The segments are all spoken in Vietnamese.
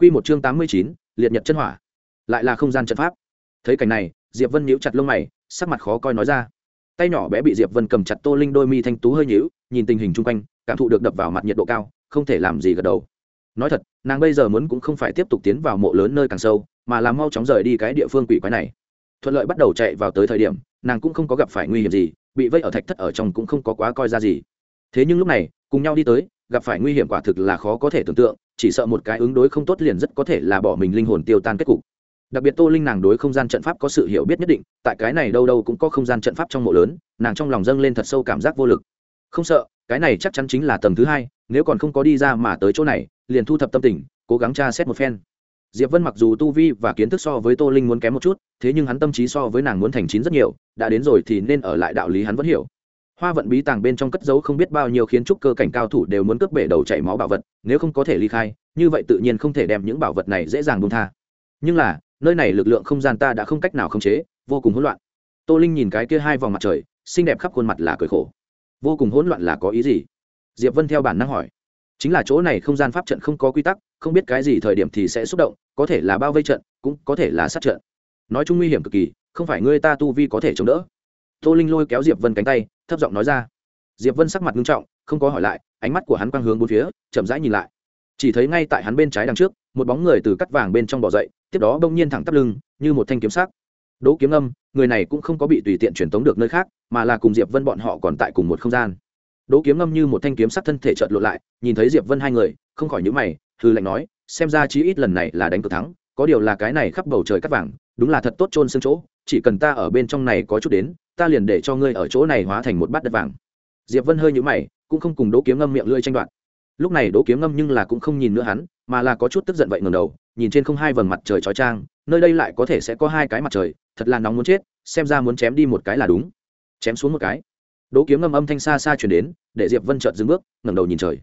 Quy một chương tám mươi chín, liệt nhật chân hỏa. Lại là không gian trận pháp. Thấy cảnh này, Diệp Vân nhíu chặt lông mày, sắc mặt khó coi nói ra. Tay nhỏ bé bị Diệp Vân cầm chặt Tô Linh đôi mi thanh tú hơi nhíu, nhìn tình hình chung quanh, cảm thụ được đập vào mặt nhiệt độ cao, không thể làm gì gật đầu. Nói thật, nàng bây giờ muốn cũng không phải tiếp tục tiến vào mộ lớn nơi càng sâu, mà là mau chóng rời đi cái địa phương quỷ quái này. Thuận lợi bắt đầu chạy vào tới thời điểm, nàng cũng không có gặp phải nguy hiểm gì, bị vây ở thạch thất ở trong cũng không có quá coi ra gì. Thế nhưng lúc này, cùng nhau đi tới, gặp phải nguy hiểm quả thực là khó có thể tưởng tượng, chỉ sợ một cái ứng đối không tốt liền rất có thể là bỏ mình linh hồn tiêu tan kết cục. Đặc biệt tô linh nàng đối không gian trận pháp có sự hiểu biết nhất định tại cái này đâu đâu cũng có không gian trận pháp trong mộ lớn nàng trong lòng dâng lên thật sâu cảm giác vô lực. Không sợ cái này chắc chắn chính là tầng thứ hai nếu còn không có đi ra mà tới chỗ này liền thu thập tâm tình cố gắng tra xét một phen. Diệp vân mặc dù tu vi và kiến thức so với tô linh muốn kém một chút thế nhưng hắn tâm trí so với nàng muốn thành chín rất nhiều đã đến rồi thì nên ở lại đạo lý hắn vẫn hiểu hoa vận bí tàng bên trong cất giấu không biết bao nhiêu khiến trúc cơ cảnh cao thủ đều muốn cướp bể đầu chảy máu bảo vật, nếu không có thể ly khai, như vậy tự nhiên không thể đem những bảo vật này dễ dàng buông tha. Nhưng là, nơi này lực lượng không gian ta đã không cách nào khống chế, vô cùng hỗn loạn. Tô linh nhìn cái kia hai vòng mặt trời, xinh đẹp khắp khuôn mặt là cười khổ. Vô cùng hỗn loạn là có ý gì? Diệp vân theo bản năng hỏi. Chính là chỗ này không gian pháp trận không có quy tắc, không biết cái gì thời điểm thì sẽ xúc động, có thể là bao vây trận, cũng có thể là sát trận. Nói chung nguy hiểm cực kỳ, không phải ngươi ta tu vi có thể chống đỡ tô linh lôi kéo diệp vân cánh tay, thấp giọng nói ra. Diệp vân sắc mặt nghiêm trọng, không có hỏi lại, ánh mắt của hắn quang hướng bốn phía, chậm rãi nhìn lại. Chỉ thấy ngay tại hắn bên trái đằng trước, một bóng người từ cắt vàng bên trong bỏ dậy, tiếp đó bỗng nhiên thẳng tắp lưng, như một thanh kiếm sắc. Đỗ kiếm âm, người này cũng không có bị tùy tiện truyền tống được nơi khác, mà là cùng diệp vân bọn họ còn tại cùng một không gian. Đỗ kiếm ngâm như một thanh kiếm sắc thân thể trợn lộ lại, nhìn thấy diệp vân hai người, không khỏi nhíu mày hư lạnh nói, xem ra chí ít lần này là đánh cược thắng có điều là cái này khắp bầu trời cắt vàng đúng là thật tốt trôn xương chỗ chỉ cần ta ở bên trong này có chút đến ta liền để cho ngươi ở chỗ này hóa thành một bát đất vàng. Diệp vân hơi nhũ mày cũng không cùng đỗ kiếm ngâm miệng lưỡi tranh đoạt. Lúc này đỗ kiếm ngâm nhưng là cũng không nhìn nữa hắn mà là có chút tức giận vậy ngầm đầu nhìn trên không hai vầng mặt trời chói trang nơi đây lại có thể sẽ có hai cái mặt trời thật là nóng muốn chết xem ra muốn chém đi một cái là đúng. Chém xuống một cái. Đỗ kiếm ngâm âm thanh xa xa chuyển đến để diệp vân chợt dừng bước ngẩng đầu nhìn trời.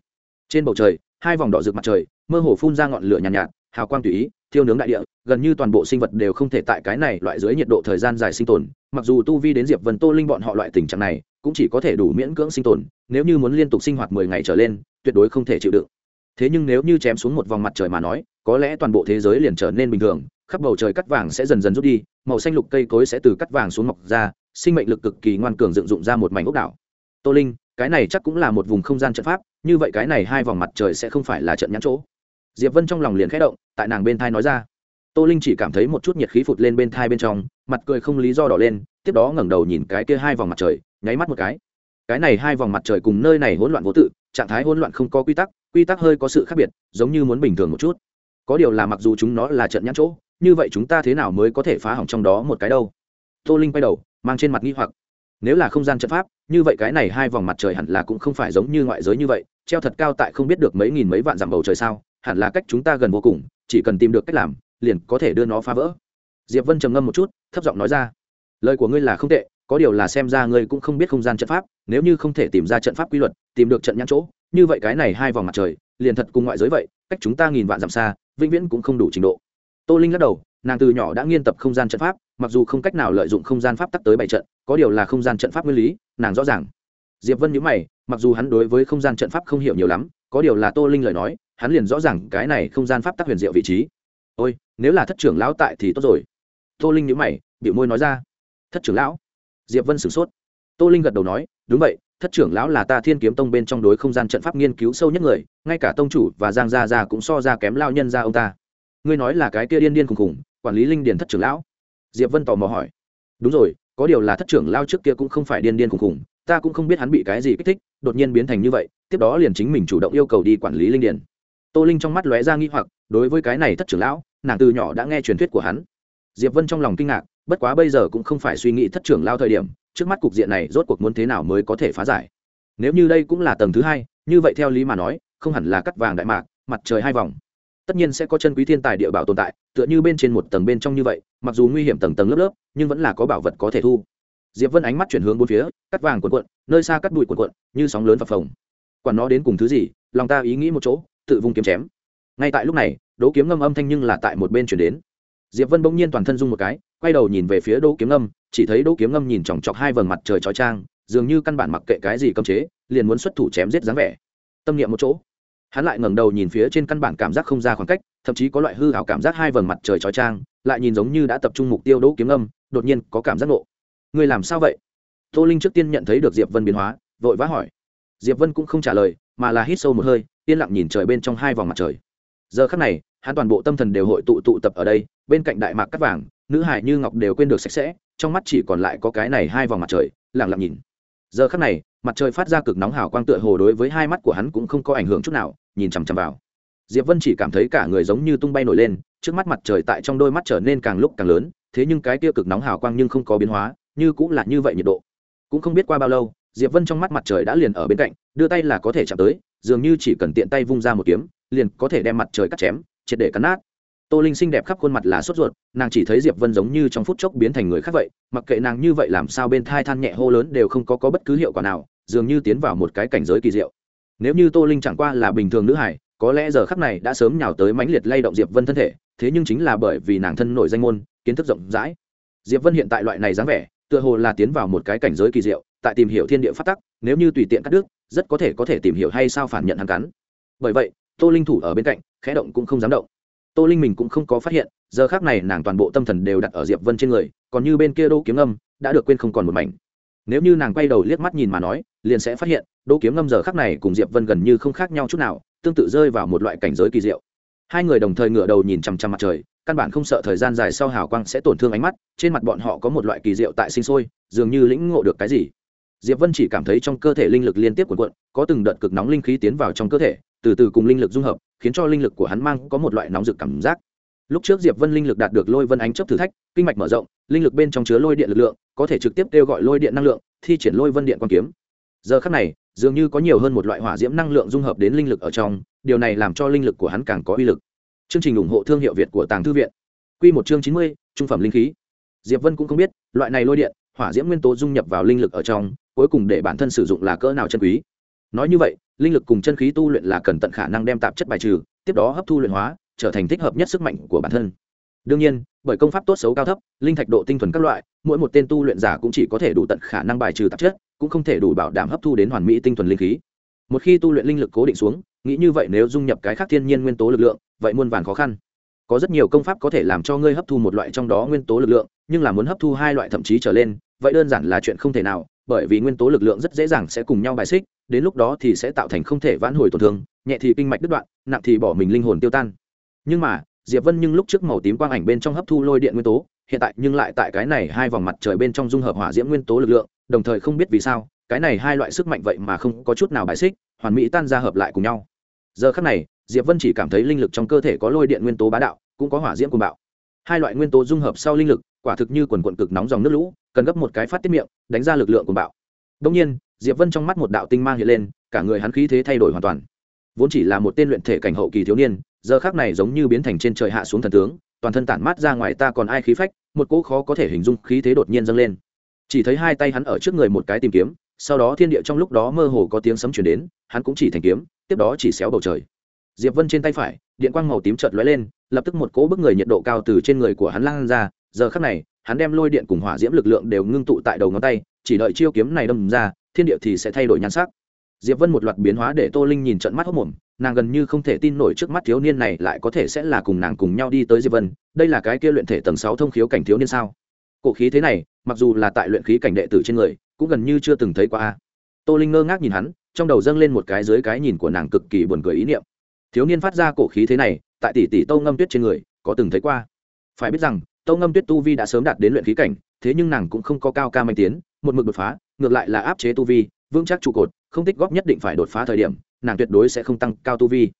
Trên bầu trời hai vòng đỏ rực mặt trời mơ hồ phun ra ngọn lửa nhàn nhạt, nhạt hào quang tùy ý, thiêu nướng đại địa, gần như toàn bộ sinh vật đều không thể tại cái này loại dưới nhiệt độ thời gian dài sinh tồn. Mặc dù tu vi đến diệp vân tô linh bọn họ loại tình trạng này, cũng chỉ có thể đủ miễn cưỡng sinh tồn, nếu như muốn liên tục sinh hoạt mười ngày trở lên, tuyệt đối không thể chịu đựng. Thế nhưng nếu như chém xuống một vòng mặt trời mà nói, có lẽ toàn bộ thế giới liền trở nên bình thường, khắp bầu trời cắt vàng sẽ dần dần rút đi, màu xanh lục cây cối sẽ từ cắt vàng xuống mọc ra, sinh mệnh lực cực kỳ ngoan cường dựng dụng ra một mảnh ốc đảo. Tô linh, cái này chắc cũng là một vùng không gian trận pháp, như vậy cái này hai vòng mặt trời sẽ không phải là trận nhãn chỗ diệp vân trong lòng liền khẽ động, tại nàng bên thai nói ra. Tô linh chỉ cảm thấy một chút nhiệt khí phụt lên bên thai bên trong, mặt cười không lý do đỏ lên, tiếp đó ngẩng đầu nhìn cái kia hai vòng mặt trời, nháy mắt một cái. Cái này hai vòng mặt trời cùng nơi này hỗn loạn vô tự, trạng thái hỗn loạn không có quy tắc quy tắc hơi có sự khác biệt, giống như muốn bình thường một chút. Có điều là mặc dù chúng nó là trận nhãn chỗ, như vậy chúng ta thế nào mới có thể phá hỏng trong đó một cái đâu? Tô linh quay đầu, mang trên mặt nghi hoặc. Nếu là không gian trận pháp, như vậy cái này hai vòng mặt trời hẳn là cũng không phải giống như ngoại giới như vậy, treo thật cao tại không biết được mấy nghìn mấy vạn dặm bầu trời sao? Hẳn là cách chúng ta gần vô cùng, chỉ cần tìm được cách làm, liền có thể đưa nó phá vỡ. Diệp vân trầm ngâm một chút, thấp giọng nói ra, lời của ngươi là không tệ, có điều là xem ra ngươi cũng không biết không gian trận pháp, nếu như không thể tìm ra trận pháp quy luật, tìm được trận nhãn chỗ, như vậy cái này hai vòng mặt trời, liền thật cùng ngoại giới vậy, cách chúng ta nghìn vạn dặm xa, vĩnh viễn cũng không đủ trình độ. Tô linh lắc đầu, nàng từ nhỏ đã nghiên tập không gian trận pháp, mặc dù không cách nào lợi dụng không gian pháp tắc tới bảy trận, có điều là không gian trận pháp nguyên lý, nàng rõ ràng diệp vân nhớ mày, mặc dù hắn đối với không gian trận pháp không hiểu nhiều lắm, có điều là tô linh lời nói, hắn liền rõ ràng cái này không gian pháp tắc huyền diệu vị trí. Ôi, nếu là thất trưởng lão tại thì tốt rồi. Tô linh nhớ mày bị môi nói ra. Thất trưởng lão? Diệp vân sửng sốt. Tô linh gật đầu nói, đúng vậy, thất trưởng lão là ta thiên kiếm tông bên trong đối không gian trận pháp nghiên cứu sâu nhất người, ngay cả tông chủ và giang gia gia cũng so ra kém lao nhân ra ông ta. Ngươi nói là cái kia điên điên khùng khùng, quản lý linh điền thất trưởng lão? Diệp vân tò mò hỏi. Đúng rồi, có điều là thất trưởng lao trước kia cũng không phải điên điên khùng khùng ta cũng không biết hắn bị cái gì kích thích, đột nhiên biến thành như vậy, tiếp đó liền chính mình chủ động yêu cầu đi quản lý linh điền. Tô linh trong mắt lóe ra nghi hoặc, đối với cái này thất trưởng lão, nàng từ nhỏ đã nghe truyền thuyết của hắn. Diệp vân trong lòng kinh ngạc, bất quá bây giờ cũng không phải suy nghĩ thất trưởng lao thời điểm, trước mắt cục diện này rốt cuộc muốn thế nào mới có thể phá giải. Nếu như đây cũng là tầng thứ hai, như vậy theo lý mà nói, không hẳn là cắt vàng đại mạc, mặt trời hai vòng. Tất nhiên sẽ có chân quý thiên tài địa bảo tồn tại, tựa như bên trên một tầng bên trong như vậy, mặc dù nguy hiểm tầng tầng lớp lớp, nhưng vẫn là có bảo vật có thể thu diệp vân ánh mắt chuyển hướng bốn phía cắt vàng cuộn cuộn nơi xa cắt bụi cuộn cuộn như sóng lớn phập phồng. Quản nó đến cùng thứ gì lòng ta ý nghĩ một chỗ tự vùng kiếm chém. Ngay tại lúc này đỗ kiếm ngâm âm thanh nhưng là tại một bên chuyển đến. Diệp vân bỗng nhiên toàn thân rung một cái quay đầu nhìn về phía đỗ kiếm ngâm chỉ thấy đỗ kiếm ngâm nhìn chòng chọc hai vầng mặt trời chói trang dường như căn bản mặc kệ cái gì cấm chế liền muốn xuất thủ chém giết dáng vẻ. Tâm niệm một chỗ. Hắn lại ngẩng đầu nhìn phía trên căn bản cảm giác không ra khoảng cách thậm chí có loại hư hảo cảm giác hai vầng mặt trời chói trang lại nhìn giống như đã tập trung mục tiêu đỗ kiếm Ngâm, đột nhiên có cảm giác nộ Ngươi làm sao vậy? Tô linh trước tiên nhận thấy được diệp vân biến hóa, vội vã hỏi. Diệp vân cũng không trả lời, mà là hít sâu một hơi, yên lặng nhìn trời bên trong hai vòng mặt trời. Giờ khắc này, hắn toàn bộ tâm thần đều hội tụ tụ tập ở đây, bên cạnh đại mạc cắt vàng, nữ hải như ngọc đều quên được sạch sẽ, trong mắt chỉ còn lại có cái này hai vòng mặt trời, lặng lặng nhìn. Giờ khắc này, mặt trời phát ra cực nóng hào quang tựa hồ đối với hai mắt của hắn cũng không có ảnh hưởng chút nào, nhìn chằm chằm vào. Diệp vân chỉ cảm thấy cả người giống như tung bay nổi lên, trước mắt mặt trời tại trong đôi mắt trở nên càng lúc càng lớn, thế nhưng cái kia cực nóng hào quang nhưng không có biến hóa như cũng là như vậy nhiệt độ. Cũng không biết qua bao lâu diệp vân trong mắt mặt trời đã liền ở bên cạnh đưa tay là có thể chạm tới dường như chỉ cần tiện tay vung ra một kiếm liền có thể đem mặt trời cắt chém triệt để cắn nát. Tô linh xinh đẹp khắp khuôn mặt là sốt ruột nàng chỉ thấy diệp vân giống như trong phút chốc biến thành người khác vậy mặc kệ nàng như vậy làm sao bên thai than nhẹ hô lớn đều không có, có bất cứ hiệu quả nào dường như tiến vào một cái cảnh giới kỳ diệu. Nếu như tô linh chẳng qua là bình thường nữ hải có lẽ giờ khắc này đã sớm nhào tới mãnh liệt lay động diệp vân thân thể thế nhưng chính là bởi vì nàng thân nổi danh môn kiến thức rộng rãi. Diệp vân hiện tại loại này dáng vẻ tựa hồ là tiến vào một cái cảnh giới kỳ diệu, tại tìm hiểu thiên địa phát tắc, nếu như tùy tiện cắt đứt, rất có thể có thể tìm hiểu hay sao phản nhận hắn cắn. Bởi vậy, tô linh thủ ở bên cạnh, khẽ động cũng không dám động. Tô linh mình cũng không có phát hiện, giờ khác này nàng toàn bộ tâm thần đều đặt ở diệp vân trên người, còn như bên kia đỗ kiếm âm đã được quên không còn một mảnh. Nếu như nàng quay đầu liếc mắt nhìn mà nói, liền sẽ phát hiện, đỗ kiếm ngâm giờ khác này cùng diệp vân gần như không khác nhau chút nào, tương tự rơi vào một loại cảnh giới kỳ diệu hai người đồng thời ngửa đầu nhìn chằm chằm mặt trời, căn bản không sợ thời gian dài sau hào quang sẽ tổn thương ánh mắt, trên mặt bọn họ có một loại kỳ diệu tại sinh sôi, dường như lĩnh ngộ được cái gì. Diệp vân chỉ cảm thấy trong cơ thể linh lực liên tiếp cuộn cuộn, có từng đợt cực nóng linh khí tiến vào trong cơ thể, từ từ cùng linh lực dung hợp, khiến cho linh lực của hắn mang có một loại nóng rực cảm giác. Lúc trước diệp vân linh lực đạt được lôi vân ánh chấp thử thách, kinh mạch mở rộng, linh lực bên trong chứa lôi điện lực lượng, có thể trực tiếp kêu gọi lôi điện năng lượng, thi triển lôi vân điện quan kiếm. Giờ khắc này, dường như có nhiều hơn một loại hỏa diễm năng lượng dung hợp đến linh lực ở trong điều này làm cho linh lực của hắn càng có uy lực. Chương trình ủng hộ thương hiệu việt của tàng thư viện. Q một chương chín mươi, trung phẩm linh khí. Diệp vân cũng không biết, loại này lôi điện, hỏa diễm nguyên tố dung nhập vào linh lực ở trong, cuối cùng để bản thân sử dụng là cỡ nào chân quý. Nói như vậy, linh lực cùng chân khí tu luyện là cần tận khả năng đem tạp chất bài trừ, tiếp đó hấp thu luyện hóa, trở thành thích hợp nhất sức mạnh của bản thân. Đương nhiên, bởi công pháp tốt xấu cao thấp, linh thạch độ tinh thuần các loại, mỗi một tên tu luyện giả cũng chỉ có thể đủ tận khả năng bài trừ tạp chất, cũng không thể đủ bảo đảm hấp thu đến hoàn mỹ tinh thuần linh khí một khi tu luyện linh lực cố định xuống, nghĩ như vậy nếu dung nhập cái khác thiên nhiên nguyên tố lực lượng, vậy muôn vàn khó khăn. Có rất nhiều công pháp có thể làm cho ngươi hấp thu một loại trong đó nguyên tố lực lượng, nhưng là muốn hấp thu hai loại thậm chí trở lên, vậy đơn giản là chuyện không thể nào, bởi vì nguyên tố lực lượng rất dễ dàng sẽ cùng nhau bài xích, đến lúc đó thì sẽ tạo thành không thể vãn hồi tổn thương, nhẹ thì kinh mạch đứt đoạn, nặng thì bỏ mình linh hồn tiêu tan. Nhưng mà, diệp vân nhưng lúc trước màu tím quang ảnh bên trong hấp thu lôi điện nguyên tố, hiện tại nhưng lại tại cái này hai vòng mặt trời bên trong dung hợp hỏa diễm nguyên tố lực lượng, đồng thời không biết vì sao cái này hai loại sức mạnh vậy mà không có chút nào bài xích, hoàn mỹ tan ra hợp lại cùng nhau. Giờ khắc này, diệp vân chỉ cảm thấy linh lực trong cơ thể có lôi điện nguyên tố bá đạo, cũng có hỏa diễm cùng bạo. Hai loại nguyên tố dung hợp sau linh lực, quả thực như quần quận cực nóng dòng nước lũ, cần gấp một cái phát tiết miệng, đánh ra lực lượng cùng bạo. Đông nhiên, diệp vân trong mắt một đạo tinh mang hiện lên, cả người hắn khí thế thay đổi hoàn toàn. Vốn chỉ là một tên luyện thể cảnh hậu kỳ thiếu niên, giờ khác này giống như biến thành trên trời hạ xuống thần tướng, toàn thân tản mát ra ngoài ta còn ai khí phách, một cỗ khó có thể hình dung khí thế đột nhiên dâng lên. Chỉ thấy hai tay hắn ở trước người một cái tìm kiếm sau đó thiên địa trong lúc đó mơ hồ có tiếng sấm chuyển đến, hắn cũng chỉ thành kiếm, tiếp đó chỉ xéo bầu trời. Diệp vân trên tay phải, điện quang màu tím chợt lóe lên, lập tức một cỗ bức người nhiệt độ cao từ trên người của hắn lan ra. Giờ khắc này, hắn đem lôi điện cùng hỏa diễm lực lượng đều ngưng tụ tại đầu ngón tay, chỉ đợi chiêu kiếm này đâm ra, thiên địa thì sẽ thay đổi nhan sắc. Diệp vân một loạt biến hóa để tô linh nhìn trận mắt hốc mồm, nàng gần như không thể tin nổi trước mắt thiếu niên này lại có thể sẽ là cùng nàng cùng nhau đi tới diệp vân, đây là cái kia luyện thể tầng sáu thông khiếu cảnh thiếu niên sao? Cổ khí thế này, mặc dù là tại luyện khí cảnh đệ tử trên người cũng gần như chưa từng thấy qua a. Tô linh ngơ ngác nhìn hắn, trong đầu dâng lên một cái dưới cái nhìn của nàng cực kỳ buồn cười ý niệm. Thiếu niên phát ra cổ khí thế này, tại tỷ tỷ Tô ngâm tuyết trên người, có từng thấy qua. Phải biết rằng, Tô ngâm tuyết tu vi đã sớm đạt đến luyện khí cảnh, thế nhưng nàng cũng không có cao ca manh tiến, một mực đột phá, ngược lại là áp chế tu vi, vững chắc trụ cột, không tích góp nhất định phải đột phá thời điểm, nàng tuyệt đối sẽ không tăng cao tu vi.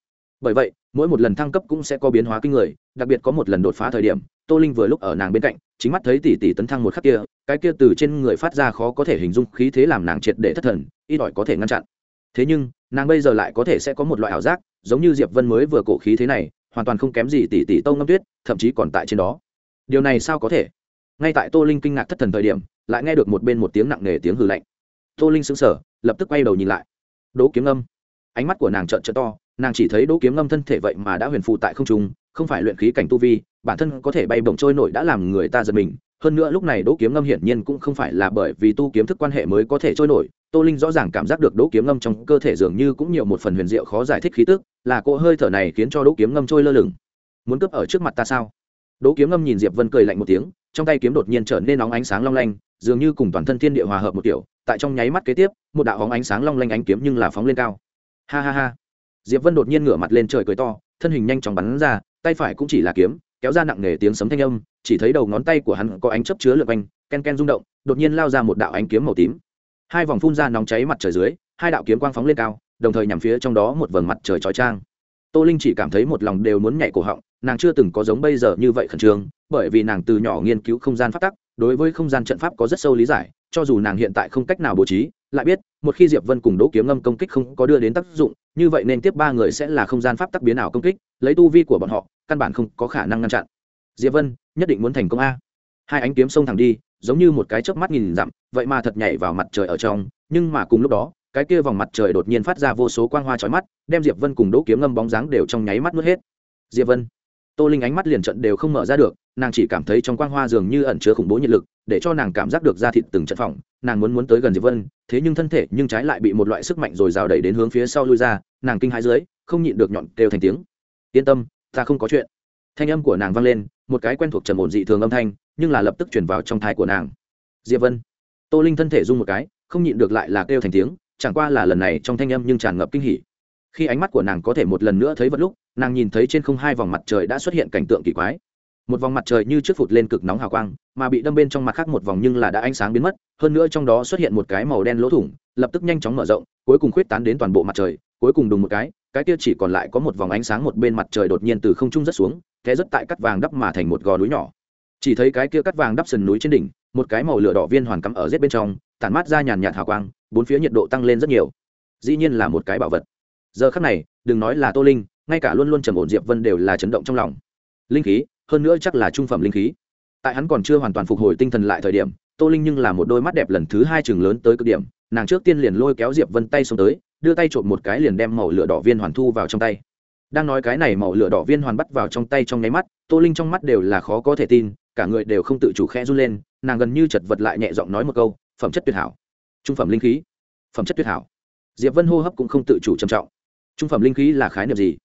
Bởi vậy, mỗi một lần thăng cấp cũng sẽ có biến hóa kinh người, đặc biệt có một lần đột phá thời điểm tô linh vừa lúc ở nàng bên cạnh, chính mắt thấy tỷ tỷ tấn thăng một khắc kia, cái kia từ trên người phát ra khó có thể hình dung khí thế làm nàng triệt để thất thần, ít ỏi có thể ngăn chặn. Thế nhưng, nàng bây giờ lại có thể sẽ có một loại ảo giác, giống như diệp vân mới vừa cổ khí thế này, hoàn toàn không kém gì tỷ tỷ tâu ngâm tuyết, thậm chí còn tại trên đó. Điều này sao có thể? Ngay tại tô linh kinh ngạc thất thần thời điểm, lại nghe được một bên một tiếng nặng nề tiếng hừ lạnh. Tô linh sững sờ, lập tức quay đầu nhìn lại. Đỗ kiếm ngâm. Ánh mắt của nàng trợn trợn to, nàng chỉ thấy đỗ kiếm ngâm thân thể vậy mà đã huyền phụ tại không trung không phải luyện khí cảnh tu vi, bản thân có thể bay bổng trôi nổi đã làm người ta giật mình. Hơn nữa lúc này đỗ kiếm ngâm hiển nhiên cũng không phải là bởi vì tu kiếm thức quan hệ mới có thể trôi nổi. Tô linh rõ ràng cảm giác được đỗ kiếm ngâm trong cơ thể dường như cũng nhiều một phần huyền diệu khó giải thích khí tức, là cỗ hơi thở này khiến cho đỗ kiếm ngâm trôi lơ lửng. Muốn cướp ở trước mặt ta sao? Đỗ kiếm ngâm nhìn diệp vân cười lạnh một tiếng, trong tay kiếm đột nhiên trở nên nóng ánh sáng long lanh, dường như cùng toàn thân thiên địa hòa hợp một kiểu, tại trong nháy mắt kế tiếp, một đạo hóng ánh sáng long lanh ánh kiếm nhưng là phóng lên cao. Ha ha ha. Diệp vân đột nhiên ngửa mặt lên trời cười to, thân hình nhanh chóng bắn ra tay phải cũng chỉ là kiếm, kéo ra nặng nề tiếng sấm thanh âm, chỉ thấy đầu ngón tay của hắn có ánh chấp chứa lượt quanh, ken ken rung động, đột nhiên lao ra một đạo ánh kiếm màu tím. Hai vòng phun ra nóng cháy mặt trời dưới, hai đạo kiếm quang phóng lên cao, đồng thời nhằm phía trong đó một vầng mặt trời chói trang tô linh chỉ cảm thấy một lòng đều muốn nhảy cổ họng, nàng chưa từng có giống bây giờ như vậy khẩn trương, bởi vì nàng từ nhỏ nghiên cứu không gian phát tắc, đối với không gian trận pháp có rất sâu lý giải, cho dù nàng hiện tại không cách nào bố trí, lại biết, một khi diệp vân cùng đỗ kiếm ngâm công kích không có đưa đến tác dụng, như vậy nên tiếp ba người sẽ là không gian pháp tắc biến ảo công kích, lấy tu vi của bọn họ căn bản không có khả năng ngăn chặn. Diệp vân, nhất định muốn thành công a. Hai ánh kiếm xông thẳng đi, giống như một cái chớp mắt nghìn dặm, vậy mà thật nhảy vào mặt trời ở trong, nhưng mà cùng lúc đó, cái kia vòng mặt trời đột nhiên phát ra vô số quang hoa chói mắt, đem diệp vân cùng đỗ kiếm ngâm bóng dáng đều trong nháy mắt nuốt hết. Diệp vân, tô linh ánh mắt liền trận đều không mở ra được, nàng chỉ cảm thấy trong quang hoa dường như ẩn chứa khủng bố nhiệt lực, để cho nàng cảm giác được da thịt từng trận phòng nàng muốn muốn tới gần diệp vân, thế nhưng thân thể nhưng trái lại bị một loại sức mạnh rồi rào đẩy đến hướng phía sau lui ra, nàng kinh hãi dưới, không nhịn được nhọn kêu thành tiếng. Yên tâm ta không có chuyện. Thanh âm của nàng vang lên, một cái quen thuộc trầm ổn dị thường âm thanh, nhưng là lập tức chuyển vào trong thai của nàng. Diệp vân. Tô linh thân thể rung một cái, không nhịn được lại là kêu thành tiếng, chẳng qua là lần này trong thanh âm nhưng tràn ngập kinh hỉ. Khi ánh mắt của nàng có thể một lần nữa thấy vật lúc, nàng nhìn thấy trên không hai vòng mặt trời đã xuất hiện cảnh tượng kỳ quái. Một vòng mặt trời như trước phụt lên cực nóng hào quang, mà bị đâm bên trong mặt khác một vòng nhưng là đã ánh sáng biến mất, hơn nữa trong đó xuất hiện một cái màu đen lỗ thủng lập tức nhanh chóng mở rộng, cuối cùng khuyết tán đến toàn bộ mặt trời, cuối cùng đùng một cái cái kia chỉ còn lại có một vòng ánh sáng một bên mặt trời đột nhiên từ không trung rất xuống thế rất tại cắt vàng đắp mà thành một gò núi nhỏ. Chỉ thấy cái kia cắt vàng đắp sườn núi trên đỉnh, một cái màu lửa đỏ viên hoàn cắm ở rết bên trong, tản mát ra nhàn nhạt hào quang, bốn phía nhiệt độ tăng lên rất nhiều. Dĩ nhiên là một cái bảo vật. Giờ khắc này, đừng nói là tô linh, ngay cả luôn luôn trầm ổn diệp vân đều là chấn động trong lòng. Linh khí, hơn nữa chắc là trung phẩm linh khí. Tại hắn còn chưa hoàn toàn phục hồi tinh thần lại thời điểm, tô linh nhưng là một đôi mắt đẹp lần thứ hai chừng lớn tới cực điểm nàng trước tiên liền lôi kéo diệp vân tay xuống tới đưa tay trộm một cái liền đem màu lửa đỏ viên hoàn thu vào trong tay đang nói cái này màu lửa đỏ viên hoàn bắt vào trong tay trong nháy mắt tô linh trong mắt đều là khó có thể tin cả người đều không tự chủ khẽ run lên nàng gần như chật vật lại nhẹ giọng nói một câu phẩm chất tuyệt hảo trung phẩm linh khí phẩm chất tuyệt hảo diệp vân hô hấp cũng không tự chủ trầm trọng trung phẩm linh khí là khái niệm gì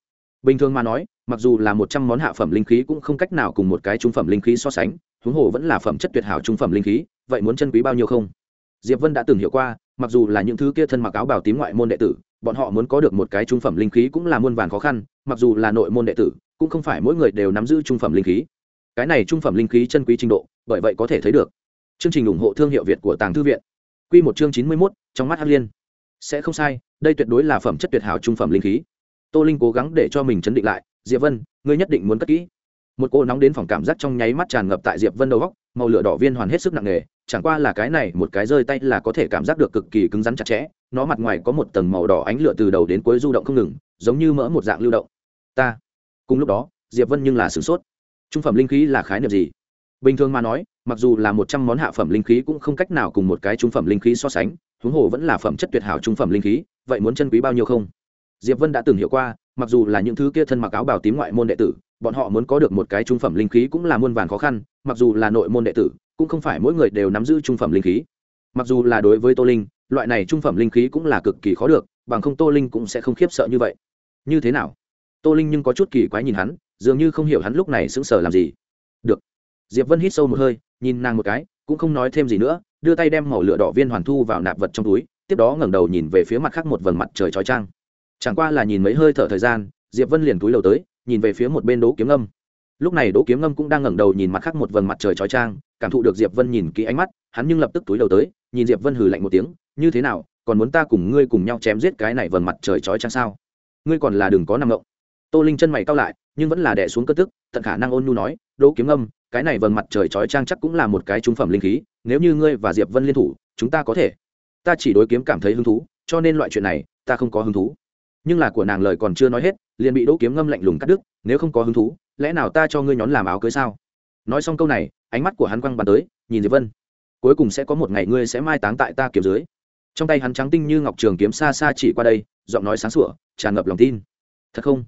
bình thường mà nói mặc dù là một trăm món hạ phẩm linh khí cũng không cách nào cùng một cái trung phẩm linh khí so sánh huống hồ vẫn là phẩm chất tuyệt hảo trung phẩm linh khí vậy muốn chân quý bao nhiêu không diệp vân đã từng hiểu qua, mặc dù là những thứ kia thân mặc áo bào tím ngoại môn đệ tử, bọn họ muốn có được một cái trung phẩm linh khí cũng là muôn vàn khó khăn, mặc dù là nội môn đệ tử, cũng không phải mỗi người đều nắm giữ trung phẩm linh khí. Cái này trung phẩm linh khí chân quý trình độ, bởi vậy có thể thấy được. Chương trình ủng hộ thương hiệu việt của tàng thư viện. Q một chương chín mươi mốt, trong mắt hắc liên. Sẽ không sai, đây tuyệt đối là phẩm chất tuyệt hảo trung phẩm linh khí. Tô linh cố gắng để cho mình chấn định lại. Diệp vân, ngươi nhất định muốn cất kỹ một cô nóng đến phòng cảm giác trong nháy mắt tràn ngập tại diệp vân đầu góc, màu lửa đỏ viên hoàn hết sức nặng nề, chẳng qua là cái này, một cái rơi tay là có thể cảm giác được cực kỳ cứng rắn chặt chẽ, nó mặt ngoài có một tầng màu đỏ ánh lửa từ đầu đến cuối du động không ngừng, giống như mỡ một dạng lưu động. Ta. Cùng lúc đó, diệp vân nhưng là sửng sốt. Trung phẩm linh khí là khái niệm gì? Bình thường mà nói, mặc dù là một trăm món hạ phẩm linh khí cũng không cách nào cùng một cái trung phẩm linh khí so sánh, huống hồ vẫn là phẩm chất tuyệt hảo trung phẩm linh khí, vậy muốn chân quý bao nhiêu không? Diệp vân đã từng hiểu qua, mặc dù là những thứ kia thân mặc áo bào tím ngoại môn đệ tử bọn họ muốn có được một cái trung phẩm linh khí cũng là muôn vàn khó khăn, mặc dù là nội môn đệ tử, cũng không phải mỗi người đều nắm giữ trung phẩm linh khí. Mặc dù là đối với tô linh, loại này trung phẩm linh khí cũng là cực kỳ khó được, bằng không tô linh cũng sẽ không khiếp sợ như vậy. Như thế nào? Tô linh nhưng có chút kỳ quái nhìn hắn, dường như không hiểu hắn lúc này sững sờ làm gì. Được. Diệp vân hít sâu một hơi, nhìn nàng một cái, cũng không nói thêm gì nữa, đưa tay đem màu lửa đỏ viên hoàn thu vào nạp vật trong túi, tiếp đó ngẩng đầu nhìn về phía mặt khác một vầng mặt trời trói trang chẳng qua là nhìn mấy hơi thở thời gian, diệp vân liền túi đầu tới nhìn về phía một bên đỗ kiếm ngâm. Lúc này đỗ kiếm ngâm cũng đang ngẩng đầu nhìn mặt khác một vầng mặt trời chói trang cảm thụ được diệp vân nhìn kỹ ánh mắt, hắn nhưng lập tức túi đầu tới, nhìn diệp vân hừ lạnh một tiếng, như thế nào, còn muốn ta cùng ngươi cùng nhau chém giết cái này vầng mặt trời chói trang sao? Ngươi còn là đừng có nằm ngộng. Tô linh chân mày cao lại, nhưng vẫn là đè xuống cất tức, tận khả năng ôn nhu nói, đỗ kiếm ngâm, cái này vầng mặt trời chói trang chắc cũng là một cái trung phẩm linh khí, nếu như ngươi và diệp vân liên thủ, chúng ta có thể. Ta chỉ đối kiếm cảm thấy hứng thú, cho nên loại chuyện này, ta không có hứng thú nhưng là của nàng lời còn chưa nói hết, liền bị đỗ kiếm ngâm lạnh lùng cắt đứt, nếu không có hứng thú, lẽ nào ta cho ngươi nhón làm áo cưới sao? Nói xong câu này, ánh mắt của hắn quăng bàn tới, nhìn diệp vân. Cuối cùng sẽ có một ngày ngươi sẽ mai táng tại ta kiếm dưới. Trong tay hắn trắng tinh như ngọc trường kiếm xa xa chỉ qua đây, giọng nói sáng sủa, tràn ngập lòng tin. Thật không?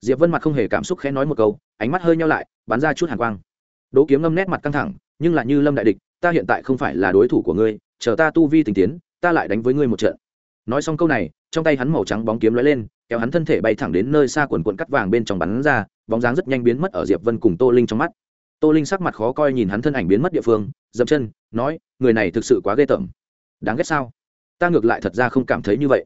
Diệp vân mặt không hề cảm xúc khẽ nói một câu, ánh mắt hơi nhau lại, bắn ra chút hàn quang. Đỗ kiếm ngâm nét mặt căng thẳng, nhưng lại như lâm đại địch, ta hiện tại không phải là đối thủ của ngươi, chờ ta tu vi tình tiến, ta lại đánh với ngươi một trận nói xong câu này, trong tay hắn màu trắng bóng kiếm lóe lên, kéo hắn thân thể bay thẳng đến nơi xa quần quần cắt vàng bên trong bắn ra, bóng dáng rất nhanh biến mất ở diệp vân cùng tô linh trong mắt. Tô linh sắc mặt khó coi nhìn hắn thân ảnh biến mất địa phương, dậm chân, nói, người này thực sự quá ghê tởm. Đáng ghét sao? Ta ngược lại thật ra không cảm thấy như vậy.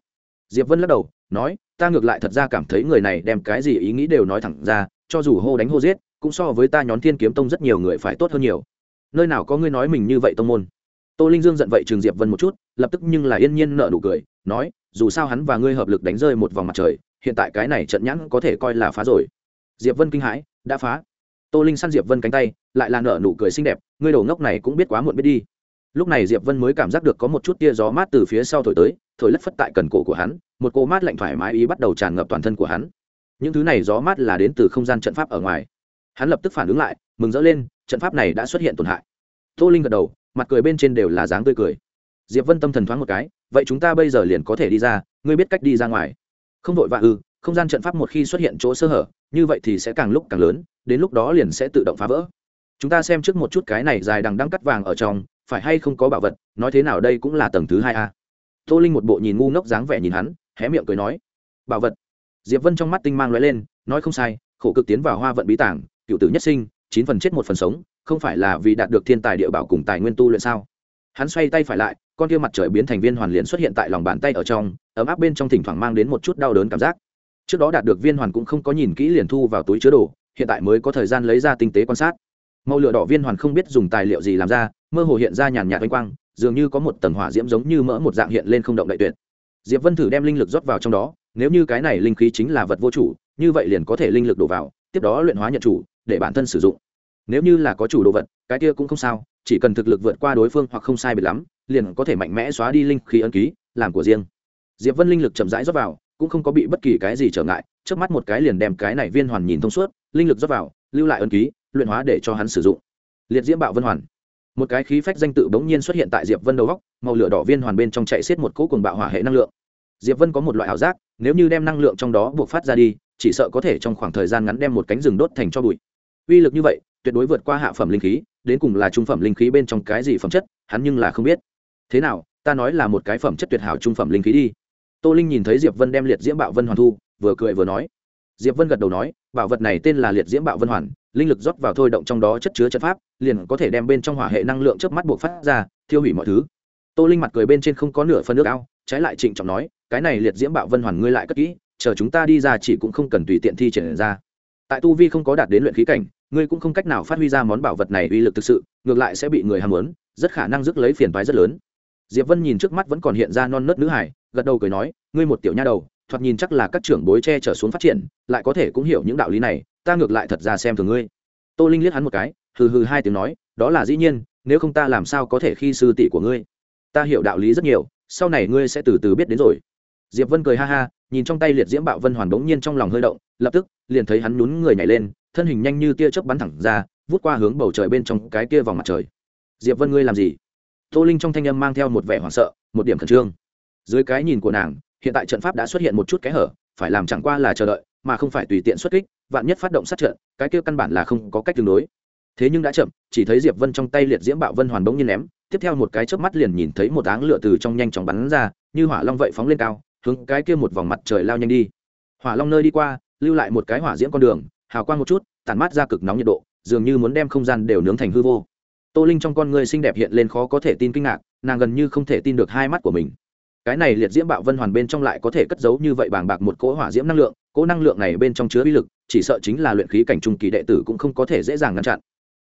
Diệp vân lắc đầu, nói, ta ngược lại thật ra cảm thấy người này đem cái gì ý nghĩ đều nói thẳng ra, cho dù hô đánh hô giết, cũng so với ta nhón thiên kiếm tông rất nhiều người phải tốt hơn nhiều. Nơi nào có ngươi nói mình như vậy tông môn? Tô linh dương giận vậy trường diệp vân một chút, lập tức nhưng là yên nhiên nợ nụ cười, nói, dù sao hắn và ngươi hợp lực đánh rơi một vòng mặt trời, hiện tại cái này trận nhãn có thể coi là phá rồi. Diệp vân kinh hãi, đã phá. Tô linh săn diệp vân cánh tay, lại là nợ nụ cười xinh đẹp, ngươi đồ ngốc này cũng biết quá muộn biết đi. Lúc này diệp vân mới cảm giác được có một chút tia gió mát từ phía sau thổi tới, thổi lất phất tại cần cổ của hắn, một cô mát lạnh thoải mái ý bắt đầu tràn ngập toàn thân của hắn. Những thứ này gió mát là đến từ không gian trận pháp ở ngoài. Hắn lập tức phản ứng lại, mừng rỡ lên, trận pháp này đã xuất hiện tổn hại. Tô linh gật đầu mặt cười bên trên đều là dáng tươi cười. Diệp vân tâm thần thoáng một cái, vậy chúng ta bây giờ liền có thể đi ra, ngươi biết cách đi ra ngoài. Không vội vã ư không gian trận pháp một khi xuất hiện chỗ sơ hở, như vậy thì sẽ càng lúc càng lớn, đến lúc đó liền sẽ tự động phá vỡ. Chúng ta xem trước một chút cái này dài đằng đang cắt vàng ở trong, phải hay không có bảo vật, nói thế nào đây cũng là tầng thứ hai a. Tô linh một bộ nhìn ngu ngốc dáng vẻ nhìn hắn, hé miệng cười nói, bảo vật. Diệp vân trong mắt tinh mang lóe lên, nói không sai, khổ cực tiến vào hoa vận bí tảng, cựu tử nhất sinh, chín phần chết một phần sống không phải là vì đạt được thiên tài địa bảo cùng tài nguyên tu luyện sao? Hắn xoay tay phải lại, con kia mặt trời biến thành viên hoàn liền xuất hiện tại lòng bàn tay ở trong, ấm áp bên trong thỉnh thoảng mang đến một chút đau đớn cảm giác. Trước đó đạt được viên hoàn cũng không có nhìn kỹ liền thu vào túi chứa đồ, hiện tại mới có thời gian lấy ra tinh tế quan sát. Màu lửa đỏ viên hoàn không biết dùng tài liệu gì làm ra, mơ hồ hiện ra nhàn nhạt oanh quang, dường như có một tầng hỏa diễm giống như mỡ một dạng hiện lên không động đại tuyệt. Diệp vân thử đem linh lực rót vào trong đó, nếu như cái này linh khí chính là vật vô chủ, như vậy liền có thể linh lực đổ vào, tiếp đó luyện hóa nhận chủ, để bản thân sử dụng nếu như là có chủ đồ vật, cái kia cũng không sao, chỉ cần thực lực vượt qua đối phương hoặc không sai biệt lắm, liền có thể mạnh mẽ xóa đi linh khí ấn ký, làm của riêng. Diệp vân linh lực chậm rãi rót vào, cũng không có bị bất kỳ cái gì trở ngại trước mắt một cái liền đem cái này viên hoàn nhìn thông suốt, linh lực rót vào, lưu lại ấn ký, luyện hóa để cho hắn sử dụng. Liệt diễm bạo vân hoàn. Một cái khí phách danh tự bỗng nhiên xuất hiện tại diệp vân đầu góc, màu lửa đỏ viên hoàn bên trong chạy xiết một cỗ cùng bạo hỏa hệ năng lượng. Diệp vân có một loại ảo giác, nếu như đem năng lượng trong đó buộc phát ra đi, chỉ sợ có thể trong khoảng thời gian ngắn đem một cánh rừng đốt thành cho bụi. Uy lực như vậy tuyệt đối vượt qua hạ phẩm linh khí, đến cùng là trung phẩm linh khí bên trong cái gì phẩm chất, hắn nhưng là không biết. Thế nào, ta nói là một cái phẩm chất tuyệt hảo trung phẩm linh khí đi. Tô linh nhìn thấy diệp vân đem liệt diễm bạo vân hoàn thu, vừa cười vừa nói. Diệp vân gật đầu nói, bảo vật này tên là liệt diễm bạo vân hoàn, linh lực rót vào thôi động trong đó chất chứa chất pháp, liền có thể đem bên trong hỏa hệ năng lượng chớp mắt buộc phát ra, thiêu hủy mọi thứ. Tô linh mặt cười bên trên không có nửa phân nước ao, trái lại trịnh trọng nói, cái này liệt diễm bạo vân hoàn ngươi lại cất kỹ, chờ chúng ta đi ra chỉ cũng không cần tùy tiện thi triển ra tại tu vi không có đạt đến luyện khí cảnh, ngươi cũng không cách nào phát huy ra món bảo vật này uy lực thực sự, ngược lại sẽ bị người ham muốn, rất khả năng rước lấy phiền toái rất lớn. Diệp vân nhìn trước mắt vẫn còn hiện ra non nớt nữ hải gật đầu cười nói, ngươi một tiểu nha đầu, thoạt nhìn chắc là các trưởng bối che trở xuống phát triển, lại có thể cũng hiểu những đạo lý này, ta ngược lại thật ra xem thường ngươi. Tô linh liếc hắn một cái, hừ hừ hai tiếng nói, đó là dĩ nhiên, nếu không ta làm sao có thể khi sư tỷ của ngươi? Ta hiểu đạo lý rất nhiều, sau này ngươi sẽ từ từ biết đến rồi. Diệp vân cười ha ha, nhìn trong tay liệt diễm bạo vân hoàn bỗng nhiên trong lòng hơi động lập tức, liền thấy hắn nhún người nhảy lên, thân hình nhanh như tia chớp bắn thẳng ra, vút qua hướng bầu trời bên trong cái kia vòng mặt trời. Diệp vân ngươi làm gì? Tô linh trong thanh âm mang theo một vẻ hoảng sợ, một điểm khẩn trương. Dưới cái nhìn của nàng, hiện tại trận pháp đã xuất hiện một chút kẽ hở, phải làm chẳng qua là chờ đợi, mà không phải tùy tiện xuất kích, vạn nhất phát động sát trận, cái kia căn bản là không có cách tương đối. Thế nhưng đã chậm, chỉ thấy diệp vân trong tay liệt diễm bạo vân hoàn bỗng nhiên ném, tiếp theo một cái chớp mắt liền nhìn thấy một áng lửa từ trong nhanh chóng bắn ra, như hỏa long vậy phóng lên cao, hướng cái kia một vòng mặt trời lao nhanh đi. Hỏa long nơi đi qua lưu lại một cái hỏa diễm con đường, hào quang một chút, tản mát ra cực nóng nhiệt độ, dường như muốn đem không gian đều nướng thành hư vô. Tô linh trong con người xinh đẹp hiện lên khó có thể tin kinh ngạc, nàng gần như không thể tin được hai mắt của mình. Cái này liệt diễm bạo vân hoàn bên trong lại có thể cất giấu như vậy bàng bạc một cỗ hỏa diễm năng lượng, cỗ năng lượng này bên trong chứa uy lực, chỉ sợ chính là luyện khí cảnh trung kỳ đệ tử cũng không có thể dễ dàng ngăn chặn.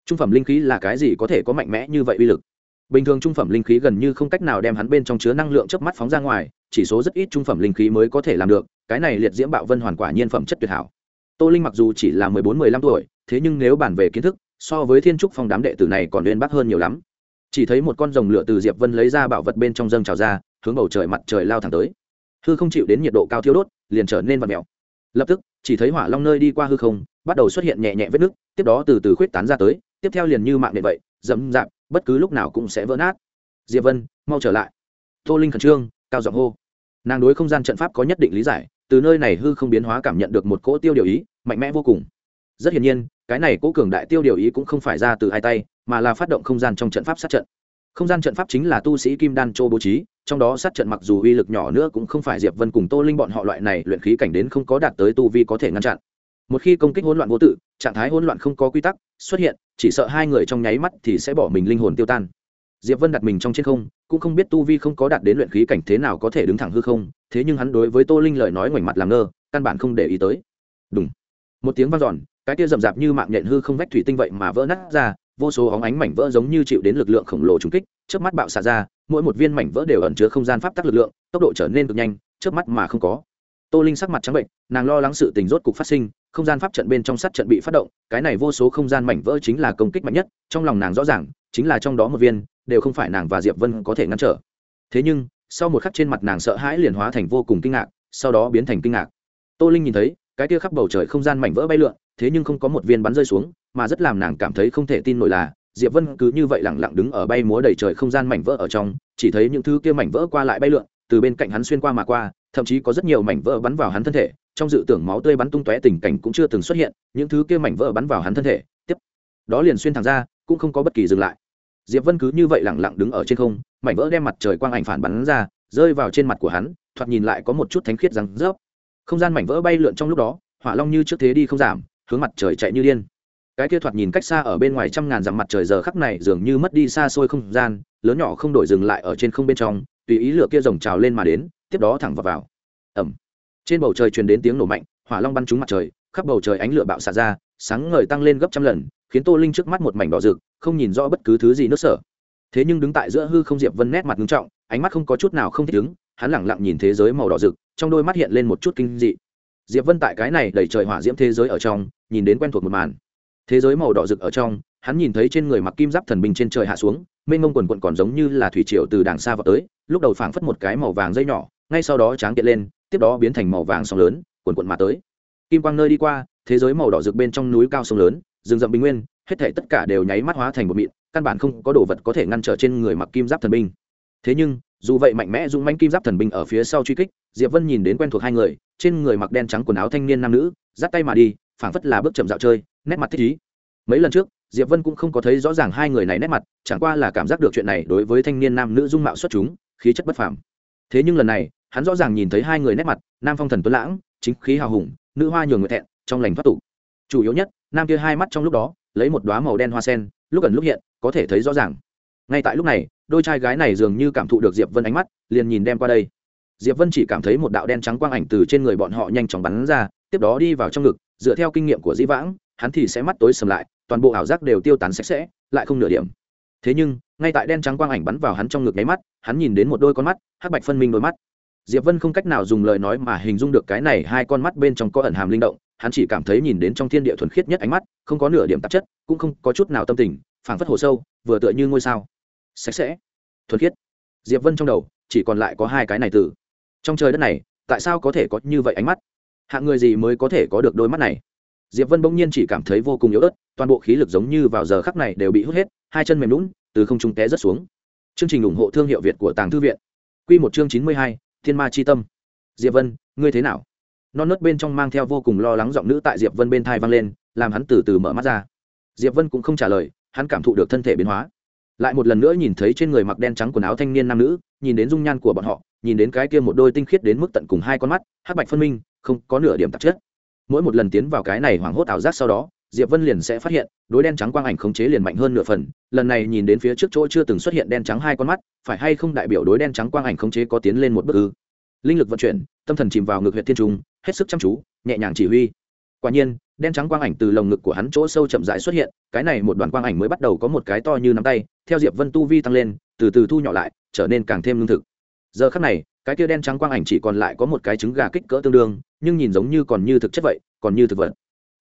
Trung phẩm linh khí là cái gì có thể có mạnh mẽ như vậy uy lực? Bình thường trung phẩm linh khí gần như không cách nào đem hắn bên trong chứa năng lượng chớp mắt phóng ra ngoài, chỉ số rất ít trung phẩm linh khí mới có thể làm được cái này liệt diễm bạo vân hoàn quả nhiên phẩm chất tuyệt hảo. Tô linh mặc dù chỉ là mười bốn, mười lăm tuổi, thế nhưng nếu bàn về kiến thức, so với thiên trúc phong đám đệ tử này còn uyên bác hơn nhiều lắm. Chỉ thấy một con rồng lửa từ diệp vân lấy ra bảo vật bên trong dâng trào ra, hướng bầu trời mặt trời lao thẳng tới. Hư không chịu đến nhiệt độ cao thiêu đốt, liền trở nên vật mèo. Lập tức, chỉ thấy hỏa long nơi đi qua hư không, bắt đầu xuất hiện nhẹ nhẹ vết nước tiếp đó từ từ khuyết tán ra tới, tiếp theo liền như mạng nện vậy dẫm dạp bất cứ lúc nào cũng sẽ vỡ nát. Diệp vân, mau trở lại. Tô linh khẩn trương, cao giọng hô. Nàng đối không gian trận pháp có nhất định lý giải từ nơi này hư không biến hóa cảm nhận được một cỗ tiêu điều ý, mạnh mẽ vô cùng. Rất hiển nhiên, cái này cỗ cường đại tiêu điều ý cũng không phải ra từ hai tay, mà là phát động không gian trong trận pháp sát trận. Không gian trận pháp chính là tu sĩ kim đan châu bố trí, trong đó sát trận mặc dù uy lực nhỏ nữa cũng không phải diệp vân cùng tô linh bọn họ loại này luyện khí cảnh đến không có đạt tới tu vi có thể ngăn chặn. Một khi công kích hỗn loạn vô tự, trạng thái hỗn loạn không có quy tắc, xuất hiện, chỉ sợ hai người trong nháy mắt thì sẽ bỏ mình linh hồn tiêu tan. Diệp vân đặt mình trong trên không, cũng không biết tu vi không có đạt đến luyện khí cảnh thế nào có thể đứng thẳng hư không thế nhưng hắn đối với tô linh lời nói ngoảnh mặt làm ngơ, căn bản không để ý tới. Đúng một tiếng vang dọn, cái kia rậm rạp như mạng nhện hư không vách thủy tinh vậy mà vỡ nát ra, vô số óng ánh mảnh vỡ giống như chịu đến lực lượng khổng lồ trúng kích trước mắt bạo xả ra, mỗi một viên mảnh vỡ đều ẩn chứa không gian pháp tắc lực lượng, tốc độ trở nên cực nhanh trước mắt mà không có. Tô linh sắc mặt trắng bệnh, nàng lo lắng sự tình rốt cục phát sinh, không gian pháp trận bên trong sát trận bị phát động, cái này vô số không gian mảnh vỡ chính là công kích mạnh nhất, trong lòng nàng rõ ràng, chính là trong đó một viên, đều không phải nàng và diệp vân có thể ngăn trở. Thế nhưng sau một khắc trên mặt nàng sợ hãi liền hóa thành vô cùng kinh ngạc, sau đó biến thành kinh ngạc. Tô linh nhìn thấy, cái kia khắp bầu trời không gian mảnh vỡ bay lượn, thế nhưng không có một viên bắn rơi xuống, mà rất làm nàng cảm thấy không thể tin nổi là, diệp vân cứ như vậy lẳng lặng đứng ở bay múa đầy trời không gian mảnh vỡ ở trong, chỉ thấy những thứ kia mảnh vỡ qua lại bay lượn, từ bên cạnh hắn xuyên qua mà qua, thậm chí có rất nhiều mảnh vỡ bắn vào hắn thân thể, trong dự tưởng máu tươi bắn tung tóe tình cảnh cũng chưa từng xuất hiện, những thứ kia mảnh vỡ bắn vào hắn thân thể, tiếp, đó liền xuyên thẳng ra, cũng không có bất kỳ dừng lại. Diệp vân cứ như vậy lẳng lặng đứng ở trên không mảnh vỡ đem mặt trời quang ảnh phản bắn ra, rơi vào trên mặt của hắn, thoạt nhìn lại có một chút thánh khiết răng rớp. Không gian mảnh vỡ bay lượn trong lúc đó, hỏa long như trước thế đi không giảm, hướng mặt trời chạy như điên. Cái kia thoạt nhìn cách xa ở bên ngoài trăm ngàn dặm mặt trời giờ khắc này dường như mất đi xa xôi không gian, lớn nhỏ không đổi dừng lại ở trên không bên trong, tùy ý lửa kia rồng trào lên mà đến, tiếp đó thẳng vào vào. Ẩm trên bầu trời truyền đến tiếng nổ mạnh, hỏa long bắn trúng mặt trời, khắp bầu trời ánh lửa bạo xạ ra, sáng ngời tăng lên gấp trăm lần, khiến tô linh trước mắt một mảnh đỏ rực, không nhìn rõ bất cứ thứ gì nước sở thế nhưng đứng tại giữa hư không diệp vân nét mặt nghiêm trọng, ánh mắt không có chút nào không thích ứng, hắn lẳng lặng nhìn thế giới màu đỏ rực, trong đôi mắt hiện lên một chút kinh dị. Diệp vân tại cái này đẩy trời hỏa diễm thế giới ở trong, nhìn đến quen thuộc một màn. Thế giới màu đỏ rực ở trong, hắn nhìn thấy trên người mặc kim giáp thần binh trên trời hạ xuống, mênh mông quần quận còn giống như là thủy triều từ đàng xa vào tới, lúc đầu phảng phất một cái màu vàng dây nhỏ, ngay sau đó tráng kiện lên, tiếp đó biến thành màu vàng sóng lớn quần quận mà tới. Kim quang nơi đi qua, thế giới màu đỏ rực bên trong núi cao sông lớn, rừng rậm bình nguyên, hết thể tất cả đều nháy mắt hóa thành một mịn căn bản không có đồ vật có thể ngăn trở trên người mặc kim giáp thần binh. Thế nhưng, dù vậy mạnh mẽ dũng manh kim giáp thần binh ở phía sau truy kích, diệp vân nhìn đến quen thuộc hai người, trên người mặc đen trắng quần áo thanh niên nam nữ dắt tay mà đi, phảng phất là bước chậm dạo chơi, nét mặt thích ý. Mấy lần trước, diệp vân cũng không có thấy rõ ràng hai người này nét mặt, chẳng qua là cảm giác được chuyện này đối với thanh niên nam nữ dung mạo xuất chúng, khí chất bất phàm. Thế nhưng lần này, hắn rõ ràng nhìn thấy hai người nét mặt, nam phong thần tuấn lãng, chính khí hào hùng, nữ hoa nhường người thẹn, trong lành thoát tục. Chủ yếu nhất, nam kia hai mắt trong lúc đó, lấy một đóa màu đen hoa sen, lúc gần lúc hiện có thể thấy rõ ràng. Ngay tại lúc này, đôi trai gái này dường như cảm thụ được diệp vân ánh mắt, liền nhìn đem qua đây. Diệp vân chỉ cảm thấy một đạo đen trắng quang ảnh từ trên người bọn họ nhanh chóng bắn ra, tiếp đó đi vào trong ngực, dựa theo kinh nghiệm của dĩ vãng, hắn thì sẽ mắt tối sầm lại, toàn bộ ảo giác đều tiêu tán sạch sẽ, lại không nửa điểm. Thế nhưng, ngay tại đen trắng quang ảnh bắn vào hắn trong ngực nháy mắt, hắn nhìn đến một đôi con mắt, hắc bạch phân minh đôi mắt. Diệp vân không cách nào dùng lời nói mà hình dung được cái này hai con mắt bên trong có ẩn hàm linh động, hắn chỉ cảm thấy nhìn đến trong thiên địa thuần khiết nhất ánh mắt, không có nửa điểm tạp chất, cũng không có chút nào tâm tình phảng phất hồ sâu, vừa tựa như ngôi sao. Sạch sẽ. Thuần khiết. Diệp vân trong đầu, chỉ còn lại có hai cái này từ. Trong trời đất này, tại sao có thể có như vậy ánh mắt? Hạng người gì mới có thể có được đôi mắt này? Diệp vân bỗng nhiên chỉ cảm thấy vô cùng yếu ớt, toàn bộ khí lực giống như vào giờ khắc này đều bị hút hết, hai chân mềm lún từ không trung té rất xuống. Chương trình ủng hộ thương hiệu việt của tàng thư viện. Q một chương chín mươi hai, thiên ma chi tâm. Diệp vân, ngươi thế nào? Non nớt bên trong mang theo vô cùng lo lắng giọng nữ tại diệp vân bên thai vang lên, làm hắn từ từ mở mắt ra. Diệp vân cũng không trả lời hắn cảm thụ được thân thể biến hóa. Lại một lần nữa nhìn thấy trên người mặc đen trắng quần áo thanh niên nam nữ, nhìn đến dung nhan của bọn họ, nhìn đến cái kia một đôi tinh khiết đến mức tận cùng hai con mắt, hắc bạch phân minh, không có nửa điểm tạp chất. Mỗi một lần tiến vào cái này hoảng hốt ảo giác sau đó, diệp vân liền sẽ phát hiện đối đen trắng quang ảnh khống chế liền mạnh hơn nửa phần. Lần này nhìn đến phía trước chỗ chưa từng xuất hiện đen trắng hai con mắt, phải hay không đại biểu đối đen trắng quang ảnh khống chế có tiến lên một bước ư? Linh lực vận chuyển, tâm thần chìm vào ngực huyện thiên trung, hết sức chăm chú, nhẹ nhàng chỉ huy. Quả nhiên đen trắng quang ảnh từ lồng ngực của hắn chỗ sâu chậm rãi xuất hiện cái này một đoàn quang ảnh mới bắt đầu có một cái to như nắm tay theo diệp vân tu vi tăng lên từ từ thu nhỏ lại trở nên càng thêm lương thực. Giờ khắc này cái kia đen trắng quang ảnh chỉ còn lại có một cái trứng gà kích cỡ tương đương nhưng nhìn giống như còn như thực chất vậy còn như thực vật.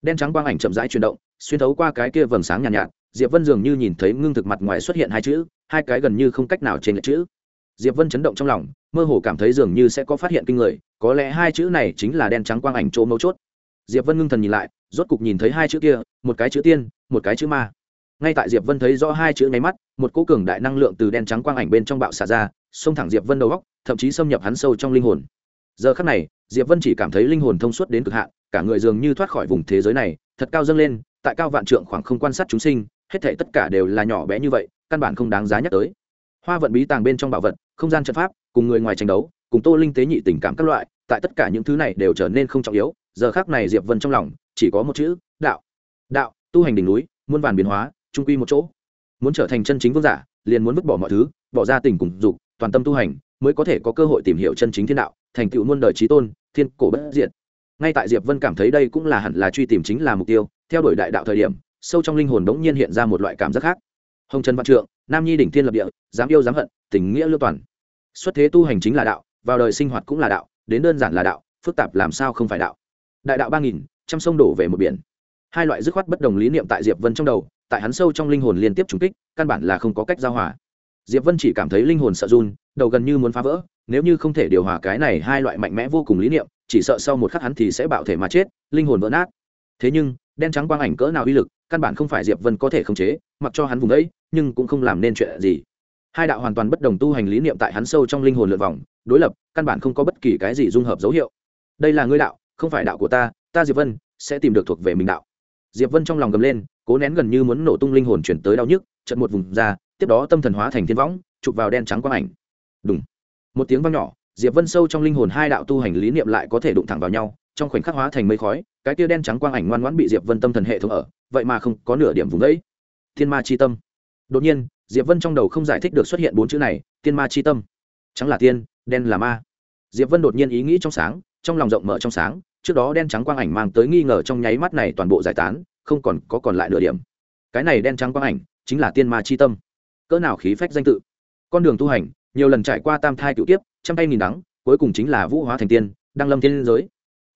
Đen trắng quang ảnh chậm rãi chuyển động xuyên thấu qua cái kia vầng sáng nhàn nhạt, nhạt diệp vân dường như nhìn thấy ngưng thực mặt ngoài xuất hiện hai chữ hai cái gần như không cách nào trên lệch chữ. Diệp vân chấn động trong lòng mơ hồ cảm thấy dường như sẽ có phát hiện kinh người có lẽ hai chữ này chính là đen trắng quang ảnh chỗ mấu chốt diệp vân ngưng thần nhìn lại, rốt cục nhìn thấy hai chữ kia, một cái chữ tiên, một cái chữ ma. Ngay tại diệp vân thấy rõ hai chữ nháy mắt, một cỗ cường đại năng lượng từ đen trắng quang ảnh bên trong bạo xả ra, xông thẳng diệp vân đầu góc, thậm chí xâm nhập hắn sâu trong linh hồn. Giờ khắc này, diệp vân chỉ cảm thấy linh hồn thông suốt đến cực hạn, cả người dường như thoát khỏi vùng thế giới này, thật cao dâng lên, tại cao vạn trượng khoảng không quan sát chúng sinh, hết thảy tất cả đều là nhỏ bé như vậy, căn bản không đáng giá nhắc tới. Hoa vận bí tàng bên trong bảo vật, không gian trận pháp, cùng người ngoài tranh đấu, cùng tô linh tế nhị tình cảm các loại, tại tất cả những thứ này đều trở nên không trọng yếu giờ khác này diệp vân trong lòng chỉ có một chữ, đạo. Đạo, tu hành đỉnh núi, muôn vàn biến hóa trung quy một chỗ. Muốn trở thành chân chính vương giả, liền muốn vứt bỏ mọi thứ, bỏ ra tình cùng dục, toàn tâm tu hành, mới có thể có cơ hội tìm hiểu chân chính thiên đạo, thành tựu muôn đời trí tôn, thiên cổ bất diệt. Ngay tại diệp vân cảm thấy đây cũng là hẳn là truy tìm chính là mục tiêu, theo đuổi đại đạo thời điểm, sâu trong linh hồn đống nhiên hiện ra một loại cảm giác khác. Hồng trần văn trượng, nam nhi đỉnh thiên lập địa, dám yêu dám hận, tình nghĩa lưu toàn. Xuất thế tu hành chính là đạo, vào đời sinh hoạt cũng là đạo, đến đơn giản là đạo, phức tạp làm sao không phải đạo đại đạo ba nghìn, trăm sông đổ về một biển. Hai loại dứt khoát bất đồng lý niệm tại diệp vân trong đầu, tại hắn sâu trong linh hồn liên tiếp trùng kích, căn bản là không có cách giao hòa. Diệp vân chỉ cảm thấy linh hồn sợ run, đầu gần như muốn phá vỡ, nếu như không thể điều hòa cái này hai loại mạnh mẽ vô cùng lý niệm, chỉ sợ sau một khắc hắn thì sẽ bạo thể mà chết, linh hồn vỡ nát. Thế nhưng, đen trắng quang ảnh cỡ nào uy lực, căn bản không phải diệp vân có thể khống chế, mặc cho hắn vùng ấy nhưng cũng không làm nên chuyện gì. Hai đạo hoàn toàn bất đồng tu hành lý niệm tại hắn sâu trong linh hồn lượt vòng, đối lập, căn bản không có bất kỳ cái gì dung hợp dấu hiệu. Đây là ngươi đạo không phải đạo của ta ta diệp vân, sẽ tìm được thuộc về mình đạo. Diệp vân trong lòng gầm lên, cố nén gần như muốn nổ tung linh hồn chuyển tới đau nhức trận một vùng ra, tiếp đó tâm thần hóa thành thiên võng, chụp vào đen trắng quang ảnh. Đúng một tiếng vang nhỏ, diệp vân sâu trong linh hồn hai đạo tu hành lý niệm lại có thể đụng thẳng vào nhau, trong khoảnh khắc hóa thành mây khói, cái tia đen trắng quang ảnh ngoan ngoãn bị diệp vân tâm thần hệ thống ở, vậy mà không có nửa điểm vùng đấy. Thiên ma chi tâm. Đột nhiên, diệp vân trong đầu không giải thích được xuất hiện bốn chữ này, Thiên ma chi tâm. Trắng là tiên, đen là ma. Diệp vân đột nhiên ý nghĩ trong sáng trong lòng rộng mở trong sáng, trước đó đen trắng quang ảnh mang tới nghi ngờ trong nháy mắt này toàn bộ giải tán, không còn, có còn lại nửa điểm. Cái này đen trắng quang ảnh, chính là tiên ma chi tâm. Cỡ nào khí phách danh tự. Con đường tu hành, nhiều lần trải qua tam thai cựu tiếp trăm tay nghìn đắng, cuối cùng chính là vũ hóa thành tiên, đăng lâm thiên giới.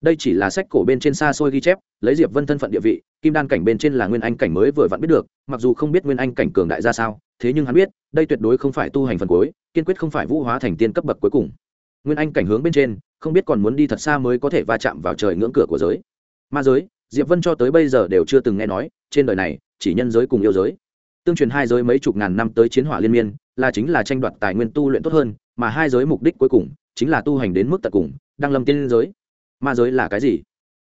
Đây chỉ là sách cổ bên trên xa xôi ghi chép, lấy diệp vân thân phận địa vị, kim đan cảnh bên trên là nguyên anh cảnh mới vừa vặn biết được, mặc dù không biết nguyên anh cảnh cường đại ra sao, thế nhưng hắn biết, đây tuyệt đối không phải tu hành phần cuối, kiên quyết không phải vũ hóa thành tiên cấp bậc cuối cùng nguyên anh cảnh hướng bên trên, không biết còn muốn đi thật xa mới có thể va chạm vào trời ngưỡng cửa của giới. Ma giới, diệp vân cho tới bây giờ đều chưa từng nghe nói, trên đời này, chỉ nhân giới cùng yêu giới. Tương truyền hai giới mấy chục ngàn năm tới chiến hỏa liên miên, là chính là tranh đoạt tài nguyên tu luyện tốt hơn, mà hai giới mục đích cuối cùng, chính là tu hành đến mức tận cùng, đang lâm tiên giới. Ma giới là cái gì?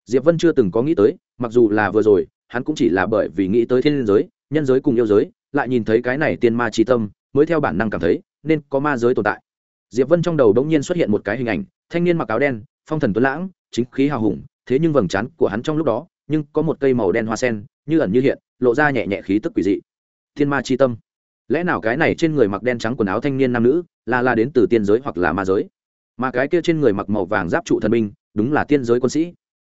Diệp vân chưa từng có nghĩ tới, mặc dù là vừa rồi, hắn cũng chỉ là bởi vì nghĩ tới thiên giới, nhân giới cùng yêu giới, lại nhìn thấy cái này tiên ma chi tâm, mới theo bản năng cảm thấy, nên có ma giới tồn tại diệp vân trong đầu đ ỗ n g nhiên xuất hiện một cái hình ảnh, thanh niên mặc áo đen, phong thần tuấn lãng, chính khí hào hùng, thế nhưng vầng trán của hắn trong lúc đó, nhưng có một cây màu đen hoa sen, như ẩn như hiện, lộ ra nhẹ nhẹ khí tức quỷ dị. Thiên ma chi tâm. Lẽ nào cái này trên người mặc đen trắng quần áo thanh niên nam nữ, là là đến từ tiên giới hoặc là ma giới? Mà cái kia trên người mặc màu vàng giáp trụ thần binh, đúng là tiên giới quân sĩ.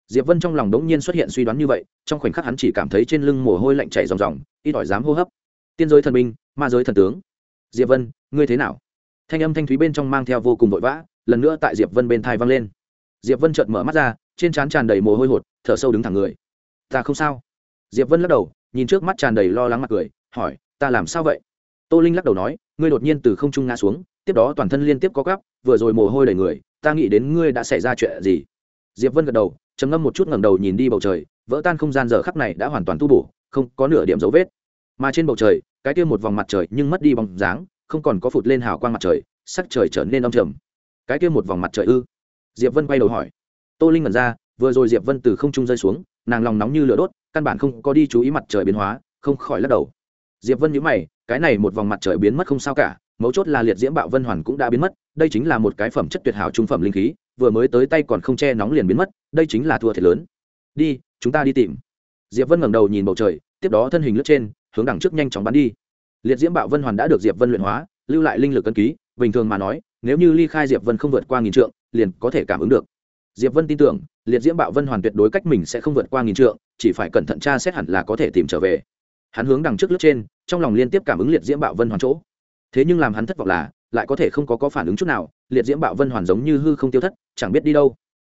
Diệp vân trong lòng đống nhiên xuất hiện suy đoán như vậy, trong khoảnh khắc hắn chỉ cảm thấy trên lưng mồ hôi lạnh chảy ròng ròng, ít ỏi dám hô hấp. Tiên giới thần binh, ma giới thần tướng. Diệp vân, ngươi thế nào? Thanh âm thanh thúy bên trong mang theo vô cùng vội vã, lần nữa tại diệp vân bên thai vang lên. Diệp vân chợt mở mắt ra, trên trán tràn đầy mồ hôi hột, thở sâu đứng thẳng người. Ta không sao. Diệp vân lắc đầu, nhìn trước mắt tràn đầy lo lắng mặt cười, hỏi, ta làm sao vậy? Tô linh lắc đầu nói, ngươi đột nhiên từ không trung ngã xuống, tiếp đó toàn thân liên tiếp có gắp vừa rồi mồ hôi đầy người, ta nghĩ đến ngươi đã xảy ra chuyện gì. Diệp vân gật đầu, trầm ngâm một chút ngẩng đầu nhìn đi bầu trời, vỡ tan không gian giờ khắc này đã hoàn toàn tu bổ, không có nửa điểm dấu vết. Mà trên bầu trời, cái kia một vòng mặt trời nhưng mất đi bóng dáng không còn có phụt lên hào quang mặt trời, sắc trời trở nên âm trầm. Cái kia một vòng mặt trời ư? Diệp vân quay đầu hỏi. Tô linh ngẩn ra, vừa rồi diệp vân từ không trung rơi xuống, nàng lòng nóng như lửa đốt, căn bản không có đi chú ý mặt trời biến hóa, không khỏi lắc đầu. Diệp vân nhíu mày, cái này một vòng mặt trời biến mất không sao cả, mấu chốt là liệt diễm bạo vân hoàn cũng đã biến mất, đây chính là một cái phẩm chất tuyệt hảo trung phẩm linh khí, vừa mới tới tay còn không che nóng liền biến mất, đây chính là thua thiệt lớn. Đi, chúng ta đi tìm. Diệp vân ngẩng đầu nhìn bầu trời, tiếp đó thân hình lướt trên, hướng đằng trước nhanh chóng bắn đi liệt diễm bạo vân hoàn đã được diệp vân luyện hóa, lưu lại linh lực cân ký, bình thường mà nói, nếu như ly khai diệp vân không vượt qua nghìn trượng, liền có thể cảm ứng được. Diệp vân tin tưởng, liệt diễm bạo vân hoàn tuyệt đối cách mình sẽ không vượt qua nghìn trượng, chỉ phải cẩn thận tra xét hẳn là có thể tìm trở về. Hắn hướng đằng trước lướt trên, trong lòng liên tiếp cảm ứng liệt diễm bạo vân hoàn chỗ. Thế nhưng làm hắn thất vọng là, lại có thể không có có phản ứng chút nào, liệt diễm bạo vân hoàn giống như hư không tiêu thất, chẳng biết đi đâu.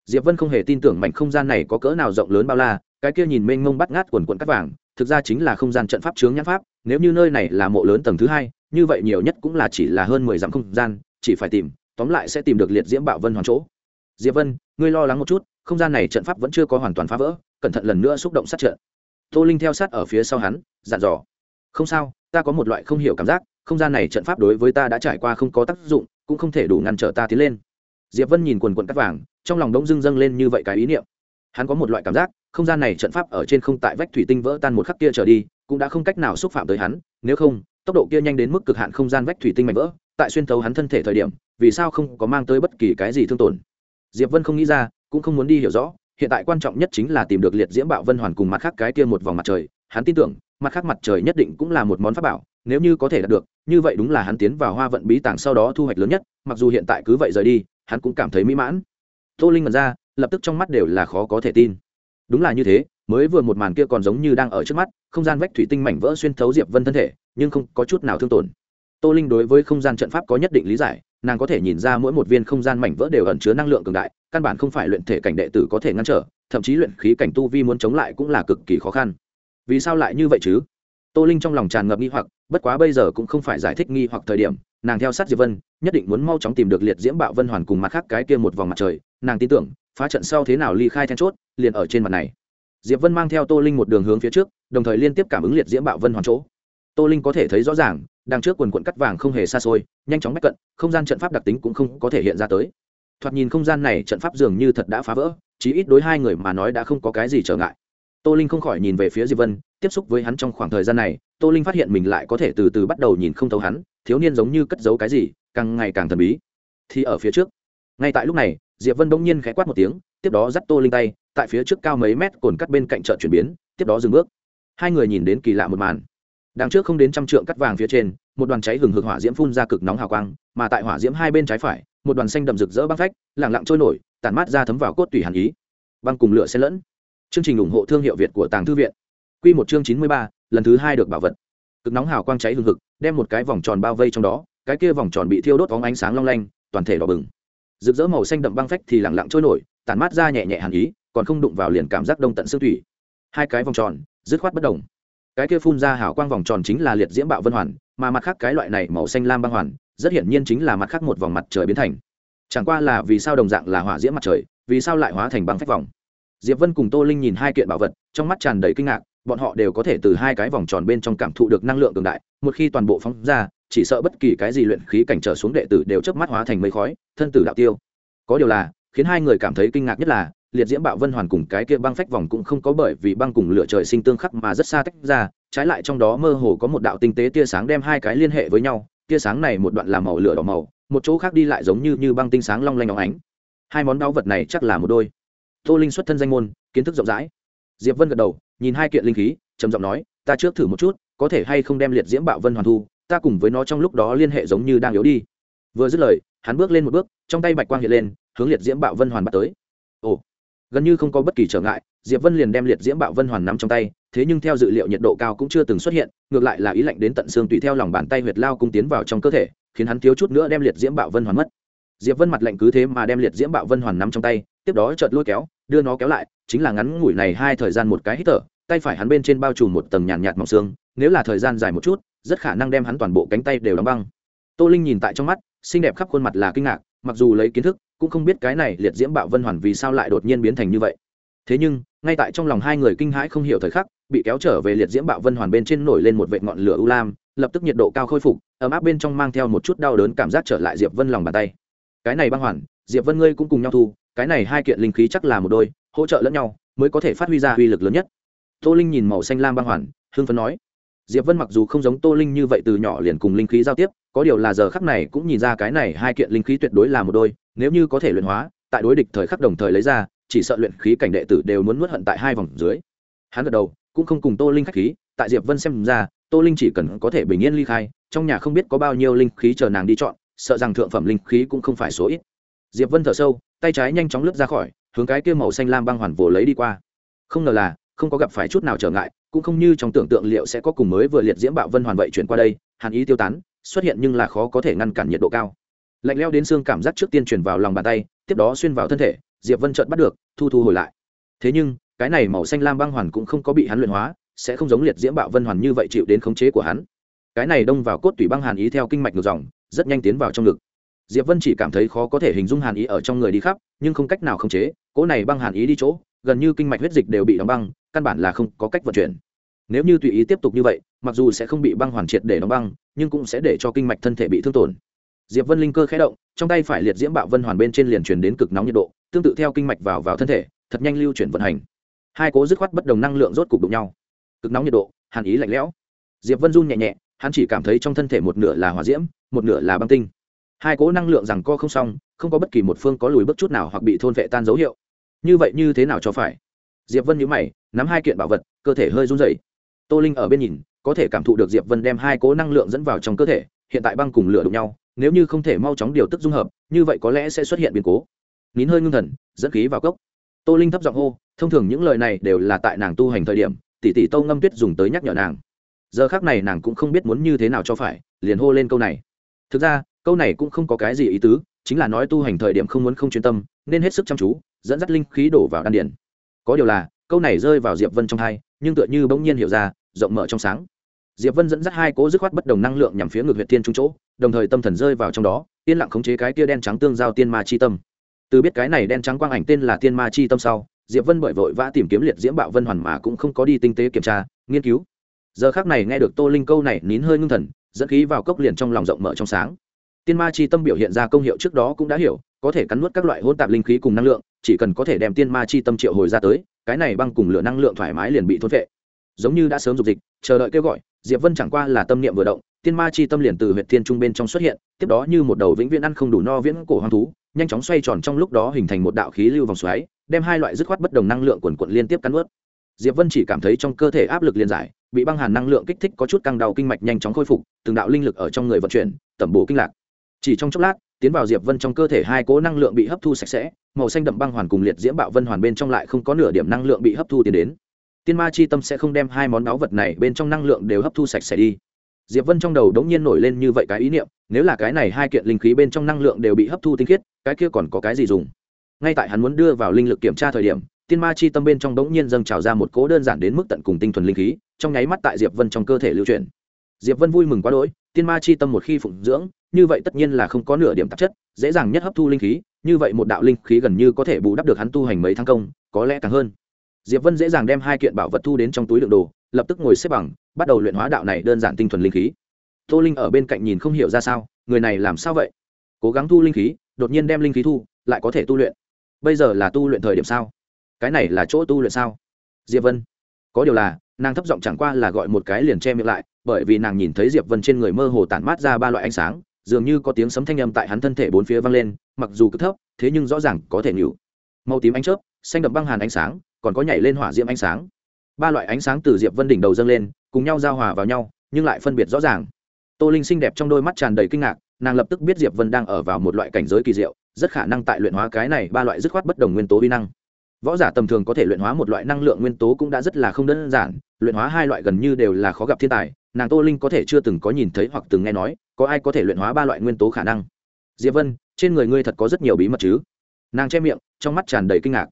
Diệp vân không hề tin tưởng mảnh không gian này có cỡ nào rộng lớn bao la, cái kia nhìn mênh mông bắt ngát quần quần cắt vàng, thực ra chính là không gian trận pháp chướng nhãn pháp nếu như nơi này là mộ lớn tầng thứ hai, như vậy nhiều nhất cũng là chỉ là hơn mười dặm không gian, chỉ phải tìm, tóm lại sẽ tìm được liệt diễm bạo vân hoàn chỗ. Diệp vân, ngươi lo lắng một chút, không gian này trận pháp vẫn chưa có hoàn toàn phá vỡ, cẩn thận lần nữa xúc động sát trận. Tô linh theo sát ở phía sau hắn, dặn dò. Không sao, ta có một loại không hiểu cảm giác, không gian này trận pháp đối với ta đã trải qua không có tác dụng, cũng không thể đủ ngăn trở ta tiến lên. Diệp vân nhìn quần quần cắt vàng, trong lòng đống dưng dâng lên như vậy cái ý niệm. Hắn có một loại cảm giác, không gian này trận pháp ở trên không tại vách thủy tinh vỡ tan một khắc kia trở đi cũng đã không cách nào xúc phạm tới hắn, nếu không, tốc độ kia nhanh đến mức cực hạn không gian vách thủy tinh mạnh vỡ, tại xuyên thấu hắn thân thể thời điểm, vì sao không có mang tới bất kỳ cái gì thương tổn? Diệp vân không nghĩ ra, cũng không muốn đi hiểu rõ, hiện tại quan trọng nhất chính là tìm được liệt diễm bạo vân hoàn cùng mặt khác cái kia một vòng mặt trời, hắn tin tưởng, mặt khác mặt trời nhất định cũng là một món pháp bảo, nếu như có thể đạt được, như vậy đúng là hắn tiến vào hoa vận bí tàng sau đó thu hoạch lớn nhất, mặc dù hiện tại cứ vậy rời đi, hắn cũng cảm thấy mỹ mãn. Tô linh mật ra, lập tức trong mắt đều là khó có thể tin. Đúng là như thế mới vừa một màn kia còn giống như đang ở trước mắt, không gian vách thủy tinh mảnh vỡ xuyên thấu diệp vân thân thể, nhưng không có chút nào thương tổn. Tô linh đối với không gian trận pháp có nhất định lý giải, nàng có thể nhìn ra mỗi một viên không gian mảnh vỡ đều ẩn chứa năng lượng cường đại, căn bản không phải luyện thể cảnh đệ tử có thể ngăn trở, thậm chí luyện khí cảnh tu vi muốn chống lại cũng là cực kỳ khó khăn. Vì sao lại như vậy chứ? Tô linh trong lòng tràn ngập nghi hoặc, bất quá bây giờ cũng không phải giải thích nghi hoặc thời điểm, nàng theo sát diệp vân, nhất định muốn mau chóng tìm được liệt diễm bạo vân hoàn cùng mặt khác cái kia một vòng mặt trời, nàng tin tưởng, phá trận sau thế nào ly khai then chốt, liền ở trên mặt này diệp vân mang theo tô linh một đường hướng phía trước, đồng thời liên tiếp cảm ứng liệt diễm bạo vân hoàn chỗ. Tô linh có thể thấy rõ ràng, đằng trước quần quận cắt vàng không hề xa xôi, nhanh chóng bách cận, không gian trận pháp đặc tính cũng không có thể hiện ra tới. Thoạt nhìn không gian này trận pháp dường như thật đã phá vỡ, chí ít đối hai người mà nói đã không có cái gì trở ngại. Tô linh không khỏi nhìn về phía diệp vân, tiếp xúc với hắn trong khoảng thời gian này, tô linh phát hiện mình lại có thể từ từ bắt đầu nhìn không thấu hắn, thiếu niên giống như cất giấu cái gì, càng ngày càng thần bí. Thì ở phía trước, ngay tại lúc này, diệp vân bỗng nhiên khẽ quát một tiếng tiếp đó dắt tô linh tay, tại phía trước cao mấy mét cồn cắt bên cạnh chợ chuyển biến, tiếp đó dừng bước. Hai người nhìn đến kỳ lạ một màn. Đằng trước không đến trăm trượng cắt vàng phía trên, một đoàn cháy hừng hực hỏa diễm phun ra cực nóng hào quang, mà tại hỏa diễm hai bên trái phải, một đoàn xanh đậm rực rỡ băng phách lẳng lặng trôi nổi, tản mát ra thấm vào cốt tủy hàn ý. Băng cùng lửa xen lẫn. Chương trình ủng hộ thương hiệu việt của tàng thư viện. Quy một chương chín mươi ba, lần thứ hai được bảo vật. Cực nóng hào quang cháy hừng hực, đem một cái vòng tròn bao vây trong đó, cái kia vòng tròn bị thiêu đốt phóng ánh sáng long lanh, toàn thể đỏ bừng. Rực rỡ màu xanh đậm băng phách thì lẳng lặng trôi nổi tản mát ra nhẹ nhẹ hàn ý, còn không đụng vào liền cảm giác đông tận xương thủy. Hai cái vòng tròn, dứt khoát bất đồng cái kia phun ra hào quang vòng tròn chính là liệt diễm bạo vân hoàn, mà mặt khác cái loại này màu xanh lam băng hoàn, rất hiển nhiên chính là mặt khác một vòng mặt trời biến thành. Chẳng qua là vì sao đồng dạng là hỏa diễm mặt trời, vì sao lại hóa thành băng phách vòng? Diệp vân cùng tô linh nhìn hai kiện bảo vật, trong mắt tràn đầy kinh ngạc, bọn họ đều có thể từ hai cái vòng tròn bên trong cảm thụ được năng lượng cường đại, một khi toàn bộ phóng ra, chỉ sợ bất kỳ cái gì luyện khí cảnh trở xuống đệ tử đều chớp mắt hóa thành mây khói, thân tử đạo tiêu. Có điều là khiến hai người cảm thấy kinh ngạc nhất là, liệt diễm bạo vân hoàn cùng cái kia băng phách vòng cũng không có bởi vì băng cùng lửa trời sinh tương khắc mà rất xa tách ra, trái lại trong đó mơ hồ có một đạo tinh tế tia sáng đem hai cái liên hệ với nhau, tia sáng này một đoạn là màu lửa đỏ màu, một chỗ khác đi lại giống như như băng tinh sáng long lanh óng ánh. Hai món đáo vật này chắc là một đôi. Tô linh xuất thân danh môn, kiến thức rộng rãi. Diệp vân gật đầu, nhìn hai kiện linh khí, trầm giọng nói, ta trước thử một chút, có thể hay không đem liệt diễm bạo vân hoàn thu, ta cùng với nó trong lúc đó liên hệ giống như đang yếu đi. Vừa dứt lời, hắn bước lên một bước, trong tay bạch quang hiện lên hướng liệt diễm bạo vân hoàn bắt tới. Ồ gần như không có bất kỳ trở ngại diệp vân liền đem liệt diễm bạo vân hoàn nắm trong tay thế nhưng theo dự liệu nhiệt độ cao cũng chưa từng xuất hiện ngược lại là ý lạnh đến tận xương tùy theo lòng bàn tay huyệt lao cung tiến vào trong cơ thể khiến hắn thiếu chút nữa đem liệt diễm bạo vân hoàn mất. Diệp vân mặt lạnh cứ thế mà đem liệt diễm bạo vân hoàn nắm trong tay tiếp đó chợt lôi kéo đưa nó kéo lại chính là ngắn ngủi này hai thời gian một cái hít thở tay phải hắn bên trên bao trùm một tầng nhàn nhạt, nhạt mỏng xương nếu là thời gian dài một chút rất khả năng đem hắn toàn bộ cánh tay đều đóng băng. Tô linh nhìn tại trong mắt xinh đẹp khắp khuôn mặt là kinh ngạc mặc dù lấy kiến thức cũng không biết cái này liệt diễm bạo vân hoàn vì sao lại đột nhiên biến thành như vậy. Thế nhưng, ngay tại trong lòng hai người kinh hãi không hiểu thời khắc, bị kéo trở về liệt diễm bạo vân hoàn bên trên nổi lên một vệ ngọn lửa u lam, lập tức nhiệt độ cao khôi phục, ấm áp bên trong mang theo một chút đau đớn cảm giác trở lại diệp vân lòng bàn tay. Cái này băng hoàn, diệp vân ngươi cũng cùng nhau thu, cái này hai kiện linh khí chắc là một đôi, hỗ trợ lẫn nhau, mới có thể phát huy ra uy lực lớn nhất. Tô linh nhìn màu xanh lam băng hoàn hương phấn nói. Diệp vân mặc dù không giống tô linh như vậy từ nhỏ liền cùng linh khí giao tiếp có điều là giờ khắc này cũng nhìn ra cái này hai kiện linh khí tuyệt đối là một đôi, nếu như có thể luyện hóa, tại đối địch thời khắc đồng thời lấy ra, chỉ sợ luyện khí cảnh đệ tử đều muốn nuốt hận tại hai vòng dưới. Hắn gật đầu, cũng không cùng tô linh khách khí, tại diệp vân xem ra, tô linh chỉ cần có thể bình yên ly khai, trong nhà không biết có bao nhiêu linh khí chờ nàng đi chọn, sợ rằng thượng phẩm linh khí cũng không phải số ít. Diệp vân thở sâu, tay trái nhanh chóng lướt ra khỏi, hướng cái kia màu xanh lam băng hoàn vồ lấy đi qua. Không ngờ là, không có gặp phải chút nào trở ngại, cũng không như trong tưởng tượng liệu sẽ có cùng mới vừa liệt diễm bạo vân hoàn vậy chuyển qua đây, hàn ý tiêu tán xuất hiện nhưng là khó có thể ngăn cản nhiệt độ cao. Lạnh leo đến xương cảm giác trước tiên truyền vào lòng bàn tay, tiếp đó xuyên vào thân thể, diệp vân trợn bắt được, thu thu hồi lại. Thế nhưng, cái này màu xanh lam băng hoàn cũng không có bị hắn luyện hóa, sẽ không giống liệt diễm bạo vân hoàn như vậy chịu đến khống chế của hắn. Cái này đông vào cốt tủy băng hàn ý theo kinh mạch ngược dòng, rất nhanh tiến vào trong ngực. Diệp vân chỉ cảm thấy khó có thể hình dung hàn ý ở trong người đi khắp, nhưng không cách nào khống chế, cỗ này băng hàn ý đi chỗ, gần như kinh mạch huyết dịch đều bị đóng băng, căn bản là không có cách vận chuyển. Nếu như tùy ý tiếp tục như vậy, mặc dù sẽ không bị băng hoàn triệt để đóng băng nhưng cũng sẽ để cho kinh mạch thân thể bị thương tổn. Diệp vân linh cơ khé động, trong tay phải liệt diễm bạo vân hoàn bên trên liền truyền đến cực nóng nhiệt độ, tương tự theo kinh mạch vào vào thân thể, thật nhanh lưu chuyển vận hành. Hai cố dứt khoát bất đồng năng lượng rốt cục đụng nhau. Cực nóng nhiệt độ, hàn ý lạnh lẽo. Diệp vân run nhẹ nhẹ, hắn chỉ cảm thấy trong thân thể một nửa là hỏa diễm, một nửa là băng tinh. Hai cố năng lượng rằng co không xong, không có bất kỳ một phương có lùi bước chút nào hoặc bị thôn vệ tan dấu hiệu. Như vậy như thế nào cho phải? Diệp vân nhíu mày, nắm hai kiện bảo vật, cơ thể hơi run rẩy. Tô linh ở bên nhìn có thể cảm thụ được diệp vân đem hai cố năng lượng dẫn vào trong cơ thể, hiện tại băng cùng lửa đụng nhau, nếu như không thể mau chóng điều tức dung hợp, như vậy có lẽ sẽ xuất hiện biến cố. Nín hơi ngưng thần, dẫn khí vào cốc. Tô linh thấp giọng hô, thông thường những lời này đều là tại nàng tu hành thời điểm, tỷ tỷ tô ngâm tuyết dùng tới nhắc nhở nàng. Giờ khác này nàng cũng không biết muốn như thế nào cho phải, liền hô lên câu này. Thực ra, câu này cũng không có cái gì ý tứ, chính là nói tu hành thời điểm không muốn không chuyên tâm, nên hết sức chăm chú, dẫn dắt linh khí đổ vào đan điển có điều là, câu này rơi vào diệp vân trong hai, nhưng tựa như bỗng nhiên hiểu ra, rộng mở trong sáng diệp vân dẫn dắt hai cỗ dứt khoát bất đồng năng lượng nhằm phía ngược huyệt tiên trung chỗ, đồng thời tâm thần rơi vào trong đó, yên lặng khống chế cái kia đen trắng tương giao tiên ma chi tâm. Từ biết cái này đen trắng quang ảnh tên là tiên ma chi tâm sau, diệp vân bởi vội vã tìm kiếm liệt diễm bạo vân hoàn mà cũng không có đi tinh tế kiểm tra, nghiên cứu. Giờ khác này nghe được tô linh câu này nín hơi ngưng thần, dẫn khí vào cốc liền trong lòng rộng mở trong sáng. Tiên ma chi tâm biểu hiện ra công hiệu trước đó cũng đã hiểu, có thể cắn nuốt các loại hỗn tạp linh khí cùng năng lượng, chỉ cần có thể đem tiên ma chi tâm triệu hồi ra tới, cái này băng cùng lửa năng lượng thoải mái liền bị thôn vệ. Giống như đã sớm dục dịch, chờ đợi kêu gọi diệp vân chẳng qua là tâm niệm vừa động, tiên ma chi tâm liền từ Huyệt thiên trung bên trong xuất hiện, tiếp đó như một đầu vĩnh viễn ăn không đủ no viễn cổ hoang thú, nhanh chóng xoay tròn trong lúc đó hình thành một đạo khí lưu vòng xoáy, đem hai loại dứt khoát bất đồng năng lượng quần quận liên tiếp cắn ướt diệp vân chỉ cảm thấy trong cơ thể áp lực liền giải, bị băng hàn năng lượng kích thích có chút căng đau kinh mạch nhanh chóng khôi phục, từng đạo linh lực ở trong người vận chuyển, tẩm bổ kinh lạc. Chỉ trong chốc lát, tiến vào diệp vân trong cơ thể hai cố năng lượng bị hấp thu sạch sẽ, màu xanh đậm băng hoàn cùng liệt diễm bạo vân hoàn bên trong lại không có nửa điểm năng lượng bị hấp thu tiến đến tiên ma chi tâm sẽ không đem hai món báu vật này bên trong năng lượng đều hấp thu sạch sẽ đi. Diệp vân trong đầu đống nhiên nổi lên như vậy cái ý niệm, nếu là cái này hai kiện linh khí bên trong năng lượng đều bị hấp thu tinh khiết, cái kia còn có cái gì dùng? Ngay tại hắn muốn đưa vào linh lực kiểm tra thời điểm, tiên ma chi tâm bên trong đống nhiên dâng trào ra một cố đơn giản đến mức tận cùng tinh thuần linh khí, trong nháy mắt tại diệp vân trong cơ thể lưu chuyển. Diệp vân vui mừng quá đỗi, tiên ma chi tâm một khi phụng dưỡng, như vậy tất nhiên là không có nửa điểm tạp chất, dễ dàng nhất hấp thu linh khí, như vậy một đạo linh khí gần như có thể bù đắp được hắn tu hành mấy tháng công, có lẽ càng hơn diệp vân dễ dàng đem hai kiện bảo vật thu đến trong túi đựng đồ, lập tức ngồi xếp bằng, bắt đầu luyện hóa đạo này đơn giản tinh thuần linh khí. Tô linh ở bên cạnh nhìn không hiểu ra sao, người này làm sao vậy? Cố gắng thu linh khí, đột nhiên đem linh khí thu, lại có thể tu luyện. Bây giờ là tu luyện thời điểm sao? Cái này là chỗ tu luyện sao? Diệp vân. Có điều là, nàng thấp giọng chẳng qua là gọi một cái liền che miệng lại, bởi vì nàng nhìn thấy diệp vân trên người mơ hồ tản mát ra ba loại ánh sáng, dường như có tiếng sấm thanh âm tại hắn thân thể bốn phía vang lên, mặc dù cực thấp, thế nhưng rõ ràng có thể nhủ. Màu tím ánh chớp, xanh đậm băng hàn ánh sáng còn có nhảy lên hỏa diễm ánh sáng. Ba loại ánh sáng từ diệp vân đỉnh đầu dâng lên, cùng nhau giao hòa vào nhau, nhưng lại phân biệt rõ ràng. Tô linh xinh đẹp trong đôi mắt tràn đầy kinh ngạc, nàng lập tức biết diệp vân đang ở vào một loại cảnh giới kỳ diệu, rất khả năng tại luyện hóa cái này ba loại dứt khoát bất đồng nguyên tố vi năng. Võ giả tầm thường có thể luyện hóa một loại năng lượng nguyên tố cũng đã rất là không đơn giản, luyện hóa hai loại gần như đều là khó gặp thiên tài, nàng tô linh có thể chưa từng có nhìn thấy hoặc từng nghe nói, có ai có thể luyện hóa ba loại nguyên tố khả năng? Diệp vân, trên người ngươi thật có rất nhiều bí mật chứ? Nàng che miệng, trong mắt tràn đầy kinh ngạc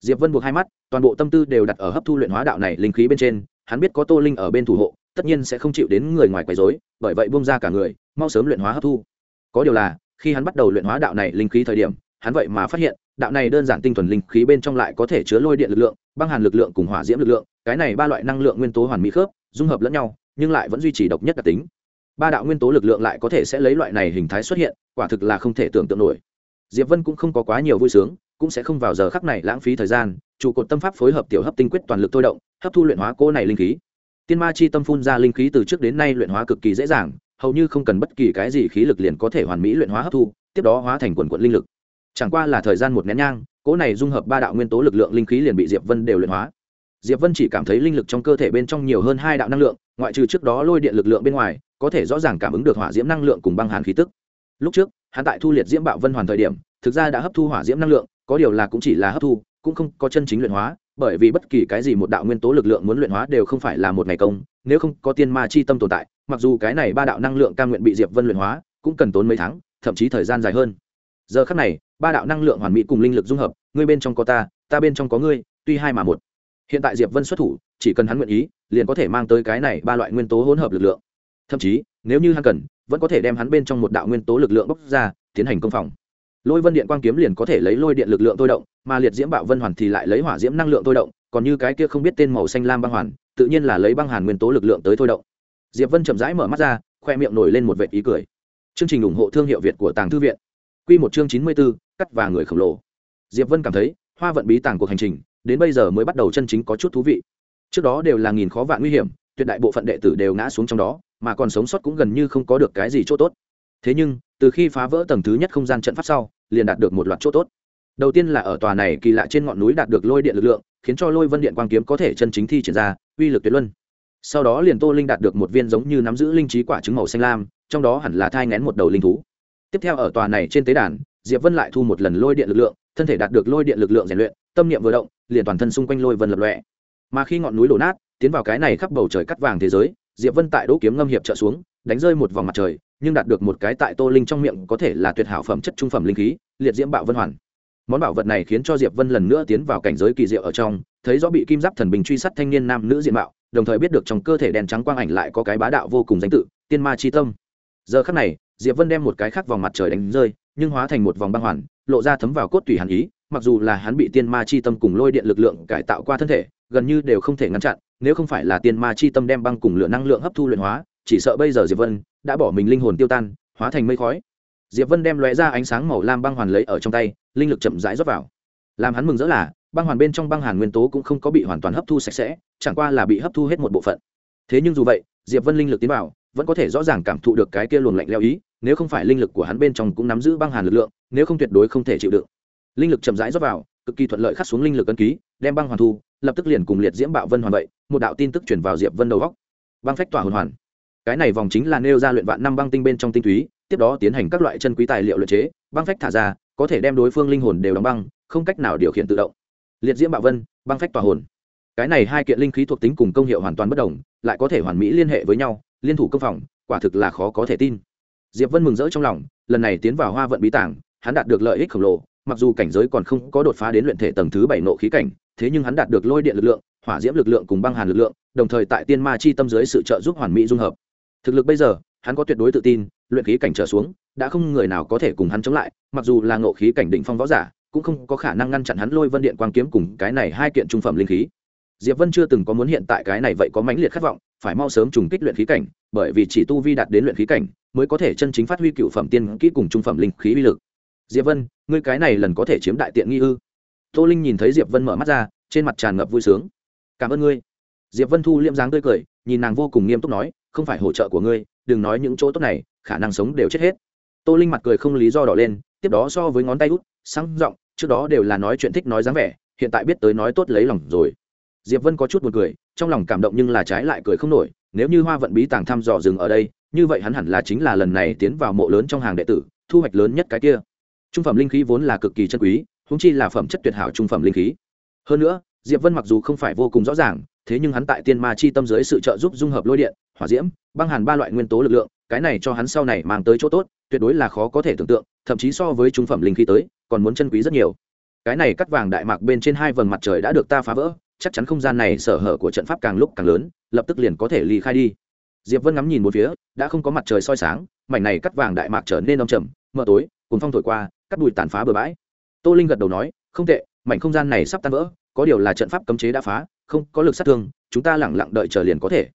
diệp vân buộc hai mắt, toàn bộ tâm tư đều đặt ở hấp thu luyện hóa đạo này linh khí bên trên, hắn biết có tô linh ở bên thủ hộ, tất nhiên sẽ không chịu đến người ngoài quấy rối, bởi vậy buông ra cả người, mau sớm luyện hóa hấp thu. Có điều là, khi hắn bắt đầu luyện hóa đạo này linh khí thời điểm, hắn vậy mà phát hiện, đạo này đơn giản tinh thuần linh khí bên trong lại có thể chứa lôi điện lực lượng, băng hàn lực lượng cùng hỏa diễm lực lượng, cái này ba loại năng lượng nguyên tố hoàn mỹ khớp, dung hợp lẫn nhau, nhưng lại vẫn duy trì độc nhất đặc tính. Ba đạo nguyên tố lực lượng lại có thể sẽ lấy loại này hình thái xuất hiện, quả thực là không thể tưởng tượng nổi. Diệp vân cũng không có quá nhiều vui sướng cũng sẽ không vào giờ khắc này lãng phí thời gian, trụ cột tâm pháp phối hợp tiểu hấp tinh quyết toàn lực thôi động, hấp thu luyện hóa cô này linh khí. Tiên ma chi tâm phun ra linh khí từ trước đến nay luyện hóa cực kỳ dễ dàng, hầu như không cần bất kỳ cái gì khí lực liền có thể hoàn mỹ luyện hóa hấp thu, tiếp đó hóa thành quần quận linh lực. Chẳng qua là thời gian một nén nhang, cỗ này dung hợp ba đạo nguyên tố lực lượng linh khí liền bị diệp vân đều luyện hóa. Diệp vân chỉ cảm thấy linh lực trong cơ thể bên trong nhiều hơn hai đạo năng lượng, ngoại trừ trước đó lôi điện lực lượng bên ngoài, có thể rõ ràng cảm ứng được hỏa diễm năng lượng cùng băng hàn khí tức. Lúc trước, hắn tại thu liệt diễm bạo vân hoàn thời điểm, thực ra đã hấp thu hỏa diễm năng lượng có điều là cũng chỉ là hấp thu, cũng không có chân chính luyện hóa, bởi vì bất kỳ cái gì một đạo nguyên tố lực lượng muốn luyện hóa đều không phải là một ngày công, nếu không có tiên ma chi tâm tồn tại, mặc dù cái này ba đạo năng lượng cao nguyện bị diệp vân luyện hóa, cũng cần tốn mấy tháng, thậm chí thời gian dài hơn. Giờ khắc này, ba đạo năng lượng hoàn mỹ cùng linh lực dung hợp, ngươi bên trong có ta ta bên trong có ngươi, tuy hai mà một. Hiện tại diệp vân xuất thủ, chỉ cần hắn nguyện ý, liền có thể mang tới cái này ba loại nguyên tố hỗn hợp lực lượng. Thậm chí, nếu như hắn cần, vẫn có thể đem hắn bên trong một đạo nguyên tố lực lượng bóc ra, tiến hành công phòng lôi vân điện quang kiếm liền có thể lấy lôi điện lực lượng thôi động, mà liệt diễm bạo vân hoàn thì lại lấy hỏa diễm năng lượng thôi động, còn như cái kia không biết tên màu xanh lam băng hoàn, tự nhiên là lấy băng hàn nguyên tố lực lượng tới thôi động. Diệp vân chậm rãi mở mắt ra, khoe miệng nổi lên một vệt ý cười. Chương trình ủng hộ thương hiệu việt của tàng thư viện. Q một chương chín mươi b ố cắt và người khổng lồ. Diệp vân cảm thấy, hoa vận bí tàng cuộc hành trình, đến bây giờ mới bắt đầu chân chính có chút thú vị. Trước đó đều là nghìn khó vạn nguy hiểm, tuyệt đại bộ phận đệ tử đều ngã xuống trong đó, mà còn sống sót cũng gần như không có được cái gì chỗ tốt. Thế nhưng từ khi phá vỡ tầng thứ nhất không gian trận pháp sau, liền đạt được một loạt chỗ tốt. Đầu tiên là ở tòa này kỳ lạ trên ngọn núi đạt được lôi điện lực lượng, khiến cho lôi vân điện quang kiếm có thể chân chính thi triển ra, uy lực tuyệt luân. Sau đó liền tô linh đạt được một viên giống như nắm giữ linh trí quả trứng màu xanh lam, trong đó hẳn là thai ngén một đầu linh thú. Tiếp theo ở tòa này trên tế đàn, diệp vân lại thu một lần lôi điện lực lượng, thân thể đạt được lôi điện lực lượng rèn luyện, tâm niệm vừa động, liền toàn thân xung quanh lôi vân lập lọe mà khi ngọn núi đổ nát, tiến vào cái này khắp bầu trời cắt vàng thế giới, diệp vân tại đỗ kiếm ngâm hiệp trợ xuống đánh rơi một vòng mặt trời, nhưng đạt được một cái tại tô linh trong miệng có thể là tuyệt hảo phẩm chất trung phẩm linh khí, liệt diễm bạo vân hoàn. Món bảo vật này khiến cho diệp vân lần nữa tiến vào cảnh giới kỳ diệu ở trong, thấy rõ bị kim giáp thần bình truy sát thanh niên nam nữ diện mạo, đồng thời biết được trong cơ thể đèn trắng quang ảnh lại có cái bá đạo vô cùng danh tự, tiên ma chi tâm. Giờ khắc này, diệp vân đem một cái khác vòng mặt trời đánh rơi, nhưng hóa thành một vòng băng hoàn, lộ ra thấm vào cốt tủy hàn ý, mặc dù là hắn bị tiên ma chi tâm cùng lôi điện lực lượng cải tạo qua thân thể, gần như đều không thể ngăn chặn, nếu không phải là tiên ma chi tâm đem băng cùng lửa năng lượng hấp thu luyện hóa chỉ sợ bây giờ diệp vân đã bỏ mình linh hồn tiêu tan, hóa thành mây khói. Diệp vân đem lóe ra ánh sáng màu lam băng hoàn lấy ở trong tay, linh lực chậm rãi rót vào. Làm hắn mừng rỡ là, băng hoàn bên trong băng hàn nguyên tố cũng không có bị hoàn toàn hấp thu sạch sẽ, chẳng qua là bị hấp thu hết một bộ phận. Thế nhưng dù vậy, diệp vân linh lực tiến vào, vẫn có thể rõ ràng cảm thụ được cái kia luồng lạnh leo ý, nếu không phải linh lực của hắn bên trong cũng nắm giữ băng hàn lực lượng, nếu không tuyệt đối không thể chịu đựng. Linh lực chậm rãi rót vào, cực kỳ thuận lợi khắc xuống linh lực ấn ký, đem băng hoàn thu, lập tức liền cùng liệt diễm bạo vân hoàn vậy, một đạo tin tức chuyển vào diệp vân đầu góc. Băng phách tỏa hồn hoàn cái này vòng chính là nêu ra luyện vạn năm băng tinh bên trong tinh túy, tiếp đó tiến hành các loại chân quý tài liệu luyện chế, băng phách thả ra, có thể đem đối phương linh hồn đều đóng băng, không cách nào điều khiển tự động. Liệt diễm bạo vân, băng phách tỏa hồn. Cái này hai kiện linh khí thuộc tính cùng công hiệu hoàn toàn bất đồng, lại có thể hoàn mỹ liên hệ với nhau, liên thủ công phòng, quả thực là khó có thể tin. Diệp vân mừng rỡ trong lòng, lần này tiến vào hoa vận bí tàng hắn đạt được lợi ích khổng lồ, mặc dù cảnh giới còn không có đột phá đến luyện thể tầng thứ bảy nộ khí cảnh, thế nhưng hắn đạt được lôi điện lực lượng, hỏa diễm lực lượng cùng băng hàn lực lượng, đồng thời tại tiên ma chi tâm dưới sự trợ giúp hoàn mỹ dung hợp thực lực bây giờ, hắn có tuyệt đối tự tin, luyện khí cảnh trở xuống, đã không người nào có thể cùng hắn chống lại, mặc dù là ngộ khí cảnh định phong võ giả, cũng không có khả năng ngăn chặn hắn lôi vân điện quang kiếm cùng cái này hai kiện trung phẩm linh khí. Diệp vân chưa từng có muốn hiện tại cái này vậy có mãnh liệt khát vọng, phải mau sớm trùng kích luyện khí cảnh, bởi vì chỉ tu vi đạt đến luyện khí cảnh, mới có thể chân chính phát huy cựu phẩm tiên kỹ cùng trung phẩm linh khí uy lực. Diệp vân, ngươi cái này lần có thể chiếm đại tiện nghi ư? Tô linh nhìn thấy diệp vân mở mắt ra, trên mặt tràn ngập vui sướng. Cảm ơn ngươi. Diệp vân thu liễm dáng tươi cười, nhìn nàng vô cùng nghiêm túc nói không phải hỗ trợ của ngươi, đừng nói những chỗ tốt này, khả năng sống đều chết hết. Tô linh mặt cười không lý do đỏ lên, tiếp đó so với ngón tay út, sáng giọng, trước đó đều là nói chuyện thích nói dáng vẻ, hiện tại biết tới nói tốt lấy lòng rồi. Diệp vân có chút buồn cười, trong lòng cảm động nhưng là trái lại cười không nổi, nếu như hoa vận bí tàng thăm dò rừng ở đây, như vậy hắn hẳn là chính là lần này tiến vào mộ lớn trong hàng đệ tử, thu hoạch lớn nhất cái kia. Trung phẩm linh khí vốn là cực kỳ chân quý húng chi là phẩm chất tuyệt hảo trung phẩm linh khí. Hơn nữa, diệp vân mặc dù không phải vô cùng rõ ràng thế nhưng hắn tại tiên ma chi tâm dưới sự trợ giúp dung hợp lôi điện, hỏa diễm, băng hàn ba loại nguyên tố lực lượng, cái này cho hắn sau này mang tới chỗ tốt, tuyệt đối là khó có thể tưởng tượng, thậm chí so với trung phẩm linh khí tới, còn muốn chân quý rất nhiều. Cái này cắt vàng đại mạc bên trên hai vầng mặt trời đã được ta phá vỡ, chắc chắn không gian này sở hở của trận pháp càng lúc càng lớn, lập tức liền có thể ly khai đi. Diệp vân ngắm nhìn một phía, đã không có mặt trời soi sáng, mảnh này cắt vàng đại mạc trở nên đông trầm, mờ tối cùng phong thổi qua, cắt bụi tàn phá bừa bãi. Tô linh gật đầu nói, không tệ, mảnh không gian này sắp tan vỡ, có điều là trận pháp cấm chế đã phá không có lực sát thương, chúng ta lẳng lặng đợi chờ liền có thể.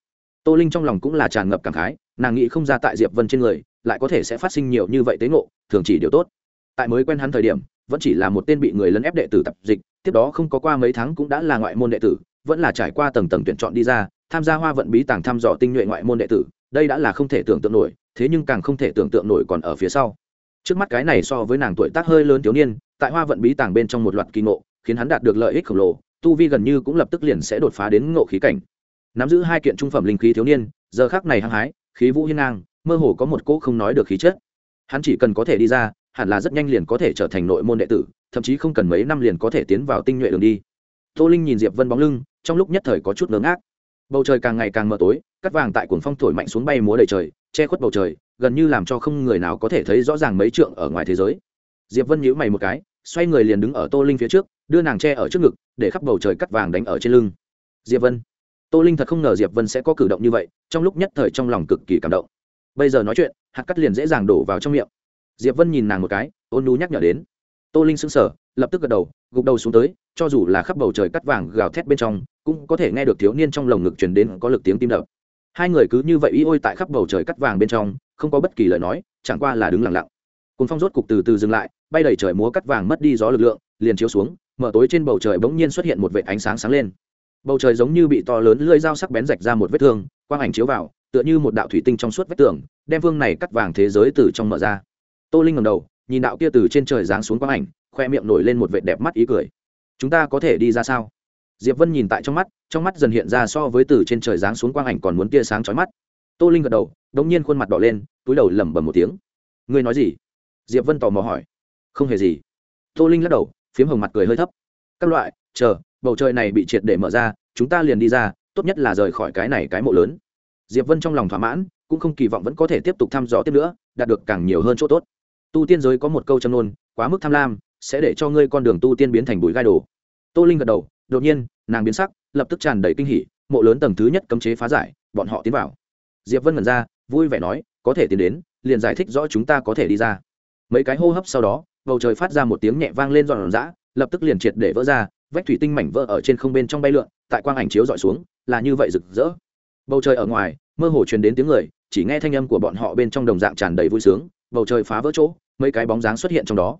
Tô linh trong lòng cũng là tràn ngập cảm khái, nàng nghĩ không ra tại diệp vân trên người, lại có thể sẽ phát sinh nhiều như vậy tế ngộ, thường chỉ điều tốt. Tại mới quen hắn thời điểm, vẫn chỉ là một tên bị người lấn ép đệ tử tập dịch, tiếp đó không có qua mấy tháng cũng đã là ngoại môn đệ tử, vẫn là trải qua tầng tầng tuyển chọn đi ra, tham gia hoa vận bí tàng thăm dò tinh nhuệ ngoại môn đệ tử, đây đã là không thể tưởng tượng nổi, thế nhưng càng không thể tưởng tượng nổi còn ở phía sau. Trước mắt cái này so với nàng tuổi tác hơi lớn thiếu niên, tại hoa vận bí tàng bên trong một loạt kỳ ngộ, khiến hắn đạt được lợi ích khổng lồ tu vi gần như cũng lập tức liền sẽ đột phá đến ngộ khí cảnh. Nắm giữ hai kiện trung phẩm linh khí thiếu niên, giờ khác này hăng hái, khí vũ hiên ngang, mơ hồ có một cỗ không nói được khí chất. Hắn chỉ cần có thể đi ra, hẳn là rất nhanh liền có thể trở thành nội môn đệ tử, thậm chí không cần mấy năm liền có thể tiến vào tinh nhuệ đường đi. Tô linh nhìn diệp vân bóng lưng, trong lúc nhất thời có chút ngớ ngác. Bầu trời càng ngày càng mờ tối, cắt vàng tại cuồng phong thổi mạnh xuống bay múa đầy trời, che khuất bầu trời, gần như làm cho không người nào có thể thấy rõ ràng mấy trượng ở ngoài thế giới. Diệp vân nhíu mày một cái, xoay người liền đứng ở tô linh phía trước đưa nàng che ở trước ngực, để khắp bầu trời cắt vàng đánh ở trên lưng. Diệp vân. Tô linh thật không ngờ diệp vân sẽ có cử động như vậy, trong lúc nhất thời trong lòng cực kỳ cảm động. Bây giờ nói chuyện, hạt cắt liền dễ dàng đổ vào trong miệng. Diệp vân nhìn nàng một cái, ôn nú nhắc nhở đến. Tô linh sững sờ, lập tức gật đầu, gục đầu xuống tới, cho dù là khắp bầu trời cắt vàng gào thét bên trong, cũng có thể nghe được thiếu niên trong lồng ngực truyền đến có lực tiếng tim đập. Hai người cứ như vậy y ôi tại khắp bầu trời cắt vàng bên trong, không có bất kỳ lời nói, chẳng qua là đứng lặng lặng. Cùng phong rốt cục từ từ dừng lại, bay đầy trời múa cắt vàng mất đi gió lực lượng, liền chiếu xuống mở tối trên bầu trời bỗng nhiên xuất hiện một vệt ánh sáng sáng lên. Bầu trời giống như bị to lớn lưỡi dao sắc bén rạch ra một vết thương, quang ảnh chiếu vào, tựa như một đạo thủy tinh trong suốt vách tường, đem vương này cắt vàng thế giới từ trong mở ra. Tô linh ngầm đầu, nhìn đạo kia từ trên trời giáng xuống quang ảnh, khoe miệng nổi lên một vệt đẹp mắt ý cười. Chúng ta có thể đi ra sao? Diệp vân nhìn tại trong mắt trong mắt dần hiện ra so với từ trên trời giáng xuống quang ảnh còn muốn tia sáng chói mắt. Tô linh gật đầu đống nhiên khuôn mặt đỏ lên, túi đầu lẩm bẩm một tiếng. Ngươi nói gì? Diệp vân tò mò hỏi. Không hề gì. Tô linh lắc đầu phiếm hồng mặt cười hơi thấp. Các loại, chờ, bầu trời này bị triệt để mở ra, chúng ta liền đi ra, tốt nhất là rời khỏi cái này cái mộ lớn. Diệp vân trong lòng thỏa mãn, cũng không kỳ vọng vẫn có thể tiếp tục thăm dò tiếp nữa, đạt được càng nhiều hơn chỗ tốt. Tu tiên giới có một câu châm nôn quá mức tham lam, sẽ để cho ngươi con đường tu tiên biến thành bụi gai đồ tô linh gật đầu, đột nhiên, nàng biến sắc, lập tức tràn đầy kinh hỉ, mộ lớn tầng thứ nhất cấm chế phá giải, bọn họ tiến vào. Diệp vân ngẩn ra, vui vẻ nói, có thể tiến đến, liền giải thích rõ chúng ta có thể đi ra. Mấy cái hô hấp sau đó bầu trời phát ra một tiếng nhẹ vang lên giòn giã, lập tức liền triệt để vỡ ra, vách thủy tinh mảnh vỡ ở trên không bên trong bay lượn, tại quang ảnh chiếu dọi xuống, là như vậy rực rỡ. Bầu trời ở ngoài, mơ hồ truyền đến tiếng người, chỉ nghe thanh âm của bọn họ bên trong đồng dạng tràn đầy vui sướng, bầu trời phá vỡ chỗ, mấy cái bóng dáng xuất hiện trong đó.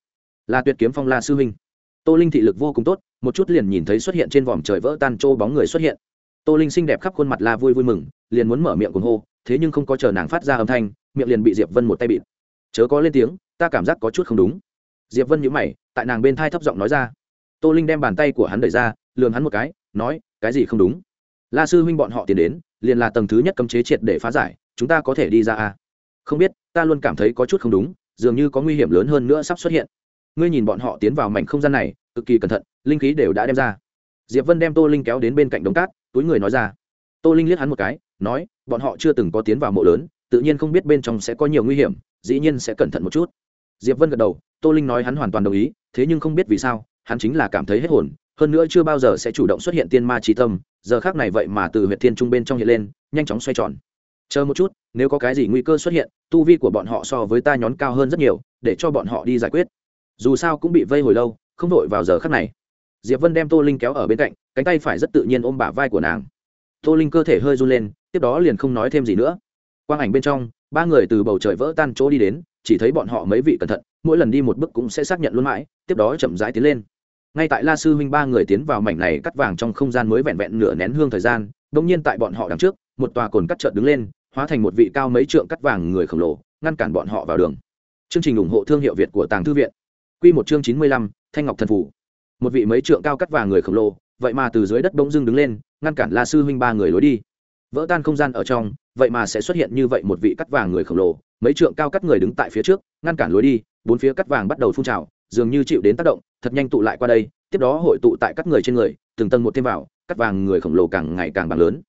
Là tuyệt kiếm phong la sư huynh tô linh thị lực vô cùng tốt, một chút liền nhìn thấy xuất hiện trên vòm trời vỡ tan trô bóng người xuất hiện. Tô linh xinh đẹp khắp khuôn mặt la vui vui mừng, liền muốn mở miệng cuồng hô, thế nhưng không có chờ nàng phát ra âm thanh, miệng liền bị diệp vân một tay bịt. Chớ có lên tiếng, ta cảm giác có chút không đúng diệp vân nhữ mày, tại nàng bên thai thấp giọng nói ra. Tô linh đem bàn tay của hắn đẩy ra, lườm hắn một cái, nói, cái gì không đúng? La sư huynh bọn họ tiến đến, liền là tầng thứ nhất cấm chế triệt để phá giải, chúng ta có thể đi ra à? không biết, ta luôn cảm thấy có chút không đúng, dường như có nguy hiểm lớn hơn nữa sắp xuất hiện. Ngươi nhìn bọn họ tiến vào mảnh không gian này, cực kỳ cẩn thận, linh khí đều đã đem ra. Diệp vân đem tô linh kéo đến bên cạnh đống cát, túi người nói ra. Tô linh liếc hắn một cái, nói, bọn họ chưa từng có tiến vào mộ lớn, tự nhiên không biết bên trong sẽ có nhiều nguy hiểm, dĩ nhiên sẽ cẩn thận một chút diệp vân gật đầu, tô linh nói hắn hoàn toàn đồng ý, thế nhưng không biết vì sao, hắn chính là cảm thấy hết hồn, hơn nữa chưa bao giờ sẽ chủ động xuất hiện tiên ma trí tâm, giờ khác này vậy mà từ huyện thiên trung bên trong hiện lên, nhanh chóng xoay tròn. Chờ một chút, nếu có cái gì nguy cơ xuất hiện, tu vi của bọn họ so với ta nhón cao hơn rất nhiều, để cho bọn họ đi giải quyết. Dù sao cũng bị vây hồi lâu, không đội vào giờ khắc này. Diệp vân đem tô linh kéo ở bên cạnh, cánh tay phải rất tự nhiên ôm bả vai của nàng. Tô linh cơ thể hơi run lên, tiếp đó liền không nói thêm gì nữa. Quang ảnh bên trong ba người từ bầu trời vỡ tan chỗ đi đến, chỉ thấy bọn họ mấy vị cẩn thận, mỗi lần đi một bước cũng sẽ xác nhận luôn mãi, tiếp đó chậm rãi tiến lên. Ngay tại la sư huynh ba người tiến vào mảnh này cắt vàng trong không gian mới vẹn vẹn nửa nén hương thời gian đông nhiên tại bọn họ đằng trước, một tòa cồn cắt trợt đứng lên, hóa thành một vị cao mấy trượng cắt vàng người khổng lồ, ngăn cản bọn họ vào đường. Chương trình ủng hộ thương hiệu việt của tàng thư viện. Q một chương chín mươi lăm, thanh ngọc thần phủ. Một vị mấy trượng cao cắt vàng người khổng lồ, vậy mà từ dưới đất bỗng dưng đứng lên, ngăn cản la sư huynh ba người lối đi vỡ tan không gian ở trong, vậy mà sẽ xuất hiện như vậy một vị cắt vàng người khổng lồ, mấy trượng cao cắt người đứng tại phía trước, ngăn cản lối đi, bốn phía cắt vàng bắt đầu phun trào, dường như chịu đến tác động, thật nhanh tụ lại qua đây, tiếp đó hội tụ tại các người trên người, từng tầng một thêm vào, cắt vàng người khổng lồ càng ngày càng bằng lớn.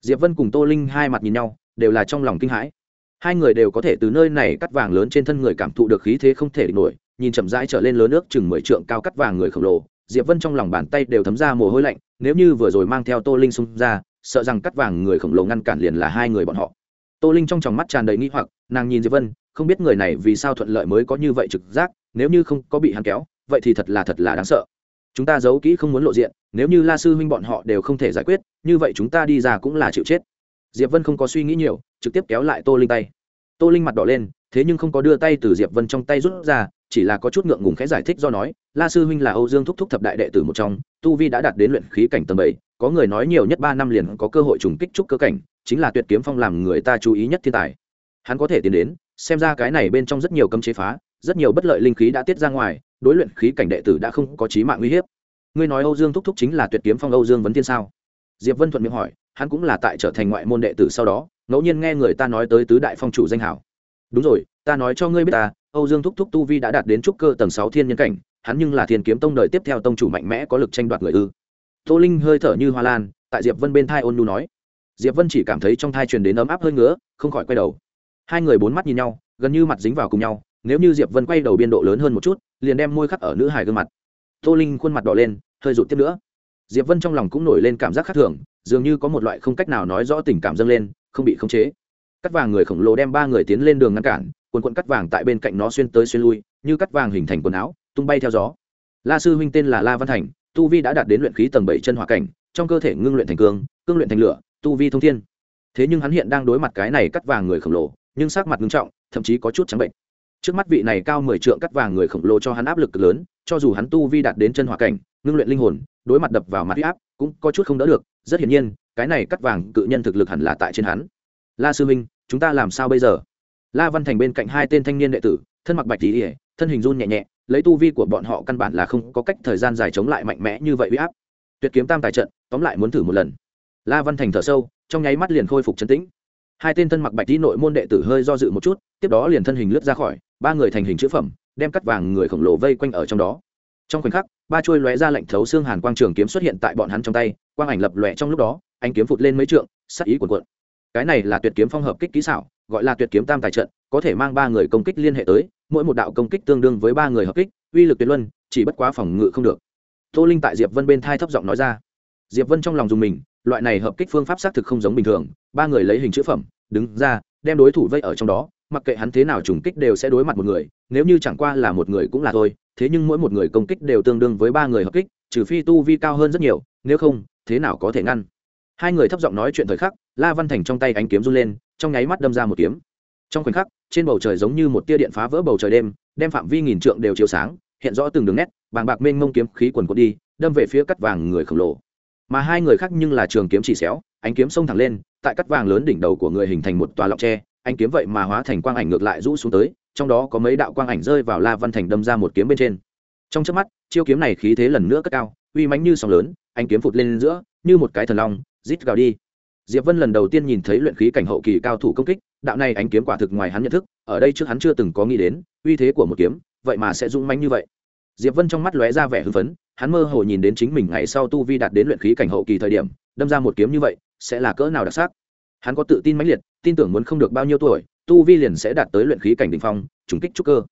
Diệp vân cùng tô linh hai mặt nhìn nhau, đều là trong lòng kinh hãi. Hai người đều có thể từ nơi này cắt vàng lớn trên thân người cảm thụ được khí thế không thể địch nổi, nhìn chậm rãi trở lên lớn nước chừng mười trượng cao cắt vàng người khổng lồ, diệp vân trong lòng bàn tay đều thấm ra mồ hôi lạnh, nếu như vừa rồi mang theo tô linh xung ra sợ rằng cắt vàng người khổng lồ ngăn cản liền là hai người bọn họ. Tô linh trong tròng mắt tràn đầy nghi hoặc, nàng nhìn diệp vân, không biết người này vì sao thuận lợi mới có như vậy trực giác, nếu như không có bị hắn kéo, vậy thì thật là thật là đáng sợ. Chúng ta giấu kỹ không muốn lộ diện, nếu như la sư huynh bọn họ đều không thể giải quyết, như vậy chúng ta đi ra cũng là chịu chết. Diệp vân không có suy nghĩ nhiều, trực tiếp kéo lại tô linh tay. Tô linh mặt đỏ lên, thế nhưng không có đưa tay từ diệp vân trong tay rút ra chỉ là có chút ngượng ngùng khẽ giải thích do nói, la sư huynh là âu dương thúc thúc thập đại đệ tử một trong, tu vi đã đạt đến luyện khí cảnh tầng bảy, có người nói nhiều nhất ba năm liền có cơ hội trùng kích trúc cơ cảnh, chính là tuyệt kiếm phong làm người ta chú ý nhất thiên tài. Hắn có thể tiến đến, xem ra cái này bên trong rất nhiều cấm chế phá, rất nhiều bất lợi linh khí đã tiết ra ngoài, đối luyện khí cảnh đệ tử đã không có chí mạng uy hiếp. Ngươi nói âu dương thúc thúc chính là tuyệt kiếm phong âu dương vấn thiên sao? Diệp vân thuận miệng hỏi, hắn cũng là tại trở thành ngoại môn đệ tử sau đó, ngẫu nhiên nghe người ta nói tới tứ đại phong chủ danh hảo. Đúng rồi, ta nói cho ngươi biết ta âu dương thúc thúc tu vi đã đạt đến trúc cơ tầng sáu thiên nhân cảnh, hắn nhưng là thiên kiếm tông đời tiếp theo tông chủ mạnh mẽ có lực tranh đoạt người ư. Tô linh hơi thở như hoa lan, tại diệp vân bên thai ôn nhu nói. Diệp vân chỉ cảm thấy trong thai truyền đến ấm áp hơi ngứa, không khỏi quay đầu. Hai người bốn mắt nhìn nhau, gần như mặt dính vào cùng nhau, nếu như diệp vân quay đầu biên độ lớn hơn một chút, liền đem môi khắc ở nữ hài gương mặt. Tô linh khuôn mặt đỏ lên, hơi rụt tiếp nữa. Diệp vân trong lòng cũng nổi lên cảm giác khác thường, dường như có một loại không cách nào nói rõ tình cảm dâng lên, không bị khống chế. Cắt vàng người khổng lồ đem ba người tiến lên đường ngăn cản quần quần cắt vàng tại bên cạnh nó xuyên tới xuyên lui như cắt vàng hình thành quần áo tung bay theo gió. La sư huynh tên là la văn thành tu vi đã đạt đến luyện khí tầng bảy chân hỏa cảnh trong cơ thể ngưng luyện thành cương cương luyện thành lửa tu vi thông thiên. Thế nhưng hắn hiện đang đối mặt cái này cắt vàng người khổng lồ nhưng sắc mặt nghiêm trọng thậm chí có chút trắng bệnh. Trước mắt vị này cao mười trượng cắt vàng người khổng lồ cho hắn áp lực lớn cho dù hắn tu vi đạt đến chân hỏa cảnh ngưng luyện linh hồn đối mặt đập vào mặt huy áp cũng có chút không đỡ được. Rất hiển nhiên cái này cắt vàng cự nhân thực lực hẳn là tại trên hắn. La sư huynh, chúng ta làm sao bây giờ? La văn thành bên cạnh hai tên thanh niên đệ tử, thân mặc bạch tỉ ỉa thân hình run nhẹ nhẹ, lấy tu vi của bọn họ căn bản là không có cách thời gian dài chống lại mạnh mẽ như vậy uy áp. Tuyệt kiếm tam tài trận, tóm lại muốn thử một lần. La văn thành thở sâu, trong nháy mắt liền khôi phục chấn tĩnh. Hai tên thân mặc bạch đi nội môn đệ tử hơi do dự một chút, tiếp đó liền thân hình lướt ra khỏi, ba người thành hình chữ phẩm, đem cắt vàng người khổng lồ vây quanh ở trong đó. Trong khoảnh khắc, ba chuôi lóe ra lệnh thấu xương hàn quang trường kiếm xuất hiện tại bọn hắn trong tay, quang ảnh lập lòe trong lúc đó anh kiếm phụt lên mấy trượng sắc ý cuộn cuộn cái này là tuyệt kiếm phong hợp kích kỹ xảo, gọi là tuyệt kiếm tam tài trận, có thể mang ba người công kích liên hệ tới, mỗi một đạo công kích tương đương với ba người hợp kích, uy lực tuyệt luân, chỉ bất quá phòng ngự không được. Tô linh tại diệp vân bên thai thấp giọng nói ra. Diệp vân trong lòng dùng mình, loại này hợp kích phương pháp xác thực không giống bình thường, ba người lấy hình chữ phẩm, đứng ra, đem đối thủ vây ở trong đó, mặc kệ hắn thế nào trùng kích đều sẽ đối mặt một người, nếu như chẳng qua là một người cũng là thôi, thế nhưng mỗi một người công kích đều tương đương với ba người hợp kích, trừ phi tu vi cao hơn rất nhiều, nếu không, thế nào có thể ngăn? Hai người thấp giọng nói chuyện thời khắc la văn thành trong tay ánh kiếm run lên, trong nháy mắt đâm ra một kiếm. Trong khoảnh khắc, trên bầu trời giống như một tia điện phá vỡ bầu trời đêm, đem phạm vi nghìn trượng đều chiếu sáng, hiện rõ từng đường nét, bàng bạc mênh mông kiếm khí quần quật đi, đâm về phía cắt vàng người khổng lồ. Mà hai người khác nhưng là trường kiếm chỉ xéo, ánh kiếm xông thẳng lên, tại cắt vàng lớn đỉnh đầu của người hình thành một tòa lọc tre, ánh kiếm vậy mà hóa thành quang ảnh ngược lại rũ xuống tới, trong đó có mấy đạo quang ảnh rơi vào la văn thành đâm ra một kiếm bên trên. Trong chớp mắt, chiêu kiếm này khí thế lần nữa cất cao, uy mãnh như sóng lớn, ánh kiếm phụt lên giữa, như một cái thần long, rít gào đi diệp vân lần đầu tiên nhìn thấy luyện khí cảnh hậu kỳ cao thủ công kích, đạo này ánh kiếm quả thực ngoài hắn nhận thức, ở đây trước hắn chưa từng có nghĩ đến, uy thế của một kiếm, vậy mà sẽ dũng mãnh như vậy. Diệp vân trong mắt lóe ra vẻ hưng phấn, hắn mơ hồ nhìn đến chính mình ngày sau tu vi đạt đến luyện khí cảnh hậu kỳ thời điểm, đâm ra một kiếm như vậy, sẽ là cỡ nào đặc sắc? Hắn có tự tin mãnh liệt, tin tưởng muốn không được bao nhiêu tuổi, tu vi liền sẽ đạt tới luyện khí cảnh đỉnh phong, trùng kích trúc cơ.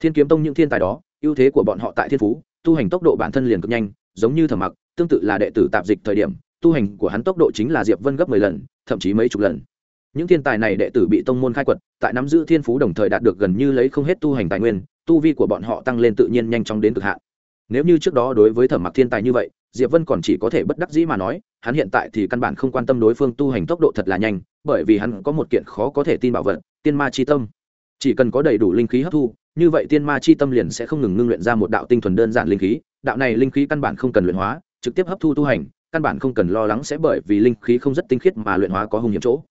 Thiên kiếm tông những thiên tài đó, ưu thế của bọn họ tại thiên phú, tu hành tốc độ bản thân liền cực nhanh, giống như thẩm mặc, tương tự là đệ tử tạp dịch thời điểm tu hành của hắn tốc độ chính là diệp vân gấp mười lần, thậm chí mấy chục lần. Những thiên tài này đệ tử bị tông môn khai quật, tại nắm giữ thiên phú đồng thời đạt được gần như lấy không hết tu hành tài nguyên, tu vi của bọn họ tăng lên tự nhiên nhanh chóng đến cực hạn. Nếu như trước đó đối với thẩm mặc thiên tài như vậy, diệp vân còn chỉ có thể bất đắc dĩ mà nói, hắn hiện tại thì căn bản không quan tâm đối phương tu hành tốc độ thật là nhanh, bởi vì hắn có một kiện khó có thể tin bảo vật, tiên ma chi tâm. Chỉ cần có đầy đủ linh khí hấp thu, như vậy tiên ma chi tâm liền sẽ không ngừng ngưng luyện ra một đạo tinh thuần đơn giản linh khí, đạo này linh khí căn bản không cần luyện hóa, trực tiếp hấp thu tu hành căn bản không cần lo lắng sẽ bởi vì linh khí không rất tinh khiết mà luyện hóa có hung hiểm chỗ.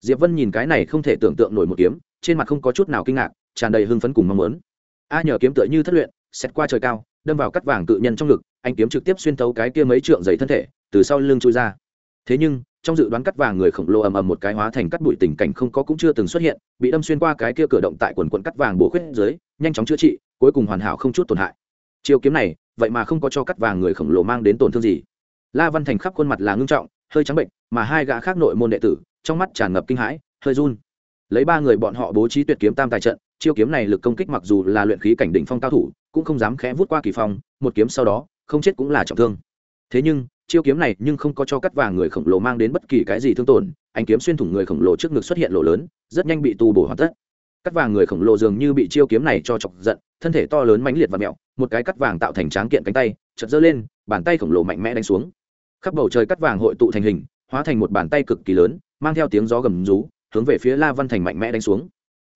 Diệp vân nhìn cái này không thể tưởng tượng nổi một kiếm, trên mặt không có chút nào kinh ngạc, tràn đầy hưng phấn cùng mong muốn. A nhờ kiếm tựa như thất luyện, xét qua trời cao, đâm vào cắt vàng cự nhân trong ngực, anh kiếm trực tiếp xuyên thấu cái kia mấy trượng giấy thân thể, từ sau lưng chui ra. Thế nhưng, trong dự đoán cắt vàng người khổng lồ ầm ầm một cái hóa thành cắt bụi tình cảnh không có cũng chưa từng xuất hiện, bị đâm xuyên qua cái kia cửa động tại quần quần cắt vàng bổ khuyết dưới, nhanh chóng chữa trị, cuối cùng hoàn hảo không chút tổn hại. Chiêu kiếm này, vậy mà không có cho cắt vàng người khổng lồ mang đến tổn thương gì la văn thành khắp khuôn mặt là ngưng trọng, hơi trắng bệnh, mà hai gã khác nội môn đệ tử, trong mắt tràn ngập kinh hãi, hơi run. Lấy ba người bọn họ bố trí tuyệt kiếm tam tài trận, chiêu kiếm này lực công kích mặc dù là luyện khí cảnh đỉnh phong cao thủ, cũng không dám khẽ vút qua kỳ phong, một kiếm sau đó, không chết cũng là trọng thương. Thế nhưng, chiêu kiếm này nhưng không có cho cắt vàng người khổng lồ mang đến bất kỳ cái gì thương tổn anh kiếm xuyên thủng người khổng lồ trước ngực xuất hiện lỗ lớn, rất nhanh bị tu bổ hoàn tất. Cắt vàng người khổng lồ dường như bị chiêu kiếm này cho chọc giận, thân thể to lớn mãnh liệt và mẹo, một cái cắt vàng tạo thành tráng kiện cánh tay chật giơ lên, bàn tay khổng lồ mạnh mẽ đánh xuống khắp bầu trời cắt vàng hội tụ thành hình, hóa thành một bàn tay cực kỳ lớn, mang theo tiếng gió gầm rú, hướng về phía la văn thành mạnh mẽ đánh xuống.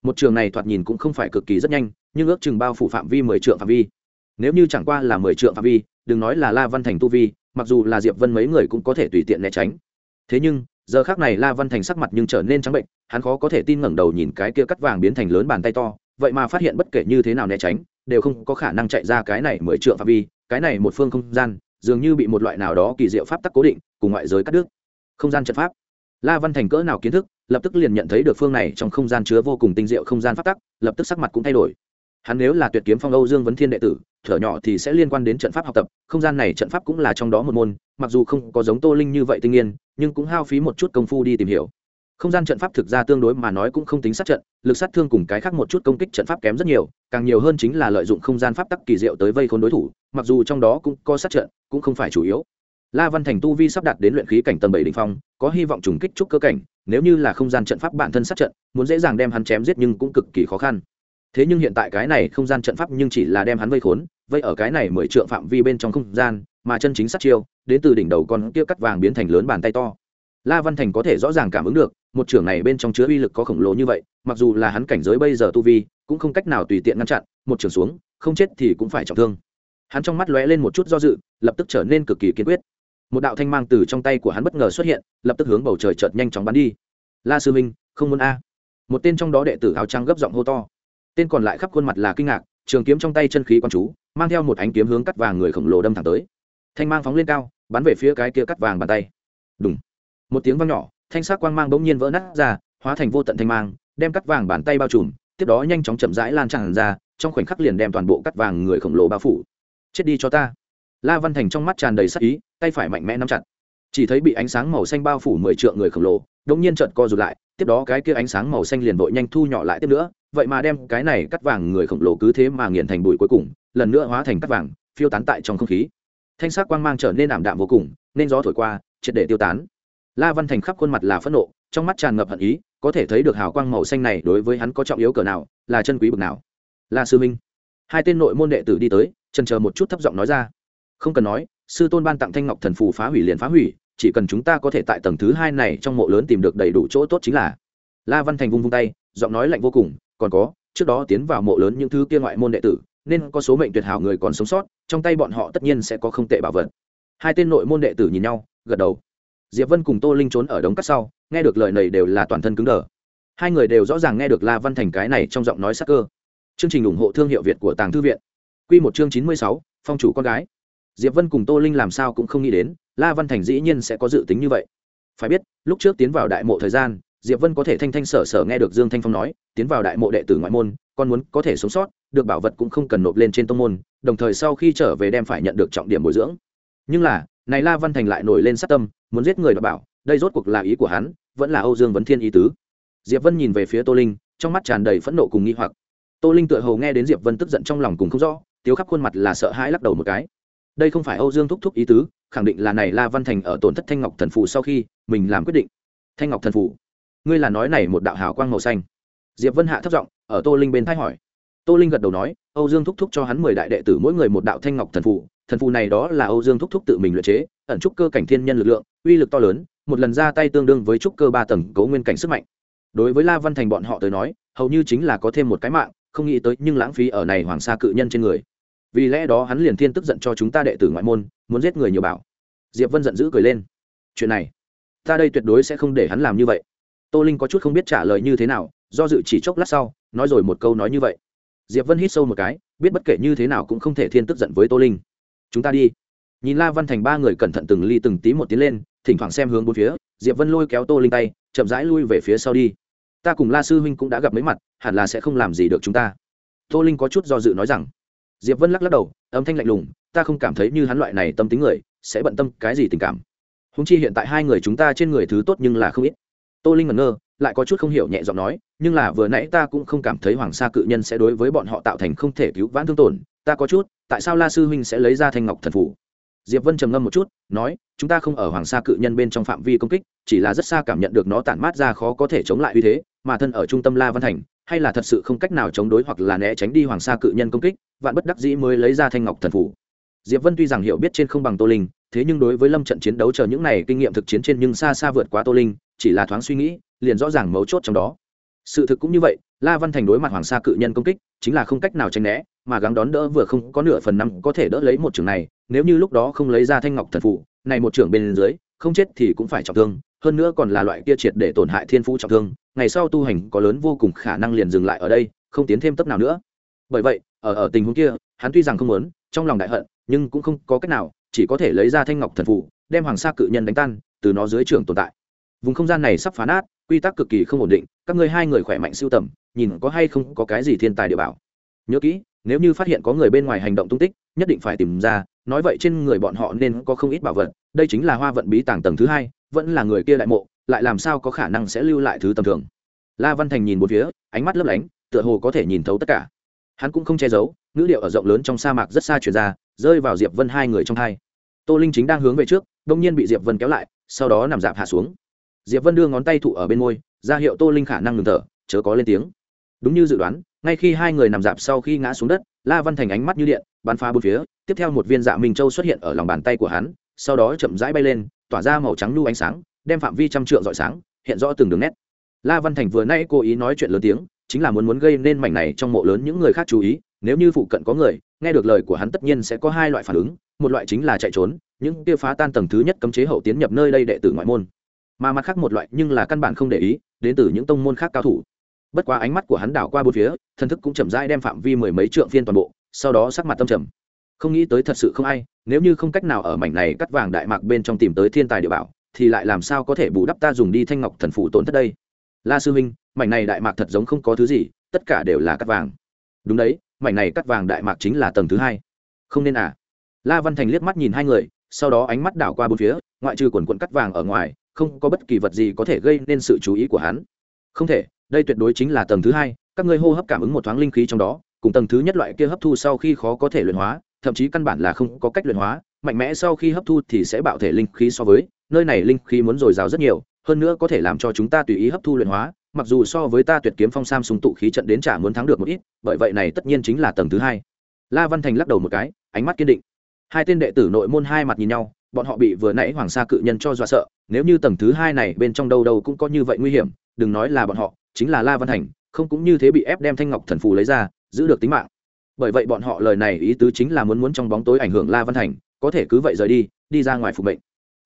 Một trường này thoạt nhìn cũng không phải cực kỳ rất nhanh, nhưng ước chừng bao phủ phạm vi mười trượng phạm vi. Nếu như chẳng qua là mười trượng phạm vi, đừng nói là la văn thành tu vi, mặc dù là diệp vân mấy người cũng có thể tùy tiện né tránh. Thế nhưng, giờ khác này la văn thành sắc mặt nhưng trở nên trắng bệnh, hắn khó có thể tin ngẩng đầu nhìn cái kia cắt vàng biến thành lớn bàn tay to, vậy mà phát hiện bất kể như thế nào né tránh, đều không có khả năng chạy ra cái này mười trượng phạm vi, cái này một phương không gian dường như bị một loại nào đó kỳ diệu pháp tắc cố định, cùng ngoại giới cắt đứt. Không gian trận pháp. La văn thành cỡ nào kiến thức, lập tức liền nhận thấy được phương này trong không gian chứa vô cùng tinh diệu không gian pháp tắc, lập tức sắc mặt cũng thay đổi. Hắn nếu là tuyệt kiếm phong âu dương vấn thiên đệ tử, thở nhỏ thì sẽ liên quan đến trận pháp học tập, không gian này trận pháp cũng là trong đó một môn, mặc dù không có giống tô linh như vậy tinh nhiên nhưng cũng hao phí một chút công phu đi tìm hiểu. Không gian trận pháp thực ra tương đối mà nói cũng không tính sát trận, lực sát thương cùng cái khác một chút công kích trận pháp kém rất nhiều, càng nhiều hơn chính là lợi dụng không gian pháp tắc kỳ diệu tới vây khốn đối thủ mặc dù trong đó cũng có sát trận, cũng không phải chủ yếu. La văn thành tu vi sắp đạt đến luyện khí cảnh tầng bảy đ ỉ n h phong, có hy vọng trùng kích trúc cơ cảnh, nếu như là không gian trận pháp bản thân sát trận, muốn dễ dàng đem hắn chém giết nhưng cũng cực kỳ khó khăn. Thế nhưng hiện tại cái này không gian trận pháp nhưng chỉ là đem hắn vây khốn, vây ở cái này mười trượng phạm vi bên trong không gian, mà chân chính sát chiêu, đến từ đỉnh đầu con kia cắt vàng biến thành lớn bàn tay to. La văn thành có thể rõ ràng cảm ứng được, một trưởng này bên trong chứa uy lực có khổng lồ như vậy, mặc dù là hắn cảnh giới bây giờ tu vi, cũng không cách nào tùy tiện ngăn chặn, một trưởng xuống, không chết thì cũng phải trọng thương hắn trong mắt lóe lên một chút do dự, lập tức trở nên cực kỳ kiên quyết. Một đạo thanh mang từ trong tay của hắn bất ngờ xuất hiện, lập tức hướng bầu trời chợt nhanh chóng bắn đi. La sư minh không muốn a. Một tên trong đó đệ tử áo trắng gấp giọng hô to. Tên còn lại khắp khuôn mặt là kinh ngạc, trường kiếm trong tay chân khí quan chú, mang theo một ánh kiếm hướng cắt vàng người khổng lồ đâm thẳng tới. Thanh mang phóng lên cao, bắn về phía cái kia cắt vàng bàn tay. Đúng một tiếng vang nhỏ, thanh sắc quang mang bỗng nhiên vỡ nát ra, hóa thành vô tận thanh mang, đem cắt vàng bàn tay bao trùm, tiếp đó nhanh chóng chậm rãi lan tràn ra, trong khoảnh khắc liền đem toàn bộ cắt vàng người khổng lồ bao phủ chết đi cho ta. La văn thành trong mắt tràn đầy sắc ý, tay phải mạnh mẽ nắm chặt. Chỉ thấy bị ánh sáng màu xanh bao phủ mười triệu người khổng lồ đông nhiên trợt co rụt lại, tiếp đó cái kia ánh sáng màu xanh liền vội nhanh thu nhỏ lại tiếp nữa, vậy mà đem cái này cắt vàng người khổng lồ cứ thế mà nghiền thành bụi cuối cùng, lần nữa hóa thành cắt vàng, phiêu tán tại trong không khí. Thanh sắc quang mang trở nên ảm đạm vô cùng, nên gió thổi qua, triệt để tiêu tán. La văn thành khắp khuôn mặt là phẫn nộ, trong mắt tràn ngập hận ý, có thể thấy được hào quang màu xanh này đối với hắn có trọng yếu cỡ nào, là chân quý bực nào. La sư minh, hai tên nội môn đệ tử đi tới trần chờ một chút thấp giọng nói ra. Không cần nói, sư tôn ban tặng thanh ngọc thần phù phá hủy liền phá hủy, chỉ cần chúng ta có thể tại tầng thứ hai này trong mộ lớn tìm được đầy đủ chỗ tốt chính là. La văn thành vung vung tay, giọng nói lạnh vô cùng, còn có, trước đó tiến vào mộ lớn những thứ kia ngoại môn đệ tử, nên có số mệnh tuyệt hảo người còn sống sót, trong tay bọn họ tất nhiên sẽ có không tệ bảo vật. Hai tên nội môn đệ tử nhìn nhau, gật đầu. Diệp vân cùng tô linh trốn ở đống cắt sau, nghe được lời này đều là toàn thân cứng đờ. Hai người đều rõ ràng nghe được la văn thành cái này trong giọng nói sắc cơ. Chương trình ủng hộ thương hiệu việt của tàng thư viện. Quy một chương chín mươi sáu, phong chủ con gái. Diệp vân cùng tô linh làm sao cũng không nghĩ đến, la văn thành dĩ nhiên sẽ có dự tính như vậy. Phải biết, lúc trước tiến vào đại mộ thời gian, diệp vân có thể thanh thanh sở sở nghe được dương thanh phong nói, tiến vào đại mộ đệ tử ngoại môn, con muốn có thể sống sót, được bảo vật cũng không cần nộp lên trên tông môn, đồng thời sau khi trở về đem phải nhận được trọng điểm bồi dưỡng. Nhưng là, này la văn thành lại nổi lên sát tâm, muốn giết người và bảo, đây rốt cuộc là ý của hắn, vẫn là âu dương vấn thiên ý tứ. Diệp vân nhìn về phía tô linh, trong mắt tràn đầy phẫn nộ cùng nghi hoặc. Tô linh tựa hồ nghe đến diệp vân tức giận trong lòng cùng không rõ tiếu khắp khuôn mặt là sợ hãi lắc đầu một cái. Đây không phải âu dương thúc thúc ý tứ, khẳng định là này la văn thành ở tổn thất thanh ngọc thần phù sau khi mình làm quyết định. Thanh ngọc thần phù, ngươi là nói này một đạo hào quang màu xanh. Diệp vân hạ thấp giọng, ở tô linh bên thái hỏi. Tô linh gật đầu nói, âu dương thúc thúc cho hắn mười đại đệ tử mỗi người một đạo thanh ngọc thần phù thần phù này đó là âu dương thúc thúc tự mình luyện chế, ẩn trúc cơ cảnh thiên nhân lực lượng, uy lực to lớn, một lần ra tay tương đương với trúc cơ ba tầng cấu nguyên cảnh sức mạnh. Đối với la văn thành bọn họ tới nói, hầu như chính là có thêm một cái mạng, không nghĩ tới nhưng lãng phí ở này hoàng sa cự nhân trên người vì lẽ đó hắn liền thiên tức giận cho chúng ta đệ tử ngoại môn, muốn giết người nhiều bảo. Diệp vân giận dữ cười lên. Chuyện này, ta đây tuyệt đối sẽ không để hắn làm như vậy. Tô linh có chút không biết trả lời như thế nào, do dự chỉ chốc lát sau, nói rồi một câu nói như vậy. Diệp vân hít sâu một cái, biết bất kể như thế nào cũng không thể thiên tức giận với tô linh. Chúng ta đi. Nhìn la văn thành ba người cẩn thận từng ly từng tí một tiến lên, thỉnh thoảng xem hướng bốn phía, diệp vân lôi kéo tô linh tay, chậm rãi lui về phía sau đi. Ta cùng la sư huynh cũng đã gặp mấy mặt, hẳn là sẽ không làm gì được chúng ta. Tô linh có chút do dự nói rằng diệp vân lắc lắc đầu, âm thanh lạnh lùng, ta không cảm thấy như hắn loại này tâm tính người, sẽ bận tâm cái gì tình cảm. Húng chi hiện tại hai người chúng ta trên người thứ tốt nhưng là không ít. Tô linh ngẩn ngơ, lại có chút không hiểu nhẹ giọng nói, nhưng là vừa nãy ta cũng không cảm thấy hoàng sa cự nhân sẽ đối với bọn họ tạo thành không thể cứu vãn thương tổn, ta có chút, tại sao la sư huynh sẽ lấy ra thanh ngọc thần phủ? Diệp vân trầm ngâm một chút, nói, chúng ta không ở hoàng sa cự nhân bên trong phạm vi công kích, chỉ là rất xa cảm nhận được nó tản mát ra khó có thể chống lại uy thế mà thân ở trung tâm la văn thành hay là thật sự không cách nào chống đối hoặc là né tránh đi hoàng sa cự nhân công kích vạn bất đắc dĩ mới lấy ra thanh ngọc thần phủ. Diệp vân tuy rằng hiểu biết trên không bằng tô linh thế nhưng đối với lâm trận chiến đấu chờ những này kinh nghiệm thực chiến trên nhưng xa xa vượt quá tô linh chỉ là thoáng suy nghĩ liền rõ ràng mấu chốt trong đó. Sự thực cũng như vậy la văn thành đối mặt hoàng sa cự nhân công kích chính là không cách nào tránh né mà gắng đón đỡ vừa không có nửa phần năm có thể đỡ lấy một trường này nếu như lúc đó không lấy ra thanh ngọc thần Phù, này một trường bên dưới không chết thì cũng phải trọng thương hơn nữa còn là loại kia triệt để tổn hại thiên phú trọng thương, ngày sau tu hành có lớn vô cùng khả năng liền dừng lại ở đây, không tiến thêm tấp nào nữa. Bởi vậy, ở ở tình huống kia, hắn tuy rằng không muốn, trong lòng đại hận, nhưng cũng không có cách nào, chỉ có thể lấy ra thanh ngọc thần phủ đem hoàng sa cự nhân đánh tan, từ nó dưới trường tồn tại. Vùng không gian này sắp phá nát, quy tắc cực kỳ không ổn định, các ngươi hai người khỏe mạnh siêu tầm, nhìn có hay không có cái gì thiên tài địa bảo. Nhớ kỹ, nếu như phát hiện có người bên ngoài hành động tung tích, nhất định phải tìm ra, nói vậy trên người bọn họ nên có không ít bảo vật, đây chính là hoa vận bí tàng tầng thứ hai vẫn là người kia đại mộ, lại làm sao có khả năng sẽ lưu lại thứ tầm thường? La văn thành nhìn một phía, ánh mắt lấp lánh, tựa hồ có thể nhìn thấu tất cả. Hắn cũng không che giấu, ngữ điệu ở rộng lớn trong sa mạc rất xa chuyển ra, rơi vào diệp vân hai người trong hai. Tô linh chính đang hướng về trước đông nhiên bị diệp vân kéo lại, sau đó nằm dạp hạ xuống. Diệp vân đưa ngón tay thụ ở bên môi, ra hiệu tô linh khả năng ngừng thở, chớ có lên tiếng. Đúng như dự đoán, ngay khi hai người nằm dạp sau khi ngã xuống đất, la văn thành ánh mắt như điện, bắn phá bốn phía, tiếp theo một viên dạ minh châu xuất hiện ở lòng bàn tay của hắn, sau đó chậm rãi bay lên tỏa ra màu trắng nu ánh sáng, đem phạm vi trăm trượng rọi sáng, hiện rõ từng đường nét. La văn thành vừa nay cố ý nói chuyện lớn tiếng, chính là muốn muốn gây nên mảnh này trong mộ lớn những người khác chú ý, nếu như phụ cận có người, nghe được lời của hắn tất nhiên sẽ có hai loại phản ứng, một loại chính là chạy trốn, những kia phá tan tầng thứ nhất cấm chế hậu tiến nhập nơi đây đệ tử ngoại môn. Mà mặt khác một loại, nhưng là căn bản không để ý, đến từ những tông môn khác cao thủ. Bất quá ánh mắt của hắn đảo qua bốn phía thân thức cũng chậm rãi đem phạm vi mười mấy trượng phiên toàn bộ, sau đó sắc mặt tâm trầm. Không nghĩ tới thật sự không ai nếu như không cách nào ở mảnh này cắt vàng đại mạc bên trong tìm tới thiên tài địa bảo, thì lại làm sao có thể bù đắp ta dùng đi thanh ngọc thần phủ tổn thất đây? La sư huynh, mảnh này đại mạc thật giống không có thứ gì, tất cả đều là cắt vàng. Đúng đấy, mảnh này cắt vàng đại mạc chính là tầng thứ hai. Không nên à? La văn thành liếc mắt nhìn hai người, sau đó ánh mắt đảo qua bốn phía, ngoại trừ quần quần cắt vàng ở ngoài, không có bất kỳ vật gì có thể gây nên sự chú ý của hắn. Không thể, đây tuyệt đối chính là tầng thứ hai, các ngươi hô hấp cảm ứng một thoáng linh khí trong đó, cùng tầng thứ nhất loại kia hấp thu sau khi khó có thể luyện hóa thậm chí căn bản là không có cách luyện hóa, mạnh mẽ sau khi hấp thu thì sẽ bạo thể linh khí so với, nơi này linh khí muốn dồi dào rất nhiều, hơn nữa có thể làm cho chúng ta tùy ý hấp thu luyện hóa, mặc dù so với ta tuyệt kiếm phong sam súng tụ khí trận đến trả muốn thắng được một ít, bởi vậy này tất nhiên chính là tầng thứ hai. La văn thành lắc đầu một cái, ánh mắt kiên định. Hai tên đệ tử nội môn hai mặt nhìn nhau, bọn họ bị vừa nãy hoàng sa cự nhân cho dọa sợ, nếu như tầng thứ hai này bên trong đâu đâu cũng có như vậy nguy hiểm, đừng nói là bọn họ, chính là la văn thành, không cũng như thế bị ép đem thanh ngọc thần phù lấy ra, giữ được tính mạng bởi vậy bọn họ lời này ý tứ chính là muốn muốn trong bóng tối ảnh hưởng la văn thành, có thể cứ vậy rời đi đi ra ngoài phục mệnh.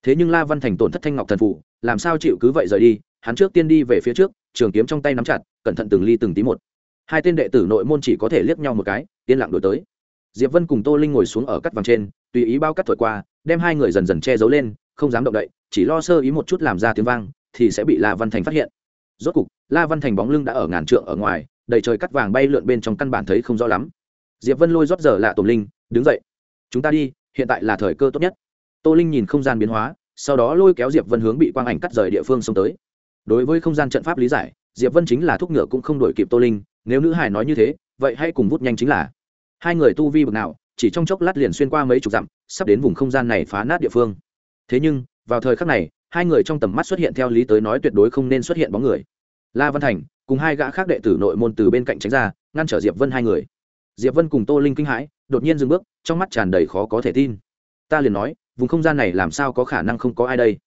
Thế nhưng la văn thành tổn thất thanh ngọc thần phù làm sao chịu cứ vậy rời đi? Hắn trước tiên đi về phía trước, trường kiếm trong tay nắm chặt, cẩn thận từng ly từng tí một. Hai tên đệ tử nội môn chỉ có thể liếc nhau một cái, yên lặng đổi tới. Diệp vân cùng tô linh ngồi xuống ở cắt vàng trên, tùy ý bao cắt thổi qua, đem hai người dần dần che giấu lên, không dám động đậy, chỉ lo sơ ý một chút làm ra tiếng vang, thì sẽ bị la văn thành phát hiện. Rốt cục, la văn thành bóng lưng đã ở ngàn trượng ở ngoài, đầy trời cắt vàng bay lượn bên trong căn bản thấy không rõ lắm diệp vân lôi rót giờ lạ tổm linh, đứng dậy, chúng ta đi, hiện tại là thời cơ tốt nhất. Tô linh nhìn không gian biến hóa, sau đó lôi kéo diệp vân hướng bị quang ảnh cắt rời địa phương xông tới. Đối với không gian trận pháp lý giải, diệp vân chính là thúc ngựa cũng không đổi kịp tô linh, nếu nữ hải nói như thế, vậy hãy cùng vút nhanh chính là. Hai người tu vi bực nào, chỉ trong chốc lát liền xuyên qua mấy chục dặm, sắp đến vùng không gian này phá nát địa phương. Thế nhưng, vào thời khắc này, hai người trong tầm mắt xuất hiện theo lý tới nói tuyệt đối không nên xuất hiện bóng người. La văn thành cùng hai gã khác đệ tử nội môn từ bên cạnh tránh ra, ngăn trở diệp vân hai người diệp vân cùng tô linh kinh hãi, đột nhiên dừng bước, trong mắt tràn đầy khó có thể tin. Ta liền nói, vùng không gian này làm sao có khả năng không có ai đây?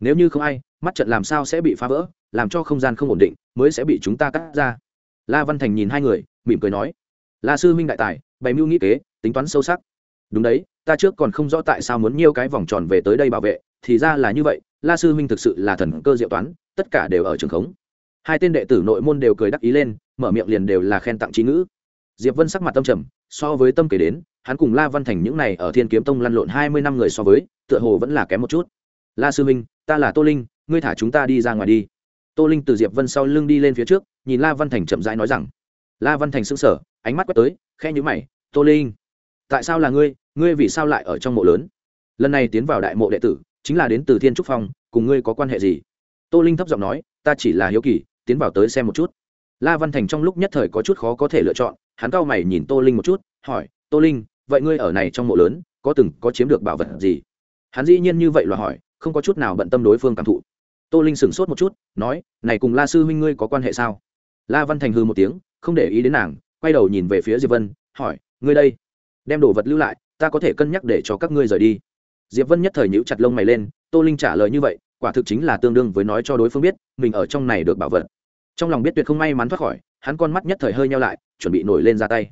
Nếu như không ai, mắt trận làm sao sẽ bị phá vỡ, làm cho không gian không ổn định, mới sẽ bị chúng ta cắt ra. La văn thành nhìn hai người, mỉm cười nói, la sư minh đại tài, bày mưu nghĩ kế, tính toán sâu sắc. Đúng đấy, ta trước còn không rõ tại sao muốn nhiều cái vòng tròn về tới đây bảo vệ, thì ra là như vậy, la sư minh thực sự là thần cơ diệu toán, tất cả đều ở trường khống. Hai tên đệ tử nội môn đều cười đắc ý lên, mở miệng liền đều là khen tặng trí ngữ diệp vân sắc mặt tâm trầm, so với tâm kể đến, hắn cùng la văn thành những này ở thiên kiếm tông lăn lộn hai mươi năm người so với, tựa hồ vẫn là kém một chút. La sư minh ta là tô linh, ngươi thả chúng ta đi ra ngoài đi. Tô linh từ diệp vân sau lưng đi lên phía trước, nhìn la văn thành chậm rãi nói rằng. La văn thành sững sờ, ánh mắt quét tới khe nhữ mày, tô linh, tại sao là ngươi? Ngươi vì sao lại ở trong mộ lớn? Lần này tiến vào đại mộ đệ tử, chính là đến từ thiên trúc phong, cùng ngươi có quan hệ gì? Tô linh thấp giọng nói, ta chỉ là hiếu kỳ, tiến vào tới xem một chút. La văn thành trong lúc nhất thời có chút khó có thể lựa chọn hắn cau mày nhìn tô linh một chút, hỏi, tô linh, vậy ngươi ở này trong mộ lớn, có từng có chiếm được bảo vật gì? Hắn dĩ nhiên như vậy là hỏi, không có chút nào bận tâm đối phương cảm thụ. Tô linh sửng sốt một chút, nói, này cùng la sư huynh ngươi có quan hệ sao? La văn thành hư một tiếng, không để ý đến nàng, quay đầu nhìn về phía diệp vân, hỏi, ngươi đây, đem đồ vật lưu lại, ta có thể cân nhắc để cho các ngươi rời đi. Diệp vân nhất thời nhíu chặt lông mày lên, tô linh trả lời như vậy, quả thực chính là tương đương với nói cho đối phương biết, mình ở trong này được bảo vật. Trong lòng biết tuyệt không may mắn thoát khỏi, hắn con mắt nhất thời hơi nhau lại chuẩn bị nổi lên ra tay.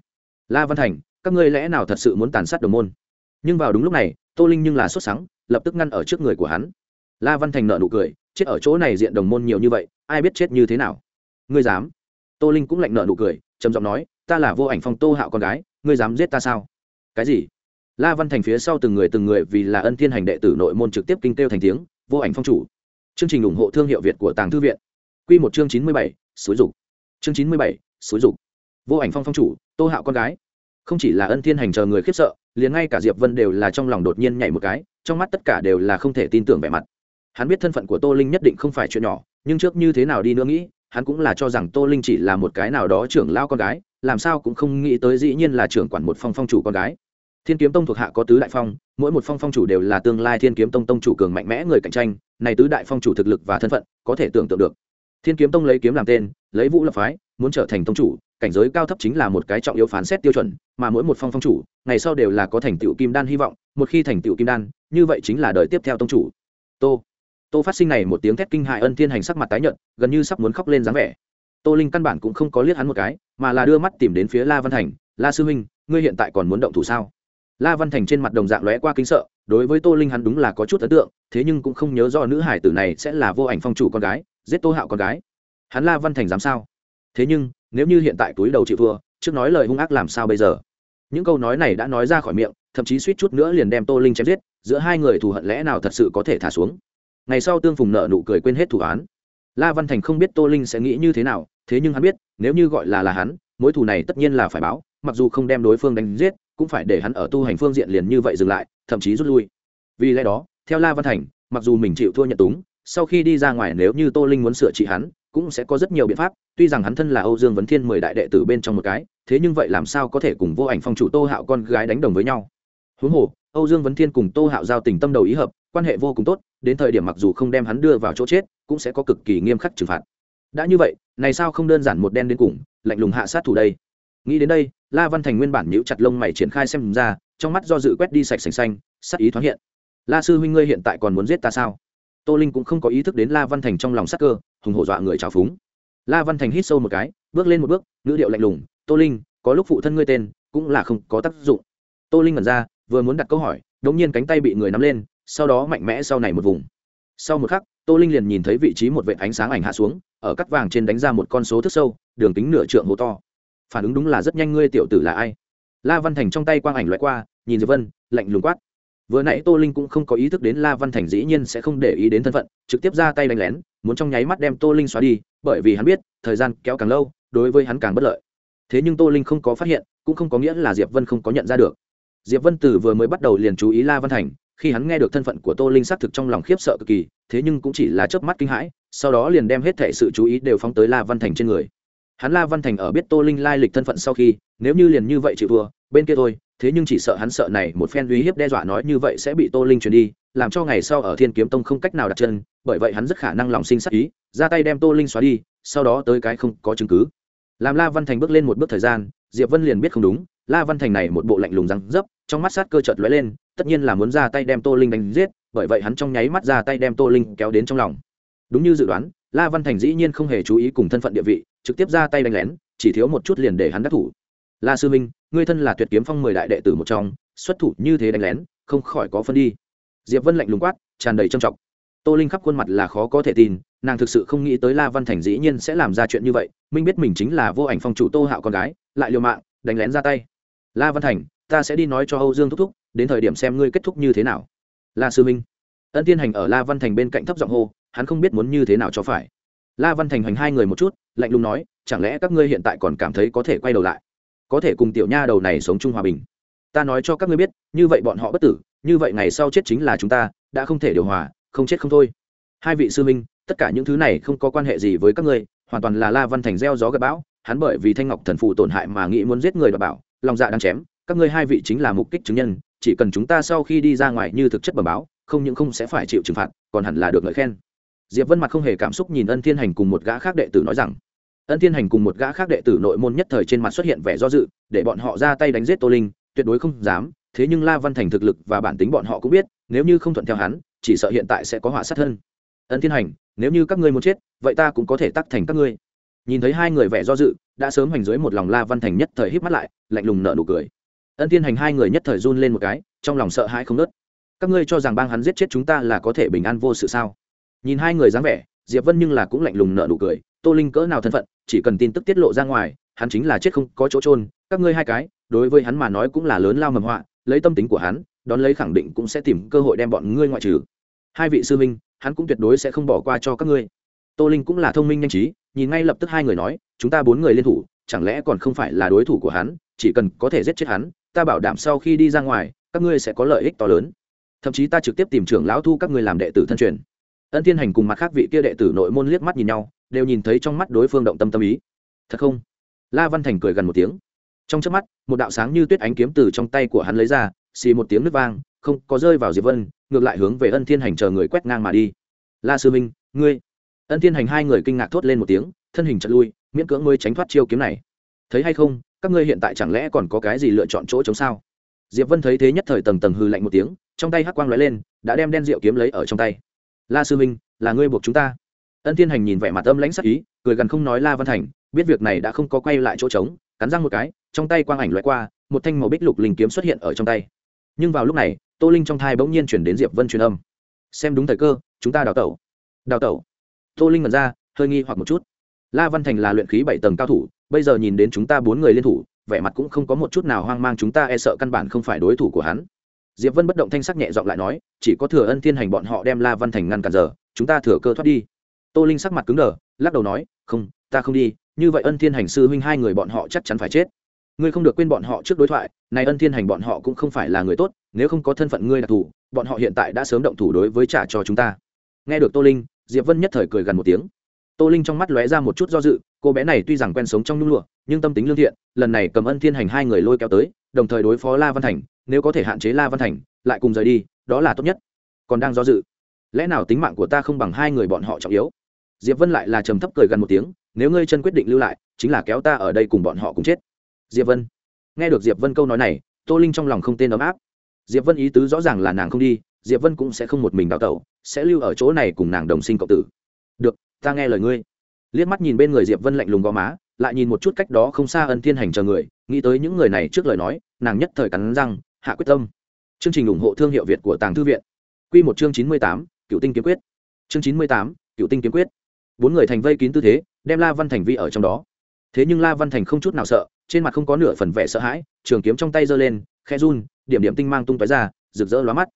La văn thành, các ngươi lẽ nào thật sự muốn tàn sát đồng môn? Nhưng vào đúng lúc này, tô linh nhưng là xuất sáng lập tức ngăn ở trước người của hắn. La văn thành nợ nụ cười, chết ở chỗ này diện đồng môn nhiều như vậy, ai biết chết như thế nào? Ngươi dám? Tô linh cũng lạnh nợ nụ cười, trầm giọng nói, ta là vô ảnh phong tô hạo con gái, ngươi dám giết ta sao? Cái gì? La văn thành phía sau từng người từng người vì là ân thiên hành đệ tử nội môn trực tiếp kinh kêu thành tiếng, vô ảnh phong chủ. Chương trình ủng hộ thương hiệu việt của tàng thư viện. Q một chương chín mươi bảy, xúi dục. Chương chín mươi bảy, xúi dục vô ảnh phong phong chủ, tô hạo con gái. Không chỉ là ân thiên hành chờ người khiếp sợ, liền ngay cả diệp vân đều là trong lòng đột nhiên nhảy một cái, trong mắt tất cả đều là không thể tin tưởng vẻ mặt. Hắn biết thân phận của tô linh nhất định không phải chuyện nhỏ, nhưng trước như thế nào đi nữa nghĩ, hắn cũng là cho rằng tô linh chỉ là một cái nào đó trưởng lao con gái, làm sao cũng không nghĩ tới dĩ nhiên là trưởng quản một phong phong chủ con gái. Thiên kiếm tông thuộc hạ có tứ đại phong, mỗi một phong phong chủ đều là tương lai thiên kiếm tông tông chủ cường mạnh mẽ người cạnh tranh, này tứ đại phong chủ thực lực và thân phận có thể tưởng tượng được. Thiên kiếm tông lấy kiếm làm tên, lấy vũ lập phái, muốn trở thành tông chủ cảnh giới cao thấp chính là một cái trọng yếu phán xét tiêu chuẩn, mà mỗi một phong phong chủ, ngày sau đều là có thành tựu kim đan hy vọng, một khi thành tựu kim đan, như vậy chính là đời tiếp theo tông chủ. Tô tô phát sinh này một tiếng thét kinh hại ân thiên hành sắc mặt tái nhợt, gần như sắp muốn khóc lên dáng vẻ. Tô linh căn bản cũng không có liếc hắn một cái, mà là đưa mắt tìm đến phía la văn thành, la sư huynh, ngươi hiện tại còn muốn động thủ sao? La văn thành trên mặt đồng dạng lóe qua kính sợ, đối với tô linh hắn đúng là có chút ấn tượng, thế nhưng cũng không nhớ do nữ hải tử này sẽ là vô ảnh phong chủ con gái, giết tô hạo con gái. Hắn la văn thành dám sao? Thế nhưng nếu như hiện tại túi đầu chịu thua, trước nói lời hung ác làm sao bây giờ? Những câu nói này đã nói ra khỏi miệng, thậm chí suýt chút nữa liền đem tô linh chém giết, giữa hai người thù hận lẽ nào thật sự có thể thả xuống. Ngày sau tương phùng nợ nụ cười quên hết thủ án. La văn thành không biết tô linh sẽ nghĩ như thế nào, thế nhưng hắn biết, nếu như gọi là là hắn, mối thù này tất nhiên là phải báo, mặc dù không đem đối phương đánh giết, cũng phải để hắn ở tu hành phương diện liền như vậy dừng lại, thậm chí rút lui. Vì lẽ đó, theo la văn thành, mặc dù mình chịu thua nhận túng sau khi đi ra ngoài nếu như tô linh muốn sửa trị hắn, cũng sẽ có rất nhiều biện pháp, tuy rằng hắn thân là âu dương vấn thiên mười đại đệ tử bên trong một cái, thế nhưng vậy làm sao có thể cùng vô ảnh phong chủ tô hạo con gái đánh đồng với nhau? Huống hồ, âu dương vấn thiên cùng tô hạo giao tình tâm đầu ý hợp, quan hệ vô cùng tốt, đến thời điểm mặc dù không đem hắn đưa vào chỗ chết, cũng sẽ có cực kỳ nghiêm khắc trừng phạt. Đã như vậy, này sao không đơn giản một đen đến cùng, lạnh lùng hạ sát thủ đây. Nghĩ đến đây, la văn thành nguyên bản nhíu chặt lông mày triển khai xem ra, trong mắt do dự quét đi sạch sành xanh, sắc ý thoáng hiện. La sư huynh ngươi hiện tại còn muốn giết ta sao? Tô linh cũng không có ý thức đến la văn thành trong lòng sắc cơ, hùng hổ dọa người trào phúng. La văn thành hít sâu một cái, bước lên một bước, ngữ điệu lạnh lùng, tô linh, có lúc phụ thân ngươi tên cũng là không có tác dụng. Tô linh ngẩn ra, vừa muốn đặt câu hỏi đống nhiên cánh tay bị người nắm lên, sau đó mạnh mẽ sau này một vùng. Sau một khắc, tô linh liền nhìn thấy vị trí một vệ ánh sáng ảnh hạ xuống, ở cắt vàng trên đánh ra một con số thức sâu, đường kính nửa trượng hố to. Phản ứng đúng là rất nhanh ngươi tiểu tử là ai? La văn thành trong tay quang ảnh loại qua, nhìn diệp vân, lạnh lùng quát vừa nãy tô linh cũng không có ý thức đến la văn thành dĩ nhiên sẽ không để ý đến thân phận, trực tiếp ra tay đánh lén, muốn trong nháy mắt đem tô linh xóa đi, bởi vì hắn biết, thời gian kéo càng lâu, đối với hắn càng bất lợi. Thế nhưng tô linh không có phát hiện, cũng không có nghĩa là diệp vân không có nhận ra được. Diệp vân từ vừa mới bắt đầu liền chú ý la văn thành, khi hắn nghe được thân phận của tô linh xác thực trong lòng khiếp sợ cực kỳ, thế nhưng cũng chỉ là chớp mắt kinh hãi, sau đó liền đem hết thể sự chú ý đều phóng tới la văn thành trên người hắn la văn thành ở biết tô linh lai lịch thân phận sau khi, nếu như liền như vậy chịu thua, bên kia thôi, thế nhưng chỉ sợ hắn sợ này một phen uy hiếp đe dọa nói như vậy sẽ bị tô linh truyền đi, làm cho ngày sau ở thiên kiếm tông không cách nào đặt chân, bởi vậy hắn rất khả năng lòng sinh sắc ý, ra tay đem tô linh xóa đi, sau đó tới cái không có chứng cứ. Làm la văn thành bước lên một bước thời gian, diệp vân liền biết không đúng, la văn thành này một bộ lạnh lùng răng dấp, trong mắt sát cơ chợt lóe lên, tất nhiên là muốn ra tay đem tô linh đánh giết, bởi vậy hắn trong nháy mắt ra tay đem tô linh kéo đến trong lòng. Đúng như dự đoán la văn thành dĩ nhiên không hề chú ý cùng thân phận địa vị, trực tiếp ra tay đánh lén, chỉ thiếu một chút liền để hắn đắc thủ. La sư minh ngươi thân là tuyệt kiếm phong mười đại đệ tử một trong, xuất thủ như thế đánh lén, không khỏi có phân đi. Diệp vân lạnh lùng quát, tràn đầy trầm trọng. Tô linh khắp khuôn mặt là khó có thể tin, nàng thực sự không nghĩ tới la văn thành dĩ nhiên sẽ làm ra chuyện như vậy, minh biết mình chính là vô ảnh phong chủ tô hạo con gái, lại liều mạng, đánh lén ra tay. La văn thành, ta sẽ đi nói cho âu dương thúc thúc, đến thời điểm xem ngươi kết thúc như thế nào. La sư minh ân tiên hành ở la văn thành bên cạnh thấp giọng hô hắn không biết muốn như thế nào cho phải. La văn thành hoành hai người một chút, lạnh lùng nói, chẳng lẽ các ngươi hiện tại còn cảm thấy có thể quay đầu lại? Có thể cùng tiểu nha đầu này sống chung hòa bình. Ta nói cho các ngươi biết, như vậy bọn họ bất tử, như vậy ngày sau chết chính là chúng ta, đã không thể điều hòa, không chết không thôi. Hai vị sư minh, tất cả những thứ này không có quan hệ gì với các ngươi, hoàn toàn là la văn thành gieo gió gặp bão, hắn bởi vì thanh ngọc thần phụ tổn hại mà nghĩ muốn giết người đoạt bảo, lòng dạ đang chém, các ngươi hai vị chính là mục kích chứng nhân, chỉ cần chúng ta sau khi đi ra ngoài như thực chất bẩm báo, không những không sẽ phải chịu trừng phạt, còn hẳn là được ngợi khen diệp vân mặt không hề cảm xúc nhìn ân thiên hành cùng một gã khác đệ tử nói rằng, ân thiên hành cùng một gã khác đệ tử nội môn nhất thời trên mặt xuất hiện vẻ do dự, để bọn họ ra tay đánh giết tô linh, tuyệt đối không dám, thế nhưng la văn thành thực lực và bản tính bọn họ cũng biết, nếu như không thuận theo hắn, chỉ sợ hiện tại sẽ có họa sát thân. Ân thiên hành, nếu như các ngươi muốn chết, vậy ta cũng có thể tắc thành các ngươi. Nhìn thấy hai người vẻ do dự, đã sớm hành dưới một lòng la văn thành nhất thời híp mắt lại, lạnh lùng nở nụ cười. Ân thiên hành hai người nhất thời run lên một cái, trong lòng sợ hãi không nớt các ngươi cho rằng bang hắn giết chết chúng ta là có thể bình an vô sự sao? Nhìn hai người dáng vẻ, diệp vân nhưng là cũng lạnh lùng nở nụ cười, tô linh cỡ nào thân phận, chỉ cần tin tức tiết lộ ra ngoài, hắn chính là chết không có chỗ trôn các ngươi hai cái, đối với hắn mà nói cũng là lớn lao mầm họa, lấy tâm tính của hắn, đón lấy khẳng định cũng sẽ tìm cơ hội đem bọn ngươi ngoại trừ. Hai vị sư minh hắn cũng tuyệt đối sẽ không bỏ qua cho các ngươi. Tô linh cũng là thông minh nhanh trí, nhìn ngay lập tức hai người nói, chúng ta bốn người liên thủ, chẳng lẽ còn không phải là đối thủ của hắn, chỉ cần có thể giết chết hắn, ta bảo đảm sau khi đi ra ngoài, các ngươi sẽ có lợi ích to lớn. Thậm chí ta trực tiếp tìm trưởng lão thu các ngươi làm đệ tử thân truyền ân thiên hành cùng mặt khác vị kia đệ tử nội môn liếc mắt nhìn nhau, đều nhìn thấy trong mắt đối phương động tâm tâm ý. Thật không? La văn thành cười gần một tiếng. Trong chớp mắt, một đạo sáng như tuyết ánh kiếm từ trong tay của hắn lấy ra, xì một tiếng nước vang, không có rơi vào diệp vân, ngược lại hướng về ân thiên hành chờ người quét ngang mà đi. La sư minh, ngươi. Ân thiên hành hai người kinh ngạc thốt lên một tiếng, thân hình chật lui, miễn cưỡng mới tránh thoát chiêu kiếm này. Thấy hay không, các ngươi hiện tại chẳng lẽ còn có cái gì lựa chọn chỗ chống sao? Diệp vân thấy thế nhất thời tầng tầng hư lạnh một tiếng, trong tay hắc quang lóe lên, đã đem đen rượu kiếm lấy ở trong tay la sư minh là ngươi buộc chúng ta. Ân thiên hành nhìn vẻ mặt âm lãnh sắc ý, cười gần không nói la văn thành, biết việc này đã không có quay lại chỗ trống, cắn răng một cái, trong tay quang ảnh loại qua, một thanh màu bích lục linh kiếm xuất hiện ở trong tay. Nhưng vào lúc này, tô linh trong thai bỗng nhiên chuyển đến diệp vân truyền âm. Xem đúng thời cơ, chúng ta đào tẩu. Đào tẩu. Tô linh mật ra, hơi nghi hoặc một chút. La văn thành là luyện khí bảy tầng cao thủ, bây giờ nhìn đến chúng ta bốn người liên thủ, vẻ mặt cũng không có một chút nào hoang mang, chúng ta e sợ căn bản không phải đối thủ của hắn diệp vân bất động thanh sắc nhẹ giọng lại nói, chỉ có thừa ân thiên hành bọn họ đem la văn thành ngăn cản giờ, chúng ta thừa cơ thoát đi. Tô linh sắc mặt cứng đờ, lắc đầu nói, không, ta không đi, như vậy ân thiên hành sư huynh hai người bọn họ chắc chắn phải chết. Ngươi không được quên bọn họ trước đối thoại, này ân thiên hành bọn họ cũng không phải là người tốt, nếu không có thân phận ngươi đặc thù bọn họ hiện tại đã sớm động thủ đối với trả cho chúng ta. Nghe được tô linh, diệp vân nhất thời cười gần một tiếng. Tô linh trong mắt lóe ra một chút do dự, cô bé này tuy rằng quen sống trong nhung lụa, nhưng tâm tính lương thiện, lần này cầm ân thiên hành hai người lôi kéo tới, đồng thời đối phó la văn thành nếu có thể hạn chế la văn thành, lại cùng rời đi, đó là tốt nhất. Còn đang do dự, lẽ nào tính mạng của ta không bằng hai người bọn họ trọng yếu? Diệp vân lại là trầm thấp cười gần một tiếng, nếu ngươi chân quyết định lưu lại, chính là kéo ta ở đây cùng bọn họ cùng chết. Diệp vân, nghe được diệp vân câu nói này, tô linh trong lòng không tên ấm áp. Diệp vân ý tứ rõ ràng là nàng không đi, diệp vân cũng sẽ không một mình đào tẩu, sẽ lưu ở chỗ này cùng nàng đồng sinh cộng tử. Được, ta nghe lời ngươi. Liếc mắt nhìn bên người diệp vân lạnh lùng gò má, lại nhìn một chút cách đó không xa ân thiên hành chờ người, nghĩ tới những người này trước lời nói, nàng nhất thời cắn răng hạ quyết tâm. Chương trình ủng hộ thương hiệu việt của tàng thư viện. Q một chương chín mươi tám, cựu tinh kiếm quyết. Chương chín mươi tám, cựu tinh kiếm quyết. Bốn người thành vây kín tư thế, đem la văn thành vi ở trong đó. Thế nhưng la văn thành không chút nào sợ, trên mặt không có nửa phần vẻ sợ hãi, trường kiếm trong tay giơ lên, khe run, điểm điểm tinh mang tung tói ra, rực rỡ lóa mắt.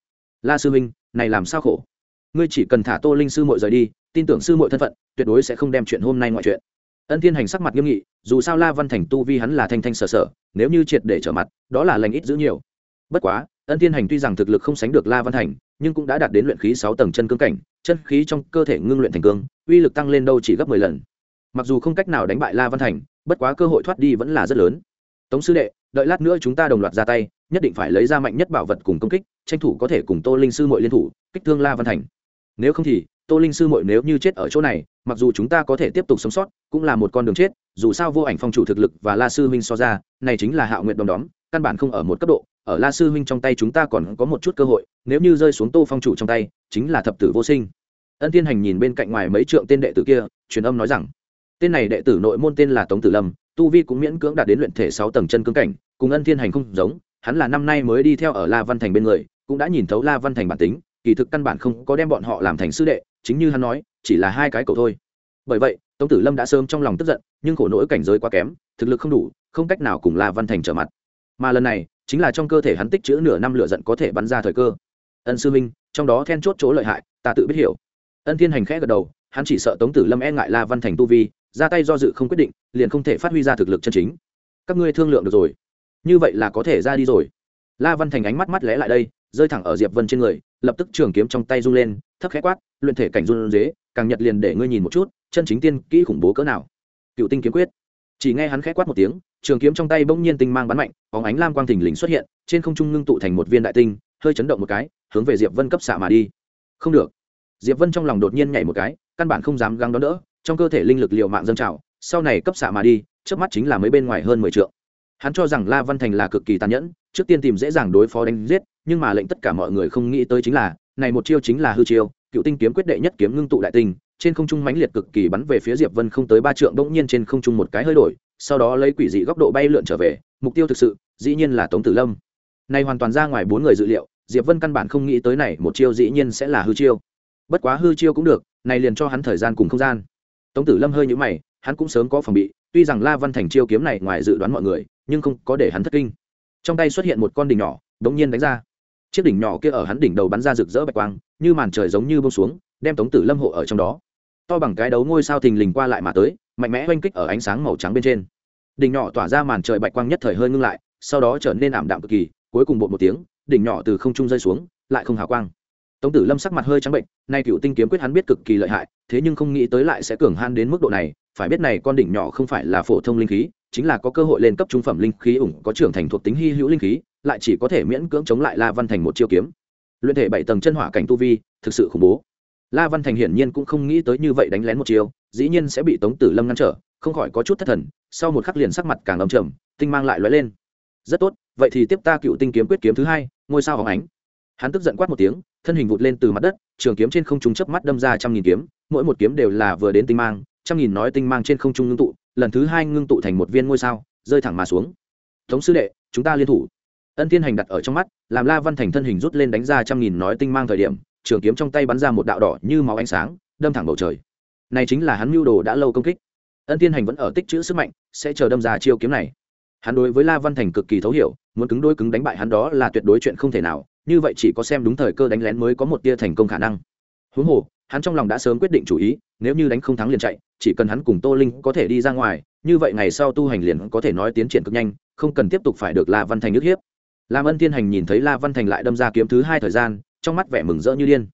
La sư huynh, này làm sao khổ? Ngươi chỉ cần thả tô linh sư mội rời đi, tin tưởng sư mội thân phận, tuyệt đối sẽ không đem chuyện hôm nay ngoại chuyện. Ân thiên hành sắc mặt nghiêm nghị, dù sao la văn thành tu vi hắn là thanh thanh sở sở, nếu như triệt để trở mặt, đó là lành ít giữ nhiều bất quá, ân thiên hành tuy rằng thực lực không sánh được la văn thành, nhưng cũng đã đạt đến luyện khí sáu tầng chân cương cảnh, chân khí trong cơ thể ngưng luyện thành cương, uy lực tăng lên đâu chỉ gấp mười lần. Mặc dù không cách nào đánh bại la văn thành, bất quá cơ hội thoát đi vẫn là rất lớn. Tống sư đệ, đợi lát nữa chúng ta đồng loạt ra tay, nhất định phải lấy ra mạnh nhất bảo vật cùng công kích, tranh thủ có thể cùng tô linh sư mội liên thủ, kích thương la văn thành. Nếu không thì, tô linh sư mội nếu như chết ở chỗ này, mặc dù chúng ta có thể tiếp tục sống sót, cũng là một con đường chết, dù sao vô ảnh phong chủ thực lực và la sư huynh so ra, này chính là hạo nguyện đồng đóm, căn bản không ở một cấp độ ở la sư huynh trong tay chúng ta còn có một chút cơ hội, nếu như rơi xuống tô phong chủ trong tay, chính là thập tử vô sinh. Ân thiên hành nhìn bên cạnh ngoài mấy trượng tên đệ tử kia, truyền âm nói rằng, tên này đệ tử nội môn tên là tống tử lâm, tu vi cũng miễn cưỡng đạt đến luyện thể sáu tầng chân cương cảnh, cùng ân thiên hành không giống, hắn là năm nay mới đi theo ở la văn thành bên người, cũng đã nhìn thấu la văn thành bản tính, kỳ thực căn bản không có đem bọn họ làm thành sư đệ, chính như hắn nói, chỉ là hai cái cậu thôi. Bởi vậy, tống tử lâm đã sớm trong lòng tức giận, nhưng khổ nỗi cảnh giới quá kém, thực lực không đủ, không cách nào cùng la văn thành trở mặt mà lần này chính là trong cơ thể hắn tích chữ nửa năm lửa giận có thể bắn ra thời cơ. Ân sư minh trong đó then chốt chỗ lợi hại, ta tự biết hiểu. Ân thiên hành khẽ gật đầu, hắn chỉ sợ tống tử lâm e ngại la văn thành tu vi, ra tay do dự không quyết định, liền không thể phát huy ra thực lực chân chính. Các ngươi thương lượng được rồi. Như vậy là có thể ra đi rồi. La văn thành ánh mắt mắt lé lại đây, rơi thẳng ở diệp vân trên người, lập tức trường kiếm trong tay rung lên, thấp khẽ quát, luyện thể cảnh run dế, càng nhật liền để ngươi nhìn một chút, chân chính tiên kỹ khủng bố cỡ nào. Cựu tinh kiếm quyết. Chỉ nghe hắn khẽ quát một tiếng trường kiếm trong tay bỗng nhiên tinh mang bắn mạnh, bóng ánh lam quang thình lình xuất hiện, trên không trung ngưng tụ thành một viên đại tinh, hơi chấn động một cái, hướng về diệp vân cấp xạ mà đi. Không được. Diệp vân trong lòng đột nhiên nhảy một cái, căn bản không dám găng đón đỡ, trong cơ thể linh lực liệu mạng dâng trào, sau này cấp xạ mà đi, trước mắt chính là mấy bên ngoài hơn mười trượng. Hắn cho rằng la văn thành là cực kỳ tàn nhẫn, trước tiên tìm dễ dàng đối phó đánh giết, nhưng mà lệnh tất cả mọi người không nghĩ tới chính là, này một chiêu chính là hư chiêu, cựu tinh kiếm quyết đệ nhất kiếm ngưng tụ đại tinh, trên không trung mãnh liệt cực kỳ bắn về phía diệp vân không tới ba trượng, bỗng nhiên trên không trung một cái hơi đổi sau đó lấy quỷ dị góc độ bay lượn trở về, mục tiêu thực sự, dĩ nhiên là tống tử lâm. Này hoàn toàn ra ngoài bốn người dự liệu, diệp vân căn bản không nghĩ tới này một chiêu dĩ nhiên sẽ là hư chiêu. Bất quá hư chiêu cũng được, này liền cho hắn thời gian cùng không gian. Tống tử lâm hơi nhũ mày, hắn cũng sớm có phòng bị, tuy rằng la văn thành chiêu kiếm này ngoài dự đoán mọi người, nhưng không có để hắn thất kinh. Trong tay xuất hiện một con đỉnh nhỏ, đống nhiên đánh ra. Chiếc đỉnh nhỏ kia ở hắn đỉnh đầu bắn ra rực rỡ bạch quang, như màn trời giống như bông xuống, đem tống tử lâm hộ ở trong đó. To bằng cái đấu ngôi sao thình lình qua lại mà tới mạnh mẽ oanh kích ở ánh sáng màu trắng bên trên. Đỉnh nhỏ tỏa ra màn trời bạch quang nhất thời hơi ngưng lại, sau đó trở nên ảm đạm cực kỳ, cuối cùng bột một tiếng, đỉnh nhỏ từ không trung rơi xuống, lại không hào quang. Tống tử lâm sắc mặt hơi trắng bệnh, nay cựu tinh kiếm quyết hắn biết cực kỳ lợi hại, thế nhưng không nghĩ tới lại sẽ cường han đến mức độ này, phải biết này con đỉnh nhỏ không phải là phổ thông linh khí, chính là có cơ hội lên cấp trung phẩm linh khí ủng có trưởng thành thuộc tính hy hữu linh khí, lại chỉ có thể miễn cưỡng chống lại la văn thành một chiêu kiếm. Luyện thể bảy tầng chân hỏa cảnh tu vi, thực sự khủng bố la văn thành hiển nhiên cũng không nghĩ tới như vậy đánh lén một chiều, dĩ nhiên sẽ bị tống tử lâm ngăn trở không khỏi có chút thất thần sau một khắc liền sắc mặt càng âm trầm tinh mang lại lóe lên. Rất tốt vậy thì tiếp ta cựu tinh kiếm quyết kiếm thứ hai ngôi sao hóng ánh. Hắn tức giận quát một tiếng thân hình vụt lên từ mặt đất trường kiếm trên không trung chớp mắt đâm ra trăm nghìn kiếm mỗi một kiếm đều là vừa đến tinh mang trăm nghìn nói tinh mang trên không trung ngưng tụ lần thứ hai ngưng tụ thành một viên ngôi sao rơi thẳng mà xuống. Tống sư đệ chúng ta liên thủ. Ân thiên hành đặt ở trong mắt làm la văn thành thân hình rút lên đánh ra trăm nghìn nói tinh mang thời điểm trường kiếm trong tay bắn ra một đạo đỏ như máu ánh sáng, đâm thẳng bầu trời. Này chính là hắn mưu đồ đã lâu công kích. Ân thiên hành vẫn ở tích chữ sức mạnh, sẽ chờ đâm ra chiêu kiếm này. Hắn đối với la văn thành cực kỳ thấu hiểu, muốn cứng đôi cứng đánh bại hắn đó là tuyệt đối chuyện không thể nào, như vậy chỉ có xem đúng thời cơ đánh lén mới có một tia thành công khả năng. Huống hồ, hắn trong lòng đã sớm quyết định chủ ý, nếu như đánh không thắng liền chạy, chỉ cần hắn cùng tô linh có thể đi ra ngoài, như vậy ngày sau tu hành liền có thể nói tiến triển cực nhanh, không cần tiếp tục phải được la văn thành ức hiếp. Làm ân thiên hành nhìn thấy la văn thành lại đâm ra kiếm thứ hai thời gian trong mắt vẻ mừng rỡ như điên.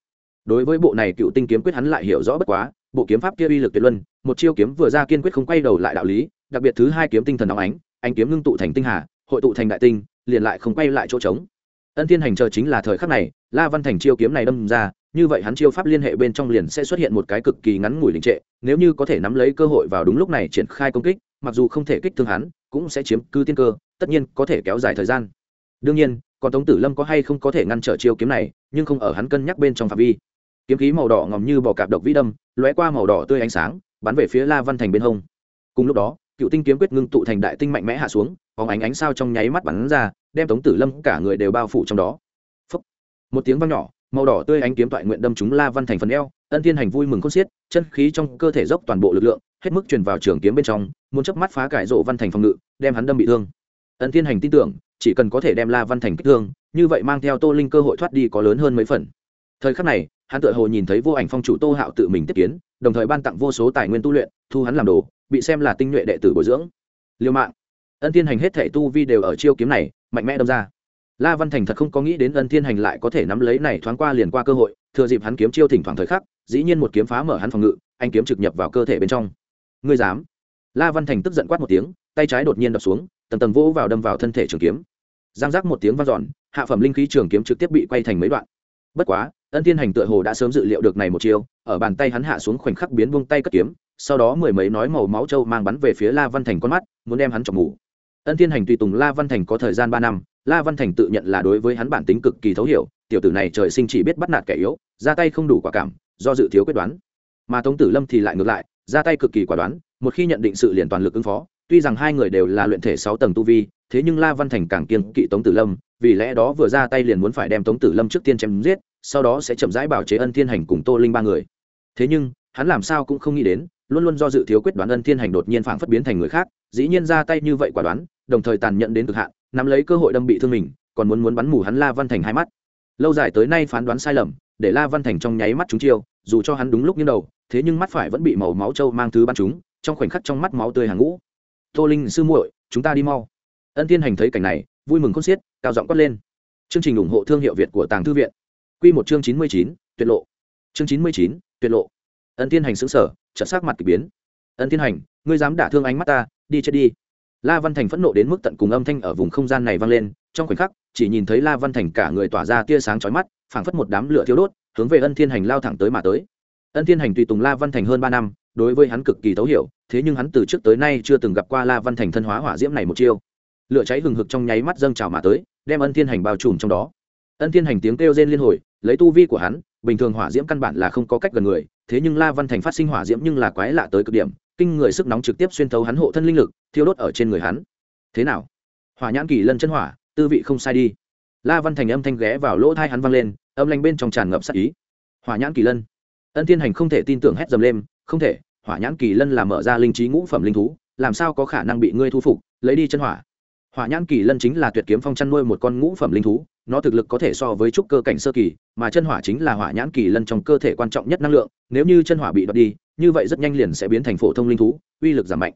Đối với bộ này cựu tinh kiếm quyết hắn lại hiểu rõ bất quá, bộ kiếm pháp kia uy lực tuyệt luân, một chiêu kiếm vừa ra kiên quyết không quay đầu lại đạo lý, đặc biệt thứ hai kiếm tinh thần óng ánh anh kiếm ngưng tụ thành tinh hà, hội tụ thành đại tinh, liền lại không quay lại chỗ trống. Ân thiên hành chờ chính là thời khắc này, la văn thành chiêu kiếm này đâm ra, như vậy hắn chiêu pháp liên hệ bên trong liền sẽ xuất hiện một cái cực kỳ ngắn ngủi đình trệ, nếu như có thể nắm lấy cơ hội vào đúng lúc này triển khai công kích, mặc dù không thể kích thương hắn, cũng sẽ chiếm cư tiên cơ, tất nhiên có thể kéo dài thời gian. Đương nhiên còn tống tử lâm có hay không có thể ngăn trở chiêu kiếm này, nhưng không ở hắn cân nhắc bên trong phạm vi. Kiếm khí màu đỏ ngòm như bò cạp độc vĩ đâm, lóe qua màu đỏ tươi ánh sáng, bắn về phía la văn thành bên hông. Cùng lúc đó, cựu tinh kiếm quyết ngưng tụ thành đại tinh mạnh mẽ hạ xuống phóng ánh ánh sao trong nháy mắt bắn ra, đem tống tử lâm cả người đều bao phủ trong đó. Phúc. một tiếng vang nhỏ, màu đỏ tươi ánh kiếm toại nguyện đâm chúng la văn thành phần eo, ân thiên hành vui mừng khôn xiết, chân khí trong cơ thể dốc toàn bộ lực lượng, hết mức truyền vào trường kiếm bên trong, muốn chớp mắt phá cải rộ văn thành phòng ngự, đem hắn đâm bị thương. Ân thiên hành tin tưởng chỉ cần có thể đem la văn thành kích thương, như vậy mang theo tô linh cơ hội thoát đi có lớn hơn mấy phần. Thời khắc này, hắn tự hồ nhìn thấy vô ảnh phong chủ tô hạo tự mình tiếp kiến, đồng thời ban tặng vô số tài nguyên tu luyện, thu hắn làm đồ, bị xem là tinh nhuệ đệ tử bồi dưỡng. Liêu mạng. Ân thiên hành hết thể tu vi đều ở chiêu kiếm này, mạnh mẽ đâm ra. La văn thành thật không có nghĩ đến ân thiên hành lại có thể nắm lấy này thoáng qua liền qua cơ hội, thừa dịp hắn kiếm chiêu thỉnh thoảng thời khắc, dĩ nhiên một kiếm phá mở hắn phòng ngự, anh kiếm trực nhập vào cơ thể bên trong. Ngươi dám? La văn thành tức giận quát một tiếng, tay trái đột nhiên đập xuống tầng tầng vỗ vào đâm vào thân thể trường kiếm. Giang giác một tiếng vang dọn, hạ phẩm linh khí trường kiếm trực tiếp bị quay thành mấy đoạn. Bất quá, ân thiên hành tựa hồ đã sớm dự liệu được này một chiêu, ở bàn tay hắn hạ xuống khoảnh khắc biến buông tay cất kiếm, sau đó mười mấy nói màu máu trâu mang bắn về phía la văn thành con mắt, muốn đem hắn chọc ngủ. Ân thiên hành tùy tùng la văn thành có thời gian ba năm, la văn thành tự nhận là đối với hắn bản tính cực kỳ thấu hiểu, tiểu tử này trời sinh chỉ biết bắt nạt kẻ yếu, ra tay không đủ quả cảm, do dự thiếu quyết đoán. Mà tống tử lâm thì lại ngược lại, ra tay cực kỳ quả đoán, một khi nhận định sự liền toàn lực ứng phó tuy rằng hai người đều là luyện thể sáu tầng tu vi, thế nhưng la văn thành càng kiên kỵ tống tử lâm, vì lẽ đó vừa ra tay liền muốn phải đem tống tử lâm trước tiên chém giết, sau đó sẽ chậm rãi bảo chế ân thiên hành cùng tô linh ba người. Thế nhưng, hắn làm sao cũng không nghĩ đến, luôn luôn do dự thiếu quyết đoán ân thiên hành đột nhiên phảng phất biến thành người khác, dĩ nhiên ra tay như vậy quả đoán, đồng thời tàn nhẫn đến cực hạn, nắm lấy cơ hội đâm bị thương mình, còn muốn muốn bắn mù hắn la văn thành hai mắt. Lâu dài tới nay phán đoán sai lầm, để la văn thành trong nháy mắt chúng chiêu, dù cho hắn đúng lúc như đầu, thế nhưng mắt phải vẫn bị màu máu trâu mang thứ bắn chúng trong khoảnh khắc trong mắt máu tươi hàng ngũ tô linh sư muội, chúng ta đi mau. Ân thiên hành thấy cảnh này, vui mừng khôn xiết, cao giọng quát lên. Chương trình ủng hộ thương hiệu việt của tàng thư viện. Q một chương chín mươi chín, tuyệt lộ. Chương chín mươi chín, tuyệt lộ. Ân thiên hành xứng sở trợ sắc mặt k ỳ biến. Ân thiên hành, ngươi dám đả thương ánh mắt ta, đi chết đi. La văn thành phẫn nộ đến mức tận cùng âm thanh ở vùng không gian này vang lên, trong khoảnh khắc, chỉ nhìn thấy la văn thành cả người tỏa ra tia sáng chói mắt, phảng phất một đám lửa thiêu đốt, hướng về ân thiên hành lao thẳng tới mà tới. Ân thiên hành tùy tùng la văn thành hơn ba năm đối với hắn cực kỳ thấu hiểu, thế nhưng hắn từ trước tới nay chưa từng gặp qua la văn thành thân hóa hỏa diễm này một chiêu. Lửa cháy hừng hực trong nháy mắt dâng trào mà tới, đem ân thiên hành bao trùm trong đó. Ân thiên hành tiếng kêu rên liên hồi, lấy tu vi của hắn, bình thường hỏa diễm căn bản là không có cách gần người, thế nhưng la văn thành phát sinh hỏa diễm nhưng là quái lạ tới cực điểm, kinh người sức nóng trực tiếp xuyên thấu hắn hộ thân linh lực, thiêu đốt ở trên người hắn. Thế nào? Hỏa nhãn kỳ lân chân hỏa, tư vị không sai đi. La văn thành âm thanh ghé vào lỗ thai hắn vang lên, âm lanh bên trong tràn ngập sắc ý. Hỏa nhãn kỳ lân. Ân thiên hành không thể tin tưởng hét dầm lên không thể, hỏa nhãn kỳ lân là mở ra linh trí ngũ phẩm linh thú, làm sao có khả năng bị ngươi thu phục, lấy đi chân hỏa? Hỏa nhãn kỳ lân chính là tuyệt kiếm phong chăn nuôi một con ngũ phẩm linh thú, nó thực lực có thể so với trúc cơ cảnh sơ kỳ, mà chân hỏa chính là hỏa nhãn kỳ lân trong cơ thể quan trọng nhất năng lượng, nếu như chân hỏa bị đoạt đi, như vậy rất nhanh liền sẽ biến thành phổ thông linh thú, uy lực giảm mạnh.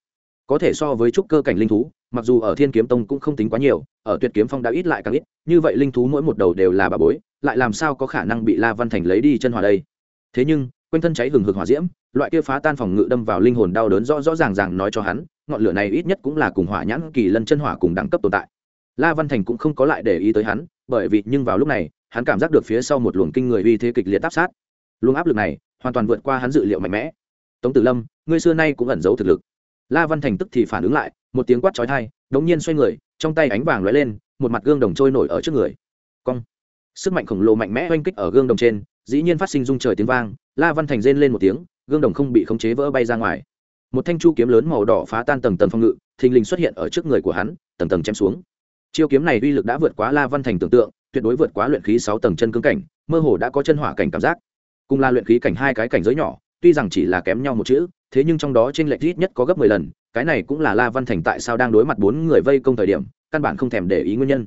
Có thể so với trúc cơ cảnh linh thú, mặc dù ở thiên kiếm tông cũng không tính quá nhiều, ở tuyệt kiếm phong đã ít lại càng ít, như vậy linh thú mỗi một đầu đều là bà bối, lại làm sao có khả năng bị la văn thành lấy đi chân hỏa đây? Thế nhưng quanh thân cháy hừng hực hỏa diễm, loại kia phá tan phòng ngự đâm vào linh hồn đau đớn rõ rõ ràng ràng nói cho hắn, ngọn lửa này ít nhất cũng là cùng hỏa nhãn kỳ lân chân hỏa cùng đẳng cấp tồn tại. La văn thành cũng không có lại để ý tới hắn, bởi vì nhưng vào lúc này, hắn cảm giác được phía sau một luồng kinh người uy thế kịch liệt áp sát. Luồng áp lực này hoàn toàn vượt qua hắn dự liệu mạnh mẽ. Tống tử lâm, ngươi xưa nay cũng ẩn giấu thực lực. La văn thành tức thì phản ứng lại, một tiếng quát chói tai, đống nhiên xoay người, trong tay ánh vàng lóe lên, một mặt gương đồng trôi nổi ở trước người. Cong. Sức mạnh khổng lồ mạnh mẽ oanh kích ở gương đồng trên, dĩ nhiên phát sinh rung trời tiếng vang la văn thành rên lên một tiếng, gương đồng không bị khống chế vỡ bay ra ngoài. Một thanh chu kiếm lớn màu đỏ phá tan tầng tầng phong ngự, thình lình xuất hiện ở trước người của hắn, tầng tầng chém xuống. Chiêu kiếm này uy lực đã vượt quá la văn thành tưởng tượng, tuyệt đối vượt quá luyện khí sáu tầng chân cứng cảnh, mơ hồ đã có chân hỏa cảnh cảm giác. Cùng là luyện khí cảnh hai cái cảnh giới nhỏ, tuy rằng chỉ là kém nhau một chữ, thế nhưng trong đó t r ê n lệch ít nhất có gấp mười lần, cái này cũng là la văn thành tại sao đang đối mặt bốn người vây công thời điểm, căn bản không thèm để ý nguyên nhân.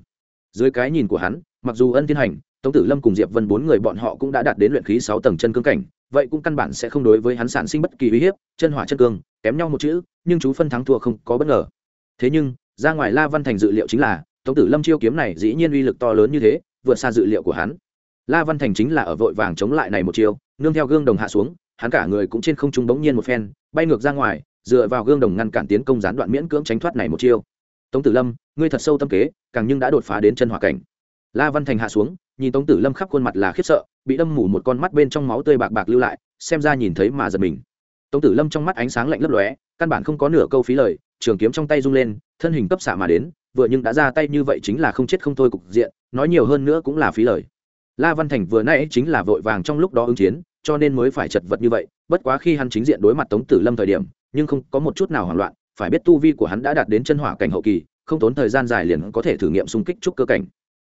Dưới cái nhìn của hắn, mặc dù ân thiên hành, tống tử lâm cùng diệp vân bốn người bọn họ cũng đã đạt đến luyện khí sáu tầng chân cương cảnh vậy cũng căn bản sẽ không đối với hắn sản sinh bất kỳ uy hiếp, chân hỏa chân cương, kém nhau một chữ, nhưng chú phân thắng thua không có bất ngờ. Thế nhưng, ra ngoài la văn thành dự liệu chính là, tống tử lâm chiêu kiếm này dĩ nhiên uy lực to lớn như thế, vượt xa dự liệu của hắn. La văn thành chính là ở vội vàng chống lại này một chiêu, nương theo gương đồng hạ xuống, hắn cả người cũng trên không trung bỗng nhiên một phen, bay ngược ra ngoài, dựa vào gương đồng ngăn cản tiến công gián đoạn miễn cưỡng tránh thoát này một chiêu. Tống tử lâm, ngươi thật sâu tâm kế, càng nhưng đã đột phá đến chân hỏa cảnh la văn thành hạ xuống, nhìn tống tử lâm khắp khuôn mặt là khiếp sợ, bị đâm mủ một con mắt bên trong máu tươi bạc bạc lưu lại, xem ra nhìn thấy mà giật mình. Tống tử lâm trong mắt ánh sáng lạnh lấp lóe, căn bản không có nửa câu phí lời, trường kiếm trong tay rung lên, thân hình cấp xạ mà đến, vừa nhưng đã ra tay như vậy chính là không chết không thôi cục diện, nói nhiều hơn nữa cũng là phí lời. La văn thành vừa nãy chính là vội vàng trong lúc đó ứng chiến, cho nên mới phải chật vật như vậy, bất quá khi hắn chính diện đối mặt tống tử lâm thời điểm, nhưng không có một chút nào hoảng loạn, phải biết tu vi của hắn đã đạt đến chân hỏa cảnh hậu kỳ, không tốn thời gian dài liền có thể thử nghiệm xung kích trúc cơ cảnh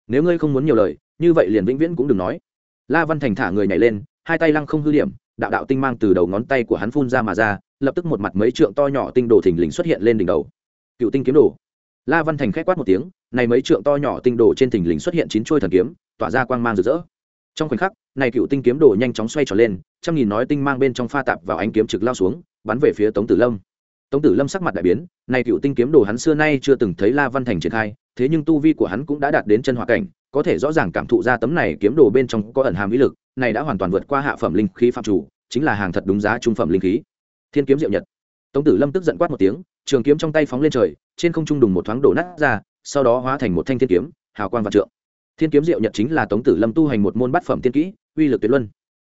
nếu ngươi không muốn nhiều lời, như vậy liền vĩnh viễn cũng đừng nói. La văn thành thả người nhảy lên, hai tay lăng không hư điểm, đạo đạo tinh mang từ đầu ngón tay của hắn phun ra mà ra, lập tức một mặt mấy trượng to nhỏ tinh đồ thình lình xuất hiện lên đỉnh đầu. Cựu tinh kiếm đồ. La văn thành k h quát một tiếng, này mấy trượng to nhỏ tinh đồ trên thình lình xuất hiện chín chuôi thần kiếm, tỏa ra quang mang rực rỡ. Trong khoảnh khắc, này cựu tinh kiếm đồ nhanh chóng xoay trở lên, trăm nghìn nói tinh mang bên trong pha tạp vào ánh kiếm trực lao xuống, bắn về phía tống tử lâm tống tử lâm sắc mặt đại biến này cựu tinh kiếm đồ hắn xưa nay chưa từng thấy la văn thành triển khai, thế nhưng tu vi của hắn cũng đã đạt đến chân hòa cảnh, có thể rõ ràng cảm thụ ra tấm này kiếm đồ bên trong có ẩn hàm ý lực, này đã hoàn toàn vượt qua hạ phẩm linh khí phạm chủ, chính là hàng thật đúng giá trung phẩm linh khí. Thiên kiếm diệu nhật. Tống tử lâm tức giận quát một tiếng, trường kiếm trong tay phóng lên trời, trên không trung đùng một thoáng đổ nát ra, sau đó hóa thành một thanh thiên kiếm, hào quang vạn trượng. Thiên kiếm diệu nhật chính là tống tử lâm tu hành một môn bát phẩm tiên kỹ, uy lực tuyệt luân.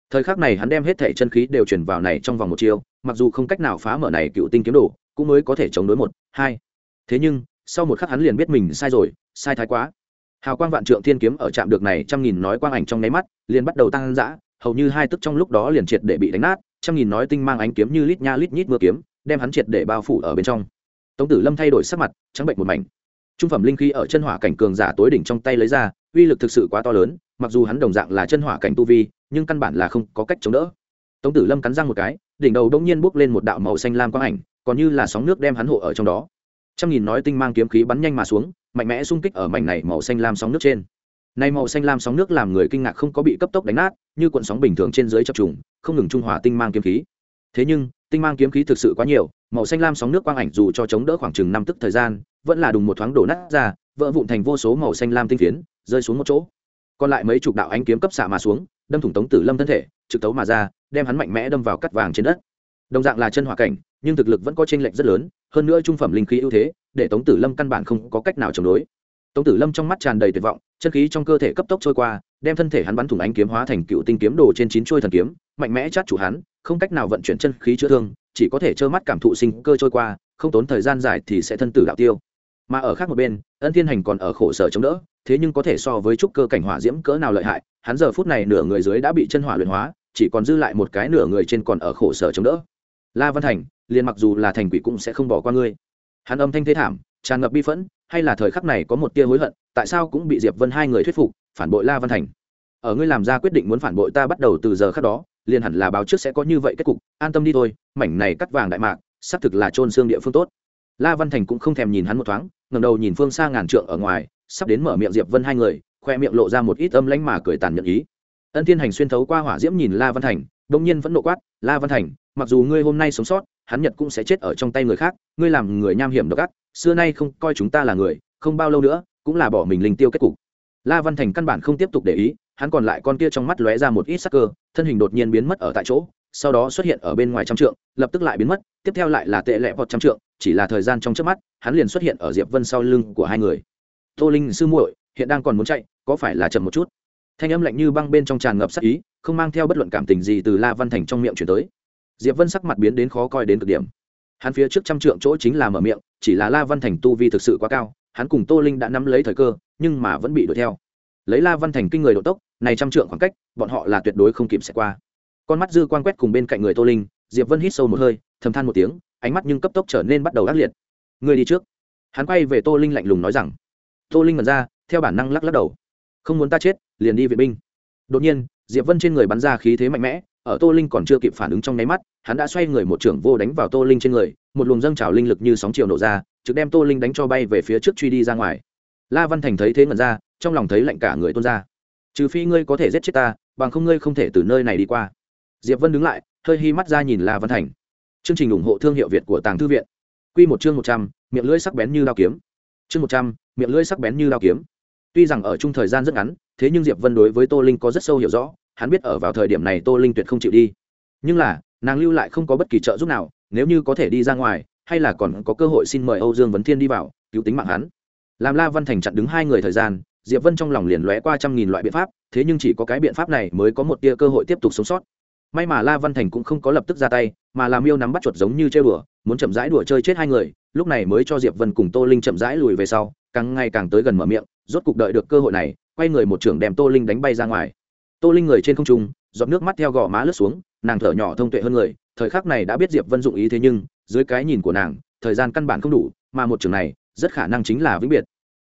Thời khắc này hắn đem hết thể chân khí đều chuyển vào này trong vòng một chiêu mặc dù không cách nào phá mở này cựu tinh kiếm đồ, cũng mới có thể chống đối một, hai. Thế nhưng, sau một khắc hắn liền biết mình sai rồi, sai thái quá. Hào quang vạn trượng thiên kiếm ở chạm được này trăm nghìn nói quang ảnh trong nháy mắt, liền bắt đầu tăng dã, hầu như hai tức trong lúc đó liền triệt để bị đánh nát, trăm nghìn nói tinh mang ánh kiếm như lít nha lít nhít mưa kiếm, đem hắn triệt để bao phủ ở bên trong. Tống tử lâm thay đổi sắc mặt, trắng bệnh một mảnh. Trung phẩm linh khí ở chân hỏa cảnh cường giả tối đỉnh trong tay lấy ra, uy lực thực sự quá to lớn, mặc dù hắn đồng dạng là chân hỏa cảnh tu vi, nhưng căn bản là không có cách chống đỡ. Tống tử lâm cắn răng một cái đỉnh đầu đông nhiên bốc lên một đạo màu xanh lam quang ảnh, còn như là sóng nước đem hắn hộ ở trong đó. Trăm nghìn nói tinh mang kiếm khí bắn nhanh mà xuống, mạnh mẽ xung kích ở mảnh này màu xanh lam sóng nước trên. Nay màu xanh lam sóng nước làm người kinh ngạc không có bị cấp tốc đánh nát, như cuộn sóng bình thường trên dưới chập trùng, không ngừng trung hòa tinh mang kiếm khí. Thế nhưng, tinh mang kiếm khí thực sự quá nhiều, màu xanh lam sóng nước quang ảnh dù cho chống đỡ khoảng chừng năm tức thời gian, vẫn là đùng một thoáng đổ nát ra, vỡ vụn thành vô số màu xanh lam tinh phiến, rơi xuống một chỗ. Còn lại mấy chục đạo ánh kiếm cấp xạ mà xuống, đâm thủng tống tử lâm thân thể trực tấu mà ra, đem hắn mạnh mẽ đâm vào cắt vàng trên đất. Đồng dạng là chân hỏa cảnh, nhưng thực lực vẫn có chênh lệch rất lớn, hơn nữa trung phẩm linh khí ưu thế, để tống tử lâm căn bản không có cách nào chống đối. Tống tử lâm trong mắt tràn đầy tuyệt vọng, chân khí trong cơ thể cấp tốc trôi qua, đem thân thể hắn bắn thủng ánh kiếm hóa thành cựu tinh kiếm đồ trên chín chuôi thần kiếm, mạnh mẽ chát chủ hắn, không cách nào vận chuyển chân khí chữa thương, chỉ có thể trơ mắt cảm thụ sinh cơ trôi qua, không tốn thời gian dài thì sẽ thân tử đạo tiêu. Mà ở khác một bên, ân thiên hành còn ở khổ sở chống đỡ, thế nhưng có thể so với trúc cơ cảnh hỏa diễm cỡ nào lợi hại, hắn giờ phút này nửa người dưới đã bị chân hỏa luyện hóa chỉ còn dư lại một cái nửa người trên còn ở khổ sở chống đỡ. La văn thành, liền mặc dù là thành quỷ cũng sẽ không bỏ qua ngươi. Hắn âm thanh thế thảm, tràn ngập bi phẫn, hay là thời khắc này có một tia hối hận, tại sao cũng bị diệp vân hai người thuyết phục, phản bội la văn thành? Ở ngươi làm ra quyết định muốn phản bội ta bắt đầu từ giờ khắc đó, liền hẳn là báo trước sẽ có như vậy kết cục, an tâm đi thôi, mảnh này cắt vàng đại mạc, xác thực là trôn xương địa phương tốt. La văn thành cũng không thèm nhìn hắn một thoáng, ngẩng đầu nhìn phương xa ngàn trượng ở ngoài, sắp đến mở miệng diệp vân hai người, khoe miệng lộ ra một ít âm lãnh mà cười tàn nhẫn ý ân thiên hành xuyên thấu qua hỏa diễm nhìn la văn thành bỗng nhiên vẫn nộ quát, la văn thành, mặc dù ngươi hôm nay sống sót, hắn nhật cũng sẽ chết ở trong tay người khác, ngươi làm người nham hiểm độc ác, xưa nay không coi chúng ta là người, không bao lâu nữa, cũng là bỏ mình linh tiêu kết cục. La văn thành căn bản không tiếp tục để ý, hắn còn lại con kia trong mắt lóe ra một ít sắc cơ, thân hình đột nhiên biến mất ở tại chỗ, sau đó xuất hiện ở bên ngoài trăm trượng, lập tức lại biến mất, tiếp theo lại là tệ lẹ vọt trăm trượng, chỉ là thời gian trong trước mắt, hắn liền xuất hiện ở diệp vân sau lưng của hai người. Tô linh sư muội, hiện đang còn muốn chạy, có phải là chậm một chút? Thanh âm lạnh như băng bên trong tràn ngập sắc ý, không mang theo bất luận cảm tình gì từ la văn thành trong miệng chuyển tới. Diệp vân sắc mặt biến đến khó coi đến cực điểm. Hắn phía trước trăm trượng chỗ chính là mở miệng, chỉ là la văn thành tu vi thực sự quá cao, hắn cùng tô linh đã nắm lấy thời cơ, nhưng mà vẫn bị đuổi theo. Lấy la văn thành kinh người độ tốc, này trăm trượng khoảng cách, bọn họ là tuyệt đối không kịp sẽ qua. Con mắt dư quan quét cùng bên cạnh người tô linh, diệp vân hít sâu một hơi, thầm than một tiếng, ánh mắt nhưng cấp tốc trở nên bắt đầu ác liệt. Người đi trước. Hắn quay về tô linh lạnh lùng nói rằng. Tô linh mật ra, theo bản năng lắc lắc đầu không muốn ta chết, liền đi vệ binh. Đột nhiên, diệp vân trên người bắn ra khí thế mạnh mẽ, ở tô linh còn chưa kịp phản ứng trong nháy mắt, hắn đã xoay người một trưởng vô đánh vào tô linh trên người, một luồng dâng trào linh lực như sóng chiều nổ ra, trực đem tô linh đánh cho bay về phía trước truy đi ra ngoài. La văn thành thấy thế ngẩn ra, trong lòng thấy lạnh cả người tuôn ra. Trừ phi ngươi có thể giết chết ta, bằng không ngươi không thể từ nơi này đi qua. Diệp vân đứng lại, hơi hi mắt ra nhìn la văn thành. Chương trình ủng hộ thương hiệu việt của tàng thư viện. Q một chương một trăm, miệng lưỡi sắc bén như đao kiếm. Chương một trăm, miệng lưỡi sắc bén như đao kiếm tuy rằng ở chung thời gian rất ngắn, thế nhưng diệp vân đối với tô linh có rất sâu hiểu rõ, hắn biết ở vào thời điểm này tô linh tuyệt không chịu đi. Nhưng là, nàng lưu lại không có bất kỳ trợ giúp nào, nếu như có thể đi ra ngoài, hay là còn có cơ hội xin mời âu dương vấn thiên đi vào, cứu tính mạng hắn. Làm la văn thành chặn đứng hai người thời gian, diệp vân trong lòng liền lóe qua trăm nghìn loại biện pháp, thế nhưng chỉ có cái biện pháp này mới có một tia cơ hội tiếp tục sống sót. May mà la văn thành cũng không có lập tức ra tay, mà làm yêu nắm bắt chuột giống như chơi đùa, muốn chậm rãi đùa chơi chết hai người, lúc này mới cho diệp vân cùng tô linh chậm rãi lùi về sau, càng ngày càng tới gần mở miệng rốt cục đợi được cơ hội này, quay người một trưởng đem tô linh đánh bay ra ngoài. Tô linh người trên không trung, giọt nước mắt theo gò má lướt xuống, nàng thở nhỏ thông tuệ hơn người, thời khắc này đã biết diệp vân dụng ý thế nhưng, dưới cái nhìn của nàng, thời gian căn bản không đủ, mà một trường này, rất khả năng chính là vĩnh biệt.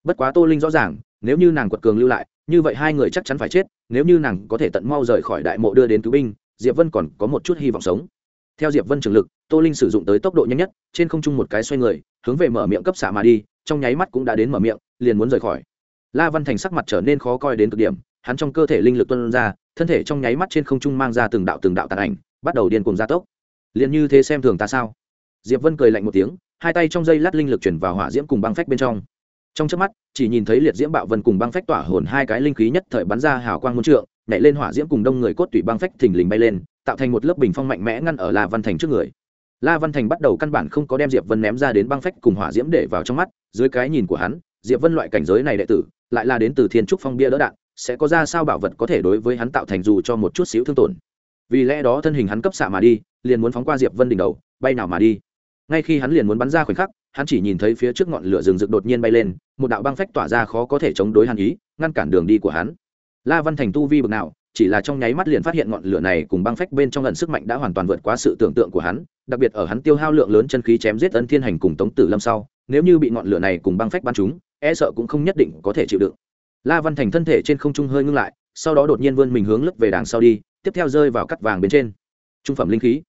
Bất quá tô linh rõ ràng, nếu như nàng quật cường lưu lại, như vậy hai người chắc chắn phải chết, nếu như nàng có thể tận mau rời khỏi đại mộ đưa đến cứu binh, diệp vân còn có một chút hy vọng sống. Theo diệp vân trường lực, tô linh sử dụng tới tốc độ nhanh nhất, trên không trung một cái xoay người, hướng về mở miệng cấp xạ mà đi, trong nháy mắt cũng đã đến mở miệng, liền muốn rời khỏi la văn thành sắc mặt trở nên khó coi đến cực điểm, hắn trong cơ thể linh lực tuân ra, thân thể trong nháy mắt trên không trung mang ra từng đạo từng đạo tàn ảnh, bắt đầu điên cuồng gia tốc. Liền như thế xem thường ta sao? Diệp vân cười lạnh một tiếng, hai tay trong dây lát linh lực chuyển vào hỏa diễm cùng băng phách bên trong. Trong chớp mắt, chỉ nhìn thấy liệt diễm bạo vân cùng băng phách tỏa hồn hai cái linh khí nhất thời bắn ra hào quang muôn trượng, nhảy lên hỏa diễm cùng đông người cốt tủy băng phách thình lình bay lên, tạo thành một lớp bình phong mạnh mẽ ngăn ở la văn thành trước người. La văn thành bắt đầu căn bản không có đem diệp vân ném ra đến băng phách cùng hỏa diễm để vào trong mắt, dưới cái nhìn của hắn, diệp vân loại cảnh giới này đệ tử lại là đến từ thiên trúc phong bia đỡ đạn, sẽ có ra sao bảo vật có thể đối với hắn tạo thành dù cho một chút xíu thương tổn. Vì lẽ đó thân hình hắn cấp xạ mà đi, liền muốn phóng qua diệp vân đỉnh đầu, bay nào mà đi. Ngay khi hắn liền muốn bắn ra khoảnh khắc, hắn chỉ nhìn thấy phía trước ngọn lửa rừng rực đột nhiên bay lên, một đạo băng phách tỏa ra khó có thể chống đối hắn ý, ngăn cản đường đi của hắn. La văn thành tu vi bực nào, chỉ là trong nháy mắt liền phát hiện ngọn lửa này cùng băng phách bên trong lần sức mạnh đã hoàn toàn vượt qua sự tưởng tượng của hắn, đặc biệt ở hắn tiêu hao lượng lớn chân khí chém giết ân thiên hành cùng tống tử lâm sau, nếu như bị ngọn lửa này cùng băng phách bắn chúng e sợ cũng không nhất định có thể chịu đựng. La văn thành thân thể trên không trung hơi ngưng lại, sau đó đột nhiên vươn mình hướng lướt về đằng sau đi, tiếp theo rơi vào cắt vàng bên trên. Trung phẩm linh khí.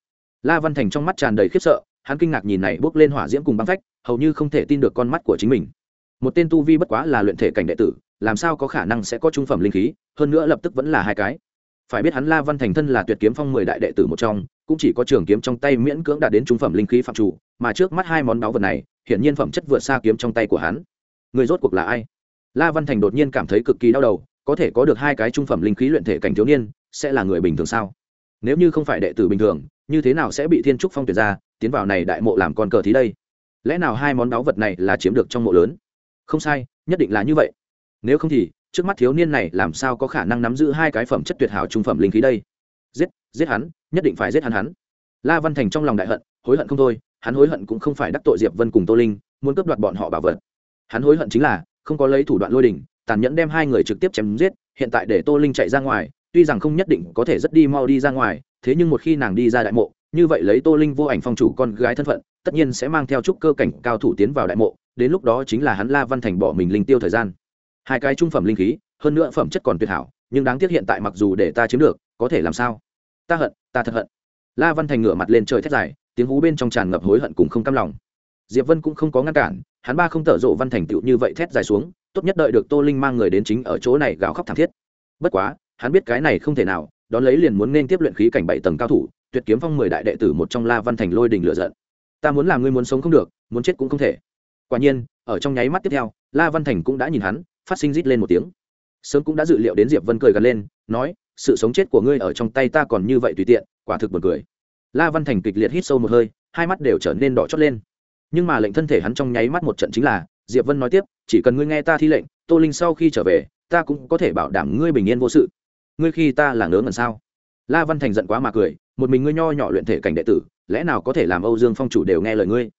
La văn thành trong mắt tràn đầy khiếp sợ, hắn kinh ngạc nhìn này bốc lên hỏa diễm cùng băng phách, hầu như không thể tin được con mắt của chính mình. Một tên tu vi bất quá là luyện thể cảnh đệ tử, làm sao có khả năng sẽ có trung phẩm linh khí, hơn nữa lập tức vẫn là hai cái. Phải biết hắn la văn thành thân là tuyệt kiếm phong mười đại đệ tử một trong, cũng chỉ có trường kiếm trong tay miễn cưỡng đạt đến trung phẩm linh khí phạm chủ, mà trước mắt hai món báu vật này, hiển nhiên phẩm chất vượt xa kiếm trong tay của hắn người rốt cuộc là ai? La văn thành đột nhiên cảm thấy cực kỳ đau đầu, có thể có được hai cái trung phẩm linh khí luyện thể cảnh thiếu niên, sẽ là người bình thường sao? Nếu như không phải đệ tử bình thường, như thế nào sẽ bị thiên trúc phong tuyệt ra, tiến vào này đại mộ làm con cờ thí đây? Lẽ nào hai món báu vật này là chiếm được trong mộ lớn? Không sai, nhất định là như vậy. Nếu không thì, trước mắt thiếu niên này làm sao có khả năng nắm giữ hai cái phẩm chất tuyệt hảo trung phẩm linh khí đây? Giết giết hắn, nhất định phải giết hắn hắn. La văn thành trong lòng đại hận, hối hận không thôi, hắn hối hận cũng không phải đắc tội diệp vân cùng tô linh, muốn cướp đoạt bọn họ bảo vật hắn hối hận chính là, không có lấy thủ đoạn lôi đình, tàn nhẫn đem hai người trực tiếp chém giết, hiện tại để tô linh chạy ra ngoài, tuy rằng không nhất định có thể rất đi mau đi ra ngoài, thế nhưng một khi nàng đi ra đại mộ, như vậy lấy tô linh vô ảnh phong chủ con gái thân phận, tất nhiên sẽ mang theo chút cơ cảnh cao thủ tiến vào đại mộ, đến lúc đó chính là hắn la văn thành bỏ mình linh tiêu thời gian. Hai cái trung phẩm linh khí, hơn nữa phẩm chất còn tuyệt hảo, nhưng đáng tiếc hiện tại mặc dù để ta chiếm được, có thể làm sao? Ta hận, ta thật hận. La văn thành ngửa mặt lên trời thét dài, tiếng hú bên trong tràn ngập hối hận cùng không cam lòng diệp vân cũng không có ngăn cản, hắn ba không tở rộ văn thành tựu như vậy thét dài xuống, tốt nhất đợi được tô linh mang người đến chính ở chỗ này gào khóc thảm thiết. Bất quá, hắn biết cái này không thể nào, đón lấy liền muốn nên tiếp luyện khí cảnh bảy tầng cao thủ, tuyệt kiếm phong mười đại đệ tử một trong la văn thành lôi đình lựa giận. Ta muốn làm ngươi muốn sống không được, muốn chết cũng không thể. Quả nhiên, ở trong nháy mắt tiếp theo, la văn thành cũng đã nhìn hắn, phát sinh rít lên một tiếng. Sớm cũng đã dự liệu đến diệp vân cười gần lên, nói, sự sống chết của ngươi ở trong tay ta còn như vậy tùy tiện, quả thực buồn cười. La văn thành kịch liệt hít sâu một hơi, hai mắt đều trở nên đỏ chót lên nhưng mà lệnh thân thể hắn trong nháy mắt một trận chính là, diệp vân nói tiếp, chỉ cần ngươi nghe ta thi lệnh, tô linh sau khi trở về, ta cũng có thể bảo đảm ngươi bình yên vô sự. Ngươi khi ta là ngớ ngẩn sao? La văn thành giận quá mà cười, một mình ngươi nho nhỏ luyện thể cảnh đệ tử, lẽ nào có thể làm âu dương phong chủ đều nghe lời ngươi?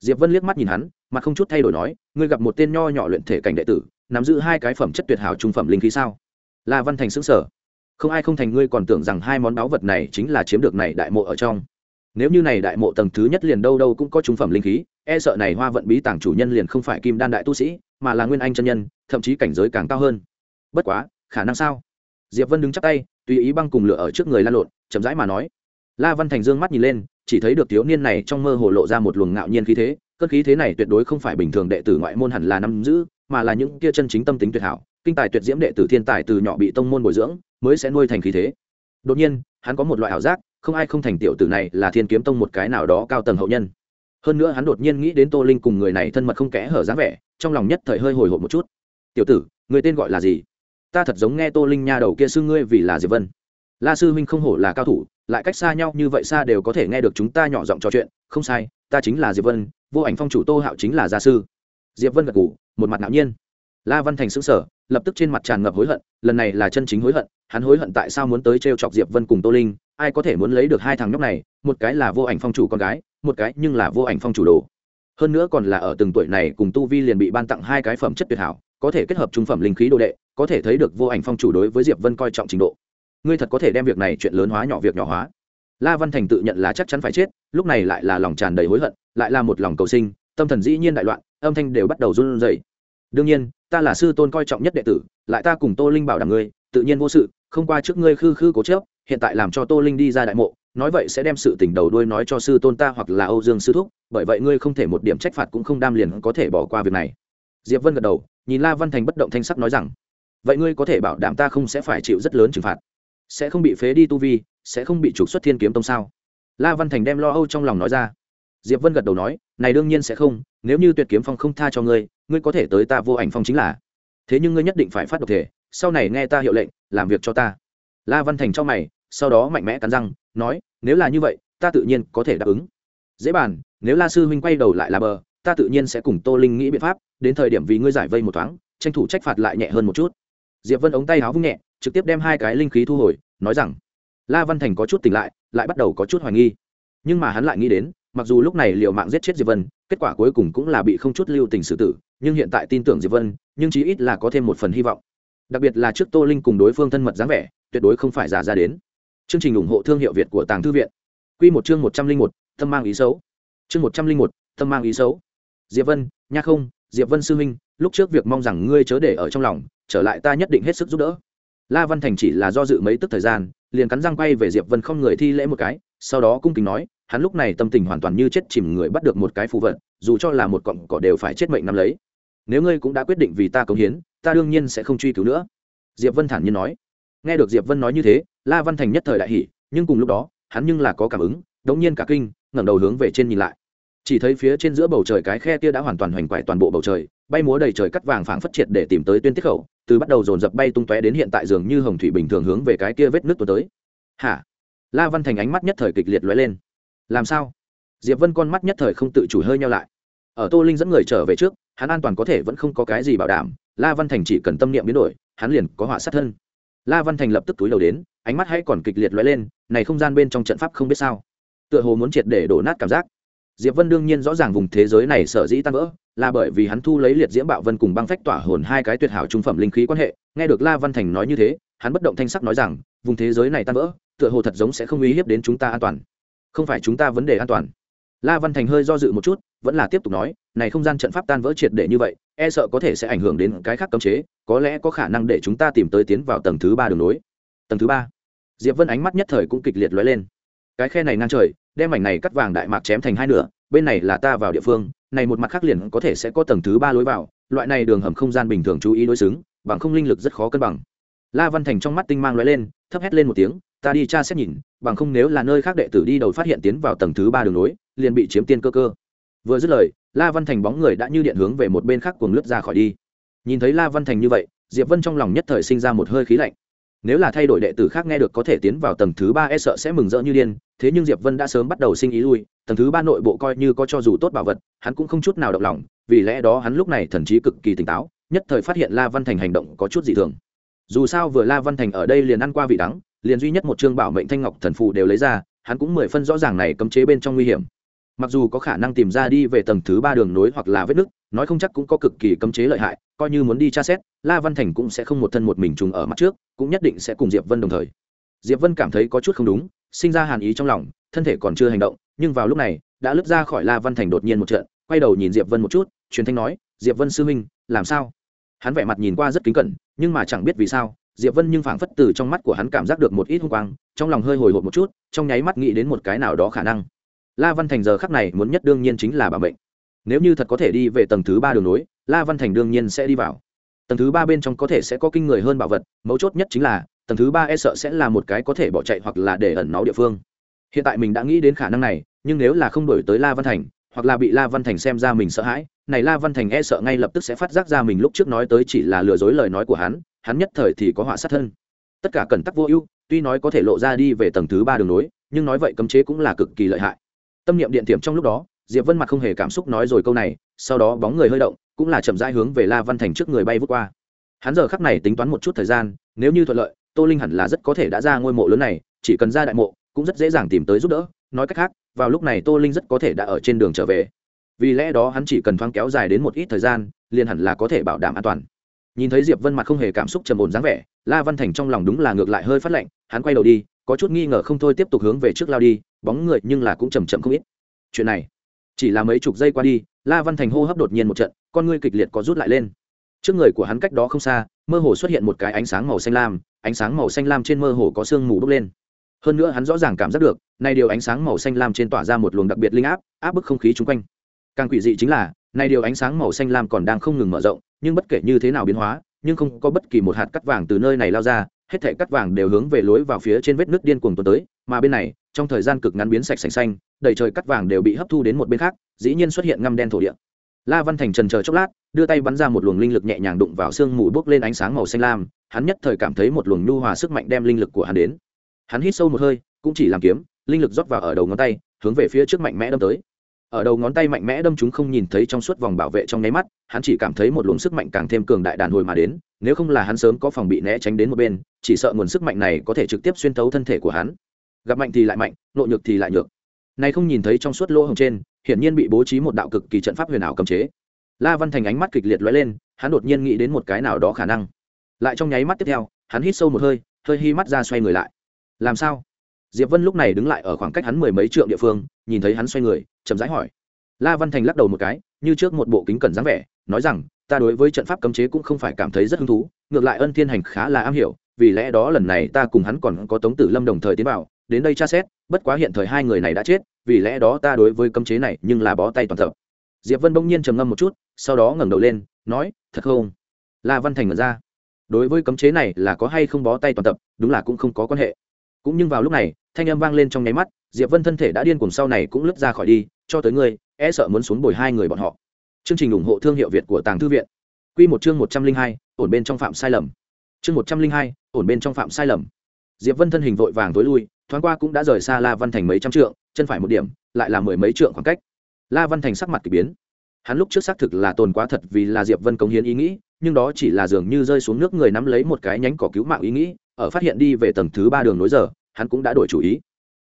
Diệp vân liếc mắt nhìn hắn, mà không chút thay đổi nói, ngươi gặp một tên nho nhỏ luyện thể cảnh đệ tử, nắm giữ hai cái phẩm chất tuyệt hảo trung phẩm linh khí sao? La văn thành xứng sở không ai không thành ngươi còn tưởng rằng hai món báu vật này chính là chiếm được này đại mộ ở trong nếu như này đại mộ tầng thứ nhất liền đâu đâu cũng có trung phẩm linh khí e sợ này hoa vận bí tàng chủ nhân liền không phải kim đan đại tu sĩ, mà là nguyên anh chân nhân, thậm chí cảnh giới càng cao hơn. Bất quá, khả năng sao? Diệp vân đứng chắp tay, tùy ý băng cùng lửa ở trước người lan lộn, chậm rãi mà nói. La văn thành dương mắt nhìn lên, chỉ thấy được thiếu niên này trong mơ hồ lộ ra một luồng ngạo nhiên khí thế, cơn khí thế này tuyệt đối không phải bình thường đệ tử ngoại môn hẳn là nắm giữ, mà là những kia chân chính tâm tính tuyệt hảo, kinh tài tuyệt diễm đệ tử thiên tài từ nhỏ bị tông môn bồi dưỡng, mới sẽ nuôi thành khí thế. Đột nhiên, hắn có một loại ảo giác không ai không thành tiểu tử này là thiên kiếm tông một cái nào đó cao tầng hậu nhân. Hơn nữa hắn đột nhiên nghĩ đến tô linh cùng người này thân mật không kẽ hở dáng vẻ, trong lòng nhất thời hơi hồi hộp một chút. Tiểu tử, người tên gọi là gì? Ta thật giống nghe tô linh nha đầu kia sư ngươi vì là diệp vân. La sư huynh không hổ là cao thủ, lại cách xa nhau như vậy xa đều có thể nghe được chúng ta nhỏ giọng trò chuyện. Không sai, ta chính là diệp vân, vô ảnh phong chủ tô hạo chính là gia sư. Diệp vân gật ngủ một mặt ngạo nhiên la văn thành xứng sở lập tức trên mặt tràn ngập hối hận, lần này là chân chính hối hận, hắn hối hận tại sao muốn tới t chọc diệp vân cùng tô linh, ai có thể muốn lấy được hai thằng nhóc này, một cái là vô ảnh phong chủ con gái, một cái nhưng là vô ảnh phong chủ đồ. Hơn nữa còn là ở từng tuổi này cùng tu vi liền bị ban tặng hai cái phẩm chất tuyệt hảo, có thể kết hợp trung phẩm linh khí đồ đệ, có thể thấy được vô ảnh phong chủ đối với diệp vân coi trọng trình độ. Ngươi thật có thể đem việc này chuyện lớn hóa nhỏ việc nhỏ hóa. La văn thành tự nhận là chắc chắn phải chết, lúc này lại là lòng tràn đầy hối hận, lại là một lòng cầu sinh, tâm thần dĩ nhiên đại loạn, âm thanh đều bắt đầu run rẩy. Đương nhiên ta là sư tôn coi trọng nhất đệ tử, lại ta cùng tô linh bảo đảm ngươi, tự nhiên vô sự, không qua trước ngươi khư khư cố chớp hiện tại làm cho tô linh đi ra đại mộ, nói vậy sẽ đem sự tình đầu đuôi nói cho sư tôn ta hoặc là âu dương sư thúc, bởi vậy ngươi không thể một điểm trách phạt cũng không đam liền có thể bỏ qua việc này. Diệp vân gật đầu, nhìn la văn thành bất động thanh sắc nói rằng, vậy ngươi có thể bảo đảm ta không sẽ phải chịu rất lớn trừng phạt? Sẽ không bị phế đi tu vi, sẽ không bị trục xuất thiên kiếm tông sao? La văn thành đem lo âu trong lòng nói ra. Diệp vân gật đầu nói, này đương nhiên sẽ không, nếu như tuyệt kiếm phong không tha cho ngươi ngươi có thể tới ta vô ảnh phong chính là. Thế nhưng ngươi nhất định phải phát độc thể, sau này nghe ta hiệu lệnh, làm việc cho ta. La văn thành cho mày, sau đó mạnh mẽ cắn răng, nói, nếu là như vậy, ta tự nhiên có thể đáp ứng. Dễ bàn, nếu la sư huynh quay đầu lại là bờ, ta tự nhiên sẽ cùng tô linh nghĩ biện pháp, đến thời điểm vì ngươi giải vây một thoáng, tranh thủ trách phạt lại nhẹ hơn một chút. Diệp vân ống tay háo vung nhẹ, trực tiếp đem hai cái linh khí thu hồi, nói rằng, la văn thành có chút tỉnh lại lại bắt đầu có chút hoài nghi. Nhưng mà hắn lại nghĩ đến, mặc dù lúc này liệu mạng giết chết diệp vân, kết quả cuối cùng cũng là bị không chút lưu tình xử tử nhưng hiện tại tin tưởng diệp vân, nhưng chí ít là có thêm một phần hy vọng. Đặc biệt là trước tô linh cùng đối phương thân mật dáng vẻ, tuyệt đối không phải giả ra đến. Chương trình ủng hộ thương hiệu việt của tàng thư viện. Q một chương một trăm linh một tâm mang ý xấu. Chương một trăm linh một tâm mang ý xấu. Diệp vân, nha không, diệp vân sư huynh, lúc trước việc mong rằng ngươi chớ để ở trong lòng, trở lại ta nhất định hết sức giúp đỡ. La văn thành chỉ là do dự mấy tức thời gian, liền cắn răng quay về diệp vân không người thi lễ một cái, sau đó cung kính nói, hắn lúc này tâm tình hoàn toàn như chết chìm người bắt được một cái phù vận dù cho là một cọng cỏ đều phải chết mệnh nắm lấy nếu ngươi cũng đã quyết định vì ta cống hiến, ta đương nhiên sẽ không truy cứu nữa. Diệp vân thản nhiên nói. Nghe được diệp vân nói như thế, la văn thành nhất thời đại hỷ nhưng cùng lúc đó, hắn nhưng là có cảm ứng, đống nhiên cả kinh, ngẩng đầu hướng về trên nhìn lại. Chỉ thấy phía trên giữa bầu trời cái khe kia đã hoàn toàn hoành quải toàn bộ bầu trời, bay múa đầy trời cắt vàng phảng phất triệt để tìm tới tuyên tiết khẩu, từ bắt đầu dồn dập bay tung tóe đến hiện tại dường như hồng thủy bình thường hướng về cái kia vết nước tuột tới. Hả? La văn thành ánh mắt nhất thời kịch liệt lóe lên. Làm sao? Diệp vân con mắt nhất thời không tự chủ hơi nhau lại. Ở tô linh dẫn người trở về trước hắn an toàn có thể vẫn không có cái gì bảo đảm, la văn thành chỉ cần tâm niệm biến đổi, hắn liền có họa sát thân. La văn thành lập tức túi đầu đến, ánh mắt hãy còn kịch liệt lóe lên, này không gian bên trong trận pháp không biết sao. Tựa hồ muốn triệt để đổ nát cảm giác. Diệp vân đương nhiên rõ ràng vùng thế giới này sở dĩ tan vỡ, là bởi vì hắn thu lấy liệt diễm bạo vân cùng băng phách tỏa hồn hai cái tuyệt hảo trung phẩm linh khí quan hệ. Nghe được la văn thành nói như thế, hắn bất động thanh sắc nói rằng, vùng thế giới này tan vỡ, tựa hồ thật giống sẽ không uy hiếp đến chúng ta an toàn. Không phải chúng ta vấn đề an toàn la văn thành hơi do dự một chút, vẫn là tiếp tục nói, này không gian trận pháp tan vỡ triệt để như vậy e sợ có thể sẽ ảnh hưởng đến cái khác cấm chế, có lẽ có khả năng để chúng ta tìm tới tiến vào tầng thứ ba đường nối. Tầng thứ ba. Diệp vân ánh mắt nhất thời cũng kịch liệt lóe lên. Cái khe này ngang trời, đem mảnh này cắt vàng đại mạc chém thành hai nửa, bên này là ta vào địa phương, này một mặt khác liền có thể sẽ có tầng thứ ba lối vào, loại này đường hầm không gian bình thường chú ý đối xứng, bằng không linh lực rất khó cân bằng. La văn thành trong mắt tinh mang lóe lên, thấp hét lên một tiếng ta đi tra xét nhìn, bằng không nếu là nơi khác đệ tử đi đầu phát hiện tiến vào tầng thứ ba đường nối, liền bị chiếm tiên cơ cơ. Vừa dứt lời, la văn thành bóng người đã như điện hướng về một bên khác cuồng lướt ra khỏi đi. Nhìn thấy la văn thành như vậy, diệp vân trong lòng nhất thời sinh ra một hơi khí lạnh. Nếu là thay đổi đệ tử khác nghe được có thể tiến vào tầng thứ ba e sợ sẽ mừng rỡ như điên, thế nhưng diệp vân đã sớm bắt đầu sinh ý lui, tầng thứ ba nội bộ coi như có cho dù tốt bảo vật, hắn cũng không chút nào động lòng, vì lẽ đó hắn lúc này thần trí cực kỳ tỉnh táo, nhất thời phát hiện la văn thành hành động có chút dị thường. Dù sao vừa la văn thành ở đây liền ăn qua vị đắng liền duy nhất một chương bảo mệnh thanh ngọc thần phù đều lấy ra, hắn cũng mười phân rõ ràng này cấm chế bên trong nguy hiểm. Mặc dù có khả năng tìm ra đi về tầng thứ ba đường nối hoặc là vết nứt, nói không chắc cũng có cực kỳ cấm chế lợi hại, coi như muốn đi tra xét, la văn thành cũng sẽ không một thân một mình trùng ở mặt trước, cũng nhất định sẽ cùng diệp vân đồng thời. Diệp vân cảm thấy có chút không đúng, sinh ra hàn ý trong lòng, thân thể còn chưa hành động, nhưng vào lúc này, đã lướt ra khỏi la văn thành đột nhiên một trận, quay đầu nhìn diệp vân một chút, truyền thanh nói, diệp vân sư huynh, làm sao? Hắn vẻ mặt nhìn qua rất kính cẩn, nhưng mà chẳng biết vì sao diệp vân nhưng phảng phất từ trong mắt của hắn cảm giác được một ít hung quang, trong lòng hơi hồi hộp một chút, trong nháy mắt nghĩ đến một cái nào đó khả năng. La văn thành giờ khắc này muốn nhất đương nhiên chính là bảo mệnh. Nếu như thật có thể đi về tầng thứ ba đường nối, la văn thành đương nhiên sẽ đi vào. Tầng thứ ba bên trong có thể sẽ có kinh người hơn bảo vật, mấu chốt nhất chính là, tầng thứ ba e sợ sẽ là một cái có thể bỏ chạy hoặc là để ẩn náu địa phương. Hiện tại mình đã nghĩ đến khả năng này, nhưng nếu là không đổi tới la văn thành, hoặc là bị la văn thành xem ra mình sợ hãi này la văn thành e sợ ngay lập tức sẽ phát giác ra mình lúc trước nói tới chỉ là lừa dối lời nói của hắn hắn nhất thời thì có họa sát thân. Tất cả cần tắc vô ưu, tuy nói có thể lộ ra đi về tầng thứ ba đường nối, nhưng nói vậy cấm chế cũng là cực kỳ lợi hại. Tâm niệm điện tiệm trong lúc đó, diệp vân mặt không hề cảm xúc nói rồi câu này, sau đó bóng người hơi động, cũng là chậm rãi hướng về la văn thành trước người bay vút qua. Hắn giờ khắc này tính toán một chút thời gian, nếu như thuận lợi, tô linh hẳn là rất có thể đã ra ngôi mộ lớn này, chỉ cần ra đại mộ, cũng rất dễ dàng tìm tới giúp đỡ. Nói cách khác, vào lúc này tô linh rất có thể đã ở trên đường trở về vì lẽ đó hắn chỉ cần thoáng kéo dài đến một ít thời gian, liền hẳn là có thể bảo đảm an toàn. Nhìn thấy diệp vân mặt không hề cảm xúc trầm ổn dáng vẻ, la văn thành trong lòng đúng là ngược lại hơi phát lạnh, hắn quay đầu đi, có chút nghi ngờ không thôi tiếp tục hướng về trước lao đi, bóng người nhưng là cũng chầm chậm không ít. Chuyện này, chỉ là mấy chục giây qua đi, la văn thành hô hấp đột nhiên một trận, con ngươi kịch liệt có rút lại lên. Trước người của hắn cách đó không xa, mơ hồ xuất hiện một cái ánh sáng màu xanh lam, ánh sáng màu xanh lam trên mơ hồ có sương mù bốc lên. Hơn nữa hắn rõ ràng cảm giác được nay điều ánh sáng màu xanh lam trên tỏa ra một luồng đặc biệt linh áp áp bức không khí chung quanh càng quỷ dị chính là, nay điều ánh sáng màu xanh lam còn đang không ngừng mở rộng, nhưng bất kể như thế nào biến hóa, nhưng không có bất kỳ một hạt cắt vàng từ nơi này lao ra, hết thể cắt vàng đều hướng về lối vào phía trên vết nước điên cuồng tuần tới, mà bên này, trong thời gian cực ngắn biến sạch sành xanh, đầy trời cắt vàng đều bị hấp thu đến một bên khác, dĩ nhiên xuất hiện ngăm đen thổ địa. La văn thành trần chờ chốc lát, đưa tay bắn ra một luồng linh lực nhẹ nhàng đụng vào xương mù bốc lên ánh sáng màu xanh lam, hắn nhất thời cảm thấy một luồng nhu hòa sức mạnh đem linh lực của hắn đến. Hắn hít sâu một hơi, cũng chỉ làm kiếm, linh lực rót vào ở đầu ngón tay, hướng về phía trước mạnh mẽ đâm tới ở đầu ngón tay mạnh mẽ đâm chúng không nhìn thấy trong suốt vòng bảo vệ trong nháy mắt, hắn chỉ cảm thấy một luồng sức mạnh càng thêm cường đại đàn hồi mà đến, nếu không là hắn sớm có phòng bị né tránh đến một bên, chỉ sợ nguồn sức mạnh này có thể trực tiếp xuyên thấu thân thể của hắn. Gặp mạnh thì lại mạnh, nội nhược thì lại nhược. Này không nhìn thấy trong suốt lỗ hồng trên, hiển nhiên bị bố trí một đạo cực kỳ trận pháp huyền ảo cấm chế. La văn thành ánh mắt kịch liệt lóe lên, hắn đột nhiên nghĩ đến một cái nào đó khả năng. Lại trong nháy mắt tiếp theo, hắn hít sâu một hơi hơi hi mắt ra xoay người lại. Làm sao? Diệp vân lúc này đứng lại ở khoảng cách hắn mười mấy trượng địa phương, nhìn thấy hắn xoay người chậm rãi hỏi. La văn thành lắc đầu một cái, như trước một bộ kính cẩn dáng vẻ, nói rằng, ta đối với trận pháp cấm chế cũng không phải cảm thấy rất hứng thú, ngược lại ân thiên hành khá là am hiểu, vì lẽ đó lần này ta cùng hắn còn có tống tử lâm đồng thời tiến vào, đến đây tra xét, bất quá hiện thời hai người này đã chết, vì lẽ đó ta đối với cấm chế này nhưng là bó tay toàn tập diệp vân bỗng nhiên trầm ngâm một chút, sau đó ngẩng đầu lên, nói, thật không? La văn thành ngẩn ra. Đối với cấm chế này là có hay không bó tay toàn tập đúng là cũng không có quan hệ. Cũng nhưng vào lúc này thanh âm vang lên trong nháy mắt, diệp vân thân thể đã điên cùng sau này cũng lướt ra khỏi đi, cho tới ngươi e sợ muốn xuống bồi hai người bọn họ. Chương trình ủng hộ thương hiệu việt của tàng thư viện. Q một chương một trăm linh hai, ổn bên trong phạm sai lầm. Chương một trăm linh hai, ổn bên trong phạm sai lầm. Diệp vân thân hình vội vàng tối lui, thoáng qua cũng đã rời xa la văn thành mấy trăm trượng, chân phải một điểm, lại là mười mấy trượng khoảng cách. La văn thành sắc mặt k ỳ biến. Hắn lúc trước xác thực là tồn quá thật vì là diệp vân cống hiến ý nghĩ, nhưng đó chỉ là dường như rơi xuống nước người nắm lấy một cái nhánh cỏ cứu mạng ý nghĩ, ở phát hiện đi về tầng thứ ba đường nối giờ hắn cũng đã đổi chủ ý.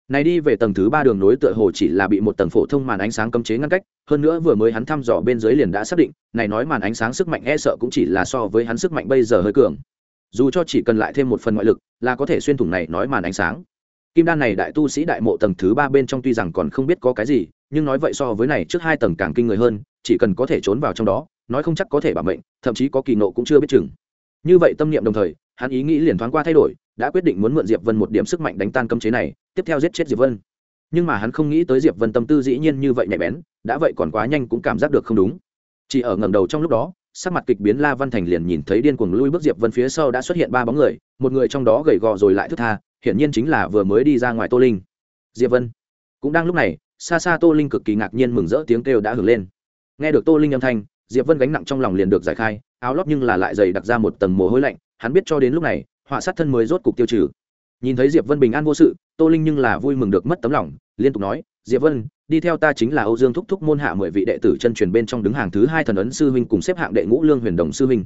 Này đi về tầng thứ ba đường nối tựa hồ chỉ là bị một tầng phổ thông màn ánh sáng cấm chế ngăn cách, hơn nữa vừa mới hắn thăm dò bên dưới liền đã xác định, này nói màn ánh sáng sức mạnh e sợ cũng chỉ là so với hắn sức mạnh bây giờ hơi cường. Dù cho chỉ cần lại thêm một phần ngoại lực, là có thể xuyên thủng này nói màn ánh sáng. Kim đan này đại tu sĩ đại mộ tầng thứ ba bên trong tuy rằng còn không biết có cái gì, nhưng nói vậy so với này trước hai tầng càng kinh người hơn, chỉ cần có thể trốn vào trong đó, nói không chắc có thể bảo mệnh, thậm chí có kỳ nộ cũng chưa biết chừng. Như vậy tâm niệm đồng thời, hắn ý nghĩ liền thoáng qua thay đổi đã quyết định muốn mượn diệp vân một điểm sức mạnh đánh tan cấm chế này, tiếp theo giết chết diệp vân. Nhưng mà hắn không nghĩ tới diệp vân tâm tư dĩ nhiên như vậy nhạy bén, đã vậy còn quá nhanh cũng cảm giác được không đúng. Chỉ ở ngầm đầu trong lúc đó, sắc mặt kịch biến la văn thành liền nhìn thấy điên cuồng lui bước diệp vân phía sau đã xuất hiện ba bóng người, một người trong đó gầy gò rồi lại thức tha, hiển nhiên chính là vừa mới đi ra ngoài tô linh. Diệp vân. Cũng đang lúc này, xa xa tô linh cực kỳ ngạc nhiên mừng rỡ tiếng kêu đã hưởng lên. Nghe được tô linh âm thanh, diệp vân gánh nặng trong lòng liền được giải khai, áo lót nhưng là lại dày đặc ra một tầng mồ hôi lạnh, hắn biết cho đến lúc này họa sát thân mới rốt cục tiêu trừ. Nhìn thấy diệp vân bình an vô sự, tô linh nhưng là vui mừng được mất tấm lòng, liên tục nói, diệp vân, đi theo ta chính là âu dương thúc thúc môn hạ mười vị đệ tử chân truyền bên trong đứng hàng thứ hai thần ấn sư huynh cùng xếp hạng đệ ngũ lương huyền đồng sư huynh.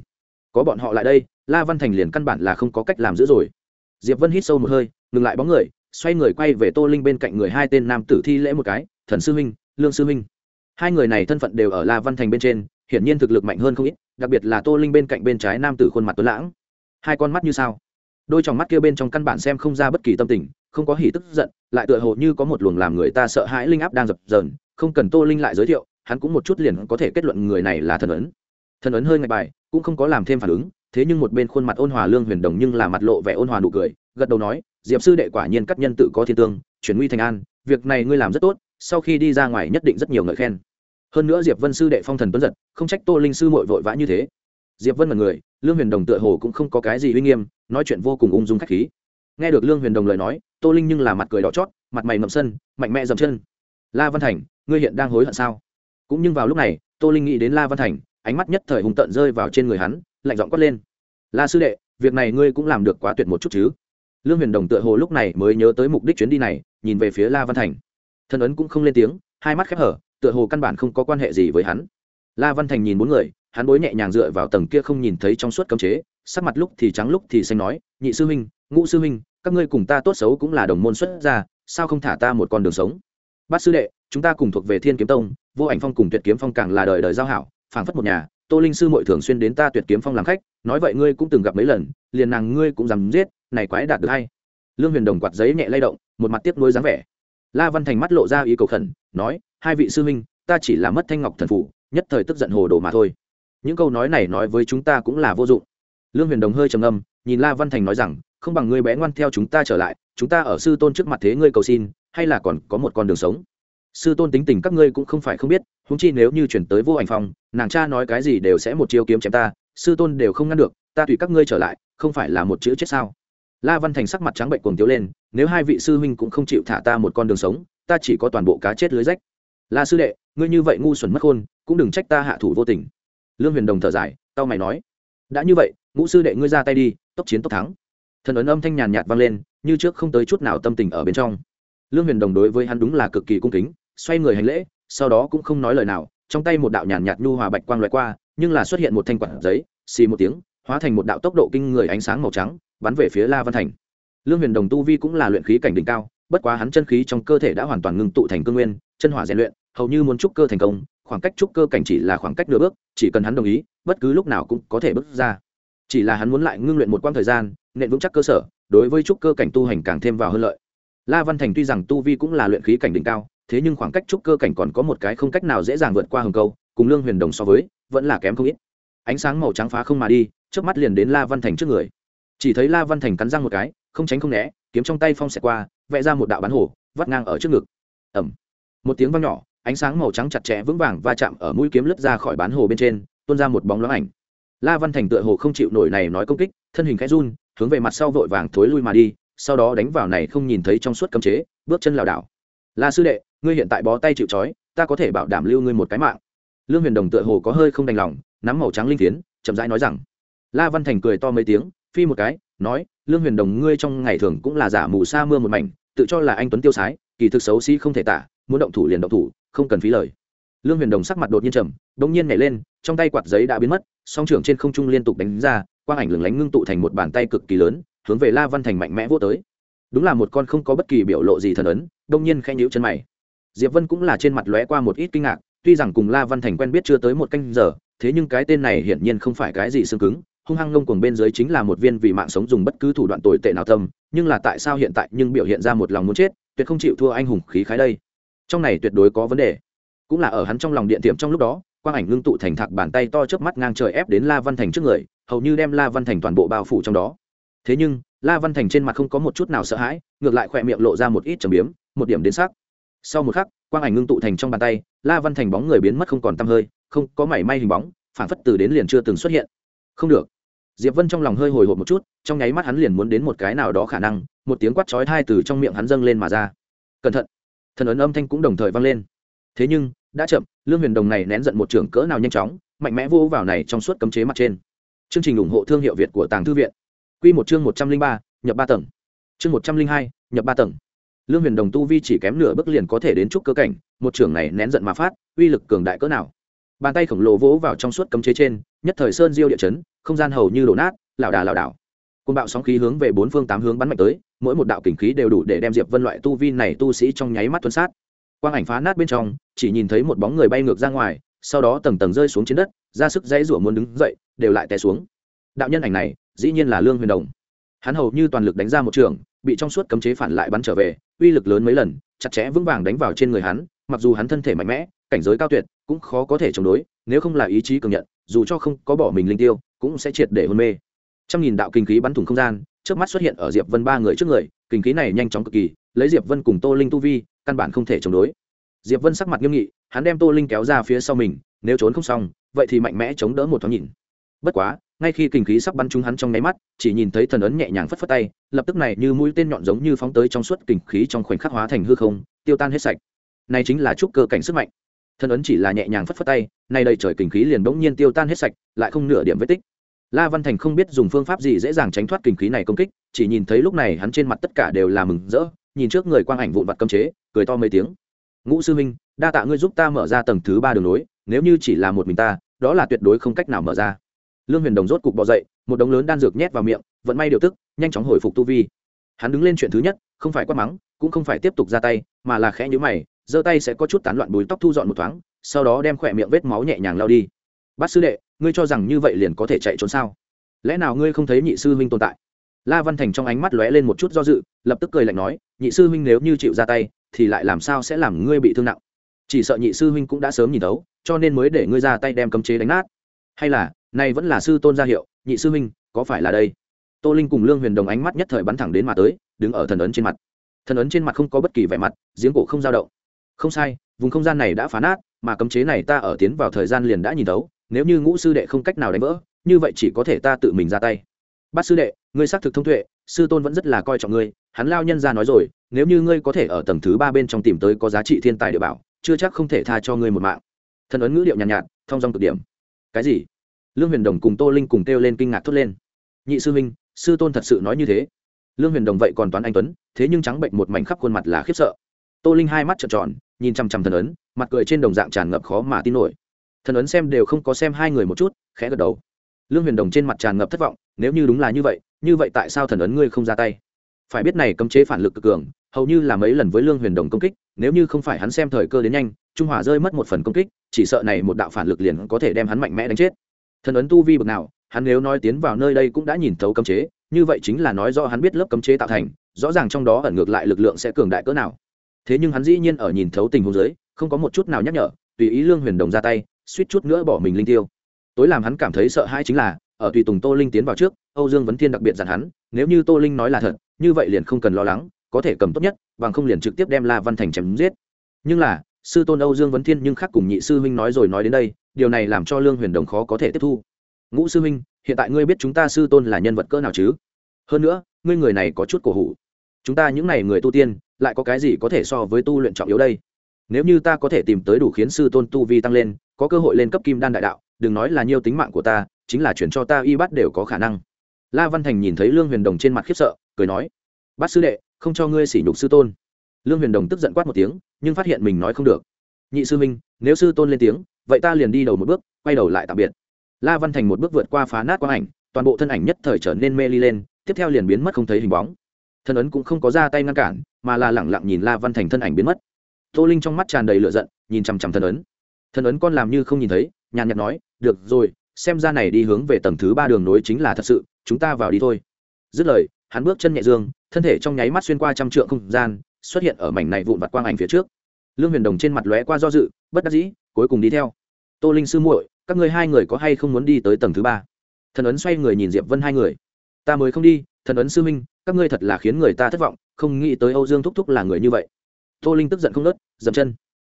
Có bọn họ lại đây, la văn thành liền căn bản là không có cách làm giữ rồi. Diệp vân hít sâu một hơi, ngừng lại bóng người, xoay người quay về tô linh bên cạnh người hai tên nam tử thi lễ một cái, thần sư huynh, lương sư huynh. Hai người này thân phận đều ở la văn thành bên trên, hiển nhiên thực lực mạnh hơn không ít, đặc biệt là tô linh bên cạnh bên trái nam tử khuôn mặt tuấn lãng. Hai con mắt như sao? Đôi trong mắt kia bên trong căn bản xem không ra bất kỳ tâm tình, không có hỉ tức giận, lại tựa hồ như có một luồng làm người ta sợ hãi linh áp đang dập dờn, không cần tô linh lại giới thiệu, hắn cũng một chút liền có thể kết luận người này là thần ấn. Thần ấn hơi ngạch bài, cũng không có làm thêm phản ứng, thế nhưng một bên khuôn mặt ôn hòa lương huyền đồng nhưng là mặt lộ vẻ ôn hòa nụ cười, gật đầu nói, diệp sư đệ quả nhiên các nhân tự có thiên tương, chuyển nguy thành an, việc này ngươi làm rất tốt, sau khi đi ra ngoài nhất định rất nhiều ngợi khen. Hơn nữa diệp vân sư đệ phong thần tuấn giật, không trách tô linh sư mội vội vã như thế. Diệp vân là người lương huyền đồng tựa hồ cũng không có cái gì uy nghiêm, nói chuyện vô cùng ung dung khách khí. Nghe được lương huyền đồng lời nói, tô linh nhưng là mặt cười đỏ chót, mặt mày ngậm sân, mạnh mẽ dậm chân. La văn thành, ngươi hiện đang hối hận sao? Cũng nhưng vào lúc này, tô linh nghĩ đến la văn thành, ánh mắt nhất thời hùng tận rơi vào trên người hắn, lạnh giọng quát lên. La sư đệ, việc này ngươi cũng làm được quá tuyệt một chút chứ? Lương huyền đồng tựa hồ lúc này mới nhớ tới mục đích chuyến đi này, nhìn về phía la văn thành. Thân ấn cũng không lên tiếng, hai mắt khép hở, tựa hồ căn bản không có quan hệ gì với hắn. La văn thành nhìn bốn người hắn bối nhẹ nhàng dựa vào tầng kia không nhìn thấy trong suốt cấm chế, sắc mặt lúc thì trắng lúc thì xanh nói, nhị sư huynh, ngũ sư huynh, các ngươi cùng ta tốt xấu cũng là đồng môn xuất gia, sao không thả ta một con đường sống? Bát sư đệ, chúng ta cùng thuộc về thiên kiếm tông, vô ảnh phong cùng tuyệt kiếm phong càng là đời đời giao hảo, phảng phất một nhà, tô linh sư mội thường xuyên đến ta tuyệt kiếm phong làm khách, nói vậy ngươi cũng từng gặp mấy lần, liền nàng ngươi cũng dám giết, này quái đạt được hay. Lương huyền đồng quạt giấy nhẹ lay động, một mặt tiếc nuối dáng vẻ. La văn thành mắt lộ ra ý cầu khẩn, nói, hai vị sư huynh, ta chỉ là mất thanh ngọc thần phủ, nhất thời tức giận hồ đồ mà thôi những câu nói này nói với chúng ta cũng là vô dụng. Lương huyền đồng hơi trầm âm nhìn la văn thành nói rằng, không bằng ngươi bé ngoan theo chúng ta trở lại, chúng ta ở sư tôn trước mặt thế ngươi cầu xin, hay là còn có một con đường sống? Sư tôn tính tình các ngươi cũng không phải không biết húng chi nếu như chuyển tới vô ảnh phong nàng cha nói cái gì đều sẽ một chiêu kiếm chém ta, sư tôn đều không ngăn được, ta tùy các ngươi trở lại, không phải là một chữ chết sao? La văn thành sắc mặt trắng bệnh cuồng tiếu lên, nếu hai vị sư huynh cũng không chịu thả ta một con đường sống, ta chỉ có toàn bộ cá chết lưới rách. La sư đệ, ngươi như vậy ngu xuẩn mất khôn, cũng đừng trách ta hạ thủ vô tình lương huyền đồng thở dài tao mày nói, đã như vậy, ngũ sư đệ ngươi ra tay đi, tốc chiến tốc thắng. Thần ấn âm thanh nhàn nhạt vang lên, như trước không tới chút nào tâm tình ở bên trong. Lương huyền đồng đối với hắn đúng là cực kỳ cung kính, xoay người hành lễ, sau đó cũng không nói lời nào, trong tay một đạo nhàn nhạt nhu hòa bạch quang loại qua, nhưng là xuất hiện một thanh quản giấy, xì một tiếng, hóa thành một đạo tốc độ kinh người ánh sáng màu trắng, bắn về phía la văn thành. Lương huyền đồng tu vi cũng là luyện khí cảnh đỉnh cao, bất quá hắn chân khí trong cơ thể đã hoàn toàn ngưng tụ thành cương nguyên, chân hỏa rèn luyện, hầu như muốn trúc cơ thành công khoảng cách trúc cơ cảnh chỉ là khoảng cách nửa bước, chỉ cần hắn đồng ý, bất cứ lúc nào cũng có thể bước ra. Chỉ là hắn muốn lại ngưng luyện một quãng thời gian nện vững chắc cơ sở, đối với trúc cơ cảnh tu hành càng thêm vào hơn lợi. La văn thành tuy rằng tu vi cũng là luyện khí cảnh đỉnh cao, thế nhưng khoảng cách trúc cơ cảnh còn có một cái không cách nào dễ dàng vượt qua hừng câu cùng lương huyền đồng so với, vẫn là kém không ít. Ánh sáng màu trắng phá không mà đi trước mắt liền đến la văn thành trước người. Chỉ thấy la văn thành cắn răng một cái, không tránh không né, kiếm trong tay phong xẹt qua, vẽ ra một đạo bán hồ, vắt ngang ở trước ngực. Ẩm một tiếng vang nhỏ ánh sáng màu trắng chặt chẽ vững vàng va chạm ở mũi kiếm lướt ra khỏi bán hồ bên trên, tuôn ra một bóng loáng ảnh. La văn thành tựa hồ không chịu nổi này nói công kích, thân hình khẽ run, hướng về mặt sau vội vàng thối lui mà đi, sau đó đánh vào này không nhìn thấy trong suốt cấm chế, bước chân lảo đảo. La sư đệ, ngươi hiện tại bó tay chịu trói, ta có thể bảo đảm lưu ngươi một cái mạng. Lương huyền đồng tựa hồ có hơi không đành lòng, nắm màu trắng linh tiến chậm rãi nói rằng. La văn thành cười to mấy tiếng, phi một cái, nói, lương huyền đồng, ngươi trong ngày thường cũng là giả mù sa mưa một mảnh, tự cho là anh tuấn tiêu sái, kỳ thực xấu xí không thể tả, muốn động thủ liền động thủ không cần phí lời. Lương huyền đồng sắc mặt đột nhiên trầm đ ỗ n g nhiên nhảy lên, trong tay quạt giấy đã biến mất, song trưởng trên không trung liên tục đánh ra, quang ảnh lửng lánh ngưng tụ thành một bàn tay cực kỳ lớn, hướng về la văn thành mạnh mẽ vô tới. Đúng là một con không có bất kỳ biểu lộ gì thần ấn đông nhiên khen nhữ chân mày. Diệp vân cũng là trên mặt lóe qua một ít kinh ngạc, tuy rằng cùng la văn thành quen biết chưa tới một canh giờ, thế nhưng cái tên này hiển nhiên không phải cái gì xương cứng, hung hăng ngông cuồng bên dưới chính là một viên vì mạng sống dùng bất cứ thủ đoạn tồi tệ nào tâm, nhưng là tại sao hiện tại nhưng biểu hiện ra một lòng muốn chết, tuyệt không chịu thua anh hùng khí khái đây trong này tuyệt đối có vấn đề. Cũng là ở hắn trong lòng điện tiệm trong lúc đó, quang ảnh ngưng tụ thành thạc bàn tay to trước mắt ngang trời ép đến la văn thành trước người, hầu như đem la văn thành toàn bộ bao phủ trong đó. Thế nhưng, la văn thành trên mặt không có một chút nào sợ hãi, ngược lại khỏe miệng lộ ra một ít trầm biếm, một điểm đến sắc. Sau một khắc, quang ảnh ngưng tụ thành trong bàn tay, la văn thành bóng người biến mất không còn t hơi, không có mảy may hình bóng, phản phất từ đến liền chưa từng xuất hiện. Không được. Diệp vân trong lòng hơi hồi hộp một chút, trong nháy mắt hắn liền muốn đến một cái nào đó khả năng, một tiếng quát chói thai từ trong miệng hắn dâng lên mà ra. Cẩn thận thần ấn âm thanh cũng đồng thời vang lên. Thế nhưng, đã chậm, lương huyền đồng này nén giận một trưởng cỡ nào nhanh chóng, mạnh mẽ vô vào này trong suốt cấm chế mặt trên. Chương trình ủng hộ thương hiệu việt của tàng thư viện. Q một chương một trăm linh ba, nhập ba tầng. Chương một trăm linh hai, nhập ba tầng. Lương huyền đồng tu vi chỉ kém nửa bước liền có thể đến trúc cơ cảnh, một trưởng này nén giận mà phát, uy lực cường đại cỡ nào. Bàn tay khổng lồ vỗ vào trong suốt cấm chế trên, nhất thời sơn diêu địa chấn, không gian hầu như đổ nát, lảo đà lảo đảo côn bạo sóng khí hướng về bốn phương tám hướng bắn mạnh tới, mỗi một đạo kình khí đều đủ để đem diệp vân loại tu vi này tu sĩ trong nháy mắt tuân sát. Quang ảnh phá nát bên trong, chỉ nhìn thấy một bóng người bay ngược ra ngoài, sau đó tầng tầng rơi xuống trên đất, ra sức dãy rủa muốn đứng dậy, đều lại té xuống. Đạo nhân ảnh này, dĩ nhiên là lương huyền đồng. Hắn hầu như toàn lực đánh ra một trường, bị trong suốt cấm chế phản lại bắn trở về, uy lực lớn mấy lần, chặt chẽ vững vàng đánh vào trên người hắn, mặc dù hắn thân thể mạnh mẽ, cảnh giới cao tuyệt, cũng khó có thể chống đối, nếu không là ý chí cường nhận, dù cho không có bỏ mình linh tiêu, cũng sẽ triệt để hôn mê trăm nghìn đạo kinh khí bắn thủng không gian trước mắt xuất hiện ở diệp vân ba người trước người, kinh khí này nhanh chóng cực kỳ, lấy diệp vân cùng tô linh tu vi, căn bản không thể chống đối. Diệp vân sắc mặt nghiêm nghị, hắn đem tô linh kéo ra phía sau mình, nếu trốn không xong, vậy thì mạnh mẽ chống đỡ một thoáng nhìn. Bất quá, ngay khi kinh khí sắp bắn trúng hắn trong nháy mắt, chỉ nhìn thấy thần ấn nhẹ nhàng phất phất tay, lập tức này như mũi tên nhọn giống như phóng tới trong suốt kinh khí trong khoảnh khắc hóa thành hư không, tiêu tan hết sạch. Này chính là trúc cơ cảnh sức mạnh. Thần ấn chỉ là nhẹ nhàng phất phất tay, nay đầy trời kinh khí liền bỗng nhiên tiêu tan hết sạch, lại không nửa điểm vết tích la văn thành không biết dùng phương pháp gì dễ dàng tránh thoát kinh khí này công kích, chỉ nhìn thấy lúc này hắn trên mặt tất cả đều là mừng rỡ, nhìn trước người quang ảnh vụn vặt cấm chế, cười to mấy tiếng. Ngũ sư minh đa tạ ngươi giúp ta mở ra tầng thứ ba đường lối, nếu như chỉ là một mình ta, đó là tuyệt đối không cách nào mở ra. Lương huyền đồng rốt cục bò dậy, một đống lớn đan dược nhét vào miệng, vận may điều tức, nhanh chóng hồi phục tu vi. Hắn đứng lên chuyện thứ nhất, không phải quát mắng, cũng không phải tiếp tục ra tay, mà là khẽ nhíu mày, giơ tay sẽ có chút tán loạn bùi tóc thu dọn một thoáng, sau đó đem khỏe miệng vết máu nhẹ nhàng lao đi. Bát sư đệ ngươi cho rằng như vậy liền có thể chạy trốn sao? Lẽ nào ngươi không thấy nhị sư huynh tồn tại? La văn thành trong ánh mắt lóe lên một chút do dự, lập tức cười lạnh nói, nhị sư huynh nếu như chịu ra tay, thì lại làm sao sẽ làm ngươi bị thương nặng? Chỉ sợ nhị sư huynh cũng đã sớm nhìn thấu, cho nên mới để ngươi ra tay đem cấm chế đánh nát. Hay là, nay vẫn là sư tôn gia hiệu, nhị sư huynh, có phải là đây? Tô linh cùng lương huyền đồng ánh mắt nhất thời bắn thẳng đến mà tới, đứng ở thần ấn trên mặt. Thần ấn trên mặt không có bất kỳ vẻ mặt, giếng cổ không dao động. Không sai, vùng không gian này đã phá nát, mà cấm chế này ta ở tiến vào thời gian liền đã nhìn thấu nếu như ngũ sư đệ không cách nào đánh vỡ như vậy chỉ có thể ta tự mình ra tay. Bát sư đệ ngươi xác thực thông tuệ sư tôn vẫn rất là coi trọng ngươi hắn lao nhân ra nói rồi nếu như ngươi có thể ở tầng thứ ba bên trong tìm tới có giá trị thiên tài địa bảo chưa chắc không thể tha cho ngươi một mạng. Thần ấn ngữ điệu nhàn nhạt, nhạt thong dong cực điểm. Cái gì? Lương huyền đồng cùng tô linh cùng kêu lên kinh ngạc thốt lên. Nhị sư huynh sư tôn thật sự nói như thế. Lương huyền đồng vậy còn toán anh tuấn thế nhưng trắng bệnh một mảnh khắp khuôn mặt là khiếp sợ. Tô linh hai mắt trợn tròn nhìn chằm chằm thần ấn mặt cười trên đồng dạng tràn ngập khó mà tin nổi thần ấn xem đều không có xem hai người một chút, khẽ gật đầu. Lương huyền đồng trên mặt tràn ngập thất vọng, nếu như đúng là như vậy như vậy tại sao thần ấn ngươi không ra tay? Phải biết này cấm chế phản lực cực cường, hầu như là mấy lần với lương huyền đồng công kích, nếu như không phải hắn xem thời cơ đến nhanh, trung hòa rơi mất một phần công kích, chỉ sợ này một đạo phản lực liền có thể đem hắn mạnh mẽ đánh chết. Thần ấn tu vi bực nào, hắn nếu nói tiến vào nơi đây cũng đã nhìn thấu cấm chế, như vậy chính là nói do hắn biết lớp cấm chế tạo thành, rõ ràng trong đó ẩn ngược lại lực lượng sẽ cường đại cỡ nào. Thế nhưng hắn dĩ nhiên ở nhìn thấu tình huống giới không có một chút nào nhắc nhở, tùy ý lương huyền đồng ra tay suýt chút nữa bỏ mình linh tiêu. Tối làm hắn cảm thấy sợ hãi chính là, ở tùy tùng tô linh tiến vào trước, âu dương vấn thiên đặc biệt dặn hắn, nếu như tô linh nói là thật, như vậy liền không cần lo lắng, có thể cầm tốt nhất, bằng không liền trực tiếp đem la văn thành chém giết. Nhưng là, sư tôn âu dương vấn thiên nhưng khác cùng nhị sư huynh nói rồi nói đến đây, điều này làm cho lương huyền đồng khó có thể tiếp thu. Ngũ sư huynh, hiện tại ngươi biết chúng ta sư tôn là nhân vật cỡ nào chứ? Hơn nữa, ngươi người này có chút cổ hủ. Chúng ta những n à y người tu tiên, lại có cái gì có thể so với tu luyện trọng yếu đây? Nếu như ta có thể tìm tới đủ khiến sư tôn tu vi tăng lên có cơ hội lên cấp kim đan đại đạo, đừng nói là nhiều tính mạng của ta, chính là chuyển cho ta y bắt đều có khả năng. La văn thành nhìn thấy lương huyền đồng trên mặt khiếp sợ, cười nói, bát sư đệ, không cho ngươi sỉ nhục sư tôn. Lương huyền đồng tức giận quát một tiếng, nhưng phát hiện mình nói không được. Nhị sư minh nếu sư tôn lên tiếng, vậy ta liền đi đầu một bước, quay đầu lại tạm biệt. La văn thành một bước vượt qua phá nát quang ảnh, toàn bộ thân ảnh nhất thời trở nên mê ly lên, tiếp theo liền biến mất không thấy hình bóng. Thân ấn cũng không có ra tay ngăn cản, mà là lẳng lặng nhìn la văn thành thân ảnh biến mất. Tô linh trong mắt tràn đầy lửa giận, nhìn chằm chằm thân ấn. Thần ấn con làm như không nhìn thấy, nhàn nhạt nói, được rồi, xem ra này đi hướng về tầng thứ ba đường nối chính là thật sự, chúng ta vào đi thôi. Dứt lời, hắn bước chân nhẹ dương, thân thể trong nháy mắt xuyên qua trăm trượng không gian, xuất hiện ở mảnh này vụn vặt quang ảnh phía trước. Lương huyền đồng trên mặt lóe qua do dự, bất đắc dĩ, cuối cùng đi theo. Tô linh sư muội, các ngươi hai người có hay không muốn đi tới tầng thứ ba? Thần ấn xoay người nhìn diệp vân hai người. Ta mới không đi thần ấn sư minh, các ngươi thật là khiến người ta thất vọng, không nghĩ tới âu dương thúc thúc là người như vậy. Tô linh tức giận không nớt, dậm chân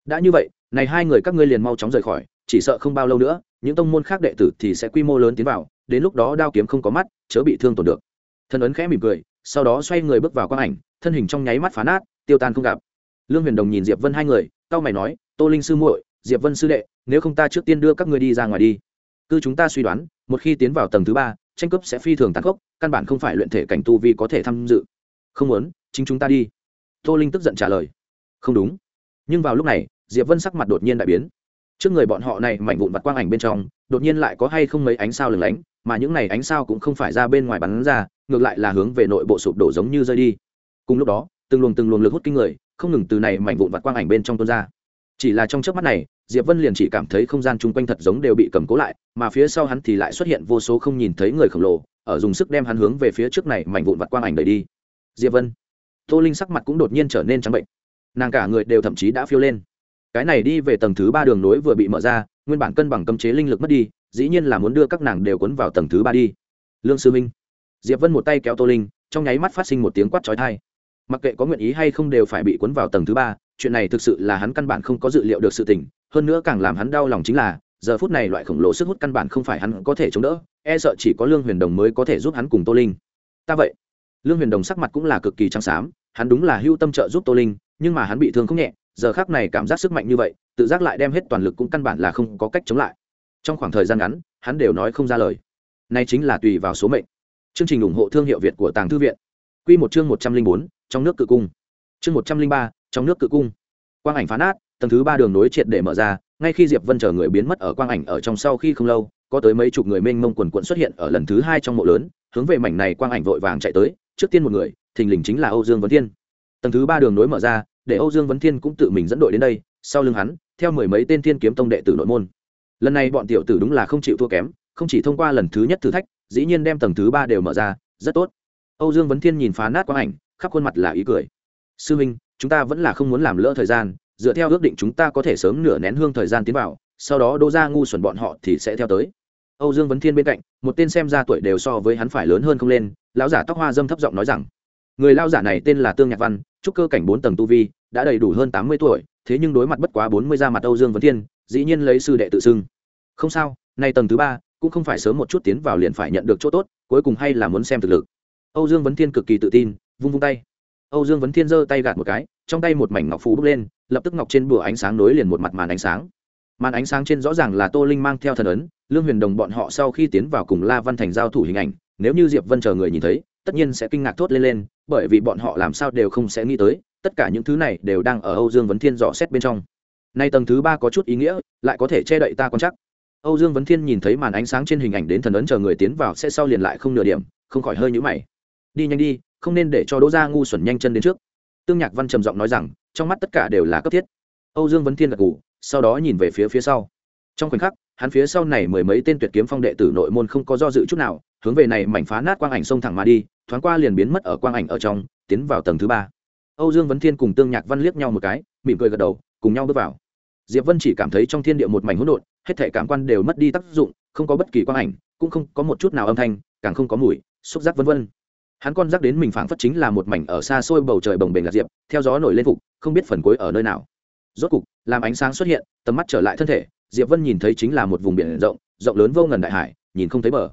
đã như vậy, này hai người các ngươi liền mau chóng rời khỏi, chỉ sợ không bao lâu nữa, những tông môn khác đệ tử thì sẽ quy mô lớn tiến vào, đến lúc đó đao kiếm không có mắt, chớ bị thương tổn được. Thần ấn khẽ mỉm cười, sau đó xoay người bước vào quang ảnh, thân hình trong nháy mắt phá nát, tiêu tan không gặp. Lương huyền đồng nhìn diệp vân hai người tao mày nói, tô linh sư muội, diệp vân sư đệ, nếu không ta trước tiên đưa các ngươi đi ra ngoài đi. Cứ chúng ta suy đoán, một khi tiến vào tầng thứ ba, tranh cướp sẽ phi thường tàn khốc, căn bản không phải luyện thể cảnh tu vi có thể tham dự. Không muốn, chính chúng ta đi. Tô linh tức giận trả lời. Không đúng. Nhưng vào lúc này diệp vân sắc mặt đột nhiên đại biến. Trước người bọn họ này mảnh vụn vặt quang ảnh bên trong, đột nhiên lại có hay không mấy ánh sao lừng lánh, mà những này ánh sao cũng không phải ra bên ngoài bắn ra, ngược lại là hướng về nội bộ sụp đổ giống như rơi đi. Cùng lúc đó, từng luồng từng luồng lực hút kinh người, không ngừng từ này mảnh vụn vặt quang ảnh bên trong tuôn ra. Chỉ là trong chớp mắt này, diệp vân liền chỉ cảm thấy không gian chung quanh thật giống đều bị cầm cố lại, mà phía sau hắn thì lại xuất hiện vô số không nhìn thấy người khổng lồ, ở dùng sức đem hắn hướng về phía trước này mảnh vụn vặt quang ảnh đẩy đi. Diệp vân, tô linh sắc mặt cũng đột nhiên trở nên trắng bệnh. Nàng cả người đều thậm chí đã phiêu lên cái này đi về tầng thứ ba đường nối vừa bị mở ra, nguyên bản cân bằng cấm chế linh lực mất đi, dĩ nhiên là muốn đưa các nàng đều cuốn vào tầng thứ ba đi. Lương sư minh, diệp vân một tay kéo tô linh, trong nháy mắt phát sinh một tiếng quát chói tai. Mặc kệ có nguyện ý hay không đều phải bị cuốn vào tầng thứ ba, chuyện này thực sự là hắn căn bản không có dự liệu được sự tình, hơn nữa càng làm hắn đau lòng chính là, giờ phút này loại khổng lồ sức hút căn bản không phải hắn có thể chống đỡ e sợ chỉ có lương huyền đồng mới có thể giúp hắn cùng tô linh. Ta vậy, lương huyền đồng sắc mặt cũng là cực kỳ trắng xám, hắn đúng là hưu tâm trợ giúp tô linh, nhưng mà hắn bị thương không nhẹ giờ khác này cảm giác sức mạnh như vậy, tự giác lại đem hết toàn lực cũng căn bản là không có cách chống lại. Trong khoảng thời gian ngắn, hắn đều nói không ra lời. Nay chính là tùy vào số mệnh. Chương trình ủng hộ thương hiệu việt của tàng thư viện. Q một chương một trăm linh bốn, trong nước cự cung. Chương một trăm linh ba, trong nước cự cung. Quang ảnh phán át tầng thứ ba đường nối triệt để mở ra, ngay khi diệp vân chờ người biến mất ở quang ảnh ở trong sau khi không lâu, có tới mấy chục người mênh mông quần quận xuất hiện ở lần thứ hai trong mộ lớn, hướng về mảnh này quang ảnh vội vàng chạy tới, trước tiên một người, thình lình chính là âu dương vấn thiên. Tầng thứ ba đường nối mở ra để âu dương vấn thiên cũng tự mình dẫn đội đến đây, sau lưng hắn, theo mười mấy tên thiên kiếm tông đệ tử nội môn. Lần này bọn tiểu tử đúng là không chịu thua kém, không chỉ thông qua lần thứ nhất thử thách, dĩ nhiên đem tầng thứ ba đều mở ra, rất tốt. Âu dương vấn thiên nhìn phá nát quang ảnh, khắp khuôn mặt là ý cười. Sư minh, chúng ta vẫn là không muốn làm lỡ thời gian, dựa theo ước định chúng ta có thể sớm nửa nén hương thời gian tiến vào, sau đó đô ra ngu xuẩn bọn họ thì sẽ theo tới. Âu dương vấn thiên bên cạnh, một tên xem ra tuổi đều so với hắn phải lớn hơn không lên, lão giả tóc hoa dâm thấp giọng nói rằng, người lão giả này tên là tương nhạc văn trúc cơ cảnh bốn tầng tu vi, đã đầy đủ hơn tám mươi tuổi, thế nhưng đối mặt bất quá bốn mươi ra mặt âu dương vấn thiên, dĩ nhiên lấy sư đệ tự xưng. Không sao, nay tầng thứ ba, cũng không phải sớm một chút tiến vào liền phải nhận được chỗ tốt, cuối cùng hay là muốn xem thực lực. Âu dương vấn thiên cực kỳ tự tin, vung vung tay. Âu dương vấn thiên giơ tay gạt một cái, trong tay một mảnh ngọc phú bốc lên, lập tức ngọc trên bùa ánh sáng nối liền một mặt màn ánh sáng. Màn ánh sáng trên rõ ràng là tô linh mang theo thần ấn, lương huyền đồng bọn họ sau khi tiến vào cùng la văn thành giao thủ hình ảnh, nếu như diệp vân chờ người nhìn thấy tất nhiên sẽ kinh ngạc thốt lên lên, bởi vì bọn họ làm sao đều không sẽ nghĩ tới, tất cả những thứ này đều đang ở âu dương vấn thiên dò xét bên trong. Nay tầng thứ ba có chút ý nghĩa, lại có thể che đậy ta quan chắc âu dương vấn thiên nhìn thấy màn ánh sáng trên hình ảnh đến thần ấn chờ người tiến vào sẽ sau liền lại không nửa điểm, không khỏi hơi nhũ mày. Đi nhanh đi, không nên để cho đỗ gia ngu xuẩn nhanh chân đến trước. Tương nhạc văn trầm giọng nói rằng, trong mắt tất cả đều là cấp thiết. Âu dương vấn thiên gật gù, sau đó nhìn về phía phía sau. Trong khoảnh khắc, hắn phía sau này mười mấy tên tuyệt kiếm phong đệ tử nội môn không có do dự chút nào, hướng về này mảnh phá nát quang ảnh sông thẳng mà đi thoáng qua liền biến mất ở quang ảnh ở trong, tiến vào tầng thứ ba. Âu dương vấn thiên cùng tương nhạc văn liếc nhau một cái, mỉm cười gật đầu, cùng nhau bước vào. Diệp vân chỉ cảm thấy trong thiên địa một mảnh hỗn độn, hết thể cảm quan đều mất đi tác dụng, không có bất kỳ quang ảnh, cũng không có một chút nào âm thanh, càng không có mùi, xúc giác vân vân. Hắn con giác đến mình phảng phất chính là một mảnh ở xa xôi bầu trời bồng bềnh lạc diệp, theo gió nổi lên phục, không biết phần cuối ở nơi nào. Rốt cục, làm ánh sáng xuất hiện, tầm mắt trở lại thân thể, diệp vân nhìn thấy chính là một vùng biển rộng rộng lớn vô ngần đại hải, nhìn không thấy bờ.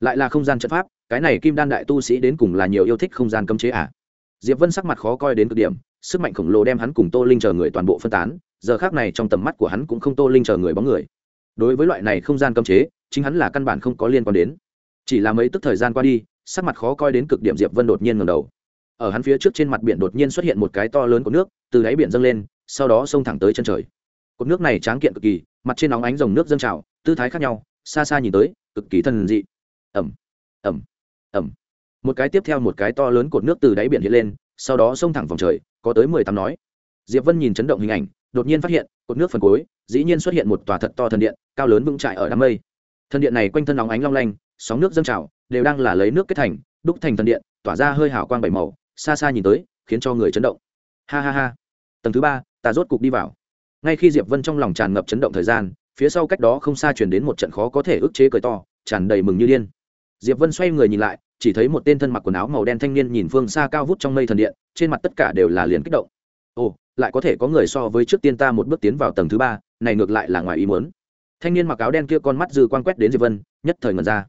Lại là không gian trận pháp cái này kim đan đại tu sĩ đến cùng là nhiều yêu thích không gian cấm chế à? Diệp vân sắc mặt khó coi đến cực điểm, sức mạnh khổng lồ đem hắn cùng tô linh chờ người toàn bộ phân tán, giờ khác này trong tầm mắt của hắn cũng không tô linh chờ người bóng người. Đối với loại này không gian cấm chế, chính hắn là căn bản không có liên quan đến. Chỉ là mấy tức thời gian qua đi, sắc mặt khó coi đến cực điểm diệp vân đột nhiên ngầm đầu. Ở hắn phía trước trên mặt biển đột nhiên xuất hiện một cái to lớn của nước, từ đáy biển dâng lên, sau đó xông thẳng tới chân trời. Cột nước này tráng kiện cực kỳ, mặt trên nóng ánh dòng nước dâng trào, tư thái khác nhau, xa xa nhìn tới, cực kỳ thần dị. Ẩm ẩm ẩm. Một cái tiếp theo một cái to lớn cột nước từ đáy biển hiện lên, sau đó xông thẳng vòng trời, có tới mười tám nói. Diệp vân nhìn chấn động hình ảnh, đột nhiên phát hiện, cột nước phần cuối, dĩ nhiên xuất hiện một tòa thật to thần điện, cao lớn vững trại ở đám mây. Thần điện này quanh thân nóng ánh long lanh, sóng nước dâng trào, đều đang là lấy nước kết thành, đúc thành thần điện, tỏa ra hơi hào quang bảy màu, xa xa nhìn tới, khiến cho người chấn động. Ha ha ha. Tầng thứ ba, ta rốt cục đi vào. Ngay khi diệp vân trong lòng tràn ngập chấn động thời gian, phía sau cách đó không xa truyền đến một trận khó có thể ức chế cười to, tràn đầy mừng như điên. Diệp vân xoay người nhìn lại chỉ thấy một tên thân mặc quần áo màu đen thanh niên nhìn phương xa cao vút trong mây thần điện, trên mặt tất cả đều là liền kích động. Ồ, lại có thể có người so với trước tiên ta một bước tiến vào tầng thứ ba, này ngược lại là ngoài ý muốn. Thanh niên mặc áo đen kia con mắt dư quan quét đến diệp vân, nhất thời ngẩn ra.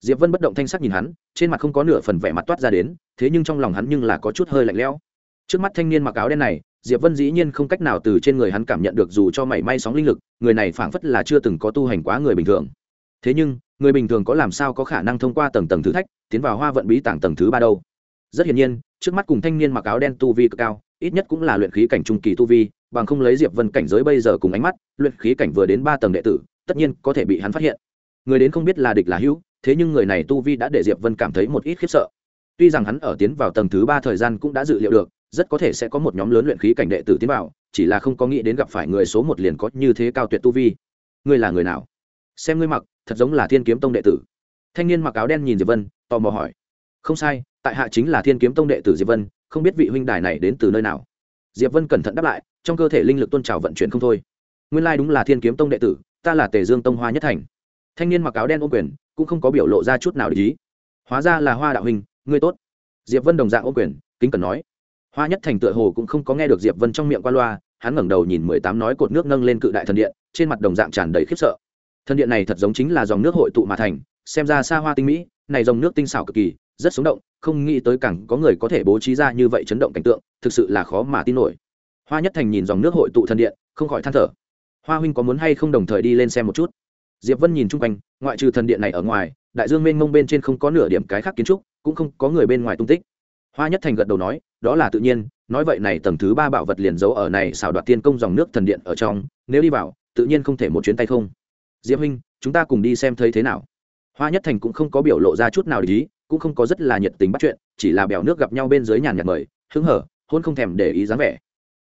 Diệp vân bất động thanh sắc nhìn hắn, trên mặt không có nửa phần vẻ mặt toát ra đến, thế nhưng trong lòng hắn nhưng là có chút hơi lạnh lẽo. Trước mắt thanh niên mặc áo đen này, diệp vân dĩ nhiên không cách nào từ trên người hắn cảm nhận được dù cho mảy may sóng linh lực, người này phảng phất là chưa từng có tu hành quá người bình thường. Thế nhưng người bình thường có làm sao có khả năng thông qua tầng tầng thử thách tiến vào hoa vận bí tảng tầng thứ ba đâu? Rất hiển nhiên, trước mắt cùng thanh niên mặc áo đen tu vi cực cao, ít nhất cũng là luyện khí cảnh trung kỳ tu vi, bằng không lấy diệp vân cảnh giới bây giờ cùng ánh mắt, luyện khí cảnh vừa đến ba tầng đệ tử, tất nhiên có thể bị hắn phát hiện. Người đến không biết là địch là hữu, thế nhưng người này tu vi đã để diệp vân cảm thấy một ít khiếp sợ. Tuy rằng hắn ở tiến vào tầng thứ ba thời gian cũng đã dự liệu được, rất có thể sẽ có một nhóm lớn luyện khí cảnh đệ tử tiến vào, chỉ là không có nghĩ đến gặp phải người số một liền có như thế cao tuyệt tu vi. Ngươi là người nào? Xem ngươi mặc, thật giống là thiên kiếm tông đệ tử. Thanh niên mặc áo đen nhìn diệp vân, tò mò hỏi. Không sai, tại hạ chính là thiên kiếm tông đệ tử diệp vân, không biết vị huynh đài này đến từ nơi nào. Diệp vân cẩn thận đáp lại, trong cơ thể linh lực tôn trào vận chuyển không thôi. Nguyên lai đúng là thiên kiếm tông đệ tử, ta là tề dương tông hoa nhất thành. Thanh niên mặc áo đen ôm quyền, cũng không có biểu lộ ra chút nào để ý. Hóa ra là hoa đạo hình ngươi tốt. Diệp vân đồng dạng ôm quyền, kính cần nói. Hoa nhất thành tựa hồ cũng không có nghe được diệp vân trong miệng qua loa, hắn ngẩng đầu nhìn mười tám nói cột nước nâng lên cự đại thần điện, trên mặt đồng dạng tràn đầy khiếp sợ thần điện này thật giống chính là dòng nước hội tụ mà thành, xem ra xa hoa tinh mỹ, này dòng nước tinh xảo cực kỳ, rất sống động, không nghĩ tới cẳng có người có thể bố trí ra như vậy chấn động cảnh tượng, thực sự là khó mà tin nổi. Hoa nhất thành nhìn dòng nước hội tụ thần điện, không khỏi than thở. Hoa huynh có muốn hay không đồng thời đi lên xem một chút? Diệp vân nhìn chung quanh, ngoại trừ thần điện này ở ngoài, đại dương mênh mông bên trên không có nửa điểm cái khác kiến trúc, cũng không có người bên ngoài tung tích. Hoa nhất thành gật đầu nói, đó là tự nhiên, nói vậy này tầng thứ ba bảo vật liền giấu ở này xảo đoạt tiên công dòng nước thần điện ở trong, nếu đi vào, tự nhiên không thể một chuyến tay không diệp huynh, chúng ta cùng đi xem thấy thế nào. Hoa nhất thành cũng không có biểu lộ ra chút nào để ý, cũng không có rất là nhiệt tình bắt chuyện, chỉ là bèo nước gặp nhau bên dưới nhàn nhạt mời, hứng hở, hôn không thèm để ý dáng vẻ.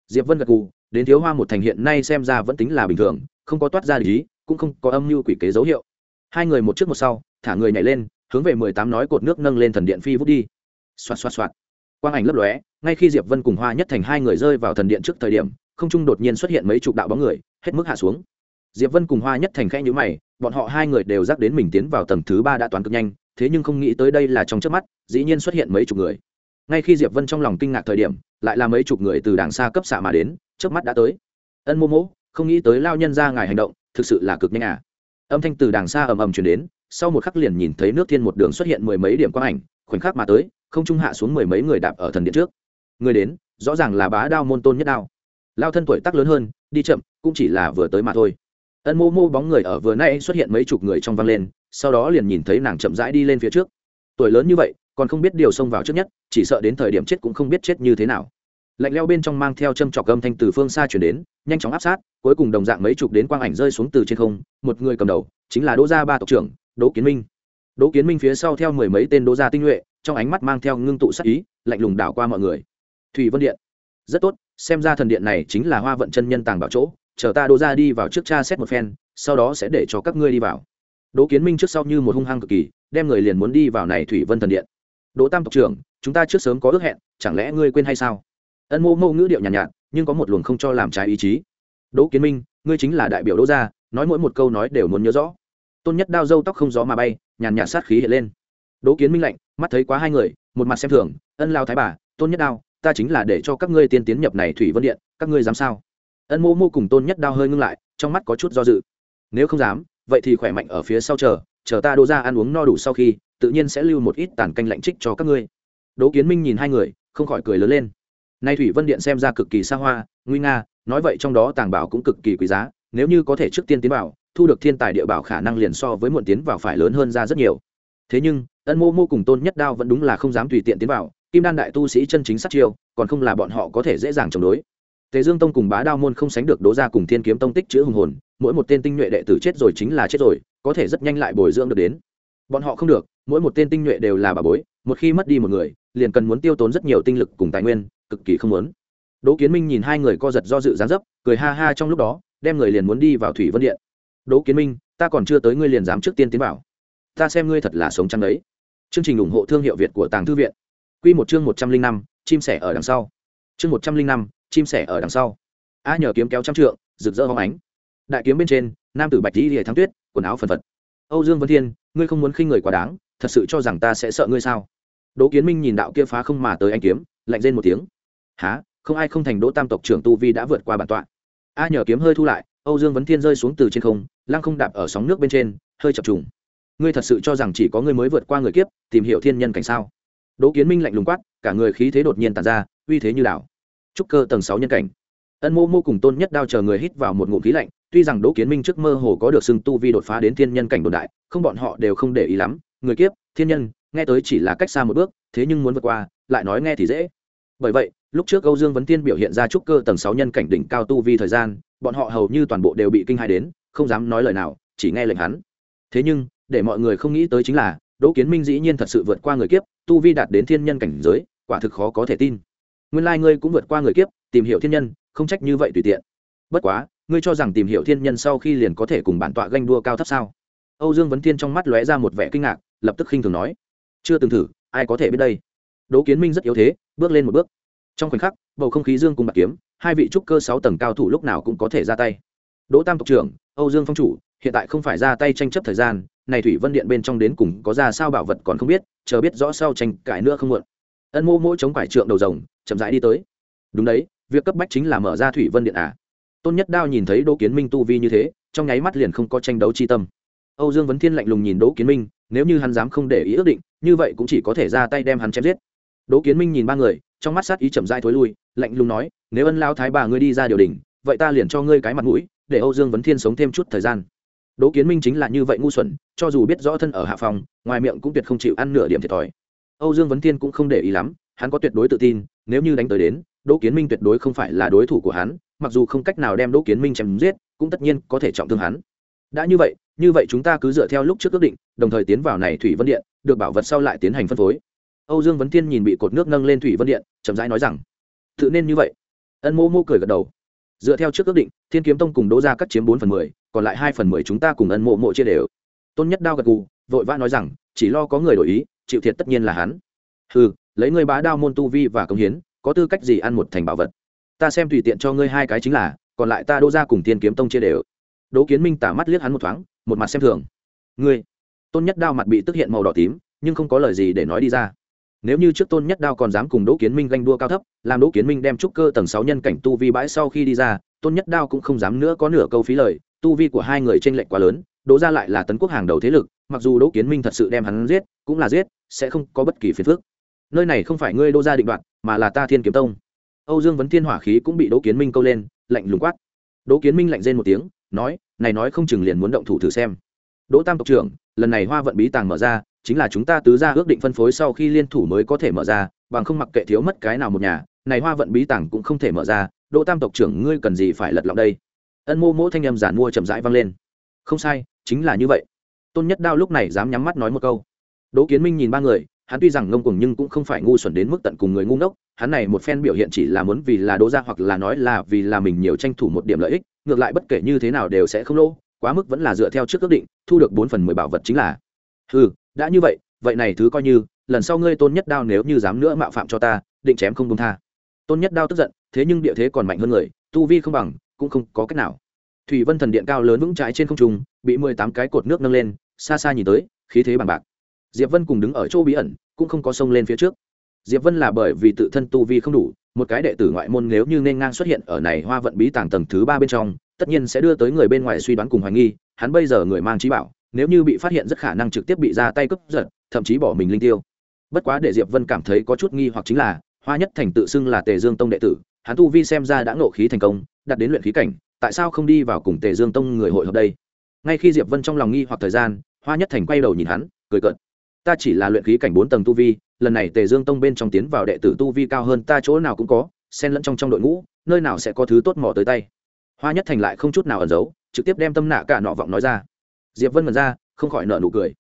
Diệp vân gật cù đến thiếu hoa một thành hiện nay xem ra vẫn tính là bình thường, không có toát ra để ý, cũng không có âm mưu quỷ kế dấu hiệu. Hai người một trước một sau, thả người nhảy lên, hướng về mười tám nói cột nước nâng lên thần điện phi vút đi. Xoạt xoạt xoạt. Quang ảnh lấp lóe, ngay khi diệp vân cùng hoa nhất thành hai người rơi vào thần điện trước thời điểm, không trung đột nhiên xuất hiện mấy chục đạo bóng người, hết mức hạ xuống diệp vân cùng hoa nhất thành khẽ nhữ mày bọn họ hai người đều dắt đến mình tiến vào tầng thứ ba đã toán cực nhanh thế nhưng không nghĩ tới đây là trong trước mắt dĩ nhiên xuất hiện mấy chục người. Ngay khi diệp vân trong lòng kinh ngạc thời điểm lại là mấy chục người từ đàng xa cấp xạ mà đến trước mắt đã tới. Ân mô Mô, không nghĩ tới lao nhân ra ngài hành động thực sự là cực nhanh à? Âm thanh từ đàng xa ầm ầm chuyển đến sau một khắc liền nhìn thấy nước thiên một đường xuất hiện mười mấy điểm quang ảnh khoảnh khắc mà tới không trung hạ xuống mười mấy người đạp ở thần điện trước. Người đến rõ ràng là bá đao môn tôn nhất đao. Lao thân tuổi tác lớn hơn đi chậm cũng chỉ là vừa tới mà thôi ân mô mô bóng người ở vừa nay xuất hiện mấy chục người trong văng lên, sau đó liền nhìn thấy nàng chậm rãi đi lên phía trước. Tuổi lớn như vậy, còn không biết điều xông vào trước nhất, chỉ sợ đến thời điểm chết cũng không biết chết như thế nào. Lạnh leo bên trong mang theo châm trọc âm thanh từ phương xa chuyển đến, nhanh chóng áp sát, cuối cùng đồng dạng mấy chục đến quang ảnh rơi xuống từ trên không, một người cầm đầu, chính là đỗ gia ba tộc trưởng, đỗ kiến minh. Đỗ kiến minh phía sau theo mười mấy tên đỗ gia tinh nhuệ, trong ánh mắt mang theo ngưng tụ sắc ý, lạnh lùng đảo qua mọi người. Thủy vân điện. Rất tốt, xem ra thần điện này chính là hoa vận chân nhân tàng bảo chỗ chờ ta đỗ gia đi vào trước cha xét một phen sau đó sẽ để cho các ngươi đi vào. Đỗ kiến minh trước sau như một hung hăng cực kỳ đem người liền muốn đi vào này thủy vân thần điện. Đỗ tam tộc trưởng chúng ta trước sớm có ước hẹn chẳng lẽ ngươi quên hay sao? Ân mô mô ngữ điệu nhàn nhạt, nhạt nhưng có một luồng không cho làm trái ý chí. Đỗ kiến minh ngươi chính là đại biểu đỗ gia nói mỗi một câu nói đều muốn nhớ rõ. Tôn nhất đao dâu tóc không gió mà bay nhàn nhạt sát khí hiện lên. Đỗ kiến minh lạnh mắt thấy quá hai người một mặt xem thường ân lao thái bà tôn nhất đao ta chính là để cho các ngươi tiên tiến nhập này thủy vân điện các ngươi dám sao? Ân mô mô cùng tôn nhất đao hơi ngưng lại, trong mắt có chút do dự. Nếu không dám, vậy thì khỏe mạnh ở phía sau chờ chờ ta đỗ ra ăn uống no đủ sau khi, tự nhiên sẽ lưu một ít tàn canh lạnh trích cho các ngươi. Đỗ kiến minh nhìn hai người, không khỏi cười lớn lên. Nay thủy vân điện xem ra cực kỳ xa hoa, nguy nga, nói vậy trong đó tàng bảo cũng cực kỳ quý giá, nếu như có thể trước tiên tiến vào, thu được thiên tài địa bảo khả năng liền so với muộn tiến vào phải lớn hơn ra rất nhiều. Thế nhưng, ân mô mô cùng tôn nhất đao vẫn đúng là không dám tùy tiện tiến vào, kim đan đại tu sĩ chân chính sát chiêu, còn không là bọn họ có thể dễ dàng chống đối tề dương tông cùng bá đao môn không sánh được Đỗ Gia cùng thiên kiếm tông tích chữ hùng hồn, mỗi một tên tinh nhuệ đệ tử chết rồi chính là chết rồi, có thể rất nhanh lại bồi dưỡng được đến. Bọn họ không được, mỗi một tên tinh nhuệ đều là bà bối, một khi mất đi một người, liền cần muốn tiêu tốn rất nhiều tinh lực cùng tài nguyên, cực kỳ không muốn. Đỗ kiến minh nhìn hai người co giật do dự dáng dấp, cười ha ha trong lúc đó, đem người liền muốn đi vào thủy vân điện. Đỗ kiến minh, ta còn chưa tới ngươi liền dám trước tiên tiến vào. Ta xem ngươi thật là sống trăng đấy. Chương trình ủng hộ thương hiệu việt của tàng thư viện. Quy một chương một trăm linh năm, chim sẻ ở đằng sau. Chương một trăm linh năm chim sẻ ở đằng sau. A nhờ kiếm kéo trăm trượng, rực rỡ hóng ánh. Đại kiếm bên trên, nam tử bạch đi hệ thắng tuyết, quần áo phần phật. Âu dương vân thiên, ngươi không muốn khinh người quá đáng, thật sự cho rằng ta sẽ sợ ngươi sao? Đỗ kiến minh nhìn đạo kia phá không mà tới anh kiếm, lạnh rên một tiếng. Há không ai không thành đỗ tam tộc trưởng tu vi đã vượt qua bản tọa. A nhờ kiếm hơi thu lại, âu dương vấn thiên rơi xuống từ trên không, lăng không đạp ở sóng nước bên trên, hơi chập trùng. Ngươi thật sự cho rằng chỉ có ngươi mới vượt qua người kiếp, tìm hiểu thiên nhân cảnh sao? Đỗ kiến minh lạnh lùng quát, cả người khí thế đột nhiên tàn ra, uy thế như đảo trúc cơ tầng sáu nhân cảnh. Ân mô mô cùng tôn nhất đao chờ người hít vào một ngụm khí lạnh, tuy rằng đỗ kiến minh trước mơ hồ có được xưng tu vi đột phá đến thiên nhân cảnh đồn đại, không bọn họ đều không để ý lắm. Người kiếp, thiên nhân, nghe tới chỉ là cách xa một bước, thế nhưng muốn vượt qua, lại nói nghe thì dễ. Bởi vậy, lúc trước âu dương vấn tiên biểu hiện ra trúc cơ tầng sáu nhân cảnh đỉnh cao tu vi thời gian, bọn họ hầu như toàn bộ đều bị kinh hai đến, không dám nói lời nào, chỉ nghe lệnh hắn. Thế nhưng, để mọi người không nghĩ tới chính là, đỗ kiến minh dĩ nhiên thật sự vượt qua người kiếp, tu vi đạt đến thiên nhân cảnh giới, quả thực khó có thể tin nguyên lai ngươi cũng vượt qua người kiếp, tìm hiểu thiên nhân, không trách như vậy tùy tiện. Bất quá, ngươi cho rằng tìm hiểu thiên nhân sau khi liền có thể cùng bản tọa ganh đua cao thấp sao? Âu dương vấn thiên trong mắt lóe ra một vẻ kinh ngạc, lập tức khinh thường nói. Chưa từng thử, ai có thể biết đây? Đỗ kiến minh rất yếu thế, bước lên một bước. Trong khoảnh khắc, bầu không khí dương cùng bạc kiếm, hai vị trúc cơ sáu tầng cao thủ lúc nào cũng có thể ra tay. Đỗ tam tộc trưởng, âu dương phong chủ, hiện tại không phải ra tay tranh chấp thời gian, này thủy vân điện bên trong đến cùng có ra sao bảo vật còn không biết, chờ biết rõ sau tranh cãi nữa không muộn ân mô mỗi chống quải trượng đầu rồng, chậm rãi đi tới. Đúng đấy, việc cấp bách chính là mở ra thủy vân điện à? Tôn nhất đao nhìn thấy đỗ kiến minh tu vi như thế, trong nháy mắt liền không có tranh đấu chi tâm. Âu dương vấn thiên lạnh lùng nhìn đỗ kiến minh, nếu như hắn dám không để ý ước định, như vậy cũng chỉ có thể ra tay đem hắn chém giết. Đỗ kiến minh nhìn ba người, trong mắt sát ý chậm rãi thối lui, lạnh lùng nói, nếu ân lao thái bà ngươi đi ra điều đình, vậy ta liền cho ngươi cái mặt mũi, để âu dương vấn thiên sống thêm chút thời gian. Đỗ kiến minh chính là như vậy ngu xuẩn, cho dù biết rõ thân ở hạ phòng, ngoài miệng cũng tuyệt không chịu ăn nửa điểm thiệt thòi âu dương vấn thiên cũng không để ý lắm, hắn có tuyệt đối tự tin, nếu như đánh tới đến, đỗ kiến minh tuyệt đối không phải là đối thủ của hắn, mặc dù không cách nào đem đỗ kiến minh chém giết, cũng tất nhiên có thể trọng thương hắn. Đã như vậy như vậy chúng ta cứ dựa theo lúc trước quyết định, đồng thời tiến vào này thủy vân điện, được bảo vật sau lại tiến hành phân phối. Âu dương vấn thiên nhìn bị cột nước nâng lên thủy vân điện, chậm rãi nói rằng, tự nên như vậy. Ân mô mô cười gật đầu. Dựa theo trước quyết định, thiên kiếm tông cùng đỗ gia cắt chiếm bốn phần mười, còn lại hai phần mười chúng ta cùng ân mộ mộ chia đều. Tôn nhất đao gật gù, vội vã nói rằng, chỉ lo có người đổi ý chịu thiệt tất nhiên là hắn. Hừ, lấy ngươi bá đao môn tu vi và công hiến, có tư cách gì ăn một thành bảo vật? Ta xem tùy tiện cho ngươi hai cái chính là, còn lại ta đô ra cùng thiên kiếm tông chia đều. Đỗ kiến minh tả mắt liếc hắn một thoáng, một mặt xem thường. Ngươi, tôn nhất đao mặt bị tức hiện màu đỏ tím, nhưng không có lời gì để nói đi ra. Nếu như trước tôn nhất đao còn dám cùng đỗ kiến minh ganh đua cao thấp, làm đỗ kiến minh đem trúc cơ tầng sáu nhân cảnh tu vi bãi sau khi đi ra, tôn nhất đao cũng không dám nữa có nửa câu phí lời, tu vi của hai người t r ê n lệch quá lớn, đỗ ra lại là tấn quốc hàng đầu thế lực mặc dù đỗ kiến minh thật sự đem hắn giết, cũng là giết, sẽ không có bất kỳ phiền phức. Nơi này không phải ngươi đô gia định đoạt, mà là ta thiên kiếm tông. Âu dương vấn thiên hỏa khí cũng bị đỗ kiến minh câu lên, lạnh lùng quát. Đỗ kiến minh lạnh rên một tiếng, nói, này nói không chừng liền muốn động thủ thử xem. Đỗ tam tộc trưởng, lần này hoa vận bí tàng mở ra, chính là chúng ta tứ ra ước định phân phối sau khi liên thủ mới có thể mở ra, bằng không mặc kệ thiếu mất cái nào một nhà, này hoa vận bí tàng cũng không thể mở ra. Đỗ tam tộc trưởng, ngươi cần gì phải lật lọng đây? Ân mô mỗ thanh âm giản mua chậm rãi vang lên. Không sai, chính là như vậy tôn nhất đao lúc này dám nhắm mắt nói một câu. Đỗ kiến minh nhìn ba người, hắn tuy rằng ngông cuồng nhưng cũng không phải ngu xuẩn đến mức tận cùng người ngu ngốc, hắn này một phen biểu hiện chỉ là muốn vì là đỗ ra hoặc là nói là vì là mình nhiều tranh thủ một điểm lợi ích, ngược lại bất kể như thế nào đều sẽ không lỗ, quá mức vẫn là dựa theo trước ước định, thu được bốn phần mười bảo vật chính là. Ừ đã như vậy vậy này thứ coi như, lần sau ngươi tôn nhất đao nếu như dám nữa mạo phạm cho ta, định chém không công tha. Tôn nhất đao tức giận, thế nhưng địa thế còn mạnh hơn người, tu vi không bằng, cũng không có cách nào. Thủy vân thần điện cao lớn vững trái trên không trung, bị mười tám cái cột nước nâng lên xa xa nhìn tới, khí thế bằng bạc. Diệp vân cùng đứng ở chỗ bí ẩn, cũng không có sông lên phía trước. Diệp vân là bởi vì tự thân tu vi không đủ, một cái đệ tử ngoại môn nếu như nên ngang xuất hiện ở này hoa vận bí tàng tầng thứ ba bên trong, tất nhiên sẽ đưa tới người bên ngoài suy đoán cùng hoài nghi, hắn bây giờ người mang trí bảo, nếu như bị phát hiện rất khả năng trực tiếp bị ra tay cướp giật, thậm chí bỏ mình linh tiêu. Bất quá để diệp vân cảm thấy có chút nghi hoặc chính là, hoa nhất thành tự xưng là tề dương tông đệ tử, hắn tu vi xem ra đã ngộ khí thành công, đạt đến luyện khí cảnh, tại sao không đi vào cùng tề dương tông người hội hợp đây? Ngay khi diệp vân trong lòng nghi hoặc thời gian hoa nhất thành quay đầu nhìn hắn, cười cợt. Ta chỉ là luyện khí cảnh bốn tầng tu vi, lần này tề dương tông bên trong tiến vào đệ tử tu vi cao hơn ta chỗ nào cũng có, xen lẫn trong trong đội ngũ, nơi nào sẽ có thứ tốt mỏ tới tay. Hoa nhất thành lại không chút nào ẩn giấu, trực tiếp đem tâm nạ cả nọ vọng nói ra. Diệp vân mật ra, không khỏi nợ nụ cười.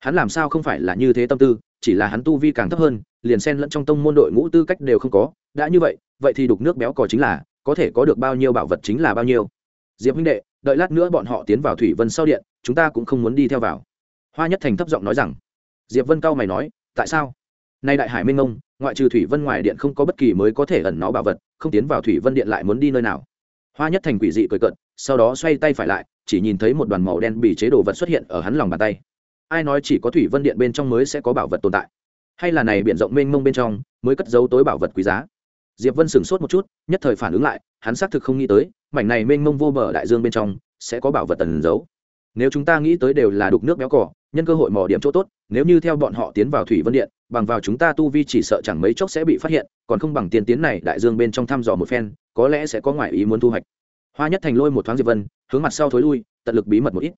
Hắn làm sao không phải là như thế tâm tư, chỉ là hắn tu vi càng thấp hơn, liền xen lẫn trong tông môn đội ngũ tư cách đều không có, đã như vậy vậy thì đục nước béo cò chính là, có thể có được bao nhiêu bảo vật chính là bao nhiêu diệp huynh đệ đợi lát nữa bọn họ tiến vào thủy vân sau điện chúng ta cũng không muốn đi theo vào. Hoa nhất thành thấp giọng nói rằng. Diệp vân cao mày nói tại sao? Nay đại hải minh ông ngoại trừ thủy vân ngoài điện không có bất kỳ mới có thể ẩn nó bảo vật không tiến vào thủy vân điện lại muốn đi nơi nào? Hoa nhất thành quỷ dị cười cợt, sau đó xoay tay phải lại chỉ nhìn thấy một đoàn màu đen bị chế đồ vật xuất hiện ở hắn lòng bàn tay. Ai nói chỉ có thủy vân điện bên trong mới sẽ có bảo vật tồn tại? Hay là này biển rộng mênh mông bên trong mới cất giấu tối bảo vật quý giá? Diệp vân sửng sốt một chút, nhất thời phản ứng lại, hắn xác thực không nghĩ tới, mảnh này mênh mông vô bờ đại dương bên trong sẽ có bảo vật tần giấu. Nếu chúng ta nghĩ tới đều là đục nước béo cỏ, nhân cơ hội mò điểm chỗ tốt, nếu như theo bọn họ tiến vào thủy vân điện, bằng vào chúng ta tu vi chỉ sợ chẳng mấy chốc sẽ bị phát hiện, còn không bằng tiền tiến này đại dương bên trong thăm dò một phen, có lẽ sẽ có ngoại ý muốn thu hoạch. Hoa nhất thành lôi một thoáng diệp vân, hướng mặt sau thối lui, tận lực bí mật một ít.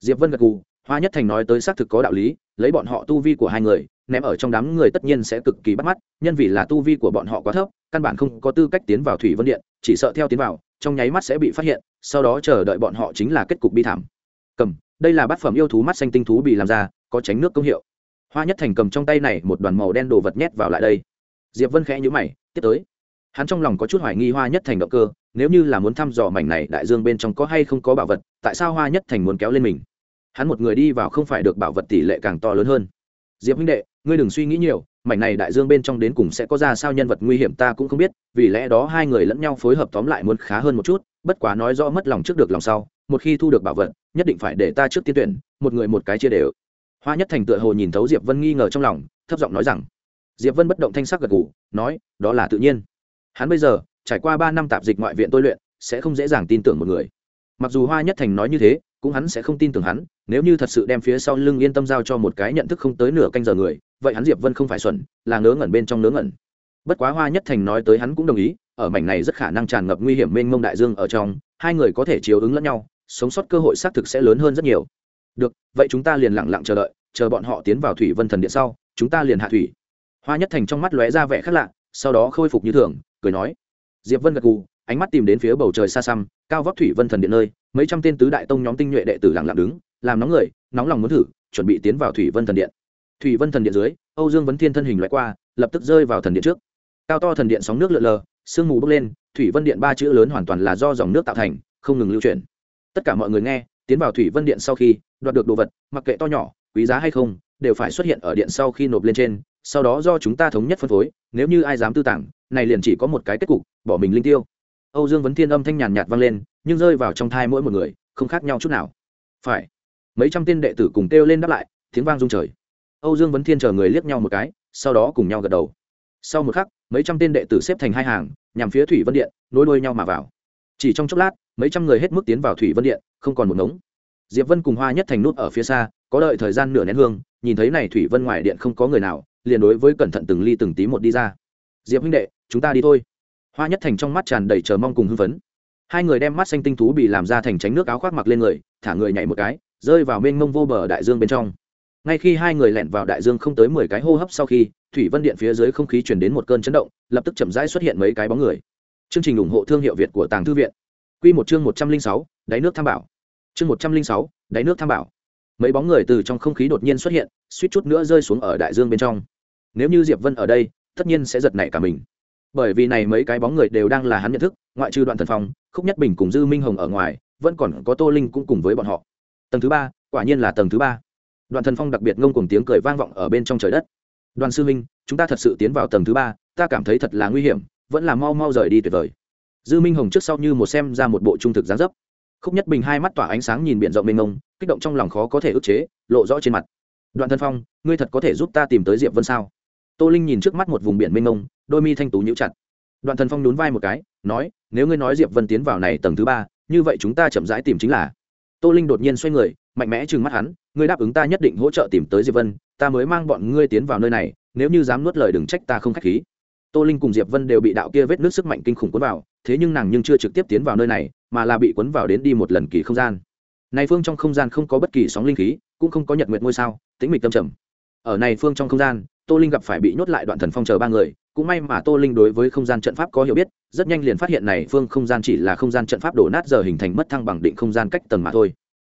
Diệp vân gật gù, hoa nhất thành nói tới xác thực có đạo lý, lấy bọn họ tu vi của hai người ném ở trong đám người tất nhiên sẽ cực kỳ bắt mắt, nhân vì là tu vi của bọn họ quá thấp, căn bản không có tư cách tiến vào thủy vân điện, chỉ sợ theo tiến vào, trong nháy mắt sẽ bị phát hiện, sau đó chờ đợi bọn họ chính là kết cục bi thảm. Cầm, đây là bát phẩm yêu thú mắt xanh tinh thú bị làm ra, có tránh nước công hiệu. Hoa nhất thành cầm trong tay này một đoàn màu đen đồ vật nhét vào lại đây. Diệp vân khẽ nhữ mày, tiếp tới. Hắn trong lòng có chút hoài nghi hoa nhất thành động cơ, nếu như là muốn thăm dò mảnh này đại dương bên trong có hay không có bảo vật, tại sao hoa nhất thành muốn kéo lên mình? Hắn một người đi vào không phải được bảo vật tỷ lệ càng to lớn hơn diệp huynh đệ, ngươi đừng suy nghĩ nhiều, mảnh này đại dương bên trong đến cùng sẽ có ra sao nhân vật nguy hiểm ta cũng không biết, vì lẽ đó hai người lẫn nhau phối hợp tóm lại muốn khá hơn một chút, bất quá nói rõ mất lòng trước được lòng sau, một khi thu được bảo vật, nhất định phải để ta trước tiên tuyển, một người một cái chia đều. Hoa nhất thành tựa hồ nhìn thấu diệp vân nghi ngờ trong lòng, thấp giọng nói rằng, diệp vân bất động thanh sắc gật gù, nói, đó là tự nhiên. Hắn bây giờ, trải qua ba năm tạp dịch ngoại viện tôi luyện, sẽ không dễ dàng tin tưởng một người. Mặc dù hoa nhất thành nói như thế, cũng hắn sẽ không tin tưởng hắn nếu như thật sự đem phía sau lưng yên tâm giao cho một cái nhận thức không tới nửa canh giờ người, vậy hắn diệp vân không phải xuẩn, là ngớ ngẩn bên trong ngớ ngẩn. Bất quá hoa nhất thành nói tới hắn cũng đồng ý, ở mảnh này rất khả năng tràn ngập nguy hiểm mênh mông đại dương ở trong, hai người có thể chiếu ứng lẫn nhau, sống sót cơ hội xác thực sẽ lớn hơn rất nhiều. Được, vậy chúng ta liền lặng lặng chờ đợi, chờ bọn họ tiến vào thủy vân thần điện sau, chúng ta liền hạ thủy. Hoa nhất thành trong mắt lóe ra vẻ khác lạ, sau đó khôi phục như thường, cười nói. Diệp vân gật gù, ánh mắt tìm đến phía bầu trời xa xăm, cao vóc thủy vân thần điện nơi mấy trăm tên tứ đại tông nhóm tinh nhuệ đệ tử lặng lặng đứng, làm nóng người, nóng lòng muốn thử, chuẩn bị tiến vào thủy vân thần điện. Thủy vân thần điện dưới, âu dương vấn thiên thân hình loại qua, lập tức rơi vào thần điện trước. Cao to thần điện sóng nước lượn lờ, sương mù bốc lên, thủy vân điện ba chữ lớn hoàn toàn là do dòng nước tạo thành, không ngừng lưu chuyển. Tất cả mọi người nghe, tiến vào thủy vân điện sau khi, đoạt được đồ vật, mặc kệ to nhỏ, quý giá hay không, đều phải xuất hiện ở điện sau khi nộp lên trên, sau đó do chúng ta thống nhất phân phối, nếu như ai dám tư tảng này liền chỉ có một cái kết cục, bỏ mình linh tiêu. Âu dương vấn thiên âm thanh nhàn nhạt vang lên nhưng rơi vào trong thai mỗi một người, không khác nhau chút nào. Phải. Mấy trăm tên đệ tử cùng kêu lên đáp lại, tiếng vang rung trời. Âu dương vấn thiên chờ người liếc nhau một cái, sau đó cùng nhau gật đầu. Sau một khắc, mấy trăm tên đệ tử xếp thành hai hàng, nhằm phía thủy vân điện, nối đuôi nhau mà vào. Chỉ trong chốc lát, mấy trăm người hết mức tiến vào thủy vân điện, không còn một ngống. Diệp vân cùng hoa nhất thành nút ở phía xa, có đợi thời gian nửa nén hương, nhìn thấy này thủy vân ngoài điện không có người nào, liền đối với cẩn thận từng ly từng tí một đi ra. Diệp huynh đệ, chúng ta đi thôi. Hoa nhất thành trong mắt tràn đầy chờ mong cùng hưng phấn hai người đem mắt xanh tinh thú bị làm ra thành tránh nước áo khoác mặc lên người, thả người nhảy một cái, rơi vào mênh mông vô bờ đại dương bên trong. Ngay khi hai người lẻn vào đại dương không tới mười cái hô hấp sau khi, thủy vân điện phía dưới không khí chuyển đến một cơn chấn động, lập tức chậm rãi xuất hiện mấy cái bóng người. Chương trình ủng hộ thương hiệu việt của tàng thư viện. Q một chương một trăm linh sáu, đáy nước tham bảo. Chương một trăm linh sáu, đáy nước tham bảo. Mấy bóng người từ trong không khí đột nhiên xuất hiện, suýt chút nữa rơi xuống ở đại dương bên trong. Nếu như diệp vân ở đây, tất nhiên sẽ giật nảy cả mình bởi vì này mấy cái bóng người đều đang là hắn nhận thức, ngoại trừ đoạn thần phong, khúc nhất bình cùng dư minh hồng ở ngoài, vẫn còn có tô linh cũng cùng với bọn họ. Tầng thứ ba, quả nhiên là tầng thứ ba. Đoạn thần phong đặc biệt ngông cùng tiếng cười vang vọng ở bên trong trời đất. Đoàn sư minh chúng ta thật sự tiến vào tầng thứ ba, ta cảm thấy thật là nguy hiểm, vẫn là mau mau rời đi tuyệt vời. Dư minh hồng trước sau như một xem ra một bộ trung thực gián dấp. Khúc nhất bình hai mắt tỏa ánh sáng nhìn biển rộng mênh mông, kích động trong lòng khó có thể ức chế, lộ rõ trên mặt. Đoạn thân phong, ngươi thật có thể giúp ta tìm tới diệp vân sao? Tô linh nhìn trước mắt một vùng biển mênh mông đôi mi thanh tú nhíu chặt. Đoạn thần phong nhún vai một cái, nói, nếu ngươi nói diệp vân tiến vào này tầng thứ ba, như vậy chúng ta chậm rãi tìm chính là. Tô linh đột nhiên xoay người, mạnh mẽ trừng mắt hắn, ngươi đáp ứng ta nhất định hỗ trợ tìm tới diệp vân, ta mới mang bọn ngươi tiến vào nơi này, nếu như dám nuốt lời đừng trách ta không khách khí. Tô linh cùng diệp vân đều bị đạo kia vết nước sức mạnh kinh khủng cuốn vào, thế nhưng nàng nhưng chưa trực tiếp tiến vào nơi này, mà là bị cuốn vào đến đi một lần kỳ không gian. Này phương trong không gian không có bất kỳ sóng linh khí, cũng không có nhật nguyệt ngôi sao, tĩnh mịch tâm trầm. Ở này phương trong không gian tô linh gặp phải bị nhốt lại đoạn thần phong chờ ba người, cũng may mà tô linh đối với không gian trận pháp có hiểu biết, rất nhanh liền phát hiện này phương không gian chỉ là không gian trận pháp đổ nát giờ hình thành mất thăng bằng định không gian cách tầng mà thôi.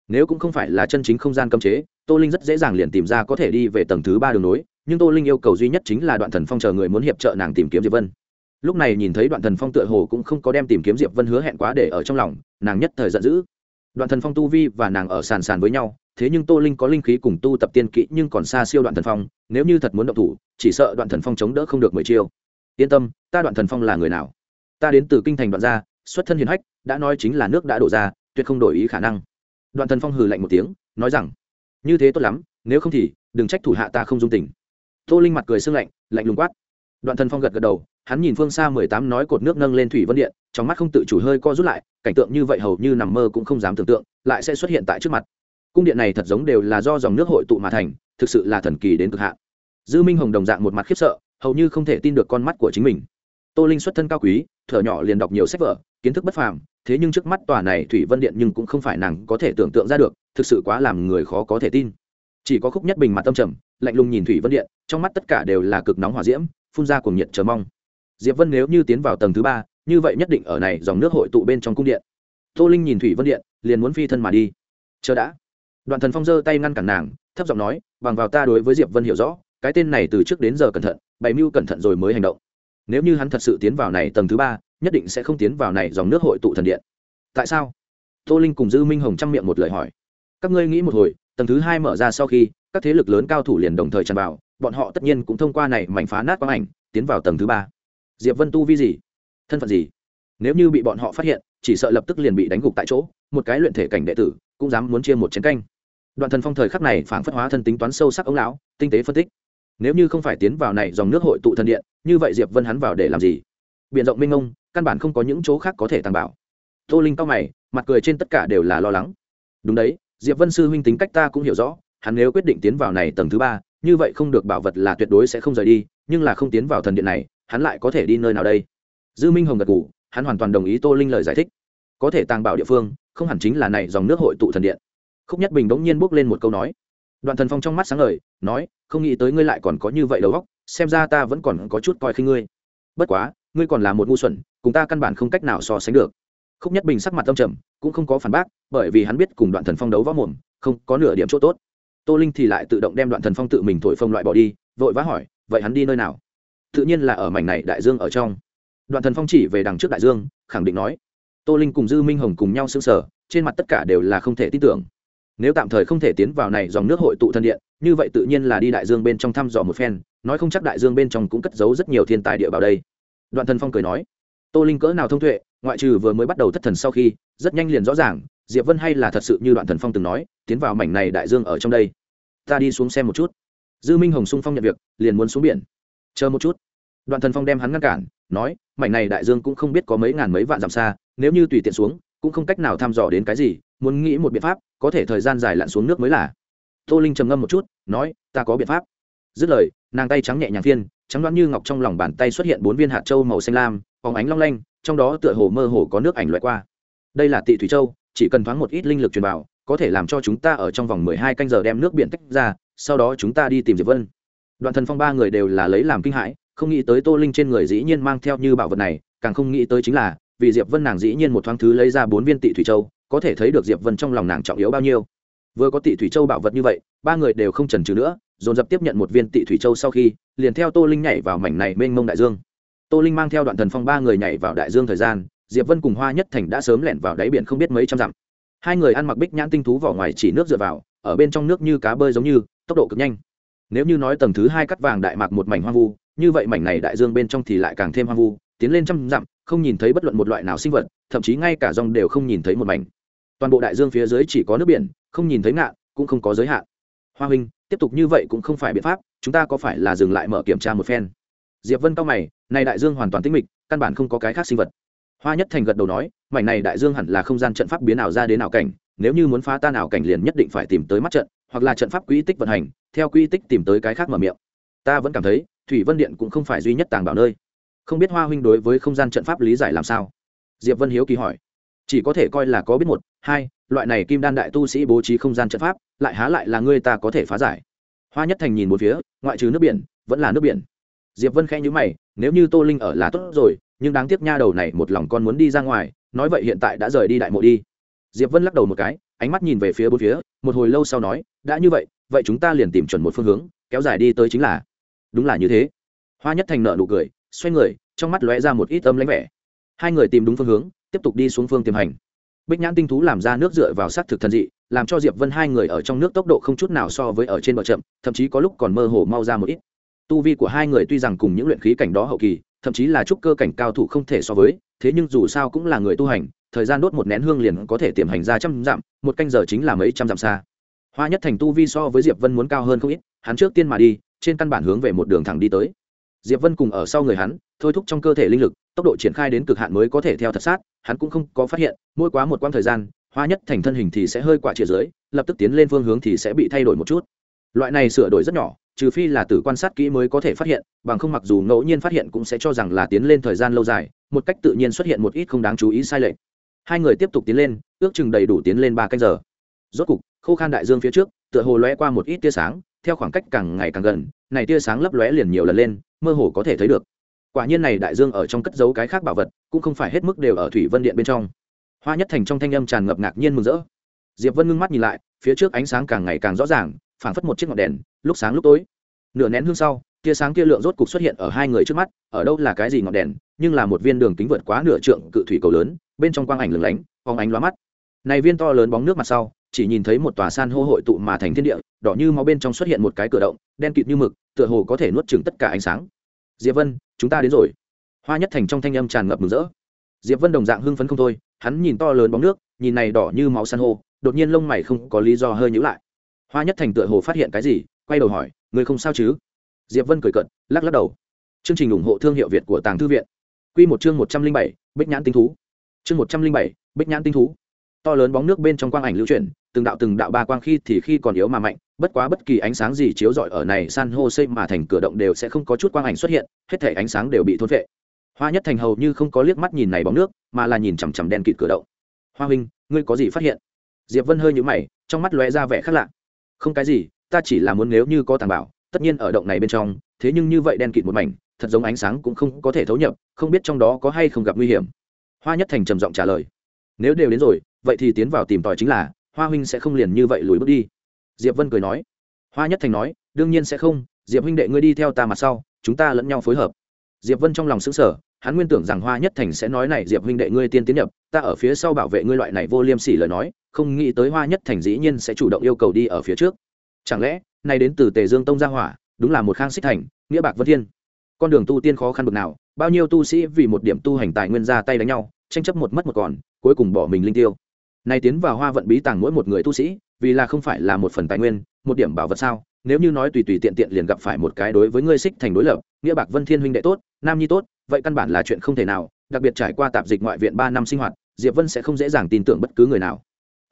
Nếu cũng không phải là chân chính không gian cấm chế, tô linh rất dễ dàng liền tìm ra có thể đi về tầng thứ ba đường nối, nhưng tô linh yêu cầu duy nhất chính là đoạn thần phong chờ người muốn hiệp trợ nàng tìm kiếm diệp vân. Lúc này nhìn thấy đoạn thần phong tựa hồ cũng không có đem tìm kiếm diệp vân hứa hẹn quá để ở trong lòng, nàng nhất thời giận dữ. Đoạn thần phong tu vi và nàng ở sàn sàn với nhau thế nhưng tô linh có linh khí cùng tu tập tiên kỹ nhưng còn xa siêu đoạn thần phong, nếu như thật muốn động thủ, chỉ sợ đoạn thần phong chống đỡ không được mười chiêu. Yên tâm, ta đoạn thần phong là người nào? Ta đến từ kinh thành đoạn gia, xuất thân hiền hách, đã nói chính là nước đã đổ ra, tuyệt không đổi ý khả năng. Đoạn thần phong hừ lạnh một tiếng, nói rằng, như thế tốt lắm, nếu không thì đừng trách thủ hạ ta không dung tình. Tô linh mặt cười sưng lạnh lạnh lùng quát. Đoạn thần phong gật gật đầu, hắn nhìn phương xa mười tám nói cột nước nâng lên thủy vân điện, trong mắt không tự chủ hơi co rút lại, cảnh tượng như vậy hầu như nằm mơ cũng không dám tưởng tượng, lại sẽ xuất hiện tại trước mặt cung điện này thật giống đều là do dòng nước hội tụ mà thành, thực sự là thần kỳ đến cực hạn. Dư minh hồng đồng dạng một mặt khiếp sợ, hầu như không thể tin được con mắt của chính mình. Tô linh xuất thân cao quý, thở nhỏ liền đọc nhiều sách vở, kiến thức bất phàm, thế nhưng trước mắt tòa này thủy vân điện nhưng cũng không phải nàng có thể tưởng tượng ra được, thực sự quá làm người khó có thể tin. Chỉ có khúc nhất bình mặt tâm trầm, lạnh lùng nhìn thủy vân điện, trong mắt tất cả đều là cực nóng hỏa diễm, phun ra cùng nhiệt chờ mong. Diệp vân nếu như tiến vào tầng thứ ba, như vậy nhất định ở này dòng nước hội tụ bên trong cung điện. Tô linh nhìn thủy vân điện, liền muốn phi thân mà đi. Chờ đã đoạn thần phong giơ tay ngăn cản nàng, thấp giọng nói, bằng vào ta đối với diệp vân hiểu rõ, cái tên này từ trước đến giờ cẩn thận, bày mưu cẩn thận rồi mới hành động. Nếu như hắn thật sự tiến vào này tầng thứ ba, nhất định sẽ không tiến vào này dòng nước hội tụ thần điện. Tại sao? Tô linh cùng dư minh hồng chăm miệng một lời hỏi. Các ngươi nghĩ một hồi, tầng thứ hai mở ra sau khi, các thế lực lớn cao thủ liền đồng thời tràn vào, bọn họ tất nhiên cũng thông qua này mảnh phá nát quang ảnh, tiến vào tầng thứ ba. Diệp vân tu vi gì? Thân phận gì? Nếu như bị bọn họ phát hiện, chỉ sợ lập tức liền bị đánh gục tại chỗ, một cái luyện thể cảnh đệ tử, cũng dám muốn chia một chén canh đoạn thần phong thời khắc này phản phất hóa thân tính toán sâu sắc ông lão, tinh tế phân tích. Nếu như không phải tiến vào này dòng nước hội tụ thần điện, như vậy diệp vân hắn vào để làm gì? Biện rộng minh ông căn bản không có những chỗ khác có thể tàng bảo. Tô linh cao mày, mặt cười trên tất cả đều là lo lắng. Đúng đấy, diệp vân sư huynh tính cách ta cũng hiểu rõ, hắn nếu quyết định tiến vào này tầng thứ ba, như vậy không được bảo vật là tuyệt đối sẽ không rời đi, nhưng là không tiến vào thần điện này, hắn lại có thể đi nơi nào đây? Dư minh hồng gật ngủ hắn hoàn toàn đồng ý tô linh lời giải thích. Có thể tàng bảo địa phương, không hẳn chính là này dòng nước hội tụ thần điện khúc nhất bình đống nhiên bước lên một câu nói. Đoạn thần phong trong mắt sáng ngời, nói, không nghĩ tới ngươi lại còn có như vậy đầu óc, xem ra ta vẫn còn có chút coi khinh ngươi. Bất quá, ngươi còn là một ngu xuẩn, cùng ta căn bản không cách nào so sánh được. Khúc nhất bình sắc mặt tâm trầm, cũng không có phản bác, bởi vì hắn biết cùng đoạn thần phong đấu võ mồm, không có nửa điểm chỗ tốt. Tô linh thì lại tự động đem đoạn thần phong tự mình thổi phông loại bỏ đi, vội vã hỏi, vậy hắn đi nơi nào? Tự nhiên là ở mảnh này đại dương ở trong. Đoạn thần phong chỉ về đằng trước đại dương, khẳng định nói, tô linh cùng dư minh hồng cùng nhau xưng sở trên mặt tất cả đều là không thể tin tưởng nếu tạm thời không thể tiến vào này dòng nước hội tụ thân điện, như vậy tự nhiên là đi đại dương bên trong thăm dò một phen, nói không chắc đại dương bên trong cũng cất giấu rất nhiều thiên tài địa bảo đây. Đoạn thần phong cười nói. Tô linh cỡ nào thông tuệ, ngoại trừ vừa mới bắt đầu thất thần sau khi, rất nhanh liền rõ ràng, diệp vân hay là thật sự như đoạn thần phong từng nói, tiến vào mảnh này đại dương ở trong đây. Ta đi xuống xem một chút. Dư minh hồng sung phong nhận việc, liền muốn xuống biển. Chờ một chút. Đoạn thần phong đem hắn ngăn cản, nói, mảnh này đại dương cũng không biết có mấy ngàn mấy vạn dặm xa, nếu như tùy tiện xuống, cũng không cách nào thăm dò đến cái gì muốn nghĩ một biện pháp, có thể thời gian dài lặn xuống nước mới là. Tô linh trầm ngâm một chút, nói, ta có biện pháp. Dứt lời, nàng tay trắng nhẹ nhàng phiên, trắng đoán như ngọc trong lòng bàn tay xuất hiện bốn viên hạt châu màu xanh lam, phóng ánh long lanh, trong đó tựa hồ mơ hồ có nước ảnh loại qua. Đây là tị thủy châu, chỉ cần thoáng một ít linh lực truyền vào, có thể làm cho chúng ta ở trong vòng mười hai canh giờ đem nước biển tách ra, sau đó chúng ta đi tìm diệp vân. Đoạn thần phong ba người đều là lấy làm kinh hãi, không nghĩ tới tô linh trên người dĩ nhiên mang theo như bảo vật này, càng không nghĩ tới chính là, vì diệp vân nàng dĩ nhiên một thoáng thứ lấy ra bốn viên tị thủy châu có thể thấy được diệp vân trong lòng nàng trọng yếu bao nhiêu. Vừa có tị thủy châu bảo vật như vậy, ba người đều không chần chừ nữa, dồn dập tiếp nhận một viên tị thủy châu sau khi, liền theo tô linh nhảy vào mảnh này mênh mông đại dương. Tô linh mang theo đoạn thần phong ba người nhảy vào đại dương thời gian, diệp vân cùng hoa nhất thành đã sớm lẻn vào đáy biển không biết mấy trăm dặm. Hai người ăn mặc bích nhãn tinh thú vỏ ngoài chỉ nước dựa vào, ở bên trong nước như cá bơi giống như, tốc độ cực nhanh. Nếu như nói tầng thứ hai cắt vàng đại mạc một mảnh hoang vu, như vậy mảnh này đại dương bên trong thì lại càng thêm hoang vu, tiến lên trăm dặm, không nhìn thấy bất luận một loại nào sinh vật, thậm chí ngay cả rong đều không nhìn thấy một mảnh toàn bộ đại dương phía dưới chỉ có nước biển, không nhìn thấy ngạn, cũng không có giới hạn. Hoa huynh, tiếp tục như vậy cũng không phải biện pháp, chúng ta có phải là dừng lại mở kiểm tra một phen? Diệp vân cao mày, này đại dương hoàn toàn tĩnh mịch, căn bản không có cái khác sinh vật. Hoa nhất thành gật đầu nói, mảnh này đại dương hẳn là không gian trận pháp biến ảo ra đến ảo cảnh, nếu như muốn phá tan ảo cảnh liền nhất định phải tìm tới mắt trận, hoặc là trận pháp quỹ tích vận hành, theo quỹ tích tìm tới cái khác mở miệng. Ta vẫn cảm thấy, thủy vân điện cũng không phải duy nhất tàng bảo nơi. Không biết hoa huynh đối với không gian trận pháp lý giải làm sao? Diệp vân hiếu kỳ hỏi. Chỉ có thể coi là có biết một hai, loại này kim đan đại tu sĩ bố trí không gian trận pháp, lại há lại là ngươi ta có thể phá giải. Hoa nhất thành nhìn một phía, ngoại trừ nước biển, vẫn là nước biển. Diệp vân khẽ nhíu mày, nếu như tô linh ở là tốt rồi, nhưng đáng tiếc nha đầu này một lòng con muốn đi ra ngoài, nói vậy hiện tại đã rời đi đại mộ đi. Diệp vân lắc đầu một cái, ánh mắt nhìn về phía bốn phía, một hồi lâu sau nói, đã như vậy vậy chúng ta liền tìm chuẩn một phương hướng, kéo dài đi tới chính là. Đúng là như thế. Hoa nhất thành nợ nụ cười, xoay người, trong mắt lóe ra một ít âm lãnh vẻ. Hai người tìm đúng phương hướng, tiếp tục đi xuống phương tiềm hành bích nhãn tinh thú làm ra nước dựa vào s á t thực thần dị, làm cho diệp vân hai người ở trong nước tốc độ không chút nào so với ở trên bờ chậm, thậm chí có lúc còn mơ hồ mau ra một ít. Tu vi của hai người tuy rằng cùng những luyện khí cảnh đó hậu kỳ, thậm chí là trúc cơ cảnh cao thủ không thể so với, thế nhưng dù sao cũng là người tu hành, thời gian đốt một nén hương liền có thể tiềm hành ra trăm dặm, một canh giờ chính là mấy trăm dặm xa. Hoa nhất thành tu vi so với diệp vân muốn cao hơn không ít, hắn trước tiên mà đi, trên căn bản hướng về một đường thẳng đi tới. Diệp vân cùng ở sau người hắn, thôi thúc trong cơ thể linh lực tốc độ triển khai đến cực hạn mới có thể theo thật sát, hắn cũng không có phát hiện, mỗi quá một quãng thời gian, hoa nhất thành thân hình thì sẽ hơi quả chia dưới, lập tức tiến lên phương hướng thì sẽ bị thay đổi một chút. Loại này sửa đổi rất nhỏ, trừ phi là tử quan sát kỹ mới có thể phát hiện, bằng không mặc dù ngẫu nhiên phát hiện cũng sẽ cho rằng là tiến lên thời gian lâu dài, một cách tự nhiên xuất hiện một ít không đáng chú ý sai lệch. Hai người tiếp tục tiến lên, ước chừng đầy đủ tiến lên ba canh giờ. Rốt cục, khô khan đại dương phía trước, tựa hồ lóe qua một ít tia sáng, theo khoảng cách càng ngày càng gần, này tia sáng lấp lóe liền nhiều lần lên, mơ hồ có thể thấy được quả nhiên này đại dương ở trong cất giấu cái khác bảo vật, cũng không phải hết mức đều ở thủy vân điện bên trong. Hoa nhất thành trong thanh âm tràn ngập ngạc nhiên mừng rỡ. Diệp vân ngưng mắt nhìn lại, phía trước ánh sáng càng ngày càng rõ ràng, phảng phất một chiếc ngọn đèn, lúc sáng lúc tối. Nửa nén hương sau, tia sáng kia lượng rốt cục xuất hiện ở hai người trước mắt, ở đâu là cái gì ngọn đèn, nhưng là một viên đường kính vượt quá nửa trượng cự thủy cầu lớn, bên trong quang ảnh lửng lánh, phóng ánh lóa mắt. Này viên to lớn bóng nước mặt sau, chỉ nhìn thấy một tòa san hô hội tụ mà thành thiên địa, đỏ như máu bên trong xuất hiện một cái cửa động, đen kịt như mực, tựa hồ có thể nuốt chừng tất cả ánh sáng diệp vân, chúng ta đến rồi. Hoa nhất thành trong thanh âm tràn ngập mừng rỡ. Diệp vân đồng dạng hưng phấn không thôi, hắn nhìn to lớn bóng nước, nhìn này đỏ như máu san hô, đột nhiên lông mày không có lý do hơi nhữ lại. Hoa nhất thành tựa hồ phát hiện cái gì, quay đầu hỏi người không sao chứ? Diệp vân cười cận lắc lắc đầu. Chương trình ủng hộ thương hiệu việt của tàng thư viện. Quy một chương một trăm linh bảy, bích nhãn tinh thú. Chương một trăm linh bảy, bích nhãn tinh thú. To lớn bóng nước bên trong quang ảnh lưu chuyển từng đạo từng đạo ba quang khi thì khi còn yếu mà mạnh, bất quá bất kỳ ánh sáng gì chiếu rọi ở này san hô xây mà thành cửa động đều sẽ không có chút quang ảnh xuất hiện, hết thể ánh sáng đều bị thôn vệ hoa nhất thành hầu như không có liếc mắt nhìn này bóng nước, mà là nhìn chằm chằm đen kịt cửa động. Hoa huynh, ngươi có gì phát hiện? Diệp vân hơi nhũ mày, trong mắt lóe ra vẻ khác lạ. Không cái gì, ta chỉ là muốn nếu như có tàng bảo, tất nhiên ở động này bên trong, thế nhưng như vậy đen kịt một mảnh, thật giống ánh sáng cũng không có thể thấu nhập, không biết trong đó có hay không gặp nguy hiểm. Hoa nhất thành trầm giọng trả lời. Nếu đều đến rồi, vậy thì tiến vào tìm tòi chính là hoa huynh sẽ không liền như vậy lùi bước đi. Diệp vân cười nói. Hoa nhất thành nói, đương nhiên sẽ không, diệp huynh đệ ngươi đi theo ta mặt sau, chúng ta lẫn nhau phối hợp. Diệp vân trong lòng xứng sở hắn nguyên tưởng rằng hoa nhất thành sẽ nói này, diệp huynh đệ ngươi tiên tiến nhập, ta ở phía sau bảo vệ ngươi loại này vô liêm sỉ lời nói, không nghĩ tới hoa nhất thành dĩ nhiên sẽ chủ động yêu cầu đi ở phía trước. Chẳng lẽ nay đến từ tề dương tông gia hỏa, đúng là một khang xích thành, nghĩa bạc vân thiên. Con đường tu tiên khó khăn bực nào, bao nhiêu tu sĩ vì một điểm tu hành tài nguyên ra tay đánh nhau, tranh chấp một mất một còn, cuối cùng bỏ mình linh tiêu nay tiến vào hoa vận bí tàng mỗi một người tu sĩ, vì là không phải là một phần tài nguyên, một điểm bảo vật sao? Nếu như nói tùy tùy tiện tiện liền gặp phải một cái đối với ngươi xích thành đối lập, nghĩa bạc vân thiên huynh đệ tốt, nam nhi tốt, vậy căn bản là chuyện không thể nào, đặc biệt trải qua tạp dịch ngoại viện ba năm sinh hoạt, diệp vân sẽ không dễ dàng tin tưởng bất cứ người nào.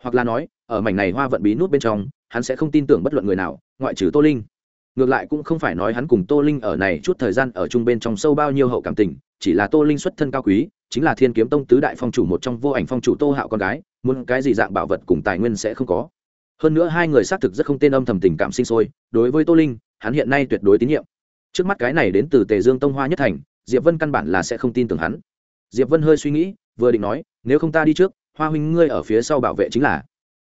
Hoặc là nói, ở mảnh này hoa vận bí nút bên trong, hắn sẽ không tin tưởng bất luận người nào, ngoại trừ tô linh. Ngược lại cũng không phải nói hắn cùng tô linh ở này chút thời gian ở chung bên trong sâu bao nhiêu hậu cảm tình, chỉ là tô linh xuất thân cao quý chính là thiên kiếm tông tứ đại phong chủ một trong vô ảnh phong chủ tô hạo con gái, muốn cái gì dạng bảo vật cùng tài nguyên sẽ không có. Hơn nữa hai người xác thực rất không tên âm thầm tình cảm sinh sôi, đối với tô linh, hắn hiện nay tuyệt đối tín nhiệm. Trước mắt cái này đến từ tề dương tông hoa nhất thành, diệp vân căn bản là sẽ không tin tưởng hắn. Diệp vân hơi suy nghĩ, vừa định nói, nếu không ta đi trước, hoa huynh ngươi ở phía sau bảo vệ chính là.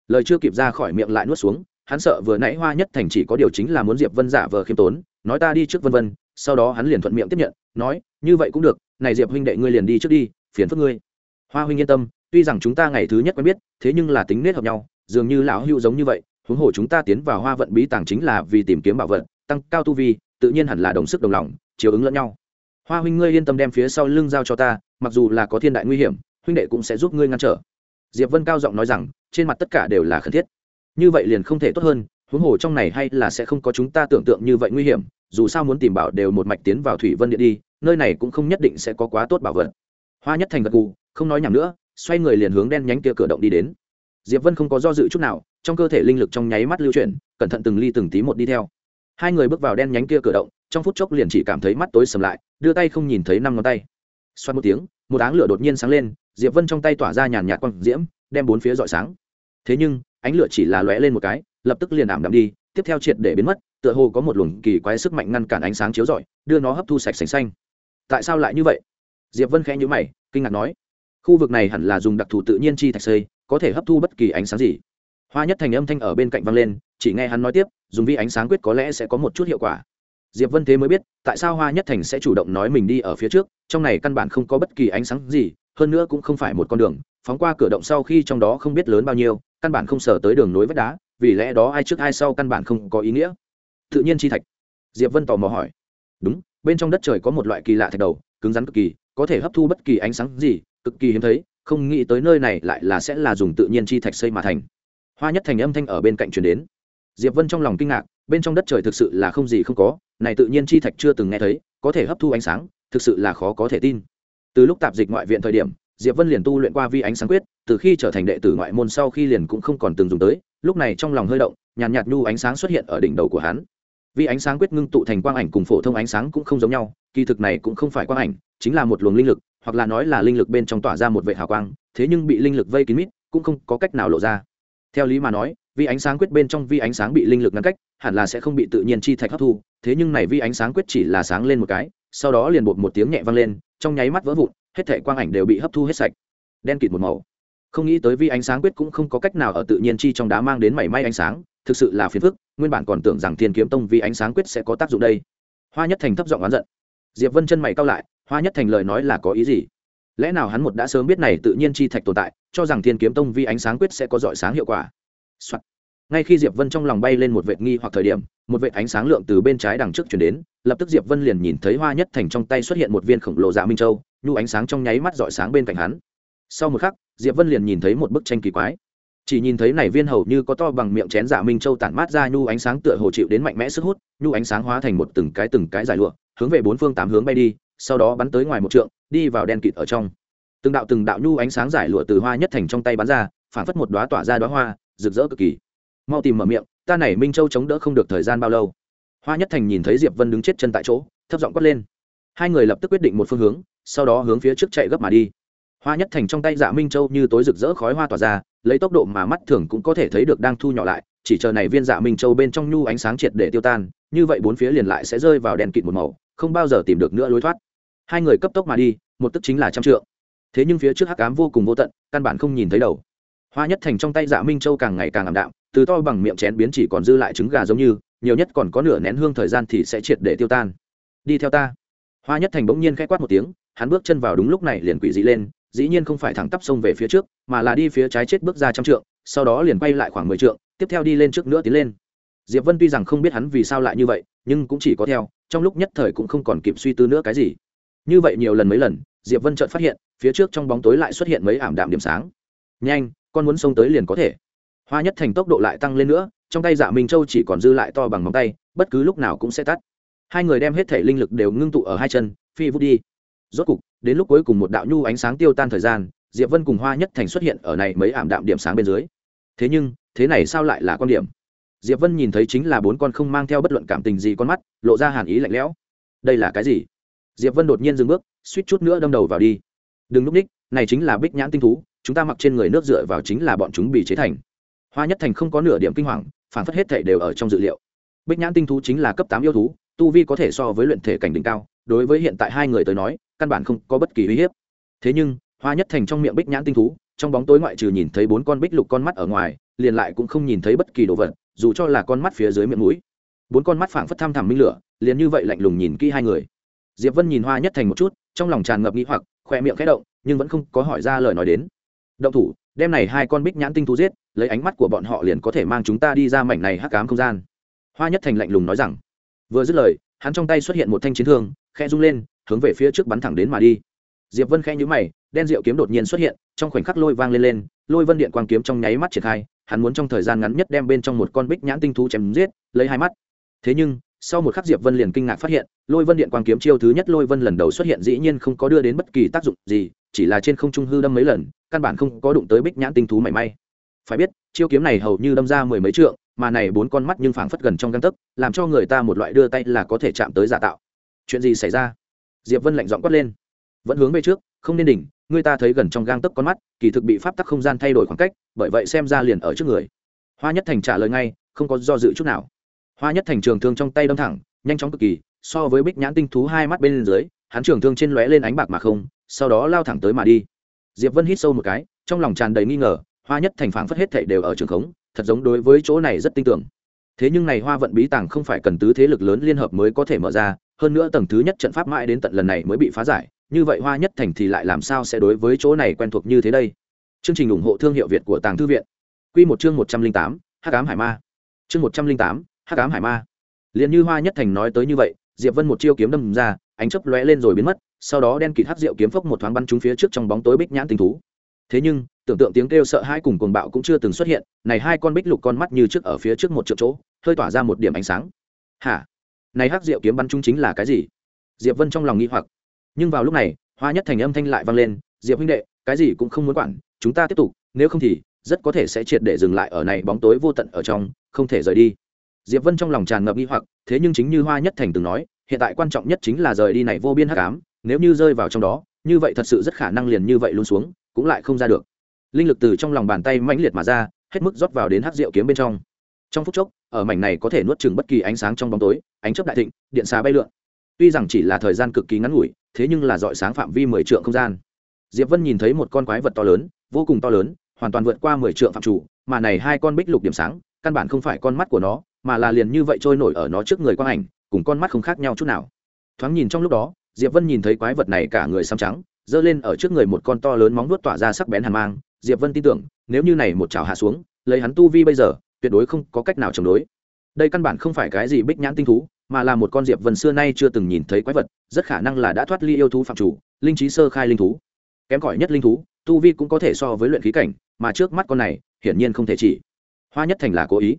Lời chưa kịp ra khỏi miệng lại nuốt xuống, hắn sợ vừa nãy hoa nhất thành chỉ có điều chính là muốn diệp vân giả vờ khiêm tốn, nói ta đi trước vân vân, sau đó hắn liền thuận miệng tiếp nhận, nói, như vậy cũng được này diệp huynh đệ ngươi liền đi trước đi, phiền phức ngươi. Hoa huynh yên tâm, tuy rằng chúng ta ngày thứ nhất quen biết, thế nhưng là tính nết hợp nhau, dường như lão hưu giống như vậy, huống hồ chúng ta tiến vào hoa vận bí tàng chính là vì tìm kiếm bảo vật, tăng cao tu vi, tự nhiên hẳn là đồng sức đồng lòng, chiều ứng lẫn nhau. Hoa huynh ngươi yên tâm đem phía sau lưng giao cho ta, mặc dù là có thiên đại nguy hiểm, huynh đệ cũng sẽ giúp ngươi ngăn trở. Diệp vân cao giọng nói rằng, trên mặt tất cả đều là khẩn thiết. Như vậy liền không thể tốt hơn, huống hồ trong này hay là sẽ không có chúng ta tưởng tượng như vậy nguy hiểm, dù sao muốn tìm bảo đều một mạch tiến vào thủy vân điện đi nơi này cũng không nhất định sẽ có quá tốt bảo vật. Hoa nhất thành gật gù, không nói nhảm nữa, xoay người liền hướng đen nhánh kia cửa động đi đến. Diệp vân không có do dự chút nào, trong cơ thể linh lực trong nháy mắt lưu chuyển, cẩn thận từng ly từng tí một đi theo. Hai người bước vào đen nhánh kia cửa động, trong phút chốc liền chỉ cảm thấy mắt tối sầm lại, đưa tay không nhìn thấy năm ngón tay. Xoát một tiếng, một áng lửa đột nhiên sáng lên, diệp vân trong tay tỏa ra nhàn nhạt quang diễm, đem bốn phía dọi sáng. Thế nhưng, ánh lửa chỉ là lóe lên một cái, lập tức liền ảm đạm đi, tiếp theo triệt để biến mất, tựa hồ có một luồng kỳ quái sức mạnh ngăn cản ánh sáng chiếu rọi, đưa nó hấp thu sạch sành xanh tại sao lại như vậy? Diệp vân khẽ nhữ mày, kinh ngạc nói, khu vực này hẳn là dùng đặc thù tự nhiên chi thạch xây, có thể hấp thu bất kỳ ánh sáng gì. Hoa nhất thành âm thanh ở bên cạnh vang lên, chỉ nghe hắn nói tiếp, dùng vi ánh sáng quyết có lẽ sẽ có một chút hiệu quả. Diệp vân thế mới biết, tại sao hoa nhất thành sẽ chủ động nói mình đi ở phía trước, trong này căn bản không có bất kỳ ánh sáng gì, hơn nữa cũng không phải một con đường, phóng qua cửa động sau khi trong đó không biết lớn bao nhiêu, căn bản không sở tới đường nối vách đá, vì lẽ đó ai trước ai sau căn bản không có ý nghĩa. Tự nhiên chi thạch? Diệp vân tò mò hỏi. Đúng bên trong đất trời có một loại kỳ lạ thạch đầu cứng rắn cực kỳ có thể hấp thu bất kỳ ánh sáng gì cực kỳ hiếm thấy không nghĩ tới nơi này lại là sẽ là dùng tự nhiên chi thạch xây mà thành. Hoa nhất thành âm thanh ở bên cạnh truyền đến. Diệp vân trong lòng kinh ngạc bên trong đất trời thực sự là không gì không có này tự nhiên chi thạch chưa từng nghe thấy có thể hấp thu ánh sáng thực sự là khó có thể tin. Từ lúc tạp dịch ngoại viện thời điểm diệp vân liền tu luyện qua vi ánh sáng quyết từ khi trở thành đệ tử ngoại môn sau khi liền cũng không còn từng dùng tới lúc này trong lòng hơi động nhàn nhạt, nhạt nhu ánh sáng xuất hiện ở đỉnh đầu của hắn vì ánh sáng quyết ngưng tụ thành quang ảnh cùng phổ thông ánh sáng cũng không giống nhau, kỳ thực này cũng không phải quang ảnh, chính là một luồng linh lực, hoặc là nói là linh lực bên trong tỏa ra một vệ hào quang, thế nhưng bị linh lực vây kín mít, cũng không có cách nào lộ ra. Theo lý mà nói, vì ánh sáng quyết bên trong vi ánh sáng bị linh lực ngăn cách, hẳn là sẽ không bị tự nhiên chi thạch hấp thu, thế nhưng này vi ánh sáng quyết chỉ là sáng lên một cái, sau đó liền bột một tiếng nhẹ vang lên, trong nháy mắt vỡ vụn, hết thể quang ảnh đều bị hấp thu hết sạch. Đen kịt một màu. Không nghĩ tới vi ánh sáng quyết cũng không có cách nào ở tự nhiên chi trong đá mang đến mảy may ánh sáng, thực sự là phiền phức nguyên bản còn tưởng rằng thiên kiếm tông vi ánh sáng quyết sẽ có tác dụng đây. Hoa nhất thành thấp giọng oán giận. Diệp vân chân mày cao lại, hoa nhất thành lời nói là có ý gì? Lẽ nào hắn một đã sớm biết này tự nhiên chi thạch tồn tại, cho rằng thiên kiếm tông vi ánh sáng quyết sẽ có giỏi sáng hiệu quả、Soạn. Ngay khi diệp vân trong lòng bay lên một vệt nghi hoặc thời điểm, một vệt ánh sáng lượng từ bên trái đằng trước chuyển đến, lập tức diệp vân liền nhìn thấy hoa nhất thành trong tay xuất hiện một viên khổng lồ dạ minh châu, nhu ánh sáng trong nháy mắt giỏi sáng bên cạnh hắn. Sau một khắc, diệp vân liền nhìn thấy một bức tranh kỳ quái chỉ nhìn thấy này viên hầu như có to bằng miệng chén giả minh châu tản mát ra nhu ánh sáng tựa hồ chịu đến mạnh mẽ sức hút, nhu ánh sáng hóa thành một từng cái từng cái giải lụa, hướng về bốn phương tám hướng bay đi, sau đó bắn tới ngoài một trượng, đi vào đen kịt ở trong. Từng đạo từng đạo nhu ánh sáng giải lụa từ hoa nhất thành trong tay bắn ra phản phất một đóa tỏa ra đóa hoa, rực rỡ cực kỳ. Mau tìm mở miệng, ta này minh châu chống đỡ không được thời gian bao lâu. Hoa nhất thành nhìn thấy diệp vân đứng chết chân tại chỗ, thấp giọng quát lên. Hai người lập tức quyết định một phương hướng, sau đó hướng phía trước chạy gấp mà đi. Hoa nhất thành trong tay dạ minh châu như tối rực rỡ khói hoa tỏa ra lấy tốc độ mà mắt thường cũng có thể thấy được đang thu nhỏ lại, chỉ chờ này viên dạ minh châu bên trong nhu ánh sáng triệt để tiêu tan, như vậy bốn phía liền lại sẽ rơi vào đèn kịt một màu, không bao giờ tìm được nữa lối thoát. Hai người cấp tốc mà đi, một tức chính là trăm trượng. Thế nhưng phía trước hắc ám vô cùng vô tận, căn bản không nhìn thấy đầu. Hoa nhất thành trong tay dạ minh châu càng ngày càng ảm đạm, từ to bằng miệng chén biến chỉ còn dư lại trứng gà giống như, nhiều nhất còn có nửa nén hương thời gian thì sẽ triệt để tiêu tan. Đi theo ta. Hoa nhất thành bỗng nhiên k h ẽ quát một tiếng, hắn bước chân vào đúng lúc này liền quỷ dị lên dĩ nhiên không phải thẳng tắp sông về phía trước, mà là đi phía trái chết bước ra trăm trượng, sau đó liền quay lại khoảng mười trượng, tiếp theo đi lên trước nữa tiến lên. Diệp vân tuy rằng không biết hắn vì sao lại như vậy, nhưng cũng chỉ có theo, trong lúc nhất thời cũng không còn kịp suy tư nữa cái gì. Như vậy nhiều lần mấy lần, diệp vân chợt phát hiện, phía trước trong bóng tối lại xuất hiện mấy ảm đạm điểm sáng. Nhanh, con muốn xông tới liền có thể. Hoa nhất thành tốc độ lại tăng lên nữa, trong tay dạ minh châu chỉ còn dư lại to bằng móng tay, bất cứ lúc nào cũng sẽ tắt. Hai người đem hết thể linh lực đều ngưng tụ ở hai chân, phi vút đi rốt cục, đến lúc cuối cùng một đạo nhu ánh sáng tiêu tan thời gian, diệp vân cùng hoa nhất thành xuất hiện ở này mấy ảm đạm điểm sáng bên dưới. Thế nhưng, thế này sao lại là quan điểm? Diệp vân nhìn thấy chính là bốn con không mang theo bất luận cảm tình gì con mắt, lộ ra hàn ý lạnh lẽo. Đây là cái gì? Diệp vân đột nhiên dừng bước, suýt chút nữa đâm đầu vào đi. Đừng lúc ních, này chính là bích nhãn tinh thú, chúng ta mặc trên người nước dựa vào chính là bọn chúng bị chế thành. Hoa nhất thành không có nửa điểm kinh hoàng, phản phất hết thể đều ở trong dự liệu. Bích nhãn tinh thú chính là cấp tám yêu thú, tu vi có thể so với luyện thể cảnh đỉnh cao đối với hiện tại hai người tới nói, căn bản không có bất kỳ uy hiếp. Thế nhưng, hoa nhất thành trong miệng bích nhãn tinh thú, trong bóng tối ngoại trừ nhìn thấy bốn con bích lục con mắt ở ngoài, liền lại cũng không nhìn thấy bất kỳ đồ vật, dù cho là con mắt phía dưới miệng mũi. Bốn con mắt phảng phất tham thẳm minh lửa, liền như vậy lạnh lùng nhìn kỹ hai người. Diệp vân nhìn hoa nhất thành một chút, trong lòng tràn ngập nghĩ hoặc khoe miệng khẽ động, nhưng vẫn không có hỏi ra lời nói đến. Động thủ, đem này hai con bích nhãn tinh thú giết, lấy ánh mắt của bọn họ liền có thể mang chúng ta đi ra mảnh này hắc ám không gian. Hoa nhất thành lạnh lùng nói rằng. Vừa dứt lời, hắn trong tay xuất hiện một thanh chiến thương khe rung lên, hướng về phía trước bắn thẳng đến mà đi. Diệp vân khe nhíu mày, đen rượu kiếm đột nhiên xuất hiện, trong khoảnh khắc lôi vang lên lên, lôi vân điện quang kiếm trong nháy mắt triển khai, hắn muốn trong thời gian ngắn nhất đem bên trong một con bích nhãn tinh thú chém giết, lấy hai mắt. Thế nhưng, sau một khắc diệp vân liền kinh ngạc phát hiện, lôi vân điện quang kiếm chiêu thứ nhất lôi vân lần đầu xuất hiện dĩ nhiên không có đưa đến bất kỳ tác dụng gì, chỉ là trên không trung hư đâm mấy lần, căn bản không có đụng tới bích nhãn tinh thú mảy may. Phải biết, chiêu kiếm này hầu như đâm ra mười mấy trượng, mà này bốn con mắt nhưng phảng phất gần trong găng tấc, làm cho người ta một loại đưa tay là có thể chạm tới giả tạo chuyện gì xảy ra? Diệp vân lạnh giọng quát lên. Vẫn hướng về trước, không nên đỉnh người ta thấy gần trong gang tấc con mắt, kỳ thực bị pháp tắc không gian thay đổi khoảng cách, bởi vậy xem ra liền ở trước người. Hoa nhất thành trả lời ngay, không có do dự chút nào. Hoa nhất thành trường thương trong tay đâm thẳng, nhanh chóng cực kỳ, so với bích nhãn tinh thú hai mắt bên dưới, hắn trường thương trên lóe lên ánh bạc mà không, sau đó lao thẳng tới mà đi. Diệp vân hít sâu một cái, trong lòng tràn đầy nghi ngờ, hoa nhất thành phảng phất hết thảy đều ở trường khống, thật giống đối với chỗ này rất tin tưởng. Thế nhưng này hoa vận bí tàng không phải cần tứ thế lực lớn liên hợp mới có thể mở ra hơn nữa tầng thứ nhất trận pháp mãi đến tận lần này mới bị phá giải, như vậy hoa nhất thành thì lại làm sao sẽ đối với chỗ này quen thuộc như thế đây? Chương trình ủng hộ thương hiệu việt của tàng thư viện. Q một chương một trăm linh tám, hắc ám hải ma. Chương một trăm linh tám, hắc ám hải ma. Liền như hoa nhất thành nói tới như vậy, diệp vân một chiêu kiếm đâm ra, ánh chớp lóe lên rồi biến mất, sau đó đen kịt hát rượu kiếm phốc một thoáng bắn trúng phía trước trong bóng tối bích nhãn tình thú. Thế nhưng, tưởng tượng tiếng kêu sợ hãi cùng cuồng bạo cũng chưa từng xuất hiện, này hai con bích lục con mắt như trước ở phía trước một triệu chỗ, hơi tỏa ra một điểm ánh sáng. Hả? Này hắc diệu kiếm bắn trúng chính là cái gì? Diệp vân trong lòng nghi hoặc. Nhưng vào lúc này, hoa nhất thành âm thanh lại vang lên, diệp huynh đệ, cái gì cũng không muốn quản, chúng ta tiếp tục, nếu không thì rất có thể sẽ triệt để dừng lại ở này bóng tối vô tận ở trong, không thể rời đi. Diệp vân trong lòng tràn ngập nghi hoặc, thế nhưng chính như hoa nhất thành từng nói, hiện tại quan trọng nhất chính là rời đi này vô biên hắc ám, nếu như rơi vào trong đó, như vậy thật sự rất khả năng liền như vậy luôn xuống, cũng lại không ra được. Linh lực từ trong lòng bàn tay mãnh liệt mà ra, hết mức rót vào đến hắc rượu kiếm bên trong trong phút chốc, ở mảnh này có thể nuốt chừng bất kỳ ánh sáng trong bóng tối, ánh chớp đại thịnh, điện xà bay lượn. Tuy rằng chỉ là thời gian cực kỳ ngắn ngủi, thế nhưng là dọi sáng phạm vi mười trượng không gian. Diệp vân nhìn thấy một con quái vật to lớn, vô cùng to lớn, hoàn toàn vượt qua mười trượng phạm chủ, mà này hai con bích lục điểm sáng, căn bản không phải con mắt của nó, mà là liền như vậy trôi nổi ở nó trước người quang ảnh, cùng con mắt không khác nhau chút nào. Thoáng nhìn trong lúc đó, diệp vân nhìn thấy quái vật này cả người xăm trắng, giơ lên ở trước người một con to lớn móng vuốt tỏa ra sắc bén hàn mang. Diệp vân tin tưởng, nếu như này một chảo hạ xuống, lấy hắn tu vi bây giờ tuyệt đối không có cách nào chống đối. Đây căn bản không phải cái gì bích nhãn tinh thú, mà là một con diệp vân xưa nay chưa từng nhìn thấy quái vật, rất khả năng là đã thoát ly yêu thú phạm chủ, linh trí sơ khai linh thú. Kém cỏi nhất linh thú, tu vi cũng có thể so với luyện khí cảnh, mà trước mắt con này, hiển nhiên không thể chỉ. Hoa nhất thành là cố ý.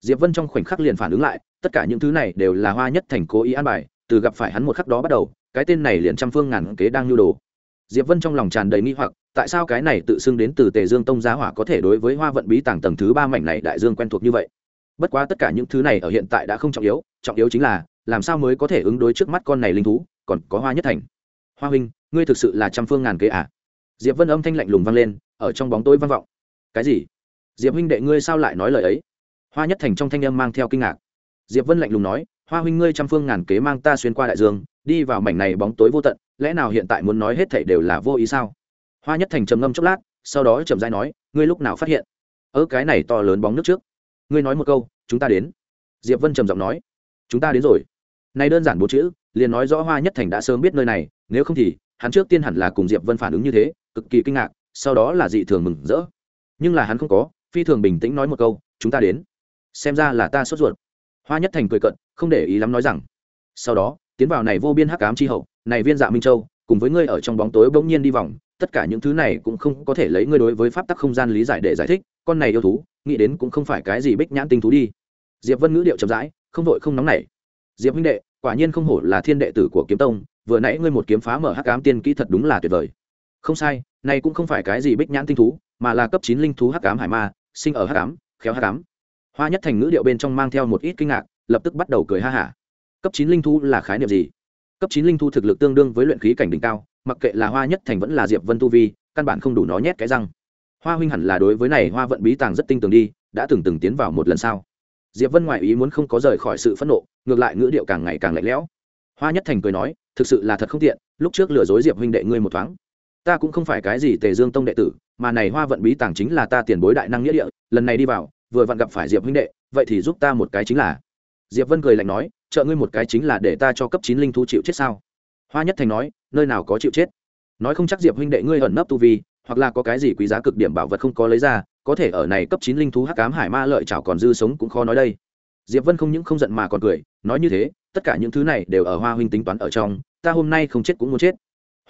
Diệp vân trong khoảnh khắc liền phản ứng lại, tất cả những thứ này đều là hoa nhất thành cố ý an bài, từ gặp phải hắn một khắc đó bắt đầu, cái tên này liền trăm phương ngàn kế đang nhu đồ. Diệp vân trong lòng tràn đầy nghi hoặc tại sao cái này tự xưng đến từ tề dương tông giá hỏa có thể đối với hoa vận bí tàng tầng thứ ba mảnh này đại dương quen thuộc như vậy? Bất quá tất cả những thứ này ở hiện tại đã không trọng yếu trọng yếu chính là, làm sao mới có thể ứng đối trước mắt con này linh thú, còn có hoa nhất thành? Hoa huynh, ngươi thực sự là trăm phương ngàn kế à? Diệp vân âm thanh lạnh lùng vang lên, ở trong bóng tối vang vọng. Cái gì? Diệp huynh đệ ngươi sao lại nói lời ấy? Hoa nhất thành trong thanh âm mang theo kinh ngạc. Diệp vân lạnh lùng nói, hoa huynh ngươi trăm phương ngàn kế mang ta xuyên qua đại dương, đi vào mảnh này bóng tối vô tận, lẽ nào hiện tại muốn nói hết thảy đều là vô ý sao? Hoa nhất thành trầm ngâm chốc lát, sau đó chậm dai nói, ngươi lúc nào phát hiện? Ở cái này to lớn bóng nước trước. Ngươi nói một câu, chúng ta đến. Diệp vân trầm giọng nói, chúng ta đến rồi. Này đơn giản bốn chữ, liền nói rõ hoa nhất thành đã sớm biết nơi này, nếu không thì, hắn trước tiên hẳn là cùng diệp vân phản ứng như thế, cực kỳ kinh ngạc, sau đó là dị thường mừng rỡ. Nhưng là hắn không có, phi thường bình tĩnh nói một câu, chúng ta đến. Xem ra là ta sốt ruột. Hoa nhất thành cười cận không để ý lắm nói rằng, sau đó, tiến vào này vô biên hắc ám chi hậu, này viên dạ minh châu, cùng với ngươi ở trong bóng tối bỗng nhiên đi vòng tất cả những thứ này cũng không có thể lấy ngươi đối với pháp tắc không gian lý giải để giải thích, con này yêu thú, nghĩ đến cũng không phải cái gì bích nhãn tinh thú đi. Diệp vân ngữ điệu chậm rãi, không vội không nóng nảy. Diệp huynh đệ, quả nhiên không hổ là thiên đệ tử của kiếm tông, vừa nãy ngươi một kiếm phá mở hắc ám tiên kỹ thật đúng là tuyệt vời. Không sai, này cũng không phải cái gì bích nhãn tinh thú, mà là cấp chín linh thú hắc ám hải ma, sinh ở hắc ám, khéo hắc ám. Hoa nhất thành ngữ điệu bên trong mang theo một ít kinh ngạc, lập tức bắt đầu cười ha hả. Cấp chín linh thú là khái niệm gì? Cấp chín linh thú thực lực tương đương với luyện khí cảnh đỉnh cao mặc kệ là hoa nhất thành vẫn là diệp vân tu vi, căn bản không đủ nó nhét cái răng. Hoa huynh hẳn là đối với này hoa vận bí tàng rất tinh tường đi, đã từng từng tiến vào một lần sau diệp vân ngoại ý muốn không có rời khỏi sự phẫn nộ, ngược lại ngữ điệu càng ngày càng lạnh lẽo. Hoa nhất thành cười nói, thực sự là thật không tiện, lúc trước lừa dối diệp huynh đệ ngươi một thoáng. Ta cũng không phải cái gì tề dương tông đệ tử, mà này hoa vận bí tàng chính là ta tiền bối đại năng nghĩa địa, lần này đi vào, vừa vặn gặp phải diệp huynh đệ, vậy thì giúp ta một cái chính là. Diệp vân cười lạnh nói, trợ ngươi một cái chính là để ta cho cấp chín linh thú chịu chết sao? Hoa nhất thành nói, nơi nào có chịu chết? Nói không chắc diệp huynh đệ ngươi ẩn nấp tu vi, hoặc là có cái gì quý giá cực điểm bảo vật không có lấy ra, có thể ở này cấp chín linh thú hắc cám hải ma lợi chảo còn dư sống cũng khó nói đây. Diệp vân không những không giận mà còn cười, nói như thế, tất cả những thứ này đều ở hoa huynh tính toán ở trong, ta hôm nay không chết cũng muốn chết.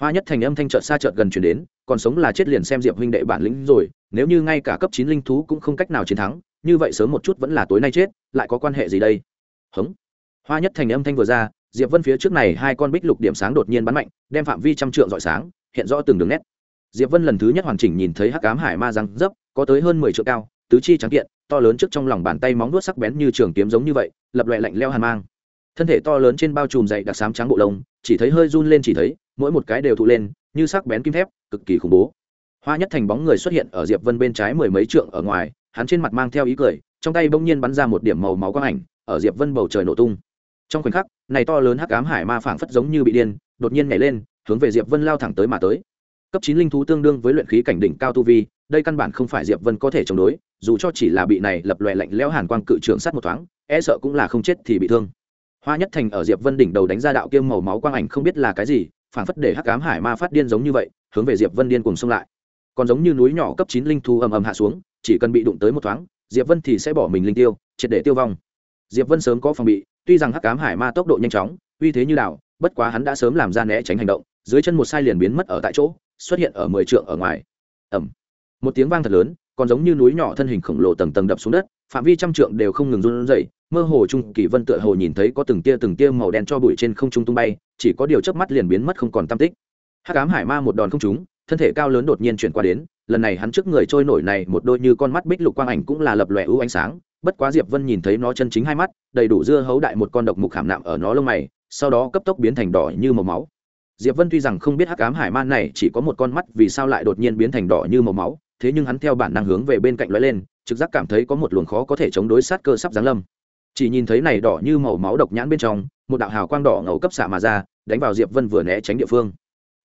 Hoa nhất thành âm thanh trợt xa trợt gần chuyển đến, còn sống là chết liền xem diệp huynh đệ bản lĩnh rồi, nếu như ngay cả cấp chín linh thú cũng không cách nào chiến thắng, như vậy sớm một chút vẫn là tối nay chết, lại có quan hệ gì đây? Hống. Hoa nhất thành âm thanh vừa ra diệp vân phía trước này hai con bích lục điểm sáng đột nhiên bắn mạnh, đem phạm vi trăm trượng dọi sáng, hiện rõ từng đường nét. Diệp vân lần thứ nhất hoàn chỉnh nhìn thấy hắc ám hải ma răng dấp, có tới hơn mười trượng cao, tứ chi trắng kiện, to lớn trước trong lòng bàn tay móng vuốt sắc bén như trường kiếm giống như vậy, lập loè lạnh leo hàn mang. Thân thể to lớn trên bao trùm dày đặc sám trắng bộ lông, chỉ thấy hơi run lên chỉ thấy, mỗi một cái đều thụ lên, như sắc bén kim thép, cực kỳ khủng bố. Hoa nhất thành bóng người xuất hiện ở diệp vân bên trái mười mấy trượng ở ngoài, hắn trên mặt mang theo ý cười, trong tay bỗng nhiên bắn ra một điểm màu máu quang ảnh, ở diệp vân bầu trời nổ tung trong khoảnh khắc, này to lớn hắc ám hải ma phảng phất giống như bị điên, đột nhiên nhảy lên, hướng về diệp vân lao thẳng tới mà tới. Cấp chín linh thú tương đương với luyện khí cảnh đỉnh cao tu vi, đây căn bản không phải diệp vân có thể chống đối, dù cho chỉ là bị này lập loè lạnh lẽo hàn quang cự trường sát một thoáng e sợ cũng là không chết thì bị thương. Hoa nhất thành ở diệp vân đỉnh đầu đánh ra đạo kiêm màu máu quang ảnh không biết là cái gì, phảng phất để hắc ám hải ma phát điên giống như vậy, hướng về diệp vân điên cùng xông lại. Còn giống như núi nhỏ cấp chín linh thú ầm ầm hạ xuống, chỉ cần bị đụng tới một thoáng, diệp vân thì sẽ bỏ mình linh tiêu, triệt để tiêu vong. Diệp vân sớm có phòng bị tuy rằng hắc ám hải ma tốc độ nhanh chóng, uy thế như đảo, bất quá hắn đã sớm làm ra né tránh hành động, dưới chân một sai liền biến mất ở tại chỗ, xuất hiện ở mười trượng ở ngoài. Ẩm một tiếng vang thật lớn, còn giống như núi nhỏ thân hình khổng lồ tầng tầng đập xuống đất, phạm vi trăm trượng đều không ngừng run rẩy, mơ hồ trung kỳ vân tựa hồ nhìn thấy có từng tia từng tia màu đen cho bụi trên không trung tung bay, chỉ có điều chớp mắt liền biến mất không còn tam tích. Hắc ám hải ma một đòn không trúng, thân thể cao lớn đột nhiên chuyển qua đến, lần này hắn trước người trôi nổi này một đôi như con mắt bích lục quang ảnh cũng là lập lòe ưu ánh sáng bất quá diệp vân nhìn thấy nó chân chính hai mắt, đầy đủ dưa hấu đại một con độc mục khảm nạm ở nó lông mày, sau đó cấp tốc biến thành đỏ như màu máu. Diệp vân tuy rằng không biết hắc ám hải man này chỉ có một con mắt, vì sao lại đột nhiên biến thành đỏ như màu máu, thế nhưng hắn theo bản năng hướng về bên cạnh lóe lên, trực giác cảm thấy có một luồng khó có thể chống đối sát cơ sắp giáng lâm. Chỉ nhìn thấy này đỏ như màu máu độc nhãn bên trong, một đạo hào quang đỏ ngầu cấp xạ mà ra, đánh vào diệp vân vừa né tránh địa phương.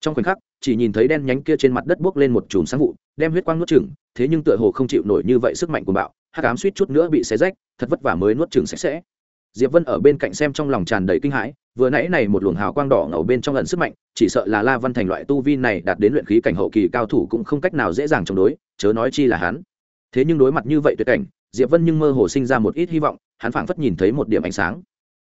Trong khoảnh khắc, chỉ nhìn thấy đen nhánh kia trên mặt đất buốc lên một chùm sáng vụ, đem huyết quang nuốt chửng, thế nhưng tựa hồ không chịu nổi như vậy sức mạnh của bạo hắc ám suýt chút nữa bị xé rách, thật vất vả mới nuốt chửng sạch sẽ. Diệp vân ở bên cạnh xem trong lòng tràn đầy kinh hãi, vừa nãy này một luồng hào quang đỏ ngầu bên trong lần sức mạnh, chỉ sợ là la văn thành loại tu vi này đạt đến luyện khí cảnh hậu kỳ cao thủ cũng không cách nào dễ dàng chống đối, chớ nói chi là hắn. Thế nhưng đối mặt như vậy tuyệt cảnh, diệp vân nhưng mơ hồ sinh ra một ít hy vọng, hắn phảng phất nhìn thấy một điểm ánh sáng.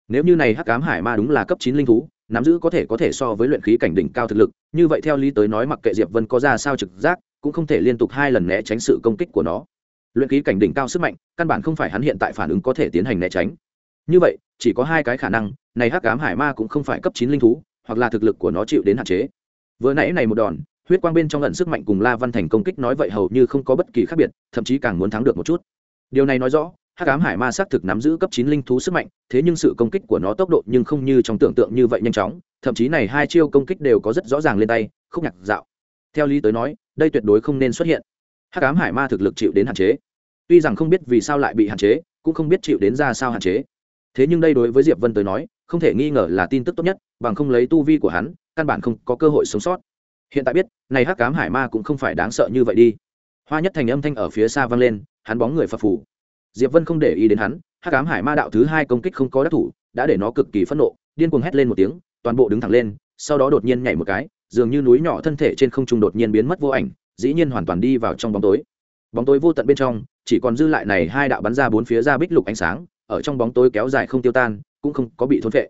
Nếu như này hắc Ám hải ma đúng là cấp chín linh thú, nắm giữ có thể có thể so với luyện khí cảnh đỉnh cao thực lực, như vậy theo lý tới nói mặc kệ diệp vân có ra sao trực giác, cũng không thể liên tục hai lần né tránh sự công kích của nó luyện khí cảnh đỉnh cao sức mạnh, căn bản không phải hắn hiện tại phản ứng có thể tiến hành né tránh. Như vậy, chỉ có hai cái khả năng, này hắc ám hải ma cũng không phải cấp chín linh thú, hoặc là thực lực của nó chịu đến hạn chế. Vừa nãy này một đòn, huyết quang bên trong lần sức mạnh cùng la văn thành công kích nói vậy hầu như không có bất kỳ khác biệt, thậm chí càng muốn thắng được một chút. Điều này nói rõ, hắc ám hải ma xác thực nắm giữ cấp chín linh thú sức mạnh, thế nhưng sự công kích của nó tốc độ nhưng không như trong tưởng tượng như vậy nhanh chóng, thậm chí này hai chiêu công kích đều có rất rõ ràng lên tay không nhạc dạo. Theo lý tới nói, đây tuyệt đối không nên xuất hiện hắc ám hải ma thực lực chịu đến hạn chế. Tuy rằng không biết vì sao lại bị hạn chế, cũng không biết chịu đến ra sao hạn chế. Thế nhưng đây đối với diệp vân tới nói, không thể nghi ngờ là tin tức tốt nhất, bằng không lấy tu vi của hắn, căn bản không có cơ hội sống sót. Hiện tại biết, này hắc cám hải ma cũng không phải đáng sợ như vậy đi. Hoa nhất thành âm thanh ở phía xa vang lên, hắn bóng người phập phù. Diệp vân không để ý đến hắn, hắc cám hải ma đạo thứ hai công kích không có đắc thủ, đã để nó cực kỳ phẫn nộ, điên cuồng hét lên một tiếng, toàn bộ đứng thẳng lên, sau đó đột nhiên nhảy một cái, dường như núi nhỏ thân thể trên không trung đột nhiên biến mất vô ảnh dĩ nhiên hoàn toàn đi vào trong bóng tối. Bóng tối vô tận bên trong, chỉ còn dư lại này hai đạo bắn ra bốn phía ra bích lục ánh sáng, ở trong bóng tối kéo dài không tiêu tan, cũng không có bị thôn vệ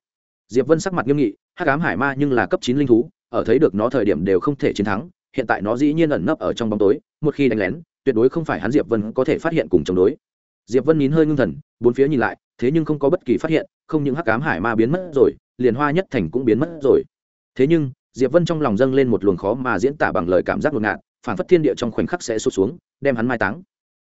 diệp vân sắc mặt nghiêm nghị, hắc ám hải ma nhưng là cấp chín linh thú, ở thấy được nó thời điểm đều không thể chiến thắng, hiện tại nó dĩ nhiên ẩn nấp ở trong bóng tối, một khi đánh lén, tuyệt đối không phải hắn diệp vân có thể phát hiện cùng chống đối. Diệp vân nín hơi ngưng thần, bốn phía nhìn lại, thế nhưng không có bất kỳ phát hiện, không những hắc ám hải ma biến mất rồi, liền hoa nhất thành cũng biến mất rồi. Thế nhưng, diệp vân trong lòng dâng lên một luồng khó mà diễn tả bằng lời cảm giác ngột ngạt phản phất thiên địa trong khoảnh khắc sẽ sụt xuống, đem hắn mai táng.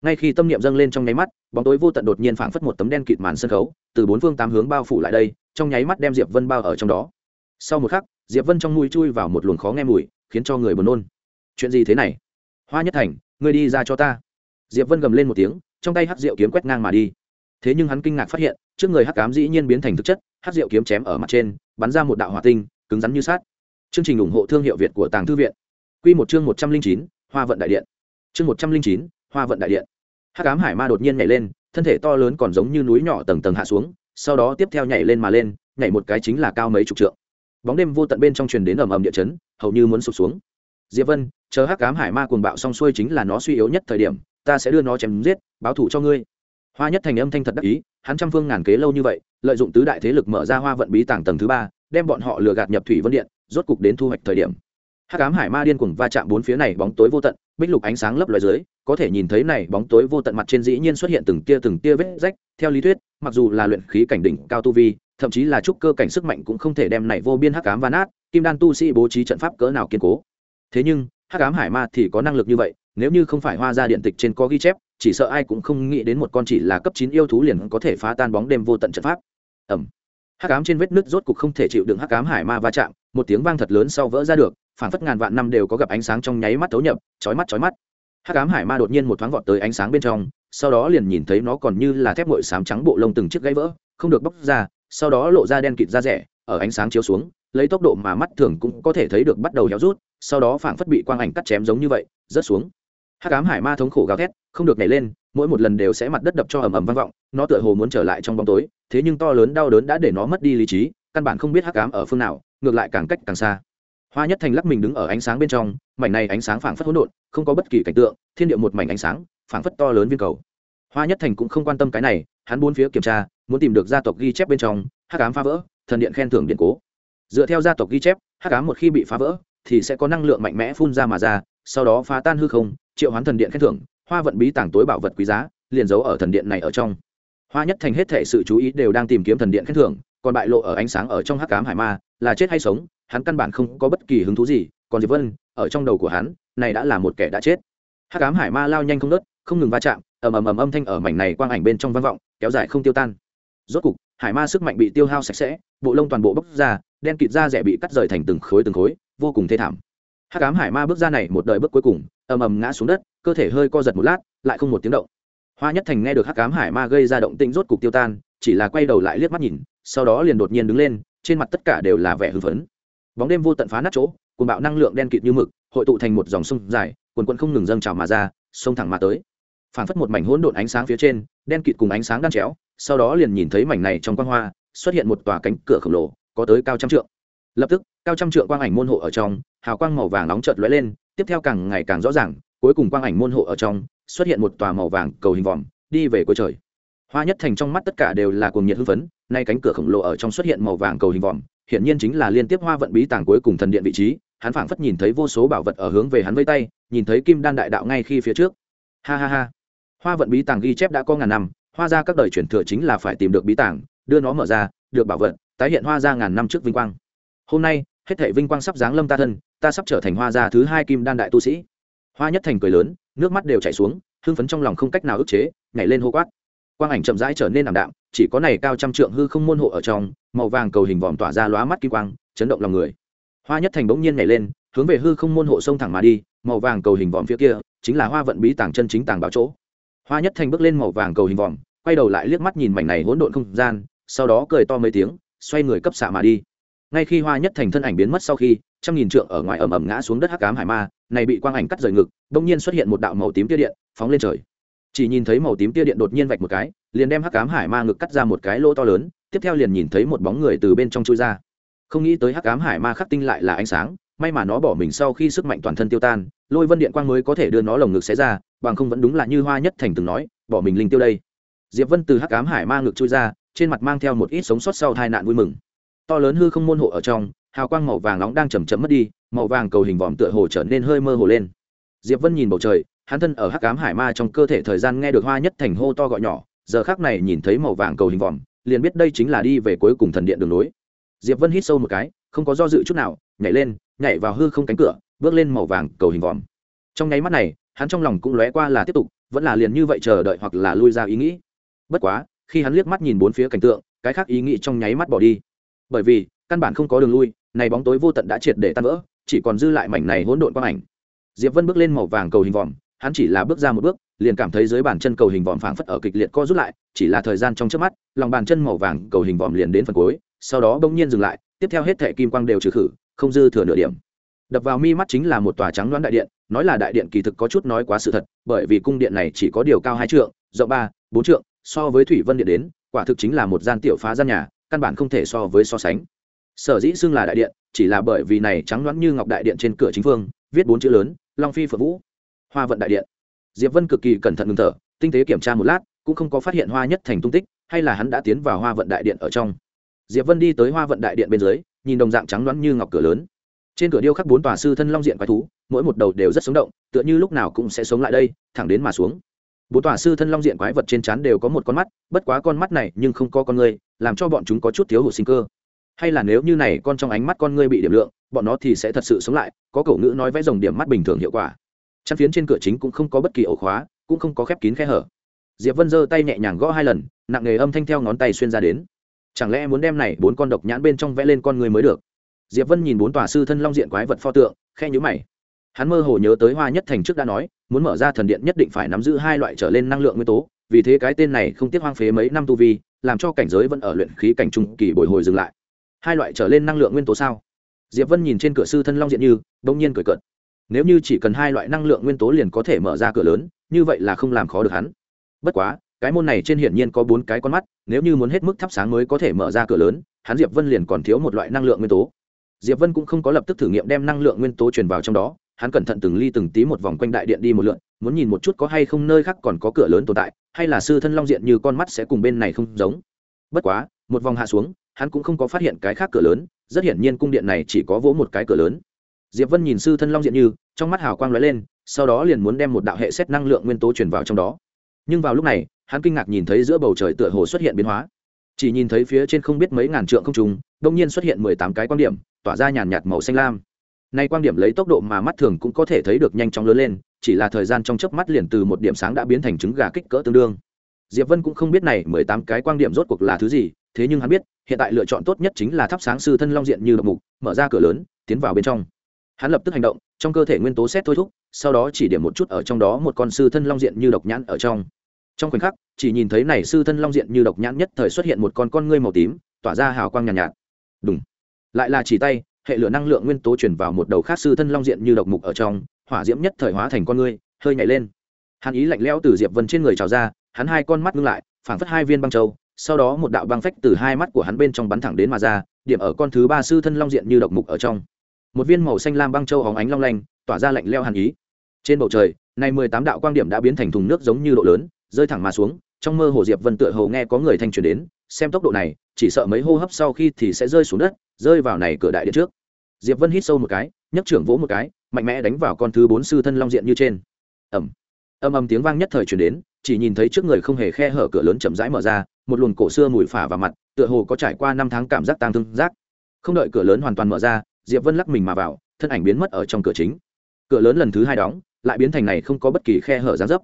Ngay khi tâm niệm dâng lên trong nháy mắt, bóng tối vô tận đột nhiên phảng phất một tấm đen kịt màn sân khấu, từ bốn phương tám hướng bao phủ lại đây, trong nháy mắt đem diệp vân bao ở trong đó. Sau một khắc, diệp vân trong mũi chui vào một luồng khó nghe mùi, khiến cho người buồn nôn. Chuyện gì thế này? Hoa nhất thành, ngươi đi ra cho ta. Diệp vân gầm lên một tiếng, trong tay hắc rượu kiếm quét ngang mà đi. Thế nhưng hắn kinh ngạc phát hiện, trước người hắc cám dĩ nhiên biến thành thực chất, hắc rượu kiếm chém ở mặt trên, bắn ra một đạo hỏa tinh, cứng rắn như sát chương trình ủng hộ thương hiệu việt của tàng thư viện quy một chương một trăm linh chín, hoa vận đại điện. Chương một trăm linh chín, hoa vận đại điện. Hắc ám hải ma đột nhiên nhảy lên, thân thể to lớn còn giống như núi nhỏ tầng tầng hạ xuống, sau đó tiếp theo nhảy lên mà lên, nhảy một cái chính là cao mấy chục trượng. Bóng đêm vô tận bên trong truyền đến ầm ầm địa chấn, hầu như muốn sụp xuống. Diệp vân, chờ hắc ám hải ma cuồng bạo xong xuôi chính là nó suy yếu nhất thời điểm, ta sẽ đưa nó chém giết, báo thủ cho ngươi. Hoa nhất thành âm thanh thật đắc ý, hắn trăm phương ngàn kế lâu như vậy, lợi dụng tứ đại thế lực mở ra hoa vận bí tàng tầng thứ ba, đem bọn họ lừa gạt nhập thủy vân điện, rốt cục đến thu hoạch thời điểm hắc ám hải ma điên cuồng va chạm bốn phía này bóng tối vô tận, bích lục ánh sáng lấp loài dưới, có thể nhìn thấy này bóng tối vô tận mặt trên dĩ nhiên xuất hiện từng tia từng tia vết rách. Theo lý thuyết, mặc dù là luyện khí cảnh đỉnh cao tu vi, thậm chí là trúc cơ cảnh sức mạnh cũng không thể đem này vô biên hắc ám van nát, kim đan tu sĩ bố trí trận pháp cỡ nào kiên cố. Thế nhưng, hắc ám hải ma thì có năng lực như vậy, nếu như không phải hoa ra điện tịch trên có ghi chép, chỉ sợ ai cũng không nghĩ đến một con chỉ là cấp chín yêu thú liền có thể phá tan bóng đêm vô tận trận pháp. Ẩm hắc ám trên vết nứt rốt cục không thể chịu đựng hắc ám hải ma va chạm, một tiếng vang thật lớn sau vỡ ra được phản phất ngàn vạn năm đều có gặp ánh sáng trong nháy mắt thấu nhập, chói mắt chói mắt. Hắc ám hải ma đột nhiên một thoáng vọt tới ánh sáng bên trong, sau đó liền nhìn thấy nó còn như là thép ngội sám trắng bộ lông từng chiếc gãy vỡ, không được bóc ra, sau đó lộ ra đen kịt ra rẻ, ở ánh sáng chiếu xuống, lấy tốc độ mà mắt thường cũng có thể thấy được bắt đầu héo rút, sau đó phảng phất bị quang ảnh cắt chém giống như vậy, rớt xuống. Hắc ám hải ma thống khổ gào thét, không được nhảy lên, mỗi một lần đều sẽ mặt đất đập cho ầm ầm vang vọng, nó tựa hồ muốn trở lại trong bóng tối, thế nhưng to lớn đau đớn đã để nó mất đi lý trí, căn bản không biết hắc ám ở phương nào, ngược lại càng cách càng xa hoa nhất thành lắc mình đứng ở ánh sáng bên trong, mảnh này ánh sáng phảng phất hỗn độn, không có bất kỳ cảnh tượng, thiên địa một mảnh ánh sáng, phảng phất to lớn viên cầu. Hoa nhất thành cũng không quan tâm cái này, hắn bốn phía kiểm tra, muốn tìm được gia tộc ghi chép bên trong, hắc ám phá vỡ, thần điện khen thưởng điện cố. Dựa theo gia tộc ghi chép, hắc ám một khi bị phá vỡ, thì sẽ có năng lượng mạnh mẽ phun ra mà ra, sau đó phá tan hư không, triệu hoán thần điện khen thưởng, hoa vận bí tàng tối bảo vật quý giá, liền giấu ở thần điện này ở trong. Hoa nhất thành hết thể sự chú ý đều đang tìm kiếm thần điện khen thưởng, còn bại lộ ở ánh sáng ở trong hắc ám hải ma, là chết hay sống hắn căn bản không có bất kỳ hứng thú gì, còn diệp vân, ở trong đầu của hắn, này đã là một kẻ đã chết. Hắc ám hải ma lao nhanh không nớt, không ngừng va chạm, ầm ầm ầm âm thanh ở mảnh này quang ảnh bên trong vang vọng, kéo dài không tiêu tan. Rốt cục, hải ma sức mạnh bị tiêu hao sạch sẽ, bộ lông toàn bộ bốc ra, đen kịt da rẻ bị cắt rời thành từng khối từng khối, vô cùng thê thảm. Hắc ám hải ma bước ra này một đời bước cuối cùng, ầm ầm ngã xuống đất, cơ thể hơi co giật một lát, lại không một tiếng động. Hoa nhất thành nghe được hắc ám hải ma gây ra động tĩnh rốt cục tiêu tan, chỉ là quay đầu lại liếc mắt nhìn, sau đó liền đột nhiên đứng lên, trên mặt tất cả đều là vẻ hưng phấn bóng đêm vô tận phá nát chỗ cùng bạo năng lượng đen kịt như mực, hội tụ thành một dòng sông dài, quần quận không ngừng dâng trào mà ra, sông thẳng mà tới. Phản phất một mảnh hỗn độn ánh sáng phía trên, đen kịt cùng ánh sáng đan chéo, sau đó liền nhìn thấy mảnh này trong quang hoa, xuất hiện một tòa cánh cửa khổng lồ, có tới cao trăm trượng. Lập tức, cao trăm trượng quang ảnh môn hộ ở trong, hào quang màu vàng nóng chợt lóe lên, tiếp theo càng ngày càng rõ ràng, cuối cùng quang ảnh môn hộ ở trong, xuất hiện một tòa màu vàng cầu hình vòm, đi về cuối trời. Hoa nhất thành trong mắt tất cả đều là cuồng nhiệt hưng phấn, nay cánh cửa khổng lồ ở trong xuất hiện màu vàng cầu hình vòm hiển nhiên chính là liên tiếp hoa vận bí tàng cuối cùng thần điện vị trí, hắn phảng phất nhìn thấy vô số bảo vật ở hướng về hắn vây tay, nhìn thấy kim đan đại đạo ngay khi phía trước. Ha ha ha. Hoa vận bí tàng ghi chép đã có ngàn năm, hoa ra các đời truyền thừa chính là phải tìm được bí tàng, đưa nó mở ra, được bảo vật, tái hiện hoa ra ngàn năm trước vinh quang. Hôm nay, hết thảy vinh quang sắp giáng lâm ta thân, ta sắp trở thành hoa gia thứ hai kim đan đại tu sĩ. Hoa nhất thành cười lớn, nước mắt đều chảy xuống, hưng phấn trong lòng không cách nào ức chế, nhảy lên hô quát. Quang ảnh chậm rãi trở nên ảm đạm, chỉ có này cao trăm trượng hư không môn hộ ở trong màu vàng cầu hình vòm tỏa ra lóa mắt kim quang, chấn động lòng người. Hoa nhất thành bỗng nhiên nhảy lên, hướng về hư không môn hộ sông thẳng mà đi, màu vàng cầu hình vòm phía kia chính là hoa vận bí tàng chân chính tàng bảo chỗ. Hoa nhất thành bước lên màu vàng cầu hình vòm, quay đầu lại liếc mắt nhìn mảnh này hỗn độn không gian, sau đó cười to mấy tiếng, xoay người cấp xạ mà đi. Ngay khi hoa nhất thành thân ảnh biến mất sau khi, trăm nghìn trượng ở ngoài ẩm ẩm ngã xuống đất hắc cám hải ma, này bị quang ảnh cắt rời ngực, bỗng nhiên xuất hiện một đạo màu tím tia điện, phóng lên trời. Chỉ nhìn thấy màu tím tia điện đột nhiên vạch một cái liền đem hắc ám hải ma ngực cắt ra một cái lỗ to lớn, tiếp theo liền nhìn thấy một bóng người từ bên trong chui ra. Không nghĩ tới hắc ám hải ma khắc tinh lại là ánh sáng, may mà nó bỏ mình sau khi sức mạnh toàn thân tiêu tan, lôi vân điện quang mới có thể đưa nó lồng ngực xé ra, bằng không vẫn đúng là như hoa nhất thành từng nói, bỏ mình linh tiêu đây. Diệp vân từ hắc ám hải ma ngực chui ra, trên mặt mang theo một ít sống sót sau tai nạn vui mừng. To lớn hư không môn hộ ở trong, hào quang màu vàng nóng đang chầm chậm mất đi, màu vàng cầu hình vòm tựa hồ trở nên hơi mơ hồ lên. Diệp vân nhìn bầu trời, hắn thân ở hắc ám hải ma trong cơ thể thời gian nghe được hoa nhất thành hô to gọi nhỏ giờ khác này nhìn thấy màu vàng cầu hình vòm, liền biết đây chính là đi về cuối cùng thần điện đường nối. Diệp vân hít sâu một cái, không có do dự chút nào, nhảy lên, nhảy vào hư không cánh cửa, bước lên màu vàng cầu hình vòm. Trong nháy mắt này, hắn trong lòng cũng lóe qua là tiếp tục, vẫn là liền như vậy chờ đợi hoặc là lui ra ý nghĩ. Bất quá, khi hắn liếc mắt nhìn bốn phía cảnh tượng, cái khác ý nghĩ trong nháy mắt bỏ đi. Bởi vì, căn bản không có đường lui, này bóng tối vô tận đã triệt để tan vỡ, chỉ còn dư lại mảnh này hỗn độn quang ảnh. Diệp vân bước lên màu vàng cầu hình vòm, hắn chỉ là bước ra một bước liền cảm thấy dưới bàn chân cầu hình vòm phảng phất ở kịch liệt co rút lại, chỉ là thời gian trong trước mắt, lòng bàn chân màu vàng cầu hình vòm liền đến phần cuối, sau đó bỗng nhiên dừng lại, tiếp theo hết thệ kim quang đều trừ khử, không dư thừa nửa điểm. Đập vào mi mắt chính là một tòa trắng đoán đại điện, nói là đại điện kỳ thực có chút nói quá sự thật, bởi vì cung điện này chỉ có điều cao hai trượng, rộng ba, bốn trượng, so với thủy vân điện đến, quả thực chính là một gian tiểu phá gian nhà, căn bản không thể so với so sánh. Sở dĩ xưng là đại điện, chỉ là bởi vì này trắng đoán như ngọc đại điện trên cửa chính phương viết bốn chữ lớn, long phi phượng vũ. Hoa vận đại điện diệp vân cực kỳ cẩn thận ngừng thở, tinh tế kiểm tra một lát, cũng không có phát hiện hoa nhất thành tung tích, hay là hắn đã tiến vào hoa vận đại điện ở trong. Diệp vân đi tới hoa vận đại điện bên dưới, nhìn đồng dạng trắng đoán như ngọc cửa lớn. Trên cửa điêu khắc bốn tòa sư thân long diện quái thú, mỗi một đầu đều rất sống động, tựa như lúc nào cũng sẽ sống lại đây, thẳng đến mà xuống. Bốn tòa sư thân long diện quái vật trên trán đều có một con mắt, bất quá con mắt này nhưng không có con người làm cho bọn chúng có chút thiếu hụt sinh cơ. Hay là nếu như này con trong ánh mắt con ngươi bị điểm lượng, bọn nó thì sẽ thật sự sống lại, có cổ ngữ nói vẽ rồng điểm mắt bình thường hiệu quả chăn phiến trên cửa chính cũng không có bất kỳ ổ khóa, cũng không có khép kín khe hở. Diệp vân giơ tay nhẹ nhàng gõ hai lần, nặng nghề âm thanh theo ngón tay xuyên ra đến. Chẳng lẽ muốn đem này bốn con độc nhãn bên trong vẽ lên con người mới được? Diệp vân nhìn bốn tòa sư thân long diện quái vật pho tượng khe nhữ mày. Hắn mơ hồ nhớ tới hoa nhất thành trước đã nói, muốn mở ra thần điện nhất định phải nắm giữ hai loại trở lên năng lượng nguyên tố, vì thế cái tên này không tiếc hoang phế mấy năm tu vi, làm cho cảnh giới vẫn ở luyện khí cảnh trung kỳ bồi hồi dừng lại. Hai loại trở lên năng lượng nguyên tố sao? Diệp vân nhìn trên cửa sư thân long diện như, bỗng nhiên cười cợt nếu như chỉ cần hai loại năng lượng nguyên tố liền có thể mở ra cửa lớn, như vậy là không làm khó được hắn. Bất quá, cái môn này trên hiển nhiên có bốn cái con mắt, nếu như muốn hết mức thắp sáng mới có thể mở ra cửa lớn, hắn diệp vân liền còn thiếu một loại năng lượng nguyên tố. Diệp vân cũng không có lập tức thử nghiệm đem năng lượng nguyên tố truyền vào trong đó, hắn cẩn thận từng ly từng tí một vòng quanh đại điện đi một lượn, muốn nhìn một chút có hay không nơi khác còn có cửa lớn tồn tại, hay là sư thân long diện như con mắt sẽ cùng bên này không giống. Bất quá, một vòng hạ xuống, hắn cũng không có phát hiện cái khác cửa lớn, rất hiển nhiên cung điện này chỉ có vỗ một cái cửa lớn diệp vân nhìn sư thân long diện như, trong mắt hào quang lóe lên, sau đó liền muốn đem một đạo hệ xét năng lượng nguyên tố truyền vào trong đó. Nhưng vào lúc này, hắn kinh ngạc nhìn thấy giữa bầu trời tựa hồ xuất hiện biến hóa. Chỉ nhìn thấy phía trên không biết mấy ngàn trượng không trùng đông nhiên xuất hiện mười tám cái quan điểm, tỏa ra nhàn nhạt màu xanh lam. Nay quan điểm lấy tốc độ mà mắt thường cũng có thể thấy được nhanh chóng lớn lên, chỉ là thời gian trong chớp mắt liền từ một điểm sáng đã biến thành trứng gà kích cỡ tương đương. Diệp vân cũng không biết này mười tám cái quan điểm rốt cuộc là thứ gì, thế nhưng hắn biết, hiện tại lựa chọn tốt nhất chính là thắp sáng sư thân long diện như độc mục, mở ra cửa lớn, tiến vào bên trong hắn lập tức hành động trong cơ thể nguyên tố xét thôi thúc sau đó chỉ điểm một chút ở trong đó một con sư thân long diện như độc nhãn ở trong. Trong khoảnh khắc chỉ nhìn thấy này sư thân long diện như độc nhãn nhất thời xuất hiện một con con ngươi màu tím tỏa ra hào quang nhàn nhạt, nhạt. Đúng lại là chỉ tay hệ lửa năng lượng nguyên tố chuyển vào một đầu khác sư thân long diện như độc mục ở trong hỏa diễm nhất thời hóa thành con ngươi hơi nhảy lên. Hắn ý lạnh lẽo từ diệp vân trên người trào ra hắn hai con mắt ngưng lại phảng phất hai viên băng châu sau đó một đạo băng phách từ hai mắt của hắn bên trong bắn thẳng đến mà ra điểm ở con thứ ba sư thân long diện như độc mục ở trong một viên màu xanh lam băng châu hóng ánh long lanh, tỏa ra lạnh leo hàn ý. Trên bầu trời nay mười tám đạo quang điểm đã biến thành thùng nước giống như độ lớn, rơi thẳng mà xuống, trong mơ hồ diệp vân tựa hồ nghe có người thanh truyền đến, xem tốc độ này, chỉ sợ mấy hô hấp sau khi thì sẽ rơi xuống đất, rơi vào này cửa đại điện trước. Diệp vân hít sâu một cái, nhấc trưởng vỗ một cái, mạnh mẽ đánh vào con thứ bốn sư thân long diện như trên. Ẩm âm âm tiếng vang nhất thời truyền đến, chỉ nhìn thấy trước người không hề khe hở cửa lớn chậm rãi mở ra, một luồng cổ xưa mùi phả vào mặt, tựa hồ có trải qua năm tháng cảm giác tang thương giác không đợi cửa lớn hoàn toàn mở ra diệp vân lắc mình mà vào, thân ảnh biến mất ở trong cửa chính. Cửa lớn lần thứ hai đóng, lại biến thành này không có bất kỳ khe hở gián dấp.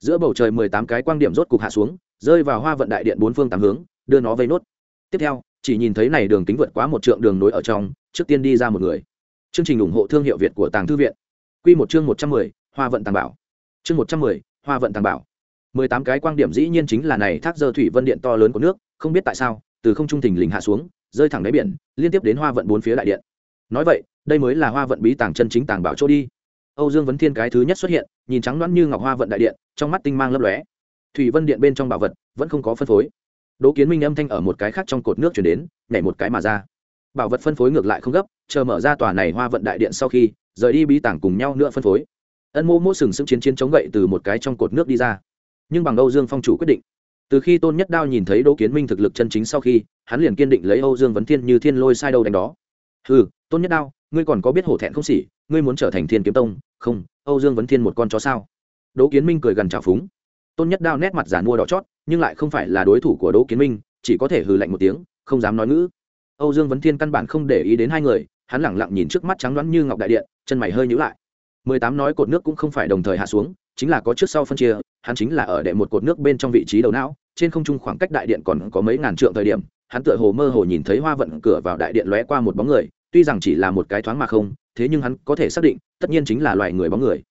Giữa bầu trời mười tám cái quang điểm rốt cục hạ xuống, rơi vào hoa vận đại điện bốn phương tám hướng, đưa nó vây nốt. Tiếp theo, chỉ nhìn thấy này đường kính vượt quá một trượng đường nối ở trong, trước tiên đi ra một người. Chương trình ủng hộ thương hiệu việt của tàng thư viện. Q một chương một trăm mười, hoa vận tàng bảo. Chương một trăm mười, hoa vận tàng bảo. mười tám cái quang điểm dĩ nhiên chính là này thác dơ thủy vân điện to lớn của nước, không biết tại sao, từ không trung thình lình hạ xuống, rơi thẳng đáy biển, liên tiếp đến hoa vận bốn phía đại điện nói vậy, đây mới là hoa vận bí tàng chân chính tàng bảo chỗ đi. Âu dương vấn thiên cái thứ nhất xuất hiện, nhìn trắng đoán như ngọc hoa vận đại điện, trong mắt tinh mang lấp lóe. Thủy vân điện bên trong bảo vật vẫn không có phân phối. Đỗ kiến minh âm thanh ở một cái khác trong cột nước chuyển đến, nhảy một cái mà ra. Bảo vật phân phối ngược lại không gấp, chờ mở ra tòa này hoa vận đại điện sau khi, rời đi bí tàng cùng nhau nữa phân phối. Ân mô mô sừng sững chiến chiến chống gậy từ một cái trong cột nước đi ra. Nhưng bằng âu dương phong chủ quyết định, từ khi tôn nhất đao nhìn thấy đỗ kiến minh thực lực chân chính sau khi, hắn liền kiên định lấy âu dương vấn thiên như thiên lôi sai đâu đánh đó. Ừ tôn nhất đao, ngươi còn có biết hổ thẹn không xỉ, ngươi muốn trở thành thiên kiếm tông? Không, âu dương vấn thiên một con chó sao? Đỗ kiến minh cười gần trào phúng. Tôn nhất đao nét mặt giàn mua đỏ chót, nhưng lại không phải là đối thủ của đỗ kiến minh, chỉ có thể hừ lạnh một tiếng, không dám nói ngữ. Âu dương vấn thiên căn bản không để ý đến hai người, hắn lẳng lặng nhìn trước mắt trắng đoán như ngọc đại điện, chân mày hơi nhữ lại. Mười tám nói cột nước cũng không phải đồng thời hạ xuống, chính là có trước sau phân chia, hắn chính là ở đệ một cột nước bên trong vị trí đầu não, trên không trung khoảng cách đại điện còn có mấy ngàn trượng thời điểm, hắn tựa hồ mơ hồ nhìn thấy hoa vận cửa vào đại điện lóe qua một bóng người tuy rằng chỉ là một cái thoáng mà không, thế nhưng hắn có thể xác định, tất nhiên chính là loài người bóng người.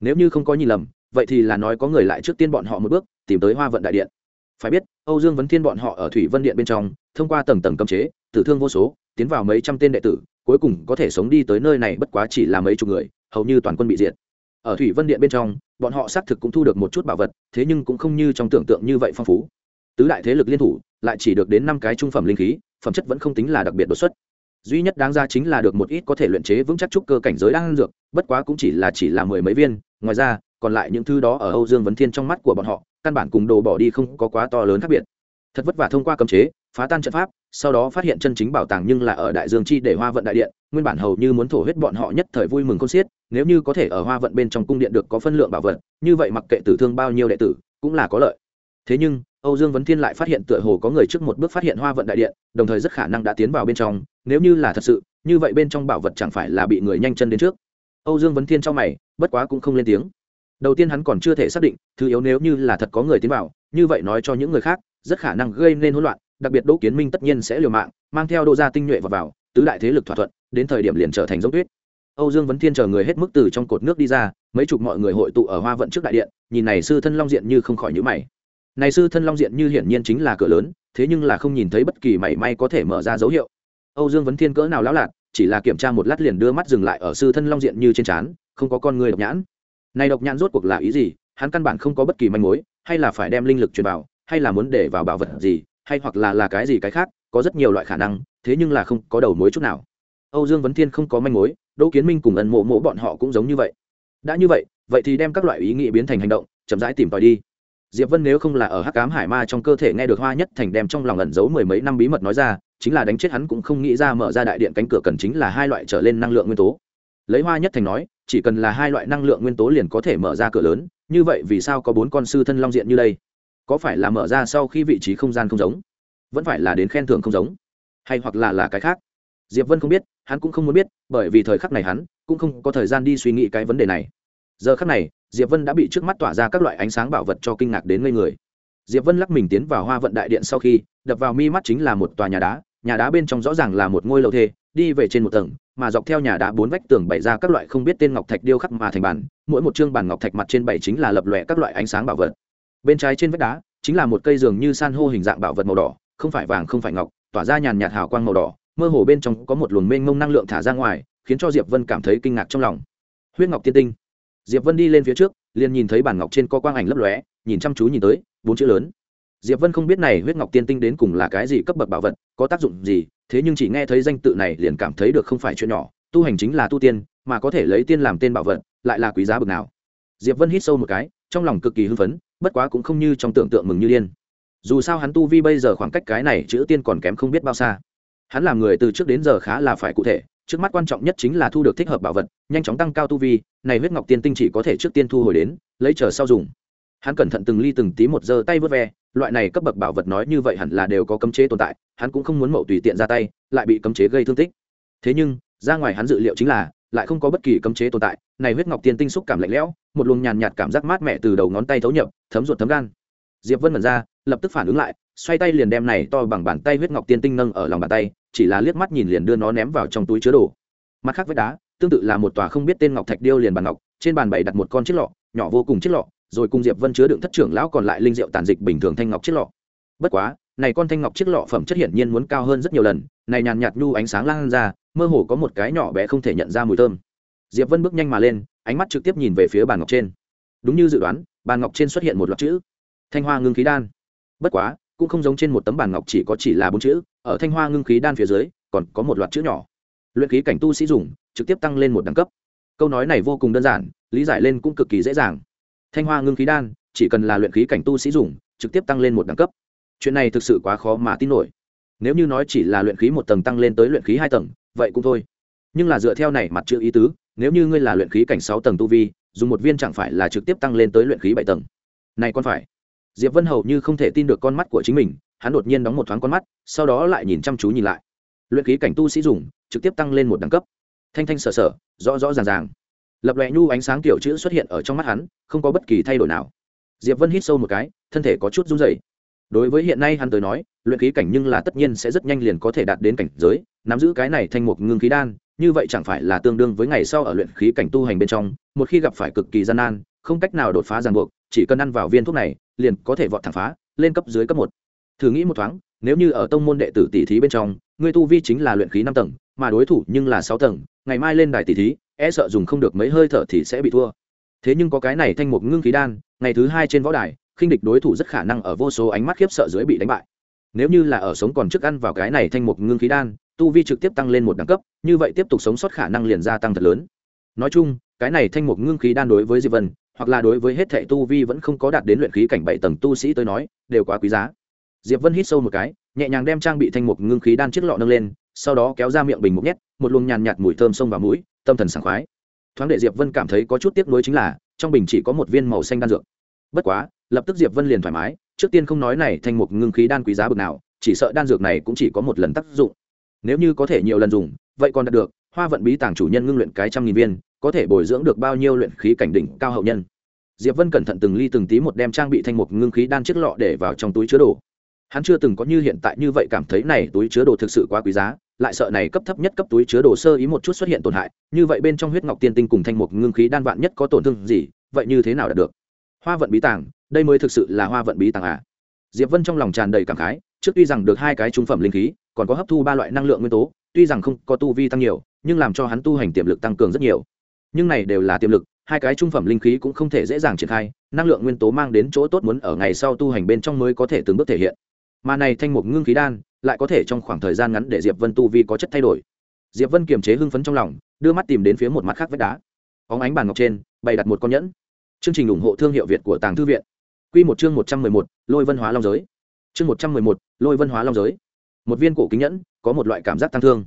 Nếu như không có nhìn lầm, vậy thì là nói có người lại trước tiên bọn họ một bước, tìm tới hoa vận đại điện. Phải biết, âu dương vấn thiên bọn họ ở thủy vân điện bên trong, thông qua tầng tầng cấm chế, tử thương vô số, tiến vào mấy trăm tên đệ tử, cuối cùng có thể sống đi tới nơi này bất quá chỉ là mấy chục người, hầu như toàn quân bị diệt. Ở thủy vân điện bên trong, bọn họ xác thực cũng thu được một chút bảo vật, thế nhưng cũng không như trong tưởng tượng như vậy phong phú. Tứ đại thế lực liên thủ, lại chỉ được đến năm cái trung phẩm linh khí, phẩm chất vẫn không tính là đặc biệt đột xuất duy nhất đáng ra chính là được một ít có thể luyện chế vững chắc trúc cơ cảnh giới đang dược, bất quá cũng chỉ là chỉ là mười mấy viên, ngoài ra, còn lại những thứ đó ở âu dương vấn thiên trong mắt của bọn họ, căn bản cùng đồ bỏ đi không có quá to lớn khác biệt. Thật vất vả thông qua cấm chế, phá tan trận pháp, sau đó phát hiện chân chính bảo tàng nhưng là ở đại dương chi để hoa vận đại điện, nguyên bản hầu như muốn thổ huyết bọn họ nhất thời vui mừng con xiết, nếu như có thể ở hoa vận bên trong cung điện được có phân lượng bảo vật, như vậy mặc kệ tử thương bao nhiêu đệ tử, cũng là có lợi. Thế nhưng âu dương vấn thiên lại phát hiện tựa hồ có người trước một bước phát hiện hoa vận đại điện đồng thời rất khả năng đã tiến vào bên trong nếu như là thật sự như vậy bên trong bảo vật chẳng phải là bị người nhanh chân đến trước. Âu dương vấn thiên trong mày bất quá cũng không lên tiếng. Đầu tiên hắn còn chưa thể xác định thứ yếu nếu như là thật có người tiến vào như vậy nói cho những người khác rất khả năng gây nên hỗn loạn đặc biệt đỗ kiến minh tất nhiên sẽ liều mạng mang theo độ gia tinh nhuệ vào, vào tứ đại thế lực thỏa thuận đến thời điểm liền trở thành dốc tuyết. Âu dương vấn thiên chờ người hết mức từ trong cột nước đi ra mấy chục mọi người hội tụ ở hoa vận trước đại điện nhìn này sư thân long diện như không khỏi nhíu mày này sư thân long diện như hiển nhiên chính là cửa lớn, thế nhưng là không nhìn thấy bất kỳ mảy may có thể mở ra dấu hiệu. Âu dương vấn thiên cỡ nào lão lạc chỉ là kiểm tra một lát liền đưa mắt dừng lại ở sư thân long diện như trên trán, không có con người độc nhãn. Này độc nhãn rốt cuộc là ý gì? Hắn căn bản không có bất kỳ manh mối, hay là phải đem linh lực truyền vào, hay là muốn để vào bảo vật gì, hay hoặc là là cái gì cái khác, có rất nhiều loại khả năng, thế nhưng là không có đầu mối chút nào. Âu dương vấn thiên không có manh mối, đỗ kiến minh cùng ẩn mộ mộ bọn họ cũng giống như vậy. Đã như vậy vậy thì đem các loại ý nghĩ biến thành hành động, chậm rãi tìm tòi đi diệp vân nếu không là ở hắc cám hải ma trong cơ thể nghe được hoa nhất thành đem trong lòng ẩn giấu mười mấy năm bí mật nói ra, chính là đánh chết hắn cũng không nghĩ ra mở ra đại điện cánh cửa cần chính là hai loại trở lên năng lượng nguyên tố. Lấy hoa nhất thành nói, chỉ cần là hai loại năng lượng nguyên tố liền có thể mở ra cửa lớn, như vậy vì sao có bốn con sư thân long diện như đây? Có phải là mở ra sau khi vị trí không gian không giống? Vẫn phải là đến khen thưởng không giống? Hay hoặc là là cái khác? Diệp vân không biết, hắn cũng không muốn biết, bởi vì thời khắc này hắn cũng không có thời gian đi suy nghĩ cái vấn đề này giờ khắc này, diệp vân đã bị trước mắt tỏa ra các loại ánh sáng bảo vật cho kinh ngạc đến ngây người. Diệp vân lắc mình tiến vào hoa vận đại điện sau khi, đập vào mi mắt chính là một tòa nhà đá nhà đá bên trong rõ ràng là một ngôi lầu thê, đi về trên một tầng, mà dọc theo nhà đá bốn vách tường bày ra các loại không biết tên ngọc thạch điêu khắc mà thành bản, mỗi một chương bản ngọc thạch mặt trên bảy chính là lập lòe các loại ánh sáng bảo vật. Bên trái trên vách đá, chính là một cây giường như san hô hình dạng bảo vật màu đỏ, không phải vàng không phải ngọc, tỏa ra nhàn nhạt hào quang màu đỏ, mơ hồ bên trong có một luồng mênh mông năng lượng thả ra ngoài, khiến cho diệp vân cảm thấy kinh ngạc trong lòng. Huyết ngọc tiên tinh diệp vân đi lên phía trước, liền nhìn thấy bản ngọc trên có quang ảnh lấp lóe, nhìn chăm chú nhìn tới, bốn chữ lớn. Diệp vân không biết này huyết ngọc tiên tinh đến cùng là cái gì cấp bậc bảo vật, có tác dụng gì, thế nhưng chỉ nghe thấy danh tự này liền cảm thấy được không phải chuyện nhỏ, tu hành chính là tu tiên, mà có thể lấy tiên làm tên bảo vật, lại là quý giá bậc nào. Diệp vân hít sâu một cái, trong lòng cực kỳ hưng phấn, bất quá cũng không như trong tưởng tượng mừng như điên. Dù sao hắn tu vi bây giờ khoảng cách cái này chữ tiên còn kém không biết bao xa. Hắn làm người từ trước đến giờ khá là phải cụ thể trước mắt quan trọng nhất chính là thu được thích hợp bảo vật, nhanh chóng tăng cao tu vi, này huyết ngọc tiên tinh chỉ có thể trước tiên thu hồi đến, lấy chờ sau dùng. Hắn cẩn thận từng ly từng tí một giơ tay vớt ve, loại này cấp bậc bảo vật nói như vậy hẳn là đều có cấm chế tồn tại, hắn cũng không muốn mậu tùy tiện ra tay, lại bị cấm chế gây thương tích. Thế nhưng, ra ngoài hắn dự liệu chính là, lại không có bất kỳ cấm chế tồn tại, này huyết ngọc tiên tinh xúc cảm lạnh lẽo, một luồng nhàn nhạt cảm giác mát mẻ từ đầu ngón tay thấu nhập, thấm ruột thấm gan. Diệp vân mẩn ra, lập tức phản ứng lại, xoay tay liền đem này to bằng bàn tay huyết ngọc tiên tinh nâng ở lòng bàn tay chỉ là liếc mắt nhìn liền đưa nó ném vào trong túi chứa đồ. Mặt khác với đá, tương tự là một tòa không biết tên ngọc thạch điêu liền bàn ngọc, trên bàn bày đặt một con chiếc lọ, nhỏ vô cùng chiếc lọ, rồi cùng diệp vân chứa đựng thất trưởng lão còn lại linh rượu tàn dịch bình thường thanh ngọc chiếc lọ. Bất quá, này con thanh ngọc chiếc lọ phẩm chất hiển nhiên muốn cao hơn rất nhiều lần, này nhàn nhạt nhu ánh sáng lan ra, mơ hồ có một cái nhỏ bé không thể nhận ra mùi thơm. Diệp vân bước nhanh mà lên, ánh mắt trực tiếp nhìn về phía bàn ngọc trên. Đúng như dự đoán, bàn ngọc trên xuất hiện một loạt chữ. Thanh hoa ngưng khí đan. Bất quá cũng không giống trên một tấm bàn ngọc chỉ có chỉ là bốn chữ, ở thanh hoa ngưng khí đan phía dưới, còn có một loạt chữ nhỏ. Luyện khí cảnh tu sĩ dùng, trực tiếp tăng lên một đẳng cấp. Câu nói này vô cùng đơn giản, lý giải lên cũng cực kỳ dễ dàng. Thanh hoa ngưng khí đan, chỉ cần là luyện khí cảnh tu sĩ dùng, trực tiếp tăng lên một đẳng cấp. Chuyện này thực sự quá khó mà tin nổi. Nếu như nói chỉ là luyện khí một tầng tăng lên tới luyện khí hai tầng, vậy cũng thôi. Nhưng là dựa theo này mặt chữ ý tứ, nếu như ngươi là luyện khí cảnh sáu tầng tu vi, dùng một viên chẳng phải là trực tiếp tăng lên tới luyện khí bảy tầng. Này con phải diệp vân hầu như không thể tin được con mắt của chính mình, hắn đột nhiên đóng một thoáng con mắt, sau đó lại nhìn chăm chú nhìn lại. Luyện khí cảnh tu sĩ dùng, trực tiếp tăng lên một đẳng cấp. Thanh thanh sở sở, rõ rõ ràng ràng. Lập lòe nhu ánh sáng kiểu chữ xuất hiện ở trong mắt hắn, không có bất kỳ thay đổi nào. Diệp vân hít sâu một cái, thân thể có chút run rẩy. Đối với hiện nay hắn tới nói, luyện khí cảnh nhưng là tất nhiên sẽ rất nhanh liền có thể đạt đến cảnh giới, nắm giữ cái này thanh một ngưng khí đan, như vậy chẳng phải là tương đương với ngày sau ở luyện khí cảnh tu hành bên trong, một khi gặp phải cực kỳ gian nan, không cách nào đột phá ràng buộc chỉ cần ăn vào viên thuốc này, liền có thể vọt thẳng phá, lên cấp dưới cấp một. Thử nghĩ một thoáng, nếu như ở tông môn đệ tử tỷ thí bên trong ngươi tu vi chính là luyện khí năm tầng, mà đối thủ nhưng là sáu tầng, ngày mai lên đài tỷ thí e sợ dùng không được mấy hơi thở thì sẽ bị thua. Thế nhưng có cái này thanh mục ngưng khí đan, ngày thứ hai trên võ đài, khinh địch đối thủ rất khả năng ở vô số ánh mắt khiếp sợ dưới bị đánh bại. Nếu như là ở sống còn trước ăn vào cái này thanh mục ngưng khí đan, tu vi trực tiếp tăng lên một đẳng cấp, như vậy tiếp tục sống sót khả năng liền gia tăng thật lớn. Nói chung, cái này thanh mục ngưng khí đan đối với diệp vân hoặc là đối với hết thệ tu vi vẫn không có đạt đến luyện khí cảnh bảy tầng tu sĩ tới nói, đều quá quý giá. Diệp vân hít sâu một cái, nhẹ nhàng đem trang bị thanh mục ngưng khí đan chiếc lọ nâng lên, sau đó kéo ra miệng bình một nhét, một luồng nhàn nhạt mùi thơm xông vào mũi, tâm thần sảng khoái. Thoáng đệ diệp vân cảm thấy có chút tiếc nuối chính là, trong bình chỉ có một viên màu xanh đan dược. Bất quá, lập tức diệp vân liền thoải mái, trước tiên không nói này thanh mục ngưng khí đan quý giá bực nào, chỉ sợ đan dược này cũng chỉ có một lần tác dụng. Nếu như có thể nhiều lần dùng, vậy còn đạt được hoa vận bí tàng chủ nhân ngưng luyện cái trăm nghìn viên, có thể bồi dưỡng được bao nhiêu luyện khí cảnh đỉnh cao hậu nhân. Diệp vân cẩn thận từng ly từng tí một đem trang bị thanh mục ngưng khí đan chiếc lọ để vào trong túi chứa đồ. Hắn chưa từng có như hiện tại như vậy cảm thấy này túi chứa đồ thực sự quá quý giá, lại sợ này cấp thấp nhất cấp túi chứa đồ sơ ý một chút xuất hiện tổn hại, như vậy bên trong huyết ngọc tiên tinh cùng thanh mục ngưng khí đan vạn nhất có tổn thương gì, vậy như thế nào đạt được? Hoa vận bí tàng, đây mới thực sự là hoa vận bí tàng à? Diệp vân trong lòng tràn đầy cảm khái, trước tuy rằng được hai cái trung phẩm linh khí, còn có hấp thu ba loại năng lượng nguyên tố, tuy rằng không có tu vi tăng nhiều nhưng làm cho hắn tu hành tiềm lực tăng cường rất nhiều. Nhưng này đều là tiềm lực, hai cái trung phẩm linh khí cũng không thể dễ dàng triển khai, năng lượng nguyên tố mang đến chỗ tốt muốn ở ngày sau tu hành bên trong mới có thể từng bước thể hiện. Mà này thanh mục ngưng khí đan, lại có thể trong khoảng thời gian ngắn để diệp vân tu vi có chất thay đổi. Diệp vân kiềm chế hưng phấn trong lòng, đưa mắt tìm đến phía một mặt khác vách đá. Óng ánh bàn ngọc trên, bày đặt một con nhẫn. Chương trình ủng hộ thương hiệu việt của tàng thư viện. Q một chương một trăm mười một, lôi văn hóa long giới. Chương một trăm mười một, lôi văn hóa long giới. Một viên cổ kính nhẫn, có một loại cảm giác tăng thương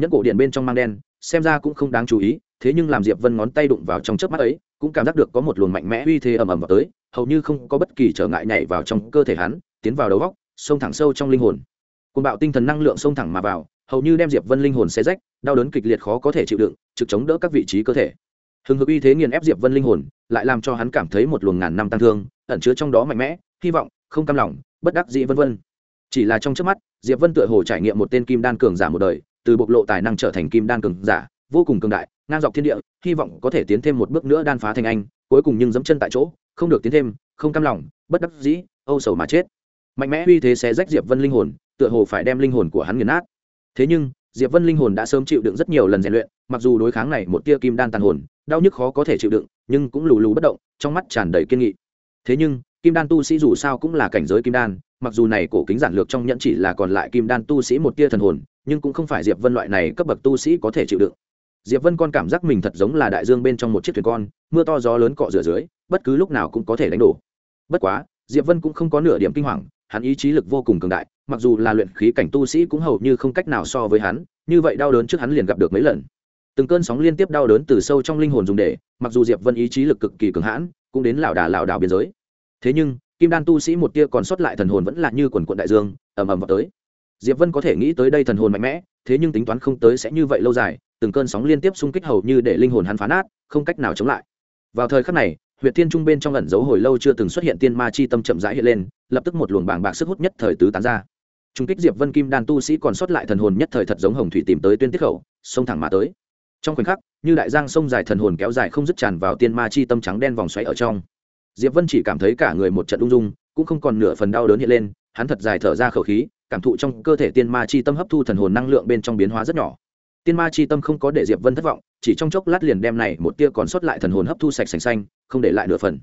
nhẫn cổ điện bên trong mang đen, xem ra cũng không đáng chú ý, thế nhưng làm diệp vân ngón tay đụng vào trong chớp mắt ấy, cũng cảm giác được có một luồng mạnh mẽ uy thế ầm ầm vào tới, hầu như không có bất kỳ trở ngại nhảy vào trong cơ thể hắn, tiến vào đầu góc, xông thẳng sâu trong linh hồn. Côn bạo tinh thần năng lượng xông thẳng mà vào, hầu như đem diệp vân linh hồn xe rách, đau đớn kịch liệt khó có thể chịu đựng, trực chống đỡ các vị trí cơ thể. Hừng hực uy thế nghiền ép diệp vân linh hồn, lại làm cho hắn cảm thấy một luồng ngàn năm tăng thương, ẩn chứa trong đó mạnh mẽ, hy vọng, không cam lòng, bất đắc dĩ vân vân. Chỉ là trong trước mắt, diệp vân tựa hồ trải nghiệm một tên kim đan cường giả một đời từ bộc lộ tài năng trở thành kim đan cường giả, vô cùng cường đại, ngang dọc thiên địa, hy vọng có thể tiến thêm một bước nữa đan phá thành anh, cuối cùng nhưng dẫm chân tại chỗ, không được tiến thêm, không cam lòng, bất đắc dĩ, âu sầu mà chết. Mạnh mẽ uy thế sẽ rách diệp vân linh hồn, tựa hồ phải đem linh hồn của hắn nghiền nát. Thế nhưng, diệp vân linh hồn đã sớm chịu đựng rất nhiều lần rèn luyện, mặc dù đối kháng này một tia kim đan tàn hồn, đau nhức khó có thể chịu đựng, nhưng cũng lù lù bất động, trong mắt tràn đầy kiên nghị. Thế nhưng, kim đan tu sĩ dù sao cũng là cảnh giới kim đan, mặc dù này cổ kính giản lược trong nhẫn chỉ là còn lại kim đan tu sĩ một tia thần hồn nhưng cũng không phải diệp vân loại này cấp bậc tu sĩ có thể chịu đựng. Diệp vân con cảm giác mình thật giống là đại dương bên trong một chiếc thuyền con, mưa to gió lớn cọ rửa dưới, bất cứ lúc nào cũng có thể đánh đổ. Bất quá, diệp vân cũng không có nửa điểm kinh hoàng, hắn ý chí lực vô cùng cường đại, mặc dù là luyện khí cảnh tu sĩ cũng hầu như không cách nào so với hắn, như vậy đau đớn trước hắn liền gặp được mấy lần. Từng cơn sóng liên tiếp đau đớn từ sâu trong linh hồn dùng để, mặc dù diệp vân ý chí lực cực kỳ cường hãn, cũng đến lảo đà lảo đảo biên giới. Thế nhưng, kim đan tu sĩ một tia còn sót lại thần hồn vẫn là như quần quận đại dương, ầm ầm vào tới diệp vân có thể nghĩ tới đây thần hồn mạnh mẽ, thế nhưng tính toán không tới sẽ như vậy lâu dài, từng cơn sóng liên tiếp xung kích hầu như để linh hồn hắn phá nát, không cách nào chống lại. Vào thời khắc này, Huyệt thiên trung bên trong ẩn dấu hồi lâu chưa từng xuất hiện tiên ma chi tâm chậm rãi hiện lên, lập tức một luồng bảng bạc sức hút nhất thời tứ tán ra. Trung kích diệp vân kim đan tu sĩ còn sót lại thần hồn nhất thời thật giống hồng thủy tìm tới tuyên tiết khẩu, xông thẳng mà tới. Trong khoảnh khắc, như đại giang sông dài thần hồn kéo dài không dứt tràn vào tiên ma chi tâm trắng đen vòng xoáy ở trong. Diệp vân chỉ cảm thấy cả người một trận ung dung, cũng không còn nửa phần đau đớn hiện lên hắn thật dài thở ra khẩu khí, cảm thụ trong cơ thể tiên ma chi tâm hấp thu thần hồn năng lượng bên trong biến hóa rất nhỏ. Tiên ma chi tâm không có để diệp vân thất vọng, chỉ trong chốc lát liền đem này một tia còn sót lại thần hồn hấp thu sạch sành xanh, không để lại nửa phần.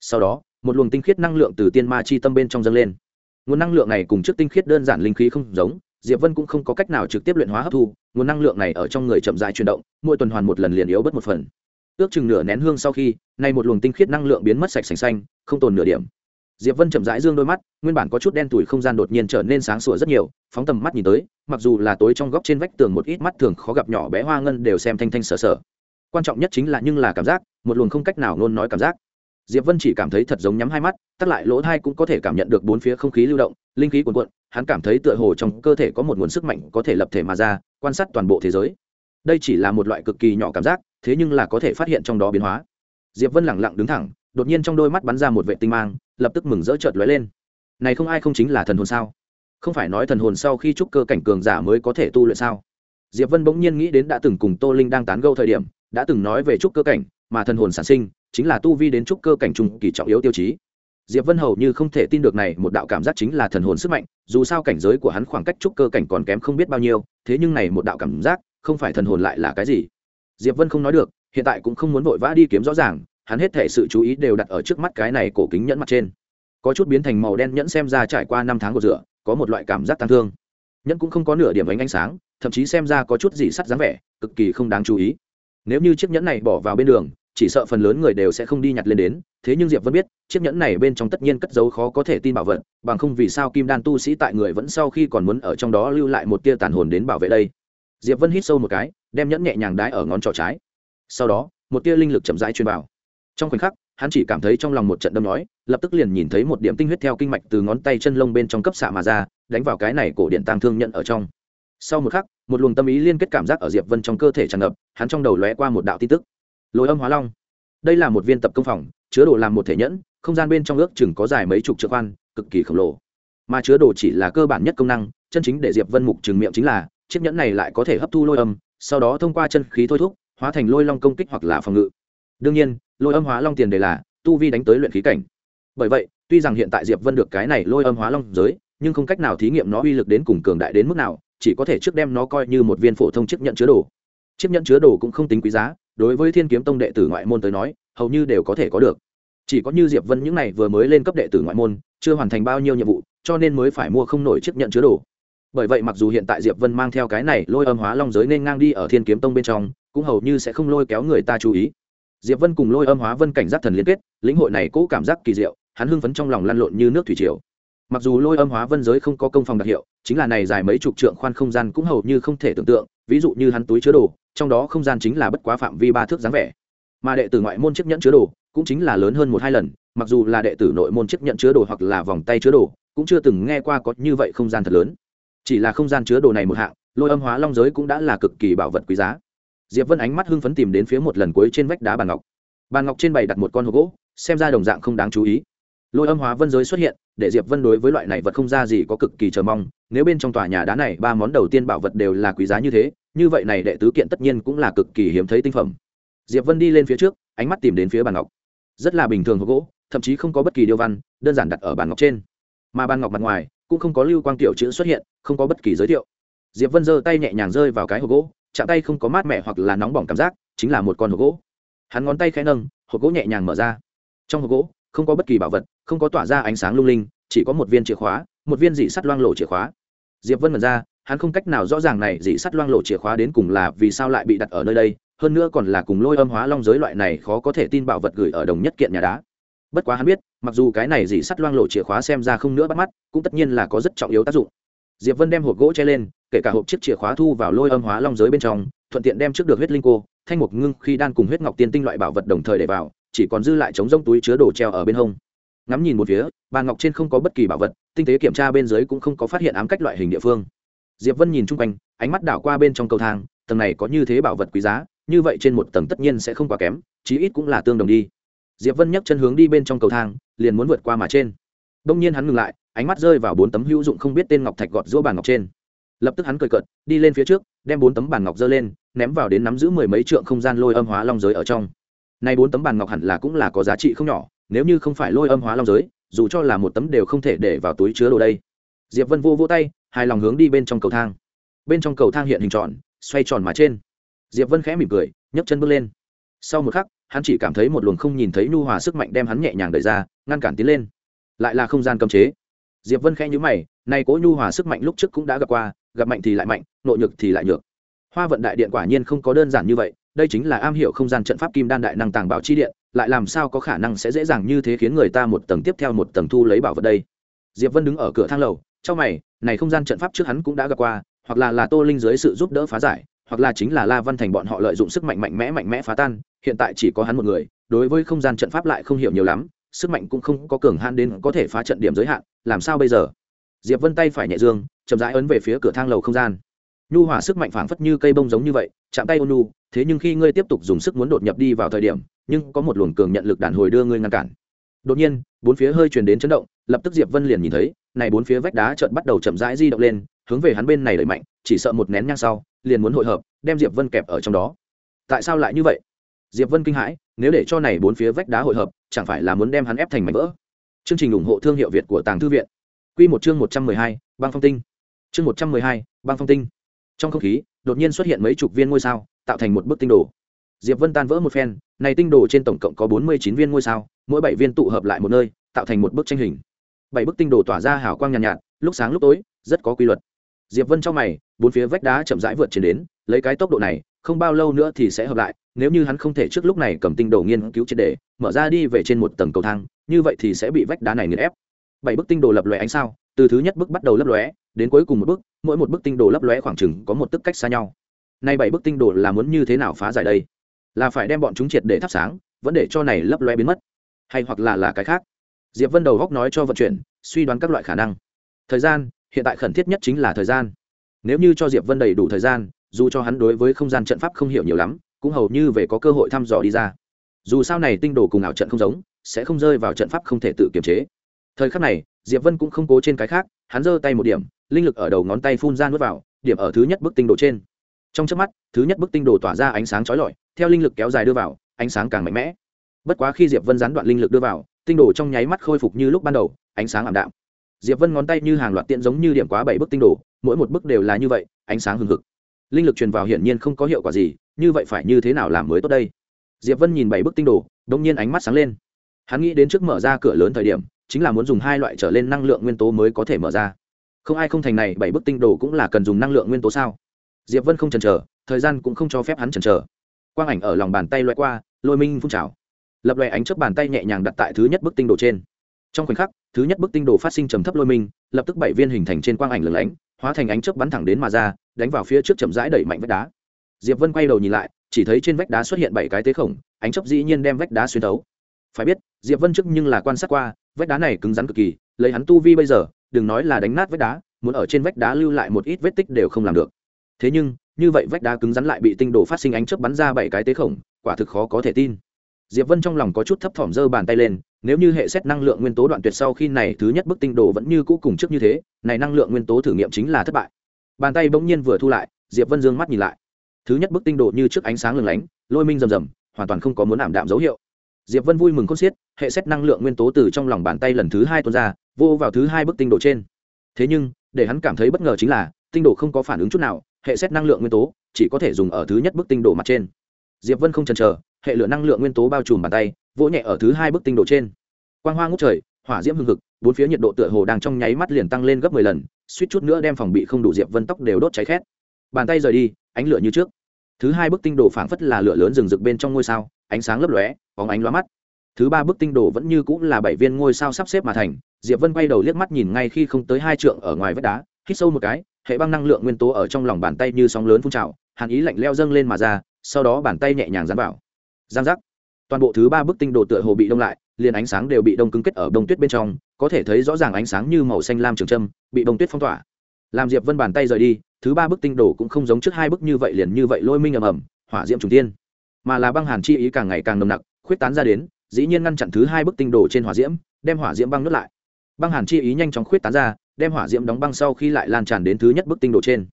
Sau đó, một luồng tinh khiết năng lượng từ tiên ma chi tâm bên trong dâng lên. Nguồn năng lượng này cùng trước tinh khiết đơn giản linh khí không giống, diệp vân cũng không có cách nào trực tiếp luyện hóa hấp thu, nguồn năng lượng này ở trong người chậm rãi chuyển động, mỗi tuần hoàn một lần liền yếu bớt một phần. Ước chừng nửa nén hương sau khi, nay một luồng tinh khiết năng lượng biến mất sạch sành xanh, không tồn nửa điểm diệp vân chậm rãi dương đôi mắt, nguyên bản có chút đen tủi không gian đột nhiên trở nên sáng sủa rất nhiều, phóng tầm mắt nhìn tới, mặc dù là tối trong góc trên vách tường một ít mắt thường khó gặp nhỏ bé hoa ngân đều xem thanh thanh sở sở. Quan trọng nhất chính là nhưng là cảm giác, một luồng không cách nào nôn nói cảm giác. Diệp vân chỉ cảm thấy thật giống nhắm hai mắt tắt lại lỗ thai cũng có thể cảm nhận được bốn phía không khí lưu động, linh khí cuồn cuộn, hắn cảm thấy tựa hồ trong cơ thể có một nguồn sức mạnh có thể lập thể mà ra, quan sát toàn bộ thế giới. Đây chỉ là một loại cực kỳ nhỏ cảm giác, thế nhưng là có thể phát hiện trong đó biến hóa. Diệp vân lẳng lặng đứng thẳng, đột nhiên trong đôi mắt bắn ra một vệ tinh mang lập tức mừng rỡ chợt lóe lên. Này không ai không chính là thần hồn sao? Không phải nói thần hồn sau khi trúc cơ cảnh cường giả mới có thể tu luyện sao? Diệp vân bỗng nhiên nghĩ đến đã từng cùng tô linh đang tán gẫu thời điểm, đã từng nói về trúc cơ cảnh, mà thần hồn sản sinh chính là tu vi đến trúc cơ cảnh trung kỳ trọng yếu tiêu chí. Diệp vân hầu như không thể tin được này một đạo cảm giác chính là thần hồn sức mạnh, dù sao cảnh giới của hắn khoảng cách trúc cơ cảnh còn kém không biết bao nhiêu, thế nhưng này một đạo cảm giác, không phải thần hồn lại là cái gì? Diệp vân không nói được, hiện tại cũng không muốn vội vã đi kiếm rõ ràng hắn hết thể sự chú ý đều đặt ở trước mắt cái này cổ kính nhẫn mặt trên. Có chút biến thành màu đen nhẫn xem ra trải qua năm tháng của rửa, có một loại cảm giác tăng thương. Nhẫn cũng không có nửa điểm ánh ánh sáng, thậm chí xem ra có chút gì sắt dáng vẻ, cực kỳ không đáng chú ý. Nếu như chiếc nhẫn này bỏ vào bên đường, chỉ sợ phần lớn người đều sẽ không đi nhặt lên đến, thế nhưng diệp vẫn biết, chiếc nhẫn này bên trong tất nhiên cất dấu khó có thể tin bảo vật, bằng không vì sao kim đan tu sĩ tại người vẫn sau khi còn muốn ở trong đó lưu lại một tia tàn hồn đến bảo vệ đây. Diệp vân hít sâu một cái, đem nhẫn nhẹ nhàng đái ở ngón trỏ trái. Sau đó, một tia linh lực chậm rãi truyền vào trong khoảnh khắc, hắn chỉ cảm thấy trong lòng một trận đâm nói, lập tức liền nhìn thấy một điểm tinh huyết theo kinh mạch từ ngón tay chân lông bên trong cấp xạ mà ra, đánh vào cái này cổ điện tàng thương nhận ở trong. Sau một khắc, một luồng tâm ý liên kết cảm giác ở diệp vân trong cơ thể tràn ngập, hắn trong đầu lóe qua một đạo tin tức. Lối âm hóa long. Đây là một viên tập công phòng, chứa đồ làm một thể nhẫn, không gian bên trong ước chừng có dài mấy chục trượng khoan cực kỳ khổng lồ. Mà chứa đồ chỉ là cơ bản nhất công năng, chân chính để diệp vân mục chừng miệng chính là, chiếc nhẫn này lại có thể hấp thu lôi âm, sau đó thông qua chân khí thôi thúc, hóa thành lôi long công kích hoặc là phòng ngự đương nhiên, lôi âm hóa long tiền đề là tu vi đánh tới luyện khí cảnh. Bởi vậy, tuy rằng hiện tại diệp vân được cái này lôi âm hóa long giới, nhưng không cách nào thí nghiệm nó uy lực đến cùng cường đại đến mức nào, chỉ có thể trước đem nó coi như một viên phổ thông chiếc nhận chứa đồ. Chiếc nhận chứa đồ cũng không tính quý giá, đối với thiên kiếm tông đệ tử ngoại môn tới nói, hầu như đều có thể có được. Chỉ có như diệp vân những này vừa mới lên cấp đệ tử ngoại môn, chưa hoàn thành bao nhiêu nhiệm vụ, cho nên mới phải mua không nổi chiếc nhận chứa đồ. Bởi vậy mặc dù hiện tại diệp vân mang theo cái này lôi âm hóa long giới nên ngang đi ở thiên kiếm tông bên trong, cũng hầu như sẽ không lôi kéo người ta chú ý diệp vân cùng lôi âm hóa vân cảnh giác thần liên kết, lĩnh hội này cố cảm giác kỳ diệu, hắn hưng phấn trong lòng lăn lộn như nước thủy triều. Mặc dù lôi âm hóa vân giới không có công phòng đặc hiệu, chính là này dài mấy chục trượng khoan không gian cũng hầu như không thể tưởng tượng, ví dụ như hắn túi chứa đồ, trong đó không gian chính là bất quá phạm vi ba thước dáng vẻ. Mà đệ tử ngoại môn chiếc nhẫn chứa đồ, cũng chính là lớn hơn một hai lần, mặc dù là đệ tử nội môn chiếc nhẫn chứa đồ hoặc là vòng tay chứa đồ, cũng chưa từng nghe qua có như vậy không gian thật lớn. Chỉ là không gian chứa đồ này một hạng, lôi âm hóa long giới cũng đã là cực kỳ bảo vật quý giá diệp vân ánh mắt hưng phấn tìm đến phía một lần cuối trên vách đá bàn ngọc. Bàn ngọc trên bày đặt một con hộp gỗ, xem ra đồng dạng không đáng chú ý. Lôi âm hóa vân giới xuất hiện, để diệp vân đối với loại này vật không ra gì có cực kỳ chờ mong, nếu bên trong tòa nhà đá này ba món đầu tiên bảo vật đều là quý giá như thế, như vậy này đệ tứ kiện tất nhiên cũng là cực kỳ hiếm thấy tinh phẩm. Diệp vân đi lên phía trước, ánh mắt tìm đến phía bàn ngọc. Rất là bình thường hộp gỗ, thậm chí không có bất kỳ điều văn, đơn giản đặt ở bàn ngọc trên. Mà bàn ngọc mặt ngoài, cũng không có lưu quang tiểu chữ xuất hiện, không có bất kỳ giới thiệu. Diệp vân giơ tay nhẹ nhàng rơi vào cái hộp gỗ chạm tay không có mát mẻ hoặc là nóng bỏng cảm giác, chính là một con hộp gỗ. Hắn ngón tay khẽ nâng, hộp gỗ nhẹ nhàng mở ra. Trong hộp gỗ, không có bất kỳ bảo vật, không có tỏa ra ánh sáng lung linh, chỉ có một viên chìa khóa, một viên dị sắt loang lộ chìa khóa. Diệp vân mở ra, hắn không cách nào rõ ràng này dị sắt loang lộ chìa khóa đến cùng là vì sao lại bị đặt ở nơi đây, hơn nữa còn là cùng lôi âm hóa long giới loại này khó có thể tin bảo vật gửi ở đồng nhất kiện nhà đá. Bất quá hắn biết, mặc dù cái này dị sắt loang lộ chìa khóa xem ra không nữa bắt mắt, cũng tất nhiên là có rất trọng yếu tác dụng. Diệp vân đem hộp gỗ che lên kể cả hộp chiếc chìa khóa thu vào lôi âm hóa long giới bên trong, thuận tiện đem trước được huyết linh cô, thanh mục ngưng khi đan cùng huyết ngọc tiên tinh loại bảo vật đồng thời để vào, chỉ còn dư lại chống rông túi chứa đồ treo ở bên hông. Ngắm nhìn một phía bàn ngọc trên không có bất kỳ bảo vật, tinh tế kiểm tra bên dưới cũng không có phát hiện ám cách loại hình địa phương. Diệp vân nhìn chung quanh, ánh mắt đảo qua bên trong cầu thang, tầng này có như thế bảo vật quý giá, như vậy trên một tầng tất nhiên sẽ không quá kém, chí ít cũng là tương đồng đi. Diệp vân nhấc chân hướng đi bên trong cầu thang, liền muốn vượt qua mà trên. Đông nhiên hắn ngừng lại, ánh mắt rơi vào bốn tấm hữu dụng không biết tên ngọc thạch gọt giữa bàn ngọc trên lập tức hắn cười cợt, đi lên phía trước, đem bốn tấm bàn ngọc dơ lên, ném vào đến nắm giữ mười mấy trượng không gian lôi âm hóa long giới ở trong. Nay bốn tấm bàn ngọc hẳn là cũng là có giá trị không nhỏ, nếu như không phải lôi âm hóa long giới, dù cho là một tấm đều không thể để vào túi chứa đồ đây. Diệp vân vô vô tay, hài lòng hướng đi bên trong cầu thang. Bên trong cầu thang hiện hình tròn, xoay tròn mà trên. Diệp vân khẽ mỉm cười, nhấc chân bước lên. Sau một khắc, hắn chỉ cảm thấy một luồng không nhìn thấy nhu hòa sức mạnh đem hắn nhẹ nhàng đẩy ra, ngăn cản tiến lên. Lại là không gian cấm chế. Diệp vân khẽ nhíu mày, nay cố nhu hòa sức mạnh lúc trước cũng đã gặp qua gặp mạnh thì lại mạnh, nội nhược thì lại nhược. Hoa vận đại điện quả nhiên không có đơn giản như vậy, đây chính là am hiểu không gian trận pháp kim đan đại năng tàng bảo chi điện, lại làm sao có khả năng sẽ dễ dàng như thế khiến người ta một tầng tiếp theo một tầng thu lấy bảo vật đây? Diệp vân đứng ở cửa thang lầu trong mày, này không gian trận pháp trước hắn cũng đã gặp qua, hoặc là là tô linh dưới sự giúp đỡ phá giải, hoặc là chính là la văn thành bọn họ lợi dụng sức mạnh mạnh mẽ mạnh mẽ phá tan, hiện tại chỉ có hắn một người, đối với không gian trận pháp lại không hiểu nhiều lắm, sức mạnh cũng không có cường hạn đến có thể phá trận điểm giới hạn, làm sao bây giờ? Diệp vân tay phải nhẹ dương, chậm rãi ấn về phía cửa thang lầu không gian. Nhu hòa sức mạnh phảng phất như cây bông giống như vậy, chạm tay ôn nhu, thế nhưng khi ngươi tiếp tục dùng sức muốn đột nhập đi vào thời điểm, nhưng có một luồng cường nhận lực đàn hồi đưa ngươi ngăn cản. Đột nhiên, bốn phía hơi truyền đến chấn động, lập tức diệp vân liền nhìn thấy, này bốn phía vách đá chợt bắt đầu chậm rãi di động lên, hướng về hắn bên này đẩy mạnh, chỉ sợ một nén nhang sau, liền muốn hội hợp, đem diệp vân kẹp ở trong đó. Tại sao lại như vậy? Diệp vân kinh hãi, nếu để cho này bốn phía vách đá hội hợp, chẳng phải là muốn đem hắn ép thành mảnh vỡ? Chương trình ủng hộ thương hiệu việt của tàng thư viện quy một chương một trăm mười hai, băng phong tinh. Chương một trăm mười hai, băng phong tinh. Trong không khí đột nhiên xuất hiện mấy chục viên ngôi sao tạo thành một bức tinh đồ. Diệp vân tan vỡ một phen này tinh đồ trên tổng cộng có bốn mươi chín viên ngôi sao mỗi bảy viên tụ hợp lại một nơi tạo thành một bức tranh hình. Bảy bức tinh đồ tỏa ra hào quang nhàn nhạt, nhạt lúc sáng lúc tối rất có quy luật. Diệp vân trong mày bốn phía vách đá chậm rãi vượt trên đến lấy cái tốc độ này không bao lâu nữa thì sẽ hợp lại nếu như hắn không thể trước lúc này cầm tinh đồ nghiên cứu triệt để mở ra đi về trên một tầng cầu thang như vậy thì sẽ bị vách đá này nghiền ép bảy bức tinh đồ lập lòe ánh sao, từ thứ nhất bức bắt đầu lấp lóe, đến cuối cùng một bức, mỗi một bức tinh đồ lấp lóe khoảng chừng có một tức cách xa nhau. Nay bảy bức tinh đồ là muốn như thế nào phá giải đây? Là phải đem bọn chúng triệt để thắp sáng, vẫn để cho này lấp lóe biến mất, hay hoặc là là cái khác? Diệp vân đầu góc nói cho vận chuyển, suy đoán các loại khả năng. Thời gian, hiện tại khẩn thiết nhất chính là thời gian. Nếu như cho diệp vân đầy đủ thời gian, dù cho hắn đối với không gian trận pháp không hiểu nhiều lắm, cũng hầu như về có cơ hội thăm dò đi ra. Dù sao này tinh đồ cùng ảo trận không giống, sẽ không rơi vào trận pháp không thể tự kiềm chế thời khắc này, diệp vân cũng không cố trên cái khác, hắn giơ tay một điểm, linh lực ở đầu ngón tay phun ra nuốt vào, điểm ở thứ nhất bức tinh đồ trên. Trong trước mắt, thứ nhất bức tinh đồ tỏa ra ánh sáng chói lọi, theo linh lực kéo dài đưa vào, ánh sáng càng mạnh mẽ. Bất quá khi diệp vân gián đoạn linh lực đưa vào, tinh đồ trong nháy mắt khôi phục như lúc ban đầu, ánh sáng ảm đạm. Diệp vân ngón tay như hàng loạt tiện giống như điểm quá bảy bức tinh đồ, mỗi một bức đều là như vậy, ánh sáng hừng hực. Linh lực truyền vào hiển nhiên không có hiệu quả gì, như vậy phải như thế nào làm mới tốt đây? Diệp vân nhìn bảy bức tinh đồ đông nhiên ánh mắt sáng lên. Hắn nghĩ đến trước mở ra cửa lớn thời điểm chính là muốn dùng hai loại trở lên năng lượng nguyên tố mới có thể mở ra. Không ai không thành này, bảy bức tinh đồ cũng là cần dùng năng lượng nguyên tố sao? Diệp vân không chần chờ, thời gian cũng không cho phép hắn chần chờ. Quang ảnh ở lòng bàn tay loại qua, lôi minh phun trào. Lập loại ánh trước bàn tay nhẹ nhàng đặt tại thứ nhất bức tinh đồ trên. Trong khoảnh khắc, thứ nhất bức tinh đồ phát sinh trầm thấp lôi minh, lập tức bảy viên hình thành trên quang ảnh lửng lánh, hóa thành ánh chớp bắn thẳng đến mà ra, đánh vào phía trước chậm rãi đẩy mạnh vách đá. Diệp vân quay đầu nhìn lại, chỉ thấy trên vách đá xuất hiện bảy cái tế khổng, ánh chớp dĩ nhiên đem vách đá xuyên thấu. Phải biết, diệp vân trước nhưng là quan sát qua vách đá này cứng rắn cực kỳ, lấy hắn tu vi bây giờ, đừng nói là đánh nát vách đá, muốn ở trên vách đá lưu lại một ít vết tích đều không làm được. Thế nhưng, như vậy vách đá cứng rắn lại bị tinh đồ phát sinh ánh chớp bắn ra bảy cái tế khổng, quả thực khó có thể tin. Diệp vân trong lòng có chút thấp thỏm giơ bàn tay lên, nếu như hệ xét năng lượng nguyên tố đoạn tuyệt sau khi này, thứ nhất bức tinh đồ vẫn như cũ cùng trước như thế, này năng lượng nguyên tố thử nghiệm chính là thất bại. Bàn tay bỗng nhiên vừa thu lại, diệp vân dương mắt nhìn lại. Thứ nhất bức tinh đồ như trước ánh sáng lừng lánh, lôi minh rầm rầm, hoàn toàn không có muốn ảm đạm dấu hiệu. Diệp vân vui mừng khôn xiết hệ xét năng lượng nguyên tố từ trong lòng bàn tay lần thứ hai tuôn ra, vô vào thứ hai bức tinh đồ trên. Thế nhưng, để hắn cảm thấy bất ngờ chính là, tinh đồ không có phản ứng chút nào, hệ xét năng lượng nguyên tố chỉ có thể dùng ở thứ nhất bức tinh đồ mặt trên. Diệp vân không chần chờ, hệ lửa năng lượng nguyên tố bao trùm bàn tay, vỗ nhẹ ở thứ hai bức tinh đồ trên. Quang hoa ngút trời, hỏa diễm hưng hực, bốn phía nhiệt độ tựa hồ đang trong nháy mắt liền tăng lên gấp mười lần, suýt chút nữa đem phòng bị không đủ diệp vân tóc đều đốt cháy khét. Bàn tay rời đi, ánh lửa như trước. Thứ hai bức tinh đồ phảng phất là lửa lớn rừng rực bên trong ngôi sao, ánh sáng lấp lóe, bóng ánh lóa mắt thứ ba bức tinh đồ vẫn như cũng là bảy viên ngôi sao sắp xếp mà thành. Diệp vân quay đầu liếc mắt nhìn ngay khi không tới hai trượng ở ngoài vách đá, hít sâu một cái, hệ băng năng lượng nguyên tố ở trong lòng bàn tay như sóng lớn phun trào, hàn ý lạnh leo dâng lên mà ra, sau đó bàn tay nhẹ nhàng dán vào. Giang giác. Toàn bộ thứ ba bức tinh đồ tựa hồ bị đông lại, liền ánh sáng đều bị đông cứng kết ở đông tuyết bên trong, có thể thấy rõ ràng ánh sáng như màu xanh lam trường trâm, bị đông tuyết phong tỏa. Làm diệp vân bàn tay rời đi, thứ ba bức tinh đồ cũng không giống trước hai bức như vậy liền như vậy lôi minh ầm ầm, hỏa diễm trùng tiên mà là băng hàn chi ý càng ngày càng nồng nặc, khuyết tán ra đến dĩ nhiên ngăn chặn thứ hai bức tinh đồ trên hỏa diễm, đem hỏa diễm băng nuốt lại. Băng hàn chi ý nhanh chóng khuyết tán ra, đem hỏa diễm đóng băng sau khi lại lan tràn đến thứ nhất bức tinh đồ trên.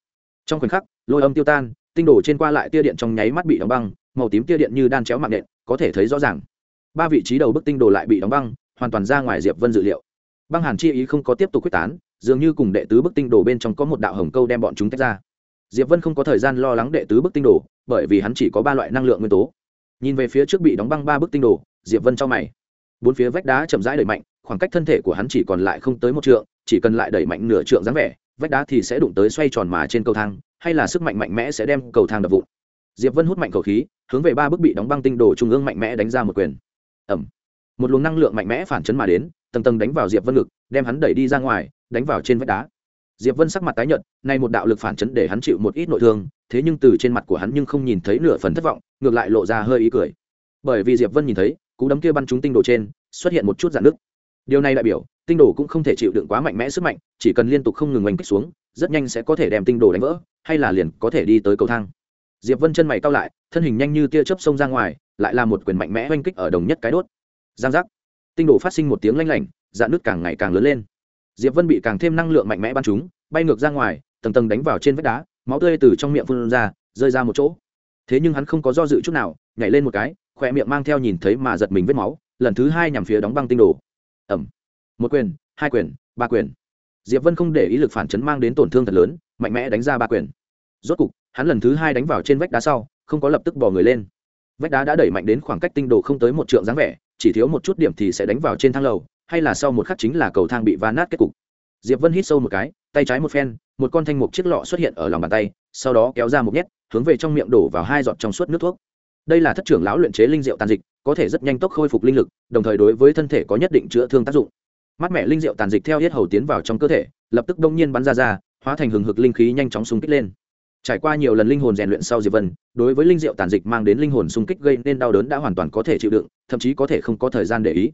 Trong khoảnh khắc, lôi âm tiêu tan, tinh đồ trên qua lại tia điện trong nháy mắt bị đóng băng, màu tím tia điện như đan chéo mạng nện, có thể thấy rõ ràng. Ba vị trí đầu bức tinh đồ lại bị đóng băng, hoàn toàn ra ngoài diệp vân dự liệu. Băng hàn chi ý không có tiếp tục quyết tán, dường như cùng đệ tứ bức tinh đồ bên trong có một đạo hồng câu đem bọn chúng tách ra. Diệp vân không có thời gian lo lắng đệ tứ bức tinh đồ, bởi vì hắn chỉ có ba loại năng lượng nguyên tố. Nhìn về phía trước bị đóng băng ba bức tinh đồ diệp vân cho mày. Bốn phía vách đá chậm rãi đẩy mạnh, khoảng cách thân thể của hắn chỉ còn lại không tới một trượng, chỉ cần lại đẩy mạnh nửa trượng dáng vẻ, vách đá thì sẽ đụng tới xoay tròn mà trên cầu thang, hay là sức mạnh mạnh mẽ sẽ đem cầu thang đập vụn. Diệp vân hút mạnh cầu khí, hướng về ba bức bị đóng băng tinh đồ trung ương mạnh mẽ đánh ra một quyền. Ẩm một luồng năng lượng mạnh mẽ phản chấn mà đến, tầng tầng đánh vào diệp vân ngực, đem hắn đẩy đi ra ngoài, đánh vào trên vách đá. Diệp vân sắc mặt tái nhợt, nay một đạo lực phản chấn để hắn chịu một ít nội thương, thế nhưng từ trên mặt của hắn nhưng không nhìn thấy nửa phần thất vọng, ngược lại lộ ra hơi ý cười. Bởi vì diệp vân nhìn thấy cú đấm kia bắn trúng tinh đồ trên, xuất hiện một chút giãn nứt. Điều này đại biểu, tinh đồ cũng không thể chịu đựng quá mạnh mẽ sức mạnh, chỉ cần liên tục không ngừng oanh kích xuống, rất nhanh sẽ có thể đem tinh đồ đánh vỡ, hay là liền có thể đi tới cầu thang. Diệp vân chân mày cao lại, thân hình nhanh như tia chớp xông ra ngoài, lại là một quyền mạnh mẽ oanh kích ở đồng nhất cái đốt. Giang giác. Tinh đồ phát sinh một tiếng lanh lảnh, dạn nước càng ngày càng lớn lên. Diệp vân bị càng thêm năng lượng mạnh mẽ bắn chúng bay ngược ra ngoài, tầng tầng đánh vào trên vách đá, máu tươi từ trong miệng phun ra, rơi ra một chỗ. Thế nhưng hắn không có do dự chút nào, nhảy lên một cái khỏe miệng mang theo nhìn thấy mà giật mình vết máu, lần thứ hai nhằm phía đóng băng tinh đồ. Ẩm. Một quyền, hai quyền, ba quyền. Diệp vân không để ý lực phản chấn mang đến tổn thương thật lớn, mạnh mẽ đánh ra ba quyền. Rốt cục, hắn lần thứ hai đánh vào trên vách đá sau, không có lập tức bỏ người lên. Vách đá đã đẩy mạnh đến khoảng cách tinh đồ không tới một trượng dáng vẻ, chỉ thiếu một chút điểm thì sẽ đánh vào trên thang lầu, hay là sau một khắc chính là cầu thang bị va nát kết cục. Diệp vân hít sâu một cái, tay trái một phen, một con thanh mục chiếc lọ xuất hiện ở lòng bàn tay, sau đó kéo ra một nhét, hướng về trong miệng đổ vào hai giọt trong suốt nước thuốc đây là thất trưởng lão luyện chế linh rượu tàn dịch, có thể rất nhanh tốc khôi phục linh lực, đồng thời đối với thân thể có nhất định chữa thương tác dụng. Mắt mẹ linh rượu tàn dịch theo hết hầu tiến vào trong cơ thể, lập tức đông nhiên bắn ra ra, hóa thành hừng hực linh khí nhanh chóng xung kích lên. Trải qua nhiều lần linh hồn rèn luyện sau diệp vân, đối với linh rượu tàn dịch mang đến linh hồn xung kích gây nên đau đớn đã hoàn toàn có thể chịu đựng, thậm chí có thể không có thời gian để ý.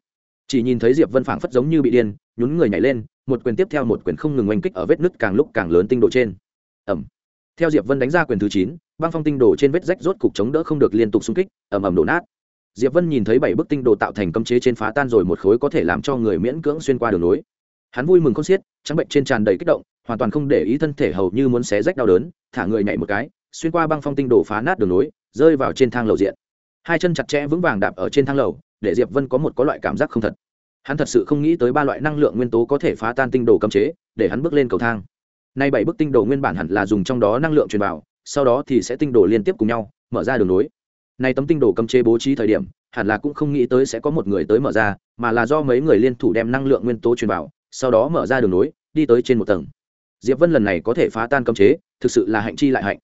Chỉ nhìn thấy diệp vân phảng phất giống như bị điên, nhún người nhảy lên, một quyền tiếp theo một quyền không ngừng oanh kích ở vết nứt càng lúc càng lớn tinh độ trên. Ẩm theo diệp vân đánh ra quyền thứ chín băng phong tinh đồ trên vết rách rốt cục chống đỡ không được liên tục xung kích ẩm ẩm đổ nát. Diệp vân nhìn thấy bảy bức tinh đồ tạo thành cấm chế trên phá tan rồi một khối có thể làm cho người miễn cưỡng xuyên qua đường lối. hắn vui mừng con xiết trắng bệnh trên tràn đầy kích động hoàn toàn không để ý thân thể hầu như muốn xé rách đau đớn thả người nhảy một cái xuyên qua băng phong tinh đồ phá nát đường lối, rơi vào trên thang lầu diện. Hai chân chặt chẽ vững vàng đạp ở trên thang lầu để diệp vân có một có loại cảm giác không thật. Hắn thật sự không nghĩ tới ba loại năng lượng nguyên tố có thể phá tan tinh đồ cấm chế để hắn bước lên cầu thang nay bảy bức tinh đồ nguyên bản hẳn là dùng trong đó năng lượng truyền vào, sau đó thì sẽ tinh đồ liên tiếp cùng nhau, mở ra đường nối. Nay tấm tinh đồ cấm chế bố trí thời điểm, hẳn là cũng không nghĩ tới sẽ có một người tới mở ra, mà là do mấy người liên thủ đem năng lượng nguyên tố truyền vào, sau đó mở ra đường nối, đi tới trên một tầng. Diệp vân lần này có thể phá tan cấm chế, thực sự là hạnh chi lại hạnh.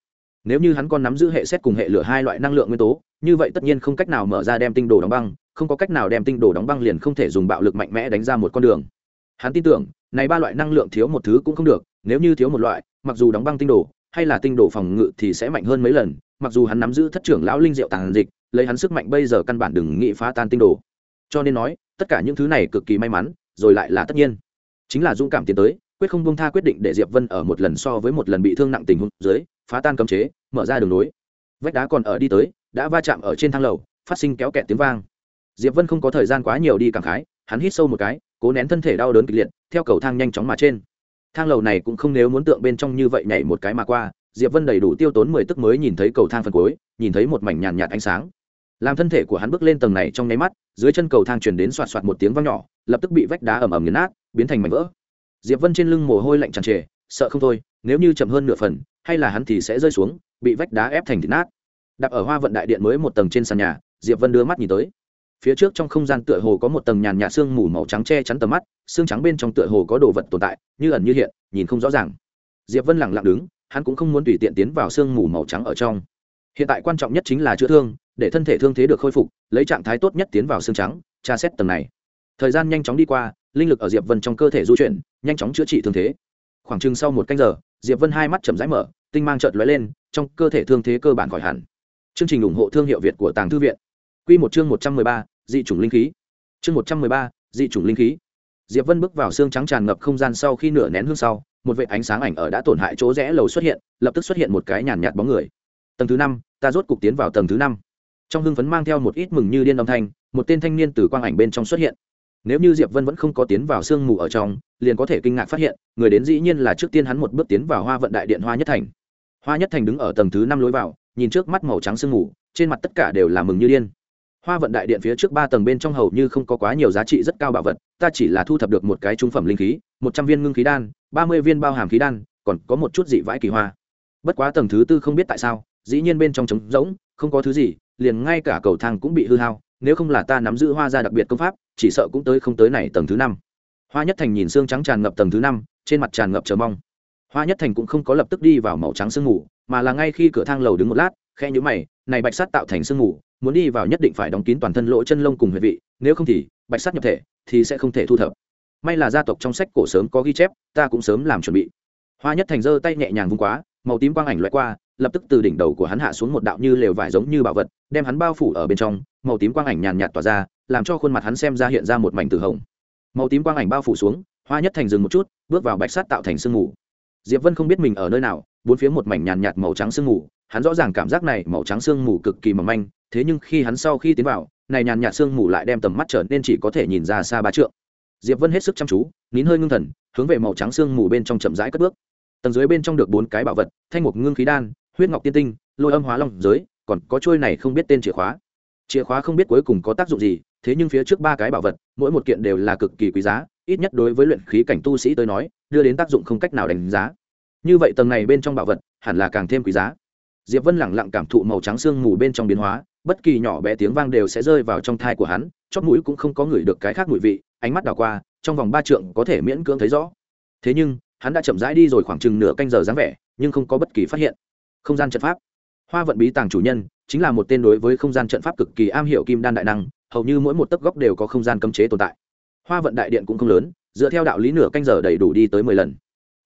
Nếu như hắn còn nắm giữ hệ xét cùng hệ lửa hai loại năng lượng nguyên tố, như vậy tất nhiên không cách nào mở ra đem tinh đồ đóng băng, không có cách nào đem tinh đồ đóng băng liền không thể dùng bạo lực mạnh mẽ đánh ra một con đường. Hắn tin tưởng, này ba loại năng lượng thiếu một thứ cũng không được nếu như thiếu một loại, mặc dù đóng băng tinh đồ, hay là tinh đồ phòng ngự thì sẽ mạnh hơn mấy lần, mặc dù hắn nắm giữ thất trưởng lão linh diệu tàn dịch, lấy hắn sức mạnh bây giờ căn bản đừng nghĩ phá tan tinh đồ. Cho nên nói, tất cả những thứ này cực kỳ may mắn, rồi lại là tất nhiên. Chính là dũng cảm tiến tới, quyết không buông tha quyết định để diệp vân ở một lần so với một lần bị thương nặng tình huống dưới, phá tan cấm chế, mở ra đường nối. Vách đá còn ở đi tới, đã va chạm ở trên thang lầu, phát sinh kéo kẹt tiếng vang. Diệp vân không có thời gian quá nhiều đi cảm khái, hắn hít sâu một cái, cố nén thân thể đau đớn kịch liệt, theo cầu thang nhanh chóng mà trên thang lầu này cũng không nếu muốn tượng bên trong như vậy nhảy một cái mà qua, diệp vân đầy đủ tiêu tốn mười tức mới nhìn thấy cầu thang phần cuối, nhìn thấy một mảnh nhàn nhạt ánh sáng. Làm thân thể của hắn bước lên tầng này trong nháy mắt, dưới chân cầu thang chuyển đến soạt soạt một tiếng vang nhỏ, lập tức bị vách đá ầm ầm nghiền nát, biến thành mảnh vỡ. Diệp vân trên lưng mồ hôi lạnh tràn trề, sợ không thôi, nếu như chậm hơn nửa phần, hay là hắn thì sẽ rơi xuống, bị vách đá ép thành thịt nát. Đạp ở hoa vận đại điện mới một tầng trên sàn nhà, diệp vân đưa mắt nhìn tới phía trước trong không gian tựa hồ có một tầng nhàn nhạt xương mù màu trắng che chắn tầm mắt xương trắng bên trong tựa hồ có đồ vật tồn tại, như ẩn như hiện, nhìn không rõ ràng. Diệp vân lặng lặng đứng, hắn cũng không muốn tùy tiện tiến vào xương mù màu trắng ở trong. Hiện tại quan trọng nhất chính là chữa thương, để thân thể thương thế được khôi phục, lấy trạng thái tốt nhất tiến vào xương trắng, tra xét tầng này. Thời gian nhanh chóng đi qua, linh lực ở diệp vân trong cơ thể du chuyển, nhanh chóng chữa trị thương thế. Khoảng chừng sau một canh giờ, diệp vân hai mắt chậm rãi mở, tinh mang chợt lóe lên, trong cơ thể thương thế cơ bản khỏi hẳn. Chương trình ủng hộ thương hiệu việt của tàng thư viện. Quy một chương một trăm mười ba, dị chủng linh khí. Chương một trăm mười ba, dị chủng linh khí. Diệp vân bước vào xương trắng tràn ngập không gian sau khi nửa nén hương sau, một vệt ánh sáng ảnh ở đã tổn hại chỗ rẽ lầu xuất hiện, lập tức xuất hiện một cái nhàn nhạt bóng người. Tầng thứ năm, ta rốt cục tiến vào tầng thứ năm. Trong hưng phấn mang theo một ít mừng như điên âm thanh, một tên thanh niên từ quang ảnh bên trong xuất hiện. Nếu như diệp vân vẫn không có tiến vào sương mù ở trong, liền có thể kinh ngạc phát hiện, người đến dĩ nhiên là trước tiên hắn một bước tiến vào hoa vận đại điện hoa nhất thành. Hoa nhất thành đứng ở tầng thứ năm lối vào, nhìn trước mắt màu trắng sương mù, trên mặt tất cả đều là mừng như điên hoa vận đại điện phía trước ba tầng bên trong hầu như không có quá nhiều giá trị rất cao bảo vật ta chỉ là thu thập được một cái trung phẩm linh khí một trăm viên ngưng khí đan ba mươi viên bao hàm khí đan còn có một chút dị vãi kỳ hoa bất quá tầng thứ tư không biết tại sao dĩ nhiên bên trong trống rỗng không có thứ gì liền ngay cả cầu thang cũng bị hư hao nếu không là ta nắm giữ hoa gia đặc biệt công pháp chỉ sợ cũng tới không tới này tầng thứ năm hoa nhất thành nhìn xương trắng tràn ngập tầng thứ năm trên mặt tràn ngập chờ mong hoa nhất thành cũng không có lập tức đi vào màu trắng sương ngủ, mà là ngay khi cửa thang lầu đứng một lát khe nhũ mày này bạch sắt tạo thành sương ngủ muốn đi vào nhất định phải đóng kín toàn thân lỗ chân lông cùng huyệt vị, nếu không thì, bạch sát nhập thể thì sẽ không thể thu thập. May là gia tộc trong sách cổ sớm có ghi chép, ta cũng sớm làm chuẩn bị. Hoa nhất thành giơ tay nhẹ nhàng vung quá, màu tím quang ảnh loại qua, lập tức từ đỉnh đầu của hắn hạ xuống một đạo như lều vải giống như bảo vật, đem hắn bao phủ ở bên trong, màu tím quang ảnh nhàn nhạt tỏa ra, làm cho khuôn mặt hắn xem ra hiện ra một mảnh tử hồng. Màu tím quang ảnh bao phủ xuống, hoa nhất thành dừng một chút, bước vào bạch sát tạo thành sương mù. Diệp vân không biết mình ở nơi nào, bốn phía một mảnh nhàn nhạt màu trắng sương mù, hắn rõ ràng cảm giác này màu trắng sương mù cực kỳ mỏng manh thế nhưng khi hắn sau khi tiến vào, này nhàn nhạt sương mù lại đem tầm mắt trở nên chỉ có thể nhìn ra xa ba trượng. Diệp vân hết sức chăm chú, nín hơi ngưng thần, hướng về màu trắng sương mù bên trong chậm rãi cất bước. Tầng dưới bên trong được bốn cái bảo vật, thanh mục ngưng khí đan, huyết ngọc tiên tinh, lôi âm hóa long giới, còn có trôi này không biết tên chìa khóa. Chìa khóa không biết cuối cùng có tác dụng gì, thế nhưng phía trước ba cái bảo vật, mỗi một kiện đều là cực kỳ quý giá, ít nhất đối với luyện khí cảnh tu sĩ tới nói, đưa đến tác dụng không cách nào đánh giá. Như vậy tầng này bên trong bảo vật, hẳn là càng thêm quý giá. Diệp vân lẳng lặng cảm thụ màu trắng sương mù bên trong biến hóa bất kỳ nhỏ bé tiếng vang đều sẽ rơi vào trong thai của hắn chót mũi cũng không có ngửi được cái khác mùi vị, ánh mắt đảo qua, trong vòng ba trượng có thể miễn cưỡng thấy rõ. Thế nhưng, hắn đã chậm rãi đi rồi khoảng chừng nửa canh giờ dáng vẻ, nhưng không có bất kỳ phát hiện. Không gian trận pháp. Hoa vận bí tàng chủ nhân, chính là một tên đối với không gian trận pháp cực kỳ am hiểu kim đan đại năng, hầu như mỗi một tấc góc đều có không gian cấm chế tồn tại. Hoa vận đại điện cũng không lớn, dựa theo đạo lý nửa canh giờ đầy đủ đi tới mười lần.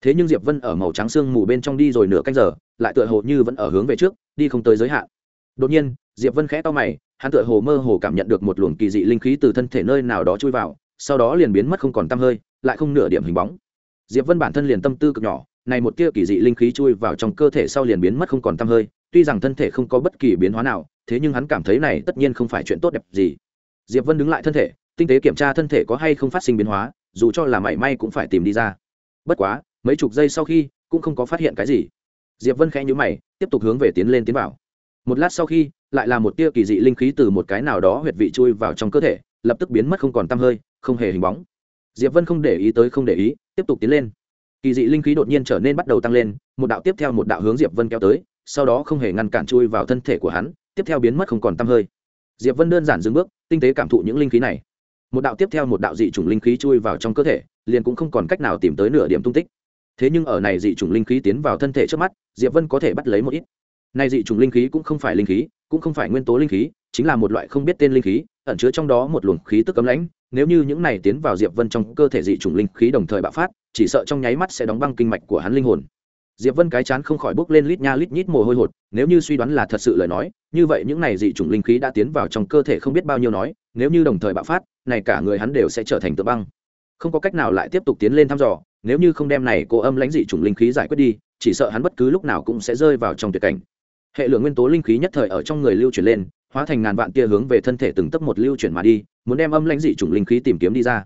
Thế nhưng diệp vân ở màu trắng sương mù bên trong đi rồi nửa canh giờ, lại tựa hồ như vẫn ở hướng về trước, đi không tới giới hạn. Đột nhiên diệp vân khẽ to mày, hắn tựa hồ mơ hồ cảm nhận được một luồng kỳ dị linh khí từ thân thể nơi nào đó chui vào, sau đó liền biến mất không còn tăm hơi, lại không nửa điểm hình bóng. Diệp vân bản thân liền tâm tư cực nhỏ, này một tia kỳ dị linh khí chui vào trong cơ thể sau liền biến mất không còn tăm hơi, tuy rằng thân thể không có bất kỳ biến hóa nào, thế nhưng hắn cảm thấy này tất nhiên không phải chuyện tốt đẹp gì. Diệp vân đứng lại thân thể, tinh tế kiểm tra thân thể có hay không phát sinh biến hóa, dù cho là mảy may cũng phải tìm đi ra. Bất quá, mấy chục giây sau khi, cũng không có phát hiện cái gì. Diệp vân khẽ nhíu mày, tiếp tục hướng về tiến lên tiến vào. Một lát sau khi lại là một tia kỳ dị linh khí từ một cái nào đó huyệt vị chui vào trong cơ thể, lập tức biến mất không còn tăm hơi, không hề hình bóng. Diệp vân không để ý tới không để ý, tiếp tục tiến lên. Kỳ dị linh khí đột nhiên trở nên bắt đầu tăng lên, một đạo tiếp theo một đạo hướng diệp vân kéo tới, sau đó không hề ngăn cản chui vào thân thể của hắn, tiếp theo biến mất không còn tăm hơi. Diệp vân đơn giản dừng bước, tinh tế cảm thụ những linh khí này. Một đạo tiếp theo một đạo dị chủng linh khí chui vào trong cơ thể, liền cũng không còn cách nào tìm tới nửa điểm tung tích. Thế nhưng ở này dị chủng linh khí tiến vào thân thể trước mắt, diệp vân có thể bắt lấy một ít này dị chủng linh khí cũng không phải linh khí, cũng không phải nguyên tố linh khí, chính là một loại không biết tên linh khí, ẩn chứa trong đó một luồng khí tức cấm lãnh. Nếu như những này tiến vào diệp vân trong cơ thể dị chủng linh khí đồng thời bạo phát, chỉ sợ trong nháy mắt sẽ đóng băng kinh mạch của hắn linh hồn. Diệp vân cái chán không khỏi bốc lên lít nha lít nhít mồ hôi hột, nếu như suy đoán là thật sự lời nói, như vậy những này dị chủng linh khí đã tiến vào trong cơ thể không biết bao nhiêu nói, nếu như đồng thời bạo phát, này cả người hắn đều sẽ trở thành tự băng. Không có cách nào lại tiếp tục tiến lên thăm dò, nếu như không đem này cô âm lãnh dị chủng linh khí giải quyết đi, chỉ sợ hắn bất cứ lúc nào cũng sẽ rơi vào trong tuyệt cảnh hệ lượng nguyên tố linh khí nhất thời ở trong người lưu chuyển lên, hóa thành ngàn vạn tia hướng về thân thể từng tấc một lưu chuyển mà đi, muốn đem âm lãnh dị chủng linh khí tìm kiếm đi ra.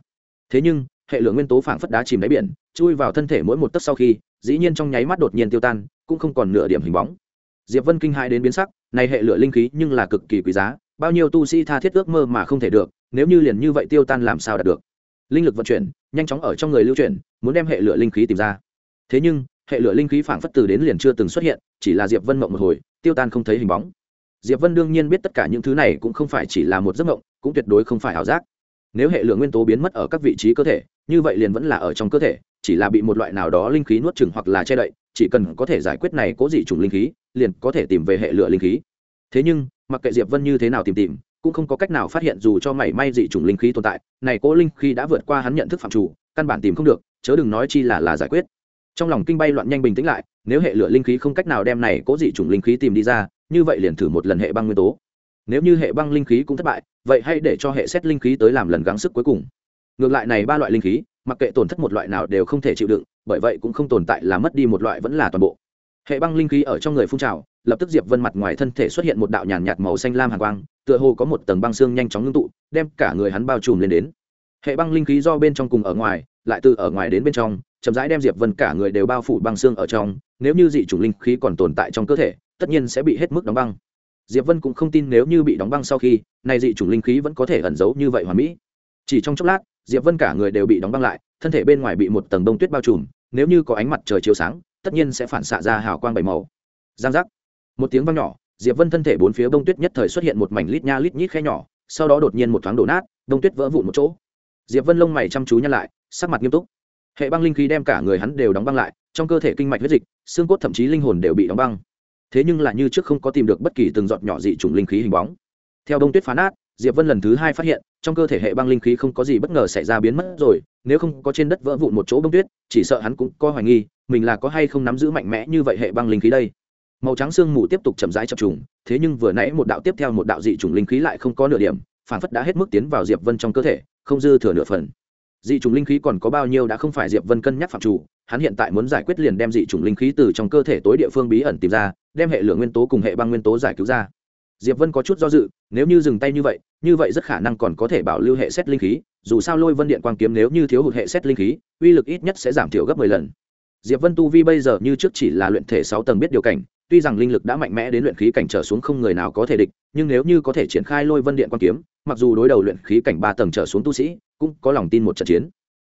Thế nhưng, hệ lượng nguyên tố phảng phất đá chìm đáy biển, chui vào thân thể mỗi một tấc sau khi, dĩ nhiên trong nháy mắt đột nhiên tiêu tan, cũng không còn nửa điểm hình bóng. Diệp vân kinh hãi đến biến sắc, này hệ lửa linh khí nhưng là cực kỳ quý giá, bao nhiêu tu sĩ tha thiết ước mơ mà không thể được, nếu như liền như vậy tiêu tan làm sao đạt được? Linh lực vận chuyển, nhanh chóng ở trong người lưu chuyển, muốn đem hệ lửa linh khí tìm ra. Thế nhưng, hệ lửa linh khí phảng phất từ đến liền chưa từng xuất hiện, chỉ là diệp vân mộng một hồi tiêu tan không thấy hình bóng. Diệp vân đương nhiên biết tất cả những thứ này cũng không phải chỉ là một giấc mộng, cũng tuyệt đối không phải ảo giác. Nếu hệ lượng nguyên tố biến mất ở các vị trí cơ thể, như vậy liền vẫn là ở trong cơ thể, chỉ là bị một loại nào đó linh khí nuốt chừng hoặc là che đậy, chỉ cần có thể giải quyết này cố dị chủng linh khí, liền có thể tìm về hệ lửa linh khí. Thế nhưng, mặc kệ diệp vân như thế nào tìm tìm, cũng không có cách nào phát hiện dù cho mảy may dị chủng linh khí tồn tại, này cố linh khí đã vượt qua hắn nhận thức phạm chủ, căn bản tìm không được, chớ đừng nói chi là là giải quyết trong lòng kinh bay loạn nhanh bình tĩnh lại, nếu hệ lửa linh khí không cách nào đem này cố dị chủng linh khí tìm đi ra, như vậy liền thử một lần hệ băng nguyên tố. Nếu như hệ băng linh khí cũng thất bại, vậy hãy để cho hệ xét linh khí tới làm lần gắng sức cuối cùng. Ngược lại này ba loại linh khí, mặc kệ tổn thất một loại nào đều không thể chịu đựng, bởi vậy cũng không tồn tại là mất đi một loại vẫn là toàn bộ. Hệ băng linh khí ở trong người phun trào, lập tức diệp vân mặt ngoài thân thể xuất hiện một đạo nhàn nhạt màu xanh lam hàn quang, tựa hồ có một tầng băng xương nhanh chóng ngưng tụ, đem cả người hắn bao trùm lên đến. Hệ băng linh khí do bên trong cùng ở ngoài lại từ ở ngoài đến bên trong, chậm rãi đem diệp vân cả người đều bao phủ băng xương ở trong, nếu như dị chủng linh khí còn tồn tại trong cơ thể, tất nhiên sẽ bị hết mức đóng băng. Diệp vân cũng không tin nếu như bị đóng băng sau khi này dị chủng linh khí vẫn có thể ẩn giấu như vậy hoàn mỹ. Chỉ trong chốc lát, diệp vân cả người đều bị đóng băng lại, thân thể bên ngoài bị một tầng bông tuyết bao trùm, nếu như có ánh mặt trời chiếu sáng, tất nhiên sẽ phản xạ ra hào quang bảy màu. Giang giác. Một tiếng vang nhỏ, diệp vân thân thể bốn phía bông tuyết nhất thời xuất hiện một mảnh lít nha lít nhít khe nhỏ, sau đó đột nhiên một thoáng đổ nát, bông tuyết vỡ vụn một chỗ. Diệp vân lông mày chăm chú nhăn lại sắc mặt nghiêm túc. Hệ băng linh khí đem cả người hắn đều đóng băng lại, trong cơ thể kinh mạch huyết dịch, xương cốt thậm chí linh hồn đều bị đóng băng. Thế nhưng là như trước không có tìm được bất kỳ từng giọt nhỏ dị chủng linh khí hình bóng. Theo đông tuyết phá nát, diệp vân lần thứ hai phát hiện, trong cơ thể hệ băng linh khí không có gì bất ngờ xảy ra biến mất rồi, nếu không có trên đất vỡ vụn một chỗ bông tuyết, chỉ sợ hắn cũng có hoài nghi, mình là có hay không nắm giữ mạnh mẽ như vậy hệ băng linh khí đây. Màu trắng sương mù tiếp tục chậm rãi chập trùng, thế nhưng vừa nãy một đạo tiếp theo một đạo dị chủng linh khí lại không có nửa điểm, phản phất đã hết mức tiến vào diệp vân trong cơ thể, không dư thừa nửa phần dị chủng linh khí còn có bao nhiêu đã không phải diệp vân cân nhắc phạm chủ, hắn hiện tại muốn giải quyết liền đem dị chủng linh khí từ trong cơ thể tối địa phương bí ẩn tìm ra, đem hệ lượng nguyên tố cùng hệ băng nguyên tố giải cứu ra. Diệp vân có chút do dự, nếu như dừng tay như vậy như vậy rất khả năng còn có thể bảo lưu hệ xét linh khí, dù sao lôi vân điện quang kiếm nếu như thiếu hụt hệ xét linh khí, uy lực ít nhất sẽ giảm thiểu gấp mười lần. Diệp vân tu vi bây giờ như trước chỉ là luyện thể sáu tầng biết điều cảnh, tuy rằng linh lực đã mạnh mẽ đến luyện khí cảnh trở xuống không người nào có thể địch, nhưng nếu như có thể triển khai lôi vân điện quang kiếm, mặc dù đối đầu luyện khí cảnh ba tầng trở xuống tu sĩ cũng có lòng tin một trận chiến.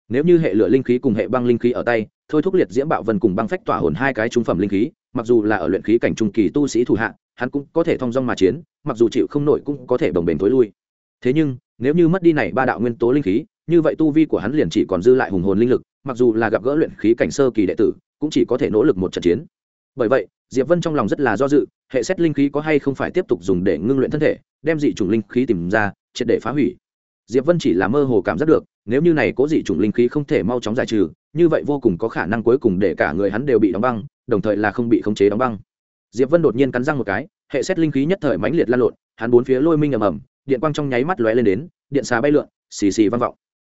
Nếu như hệ lửa linh khí cùng hệ băng linh khí ở tay, thôi thúc liệt diễm bạo vân cùng băng phách tỏa hồn hai cái trung phẩm linh khí, mặc dù là ở luyện khí cảnh trung kỳ tu sĩ thủ hạ, hắn cũng có thể thông dong mà chiến, mặc dù chịu không nổi cũng có thể bồng bềnh thối lui. Thế nhưng, nếu như mất đi này ba đạo nguyên tố linh khí, như vậy tu vi của hắn liền chỉ còn dư lại hùng hồn linh lực, mặc dù là gặp gỡ luyện khí cảnh sơ kỳ đệ tử, cũng chỉ có thể nỗ lực một trận chiến. Bởi vậy, diệp vân trong lòng rất là do dự, hệ xét linh khí có hay không phải tiếp tục dùng để ngưng luyện thân thể, đem dị chủng linh khí tìm ra, triệt để phá hủy diệp vân chỉ là mơ hồ cảm giác được, nếu như này có dị chủng linh khí không thể mau chóng giải trừ, như vậy vô cùng có khả năng cuối cùng để cả người hắn đều bị đóng băng, đồng thời là không bị khống chế đóng băng. Diệp vân đột nhiên cắn răng một cái, hệ xét linh khí nhất thời mãnh liệt lan lộn, hắn bốn phía lôi minh ầm ầm, điện quang trong nháy mắt lóe lên đến, điện xà bay lượn, xì xì vang vọng.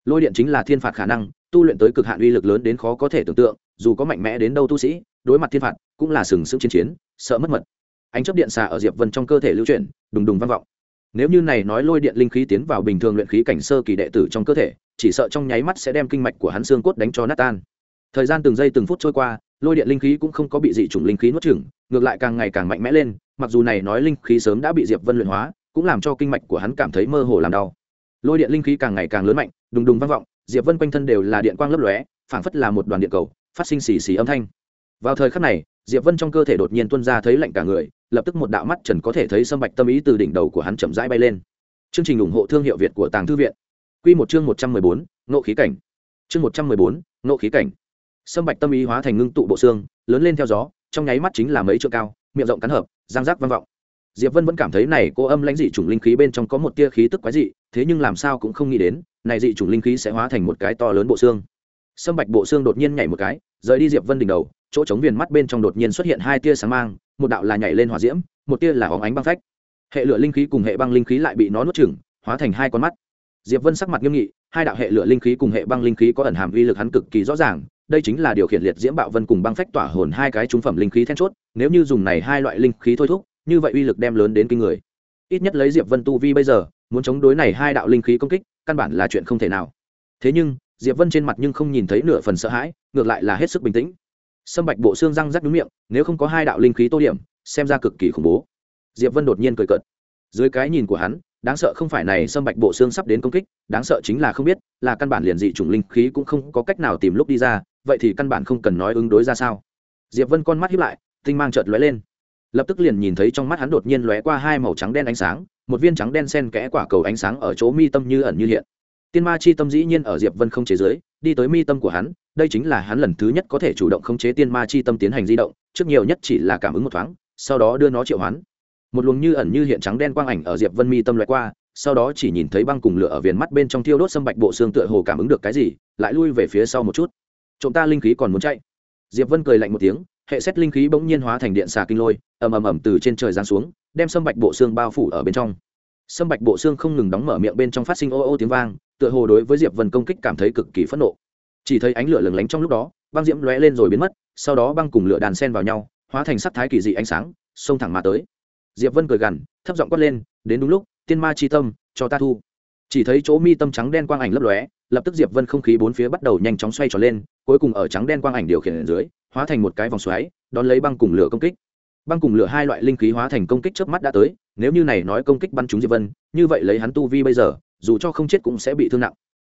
Lôi điện chính là thiên phạt khả năng, tu luyện tới cực hạn uy lực lớn đến khó có thể tưởng tượng, dù có mạnh mẽ đến đâu tu sĩ, đối mặt thiên phạt cũng là sừng sững chiến chiến, sợ mất mật. Ánh chớp điện xà ở diệp vân trong cơ thể lưu chuyển, đùng đùng vang vọng nếu như này nói lôi điện linh khí tiến vào bình thường luyện khí cảnh sơ kỳ đệ tử trong cơ thể, chỉ sợ trong nháy mắt sẽ đem kinh mạch của hắn xương cốt đánh cho nát tan. Thời gian từng giây từng phút trôi qua, lôi điện linh khí cũng không có bị dị chủng linh khí nuốt chửng, ngược lại càng ngày càng mạnh mẽ lên, mặc dù này nói linh khí sớm đã bị diệp vân luyện hóa, cũng làm cho kinh mạch của hắn cảm thấy mơ hồ làm đau. Lôi điện linh khí càng ngày càng lớn mạnh, đùng đùng vang vọng, diệp vân quanh thân đều là điện quang lấp lóe, phảng phất là một đoàn điện cầu, phát sinh xì xì âm thanh. Vào thời khắc này diệp vân trong cơ thể đột nhiên tuôn ra thấy lạnh cả người lập tức một đạo mắt trần có thể thấy sâm bạch tâm ý từ đỉnh đầu của hắn chậm rãi bay lên. Chương trình ủng hộ thương hiệu việt của tàng thư viện. Quy một chương một trăm mười bốn, nộ khí cảnh. Chương một trăm mười bốn, nộ khí cảnh. Sâm bạch tâm ý hóa thành ngưng tụ bộ xương lớn lên theo gió trong nháy mắt chính là mấy trượng cao miệng rộng cắn hợp giang giác vang vọng. Diệp vân vẫn cảm thấy này cô âm lãnh dị chủng linh khí bên trong có một tia khí tức quái dị thế nhưng làm sao cũng không nghĩ đến này dị chủng linh khí sẽ hóa thành một cái to lớn bộ xương. Sâm bạch bộ xương đột nhiên nhảy một cái rời đi diệp vân đỉnh đầu chỗ trống viền mắt bên trong đột nhiên xuất hiện hai tia sáng mang, một đạo là nhảy lên hỏa diễm, một tia là hóng ánh băng phách. Hệ lửa linh khí cùng hệ băng linh khí lại bị nó nuốt chửng, hóa thành hai con mắt. Diệp vân sắc mặt nghiêm nghị, hai đạo hệ lửa linh khí cùng hệ băng linh khí có ẩn hàm uy lực hắn cực kỳ rõ ràng, đây chính là điều khiển liệt diễm bạo vân cùng băng phách tỏa hồn hai cái trung phẩm linh khí then chốt, nếu như dùng này hai loại linh khí thôi thúc, như vậy uy lực đem lớn đến kinh người. Ít nhất lấy diệp vân tu vi bây giờ, muốn chống đối này hai đạo linh khí công kích, căn bản là chuyện không thể nào. Thế nhưng, diệp vân trên mặt nhưng không nhìn thấy nửa phần sợ hãi, ngược lại là hết sức bình tĩnh sâm bạch bộ xương răng rắc đúng miệng, nếu không có hai đạo linh khí tô điểm, xem ra cực kỳ khủng bố. Diệp vân đột nhiên cười cợt. Dưới cái nhìn của hắn, đáng sợ không phải này sâm bạch bộ xương sắp đến công kích, đáng sợ chính là không biết, là căn bản liền dị chủng linh khí cũng không có cách nào tìm lúc đi ra, vậy thì căn bản không cần nói ứng đối ra sao. Diệp vân con mắt hiếp lại, tinh mang chợt lóe lên. Lập tức liền nhìn thấy trong mắt hắn đột nhiên lóe qua hai màu trắng đen ánh sáng, một viên trắng đen sen kẽ quả cầu ánh sáng ở chỗ mi tâm như ẩn như hiện. Tiên ma chi tâm dĩ nhiên ở diệp vân không chế giới đi tới mi tâm của hắn, đây chính là hắn lần thứ nhất có thể chủ động khống chế tiên ma chi tâm tiến hành di động, trước nhiều nhất chỉ là cảm ứng một thoáng, sau đó đưa nó triệu hoán. Một luồng như ẩn như hiện trắng đen quang ảnh ở diệp vân mi tâm loại qua, sau đó chỉ nhìn thấy băng cùng lửa ở viền mắt bên trong thiêu đốt sâm bạch bộ xương tựa hồ cảm ứng được cái gì, lại lui về phía sau một chút. Trộm ta linh khí còn muốn chạy. Diệp vân cười lạnh một tiếng, hệ xét linh khí bỗng nhiên hóa thành điện xà kinh lôi, ầm ầm ầm từ trên trời giáng xuống, đem sâm bạch bộ xương bao phủ ở bên trong. Sâm bạch bộ xương không ngừng đóng mở miệng bên trong phát sinh ô ô tiếng vang tựa hồ đối với diệp vân công kích cảm thấy cực kỳ phẫn nộ. Chỉ thấy ánh lửa lừng lánh trong lúc đó, băng diễm lóe lên rồi biến mất, sau đó băng cùng lửa đàn sen vào nhau, hóa thành sắc thái kỳ dị ánh sáng, xông thẳng mà tới. Diệp vân cười gằn, thấp giọng quát lên, đến đúng lúc, tiên ma chi tâm, cho ta thu. Chỉ thấy chỗ mi tâm trắng đen quang ảnh lấp lóe, lập tức diệp vân không khí bốn phía bắt đầu nhanh chóng xoay tròn lên, cuối cùng ở trắng đen quang ảnh điều khiển ở dưới, hóa thành một cái vòng xoáy, đón lấy băng cùng lửa công kích. Băng cùng lửa hai loại linh khí hóa thành công kích trước mắt đã tới, nếu như này nói công kích bắn trúng diệp vân, như vậy lấy hắn tu vi bây giờ dù cho không chết cũng sẽ bị thương nặng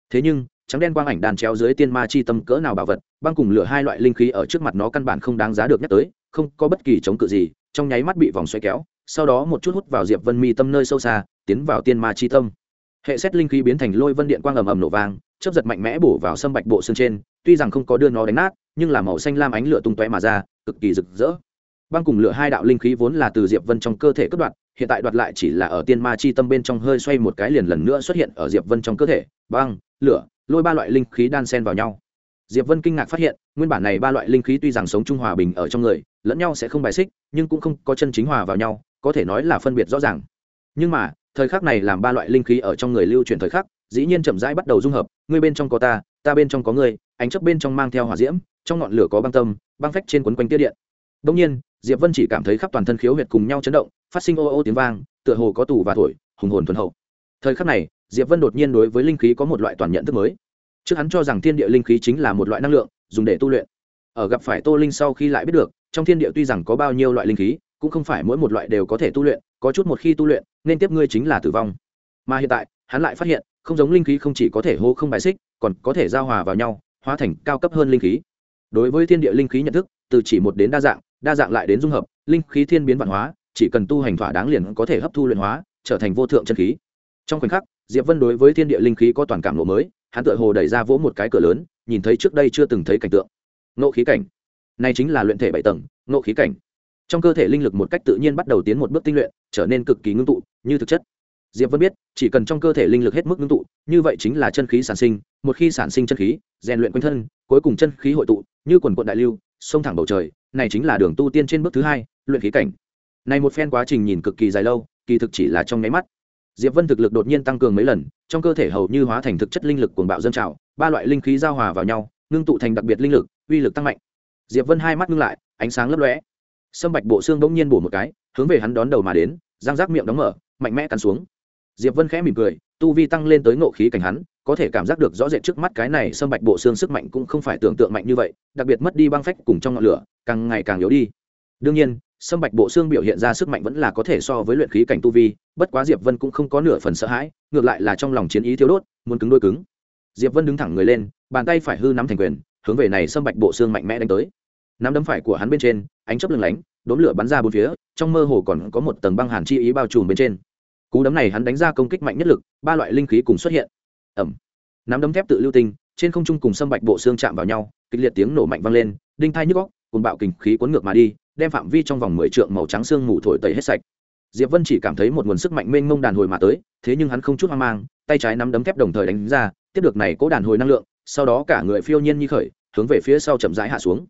thế nhưng, trắng đen quang ảnh đàn treo dưới tiên ma chi tâm cỡ nào bảo vật, băng cùng lửa hai loại linh khí ở trước mặt nó căn bản không đáng giá được nhắc tới, không có bất kỳ chống cự gì, trong nháy mắt bị vòng xoay kéo, sau đó một chút hút vào diệp vân mi tâm nơi sâu xa, tiến vào tiên ma chi tâm hệ xét linh khí biến thành lôi vân điện quang ầm ầm nổ vang, chớp giật mạnh mẽ bổ vào sâm bạch bộ xương trên, tuy rằng không có đưa nó đánh nát, nhưng là màu xanh lam ánh lửa tung tóe mà ra, cực kỳ rực rỡ băng cùng lửa hai đạo linh khí vốn là từ diệp vân trong cơ thể cất đoạn hiện tại đoạt lại chỉ là ở tiên ma chi tâm bên trong hơi xoay một cái liền lần nữa xuất hiện ở diệp vân trong cơ thể. Băng, lửa, lôi ba loại linh khí đan xen vào nhau. Diệp vân kinh ngạc phát hiện, nguyên bản này ba loại linh khí tuy rằng sống trung hòa bình ở trong người, lẫn nhau sẽ không bài xích, nhưng cũng không có chân chính hòa vào nhau, có thể nói là phân biệt rõ ràng. Nhưng mà, thời khắc này làm ba loại linh khí ở trong người lưu chuyển thời khắc, dĩ nhiên chậm rãi bắt đầu dung hợp. Ngươi bên trong có ta ta bên trong có ngươi, ánh chấp bên trong mang theo hỏa diễm, trong ngọn lửa có băng tâm, băng phách trên quấn quanh tiết điện. Đông nhiên, diệp vân chỉ cảm thấy khắp toàn thân khiếu huyệt cùng nhau chấn động phát sinh ô ô tiếng vang, tựa hồ có tù và thổi, hùng hồn thuần hậu. Thời khắc này, diệp vân đột nhiên đối với linh khí có một loại toàn nhận thức mới. Trước hắn cho rằng thiên địa linh khí chính là một loại năng lượng, dùng để tu luyện. Ở gặp phải tô linh sau khi lại biết được, trong thiên địa tuy rằng có bao nhiêu loại linh khí, cũng không phải mỗi một loại đều có thể tu luyện, có chút một khi tu luyện, nên tiếp ngươi chính là tử vong. Mà hiện tại, hắn lại phát hiện, không giống linh khí không chỉ có thể hô không bài xích, còn có thể giao hòa vào nhau, hóa thành cao cấp hơn linh khí. Đối với thiên địa linh khí nhận thức, từ chỉ một đến đa dạng đa dạng lại đến dung hợp, linh khí thiên biến văn hóa chỉ cần tu hành thỏa đáng liền có thể hấp thu luyện hóa, trở thành vô thượng chân khí. Trong khoảnh khắc, diệp vân đối với thiên địa linh khí có toàn cảm lộ mới, hắn tựa hồ đẩy ra vỗ một cái cửa lớn, nhìn thấy trước đây chưa từng thấy cảnh tượng. Nộ khí cảnh. Này chính là luyện thể bảy tầng nộ khí cảnh. Trong cơ thể linh lực một cách tự nhiên bắt đầu tiến một bước tinh luyện, trở nên cực kỳ ngưng tụ, như thực chất. Diệp vân biết, chỉ cần trong cơ thể linh lực hết mức ngưng tụ, như vậy chính là chân khí sản sinh, một khi sản sinh chân khí, rèn luyện quanh thân, cuối cùng chân khí hội tụ, như quần quận đại lưu, sông thẳng bầu trời, này chính là đường tu tiên trên bước thứ hai, luyện khí cảnh này một phen quá trình nhìn cực kỳ dài lâu, kỳ thực chỉ là trong nháy mắt. Diệp vân thực lực đột nhiên tăng cường mấy lần, trong cơ thể hầu như hóa thành thực chất linh lực cuồng bạo dân trào, ba loại linh khí giao hòa vào nhau, ngưng tụ thành đặc biệt linh lực, uy lực tăng mạnh. Diệp vân hai mắt ngưng lại, ánh sáng lấp lóe. Sâm bạch bộ xương bỗng nhiên bổ một cái, hướng về hắn đón đầu mà đến, răng rác miệng đóng mở, mạnh mẽ cắn xuống. Diệp vân khẽ mỉm cười, tu vi tăng lên tới ngộ khí cảnh hắn, có thể cảm giác được rõ rệt trước mắt cái này sâm bạch bộ xương sức mạnh cũng không phải tưởng tượng mạnh như vậy, đặc biệt mất đi băng phách cùng trong ngọn lửa, càng ngày càng yếu đi. Đương nhiên sâm bạch bộ xương biểu hiện ra sức mạnh vẫn là có thể so với luyện khí cảnh tu vi, bất quá diệp vân cũng không có nửa phần sợ hãi, ngược lại là trong lòng chiến ý thiếu đốt, muốn cứng đôi cứng. Diệp vân đứng thẳng người lên, bàn tay phải hư nắm thành quyền, hướng về này sâm bạch bộ xương mạnh mẽ đánh tới. Nắm đấm phải của hắn bên trên, ánh chớp lừng lánh, đốm lửa bắn ra bốn phía, trong mơ hồ còn có một tầng băng hàn chi ý bao trùm bên trên. Cú đấm này hắn đánh ra công kích mạnh nhất lực, ba loại linh khí cùng xuất hiện. Ẩm nắm đấm thép tự lưu tinh, trên không trung cùng sâm bạch bộ xương chạm vào nhau, kịch liệt tiếng nổ mạnh vang lên, đinh thai nhức góc cùng bạo kình khí cuốn ngược mà đi đem phạm vi trong vòng mười trượng màu trắng xương mù thổi tẩy hết sạch. Diệp vân chỉ cảm thấy một nguồn sức mạnh mênh mông đàn hồi mà tới, thế nhưng hắn không chút hoang mang, tay trái nắm đấm thép đồng thời đánh ra, tiếp được này cố đàn hồi năng lượng, sau đó cả người phiêu nhiên như khởi, hướng về phía sau chậm rãi hạ xuống.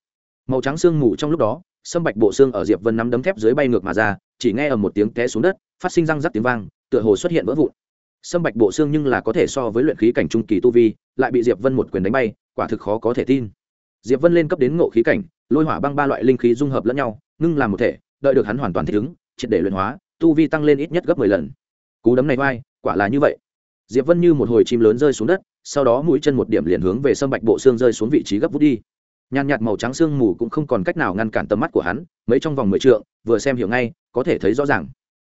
Màu trắng xương mù trong lúc đó, sâm bạch bộ xương ở diệp vân nắm đấm thép dưới bay ngược mà ra, chỉ nghe ở một tiếng té xuống đất, phát sinh răng rắc tiếng vang, tựa hồ xuất hiện vỡ vụn. Sâm bạch bộ xương nhưng là có thể so với luyện khí cảnh trung kỳ tu vi, lại bị diệp vân một quyền đánh bay, quả thực khó có thể tin diệp vân lên cấp đến ngộ khí cảnh, lôi hỏa băng ba loại linh khí dung hợp lẫn nhau, ngưng làm một thể, đợi được hắn hoàn toàn thích ứng, triệt để luyện hóa, tu vi tăng lên ít nhất gấp mười lần. Cú đấm này vai, quả là như vậy. Diệp vân như một hồi chim lớn rơi xuống đất, sau đó mũi chân một điểm liền hướng về sâm bạch bộ xương rơi xuống vị trí gấp vút đi. Nhàn nhạt màu trắng xương mù cũng không còn cách nào ngăn cản tầm mắt của hắn, mấy trong vòng mười trượng, vừa xem hiểu ngay, có thể thấy rõ ràng.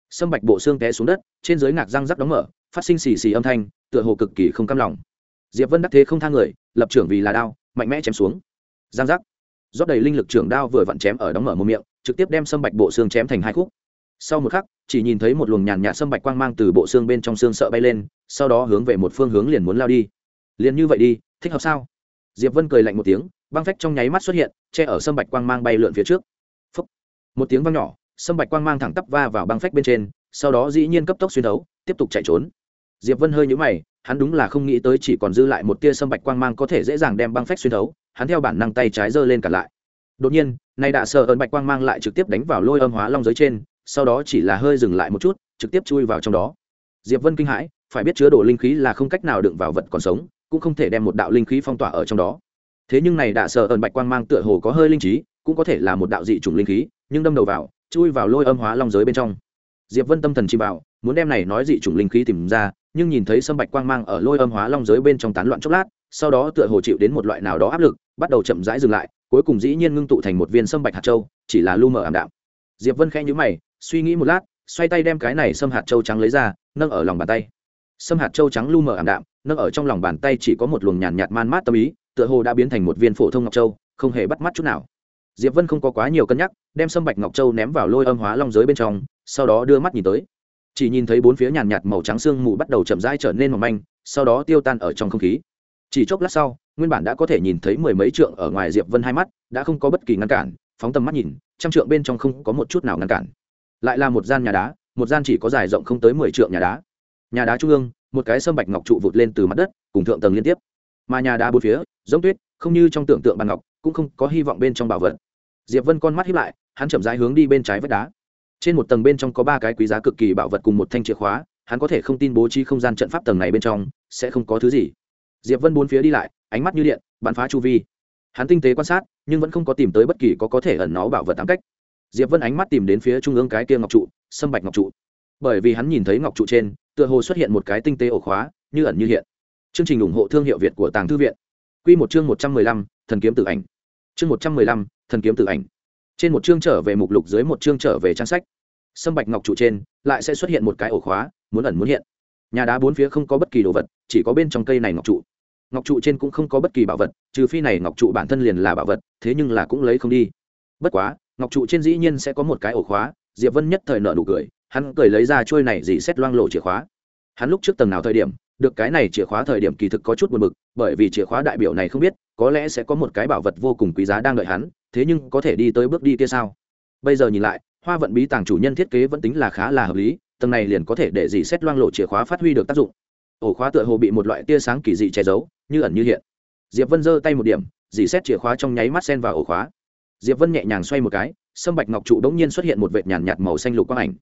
Sâm bạch bộ xương té xuống đất, trên dưới ngạc răng rắc đóng mở, phát sinh xì xì âm thanh, tựa hồ cực kỳ không cam lòng. Diệp vân đắc thế không thang người, lập trưởng vì là đao, mạnh mẽ chém xuống giang giác. Rót đầy linh lực trưởng đao vừa vặn chém ở đóng mở một miệng, trực tiếp đem sâm bạch bộ xương chém thành hai khúc. Sau một khắc, chỉ nhìn thấy một luồng nhàn nhạt sâm bạch quang mang từ bộ xương bên trong xương sợ bay lên, sau đó hướng về một phương hướng liền muốn lao đi. Liền như vậy đi, thích hợp sao? Diệp vân cười lạnh một tiếng, băng phách trong nháy mắt xuất hiện, che ở sâm bạch quang mang bay lượn phía trước. Phúc. một tiếng vang nhỏ, sâm bạch quang mang thẳng tắp va vào băng phách bên trên, sau đó dĩ nhiên cấp tốc xuyên đấu, tiếp tục chạy trốn. Diệp vân hơi nhũ mày hắn đúng là không nghĩ tới chỉ còn dư lại một tia sâm bạch quang mang có thể dễ dàng đem băng phách xuyên thấu, hắn theo bản năng tay trái giơ lên cả lại. Đột nhiên, nay đã sợ ơn bạch quang mang lại trực tiếp đánh vào lôi âm hóa long giới trên, sau đó chỉ là hơi dừng lại một chút, trực tiếp chui vào trong đó. Diệp vân kinh hãi, phải biết chứa đồ linh khí là không cách nào đựng vào vật còn sống, cũng không thể đem một đạo linh khí phong tỏa ở trong đó. Thế nhưng này đã sợ ơn bạch quang mang tựa hồ có hơi linh trí, cũng có thể là một đạo dị chủng linh khí, nhưng đâm đầu vào, chui vào lôi âm hóa long giới bên trong. Diệp vân tâm thần chi bảo muốn đem này nói dị chủng linh khí tìm ra nhưng nhìn thấy sâm bạch quang mang ở lôi âm hóa long giới bên trong tán loạn chốc lát, sau đó tựa hồ chịu đến một loại nào đó áp lực, bắt đầu chậm rãi dừng lại, cuối cùng dĩ nhiên ngưng tụ thành một viên sâm bạch hạt châu, chỉ là lu mờ ảm đạm. Diệp vân khẽ nhíu mày, suy nghĩ một lát, xoay tay đem cái này sâm hạt châu trắng lấy ra, nâng ở lòng bàn tay. Sâm hạt châu trắng lu mờ ảm đạm, nâng ở trong lòng bàn tay chỉ có một luồng nhàn nhạt man mát tâm ý, tựa hồ đã biến thành một viên phổ thông ngọc châu, không hề bắt mắt chút nào. Diệp vân không có quá nhiều cân nhắc, đem sâm bạch ngọc châu ném vào lôi âm hóa long giới bên trong, sau đó đưa mắt nhìn tới chỉ nhìn thấy bốn phía nhàn nhạt màu trắng sương mù bắt đầu chậm rãi trở nên mỏng manh, sau đó tiêu tan ở trong không khí. Chỉ chốc lát sau, nguyên bản đã có thể nhìn thấy mười mấy trượng ở ngoài diệp vân hai mắt, đã không có bất kỳ ngăn cản, phóng tầm mắt nhìn, trăm trượng bên trong không có một chút nào ngăn cản. Lại là một gian nhà đá, một gian chỉ có dài rộng không tới mười trượng nhà đá. Nhà đá trung ương, một cái sâm bạch ngọc trụ vụt lên từ mặt đất, cùng thượng tầng liên tiếp. Mà nhà đá bốn phía, giống tuyết, không như trong tưởng tượng bàn ngọc, cũng không có hy vọng bên trong bảo vật. Diệp vân con mắt hiếp lại, hắn chậm rãi hướng đi bên trái vách đá trên một tầng bên trong có ba cái quý giá cực kỳ bảo vật cùng một thanh chìa khóa, hắn có thể không tin bố trí không gian trận pháp tầng này bên trong, sẽ không có thứ gì. Diệp vân bốn phía đi lại, ánh mắt như điện, bắn phá chu vi. Hắn tinh tế quan sát, nhưng vẫn không có tìm tới bất kỳ có có thể ẩn nó bảo vật tám cách. Diệp vân ánh mắt tìm đến phía trung ương cái kia ngọc trụ, sâm bạch ngọc trụ. Bởi vì hắn nhìn thấy ngọc trụ trên, tựa hồ xuất hiện một cái tinh tế ổ khóa, như ẩn như hiện. Chương trình ủng hộ thương hiệu việt của tàng thư viện. Q một chương một trăm mười lăm, thần kiếm tự ảnh. Chương một trăm mười lăm, thần kiếm tự ảnh trên một chương trở về mục lục dưới một chương trở về trang sách. Sâm bạch ngọc trụ trên, lại sẽ xuất hiện một cái ổ khóa, muốn ẩn muốn hiện. Nhà đá bốn phía không có bất kỳ đồ vật, chỉ có bên trong cây này ngọc trụ. Ngọc trụ trên cũng không có bất kỳ bảo vật, trừ phi này ngọc trụ bản thân liền là bảo vật, thế nhưng là cũng lấy không đi. Bất quá, ngọc trụ trên dĩ nhiên sẽ có một cái ổ khóa, diệp vân nhất thời nợ nụ cười, hắn cười lấy ra trôi này dì xét loang lộ chìa khóa. Hắn lúc trước tầng nào thời điểm, được cái này chìa khóa thời điểm kỳ thực có chút buồn bực, bởi vì chìa khóa đại biểu này không biết có lẽ sẽ có một cái bảo vật vô cùng quý giá đang đợi hắn, thế nhưng có thể đi tới bước đi kia sao? Bây giờ nhìn lại, hoa vận bí tàng chủ nhân thiết kế vẫn tính là khá là hợp lý, tầng này liền có thể để dì xét loang lộ chìa khóa phát huy được tác dụng. Ổ khóa tựa hồ bị một loại tia sáng kỳ dị che giấu, như ẩn như hiện. Diệp vân giơ tay một điểm dì xét chìa khóa trong nháy mắt sen vào ổ khóa. Diệp vân nhẹ nhàng xoay một cái, sâm bạch ngọc trụ đ ỗ n g nhiên xuất hiện một vệt nhàn nhạt màu xanh lục quang ảnh.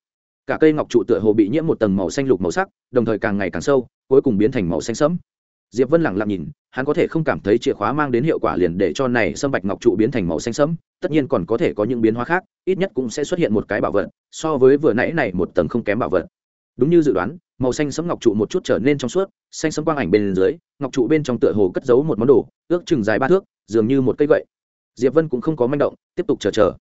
Cả cây ngọc trụ tựa hồ bị nhiễm một tầng màu xanh lục màu sắc, đồng thời càng ngày càng sâu, cuối cùng biến thành màu xanh sẫm diệp vân lẳng lặng nhìn, hắn có thể không cảm thấy chìa khóa mang đến hiệu quả liền để cho này sâm bạch ngọc trụ biến thành màu xanh sẫm, tất nhiên còn có thể có những biến hóa khác, ít nhất cũng sẽ xuất hiện một cái bảo vật, so với vừa nãy này một tầng không kém bảo vật. Đúng như dự đoán, màu xanh sẫm ngọc trụ một chút trở nên trong suốt, xanh sẫm quang ảnh bên dưới, ngọc trụ bên trong tựa hồ cất giấu một món đồ, ước chừng dài ba thước, dường như một cây gậy. Diệp vân cũng không có manh động, tiếp tục chờ chờ.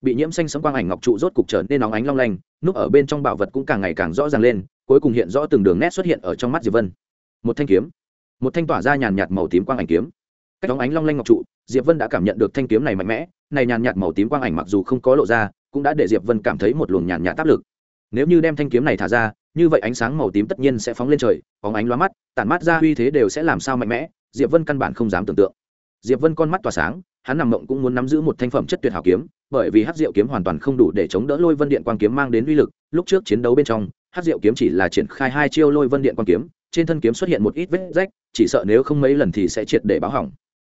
Bị nhiễm xanh sẫm quang ảnh ngọc trụ rốt cục trở nên nóng ánh long lanh, núp ở bên trong bảo vật cũng càng ngày càng rõ ràng lên, cuối cùng hiện rõ từng đường nét xuất hiện ở trong mắt diệp vân. Một thanh kiếm một thanh tỏa ra nhàn nhạt màu tím quang ảnh kiếm. Cách đóng ánh long lanh ngọc trụ, diệp vân đã cảm nhận được thanh kiếm này mạnh mẽ, này nhàn nhạt màu tím quang ảnh mặc dù không có lộ ra, cũng đã để diệp vân cảm thấy một luồng nhàn nhạt áp lực. Nếu như đem thanh kiếm này thả ra, như vậy ánh sáng màu tím tất nhiên sẽ phóng lên trời phóng ánh loa mắt, tản mát ra uy thế đều sẽ làm sao mạnh mẽ, diệp vân căn bản không dám tưởng tượng. Diệp vân con mắt tỏa sáng, hắn nằm mộng cũng muốn nắm giữ một thanh phẩm chất tuyệt hảo kiếm, bởi vì hát diệu kiếm hoàn toàn không đủ để chống đỡ lôi vân điện quang kiếm mang đến uy lực, lúc trước chiến đấu bên trong hát diệu kiếm chỉ là triển khai hai chiêu lôi vân điện quang kiếm trên thân kiếm xuất hiện một ít vết rách, chỉ sợ nếu không mấy lần thì sẽ triệt để báo hỏng.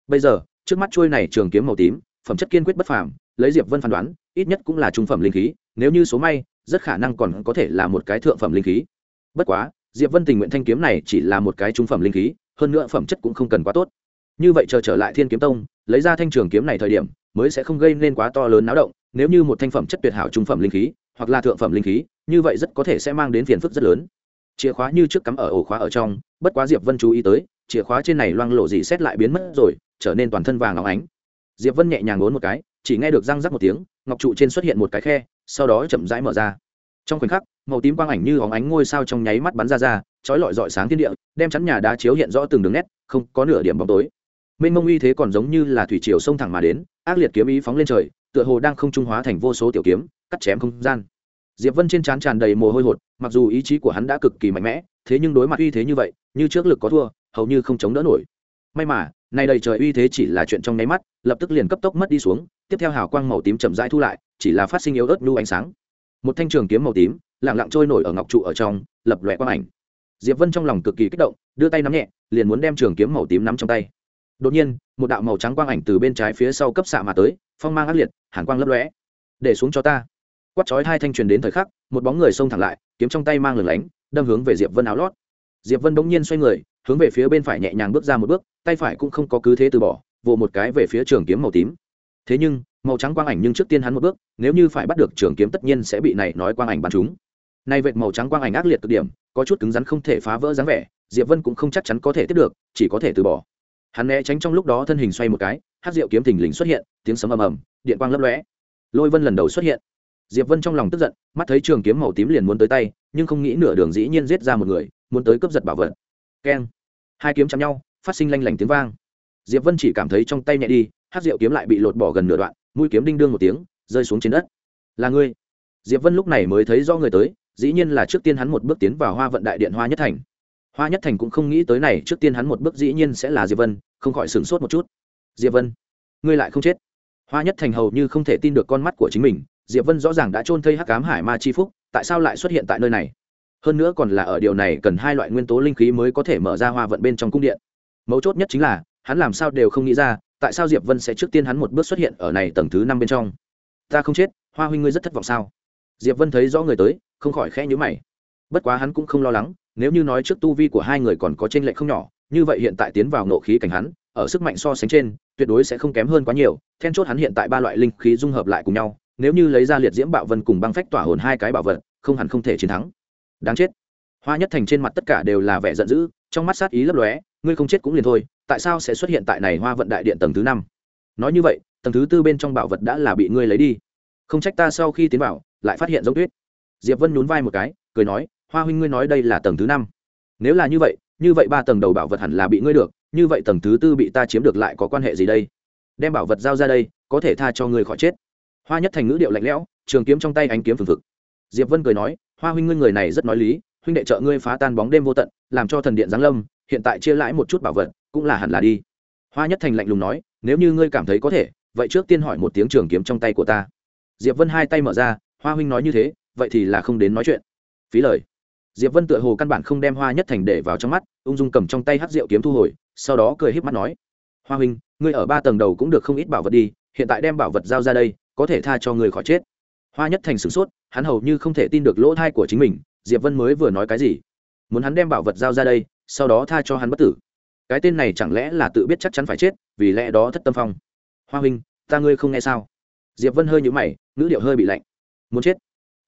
Bây giờ, trước mắt chuôi này trường kiếm màu tím, phẩm chất kiên quyết bất phàm, lấy diệp vân phán đoán, ít nhất cũng là trung phẩm linh khí, nếu như số may, rất khả năng còn có thể là một cái thượng phẩm linh khí. Bất quá, diệp vân tình nguyện thanh kiếm này chỉ là một cái trung phẩm linh khí, hơn nữa phẩm chất cũng không cần quá tốt. Như vậy chờ trở lại thiên kiếm tông, lấy ra thanh trường kiếm này thời điểm, mới sẽ không gây nên quá to lớn náo động, nếu như một thanh phẩm chất tuyệt hảo trung phẩm linh khí, hoặc là thượng phẩm linh khí, như vậy rất có thể sẽ mang đến phiền phức rất lớn chìa khóa như trước cắm ở ổ khóa ở trong, bất quá diệp vân chú ý tới, chìa khóa trên này loang lộ gì xét lại biến mất rồi, trở nên toàn thân vàng óng ánh. Diệp vân nhẹ nhàng ngốn một cái, chỉ nghe được răng rắc một tiếng, ngọc trụ trên xuất hiện một cái khe, sau đó chậm rãi mở ra. Trong khoảnh khắc, màu tím quang ảnh như óng ánh ngôi sao trong nháy mắt bắn ra ra, chói lọi rọi sáng thiên địa, đem chắn nhà đá chiếu hiện rõ từng đường nét, không có nửa điểm bóng tối. Mênh mông uy thế còn giống như là thủy triều sông thẳng mà đến, ác liệt kiếm ý phóng lên trời, tựa hồ đang không trung hóa thành vô số tiểu kiếm, cắt chém không gian diệp vân trên trán tràn đầy mồ hôi hột, mặc dù ý chí của hắn đã cực kỳ mạnh mẽ, thế nhưng đối mặt uy thế như vậy, như trước lực có thua, hầu như không chống đỡ nổi. May mà, nay đầy trời uy thế chỉ là chuyện trong nháy mắt, lập tức liền cấp tốc mất đi xuống, tiếp theo hào quang màu tím chậm rãi thu lại, chỉ là phát sinh yếu ớt nhu ánh sáng. Một thanh trường kiếm màu tím, lặng lặng trôi nổi ở ngọc trụ ở trong, lập lòe quang ảnh. Diệp vân trong lòng cực kỳ kích động, đưa tay nắm nhẹ, liền muốn đem trường kiếm màu tím nắm trong tay. Đột nhiên, một đạo màu trắng quang ảnh từ bên trái phía sau cấp xạ mà tới, phong mang ác liệt, hàn quang lấp lóe. Để xuống cho ta quát chói hai thanh truyền đến thời khắc, một bóng người xông thẳng lại, kiếm trong tay mang lửng lánh, đâm hướng về diệp vân áo lót. Diệp vân bỗng nhiên xoay người, hướng về phía bên phải nhẹ nhàng bước ra một bước, tay phải cũng không có cứ thế từ bỏ, vồ một cái về phía trường kiếm màu tím. Thế nhưng, màu trắng quang ảnh nhưng trước tiên hắn một bước, nếu như phải bắt được trường kiếm tất nhiên sẽ bị này nói quang ảnh bắn chúng nay vệt màu trắng quang ảnh ác liệt cực điểm, có chút cứng rắn không thể phá vỡ dáng vẻ, diệp vân cũng không chắc chắn có thể tiếp được, chỉ có thể từ bỏ. Hắn né tránh trong lúc đó thân hình xoay một cái, hát rượu kiếm thình lình xuất hiện, tiếng sấm ầm ầm, điện quang lấp lóe. Lôi vân lần đầu xuất hiện diệp vân trong lòng tức giận, mắt thấy trường kiếm màu tím liền muốn tới tay, nhưng không nghĩ nửa đường dĩ nhiên giết ra một người, muốn tới cướp giật bảo vật. Keng. Hai kiếm chạm nhau, phát sinh lanh lảnh tiếng vang. Diệp vân chỉ cảm thấy trong tay nhẹ đi hát rượu kiếm lại bị lột bỏ gần nửa đoạn, mũi kiếm đinh đương một tiếng, rơi xuống trên đất. Là ngươi. Diệp vân lúc này mới thấy do người tới, dĩ nhiên là trước tiên hắn một bước tiến vào hoa vận đại điện hoa nhất thành. Hoa nhất thành cũng không nghĩ tới này, trước tiên hắn một bước dĩ nhiên sẽ là diệp vân, không khỏi sửng sốt một chút. Diệp vân, ngươi lại không chết. Hoa nhất thành hầu như không thể tin được con mắt của chính mình diệp vân rõ ràng đã trôn thây hắc cám hải ma chi phúc, tại sao lại xuất hiện tại nơi này? Hơn nữa còn là ở điều này cần hai loại nguyên tố linh khí mới có thể mở ra hoa vận bên trong cung điện. Mấu chốt nhất chính là, hắn làm sao đều không nghĩ ra, tại sao diệp vân sẽ trước tiên hắn một bước xuất hiện ở này tầng thứ năm bên trong? Ta không chết, hoa huynh ngươi rất thất vọng sao? Diệp vân thấy rõ người tới, không khỏi khẽ nhíu mày. Bất quá hắn cũng không lo lắng, nếu như nói trước tu vi của hai người còn có trên lệch không nhỏ, như vậy hiện tại tiến vào nộ khí cảnh hắn, ở sức mạnh so sánh trên, tuyệt đối sẽ không kém hơn quá nhiều, then chốt hắn hiện tại ba loại linh khí dung hợp lại cùng nhau nếu như lấy ra liệt diễm bạo vân cùng băng phách tỏa hồn hai cái bảo vật, không hẳn không thể chiến thắng. Đáng chết. Hoa nhất thành trên mặt tất cả đều là vẻ giận dữ, trong mắt sát ý lấp lóe, ngươi không chết cũng liền thôi, tại sao sẽ xuất hiện tại này hoa vận đại điện tầng thứ năm? Nói như vậy, tầng thứ tư bên trong bảo vật đã là bị ngươi lấy đi. Không trách ta sau khi tiến vào, lại phát hiện giống tuyết. Diệp vân nhún vai một cái, cười nói, hoa huynh ngươi nói đây là tầng thứ năm. Nếu là như vậy như vậy ba tầng đầu bảo vật hẳn là bị ngươi được, như vậy tầng thứ tư bị ta chiếm được lại có quan hệ gì đây? Đem bảo vật giao ra đây, có thể tha cho ngươi khỏi chết hoa nhất thành ngữ điệu lạnh lẽo, trường kiếm trong tay ánh kiếm phừng phực. Diệp vân cười nói, hoa huynh ngươi người này rất nói lý, huynh đệ trợ ngươi phá tan bóng đêm vô tận, làm cho thần điện giáng lâm, hiện tại chia lãi một chút bảo vật, cũng là hẳn là đi. Hoa nhất thành lạnh lùng nói, nếu như ngươi cảm thấy có thể, vậy trước tiên hỏi một tiếng trường kiếm trong tay của ta. Diệp vân hai tay mở ra, hoa huynh nói như thế, vậy thì là không đến nói chuyện. Phí lời. Diệp vân tựa hồ căn bản không đem hoa nhất thành để vào trong mắt, ung dung cầm trong tay hát rượu kiếm thu hồi, sau đó cười híp mắt nói, hoa huynh, ngươi ở ba tầng đầu cũng được không ít bảo vật đi, hiện tại đem bảo vật giao ra đây có thể tha cho người khỏi chết. Hoa nhất thành sửng sốt, hắn hầu như không thể tin được lỗ thai của chính mình, diệp vân mới vừa nói cái gì? Muốn hắn đem bảo vật giao ra đây, sau đó tha cho hắn bất tử. Cái tên này chẳng lẽ là tự biết chắc chắn phải chết, vì lẽ đó thất tâm phong. Hoa huynh, ta ngươi không nghe sao? Diệp vân hơi nhũ mày, ngữ điệu hơi bị lạnh. Muốn chết?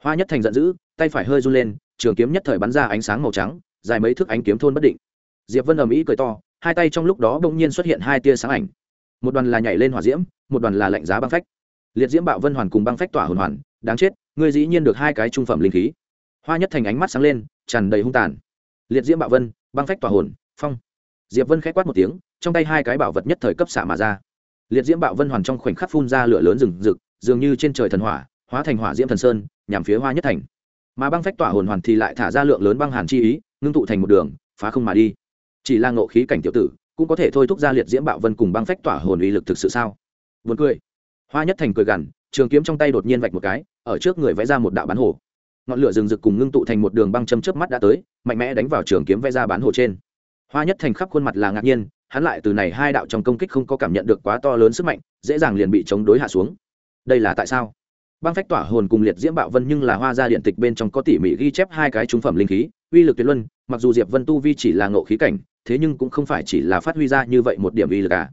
Hoa nhất thành giận dữ, tay phải hơi run lên, trường kiếm nhất thời bắn ra ánh sáng màu trắng, dài mấy thước ánh kiếm thôn bất định. Diệp vân ầm ĩ cười to, hai tay trong lúc đó bỗng nhiên xuất hiện hai tia sáng ảnh. Một đoàn là nhảy lên hỏa diễm, một đoàn là lạnh giá băng phách liệt diễm bạo vân hoàn cùng băng phách tỏa hồn hoàn, đáng chết, ngươi dĩ nhiên được hai cái trung phẩm linh khí. Hoa nhất thành ánh mắt sáng lên, tràn đầy hung tàn. Liệt diễm bạo vân, băng phách tỏa hồn, phong. Diệp vân k h á quát một tiếng, trong tay hai cái bảo vật nhất thời cấp xạ mà ra. Liệt diễm bạo vân hoàn trong khoảnh khắc phun ra lửa lớn rừng rực, dường như trên trời thần hỏa, hóa thành hỏa diễm thần sơn, nhằm phía hoa nhất thành. Mà băng phách tỏa hồn hoàn thì lại thả ra lượng lớn băng hàn chi ý, ngưng tụ thành một đường, phá không mà đi. Chỉ là ngộ khí cảnh tiểu tử, cũng có thể thôi thúc ra liệt diễm bạo vân cùng băng phách tỏa hồn uy lực thực sự sao? Vượt cười hoa nhất thành cười gằn, trường kiếm trong tay đột nhiên vạch một cái, ở trước người vẽ ra một đạo bán hồ. Ngọn lửa rừng rực cùng ngưng tụ thành một đường băng châm chớp mắt đã tới, mạnh mẽ đánh vào trường kiếm vẽ ra bán hồ trên. Hoa nhất thành khắp khuôn mặt là ngạc nhiên, hắn lại từ này hai đạo trong công kích không có cảm nhận được quá to lớn sức mạnh, dễ dàng liền bị chống đối hạ xuống. Đây là tại sao? Băng phách tỏa hồn cùng liệt diễm bạo vân nhưng là hoa gia điện tịch bên trong có tỉ mỉ ghi chép hai cái trung phẩm linh khí, uy lực tuyệt luân, mặc dù diệp vân tu vi chỉ là ngộ khí cảnh, thế nhưng cũng không phải chỉ là phát huy ra như vậy một điểm uy lực cả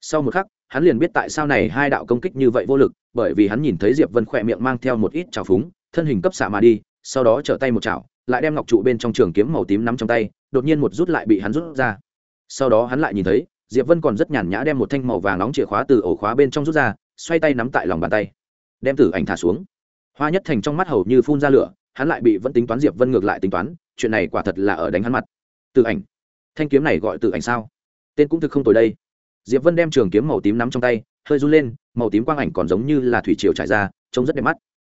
sau một khắc hắn liền biết tại sao này hai đạo công kích như vậy vô lực, bởi vì hắn nhìn thấy diệp vân khỏe miệng mang theo một ít trào phúng, thân hình cấp xạ mà đi, sau đó trở tay một chảo, lại đem ngọc trụ bên trong trường kiếm màu tím nắm trong tay, đột nhiên một rút lại bị hắn rút ra. Sau đó hắn lại nhìn thấy, diệp vân còn rất nhàn nhã đem một thanh màu vàng nóng chìa khóa từ ổ khóa bên trong rút ra, xoay tay nắm tại lòng bàn tay. Đem tử ảnh thả xuống. Hoa nhất thành trong mắt hầu như phun ra lửa, hắn lại bị vẫn tính toán diệp vân ngược lại tính toán, chuyện này quả thật là ở đánh hắn mặt. Tử ảnh. Thanh kiếm này gọi tử ảnh sao? Tên cũng thực không tồi đây diệp vân đem trường kiếm màu tím nắm trong tay, hơi run lên, màu tím quang ảnh còn giống như là thủy triều trải ra, trông rất đẹp mắt.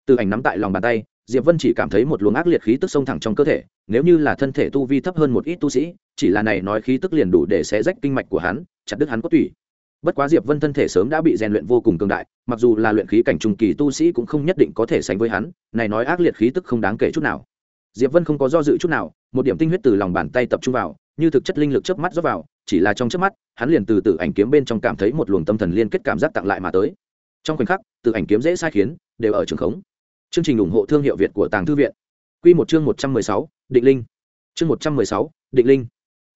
Từ ảnh nắm tại lòng bàn tay, diệp vân chỉ cảm thấy một luồng ác liệt khí tức sông thẳng trong cơ thể, nếu như là thân thể tu vi thấp hơn một ít tu sĩ, chỉ là này nói khí tức liền đủ để xé rách kinh mạch của hắn, chặt đứt hắn có tủy. Bất quá diệp vân thân thể sớm đã bị rèn luyện vô cùng cường đại, mặc dù là luyện khí cảnh trung kỳ tu sĩ cũng không nhất định có thể sánh với hắn, này nói ác liệt khí tức không đáng kể chút nào. Diệp vân không có do dự chút nào, một điểm tinh huyết từ lòng bàn tay tập trung vào, như thực chất linh lực chớp mắt rót vào chỉ là trong chớp mắt, hắn liền từ từ ảnh kiếm bên trong cảm thấy một luồng tâm thần liên kết cảm giác tặng lại mà tới. Trong khoảnh khắc từ ảnh kiếm dễ sai khiến, đều ở trường khống. Chương trình ủng hộ thương hiệu việt của tàng thư viện. Quy một chương một trăm mười sáu, định linh. Chương một trăm mười sáu, định linh.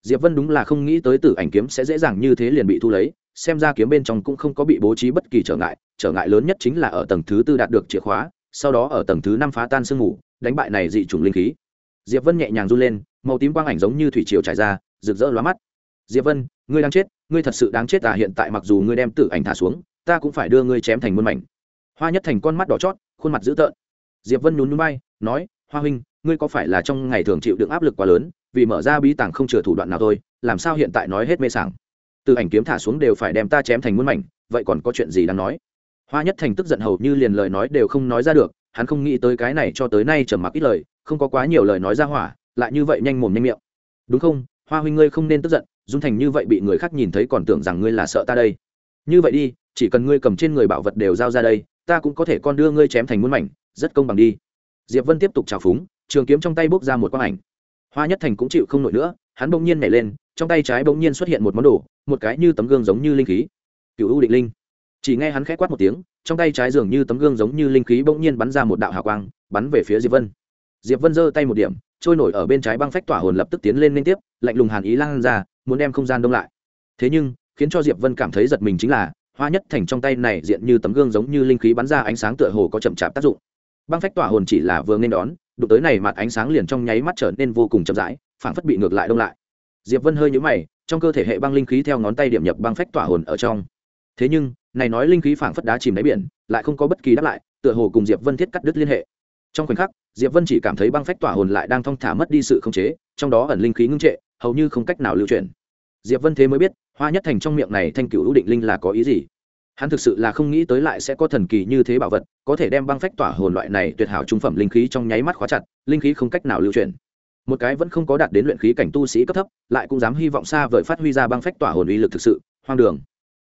Diệp vân đúng là không nghĩ tới tử ảnh kiếm sẽ dễ dàng như thế liền bị thu lấy, xem ra kiếm bên trong cũng không có bị bố trí bất kỳ trở ngại trở ngại lớn nhất chính là ở tầng thứ tư đạt được chìa khóa, sau đó ở tầng thứ năm phá tan sương mù, đánh bại này dị chủng linh khí. Diệp vân nhẹ nhàng run lên, màu tím quang ảnh giống như thủy triều trải ra, rực rỡ lóa mắt diệp vân, ngươi đang chết, ngươi thật sự đáng chết à hiện tại mặc dù ngươi đem tử ảnh thả xuống, ta cũng phải đưa ngươi chém thành muôn mảnh. Hoa nhất thành con mắt đỏ chót, khuôn mặt dữ tợn. Diệp vân nhún núi bay nói, hoa huynh, ngươi có phải là trong ngày thường chịu đựng áp lực quá lớn, vì mở ra bí tàng không chừa thủ đoạn nào thôi, làm sao hiện tại nói hết mê sảng? Từ ảnh kiếm thả xuống đều phải đem ta chém thành muôn mảnh, vậy còn có chuyện gì đáng nói? Hoa nhất thành tức giận hầu như liền lời nói đều không nói ra được, hắn không nghĩ tới cái này cho tới nay trầm mặc ít lời, không có quá nhiều lời nói ra hỏa, lại như vậy nhanh mồm nhanh miệng. Đúng không? Hoa huynh ngươi không nên tức giận dung thành như vậy bị người khác nhìn thấy còn tưởng rằng ngươi là sợ ta đây. Như vậy đi, chỉ cần ngươi cầm trên người bảo vật đều giao ra đây, ta cũng có thể con đưa ngươi chém thành muôn mảnh, rất công bằng đi. Diệp vân tiếp tục trào phúng, trường kiếm trong tay bốc ra một quang ảnh. Hoa nhất thành cũng chịu không nổi nữa, hắn bỗng nhiên nhảy lên, trong tay trái bỗng nhiên xuất hiện một món đồ, một cái như tấm gương giống như linh khí. Cựu u định linh. Chỉ nghe hắn khẽ quát một tiếng, trong tay trái dường như tấm gương giống như linh khí bỗng nhiên bắn ra một đạo hào quang, bắn về phía diệp vân. Diệp vân giơ tay một điểm, trôi nổi ở bên trái băng phách tỏa hồn lập tức tiến lên liên tiếp, lạnh lùng hàn ý lan ra muốn đem không gian đông lại. Thế nhưng, khiến cho diệp vân cảm thấy giật mình chính là, hoa nhất thành trong tay này diện như tấm gương giống như linh khí bắn ra ánh sáng tựa hồ có chậm chạp tác dụng. Băng phách tỏa hồn chỉ là vừa nên đón, đụng tới này mặt ánh sáng liền trong nháy mắt trở nên vô cùng chậm rãi, phảng phất bị ngược lại đông lại. Diệp vân hơi nhũ mày, trong cơ thể hệ băng linh khí theo ngón tay điểm nhập băng phách tỏa hồn ở trong. Thế nhưng, này nói linh khí phảng phất đá chìm đáy biển, lại không có bất kỳ đáp lại, tựa hồ cùng diệp vân thiết cắt đứt liên hệ. Trong khoảnh khắc diệp vân chỉ cảm thấy băng phách tỏa hồn lại đang thong thả mất đi sự khống chế, trong đó ẩn linh khí ngưng trệ, hầu như không cách nào lưu chuyển. Diệp vân thế mới biết, hoa nhất thành trong miệng này thanh cửu ưu định linh là có ý gì. Hắn thực sự là không nghĩ tới lại sẽ có thần kỳ như thế bảo vật, có thể đem băng phách tỏa hồn loại này tuyệt hảo trung phẩm linh khí trong nháy mắt khóa chặt, linh khí không cách nào lưu chuyển. Một cái vẫn không có đạt đến luyện khí cảnh tu sĩ cấp thấp, lại cũng dám hy vọng xa vời phát huy ra băng phách tỏa hồn uy lực thực sự, hoang đường.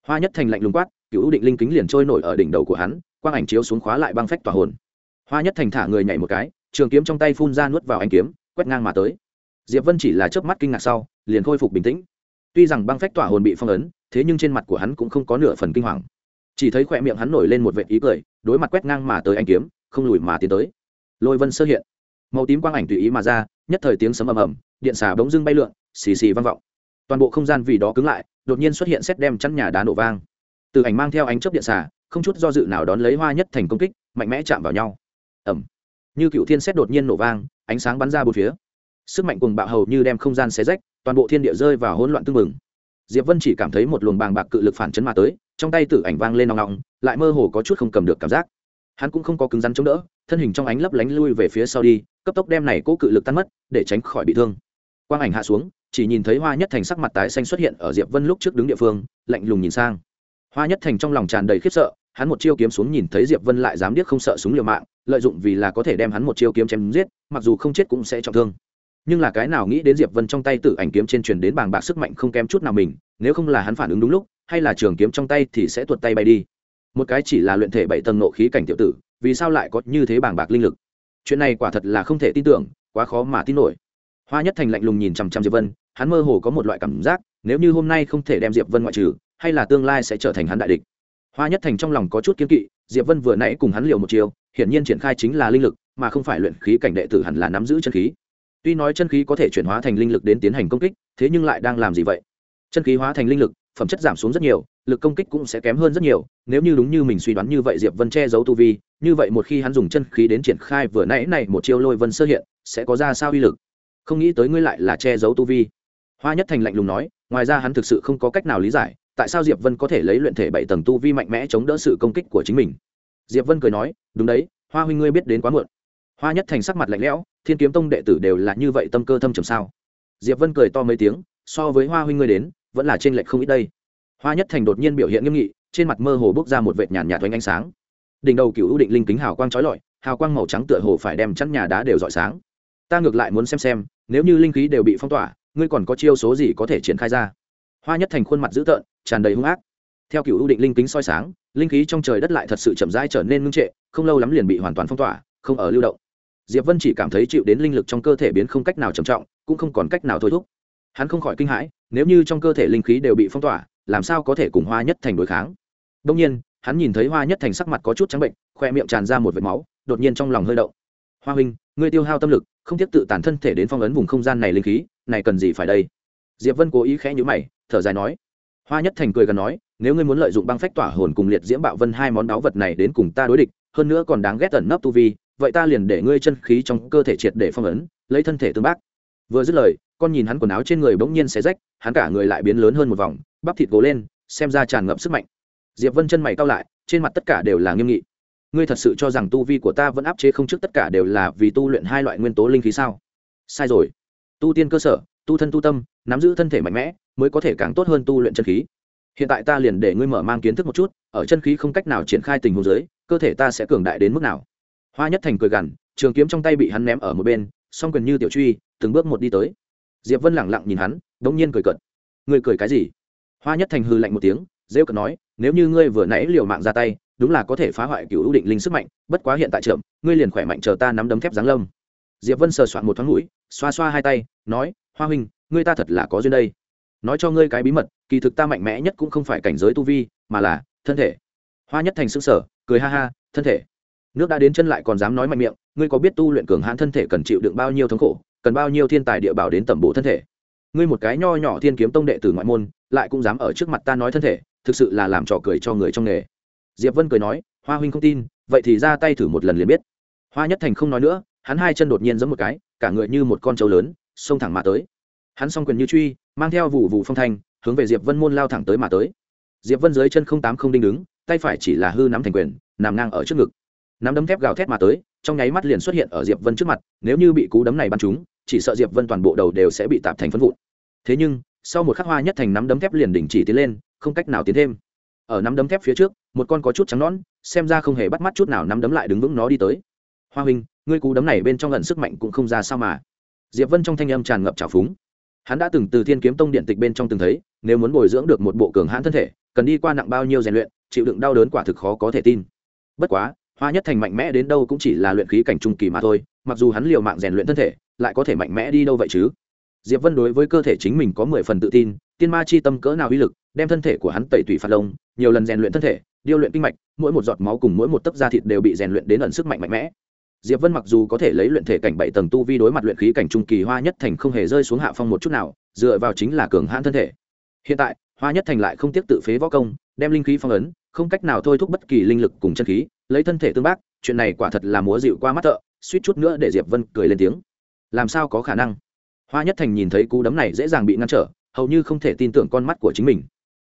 Hoa nhất thành lạnh lùng quát cựu định linh kính liền trôi nổi ở đỉnh đầu của hắn, quang ảnh chiếu xuống khóa lại băng phách tỏa hồn hoa nhất thành thả người nhảy một cái, trường kiếm trong tay phun ra nuốt vào anh kiếm, quét ngang mà tới. Diệp vân chỉ là chớp mắt kinh ngạc sau, liền khôi phục bình tĩnh. Tuy rằng băng phách tỏa hồn bị phong ấn, thế nhưng trên mặt của hắn cũng không có nửa phần kinh hoàng. Chỉ thấy khỏe miệng hắn nổi lên một vệt ý cười, đối mặt quét ngang mà tới anh kiếm, không lùi mà tiến tới. Lôi vân sơ hiện. Màu tím quang ảnh tùy ý mà ra, nhất thời tiếng sấm ầm ầm, điện xà bỗng dưng bay lượn, xì xì vang vọng. Toàn bộ không gian vì đó cứng lại, đột nhiên xuất hiện xét đem chắn nhà đá nổ vang. Từ ảnh mang theo ánh chớp điện xà, không chút do dự nào đón lấy hoa nhất thành công kích, mạnh mẽ chạm vào nhau ẩm. Như cựu thiên xét đột nhiên nổ vang, ánh sáng bắn ra bốn phía. Sức mạnh cùng bạo hầu như đem không gian xé rách, toàn bộ thiên địa rơi vào hỗn loạn tưng bừng. Diệp vân chỉ cảm thấy một luồng bàng bạc cự lực phản chấn mà tới, trong tay tử ảnh vang lên nòng nòng lại mơ hồ có chút không cầm được cảm giác. Hắn cũng không có cứng rắn chống đỡ, thân hình trong ánh lấp lánh lui về phía sau đi, cấp tốc đem này cố cự lực tan mất, để tránh khỏi bị thương. Quang ảnh hạ xuống, chỉ nhìn thấy hoa nhất thành sắc mặt tái xanh xuất hiện ở diệp vân lúc trước đứng địa phương, lạnh lùng nhìn sang. Hoa nhất thành trong lòng tràn đầy khiếp sợ hắn một chiêu kiếm xuống nhìn thấy diệp vân lại dám điếc không sợ súng liều mạng, lợi dụng vì là có thể đem hắn một chiêu kiếm chém giết, mặc dù không chết cũng sẽ trọng thương. Nhưng là cái nào nghĩ đến diệp vân trong tay tự ảnh kiếm trên truyền đến bàng bạc sức mạnh không kém chút nào mình, nếu không là hắn phản ứng đúng lúc, hay là trường kiếm trong tay thì sẽ tuột tay bay đi. Một cái chỉ là luyện thể bảy tầng nộ khí cảnh tiểu tử, vì sao lại có như thế bàng bạc linh lực? Chuyện này quả thật là không thể tin tưởng, quá khó mà tin nổi. Hoa nhất thành lạnh lùng nhìn chằm chằm diệp vân, hắn mơ hồ có một loại cảm giác, nếu như hôm nay không thể đem diệp vân ngoại trừ, hay là tương lai sẽ trở thành hắn đại địch hoa nhất thành trong lòng có chút kiên kỵ, diệp vân vừa nãy cùng hắn liều một chiều hiển nhiên triển khai chính là linh lực, mà không phải luyện khí cảnh đệ tử hẳn là nắm giữ chân khí. Tuy nói chân khí có thể chuyển hóa thành linh lực đến tiến hành công kích, thế nhưng lại đang làm gì vậy? Chân khí hóa thành linh lực, phẩm chất giảm xuống rất nhiều, lực công kích cũng sẽ kém hơn rất nhiều, nếu như đúng như mình suy đoán như vậy diệp vân che giấu tu vi, như vậy một khi hắn dùng chân khí đến triển khai vừa nãy này một chiêu lôi vân sơ hiện, sẽ có ra sao uy lực? Không nghĩ tới ngươi lại là che giấu tu vi. Hoa nhất thành lạnh lùng nói, ngoài ra hắn thực sự không có cách nào lý giải tại sao diệp vân có thể lấy luyện thể bảy tầng tu vi mạnh mẽ chống đỡ sự công kích của chính mình? Diệp vân cười nói, đúng đấy, hoa huynh ngươi biết đến quá muộn. Hoa nhất thành sắc mặt lạnh lẽo, thiên kiếm tông đệ tử đều là như vậy tâm cơ thâm trầm sao? Diệp vân cười to mấy tiếng, so với hoa huynh ngươi đến, vẫn là trên lệch không ít đây. Hoa nhất thành đột nhiên biểu hiện nghiêm nghị, trên mặt mơ hồ bước ra một vệt nhàn nhạt thoáng ánh sáng. Đỉnh đầu cựu ưu định linh kính hào quang trói lọi, hào quang màu trắng tựa hồ phải đem chắn nhà đá đều rọi sáng. Ta ngược lại muốn xem xem, nếu như linh khí đều bị phong tỏa, ngươi còn có chiêu số gì có thể triển khai ra? Hoa nhất thành khuôn mặt dữ tợn, tràn đầy hung ác. Theo cựu ưu định linh kính soi sáng, linh khí trong trời đất lại thật sự chậm rãi trở nên ngưng trệ, không lâu lắm liền bị hoàn toàn phong tỏa, không ở lưu động. Diệp vân chỉ cảm thấy chịu đến linh lực trong cơ thể biến không cách nào trầm trọng, cũng không còn cách nào thôi thúc. Hắn không khỏi kinh hãi, nếu như trong cơ thể linh khí đều bị phong tỏa, làm sao có thể cùng hoa nhất thành đối kháng? Đông nhiên, hắn nhìn thấy hoa nhất thành sắc mặt có chút trắng bệnh, khoe miệng tràn ra một vệt máu, đột nhiên trong lòng hơi động. Hoa huynh, ngươi tiêu hao tâm lực, không tiếp tự tàn thân thể đến phong ấn vùng không gian này linh khí, này cần gì phải đây? Diệp vân cố ý khẽ nhíu mày thở dài nói. Hoa nhất thành cười gần nói, nếu ngươi muốn lợi dụng băng phách tỏa hồn cùng liệt diễm bạo vân hai món đáo vật này đến cùng ta đối địch, hơn nữa còn đáng ghét tẩn nấp tu vi, vậy ta liền để ngươi chân khí trong cơ thể triệt để phong ấn, lấy thân thể tương bác. Vừa dứt lời, con nhìn hắn quần áo trên người bỗng nhiên xé rách, hắn cả người lại biến lớn hơn một vòng, bắp thịt gồ lên, xem ra tràn ngập sức mạnh. Diệp vân chân mày cao lại, trên mặt tất cả đều là nghiêm nghị. Ngươi thật sự cho rằng tu vi của ta vẫn áp chế không trước tất cả đều là vì tu luyện hai loại nguyên tố linh khí sao? Sai rồi. Tu tiên cơ sở, tu thân tu tâm, nắm giữ thân thể mạnh mẽ mới có thể càng tốt hơn tu luyện chân khí. Hiện tại ta liền để ngươi mở mang kiến thức một chút, ở chân khí không cách nào triển khai tình huống giới cơ thể ta sẽ cường đại đến mức nào. Hoa nhất thành cười gằn, trường kiếm trong tay bị hắn ném ở một bên, song quyền như tiểu truy, từng bước một đi tới. Diệp vân lẳng lặng nhìn hắn, đống nhiên cười cợt. ngươi cười cái gì? Hoa nhất thành hư lạnh một tiếng, rêu cận nói, nếu như ngươi vừa nãy liều mạng ra tay, đúng là có thể phá hoại cựu ưu định linh sức mạnh, bất quá hiện tại trượm ngươi liền khỏe mạnh chờ ta nắm đấm thép giáng lâm. Diệp vân sờ soạn một thoáng mũi, xoa xoa hai tay, nói, hoa huynh, ngươi ta thật là có duyên đây nói cho ngươi cái bí mật, kỳ thực ta mạnh mẽ nhất cũng không phải cảnh giới tu vi, mà là thân thể. Hoa nhất thành xương sở cười ha ha, thân thể. Nước đã đến chân lại còn dám nói mạnh miệng, ngươi có biết tu luyện cường hãn thân thể cần chịu đựng bao nhiêu thống khổ, cần bao nhiêu thiên tài địa bảo đến tẩm bổ thân thể? Ngươi một cái nho nhỏ thiên kiếm tông đệ tử ngoại môn, lại cũng dám ở trước mặt ta nói thân thể, thực sự là làm trò cười cho người trong nghề. Diệp vân cười nói, hoa huynh không tin, vậy thì ra tay thử một lần liền biết. Hoa nhất thành không nói nữa, hắn hai chân đột nhiên giống một cái, cả người như một con trâu lớn, xông thẳng mà tới. Hắn s o n g quyền như truy mang theo vụ vụ phong thanh, hướng về diệp vân môn lao thẳng tới mà tới. Diệp vân dưới chân không tám không đinh đứng, tay phải chỉ là hư nắm thành quyền, nằm ngang ở trước ngực. Nắm đấm thép gào thét mà tới, trong nháy mắt liền xuất hiện ở diệp vân trước mặt, nếu như bị cú đấm này bắn trúng, chỉ sợ diệp vân toàn bộ đầu đều sẽ bị tạp thành phân vụn. Thế nhưng, sau một khắc hoa nhất thành nắm đấm thép liền đình chỉ tiến lên, không cách nào tiến thêm. Ở nắm đấm thép phía trước, một con có chút trắng nõn, xem ra không hề bắt mắt chút nào nắm đấm lại đứng vững nó đi tới. Hoa huynh, ngươi cú đấm này bên trong lần sức mạnh cũng không ra sao mà. Diệp vân trong thanh âm tràn ngập trào phúng hắn đã từng từ thiên kiếm tông điện tịch bên trong từng thấy, nếu muốn bồi dưỡng được một bộ cường hãn thân thể, cần đi qua nặng bao nhiêu rèn luyện, chịu đựng đau đớn quả thực khó có thể tin. Bất quá, hoa nhất thành mạnh mẽ đến đâu cũng chỉ là luyện khí cảnh trung kỳ mà thôi, mặc dù hắn liều mạng rèn luyện thân thể, lại có thể mạnh mẽ đi đâu vậy chứ? Diệp vân đối với cơ thể chính mình có mười phần tự tin, tiên ma chi tâm cỡ nào uy lực, đem thân thể của hắn tẩy tủy phạt lông, nhiều lần rèn luyện thân thể, điêu luyện kinh mạch, mỗi một giọt máu cùng mỗi một tấc da thịt đều bị rèn luyện đến ẩn sức mạnh mạnh mẽ diệp vân mặc dù có thể lấy luyện thể cảnh bảy tầng tu vi đối mặt luyện khí cảnh trung kỳ hoa nhất thành không hề rơi xuống hạ phong một chút nào, dựa vào chính là cường hãn thân thể. Hiện tại, hoa nhất thành lại không tiếc tự phế võ công, đem linh khí phong ấn, không cách nào thôi thúc bất kỳ linh lực cùng chân khí, lấy thân thể tương bác, chuyện này quả thật là múa dịu qua mắt thợ, suýt chút nữa để diệp vân cười lên tiếng. Làm sao có khả năng? Hoa nhất thành nhìn thấy cú đấm này dễ dàng bị ngăn trở, hầu như không thể tin tưởng con mắt của chính mình.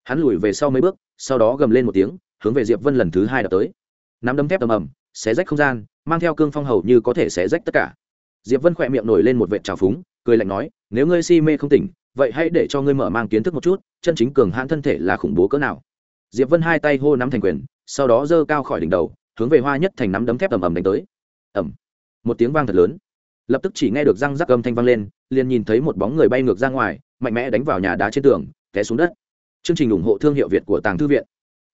Hắn lùi về sau mấy bước, sau đó gầm lên một tiếng, hướng về diệp vân lần thứ hai đập tới. Nắm đấm thép ầm ầm, xé rách không gian mang theo cương phong hầu như có thể xé rách tất cả. Diệp vân khỏe miệng nổi lên một vệt trào phúng, cười lạnh nói, nếu ngươi si mê không tỉnh, vậy hãy để cho ngươi mở mang kiến thức một chút, chân chính cường hãn thân thể là khủng bố cỡ nào. Diệp vân hai tay hô nắm thành quyền, sau đó giơ cao khỏi đỉnh đầu, hướng về hoa nhất thành nắm đấm thép ầm ầm đánh tới. Ầm. Một tiếng vang thật lớn. Lập tức chỉ nghe được răng rắc âm thanh vang lên, liền nhìn thấy một bóng người bay ngược ra ngoài, mạnh mẽ đánh vào nhà đá trên tường, té xuống đất. Chương trình ủng hộ thương hiệu việt của tàng thư viện.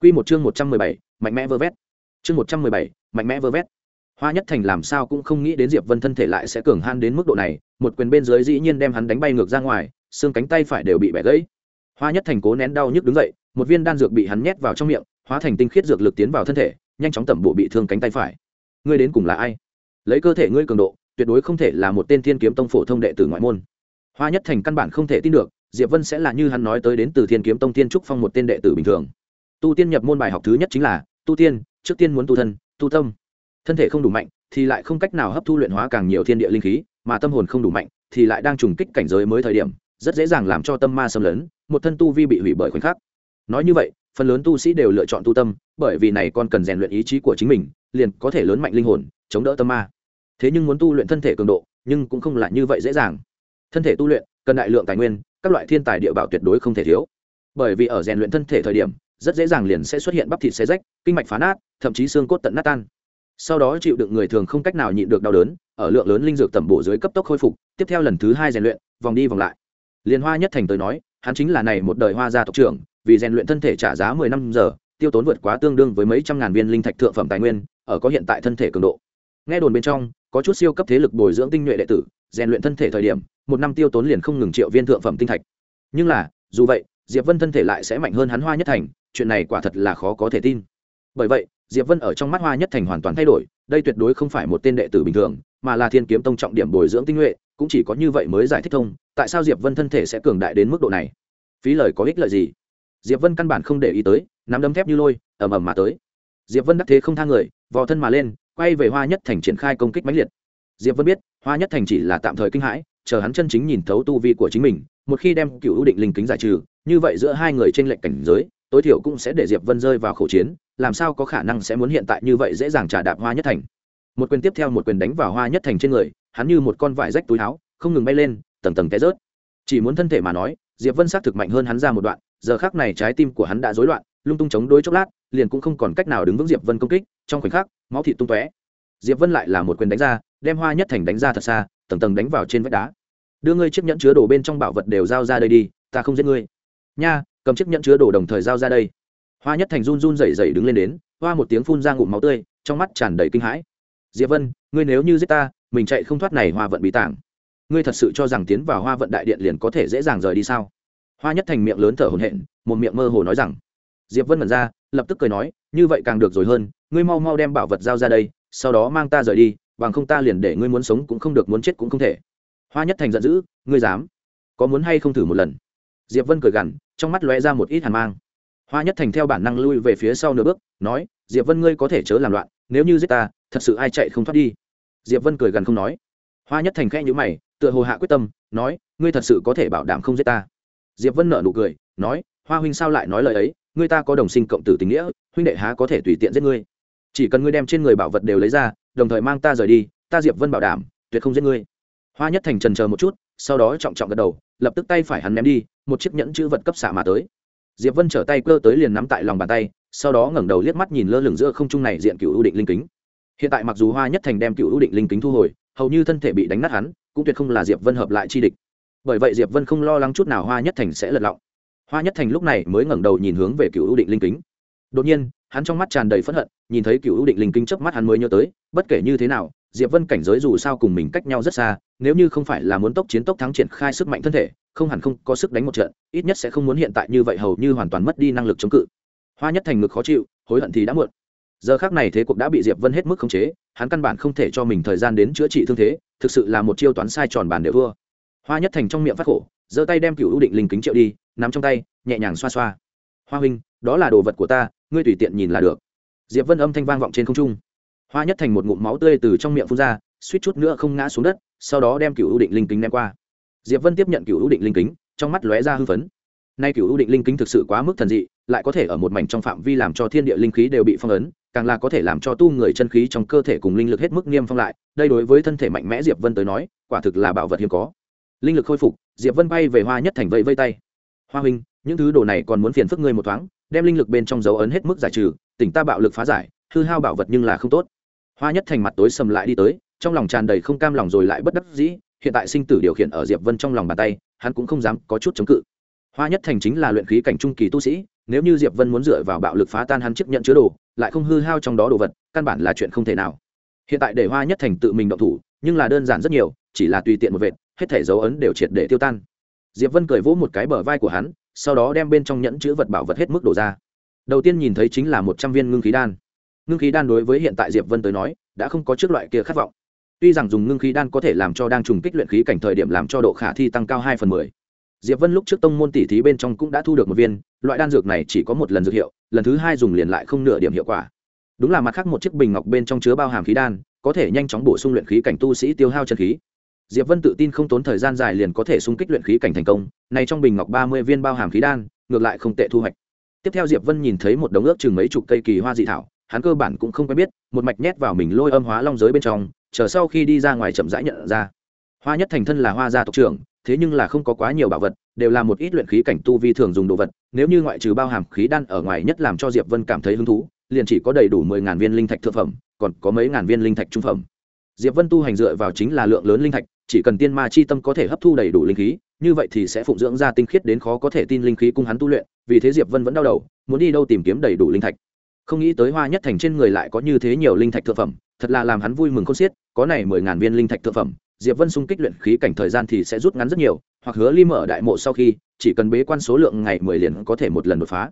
Quy một chương một trăm mười bảy, mạnh mẽ vơ vét. Chương một trăm mười bảy, mạnh mẽ vơ vét hoa nhất thành làm sao cũng không nghĩ đến diệp vân thân thể lại sẽ cường han đến mức độ này, một quyền bên dưới dĩ nhiên đem hắn đánh bay ngược ra ngoài, xương cánh tay phải đều bị bẻ gãy. Hoa nhất thành cố nén đau nhức đứng dậy, một viên đan dược bị hắn nhét vào trong miệng, hóa thành tinh khiết dược lực tiến vào thân thể, nhanh chóng tẩm bổ bị thương cánh tay phải. Ngươi đến cùng là ai? Lấy cơ thể ngươi cường độ, tuyệt đối không thể là một tên thiên kiếm tông phổ thông đệ tử ngoại môn. Hoa nhất thành căn bản không thể tin được, diệp vân sẽ là như hắn nói tới đến từ thiên kiếm tông tiên trúc phong một tên đệ tử bình thường. Tu tiên nhập môn bài học thứ nhất chính là, tu tiên, trước tiên muốn tu thân, tu tâm thân thể không đủ mạnh thì lại không cách nào hấp thu luyện hóa càng nhiều thiên địa linh khí, mà tâm hồn không đủ mạnh thì lại đang trùng kích cảnh giới mới thời điểm, rất dễ dàng làm cho tâm ma xâm lấn, một thân tu vi bị hủy bởi khoảnh khắc. Nói như vậy, phần lớn tu sĩ đều lựa chọn tu tâm, bởi vì này còn cần rèn luyện ý chí của chính mình, liền có thể lớn mạnh linh hồn, chống đỡ tâm ma. Thế nhưng muốn tu luyện thân thể cường độ, nhưng cũng không là như vậy dễ dàng. Thân thể tu luyện, cần đại lượng tài nguyên, các loại thiên tài địa bảo tuyệt đối không thể thiếu. Bởi vì ở rèn luyện thân thể thời điểm, rất dễ dàng liền sẽ xuất hiện bắp thịt xe rách, kinh mạch phá nát, thậm chí xương cốt tận nát tan sau đó chịu đựng người thường không cách nào nhịn được đau đớn, ở lượng lớn linh dược tẩm bổ dưới cấp tốc khôi phục, tiếp theo lần thứ hai rèn luyện, vòng đi vòng lại. Liên hoa nhất thành tới nói, hắn chính là này một đời hoa gia tộc trưởng, vì rèn luyện thân thể trả giá mười năm giờ, tiêu tốn vượt quá tương đương với mấy trăm ngàn viên linh thạch thượng phẩm tài nguyên, ở có hiện tại thân thể cường độ. Nghe đồn bên trong, có chút siêu cấp thế lực bồi dưỡng tinh nhuệ đệ tử, rèn luyện thân thể thời điểm, một năm tiêu tốn liền không ngừng triệu viên thượng phẩm tinh thạch. Nhưng là, dù vậy, diệp vân thân thể lại sẽ mạnh hơn hắn hoa nhất thành, chuyện này quả thật là khó có thể tin. Bởi vậy diệp vân ở trong mắt hoa nhất thành hoàn toàn thay đổi, đây tuyệt đối không phải một tên đệ tử bình thường, mà là thiên kiếm tông trọng điểm bồi dưỡng tinh nhuệ, cũng chỉ có như vậy mới giải thích thông, tại sao diệp vân thân thể sẽ cường đại đến mức độ này? Phí lời có ích lợi gì? Diệp vân căn bản không để ý tới, nắm đấm thép như lôi, ầm ầm mà tới. Diệp vân đắc thế không thang người, vò thân mà lên, quay về hoa nhất thành triển khai công kích mãnh liệt. Diệp vân biết, hoa nhất thành chỉ là tạm thời kinh hãi, chờ hắn chân chính nhìn thấu tu vi của chính mình, một khi đem cựu ưu định linh kính giải trừ, như vậy giữa hai người trên lệnh cảnh giới tối thiểu cũng sẽ để diệp vân rơi vào khẩu chiến, làm sao có khả năng sẽ muốn hiện tại như vậy dễ dàng trả đạp hoa nhất thành? Một quyền tiếp theo một quyền đánh vào hoa nhất thành trên người, hắn như một con vải rách túi áo, không ngừng bay lên, tầng tầng té rớt. Chỉ muốn thân thể mà nói, diệp vân xác thực mạnh hơn hắn ra một đoạn, giờ khác này trái tim của hắn đã rối loạn, lung tung chống đối chốc lát, liền cũng không còn cách nào đứng vững diệp vân công kích, trong khoảnh khắc, máu thịt tung tóe. Diệp vân lại là một quyền đánh ra, đem hoa nhất thành đánh ra thật xa, tầng tầng đánh vào trên vách đá. Đưa ngươi chiếc nhẫn chứa đồ bên trong bảo vật đều giao ra đây đi, ta không giết ngươi. Nha cầm chiếc nhẫn chứa đồ đồng thời giao ra đây. Hoa nhất thành run run rẩy rẩy đứng lên đến, hoa một tiếng phun ra ngụm máu tươi, trong mắt tràn đầy kinh hãi. Diệp vân, ngươi nếu như giết ta, mình chạy không thoát này hoa vận bị tảng. Ngươi thật sự cho rằng tiến vào hoa vận đại điện liền có thể dễ dàng rời đi sao? Hoa nhất thành miệng lớn thở hổn hển, một miệng mơ hồ nói rằng. Diệp vân mẩn ra, lập tức cười nói, như vậy càng được rồi hơn, ngươi mau mau đem bảo vật giao ra đây, sau đó mang ta rời đi, bằng không ta liền để ngươi muốn sống cũng không được, muốn chết cũng không thể. Hoa nhất thành giận dữ, ngươi dám, có muốn hay không thử một lần? Diệp vân cười gằn trong mắt lóe ra một ít hàn mang. Hoa nhất thành theo bản năng lui về phía sau nửa bước, nói, diệp vân ngươi có thể chớ làm loạn, nếu như giết ta, thật sự ai chạy không thoát đi. Diệp vân cười gần không nói. Hoa nhất thành khẽ nhữ mày, tựa hồ hạ quyết tâm, nói, ngươi thật sự có thể bảo đảm không giết ta. Diệp vân nở nụ cười, nói, hoa huynh sao lại nói lời ấy? Ngươi ta có đồng sinh cộng tử tình nghĩa, huynh đệ há có thể tùy tiện giết ngươi? Chỉ cần ngươi đem trên người bảo vật đều lấy ra, đồng thời mang ta rời đi, ta diệp vân bảo đảm, tuyệt không giết ngươi. Hoa nhất thành trần chờ một chút, sau đó trọng trọng gật đầu lập tức tay phải hắn ném đi, một chiếc nhẫn chữ vật cấp xạ mà tới. Diệp vân trở tay cơ tới liền nắm tại lòng bàn tay, sau đó ngẩng đầu liếc mắt nhìn lơ lửng giữa không trung này diện cựu ưu định linh kính. Hiện tại mặc dù hoa nhất thành đem cựu ưu định linh kính thu hồi, hầu như thân thể bị đánh nát hắn, cũng tuyệt không là diệp vân hợp lại chi địch. Bởi vậy diệp vân không lo lắng chút nào hoa nhất thành sẽ lật lọng. Hoa nhất thành lúc này mới ngẩng đầu nhìn hướng về cựu ưu định linh kính. Đột nhiên, hắn trong mắt tràn đầy phẫn hận, nhìn thấy cựu ưu định linh kính chớp mắt hắn mới nhớ tới, bất kể như thế nào diệp vân cảnh giới dù sao cùng mình cách nhau rất xa, nếu như không phải là muốn tốc chiến tốc thắng triển khai sức mạnh thân thể, không hẳn không có sức đánh một trận, ít nhất sẽ không muốn hiện tại như vậy hầu như hoàn toàn mất đi năng lực chống cự. Hoa nhất thành ngực khó chịu, hối hận thì đã muộn. Giờ khác này thế cuộc đã bị diệp vân hết mức khống chế, hắn căn bản không thể cho mình thời gian đến chữa trị thương thế, thực sự là một chiêu toán sai tròn bàn đều thua. Hoa nhất thành trong miệng phát khổ, giơ tay đem cựu ưu định linh kính triệu đi, nắm trong tay, nhẹ nhàng xoa xoa. Hoa huynh, đó là đồ vật của ta, ngươi tùy tiện nhìn là được. Diệp vân âm thanh vang vọng trên không trung hoa nhất thành một ngụm máu tươi từ trong miệng phun ra, suýt chút nữa không ngã xuống đất, sau đó đem cựu ưu định linh kính đem qua. Diệp vân tiếp nhận cựu ưu định linh kính, trong mắt lóe ra hư phấn. Nay cựu ưu định linh kính thực sự quá mức thần dị, lại có thể ở một mảnh trong phạm vi làm cho thiên địa linh khí đều bị phong ấn, càng là có thể làm cho tu người chân khí trong cơ thể cùng linh lực hết mức niêm phong lại, đây đối với thân thể mạnh mẽ diệp vân tới nói, quả thực là bảo vật hiếm có. Linh lực khôi phục, diệp vân bay về hoa nhất thành vẫy vây tay. Hoa huynh, những thứ đồ này còn muốn phiền phức ngươi một thoáng, đem linh lực bên trong dấu ấn hết mức giải trừ, tỉnh ta bạo lực phá giải, hư hao bảo vật nhưng là không tốt hoa nhất thành mặt tối sầm lại đi tới, trong lòng tràn đầy không cam lòng rồi lại bất đắc dĩ, hiện tại sinh tử điều khiển ở diệp vân trong lòng bàn tay, hắn cũng không dám có chút chống cự. Hoa nhất thành chính là luyện khí cảnh trung kỳ tu sĩ, nếu như diệp vân muốn dựa vào bạo lực phá tan hắn chiếc nhận chứa đồ, lại không hư hao trong đó đồ vật, căn bản là chuyện không thể nào. Hiện tại để hoa nhất thành tự mình động thủ, nhưng là đơn giản rất nhiều, chỉ là tùy tiện một vệt, hết thể dấu ấn đều triệt để tiêu tan. Diệp vân cười vỗ một cái bờ vai của hắn, sau đó đem bên trong nhẫn chữ vật bảo vật hết mức đổ ra. Đầu tiên nhìn thấy chính là một trăm viên ngưng khí đan ngưng khí đan đối với hiện tại diệp vân tới nói, đã không có trước loại kia khát vọng. Tuy rằng dùng ngưng khí đan có thể làm cho đang trùng kích luyện khí cảnh thời điểm làm cho độ khả thi tăng cao hai phần mười. Diệp vân lúc trước tông môn tỷ thí bên trong cũng đã thu được một viên, loại đan dược này chỉ có một lần dược hiệu, lần thứ hai dùng liền lại không nửa điểm hiệu quả. Đúng là mặt khác một chiếc bình ngọc bên trong chứa bao hàm khí đan, có thể nhanh chóng bổ sung luyện khí cảnh tu sĩ tiêu hao chân khí. Diệp vân tự tin không tốn thời gian dài liền có thể xung kích luyện khí cảnh thành công, này trong bình ngọc ba mươi viên bao hàm khí đan, ngược lại không tệ thu hoạch. Tiếp theo diệp vân nhìn thấy một đống ước chừng mấy chục cây kỳ hoa dị thảo hắn cơ bản cũng không quen biết, một mạch nhét vào mình lôi âm hóa long giới bên trong, chờ sau khi đi ra ngoài chậm rãi nhận ra. Hoa nhất thành thân là hoa gia tộc trưởng, thế nhưng là không có quá nhiều bảo vật, đều là một ít luyện khí cảnh tu vi thường dùng đồ vật, nếu như ngoại trừ bao hàm khí đan ở ngoài nhất làm cho diệp vân cảm thấy hứng thú, liền chỉ có đầy đủ mười ngàn viên linh thạch thượng phẩm, còn có mấy ngàn viên linh thạch trung phẩm. Diệp vân tu hành dựa vào chính là lượng lớn linh thạch, chỉ cần tiên ma chi tâm có thể hấp thu đầy đủ linh khí, như vậy thì sẽ phụng dưỡng ra tinh khiết đến khó có thể tin linh khí cung hắn tu luyện, vì thế diệp vân vẫn đau đầu, muốn đi đâu tìm kiếm đầy đủ linh thạch không nghĩ tới hoa nhất thành trên người lại có như thế nhiều linh thạch thượng phẩm, thật là làm hắn vui mừng khôn xiết, có này mười ngàn viên linh thạch thượng phẩm, diệp vân xung kích luyện khí cảnh thời gian thì sẽ rút ngắn rất nhiều, hoặc hứa ly mở đại mộ sau khi, chỉ cần bế quan số lượng ngày mười liền có thể một lần đột phá.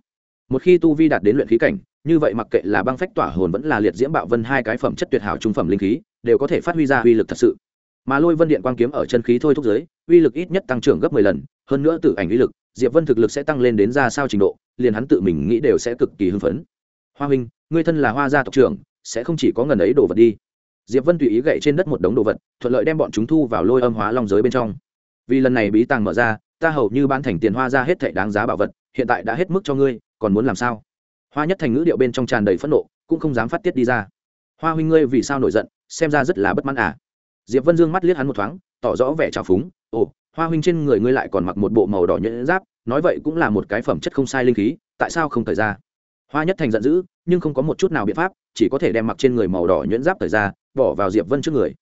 Một khi tu vi đạt đến luyện khí cảnh, như vậy mặc kệ là băng phách tỏa hồn vẫn là liệt diễm bạo vân hai cái phẩm chất tuyệt hảo trung phẩm linh khí, đều có thể phát huy ra uy lực thật sự. Mà lôi vân điện quang kiếm ở chân khí thôi thúc giới, uy lực ít nhất tăng trưởng gấp mười lần, hơn nữa tự ảnh uy lực, diệp vân thực lực sẽ tăng lên đến ra sao trình độ, liền hắn tự mình nghĩ đều sẽ cực kỳ hưng phấn hoa huynh, ngươi thân là hoa gia tộc trưởng, sẽ không chỉ có ngần ấy đồ vật đi. Diệp vân tùy ý gậy trên đất một đống đồ vật, thuận lợi đem bọn chúng thu vào lôi âm hóa long giới bên trong. Vì lần này bí tàng mở ra, ta hầu như ban thành tiền hoa ra hết thệ đáng giá bảo vật, hiện tại đã hết mức cho ngươi, còn muốn làm sao? Hoa nhất thành ngữ điệu bên trong tràn đầy phẫn nộ, cũng không dám phát tiết đi ra. Hoa huynh ngươi vì sao nổi giận, xem ra rất là bất mãn à? Diệp vân dương mắt liếc hắn một thoáng, tỏ rõ vẻ trào phúng, ồ, hoa huynh trên người ngươi lại còn mặc một bộ màu đỏ nhẫn giáp, nói vậy cũng là một cái phẩm chất không sai linh khí, tại sao không thời ra? Hoa nhất thành giận dữ, nhưng không có một chút nào biện pháp, chỉ có thể đem mặc trên người màu đỏ nhuyễn giáp thời ra, bỏ vào diệp vân trước người.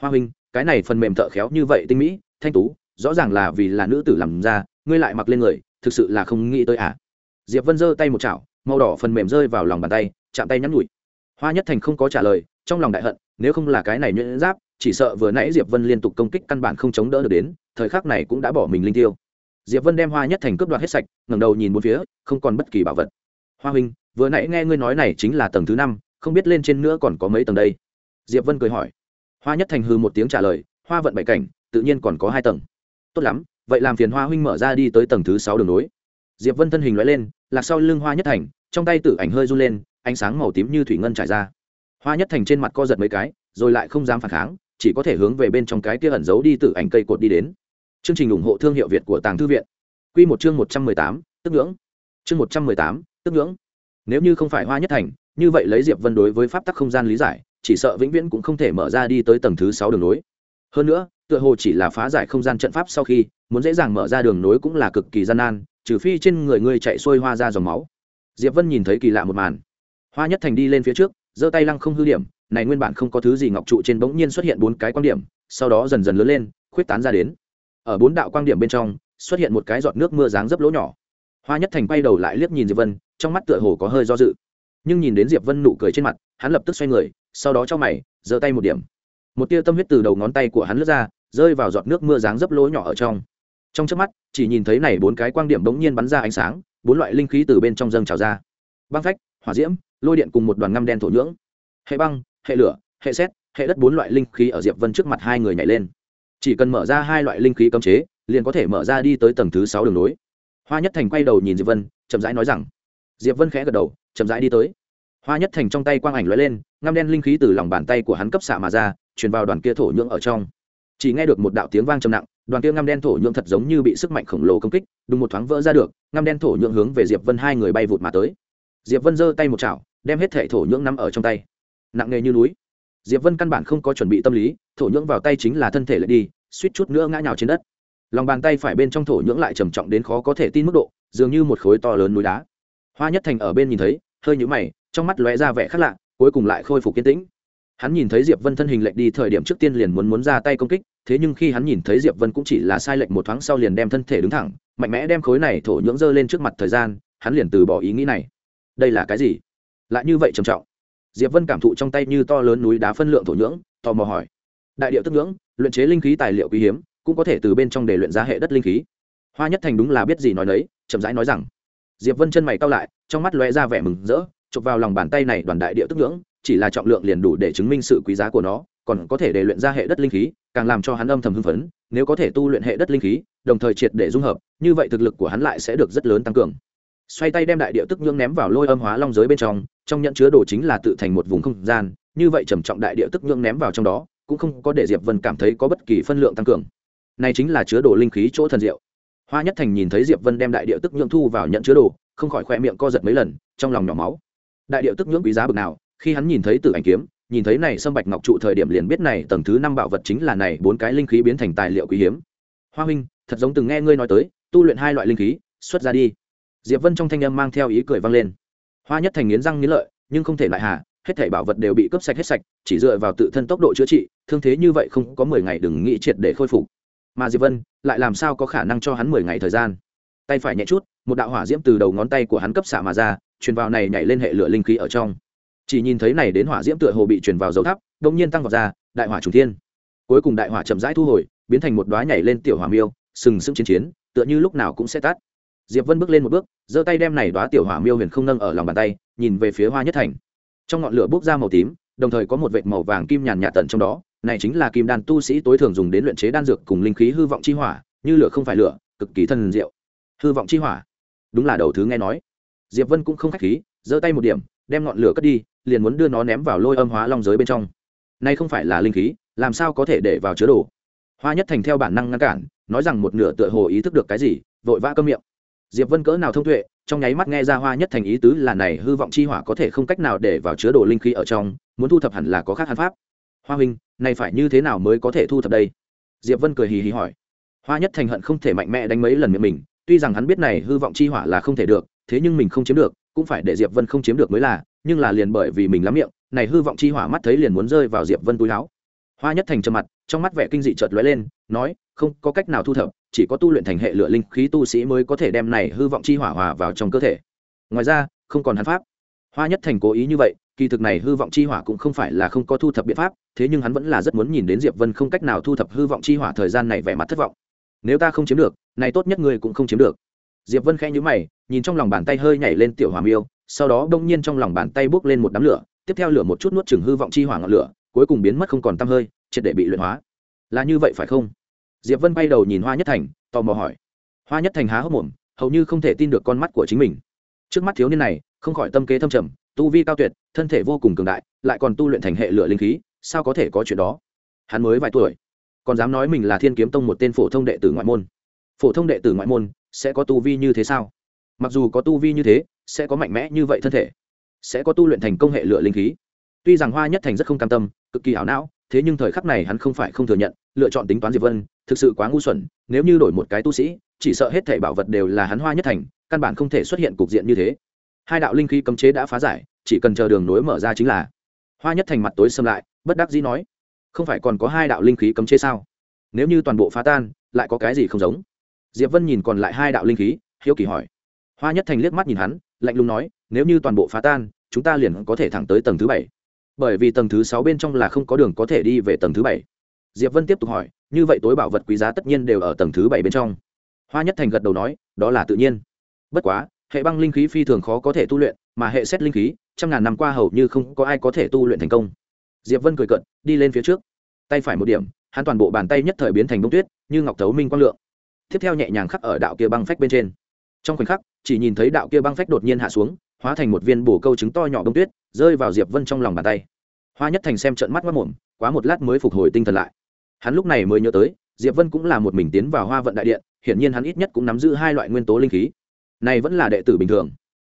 Hoa huynh, cái này phần mềm thợ khéo như vậy tinh mỹ, thanh tú, rõ ràng là vì là nữ tử làm ra, ngươi lại mặc lên người, thực sự là không nghĩ tới à? Diệp vân giơ tay một chảo, màu đỏ phần mềm rơi vào lòng bàn tay, chạm tay nhắn nhủi. Hoa nhất thành không có trả lời, trong lòng đại hận, nếu không là cái này nhuyễn giáp, chỉ sợ vừa nãy diệp vân liên tục công kích căn bản không chống đỡ được đến, thời khắc này cũng đã bỏ mình linh tiêu. Diệp vân đem hoa nhất thành cướp đoạt hết sạch, ngẩng đầu nhìn bốn phía, không còn bất kỳ bảo vật hoa huynh, vừa nãy nghe ngươi nói này chính là tầng thứ năm, không biết lên trên nữa còn có mấy tầng đây? Diệp vân cười hỏi. Hoa nhất thành hư một tiếng trả lời, hoa vận bảy cảnh, tự nhiên còn có hai tầng. Tốt lắm, vậy làm phiền hoa huynh mở ra đi tới tầng thứ sáu đường nối. Diệp vân thân hình loại lên, lạc sau lưng hoa nhất thành, trong tay tử ảnh hơi run lên, ánh sáng màu tím như thủy ngân trải ra. Hoa nhất thành trên mặt co giật mấy cái, rồi lại không dám phản kháng, chỉ có thể hướng về bên trong cái kia ẩn giấu đi tử ảnh cây cột đi đến. Chương trình ủng hộ thương hiệu việt của tàng thư viện. Q một chương một trăm mười tám, tức ngưỡng. Chương một trăm mười tám tức ngưỡng. Nếu như không phải hoa nhất thành, như vậy lấy diệp vân đối với pháp tắc không gian lý giải, chỉ sợ vĩnh viễn cũng không thể mở ra đi tới tầng thứ sáu đường nối. Hơn nữa, tựa hồ chỉ là phá giải không gian trận pháp sau khi, muốn dễ dàng mở ra đường nối cũng là cực kỳ gian nan, trừ phi trên người ngươi chạy xuôi hoa ra dòng máu. Diệp vân nhìn thấy kỳ lạ một màn. Hoa nhất thành đi lên phía trước, giơ tay lăng không hư điểm, này nguyên bản không có thứ gì ngọc trụ trên bỗng nhiên xuất hiện bốn cái quan điểm, sau đó dần dần lớn lên, khuyết tán ra đến. Ở bốn đạo quan điểm bên trong, xuất hiện một cái giọt nước mưa dáng dấp lỗ nhỏ. Hoa nhất thành quay đầu lại liếc nhìn diệp vân trong mắt tựa hồ có hơi do dự. Nhưng nhìn đến diệp vân nụ cười trên mặt, hắn lập tức xoay người, sau đó cho mày, giơ tay một điểm. Một tia tâm huyết từ đầu ngón tay của hắn lướt ra, rơi vào giọt nước mưa dáng dấp lỗ nhỏ ở trong. Trong trước mắt, chỉ nhìn thấy này bốn cái quang điểm bỗng nhiên bắn ra ánh sáng, bốn loại linh khí từ bên trong dâng trào ra. Băng phách, hỏa diễm, lôi điện cùng một đoàn ngăm đen thổ nhưỡng. Hệ băng, hệ lửa, hệ xét hệ đất bốn loại linh khí ở diệp vân trước mặt hai người nhảy lên. Chỉ cần mở ra hai loại linh khí cấm chế, liền có thể mở ra đi tới tầng thứ sáu đường nối. Hoa nhất thành quay đầu nhìn diệp vân, chậm rãi nói rằng diệp vân khẽ gật đầu, chậm rãi đi tới. Hoa nhất thành trong tay quang ảnh lóe lên, ngăm đen linh khí từ lòng bàn tay của hắn cấp xạ mà ra, truyền vào đoàn kia thổ nhưỡng ở trong. Chỉ nghe được một đạo tiếng vang trầm nặng, đoàn kia ngăm đen thổ nhưỡng thật giống như bị sức mạnh khổng lồ công kích, đùng một thoáng vỡ ra được, ngăm đen thổ nhưỡng hướng về diệp vân hai người bay vụt mà tới. Diệp vân giơ tay một chảo, đem hết thể thổ nhưỡng nắm ở trong tay. Nặng nề như núi. Diệp vân căn bản không có chuẩn bị tâm lý, thổ nhưỡng vào tay chính là thân thể lại đi, suýt chút nữa ngã nhào trên đất. Lòng bàn tay phải bên trong thổ nhưỡng lại trầm trọng đến khó có thể tin mức độ, dường như một khối to lớn núi đá hoa nhất thành ở bên nhìn thấy, hơi nhũ mày, trong mắt lóe ra vẻ khác lạ, cuối cùng lại khôi phục kiên tĩnh. Hắn nhìn thấy diệp vân thân hình lệch đi thời điểm trước tiên liền muốn muốn ra tay công kích, thế nhưng khi hắn nhìn thấy diệp vân cũng chỉ là sai lệch một thoáng sau liền đem thân thể đứng thẳng, mạnh mẽ đem khối này thổ nhưỡng dơ lên trước mặt thời gian, hắn liền từ bỏ ý nghĩ này. Đây là cái gì? Lại như vậy trầm trọng. Diệp vân cảm thụ trong tay như to lớn núi đá phân lượng thổ nhưỡng, tò mò hỏi. Đại điệu tức nhưỡng, luyện chế linh khí tài liệu quý hiếm, cũng có thể từ bên trong để luyện ra hệ đất linh khí. Hoa nhất thành đúng là biết gì nói nấy, chậm rãi nói rằng diệp vân chân mày cao lại, trong mắt lóe ra vẻ mừng rỡ, chụp vào lòng bàn tay này đoàn đại địa tức ngưỡng, chỉ là trọng lượng liền đủ để chứng minh sự quý giá của nó, còn có thể để luyện ra hệ đất linh khí, càng làm cho hắn âm thầm hưng phấn, nếu có thể tu luyện hệ đất linh khí, đồng thời triệt để dung hợp, như vậy thực lực của hắn lại sẽ được rất lớn tăng cường. Xoay tay đem đại địa tức nhưỡng ném vào lôi âm hóa long giới bên trong trong nhận chứa đồ chính là tự thành một vùng không gian, như vậy trầm trọng đại địa tức nhưỡng ném vào trong đó, cũng không có để diệp vân cảm thấy có bất kỳ phân lượng tăng cường. Này chính là chứa đồ linh khí chỗ thần diệu hoa nhất thành nhìn thấy diệp vân đem đại địa tức nhưỡng thu vào nhận chứa đồ, không khỏi khoe miệng co giật mấy lần, trong lòng nhỏ máu. Đại địa tức nhưỡng quý giá bực nào, khi hắn nhìn thấy tử ảnh kiếm, nhìn thấy này sâm bạch ngọc trụ thời điểm liền biết này tầng thứ năm bảo vật chính là này bốn cái linh khí biến thành tài liệu quý hiếm. Hoa huynh, thật giống từng nghe ngươi nói tới, tu luyện hai loại linh khí, xuất ra đi. Diệp vân trong thanh âm mang theo ý cười vang lên. Hoa nhất thành nghiến răng nghiến lợi, nhưng không thể lại hà, hết thảy bảo vật đều bị cướp sạch hết sạch, chỉ dựa vào tự thân tốc độ chữa trị, thương thế như vậy không có mười ngày đừng nghĩ triệt để khôi phục mà diệp vân lại làm sao có khả năng cho hắn mười ngày thời gian? Tay phải nhẹ chút, một đạo hỏa diễm từ đầu ngón tay của hắn cấp xạ mà ra, truyền vào này nhảy lên hệ lửa linh khí ở trong. Chỉ nhìn thấy này đến hỏa diễm tựa hồ bị truyền vào dầu tháp đông nhiên tăng vào ra, đại hỏa trùng thiên. Cuối cùng đại hỏa chậm rãi thu hồi, biến thành một đoá nhảy lên tiểu hỏa miêu, sừng sững chiến chiến, tựa như lúc nào cũng sẽ tắt. Diệp vân bước lên một bước, giơ tay đem này đoá tiểu hỏa miêu huyền không nâng ở lòng bàn tay, nhìn về phía hoa nhất thành. Trong ngọn lửa bốc ra màu tím, đồng thời có một vệt màu vàng kim nhàn nhạt tận trong đó này chính là kim đan tu sĩ tối thường dùng đến luyện chế đan dược cùng linh khí hư vọng chi hỏa, như lửa không phải lửa, cực kỳ thân diệu. Hư vọng chi hỏa. Đúng là đầu thứ nghe nói. Diệp vân cũng không khách khí, giơ tay một điểm, đem ngọn lửa cất đi, liền muốn đưa nó ném vào lôi âm hóa long giới bên trong. Nay không phải là linh khí, làm sao có thể để vào chứa đồ? Hoa nhất thành theo bản năng ngăn cản, nói rằng một nửa tựa hồ ý thức được cái gì, vội vã cơm miệng. Diệp vân cỡ nào thông tuệ, trong nháy mắt nghe ra hoa nhất thành ý tứ là này hư vọng chi hỏa có thể không cách nào để vào chứa đồ linh khí ở trong, muốn thu thập hẳn là có khác hắn pháp hoa huynh, này phải như thế nào mới có thể thu thập đây? Diệp vân cười hì hì hỏi. Hoa nhất thành hận không thể mạnh mẽ đánh mấy lần miệng mình, tuy rằng hắn biết này hư vọng chi hỏa là không thể được, thế nhưng mình không chiếm được, cũng phải để diệp vân không chiếm được mới là, nhưng là liền bởi vì mình lắm miệng, này hư vọng chi hỏa mắt thấy liền muốn rơi vào diệp vân túi áo. Hoa nhất thành trầm mặt, trong mắt vẻ kinh dị chợt lóe lên, nói, không, có cách nào thu thập, chỉ có tu luyện thành hệ lửa linh khí tu sĩ mới có thể đem này hư vọng chi hỏa hòa vào trong cơ thể. Ngoài ra, không còn hắn pháp. Hoa nhất thành cố ý như vậy kỳ thực này hư vọng chi hỏa cũng không phải là không có thu thập biện pháp, thế nhưng hắn vẫn là rất muốn nhìn đến diệp vân không cách nào thu thập hư vọng chi hỏa thời gian này vẻ mặt thất vọng. Nếu ta không chiếm được, này tốt nhất ngươi cũng không chiếm được. Diệp vân khẽ nhíu mày, nhìn trong lòng bàn tay hơi nhảy lên tiểu hỏa miêu, sau đó đông nhiên trong lòng bàn tay bước lên một đám lửa, tiếp theo lửa một chút nuốt chừng hư vọng chi hỏa ngọn lửa, cuối cùng biến mất không còn tăm hơi, triệt để bị luyện hóa. Là như vậy phải không? Diệp vân bay đầu nhìn hoa nhất thành, tò mò hỏi. Hoa nhất thành há hốc mồm, hầu như không thể tin được con mắt của chính mình. Trước mắt thiếu niên này, không khỏi tâm kế thâm trầm tu vi cao tuyệt, thân thể vô cùng cường đại, lại còn tu luyện thành hệ lửa linh khí, sao có thể có chuyện đó? Hắn mới vài tuổi, còn dám nói mình là thiên kiếm tông một tên phổ thông đệ tử ngoại môn. Phổ thông đệ tử ngoại môn sẽ có tu vi như thế sao? Mặc dù có tu vi như thế, sẽ có mạnh mẽ như vậy thân thể, sẽ có tu luyện thành công hệ lửa linh khí. Tuy rằng hoa nhất thành rất không cam tâm, cực kỳ ảo não, thế nhưng thời khắc này hắn không phải không thừa nhận, lựa chọn tính toán diệp vân, thực sự quá ngu xuẩn, nếu như đổi một cái tu sĩ, chỉ sợ hết thảy bảo vật đều là hắn hoa nhất thành, căn bản không thể xuất hiện cục diện như thế hai đạo linh khí cấm chế đã phá giải, chỉ cần chờ đường nối mở ra chính là. Hoa nhất thành mặt tối xâm lại, bất đắc dĩ nói, không phải còn có hai đạo linh khí cấm chế sao? Nếu như toàn bộ phá tan, lại có cái gì không giống? Diệp vân nhìn còn lại hai đạo linh khí, hiếu kỳ hỏi. Hoa nhất thành liếc mắt nhìn hắn, lạnh lùng nói, nếu như toàn bộ phá tan, chúng ta liền có thể thẳng tới tầng thứ bảy. Bởi vì tầng thứ sáu bên trong là không có đường có thể đi về tầng thứ bảy. Diệp vân tiếp tục hỏi, như vậy tối bảo vật quý giá tất nhiên đều ở tầng thứ bảy bên trong. Hoa nhất thành gật đầu nói, đó là tự nhiên. Bất quá hệ băng linh khí phi thường khó có thể tu luyện, mà hệ xét linh khí, trăm ngàn năm qua hầu như không có ai có thể tu luyện thành công. Diệp vân cười cận đi lên phía trước. Tay phải một điểm, hắn toàn bộ bàn tay nhất thời biến thành bông tuyết, như ngọc thấu minh quang lượng. Tiếp theo nhẹ nhàng khắc ở đạo kia băng phách bên trên. Trong khoảnh khắc, chỉ nhìn thấy đạo kia băng phách đột nhiên hạ xuống, hóa thành một viên bổ câu trứng to nhỏ bông tuyết, rơi vào diệp vân trong lòng bàn tay. Hoa nhất thành xem trận mắt mất mồm quá một lát mới phục hồi tinh thần lại. Hắn lúc này mới nhớ tới, diệp vân cũng là một mình tiến vào hoa vận đại điện, hiển nhiên hắn ít nhất cũng nắm giữ hai loại nguyên tố linh khí này vẫn là đệ tử bình thường.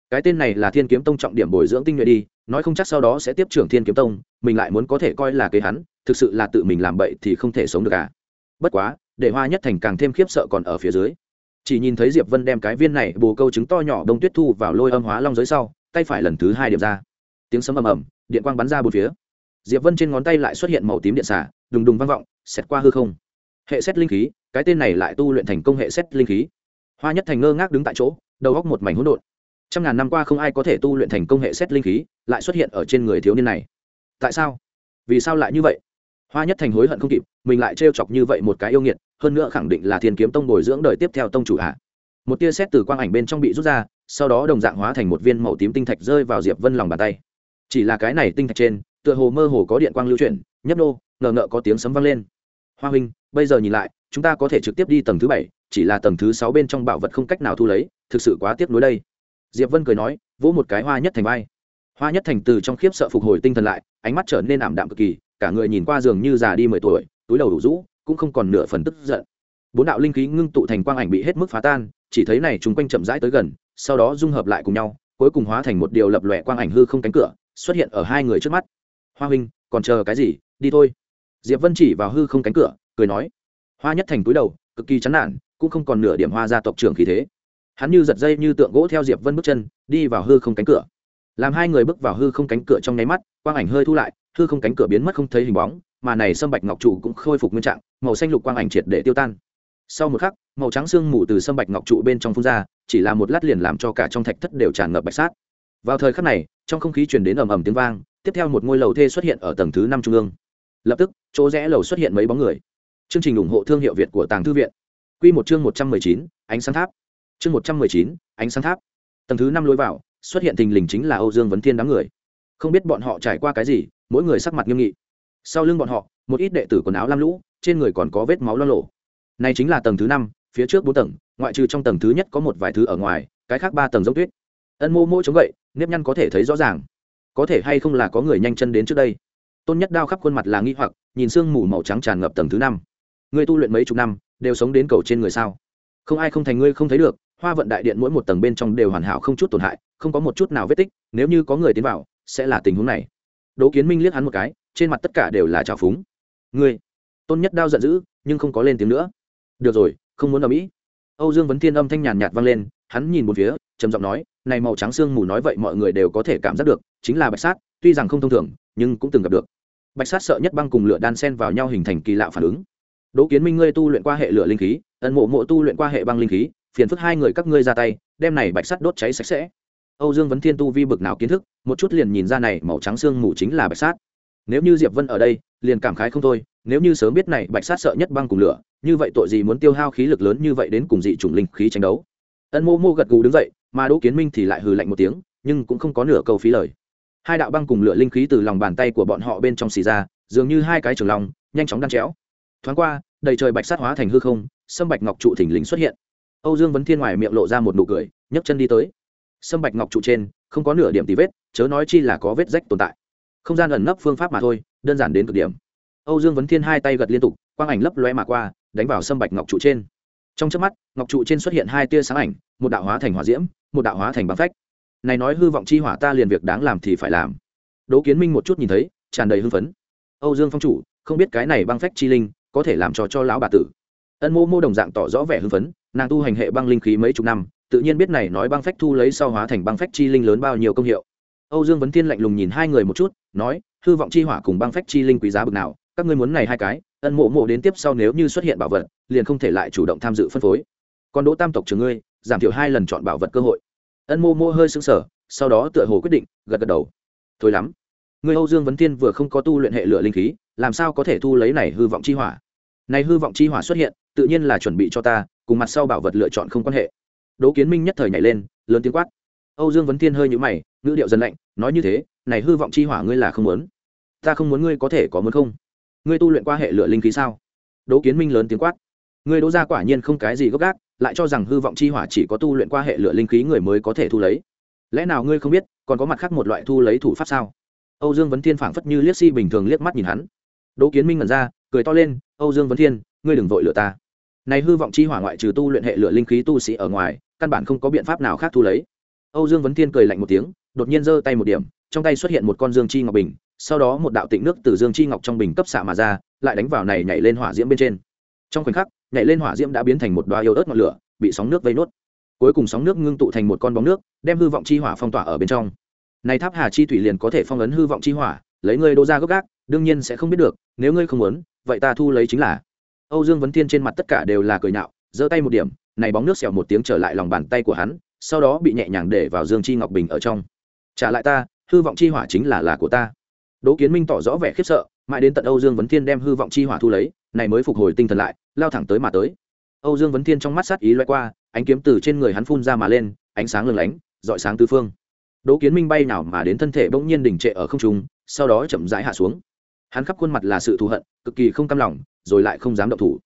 Cái tên này là thiên kiếm tông trọng điểm bồi dưỡng tinh nhuệ đi, nói không chắc sau đó sẽ tiếp trưởng thiên kiếm tông, mình lại muốn có thể coi là kế hắn, thực sự là tự mình làm bậy thì không thể sống được à. Bất quá, để hoa nhất thành càng thêm khiếp sợ còn ở phía dưới. Chỉ nhìn thấy diệp vân đem cái viên này bồ câu trứng to nhỏ đông tuyết thu vào lôi âm hóa long giới sau, tay phải lần thứ hai điểm ra. Tiếng sấm ầm ầm, điện quang bắn ra bốn phía. Diệp vân trên ngón tay lại xuất hiện màu tím điện xả đùng đùng vang vọng, xẹt qua hư không. Hệ xét linh khí, cái tên này lại tu luyện thành công hệ xét linh khí. Hoa nhất thành ngơ ngác đứng tại chỗ đầu góc một mảnh hỗn độn. Trăm ngàn năm qua không ai có thể tu luyện thành công hệ xét linh khí, lại xuất hiện ở trên người thiếu niên này. Tại sao? Vì sao lại như vậy? Hoa nhất thành hối hận không kịp, mình lại trêu chọc như vậy một cái yêu nghiệt, hơn nữa khẳng định là thiên kiếm tông bồi dưỡng đời tiếp theo tông chủ hạ một tia xét từ quang ảnh bên trong bị rút ra, sau đó đồng dạng hóa thành một viên màu tím tinh thạch rơi vào diệp vân lòng bàn tay. Chỉ là cái này tinh thạch trên, tựa hồ mơ hồ có điện quang lưu chuyển, nhấp nô, ngờ ngợ có tiếng sấm vang lên. Hoa huynh, bây giờ nhìn lại chúng ta có thể trực tiếp đi tầng thứ bảy, chỉ là tầng thứ sáu bên trong bảo vật không cách nào thu lấy, thực sự quá tiếc nuối đây. Diệp vân cười nói, vỗ một cái hoa nhất thành vai. Hoa nhất thành từ trong khiếp sợ phục hồi tinh thần lại, ánh mắt trở nên ảm đạm cực kỳ, cả người nhìn qua giường như già đi mười tuổi, túi đầu đủ rũ, cũng không còn nửa phần tức giận. Bốn đạo linh khí ngưng tụ thành quang ảnh bị hết mức phá tan, chỉ thấy này chúng quanh chậm rãi tới gần, sau đó dung hợp lại cùng nhau, cuối cùng hóa thành một điều lập lòe quang ảnh hư không cánh cửa, xuất hiện ở hai người trước mắt. Hoa huynh, còn chờ cái gì? Đi thôi. Diệp vân chỉ vào hư không cánh cửa, cười nói hoa nhất thành túi đầu, cực kỳ chán nản, cũng không còn nửa điểm hoa gia tộc trưởng khí thế. Hắn như giật dây như tượng gỗ theo diệp vân bước chân, đi vào hư không cánh cửa. Làm hai người bước vào hư không cánh cửa trong nháy mắt, quang ảnh hơi thu lại, hư không cánh cửa biến mất không thấy hình bóng, mà này sâm bạch ngọc trụ cũng khôi phục nguyên trạng, màu xanh lục quang ảnh triệt để tiêu tan. Sau một khắc, màu trắng xương mù từ sâm bạch ngọc trụ bên trong phun ra, chỉ là một lát liền làm cho cả trong thạch thất đều tràn ngập bạch sát. Vào thời khắc này, trong không khí truyền đến ầm ầm tiếng vang, tiếp theo một ngôi lầu thê xuất hiện ở tầng thứ năm trung ương. Lập tức, chỗ rẽ lầu xuất hiện mấy bóng người chương trình ủng hộ thương hiệu việt của tàng thư viện. Quy một chương một trăm mười chín, ánh sáng tháp. Chương một trăm mười chín, ánh sáng tháp. Tầng thứ năm lối vào, xuất hiện tình lình chính là âu dương vấn thiên đám người. Không biết bọn họ trải qua cái gì, mỗi người sắc mặt nghiêm nghị. Sau lưng bọn họ, một ít đệ tử quần áo lam lũ, trên người còn có vết máu loang lổ. này chính là tầng thứ năm, phía trước bốn tầng, ngoại trừ trong tầng thứ nhất có một vài thứ ở ngoài, cái khác ba tầng giống tuyết. Ân mô mô chống gậy, nếp nhăn có thể thấy rõ ràng. Có thể hay không là có người nhanh chân đến trước đây. Tôn nhất đao khắp khuôn mặt là nghi hoặc, nhìn sương mù màu trắng tràn ngập tầng thứ năm. Ngươi tu luyện mấy chục năm, đều sống đến cầu trên người sao? Không ai không thành ngươi không thấy được, hoa vận đại điện mỗi một tầng bên trong đều hoàn hảo không chút tổn hại, không có một chút nào vết tích, nếu như có người tiến vào, sẽ là tình huống này. Đỗ kiến minh liếc hắn một cái, trên mặt tất cả đều là trào phúng. Ngươi, tôn nhất đao giận dữ, nhưng không có lên tiếng nữa. Được rồi, không muốn ở mỹ âu dương vấn thiên âm thanh nhàn nhạt vang lên, hắn nhìn một phía, trầm giọng nói, này màu trắng xương mù nói vậy mọi người đều có thể cảm giác được, chính là bạch sát, tuy rằng không thông thường, nhưng cũng từng gặp được. Bạch sát sợ nhất băng cùng lửa đan sen vào nhau hình thành kỳ lạ phản ứng đỗ kiến minh, ngươi tu luyện qua hệ lửa linh khí, Ân mộ mộ tu luyện qua hệ băng linh khí, phiền phức hai người các ngươi ra tay đem này bạch sắt đốt cháy sạch sẽ. Âu dương vấn thiên tu vi bực nào kiến thức, một chút liền nhìn ra này màu trắng xương mù chính là bạch sát nếu như diệp vân ở đây, liền cảm khái không thôi, nếu như sớm biết này bạch sát sợ nhất băng cùng lửa, như vậy tội gì muốn tiêu hao khí lực lớn như vậy đến cùng dị chủng linh khí tranh đấu? Ân mô mô gật gù đứng dậy, mà đỗ kiến minh thì lại hừ lạnh một tiếng, nhưng cũng không có nửa câu phí lời. Hai đạo băng cùng lửa linh khí từ lòng bàn tay của bọn họ bên trong xì ra, dường như hai cái trường lòng nhanh chóng đan chéo thoáng qua, đầy trời bạch sát hóa thành hư không, sâm bạch ngọc trụ thỉnh lình xuất hiện. Âu dương vấn thiên ngoài miệng lộ ra một nụ cười, nhấc chân đi tới. Sâm bạch ngọc trụ trên, không có nửa điểm tì vết, chớ nói chi là có vết rách tồn tại. Không gian ẩn nấp phương pháp mà thôi, đơn giản đến cực điểm. Âu dương vấn thiên hai tay gật liên tục, quang ảnh lấp loe mà qua, đánh vào sâm bạch ngọc trụ trên. Trong trước mắt, ngọc trụ trên xuất hiện hai tia sáng ảnh, một đạo hóa thành hỏa diễm, một đạo hóa thành băng phách. Này nói hư vọng chi hỏa ta liền việc đáng làm thì phải làm. Đỗ kiến minh một chút nhìn thấy, tràn đầy hưng phấn. Âu dương phong chủ, không biết cái này băng phách chi linh có thể làm cho cho lão bà tử. Ân mô mô đồng dạng tỏ rõ vẻ hưng phấn, nàng tu hành hệ băng linh khí mấy chục năm, tự nhiên biết này nói băng phách thu lấy sau hóa thành băng phách chi linh lớn bao nhiêu công hiệu. Âu dương vấn thiên lạnh lùng nhìn hai người một chút, nói, hư vọng chi hỏa cùng băng phách chi linh quý giá bực nào, các ngươi muốn này hai cái, ân mộ mộ đến tiếp sau nếu như xuất hiện bảo vật, liền không thể lại chủ động tham dự phân phối. Còn đỗ tam tộc trường ngươi, giảm thiểu hai lần chọn bảo vật cơ hội. Ân mô mô hơi sững sờ, sau đó tựa hồ quyết định, gật gật đầu. Thôi lắm người âu dương vấn thiên vừa không có tu luyện hệ lửa linh khí, làm sao có thể thu lấy này hư vọng chi hỏa? Này hư vọng chi hỏa xuất hiện, tự nhiên là chuẩn bị cho ta, cùng mặt sau bảo vật lựa chọn không quan hệ. Đỗ kiến minh nhất thời nhảy lên, lớn tiếng quát. Âu dương vấn thiên hơi nhũ mày, ngữ điệu dần lạnh, nói như thế, này hư vọng chi hỏa ngươi là không muốn. Ta không muốn ngươi có thể có muốn không? Ngươi tu luyện qua hệ lửa linh khí sao? Đỗ kiến minh lớn tiếng quát. Ngươi đỗ ra quả nhiên không cái gì gốc gác, lại cho rằng hư vọng chi hỏa chỉ có tu luyện qua hệ lửa linh khí người mới có thể thu lấy. Lẽ nào ngươi không biết, còn có mặt khác một loại thu lấy thủ pháp sao? Âu dương vấn thiên phảng phất như liếc si bình thường liếc mắt nhìn hắn. Đỗ kiến minh ngẩn ra, cười to lên, âu dương vấn thiên, ngươi đừng vội lựa ta. Này hư vọng chi hỏa ngoại trừ tu luyện hệ lửa linh khí tu sĩ ở ngoài, căn bản không có biện pháp nào khác thu lấy. Âu dương vấn thiên cười lạnh một tiếng, đột nhiên giơ tay một điểm, trong tay xuất hiện một con dương chi ngọc bình, sau đó một đạo tịnh nước từ dương chi ngọc trong bình cấp xạ mà ra, lại đánh vào này nhảy lên hỏa diễm bên trên. Trong khoảnh khắc, nhảy lên hỏa diễm đã biến thành một đoá yêu ớt ngọn lửa, bị sóng nước vây nốt cuối cùng sóng nước ngưng tụ thành một con bóng nước, đem hư vọng chi hỏa phong tỏa ở bên trong này tháp hà chi thủy liền có thể phong ấn hư vọng chi hỏa, lấy ngươi đô ra gốc gác, đương nhiên sẽ không biết được, nếu ngươi không muốn, vậy ta thu lấy chính là. Âu dương vấn thiên trên mặt tất cả đều là cười nhạo, giơ tay một điểm, này bóng nước xèo một tiếng trở lại lòng bàn tay của hắn, sau đó bị nhẹ nhàng để vào dương chi ngọc bình ở trong. Trả lại ta, hư vọng chi hỏa chính là là của ta. Đỗ kiến minh tỏ rõ vẻ khiếp sợ, mãi đến tận âu dương vấn thiên đem hư vọng chi hỏa thu lấy, này mới phục hồi tinh thần lại, lao thẳng tới mà tới. Âu dương vấn thiên trong mắt sát ý loay qua, ánh kiếm từ trên người hắn phun ra mà lên, ánh sáng lừng lánh dọi sáng tứ phương đỗ kiến minh bay nào mà đến thân thể bỗng nhiên đình trệ ở không trung, sau đó chậm rãi hạ xuống. Hắn khắp khuôn mặt là sự thù hận, cực kỳ không cam lòng, rồi lại không dám động thủ.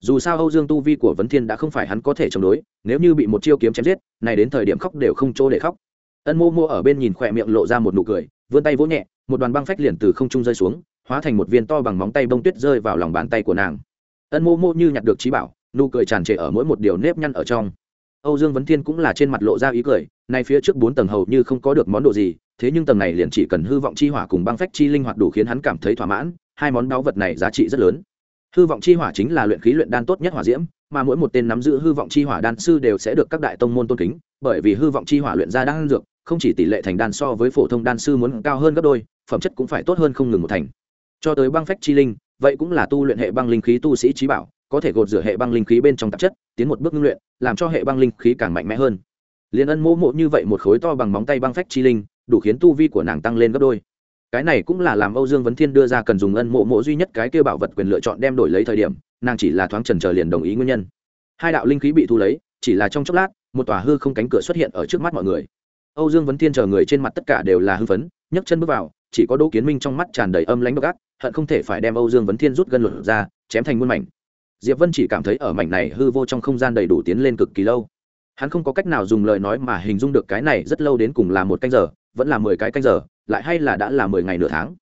Dù sao âu dương tu vi của vấn thiên đã không phải hắn có thể chống đối, nếu như bị một chiêu kiếm chém giết này đến thời điểm khóc đều không chỗ để khóc. Ân mô mô ở bên nhìn khỏe miệng lộ ra một nụ cười, vươn tay vỗ nhẹ, một đoàn băng phách liền từ không trung rơi xuống, hóa thành một viên to bằng móng tay bông tuyết rơi vào lòng bàn tay của nàng. Ân mô mô như nhặt được trí bảo, nụ cười tràn trề ở mỗi một điều nếp nhăn ở trong âu dương vấn thiên cũng là trên mặt lộ ra ý cười, nay phía trước bốn tầng hầu như không có được món đồ gì, thế nhưng tầng này liền chỉ cần hư vọng chi hỏa cùng băng phách chi linh hoạt đủ khiến hắn cảm thấy thỏa mãn, hai món báu vật này giá trị rất lớn. Hư vọng chi hỏa chính là luyện khí luyện đan tốt nhất hỏa diễm, mà mỗi một tên nắm giữ hư vọng chi hỏa đan sư đều sẽ được các đại tông môn tôn kính, bởi vì hư vọng chi hỏa luyện ra đan dược, không chỉ tỷ lệ thành đan so với phổ thông đan sư muốn cao hơn gấp đôi, phẩm chất cũng phải tốt hơn không ngừng một thành. Cho tới băng phách chi linh, vậy cũng là tu luyện hệ băng linh khí tu sĩ trí bảo có thể gột rửa hệ băng linh khí bên trong tạp chất, tiến một bước ngưng luyện, làm cho hệ băng linh khí càng mạnh mẽ hơn. Liền ân mỗ mộ như vậy một khối to bằng móng tay băng phách chi linh, đủ khiến tu vi của nàng tăng lên gấp đôi. Cái này cũng là làm âu dương vấn thiên đưa ra cần dùng ân mộ mộ duy nhất cái kêu bảo vật quyền lựa chọn đem đổi lấy thời điểm, nàng chỉ là thoáng trần trờ liền đồng ý nguyên nhân. Hai đạo linh khí bị thu lấy, chỉ là trong chốc lát, một tòa hư không cánh cửa xuất hiện ở trước mắt mọi người. Âu dương vấn thiên chờ người trên mặt tất cả đều là hư phấn, nhấc chân bước vào, chỉ có đỗ kiến minh trong mắt tràn đầy âm lãnh bất ác, hận không thể phải đem âu dương vấn thiên rút gân luật ra, chém thành muôn mảnh diệp vân chỉ cảm thấy ở mảnh này hư vô trong không gian đầy đủ tiến lên cực kỳ lâu. Hắn không có cách nào dùng lời nói mà hình dung được cái này rất lâu đến cùng là một canh giờ, vẫn là mười cái canh giờ, lại hay là đã là mười ngày nửa tháng.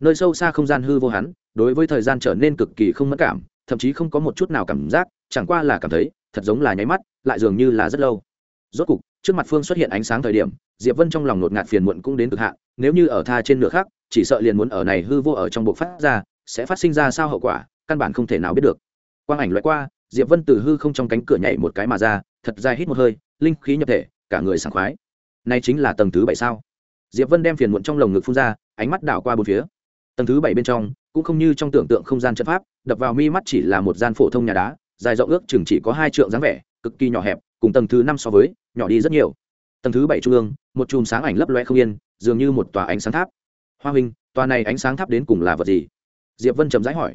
Nơi sâu xa không gian hư vô hắn, đối với thời gian trở nên cực kỳ không mất cảm, thậm chí không có một chút nào cảm giác, chẳng qua là cảm thấy, thật giống là nháy mắt, lại dường như là rất lâu. Rốt cục, trước mặt phương xuất hiện ánh sáng thời điểm, diệp vân trong lòng nột ngạt phiền muộn cũng đến cực hạn, nếu như ở tha trên nửa khác chỉ sợ liền muốn ở này hư vô ở trong bộ phát ra, sẽ phát sinh ra sao hậu quả, căn bản không thể nào biết được quang ảnh loại qua, diệp vân từ hư không trong cánh cửa nhảy một cái mà ra, thật dài hít một hơi, linh khí nhập thể, cả người sảng khoái. Nay chính là tầng thứ bảy sao? Diệp vân đem phiền muộn trong lồng ngực phun ra, ánh mắt đảo qua bốn phía. Tầng thứ bảy bên trong, cũng không như trong tưởng tượng không gian trận pháp, đập vào mi mắt chỉ là một gian phổ thông nhà đá, dài rộng ước chừng chỉ có hai trượng dáng vẻ, cực kỳ nhỏ hẹp, cùng tầng thứ năm so với, nhỏ đi rất nhiều. Tầng thứ bảy trung ương, một chùm sáng ảnh lấp loe không yên, dường như một tòa ánh sáng tháp. Hoa huynh, tòa này ánh sáng tháp đến cùng là vật gì? Diệp vân chậm rãi hỏi.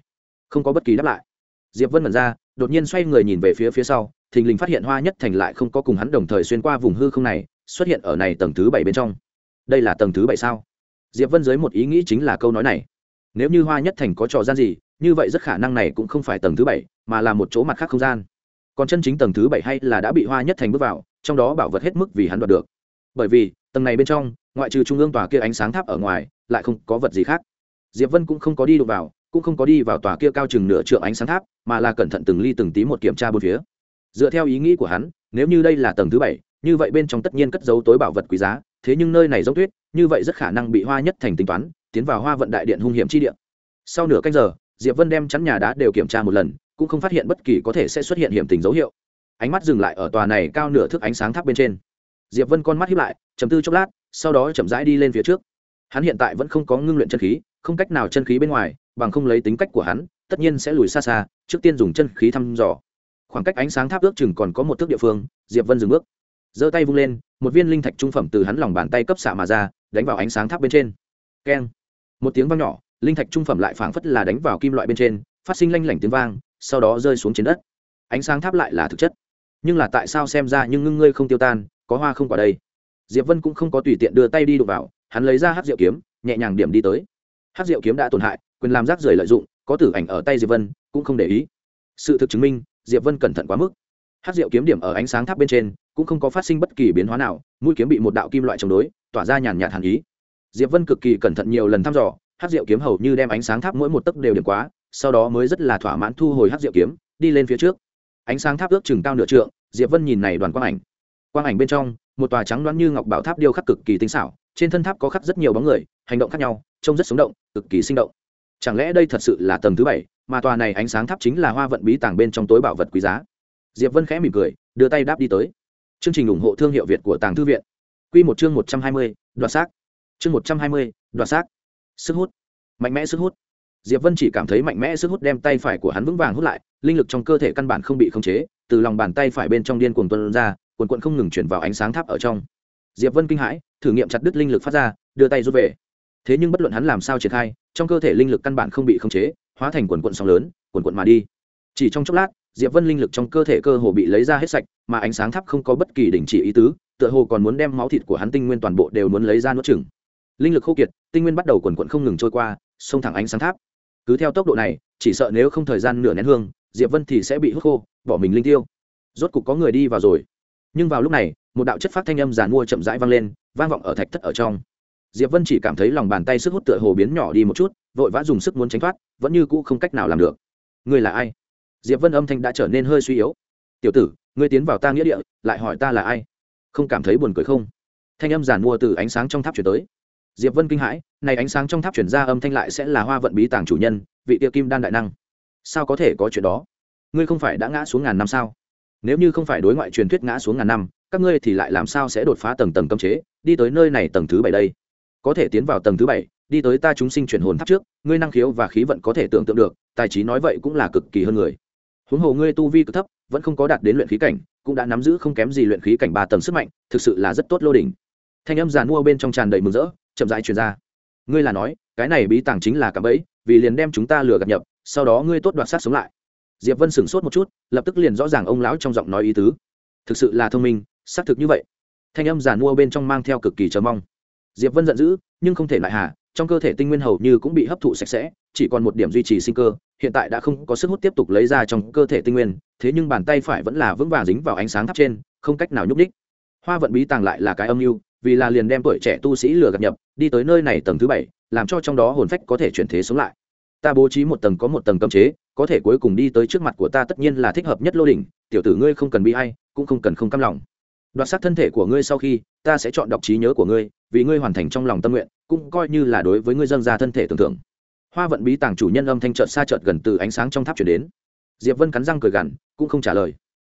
Không có bất kỳ đáp lại diệp vân mẩn ra, đột nhiên xoay người nhìn về phía phía sau, thình lình phát hiện hoa nhất thành lại không có cùng hắn đồng thời xuyên qua vùng hư không này, xuất hiện ở này tầng thứ bảy bên trong. Đây là tầng thứ bảy sao? Diệp vân dưới một ý nghĩ chính là câu nói này. Nếu như hoa nhất thành có trò gian gì, như vậy rất khả năng này cũng không phải tầng thứ bảy, mà là một chỗ mặt khác không gian. Còn chân chính tầng thứ bảy hay là đã bị hoa nhất thành bước vào, trong đó bảo vật hết mức vì hắn đoạt được. Bởi vì, tầng này bên trong, ngoại trừ trung ương tòa kia ánh sáng tháp ở ngoài, lại không có vật gì khác. Diệp vân cũng không có đi đụng vào cũng không có đi vào tòa kia cao chừng nửa trượng ánh sáng tháp, mà là cẩn thận từng ly từng tí một kiểm tra bốn phía. Dựa theo ý nghĩ của hắn, nếu như đây là tầng thứ bảy, như vậy bên trong tất nhiên cất giấu tối bảo vật quý giá, thế nhưng nơi này giống tuyết, như vậy rất khả năng bị hoa nhất thành tính toán, tiến vào hoa vận đại điện hung hiểm chi điện sau nửa canh giờ, diệp vân đem chắn nhà đá đều kiểm tra một lần, cũng không phát hiện bất kỳ có thể sẽ xuất hiện hiểm tình dấu hiệu. Ánh mắt dừng lại ở tòa này cao nửa thước ánh sáng tháp bên trên. Diệp vân con mắt hiếp lại chầm tư chốc lát, sau đó chậm rãi đi lên phía trước. Hắn hiện tại vẫn không có ngưng luyện chân khí, không cách nào chân khí bên ngoài bằng không lấy tính cách của hắn, tất nhiên sẽ lùi xa xa, trước tiên dùng chân khí thăm dò. Khoảng cách ánh sáng tháp ước chừng còn có một thước địa phương, diệp vân dừng bước, giơ tay vung lên, một viên linh thạch trung phẩm từ hắn lòng bàn tay cấp xạ mà ra, đánh vào ánh sáng tháp bên trên. Keng. Một tiếng vang nhỏ, linh thạch trung phẩm lại phảng phất là đánh vào kim loại bên trên, phát sinh lanh lảnh tiếng vang, sau đó rơi xuống trên đất. Ánh sáng tháp lại là thực chất. Nhưng là tại sao xem ra nhưng ngưng ngươi không tiêu tan, có hoa không quả đây? Diệp vân cũng không có tùy tiện đưa tay đi đụng vào, hắn lấy ra hát rượu kiếm, nhẹ nhàng điểm đi tới hát rượu kiếm đã tổn hại, quyền làm rác rưởi lợi dụng, có tử ảnh ở tay diệp vân, cũng không để ý. Sự thực chứng minh, diệp vân cẩn thận quá mức. Hát rượu kiếm điểm ở ánh sáng tháp bên trên, cũng không có phát sinh bất kỳ biến hóa nào, mũi kiếm bị một đạo kim loại chống đối, tỏa ra nhàn nhạt hàn ý. Diệp vân cực kỳ cẩn thận nhiều lần thăm dò, hát rượu kiếm hầu như đem ánh sáng tháp mỗi một tấc đều điểm quá, sau đó mới rất là thỏa mãn thu hồi hát rượu kiếm, đi lên phía trước. Ánh sáng tháp ước chừng cao nửa trượng, diệp vân nhìn này đoàn quang ảnh. Quang ảnh bên trong, một tòa trắng đoán như ngọc bảo tháp điêu khắc cực kỳ tinh xảo, trên thân tháp có khắc rất nhiều bóng người, hành động khác nhau trông rất sống động, cực kỳ sinh động. Chẳng lẽ đây thật sự là tầng thứ bảy, mà tòa này ánh sáng tháp chính là hoa vận bí tàng bên trong tối bảo vật quý giá? Diệp vân khẽ mỉm cười, đưa tay đáp đi tới. Chương trình ủng hộ thương hiệu việt của tàng thư viện. Q một chương một trăm hai mươi, đoạt xác. Chương một trăm hai mươi, đoạt xác. Sức hút. Mạnh mẽ sức hút. Diệp vân chỉ cảm thấy mạnh mẽ sức hút đem tay phải của hắn vững vàng hút lại, linh lực trong cơ thể căn bản không bị khống chế, từ lòng bàn tay phải bên trong điên cuồng tuân ra cuồn cuộn không ngừng chuyển vào ánh sáng tháp ở trong. Diệp vân kinh hãi, thử nghiệm chặt đứt linh lực phát ra, đưa tay rút về thế nhưng bất luận hắn làm sao triển khai, trong cơ thể linh lực căn bản không bị khống chế, hóa thành quần quận sóng lớn, quần quận mà đi. Chỉ trong chốc lát, diệp vân linh lực trong cơ thể cơ hồ bị lấy ra hết sạch, mà ánh sáng thắp không có bất kỳ đình chỉ ý tứ, tựa hồ còn muốn đem máu thịt của hắn tinh nguyên toàn bộ đều muốn lấy ra nuốt chừng linh lực khô kiệt, tinh nguyên bắt đầu quần quận không ngừng trôi qua, xông thẳng ánh sáng tháp. Cứ theo tốc độ này, chỉ sợ nếu không thời gian nửa nén hương, diệp vân thì sẽ bị hút khô, bỏ mình linh tiêu. Rốt cục có người đi vào rồi. Nhưng vào lúc này, một đạo chất phát thanh âm giàn mua chậm rãi vang lên, vang vọng ở thạch thất ở trong diệp vân chỉ cảm thấy lòng bàn tay sức hút tựa hồ biến nhỏ đi một chút, vội vã dùng sức muốn tránh thoát, vẫn như cũ không cách nào làm được. Ngươi là ai? Diệp vân âm thanh đã trở nên hơi suy yếu. Tiểu tử, ngươi tiến vào ta nghĩa địa, lại hỏi ta là ai? Không cảm thấy buồn cười không? Thanh âm giàn mua từ ánh sáng trong tháp chuyển tới. Diệp vân kinh hãi, này ánh sáng trong tháp chuyển ra âm thanh lại sẽ là hoa vận bí tàng chủ nhân, vị tiêu kim đan đại năng. Sao có thể có chuyện đó? Ngươi không phải đã ngã xuống ngàn năm sao? Nếu như không phải đối ngoại truyền thuyết ngã xuống ngàn năm, các ngươi thì lại làm sao sẽ đột phá tầng tầng cấm chế, đi tới nơi này tầng thứ bảy đây? Có thể tiến vào tầng thứ bảy, đi tới ta chúng sinh chuyển hồn tháp trước, ngươi năng khiếu và khí vận có thể tưởng tượng được, tài trí nói vậy cũng là cực kỳ hơn người. Huống hồ ngươi tu vi cực thấp, vẫn không có đạt đến luyện khí cảnh, cũng đã nắm giữ không kém gì luyện khí cảnh ba tầng sức mạnh, thực sự là rất tốt lô đỉnh. Thanh âm giàn mua bên trong tràn đầy mừng rỡ, chậm rãi truyền ra. Ngươi là nói, cái này bí tàng chính là cạm bẫy, vì liền đem chúng ta lừa gạt nhập, sau đó ngươi tốt đoạt sát sống lại. Diệp vân sửng sốt một chút, lập tức liền rõ ràng ông lão trong giọng nói ý tứ. Thực sự là thông minh, xác thực như vậy. Thanh âm giàn mua bên trong mang theo cực kỳ chờ mong diệp vân giận dữ, nhưng không thể lại hà, trong cơ thể tinh nguyên hầu như cũng bị hấp thụ sạch sẽ, chỉ còn một điểm duy trì sinh cơ, hiện tại đã không có sức hút tiếp tục lấy ra trong cơ thể tinh nguyên, thế nhưng bàn tay phải vẫn là vững vàng dính vào ánh sáng thắp trên, không cách nào nhúc đích hoa vận bí tàng lại là cái âm mưu, vì là liền đem tuổi trẻ tu sĩ lừa gạt nhập, đi tới nơi này tầng thứ bảy, làm cho trong đó hồn phách có thể chuyển thế sống lại. Ta bố trí một tầng có một tầng cấm chế, có thể cuối cùng đi tới trước mặt của ta tất nhiên là thích hợp nhất lô đỉnh, tiểu tử ngươi không cần bị hay cũng không cần không căm lòng. Đoạt sát thân thể của ngươi sau khi, ta sẽ chọn đọc trí nhớ của ngươi vì ngươi hoàn thành trong lòng tâm nguyện, cũng coi như là đối với ngươi dân ra thân thể tưởng tượng. Hoa vận bí tàng chủ nhân âm thanh trợt xa trợt gần từ ánh sáng trong tháp chuyển đến. Diệp vân cắn răng cười gằn, cũng không trả lời.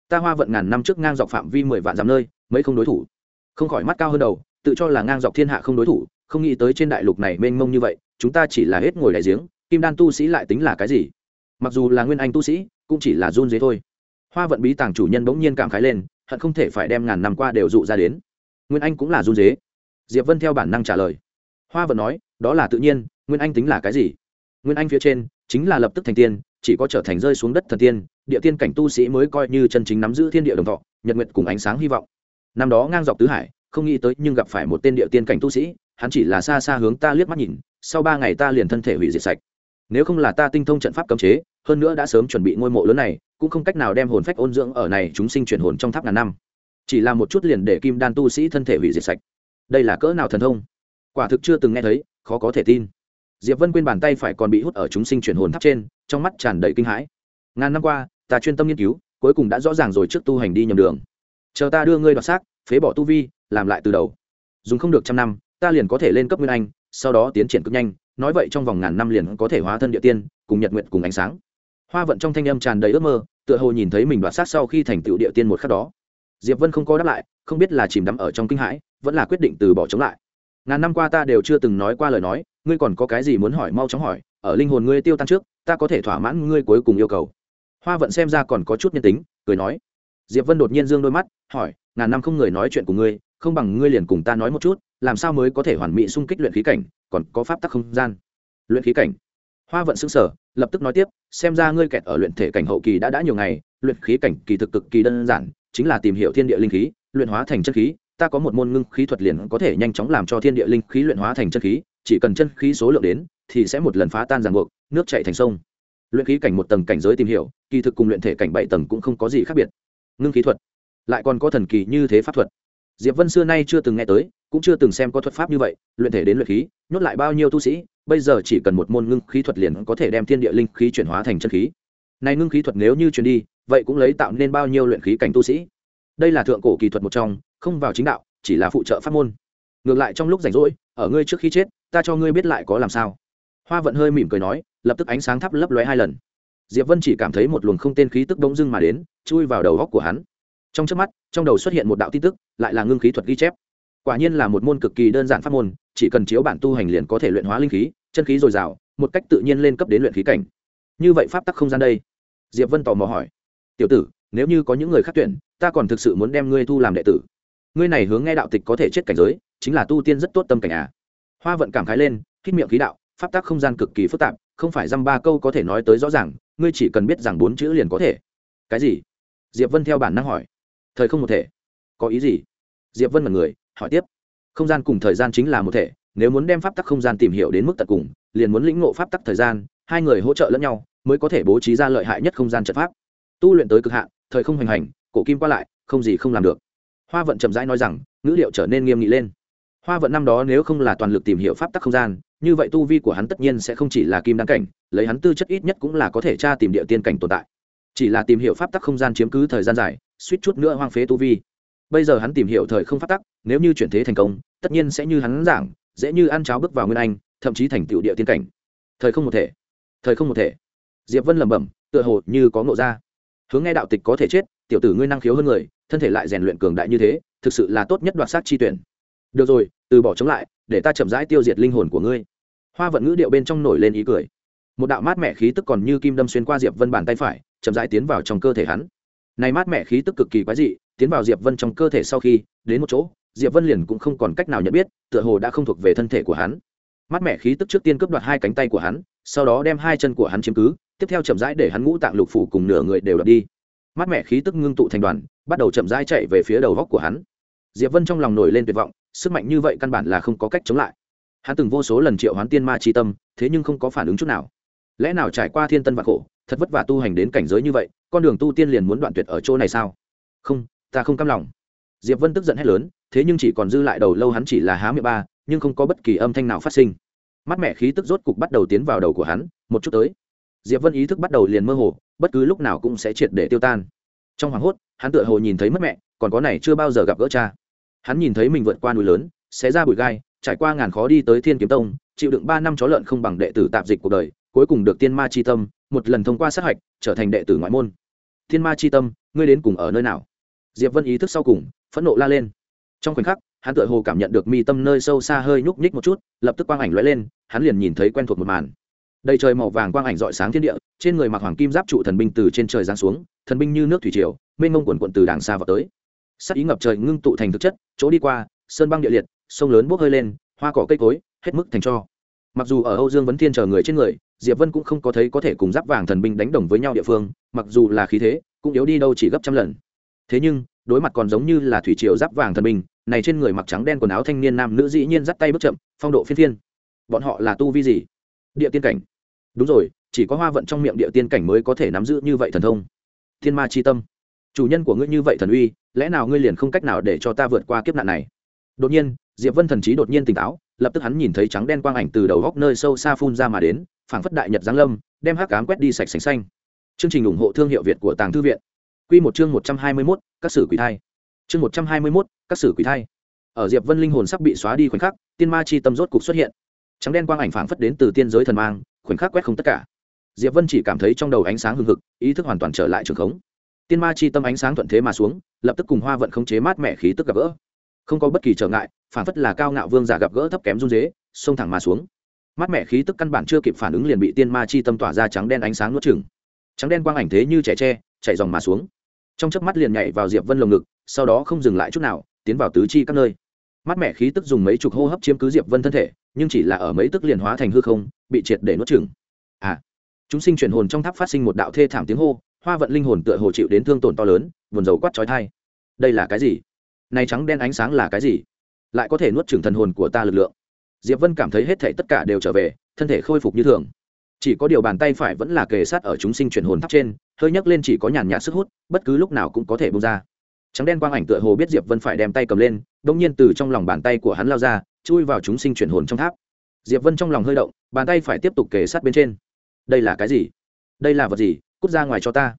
Ta hoa vận ngàn năm trước ngang dọc phạm vi mười vạn dặm nơi, mấy không đối thủ. Không khỏi mắt cao hơn đầu, tự cho là ngang dọc thiên hạ không đối thủ, không nghĩ tới trên đại lục này mênh mông như vậy, chúng ta chỉ là hết ngồi đại giếng, kim đan tu sĩ lại tính là cái gì? Mặc dù là nguyên anh tu sĩ, cũng chỉ là run dế thôi. Hoa vận bí tàng chủ nhân bỗng nhiên cảm khái lên, hận không thể phải đem ngàn năm qua đều dụ ra đến. Nguyên anh cũng là run dế diệp vân theo bản năng trả lời. Hoa vận nói, đó là tự nhiên, nguyên anh tính là cái gì? Nguyên anh phía trên, chính là lập tức thành tiên, chỉ có trở thành rơi xuống đất thần tiên, địa tiên cảnh tu sĩ mới coi như chân chính nắm giữ thiên địa đồng thọ, nhật nguyệt cùng ánh sáng hy vọng. Năm đó ngang dọc tứ hải, không nghĩ tới nhưng gặp phải một tên địa tiên cảnh tu sĩ, hắn chỉ là xa xa hướng ta liếc mắt nhìn, sau ba ngày ta liền thân thể hủy diệt sạch. Nếu không là ta tinh thông trận pháp cấm chế, hơn nữa đã sớm chuẩn bị ngôi mộ lớn này, cũng không cách nào đem hồn phách ôn dưỡng ở này chúng sinh chuyển hồn trong tháp ngàn năm. Chỉ là một chút liền để kim đan tu sĩ thân thể hủy diệt sạch đây là cỡ nào thần thông? Quả thực chưa từng nghe thấy, khó có thể tin. Diệp vân quên bàn tay phải còn bị hút ở chúng sinh chuyển hồn tháp trên, trong mắt tràn đầy kinh hãi. Ngàn năm qua, ta chuyên tâm nghiên cứu, cuối cùng đã rõ ràng rồi trước tu hành đi nhầm đường. Chờ ta đưa ngươi đoạt xác, phế bỏ tu vi, làm lại từ đầu. Dùng không được trăm năm, ta liền có thể lên cấp nguyên anh, sau đó tiến triển cực nhanh, nói vậy trong vòng ngàn năm liền có thể hóa thân địa tiên, cùng nhật nguyện, cùng ánh sáng. Hoa vận trong thanh âm tràn đầy ước mơ, tựa hồ nhìn thấy mình đoạt xác sau khi thành tựu địa tiên một khắc đó diệp vân không có đáp lại, không biết là chìm đắm ở trong kinh hãi, vẫn là quyết định từ bỏ chống lại. Ngàn năm qua ta đều chưa từng nói qua lời nói, ngươi còn có cái gì muốn hỏi mau chóng hỏi, ở linh hồn ngươi tiêu tan trước, ta có thể thỏa mãn ngươi cuối cùng yêu cầu. Hoa vận xem ra còn có chút nhân tính, cười nói. Diệp vân đột nhiên dương đôi mắt, hỏi, ngàn năm không người nói chuyện của ngươi, không bằng ngươi liền cùng ta nói một chút, làm sao mới có thể hoàn mỹ xung kích luyện khí cảnh, còn có pháp tắc không gian. Luyện khí cảnh. Hoa vận xứng sở lập tức nói tiếp, xem ra ngươi kẹt ở luyện thể cảnh hậu kỳ đã đã nhiều ngày, luyện khí cảnh kỳ thực cực kỳ đơn giản chính là tìm hiểu thiên địa linh khí, luyện hóa thành chân khí, ta có một môn ngưng khí thuật liền có thể nhanh chóng làm cho thiên địa linh khí luyện hóa thành chân khí, chỉ cần chân khí số lượng đến, thì sẽ một lần phá tan ràng buộc, nước chạy thành sông. Luyện khí cảnh một tầng cảnh giới tìm hiểu, kỳ thực cùng luyện thể cảnh bảy tầng cũng không có gì khác biệt. Ngưng khí thuật, lại còn có thần kỳ như thế pháp thuật. Diệp vân xưa nay chưa từng nghe tới, cũng chưa từng xem có thuật pháp như vậy, luyện thể đến luyện khí, nhốt lại bao nhiêu tu sĩ, bây giờ chỉ cần một môn ngưng khí thuật liền có thể đem thiên địa linh khí chuyển hóa thành chân khí. Này ngưng khí thuật nếu như chuyển đi vậy cũng lấy tạo nên bao nhiêu luyện khí cảnh tu sĩ. Đây là thượng cổ kỳ thuật một trong, không vào chính đạo, chỉ là phụ trợ pháp môn. Ngược lại trong lúc rảnh rỗi, ở ngươi trước khi chết, ta cho ngươi biết lại có làm sao. Hoa vận hơi mỉm cười nói, lập tức ánh sáng thắp lấp lóe hai lần. Diệp vân chỉ cảm thấy một luồng không tên khí tức bỗng dưng mà đến, chui vào đầu góc của hắn. Trong trước mắt, trong đầu xuất hiện một đạo tin tức, lại là ngưng khí thuật ghi chép. Quả nhiên là một môn cực kỳ đơn giản pháp môn, chỉ cần chiếu bản tu hành liền có thể luyện hóa linh khí, chân khí dồi dào, một cách tự nhiên lên cấp đến luyện khí cảnh. Như vậy pháp tắc không gian đây? Diệp vân tò mò hỏi tiểu tử, nếu như có những người khác tuyển, ta còn thực sự muốn đem ngươi thu làm đệ tử. Ngươi này hướng nghe đạo tịch có thể chết cảnh giới, chính là tu tiên rất tốt tâm cảnh à. Hoa vận cảm khái lên hít miệng khí đạo, pháp tắc không gian cực kỳ phức tạp, không phải dăm ba câu có thể nói tới rõ ràng, ngươi chỉ cần biết rằng bốn chữ liền có thể. Cái gì? Diệp vân theo bản năng hỏi. Thời không một thể. Có ý gì? Diệp vân là người hỏi tiếp. Không gian cùng thời gian chính là một thể, nếu muốn đem pháp tắc không gian tìm hiểu đến mức tận cùng, liền muốn lĩnh ngộ pháp tắc thời gian, hai người hỗ trợ lẫn nhau, mới có thể bố trí ra lợi hại nhất không gian trận pháp tu luyện tới cực hạn, thời không hoành hành, cổ kim qua lại, không gì không làm được. Hoa vận chậm rãi nói rằng, ngữ liệu trở nên nghiêm nghị lên. Hoa vận năm đó nếu không là toàn lực tìm hiểu pháp tắc không gian, như vậy tu vi của hắn tất nhiên sẽ không chỉ là kim đăng cảnh, lấy hắn tư chất ít nhất cũng là có thể tra tìm địa tiên cảnh tồn tại. Chỉ là tìm hiểu pháp tắc không gian chiếm cứ thời gian dài, suýt chút nữa hoang phế tu vi. Bây giờ hắn tìm hiểu thời không pháp tắc, nếu như chuyển thế thành công, tất nhiên sẽ như hắn giảng, dễ như ăn cháo bước vào nguyên anh, thậm chí thành tựu địa tiên cảnh. Thời không một thể. Thời không một thể. Diệp vân lẩm bẩm, tựa hồ như có ngộ ra hướng nghe đạo tịch có thể chết, tiểu tử ngươi năng khiếu hơn người, thân thể lại rèn luyện cường đại như thế, thực sự là tốt nhất đoạt sát chi tuyển. Được rồi, từ bỏ chống lại, để ta chậm rãi tiêu diệt linh hồn của ngươi. Hoa vận ngữ điệu bên trong nổi lên ý cười. Một đạo mát mẻ khí tức còn như kim đâm xuyên qua diệp vân bàn tay phải, chậm rãi tiến vào trong cơ thể hắn. Này mát mẻ khí tức cực kỳ quái dị, tiến vào diệp vân trong cơ thể sau khi, đến một chỗ, diệp vân liền cũng không còn cách nào nhận biết, tựa hồ đã không thuộc về thân thể của hắn. Mát mẻ khí tức trước tiên cướp đoạt hai cánh tay của hắn, sau đó đem hai chân của hắn chiếm cứ tiếp theo chậm rãi để hắn ngũ tạng lục phủ cùng nửa người đều đập đi. Mát mẻ khí tức ngưng tụ thành đoàn, bắt đầu chậm rãi chạy về phía đầu góc của hắn. Diệp vân trong lòng nổi lên tuyệt vọng, sức mạnh như vậy căn bản là không có cách chống lại. Hắn từng vô số lần triệu hoán tiên ma chi tâm, thế nhưng không có phản ứng chút nào. Lẽ nào trải qua thiên tân và khổ, thật vất vả tu hành đến cảnh giới như vậy, con đường tu tiên liền muốn đoạn tuyệt ở chỗ này sao? Không, ta không cam lòng. Diệp vân tức giận hét lớn, thế nhưng chỉ còn dư lại đầu lâu hắn chỉ là há miệng ba, nhưng không có bất kỳ âm thanh nào phát sinh. Mắt mẹ khí tức rốt cục bắt đầu tiến vào đầu của hắn, một chút tới diệp vân ý thức bắt đầu liền mơ hồ, bất cứ lúc nào cũng sẽ triệt để tiêu tan. Trong hoảng hốt, hắn tựa hồ nhìn thấy mất mẹ, còn có này chưa bao giờ gặp gỡ cha. Hắn nhìn thấy mình vượt qua núi lớn, xé ra bụi gai, trải qua ngàn khó đi tới thiên kiếm tông, chịu đựng ba năm chó lợn không bằng đệ tử tạp dịch cuộc đời, cuối cùng được tiên ma chi tâm, một lần thông qua sát hạch, trở thành đệ tử ngoại môn. Thiên ma chi tâm, ngươi đến cùng ở nơi nào? Diệp vân ý thức sau cùng, phẫn nộ la lên. Trong khoảnh khắc, hắn tựa hồ cảm nhận được mi tâm nơi sâu xa hơi nhúc nhích một chút, lập tức quang ảnh lóe lên, hắn liền nhìn thấy quen thuộc một màn đầy trời màu vàng quang ảnh rọi sáng thiên địa, trên người mặc hoàng kim giáp trụ thần binh từ trên trời giáng xuống, thần binh như nước thủy triều, mênh mông quần quận từ đàng xa vào tới. Sắc ý ngập trời ngưng tụ thành thực chất, chỗ đi qua, sơn băng địa liệt, sông lớn bốc hơi lên, hoa cỏ cây cối, hết mức thành cho. Mặc dù ở âu dương vấn thiên chờ người trên người, diệp vân cũng không có thấy có thể cùng giáp vàng thần binh đánh đồng với nhau địa phương, mặc dù là khí thế, cũng yếu đi đâu chỉ gấp trăm lần. Thế nhưng, đối mặt còn giống như là thủy triều giáp vàng thần binh, này trên người mặc trắng đen quần áo thanh niên nam nữ dĩ nhiên dắt tay bước chậm, phong độ phiên phiên. Bọn họ là tu vi gì? Địa tiên cảnh đúng rồi, chỉ có hoa vận trong miệng địa tiên cảnh mới có thể nắm giữ như vậy thần thông. Thiên ma chi tâm. Chủ nhân của ngươi như vậy thần uy, lẽ nào ngươi liền không cách nào để cho ta vượt qua kiếp nạn này? Đột nhiên, diệp vân thần trí đột nhiên tỉnh táo, lập tức hắn nhìn thấy trắng đen quang ảnh từ đầu góc nơi sâu xa phun ra mà đến, phảng phất đại nhật giáng lâm, đem hắc cám quét đi sạch sành xanh. Chương trình ủng hộ thương hiệu việt của tàng thư viện. Q một chương một trăm hai mươi mốt, các sử quỷ thai. Chương một trăm hai mươi mốt, các sử quỷ thai. Ở diệp vân linh hồn sắp bị xóa đi khoảnh khắc, tiên ma chi tâm rốt cục xuất hiện. Trắng đen quang ảnh phảng phất đến từ tiên giới thần mang khoảnh khắc quét không tất cả. Diệp vân chỉ cảm thấy trong đầu ánh sáng hưng hực, ý thức hoàn toàn trở lại trường khống. Tiên ma chi tâm ánh sáng thuận thế mà xuống, lập tức cùng hoa vận khống chế mát mẻ khí tức gặp gỡ. Không có bất kỳ trở ngại, phản phất là cao ngạo vương giả gặp gỡ thấp kém run dế xông thẳng mà xuống. Mát mẻ khí tức căn bản chưa kịp phản ứng liền bị tiên ma chi tâm tỏa ra trắng đen ánh sáng nuốt chừng trắng đen quang ảnh thế như trẻ tre, chạy dòng mà xuống. Trong chớp mắt liền nhảy vào diệp vân lồng ngực, sau đó không dừng lại chút nào, tiến vào tứ chi các nơi mát mẻ khí tức dùng mấy chục hô hấp chiếm cứ diệp vân thân thể, nhưng chỉ là ở mấy tức liền hóa thành hư không, bị triệt để nuốt chừng à chúng sinh chuyển hồn trong tháp phát sinh một đạo thê thảm tiếng hô, hoa vận linh hồn tựa hồ chịu đến thương tổn to lớn, buồn dầu quát trói thai đây là cái gì? Này trắng đen ánh sáng là cái gì? Lại có thể nuốt chửng thần hồn của ta lực lượng. Diệp vân cảm thấy hết thảy tất cả đều trở về, thân thể khôi phục như thường. Chỉ có điều bàn tay phải vẫn là kề sát ở chúng sinh chuyển hồn tháp trên, hơi nhấc lên chỉ có nhàn nhạt sức hút, bất cứ lúc nào cũng có thể bung ra trắng đen quang ảnh tựa hồ biết diệp vân phải đem tay cầm lên đông nhiên từ trong lòng bàn tay của hắn lao ra, chui vào chúng sinh chuyển hồn trong tháp. Diệp vân trong lòng hơi động, bàn tay phải tiếp tục kề sát bên trên. Đây là cái gì? Đây là vật gì? Cút ra ngoài cho ta.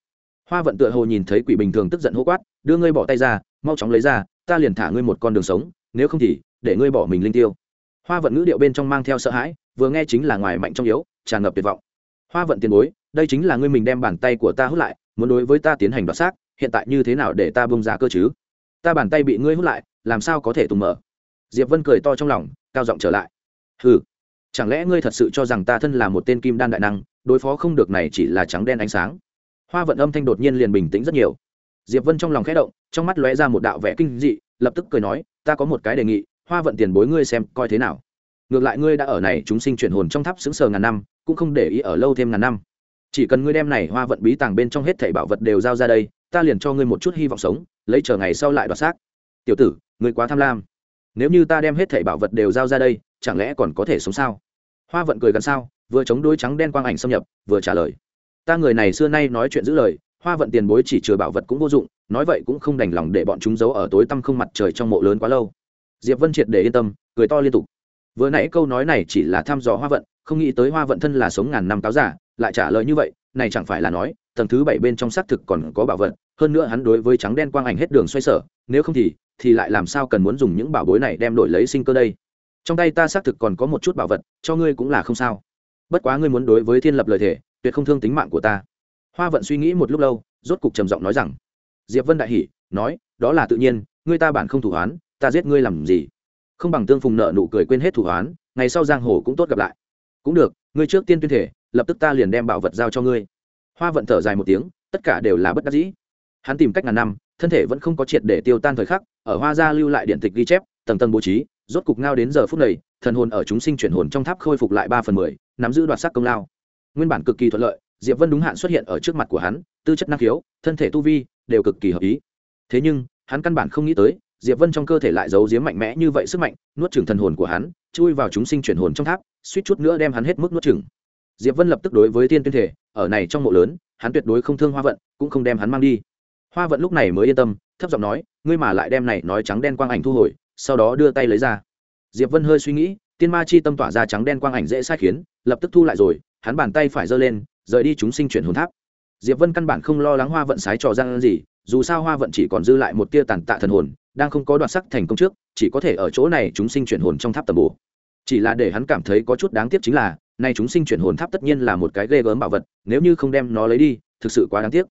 Hoa vận tựa hồ nhìn thấy quỷ bình thường tức giận hô quát, đưa ngươi bỏ tay ra, mau chóng lấy ra, ta liền thả ngươi một con đường sống, nếu không thì, để ngươi bỏ mình linh tiêu. Hoa vận ngữ điệu bên trong mang theo sợ hãi, vừa nghe chính là ngoài mạnh trong yếu, tràn ngập tuyệt vọng. Hoa vận tiền bối, đây chính là ngươi mình đem bàn tay của ta hút lại, muốn đối với ta tiến hành đoạt xác hiện tại như thế nào để ta bông ra cơ chứ? Ta bàn tay bị ngươi hút lại, làm sao có thể tùng mở? Diệp vân cười to trong lòng, cao giọng trở lại. Ừ chẳng lẽ ngươi thật sự cho rằng ta thân là một tên kim đan đại năng, đối phó không được này chỉ là trắng đen ánh sáng? Hoa vận âm thanh đột nhiên liền bình tĩnh rất nhiều. Diệp vân trong lòng khẽ động, trong mắt lóe ra một đạo vẻ kinh dị, lập tức cười nói, ta có một cái đề nghị, hoa vận tiền bối ngươi xem coi thế nào. Ngược lại ngươi đã ở này chúng sinh chuyển hồn trong tháp xứng sờ ngàn năm, cũng không để ý ở lâu thêm ngàn năm chỉ cần ngươi đem này hoa vận bí tàng bên trong hết thảy bảo vật đều giao ra đây, ta liền cho ngươi một chút hy vọng sống, lấy chờ ngày sau lại đoạt xác. Tiểu tử, ngươi quá tham lam. Nếu như ta đem hết thảy bảo vật đều giao ra đây, chẳng lẽ còn có thể sống sao? Hoa vận cười gần sao, vừa chống đôi trắng đen quang ảnh xâm nhập, vừa trả lời. Ta người này xưa nay nói chuyện giữ lời, hoa vận tiền bối chỉ chừa bảo vật cũng vô dụng, nói vậy cũng không đành lòng để bọn chúng giấu ở tối tăm không mặt trời trong mộ lớn quá lâu. Diệp vân triệt để yên tâm, cười to liên tục. Vừa nãy câu nói này chỉ là thăm dò hoa vận, không nghĩ tới hoa vận thân là sống ngàn năm cáo giả lại trả lời như vậy, này chẳng phải là nói, tầng thứ bảy bên trong xác thực còn có bảo vật, hơn nữa hắn đối với trắng đen quang ảnh hết đường xoay sở, nếu không thì thì lại làm sao cần muốn dùng những bảo bối này đem đổi lấy sinh cơ đây? Trong tay ta xác thực còn có một chút bảo vật, cho ngươi cũng là không sao. Bất quá ngươi muốn đối với thiên lập lời thể tuyệt không thương tính mạng của ta. Hoa vận suy nghĩ một lúc lâu, rốt cục trầm giọng nói rằng, diệp vân đại hỉ, nói, đó là tự nhiên, ngươi ta bản không thủ hoán, ta giết ngươi làm gì? Không bằng tương phùng nợ nụ cười quên hết thủ hoán, ngày sau giang hồ cũng tốt gặp lại. Cũng được, ngươi trước tiên tuyên thể lập tức ta liền đem bảo vật giao cho ngươi. Hoa vận thở dài một tiếng, tất cả đều là bất đắc dĩ. Hắn tìm cách ngàn năm, thân thể vẫn không có triệt để tiêu tan thời khắc, ở hoa gia lưu lại điện tịch ghi chép, tầng tầng bố trí, rốt cục ngao đến giờ phút này, thần hồn ở chúng sinh chuyển hồn trong tháp khôi phục lại ba phần mười, nắm giữ đoạt sắc công lao. Nguyên bản cực kỳ thuận lợi, diệp vân đúng hạn xuất hiện ở trước mặt của hắn, tư chất năng khiếu, thân thể tu vi, đều cực kỳ hợp ý. Thế nhưng, hắn căn bản không nghĩ tới, diệp vân trong cơ thể lại giấu giếm mạnh mẽ như vậy sức mạnh, nuốt chửng thần hồn của hắn, chui vào chúng sinh chuyển hồn trong tháp, suýt chút nữa đem hắn hết mức nuốt chửng diệp vân lập tức đối với tiên tuyên thể, ở này trong mộ lớn, hắn tuyệt đối không thương hoa vận, cũng không đem hắn mang đi. Hoa vận lúc này mới yên tâm, thấp giọng nói, ngươi mà lại đem này nói trắng đen quang ảnh thu hồi, sau đó đưa tay lấy ra. Diệp vân hơi suy nghĩ, tiên ma chi tâm tỏa ra trắng đen quang ảnh dễ sai khiến, lập tức thu lại rồi, hắn bàn tay phải giơ lên, rời đi chúng sinh chuyển hồn tháp. Diệp vân căn bản không lo lắng hoa vận sái trò gian gì, dù sao hoa vận chỉ còn dư lại một tia tàn tạ thần hồn, đang không có đoạt sắc thành công trước, chỉ có thể ở chỗ này chúng sinh chuyển hồn trong tháp tầm bổ. Chỉ là để hắn cảm thấy có chút đáng tiếc chính là nay chúng sinh chuyển hồn tháp tất nhiên là một cái ghê gớm bảo vật, nếu như không đem nó lấy đi, thực sự quá đáng tiếc.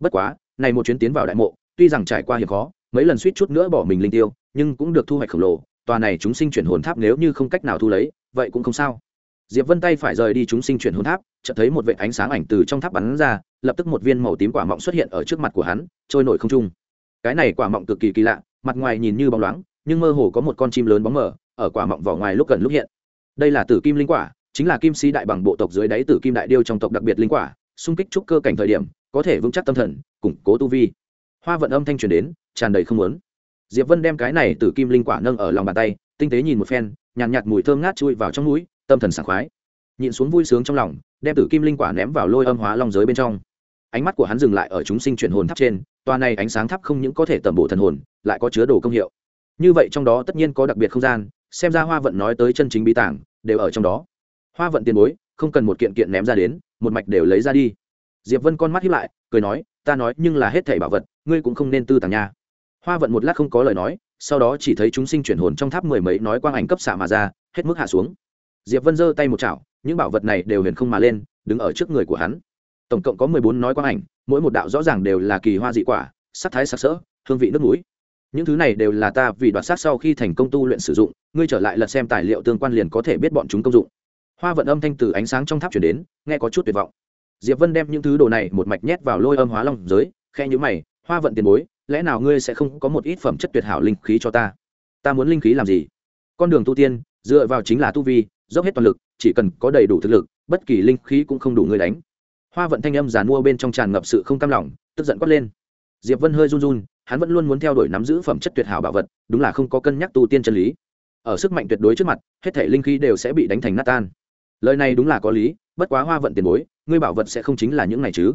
Bất quá, này một chuyến tiến vào đại mộ, tuy rằng trải qua hiểm khó, mấy lần suýt chút nữa bỏ mình linh tiêu, nhưng cũng được thu hoạch khổng lồ, tòa này chúng sinh chuyển hồn tháp nếu như không cách nào thu lấy, vậy cũng không sao. Diệp vân tay phải rời đi chúng sinh chuyển hồn tháp, chợt thấy một vệ ánh sáng ảnh từ trong tháp bắn ra, lập tức một viên màu tím quả mọng xuất hiện ở trước mặt của hắn, trôi nổi không trung. Cái này quả mọng cực kỳ kỳ lạ, mặt ngoài nhìn như bóng loáng, nhưng mơ hồ có một con chim lớn bóng mờ, ở quả mọng vỏ ngoài lúc gần lúc hiện. Đây là tử kim linh quả chính là kim sĩ đại bằng bộ tộc dưới đáy tử kim đại điêu trong tộc đặc biệt linh quả xung kích trúc cơ cảnh thời điểm có thể vững chắc tâm thần củng cố tu vi. Hoa vận âm thanh truyền đến tràn đầy không muốn. Diệp vân đem cái này tử kim linh quả nâng ở lòng bàn tay tinh tế nhìn một phen nhàn nhạt, nhạt mùi thơm ngát chui vào trong mũi tâm thần sảng khoái. Nhịn xuống vui sướng trong lòng đem tử kim linh quả ném vào lôi âm hóa long giới bên trong. Ánh mắt của hắn dừng lại ở chúng sinh chuyển hồn tháp trên toa này ánh sáng tháp không những có thể tẩm bổ thần hồn lại có chứa đồ công hiệu. Như vậy trong đó tất nhiên có đặc biệt không gian xem ra hoa vận nói tới chân chính bí tảng đều ở trong đó hoa vận tiền bối, không cần một kiện kiện ném ra đến, một mạch đều lấy ra đi. Diệp vân con mắt hiếp lại, cười nói, ta nói, nhưng là hết thảy bảo vật, ngươi cũng không nên tư tàng nha. Hoa vận một lát không có lời nói, sau đó chỉ thấy chúng sinh chuyển hồn trong tháp mười mấy nói quang ảnh cấp xạ mà ra, hết mức hạ xuống. Diệp vân giơ tay một chảo, những bảo vật này đều huyền không mà lên, đứng ở trước người của hắn. Tổng cộng có mười bốn nói quang ảnh, mỗi một đạo rõ ràng đều là kỳ hoa dị quả, sắc thái sặc sỡ, hương vị nước mũi. Những thứ này đều là ta vì đoạt sát sau khi thành công tu luyện sử dụng, ngươi trở lại lật xem tài liệu tương quan liền có thể biết bọn chúng công dụng hoa vận âm thanh từ ánh sáng trong tháp chuyển đến, nghe có chút tuyệt vọng. Diệp vân đem những thứ đồ này một mạch nhét vào lôi âm hóa long giới khe nhữ mày, hoa vận tiền bối, lẽ nào ngươi sẽ không có một ít phẩm chất tuyệt hảo linh khí cho ta? Ta muốn linh khí làm gì? Con đường tu tiên, dựa vào chính là tu vi, dốc hết toàn lực, chỉ cần có đầy đủ thực lực, bất kỳ linh khí cũng không đủ ngươi đánh. Hoa vận thanh âm giàn mua bên trong tràn ngập sự không cam lòng, tức giận quát lên. Diệp vân hơi run run, hắn vẫn luôn muốn theo đuổi nắm giữ phẩm chất tuyệt hảo bảo vật, đúng là không có cân nhắc tu tiên chân lý. Ở sức mạnh tuyệt đối trước mặt, hết thể linh khí đều sẽ bị đánh thành nát tan lời này đúng là có lý, bất quá hoa vận tiền bối, ngươi bảo vật sẽ không chính là những này chứ?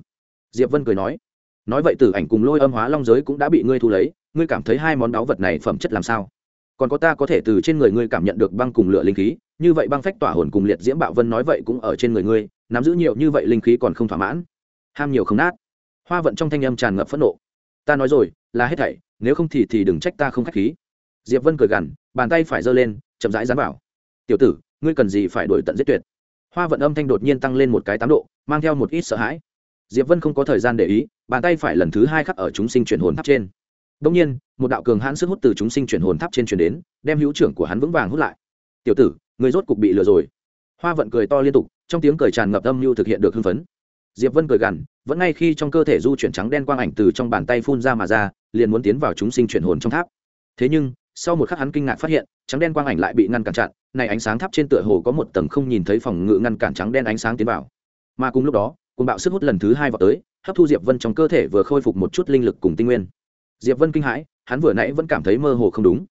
Diệp vân cười nói. Nói vậy tử ảnh cùng lôi âm hóa long giới cũng đã bị ngươi thu lấy, ngươi cảm thấy hai món báu vật này phẩm chất làm sao? Còn có ta có thể từ trên người ngươi cảm nhận được băng cùng lửa linh khí, như vậy băng phách tỏa hồn cùng liệt diễm bạo vân nói vậy cũng ở trên người ngươi, nắm giữ nhiều như vậy linh khí còn không thỏa mãn. Ham nhiều không nát. Hoa vận trong thanh âm tràn ngập phẫn nộ. Ta nói rồi, là hết thảy, nếu không thì thì đừng trách ta không k h á c h khí. Diệp vân cười gằn, bàn tay phải giơ lên, chậm rãi dán vào. Tiểu tử, ngươi cần gì phải đổi tận giết tuyệt? Hoa vận âm thanh đột nhiên tăng lên một cái tám độ, mang theo một ít sợ hãi. Diệp vân không có thời gian để ý, bàn tay phải lần thứ hai khắc ở chúng sinh chuyển hồn tháp trên. Đông nhiên, một đạo cường hãn sức hút từ chúng sinh chuyển hồn tháp trên chuyển đến, đem hữu trưởng của hắn vững vàng hút lại. Tiểu tử người rốt cục bị lừa rồi. Hoa vận cười to liên tục, trong tiếng cười tràn ngập âm mưu thực hiện được hưng phấn. Diệp vân cười gằn, vẫn ngay khi trong cơ thể du chuyển trắng đen quang ảnh từ trong bàn tay phun ra mà ra, liền muốn tiến vào chúng sinh chuyển hồn trong tháp. Thế nhưng, sau một khắc hắn kinh ngạc phát hiện, trắng đen quang ảnh lại bị ngăn cản chặn này ánh sáng tháp trên tựa hồ có một tầng không nhìn thấy phòng ngự ngăn cản trắng đen ánh sáng tiến vào. Mà cùng lúc đó cùng bạo sức hút lần thứ hai vào tới, hấp thu diệp vân trong cơ thể vừa khôi phục một chút linh lực cùng tinh nguyên. Diệp vân kinh hãi, hắn vừa nãy vẫn cảm thấy mơ hồ không đúng.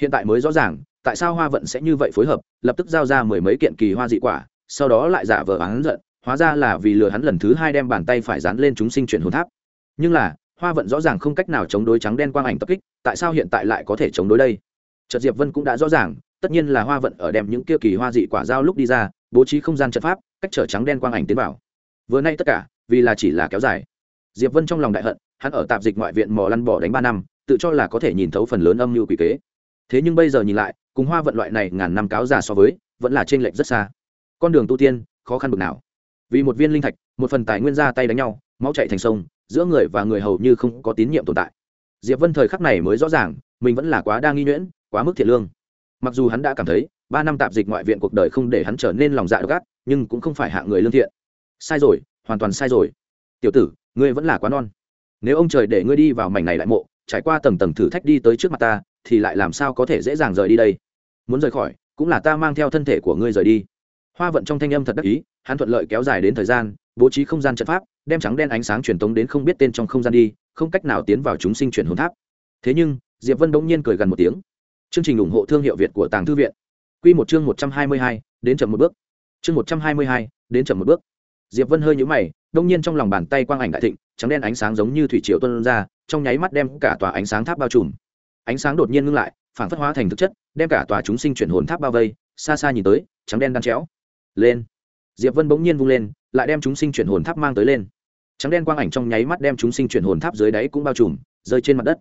Hiện tại mới rõ ràng, tại sao hoa vận sẽ như vậy phối hợp, lập tức giao ra mười mấy kiện kỳ hoa dị quả, sau đó lại giả vờ hắn giận, hóa ra là vì lừa hắn lần thứ hai đem bàn tay phải dán lên chúng sinh chuyển hồn tháp. Nhưng là, hoa vận rõ ràng không cách nào chống đối trắng đen quang ảnh tập kích, tại sao hiện tại lại có thể chống đối đây? Chợt diệp vân cũng đã rõ ràng tất nhiên là hoa vận ở đem những kia kỳ hoa dị quả giao lúc đi ra, bố trí không gian trận pháp, cách trở trắng đen quang ảnh tiến vào. Vừa nay tất cả, vì là chỉ là kéo dài. Diệp vân trong lòng đại hận, hắn ở tạp dịch ngoại viện mò lăn bỏ đánh ba năm, tự cho là có thể nhìn thấu phần lớn âm mưu quỷ kế. Thế nhưng bây giờ nhìn lại, cùng hoa vận loại này ngàn năm cáo già so với, vẫn là trên lệch rất xa. Con đường tu tiên, khó khăn bực nào. Vì một viên linh thạch, một phần tài nguyên ra tay đánh nhau, máu chạy thành sông, giữa người và người hầu như không có tín nhiệm tồn tại. Diệp vân thời khắc này mới rõ ràng, mình vẫn là quá đa nghi nhuyễn, quá mức thiệt lương mặc dù hắn đã cảm thấy ba năm tạp dịch ngoại viện cuộc đời không để hắn trở nên lòng dạ độc ác, nhưng cũng không phải hạ người lương thiện. Sai rồi, hoàn toàn sai rồi. Tiểu tử, ngươi vẫn là quá non. Nếu ông trời để ngươi đi vào mảnh này lại mộ, trải qua tầng tầng thử thách đi tới trước mặt ta, thì lại làm sao có thể dễ dàng rời đi đây? Muốn rời khỏi, cũng là ta mang theo thân thể của ngươi rời đi. Hoa vận trong thanh âm thật đắc ý, hắn thuận lợi kéo dài đến thời gian, bố trí không gian trận pháp, đem trắng đen ánh sáng truyền tống đến không biết tên trong không gian đi, không cách nào tiến vào chúng sinh chuyển hồn tháp. Thế nhưng, diệp vân bỗng nhiên cười gần một tiếng chương trình ủng hộ thương hiệu việt của tàng thư viện. Quy một chương một trăm hai mươi hai, đến chậm một bước. Chương một trăm hai mươi hai, đến chậm một bước. Diệp vân hơi nhíu mày đông nhiên trong lòng bàn tay quang ảnh đại thịnh trắng đen ánh sáng giống như thủy triều tuôn ra trong nháy mắt đem cả tòa ánh sáng tháp bao trùm. Ánh sáng đột nhiên ngưng lại phản phất hóa thành thực chất đem cả tòa chúng sinh chuyển hồn tháp bao vây xa xa nhìn tới trắng đen đan chéo. Lên. Diệp vân bỗng nhiên vung lên lại đem chúng sinh chuyển hồn tháp mang tới lên. Trắng đen quang ảnh trong nháy mắt đem chúng sinh chuyển hồn tháp dưới đáy cũng bao trùm rơi trên mặt đất.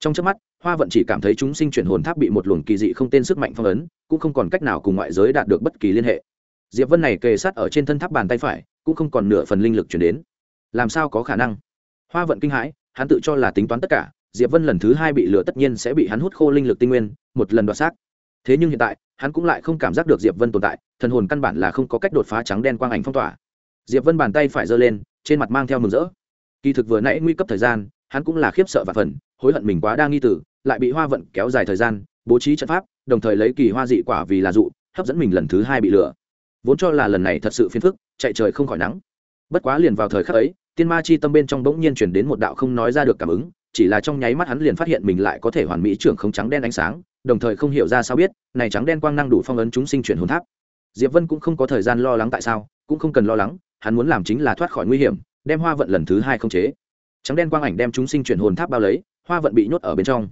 Trong chớp mắt hoa vận chỉ cảm thấy chúng sinh chuyển hồn tháp bị một luồng kỳ dị không tên sức mạnh phong ấn, cũng không còn cách nào cùng ngoại giới đạt được bất kỳ liên hệ. Diệp vân này kề sát ở trên thân tháp bàn tay phải, cũng không còn nửa phần linh lực chuyển đến. Làm sao có khả năng? Hoa vận kinh hãi, hắn tự cho là tính toán tất cả, diệp vân lần thứ hai bị lửa tất nhiên sẽ bị hắn hút khô linh lực tinh nguyên, một lần đoạt xác. Thế nhưng hiện tại, hắn cũng lại không cảm giác được diệp vân tồn tại, thần hồn căn bản là không có cách đột phá trắng đen quang ảnh phong tỏa. Diệp vân bàn tay phải giơ lên, trên mặt mang theo mừng rỡ. Kỳ thực vừa nãy nguy cấp thời gian hắn cũng là khiếp sợ và phần, hối hận mình quá đa nghi tử, lại bị hoa vận kéo dài thời gian, bố trí trận pháp, đồng thời lấy kỳ hoa dị quả vì là dụ, hấp dẫn mình lần thứ hai bị lừa. Vốn cho là lần này thật sự phiền phức, chạy trời không khỏi nắng. Bất quá liền vào thời khắc ấy, tiên ma chi tâm bên trong bỗng nhiên chuyển đến một đạo không nói ra được cảm ứng, chỉ là trong nháy mắt hắn liền phát hiện mình lại có thể hoàn mỹ trưởng không trắng đen ánh sáng, đồng thời không hiểu ra sao biết, này trắng đen quang năng đủ phong ấn chúng sinh chuyển hồn tháp. Diệp vân cũng không có thời gian lo lắng tại sao, cũng không cần lo lắng, hắn muốn làm chính là thoát khỏi nguy hiểm, đem hoa vận lần thứ hai không chế trắng đen quang ảnh đem chúng sinh chuyển hồn tháp bao lấy, hoa vận bị nhốt ở bên trong.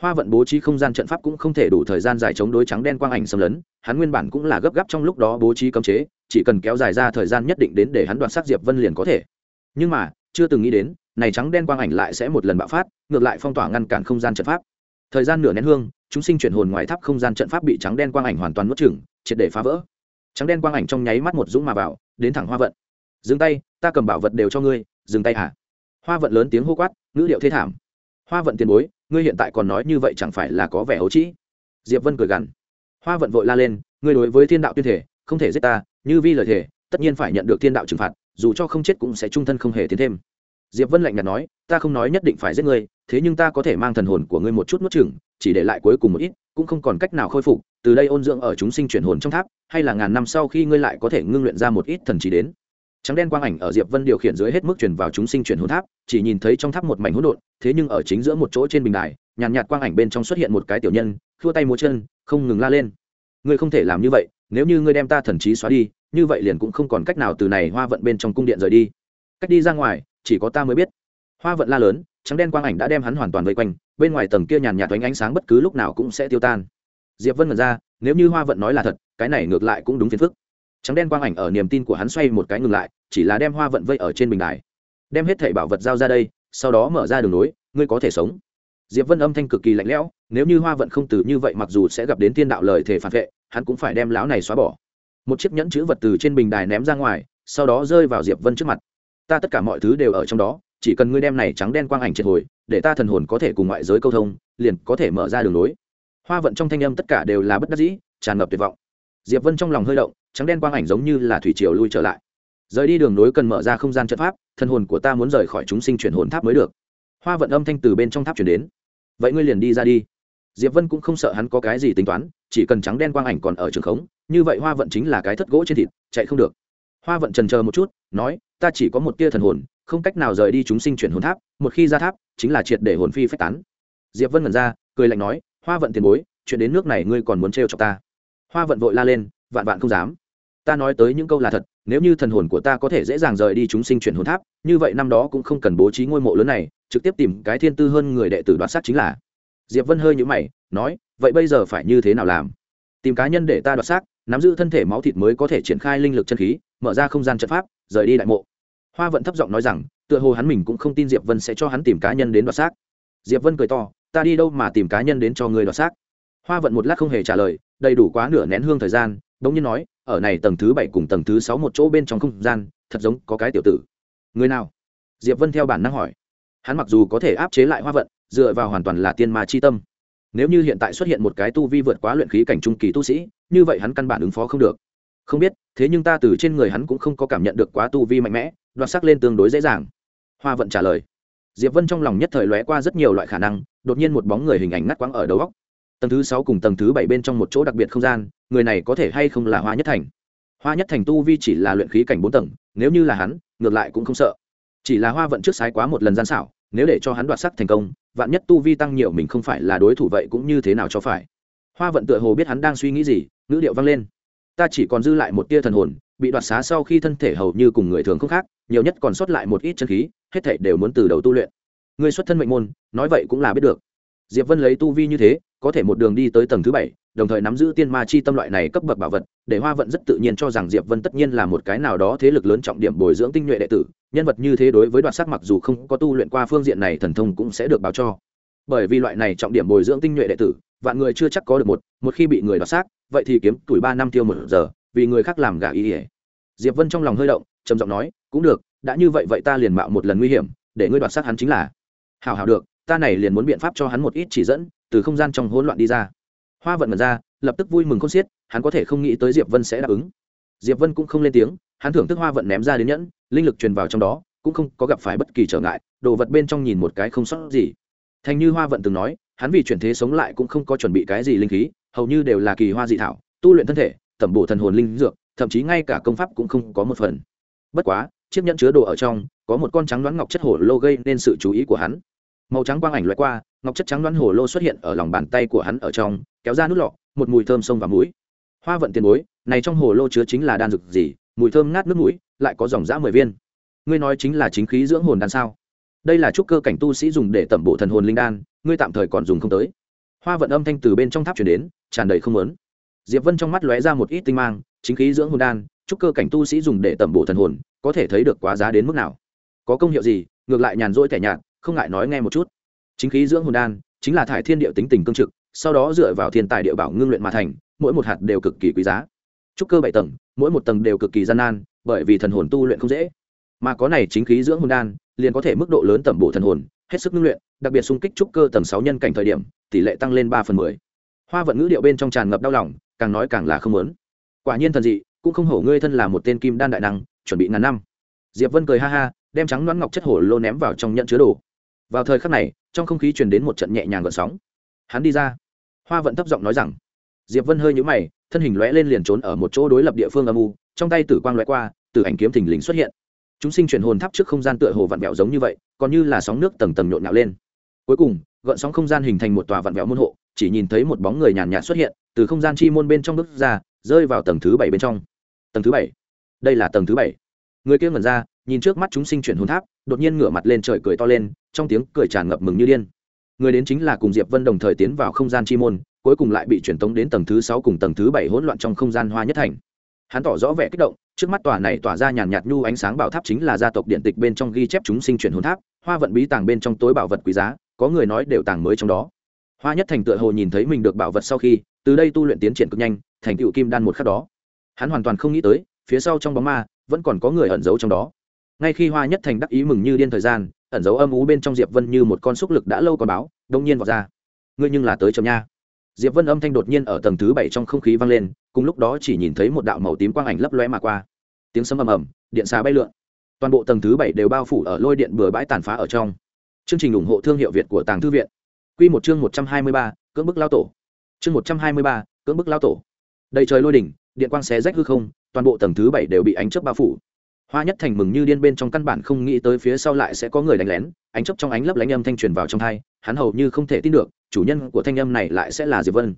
Hoa vận bố trí không gian trận pháp cũng không thể đủ thời gian dài chống đối trắng đen quang ảnh xâm lấn, hắn nguyên bản cũng là gấp gáp trong lúc đó bố trí cấm chế, chỉ cần kéo dài ra thời gian nhất định đến để hắn đoạt sát diệp vân liền có thể. Nhưng mà, chưa từng nghĩ đến, này trắng đen quang ảnh lại sẽ một lần bạo phát, ngược lại phong tỏa ngăn cản không gian trận pháp. Thời gian nửa nén hương, chúng sinh chuyển hồn ngoài tháp không gian trận pháp bị trắng đen quang ảnh hoàn toàn nuốt chửng, triệt để phá vỡ. Trắng đen quang ảnh trong nháy mắt một dũng mà vào, đến thẳng hoa vận. Dừng tay, ta cầm bảo vật đều cho ngươi, dừng tay hả? Hoa vận lớn tiếng hô quát, ngữ liệu thế thảm. Hoa vận tiền bối, ngươi hiện tại còn nói như vậy chẳng phải là có vẻ hấu trĩ? Diệp vân cười gằn. Hoa vận vội la lên, ngươi đối với thiên đạo tuyên thể, không thể giết ta, như vi lời thể, tất nhiên phải nhận được thiên đạo trừng phạt, dù cho không chết cũng sẽ trung thân không hề tiến thêm. Diệp vân lạnh nhạt nói, ta không nói nhất định phải giết ngươi, thế nhưng ta có thể mang thần hồn của ngươi một chút nuốt chừng chỉ để lại cuối cùng một ít, cũng không còn cách nào khôi phục, từ đây ôn dưỡng ở chúng sinh chuyển hồn trong tháp, hay là ngàn năm sau khi ngươi lại có thể ngưng luyện ra một ít thần trí đến trắng đen quang ảnh ở diệp vân điều khiển dưới hết mức chuyển vào chúng sinh chuyển hồn tháp chỉ nhìn thấy trong tháp một mảnh hỗn độn thế nhưng ở chính giữa một chỗ trên bình đài nhàn nhạt, nhạt quang ảnh bên trong xuất hiện một cái tiểu nhân thua tay múa chân không ngừng la lên. Ngươi không thể làm như vậy nếu như ngươi đem ta thần trí xóa đi như vậy liền cũng không còn cách nào từ này hoa vận bên trong cung điện rời đi. Cách đi ra ngoài chỉ có ta mới biết. Hoa vận la lớn trắng đen quang ảnh đã đem hắn hoàn toàn vây quanh bên ngoài tầng kia nhàn nhạt toánh ánh sáng bất cứ lúc nào cũng sẽ tiêu tan. Diệp vân ngẩn ra nếu như hoa vận nói là thật cái này ngược lại cũng đúng phiền phức trắng đen quang ảnh ở niềm tin của hắn xoay một cái ngừng lại, chỉ là đem hoa vận vây ở trên bình đài. Đem hết thảy bảo vật giao ra đây, sau đó mở ra đường nối, ngươi có thể sống. Diệp vân âm thanh cực kỳ lạnh lẽo, nếu như hoa vận không từ như vậy mặc dù sẽ gặp đến tiên đạo lời thể phản vệ, hắn cũng phải đem lão này xóa bỏ. Một chiếc nhẫn chữ vật từ trên bình đài ném ra ngoài, sau đó rơi vào diệp vân trước mặt. Ta tất cả mọi thứ đều ở trong đó, chỉ cần ngươi đem này trắng đen quang ảnh triệt hồi, để ta thần hồn có thể cùng ngoại giới câu thông, liền có thể mở ra đường lối hoa vận trong thanh âm tất cả đều là bất đắc dĩ, tràn ngập tuyệt vọng diệp vân trong lòng hơi động, trắng đen quang ảnh giống như là thủy triều lui trở lại. Rời đi đường nối cần mở ra không gian trận pháp, thân hồn của ta muốn rời khỏi chúng sinh chuyển hồn tháp mới được. Hoa vận âm thanh từ bên trong tháp chuyển đến. Vậy ngươi liền đi ra đi. Diệp vân cũng không sợ hắn có cái gì tính toán, chỉ cần trắng đen quang ảnh còn ở trường khống, như vậy hoa vận chính là cái thất gỗ trên thịt, chạy không được. Hoa vận trần chờ một chút, nói, ta chỉ có một tia thần hồn, không cách nào rời đi chúng sinh chuyển hồn tháp, một khi ra tháp, chính là triệt để hồn phi phách tán. Diệp vân ngẩn ra, cười lạnh nói, hoa vận tiền bối, chuyện đến nước này ngươi còn muốn trêu chọc ta? Hoa vận vội la lên, vạn vạn không dám. Ta nói tới những câu là thật, nếu như thần hồn của ta có thể dễ dàng rời đi chúng sinh chuyển hồn tháp, như vậy năm đó cũng không cần bố trí ngôi mộ lớn này, trực tiếp tìm cái thiên tư hơn người đệ tử đoạt sát chính là. Diệp vân hơi nhũ mày, nói, vậy bây giờ phải như thế nào làm? Tìm cá nhân để ta đoạt xác, nắm giữ thân thể máu thịt mới có thể triển khai linh lực chân khí, mở ra không gian trận pháp, rời đi đại mộ. Hoa vận thấp giọng nói rằng, tựa hồ hắn mình cũng không tin diệp vân sẽ cho hắn tìm cá nhân đến đoạt xác. Diệp vân cười to, ta đi đâu mà tìm cá nhân đến cho người đoạt xác? Hoa vận một lát không hề trả lời đầy đủ quá nửa nén hương thời gian đống nhiên nói, ở này tầng thứ bảy cùng tầng thứ sáu một chỗ bên trong không gian, thật giống có cái tiểu tử. Người nào? Diệp vân theo bản năng hỏi. Hắn mặc dù có thể áp chế lại hoa vận, dựa vào hoàn toàn là tiên ma chi tâm. Nếu như hiện tại xuất hiện một cái tu vi vượt quá luyện khí cảnh trung kỳ tu sĩ, như vậy hắn căn bản ứng phó không được. Không biết, thế nhưng ta từ trên người hắn cũng không có cảm nhận được quá tu vi mạnh mẽ, đoạt sắc lên tương đối dễ dàng. Hoa vận trả lời. Diệp vân trong lòng nhất thời lóe qua rất nhiều loại khả năng, đột nhiên một bóng người hình ảnh ngắt quãng ở đầu góc tầng thứ sáu cùng tầng thứ bảy bên trong một chỗ đặc biệt không gian, người này có thể hay không là hoa nhất thành? Hoa nhất thành tu vi chỉ là luyện khí cảnh bốn tầng, nếu như là hắn, ngược lại cũng không sợ. Chỉ là hoa vận trước sái quá một lần gian xảo, nếu để cho hắn đoạt sắc thành công, vạn nhất tu vi tăng nhiều mình không phải là đối thủ vậy cũng như thế nào cho phải? Hoa vận tựa hồ biết hắn đang suy nghĩ gì, ngữ điệu vang lên. Ta chỉ còn dư lại một tia thần hồn, bị đoạt xá sau khi thân thể hầu như cùng người thường không khác, nhiều nhất còn sót lại một ít chân khí, hết thảy đều muốn từ đầu tu luyện. Ngươi xuất thân mệnh môn, nói vậy cũng là biết được. Diệp vân lấy tu vi như thế có thể một đường đi tới tầng thứ bảy, đồng thời nắm giữ tiên ma chi tâm loại này cấp bậc bảo vật, để hoa vận rất tự nhiên cho rằng diệp vân tất nhiên là một cái nào đó thế lực lớn trọng điểm bồi dưỡng tinh nhuệ đệ tử, nhân vật như thế đối với đoạt sắc mặc dù không có tu luyện qua phương diện này thần thông cũng sẽ được báo cho. Bởi vì loại này trọng điểm bồi dưỡng tinh nhuệ đệ tử, vạn người chưa chắc có được một một khi bị người đoạt xác, vậy thì kiếm tuổi ba năm tiêu một giờ, vì người khác làm gà ý ỉa diệp vân trong lòng hơi động, trầm giọng nói, cũng được, đã như vậy vậy ta liền mạo một lần nguy hiểm, để ngươi đoạt xác hắn chính là. Hào hào được, ta này liền muốn biện pháp cho hắn một ít chỉ dẫn từ không gian trong hỗn loạn đi ra. Hoa vận mật ra, lập tức vui mừng khôn xiết, hắn có thể không nghĩ tới diệp vân sẽ đáp ứng. Diệp vân cũng không lên tiếng, hắn thưởng thức hoa vận ném ra đến nhẫn, linh lực truyền vào trong đó, cũng không có gặp phải bất kỳ trở ngại, đồ vật bên trong nhìn một cái không sót gì. Thành như hoa vận từng nói, hắn vì chuyển thế sống lại cũng không có chuẩn bị cái gì linh khí, hầu như đều là kỳ hoa dị thảo, tu luyện thân thể, tẩm bổ thần hồn linh dược, thậm chí ngay cả công pháp cũng không có một phần. Bất quá, chiếc nhẫn chứa đồ ở trong, có một con trắng đoán ngọc chất hổ lô gây nên sự chú ý của hắn màu trắng quang ảnh loại qua, ngọc chất trắng đoán hổ lô xuất hiện ở lòng bàn tay của hắn ở trong, kéo ra nút lọ, một mùi thơm sông và mũi. Hoa vận tiền bối, này trong hồ lô chứa chính là đan dược gì? Mùi thơm ngát nước mũi, lại có dòng dã mười viên. Ngươi nói chính là chính khí dưỡng hồn đan sao? Đây là trúc cơ cảnh tu sĩ dùng để tẩm bộ thần hồn linh đan, ngươi tạm thời còn dùng không tới. Hoa vận âm thanh từ bên trong tháp chuyển đến, tràn đầy không lớn diệp vân trong mắt lóe ra một ít tinh mang, chính khí dưỡng hồn đan, trúc cơ cảnh tu sĩ dùng để tẩm bổ thần hồn, có thể thấy được quá giá đến mức nào. Có công hiệu gì, ngược lại nhàn rỗi thẻ nhạt không ngại nói nghe một chút. Chính khí dưỡng hồn đan, chính là thải thiên địa tính tình cương trực, sau đó dựa vào thiên tài địa bảo ngưng luyện mà thành, mỗi một hạt đều cực kỳ quý giá. Trúc cơ bảy tầng, mỗi một tầng đều cực kỳ gian nan, bởi vì thần hồn tu luyện không dễ. Mà có này chính khí dưỡng hồn đan, liền có thể mức độ lớn tẩm bổ thần hồn, hết sức ngưng luyện, đặc biệt xung kích trúc cơ tầng sáu nhân cảnh thời điểm, tỷ lệ tăng lên ba phần mười. Hoa vận ngữ điệu bên trong tràn ngập đau lòng, càng nói càng là không muốn. Quả nhiên thần dị, cũng không hổ ngươi thân là một tên kim đan đại năng, chuẩn bị ngàn năm. Diệp vân cười ha ha, đem trắng đoán ngọc chất hổ lô ném vào trong nhận chứa đồ vào thời khắc này, trong không khí truyền đến một trận nhẹ nhàng gợn sóng. Hắn đi ra. Hoa vận thấp giọng nói rằng, diệp vân hơi nhũ mày, thân hình lóe lên liền trốn ở một chỗ đối lập địa phương âm u, trong tay tử quang lóe qua, tử ảnh kiếm thình lình xuất hiện. Chúng sinh chuyển hồn tháp trước không gian tựa hồ vặn vẹo giống như vậy, còn như là sóng nước tầng tầng nhộn nhạo lên. Cuối cùng, gợn sóng không gian hình thành một tòa vặn vẹo môn hộ, chỉ nhìn thấy một bóng người nhàn nhạt xuất hiện, từ không gian chi môn bên trong bước ra, rơi vào tầng thứ bảy bên trong. Tầng thứ bảy. Đây là tầng thứ bảy người kia ngẩn ra, nhìn trước mắt chúng sinh chuyển hồn tháp, đột nhiên ngửa mặt lên trời cười to lên, trong tiếng cười tràn ngập mừng như điên. Người đến chính là cùng diệp vân đồng thời tiến vào không gian chi môn, cuối cùng lại bị truyền tống đến tầng thứ sáu cùng tầng thứ bảy hỗn loạn trong không gian hoa nhất thành. Hắn tỏ rõ vẻ kích động, trước mắt tòa này tỏa ra nhàn nhạt nhu ánh sáng bảo tháp chính là gia tộc điện tịch bên trong ghi chép chúng sinh chuyển hồn tháp, hoa vận bí tàng bên trong tối bảo vật quý giá, có người nói đều tàng mới trong đó. Hoa nhất thành tựa hồ nhìn thấy mình được bảo vật sau khi, từ đây tu luyện tiến triển cực nhanh, thành tựu kim đan một khắc đó. Hắn hoàn toàn không nghĩ tới phía sau trong bóng ma, vẫn còn có người ẩn giấu trong đó. Ngay khi hoa nhất thành đắc ý mừng như điên thời gian, ẩn giấu âm ú bên trong diệp vân như một con xúc lực đã lâu còn báo, đông nhiên vọt ra. Ngươi nhưng là tới chồng nha. Diệp vân âm thanh đột nhiên ở tầng thứ bảy trong không khí vang lên, cùng lúc đó chỉ nhìn thấy một đạo màu tím quang ảnh lấp lóe mà qua. Tiếng sấm ầm ầm, điện xà bay lượn. Toàn bộ tầng thứ bảy đều bao phủ ở lôi điện bừa bãi tàn phá ở trong. Chương trình ủng hộ thương hiệu việt của tàng thư viện. Quy một chương một trăm hai mươi ba, cưỡng bức lao tổ. Chương một trăm hai mươi ba, cưỡng bức lao tổ. Đầy trời lôi đỉnh, điện quang xé rách hư không toàn bộ tầng thứ bảy đều bị ánh chớp bao phủ. Hoa nhất thành mừng như điên bên trong căn bản không nghĩ tới phía sau lại sẽ có người đánh lén, ánh chớp trong ánh lấp lánh âm thanh truyền vào trong thai hắn hầu như không thể tin được, chủ nhân của thanh âm này lại sẽ là diệp vân.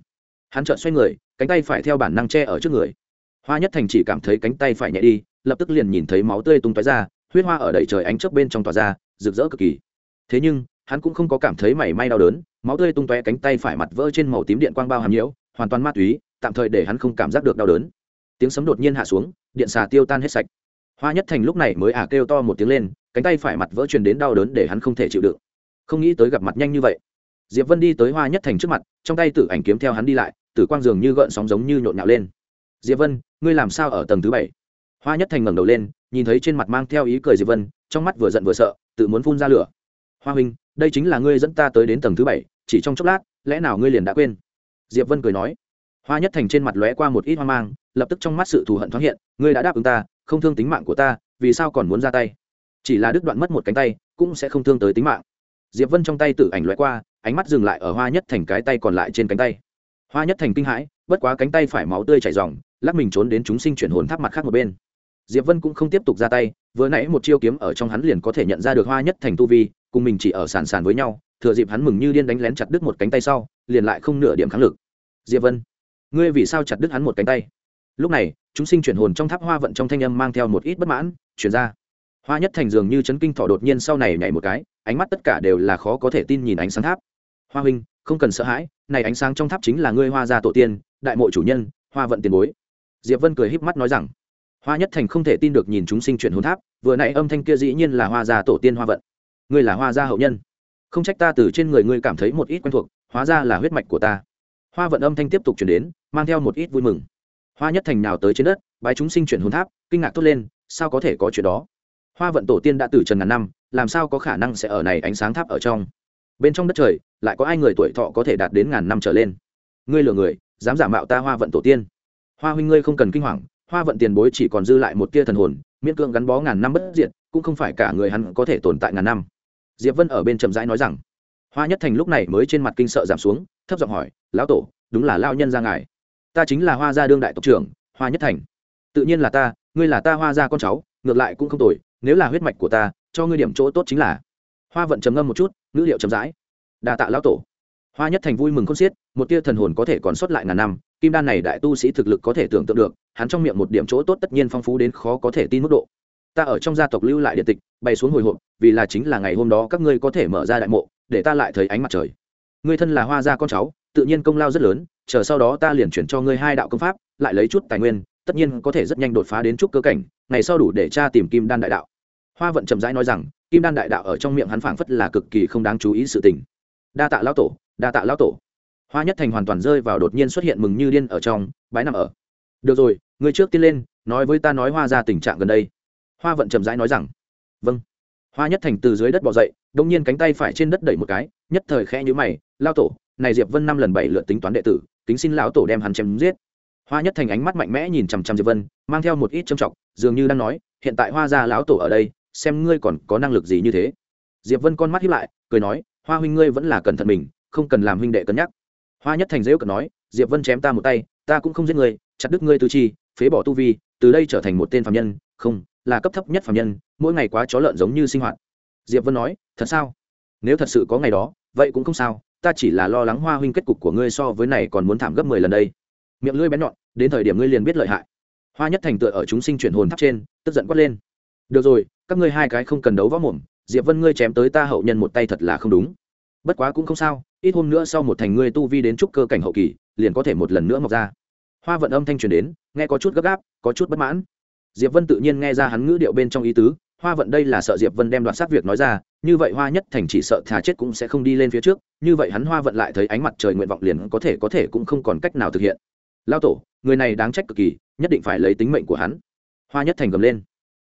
Hắn chợt xoay người, cánh tay phải theo bản năng che ở trước người. Hoa nhất thành chỉ cảm thấy cánh tay phải nhẹ đi, lập tức liền nhìn thấy máu tươi tung tóe ra, huyết hoa ở đầy trời ánh chớp bên trong tỏa ra, rực rỡ cực kỳ. Thế nhưng, hắn cũng không có cảm thấy mảy may đau đớn, máu tươi tung tóe cánh tay phải mặt vỡ trên màu tím điện quang bao hàm nhiễu, hoàn toàn ma túy, tạm thời để hắn không cảm giác được đau đớn tiếng sấm đột nhiên hạ xuống, điện xà tiêu tan hết sạch. Hoa nhất thành lúc này mới ả kêu to một tiếng lên, cánh tay phải mặt vỡ truyền đến đau đớn để hắn không thể chịu đựng. Không nghĩ tới gặp mặt nhanh như vậy. Diệp vân đi tới hoa nhất thành trước mặt, trong tay tử ảnh kiếm theo hắn đi lại, tử quang dường như gợn sóng giống như nhộn nhạo lên. Diệp vân, ngươi làm sao ở tầng thứ bảy? Hoa nhất thành ngẩng đầu lên, nhìn thấy trên mặt mang theo ý cười diệp vân, trong mắt vừa giận vừa sợ, tự muốn phun ra lửa. Hoa huynh, đây chính là ngươi dẫn ta tới đến tầng thứ bảy, chỉ trong chốc lát, lẽ nào ngươi liền đã quên? Diệp vân cười nói hoa nhất thành trên mặt lóe qua một ít hoang mang, lập tức trong mắt sự thù hận thoáng hiện, ngươi đã đáp ứng ta, không thương tính mạng của ta, vì sao còn muốn ra tay? Chỉ là đứt đoạn mất một cánh tay, cũng sẽ không thương tới tính mạng. Diệp vân trong tay tự ảnh lóe qua, ánh mắt dừng lại ở hoa nhất thành cái tay còn lại trên cánh tay. Hoa nhất thành kinh hãi, bất quá cánh tay phải máu tươi chảy ròng, lắc mình trốn đến chúng sinh chuyển hồn tháp mặt khác một bên. Diệp vân cũng không tiếp tục ra tay, vừa nãy một chiêu kiếm ở trong hắn liền có thể nhận ra được hoa nhất thành tu vi, cùng mình chỉ ở sàn sàn với nhau, thừa dịp hắn mừng như điên đánh lén chặt đứt một cánh tay sau, liền lại không nửa điểm kháng lực. Diệp vân ngươi vì sao chặt đứt hắn một cánh tay? Lúc này, chúng sinh chuyển hồn trong tháp hoa vận trong thanh âm mang theo một ít bất mãn, chuyển ra. Hoa nhất thành dường như chấn kinh thọ đột nhiên sau này nhảy một cái, ánh mắt tất cả đều là khó có thể tin nhìn ánh sáng tháp. Hoa huynh, không cần sợ hãi, này ánh sáng trong tháp chính là ngươi hoa gia tổ tiên, đại mộ chủ nhân, hoa vận tiền bối. Diệp vân cười híp mắt nói rằng, hoa nhất thành không thể tin được nhìn chúng sinh chuyển hồn tháp, vừa nãy âm thanh kia dĩ nhiên là hoa gia tổ tiên hoa vận. Ngươi là hoa gia hậu nhân. Không trách ta từ trên người ngươi cảm thấy một ít quen thuộc, hóa ra là huyết mạch của ta. Hoa vận âm thanh tiếp tục chuyển đến mang theo một ít vui mừng. Hoa nhất thành nào tới trên đất, bái chúng sinh chuyển hồn tháp, kinh ngạc thốt lên, sao có thể có chuyện đó? Hoa vận tổ tiên đã từ trần ngàn năm, làm sao có khả năng sẽ ở này ánh sáng tháp ở trong? Bên trong đất trời, lại có ai người tuổi thọ có thể đạt đến ngàn năm trở lên? Ngươi lừa người, dám giả mạo ta hoa vận tổ tiên. Hoa huynh ngươi không cần kinh hoàng, hoa vận tiền bối chỉ còn dư lại một tia thần hồn, miễn cưỡng gắn bó ngàn năm bất diệt, cũng không phải cả người hắn có thể tồn tại ngàn năm. Diệp vân ở bên chậm rãi nói rằng. Hoa nhất thành lúc này mới trên mặt kinh sợ giảm xuống, thấp giọng hỏi, lão tổ, đúng là lao nhân ra ngài ta chính là hoa gia đương đại tộc trưởng, hoa nhất thành. Tự nhiên là ta, ngươi là ta hoa gia con cháu, ngược lại cũng không tồi, nếu là huyết mạch của ta, cho ngươi điểm chỗ tốt chính là. Hoa vận trầm ngâm một chút, ngữ liệu chậm rãi. Đa tạ lão tổ. Hoa nhất thành vui mừng khôn xiết, một tia thần hồn có thể còn sót lại ngàn năm, kim đan này đại tu sĩ thực lực có thể tưởng tượng được, hắn trong miệng một điểm chỗ tốt tất nhiên phong phú đến khó có thể tin mức độ. Ta ở trong gia tộc lưu lại điện tịch, bày xuống hồi hộp, vì là chính là ngày hôm đó các ngươi có thể mở ra đại mộ, để ta lại thấy ánh mặt trời. Ngươi thân là hoa gia con cháu, tự nhiên công lao rất lớn chờ sau đó ta liền chuyển cho ngươi hai đạo công pháp, lại lấy chút tài nguyên, tất nhiên có thể rất nhanh đột phá đến chút cơ cảnh, ngày sau đủ để tra tìm kim đan đại đạo. Hoa vận chậm rãi nói rằng, kim đan đại đạo ở trong miệng hắn phảng phất là cực kỳ không đáng chú ý sự tình. Đa tạ lão tổ, đa tạ lão tổ. Hoa nhất thành hoàn toàn rơi vào đột nhiên xuất hiện mừng như điên ở trong, bái nằm ở. Được rồi, ngươi trước tiên lên, nói với ta nói hoa ra tình trạng gần đây. Hoa vận chậm rãi nói rằng. Vâng. Hoa nhất thành từ dưới đất bỏ dậy đông nhiên cánh tay phải trên đất đẩy một cái, nhất thời khẽ nhữ mày lao tổ, này diệp vân năm lần bảy lượt tính toán đệ tử kính xin lão tổ đem hắn chém giết. Hoa nhất thành ánh mắt mạnh mẽ nhìn chằm chằm diệp vân, mang theo một ít trầm trọng dường như đang nói, hiện tại hoa gia lão tổ ở đây, xem ngươi còn có năng lực gì như thế. Diệp vân con mắt hiếp lại, cười nói, hoa huynh ngươi vẫn là cẩn thận mình, không cần làm huynh đệ cân nhắc. Hoa nhất thành dễ cận nói, diệp vân chém ta một tay, ta cũng không giết ngươi, chặt đứt ngươi tư chi, phế bỏ tu vi, từ đây trở thành một tên phạm nhân, không, là cấp thấp nhất phạm nhân, mỗi ngày quá chó lợn giống như sinh hoạt. Diệp vân nói, thật sao? Nếu thật sự có ngày đó, vậy cũng không sao ta chỉ là lo lắng hoa huynh kết cục của ngươi so với này còn muốn thảm gấp mười lần đây. Miệng lưỡi bén nhọn, đến thời điểm ngươi liền biết lợi hại. Hoa nhất thành tựa ở chúng sinh chuyển hồn tháp trên, tức giận quát lên. Được rồi, các ngươi hai cái không cần đấu võ mồm, diệp vân ngươi chém tới ta hậu nhân một tay thật là không đúng. Bất quá cũng không sao, ít hôm nữa sau một thành ngươi tu vi đến trúc cơ cảnh hậu kỳ, liền có thể một lần nữa mọc ra. Hoa vận âm thanh truyền đến, nghe có chút gấp gáp, có chút bất mãn. Diệp vân tự nhiên nghe ra hắn ngữ điệu bên trong ý tứ hoa vận đây là sợ diệp vân đem đoạt sát việc nói ra, như vậy hoa nhất thành chỉ sợ thà chết cũng sẽ không đi lên phía trước, như vậy hắn hoa vận lại thấy ánh mặt trời nguyện vọng liền có thể có thể cũng không còn cách nào thực hiện. Lao tổ, người này đáng trách cực kỳ, nhất định phải lấy tính mệnh của hắn. Hoa nhất thành gầm lên.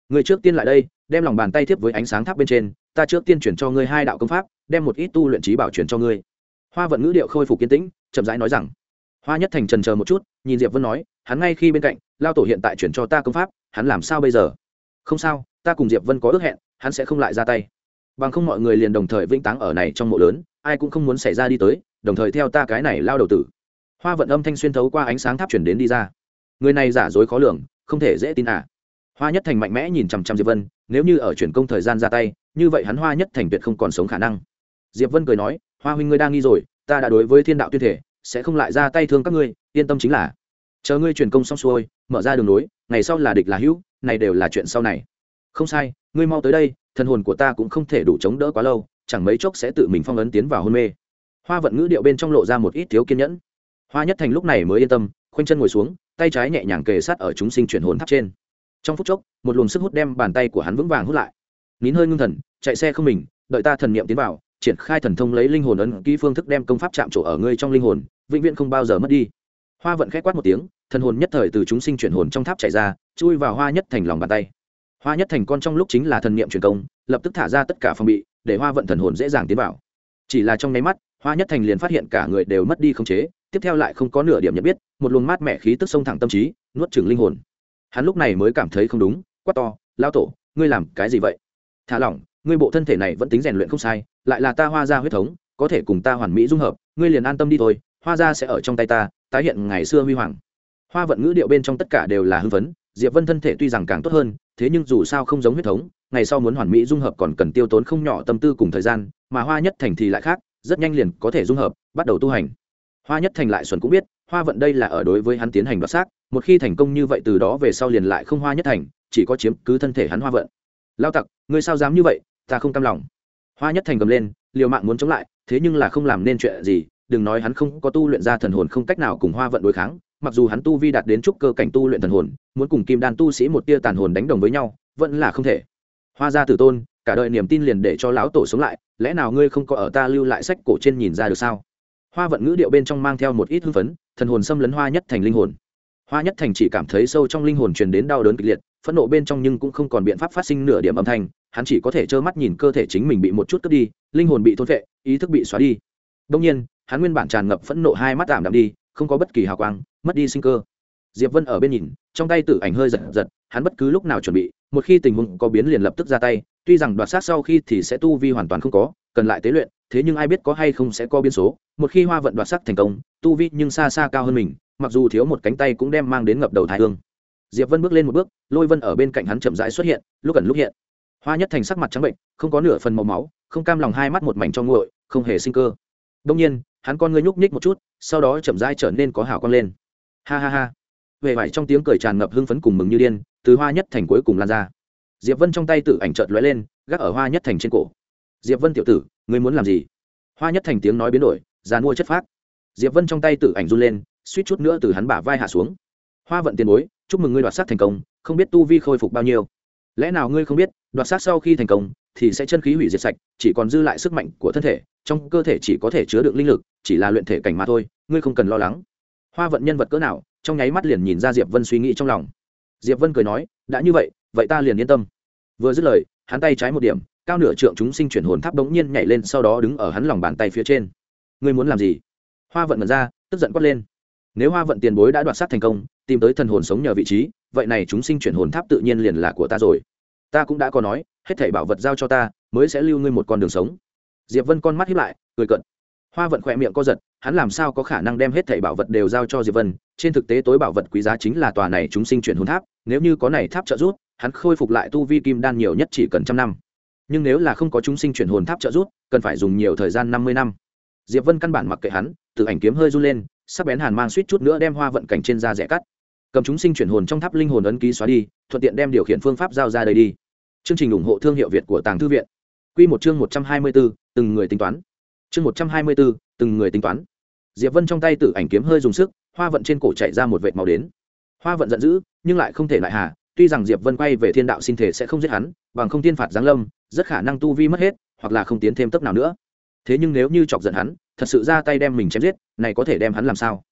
Người trước tiên lại đây, đem lòng bàn tay tiếp với ánh sáng tháp bên trên, ta trước tiên chuyển cho ngươi hai đạo công pháp, đem một ít tu luyện trí bảo chuyển cho ngươi. Hoa vận ngữ điệu khôi phục kiên tĩnh, chậm rãi nói rằng. Hoa nhất thành trần chờ một chút, nhìn diệp vân nói, hắn ngay khi bên cạnh lao tổ hiện tại chuyển cho ta công pháp, hắn làm sao bây giờ? Không sao, ta cùng diệp vân có ước hẹn, hắn sẽ không lại ra tay. Bằng không mọi người liền đồng thời vĩnh táng ở này trong mộ lớn, ai cũng không muốn xảy ra đi tới, đồng thời theo ta cái này lao đầu tử. Hoa vận âm thanh xuyên thấu qua ánh sáng tháp chuyển đến đi ra. Người này giả dối khó lường, không thể dễ tin à. Hoa nhất thành mạnh mẽ nhìn chằm chằm diệp vân, nếu như ở chuyển công thời gian ra tay, như vậy hắn hoa nhất thành tuyệt không còn sống khả năng. Diệp vân cười nói, hoa huynh ngươi đang nghi rồi, ta đã đối với thiên đạo tuyên thể, sẽ không lại ra tay thương các ngươi, yên tâm chính là chờ ngươi truyền công xong xuôi, mở ra đường nối, ngày sau là địch là hữu, này đều là chuyện sau này. Không sai, ngươi mau tới đây, thần hồn của ta cũng không thể đủ chống đỡ quá lâu, chẳng mấy chốc sẽ tự mình phong ấn tiến vào hôn mê. Hoa vận ngữ điệu bên trong lộ ra một ít thiếu kiên nhẫn. Hoa nhất thành lúc này mới yên tâm, khoanh chân ngồi xuống, tay trái nhẹ nhàng kề sát ở chúng sinh chuyển hồn tháp trên. Trong phút chốc, một luồng sức hút đem bàn tay của hắn vững vàng hút lại. Nín hơi ngưng thần, chạy xe không mình, đợi ta thần niệm tiến vào, triển khai thần thông lấy linh hồn ấn ký phương thức đem công pháp chạm trổ ở ngươi trong linh hồn, vĩnh viễn không bao giờ mất đi hoa vận khét quát một tiếng, thần hồn nhất thời từ chúng sinh chuyển hồn trong tháp chạy ra, chui vào hoa nhất thành lòng bàn tay. Hoa nhất thành con trong lúc chính là thần niệm truyền công, lập tức thả ra tất cả phòng bị, để hoa vận thần hồn dễ dàng tiến vào. Chỉ là trong nháy mắt, hoa nhất thành liền phát hiện cả người đều mất đi không chế, tiếp theo lại không có nửa điểm nhận biết, một luồng mát mẻ khí tức sông thẳng tâm trí, nuốt chừng linh hồn. Hắn lúc này mới cảm thấy không đúng, quát to lao tổ, ngươi làm cái gì vậy? Thả lỏng, ngươi bộ thân thể này vẫn tính rèn luyện không sai, lại là ta hoa ra huyết thống, có thể cùng ta hoàn mỹ dung hợp, ngươi liền an tâm đi thôi, hoa ra sẽ ở trong tay ta tái hiện ngày xưa huy hoàng. Hoa vận ngữ điệu bên trong tất cả đều là hưng phấn, diệp vân thân thể tuy rằng càng tốt hơn, thế nhưng dù sao không giống huyết thống, ngày sau muốn hoàn mỹ dung hợp còn cần tiêu tốn không nhỏ tâm tư cùng thời gian, mà hoa nhất thành thì lại khác, rất nhanh liền có thể dung hợp, bắt đầu tu hành. Hoa nhất thành lại xuân cũng biết, hoa vận đây là ở đối với hắn tiến hành đoạt xác, một khi thành công như vậy từ đó về sau liền lại không hoa nhất thành, chỉ có chiếm cứ thân thể hắn hoa vận. Lao tặc, ngươi sao dám như vậy, ta không cam lòng. Hoa nhất thành cầm lên, liều mạng muốn chống lại, thế nhưng là không làm nên chuyện gì đừng nói hắn không có tu luyện ra thần hồn không cách nào cùng hoa vận đối kháng, mặc dù hắn tu vi đạt đến trúc cơ cảnh tu luyện thần hồn, muốn cùng kim đan tu sĩ một tia tàn hồn đánh đồng với nhau, vẫn là không thể. Hoa gia tử tôn, cả đời niềm tin liền để cho lão tổ sống lại, lẽ nào ngươi không có ở ta lưu lại sách cổ trên nhìn ra được sao? Hoa vận ngữ điệu bên trong mang theo một ít hưng phấn, thần hồn xâm lấn hoa nhất thành linh hồn. Hoa nhất thành chỉ cảm thấy sâu trong linh hồn truyền đến đau đớn kịch liệt, phẫn nộ bên trong nhưng cũng không còn biện pháp phát sinh nửa điểm âm thanh, hắn chỉ có thể trơ mắt nhìn cơ thể chính mình bị một chút cướp đi, linh hồn bị thôn vệ ý thức bị xóa đi. Đông nhiên hắn nguyên bản tràn ngập phẫn nộ hai mắt tạm đạm đi, không có bất kỳ hào quang, mất đi sinh cơ. Diệp vân ở bên nhìn, trong tay tử ảnh hơi giật giật, hắn bất cứ lúc nào chuẩn bị, một khi tình huống có biến liền lập tức ra tay, tuy rằng đoạt sát sau khi thì sẽ tu vi hoàn toàn không có, cần lại tế luyện, thế nhưng ai biết có hay không sẽ có biến số, một khi hoa vận đoạt sắc thành công, tu vi nhưng xa xa cao hơn mình, mặc dù thiếu một cánh tay cũng đem mang đến ngập đầu thái hương. Diệp vân bước lên một bước, lôi vân ở bên cạnh hắn chậm rãi xuất hiện, lúc ẩn lúc hiện. Hoa nhất thành sắc mặt trắng bệnh, không có nửa phần màu máu, không cam lòng hai mắt một mảnh cho nguội, không hề sinh cơ đông nhiên, hắn con ngươi nhúc nhích một chút, sau đó chậm rãi trở nên có hào quang lên. Ha ha ha. Huệ vải trong tiếng cười tràn ngập hưng phấn cùng mừng như điên, từ hoa nhất thành cuối cùng lan ra. Diệp vân trong tay tự ảnh trợt lóe lên, gác ở hoa nhất thành trên cổ. Diệp vân tiểu tử, ngươi muốn làm gì? Hoa nhất thành tiếng nói biến đổi dàn mua chất phát diệp vân trong tay tự ảnh run lên, suýt chút nữa từ hắn bả vai hạ xuống. Hoa vận tiền bối, chúc mừng ngươi đoạt sát thành công, không biết tu vi khôi phục bao nhiêu lẽ nào ngươi không biết, đoạt sát sau khi thành công, thì sẽ chân khí hủy diệt sạch, chỉ còn dư lại sức mạnh của thân thể, trong cơ thể chỉ có thể chứa được linh lực, chỉ là luyện thể cảnh mà thôi, ngươi không cần lo lắng. Hoa vận nhân vật cỡ nào, trong nháy mắt liền nhìn ra diệp vân suy nghĩ trong lòng. Diệp vân cười nói, đã như vậy vậy ta liền yên tâm. Vừa dứt lời, hắn tay trái một điểm, cao nửa trượng chúng sinh chuyển hồn tháp bỗng nhiên nhảy lên, sau đó đứng ở hắn lòng bàn tay phía trên. Ngươi muốn làm gì? Hoa vận mật ra, tức giận quát lên. Nếu hoa vận tiền bối đã đoạt sát thành công, tìm tới thần hồn sống nhờ vị trí vậy này chúng sinh chuyển hồn tháp tự nhiên liền là của ta rồi. Ta cũng đã có nói, hết thảy bảo vật giao cho ta, mới sẽ lưu ngươi một con đường sống. Diệp vân con mắt hiếp lại, cười cận hoa vận khỏe miệng co giật, hắn làm sao có khả năng đem hết thảy bảo vật đều giao cho diệp vân? Trên thực tế tối bảo vật quý giá chính là tòa này chúng sinh chuyển hồn tháp, nếu như có này tháp trợ giúp, hắn khôi phục lại tu vi kim đan nhiều nhất chỉ cần trăm năm. Nhưng nếu là không có chúng sinh chuyển hồn tháp trợ giúp, cần phải dùng nhiều thời gian năm mươi năm. Diệp vân căn bản mặc kệ hắn tự ảnh kiếm hơi run lên, sắc bén hàn mang suýt chút nữa đem hoa vận cảnh trên da rẻ cắt cầm chúng sinh chuyển hồn trong tháp linh hồn ấn ký xóa đi, thuận tiện đem điều khiển phương pháp giao ra đây đi. Chương trình ủng hộ thương hiệu việt của tàng thư viện. Q một chương một trăm hai mươi b ố từng người tính toán. Chương một trăm hai mươi b ố từng người tính toán. Diệp vân trong tay tự ảnh kiếm hơi dùng sức, hoa vận trên cổ chạy ra một vệt màu đến. Hoa vận giận dữ, nhưng lại không thể lại hà, tuy rằng diệp vân quay về thiên đạo sinh thể sẽ không giết hắn, bằng không thiên phạt giáng lâm, rất khả năng tu vi mất hết, hoặc là không tiến thêm tấp nào nữa. Thế nhưng nếu như chọc giận hắn, thật sự ra tay đem mình chém giết, này có thể đem hắn làm sao?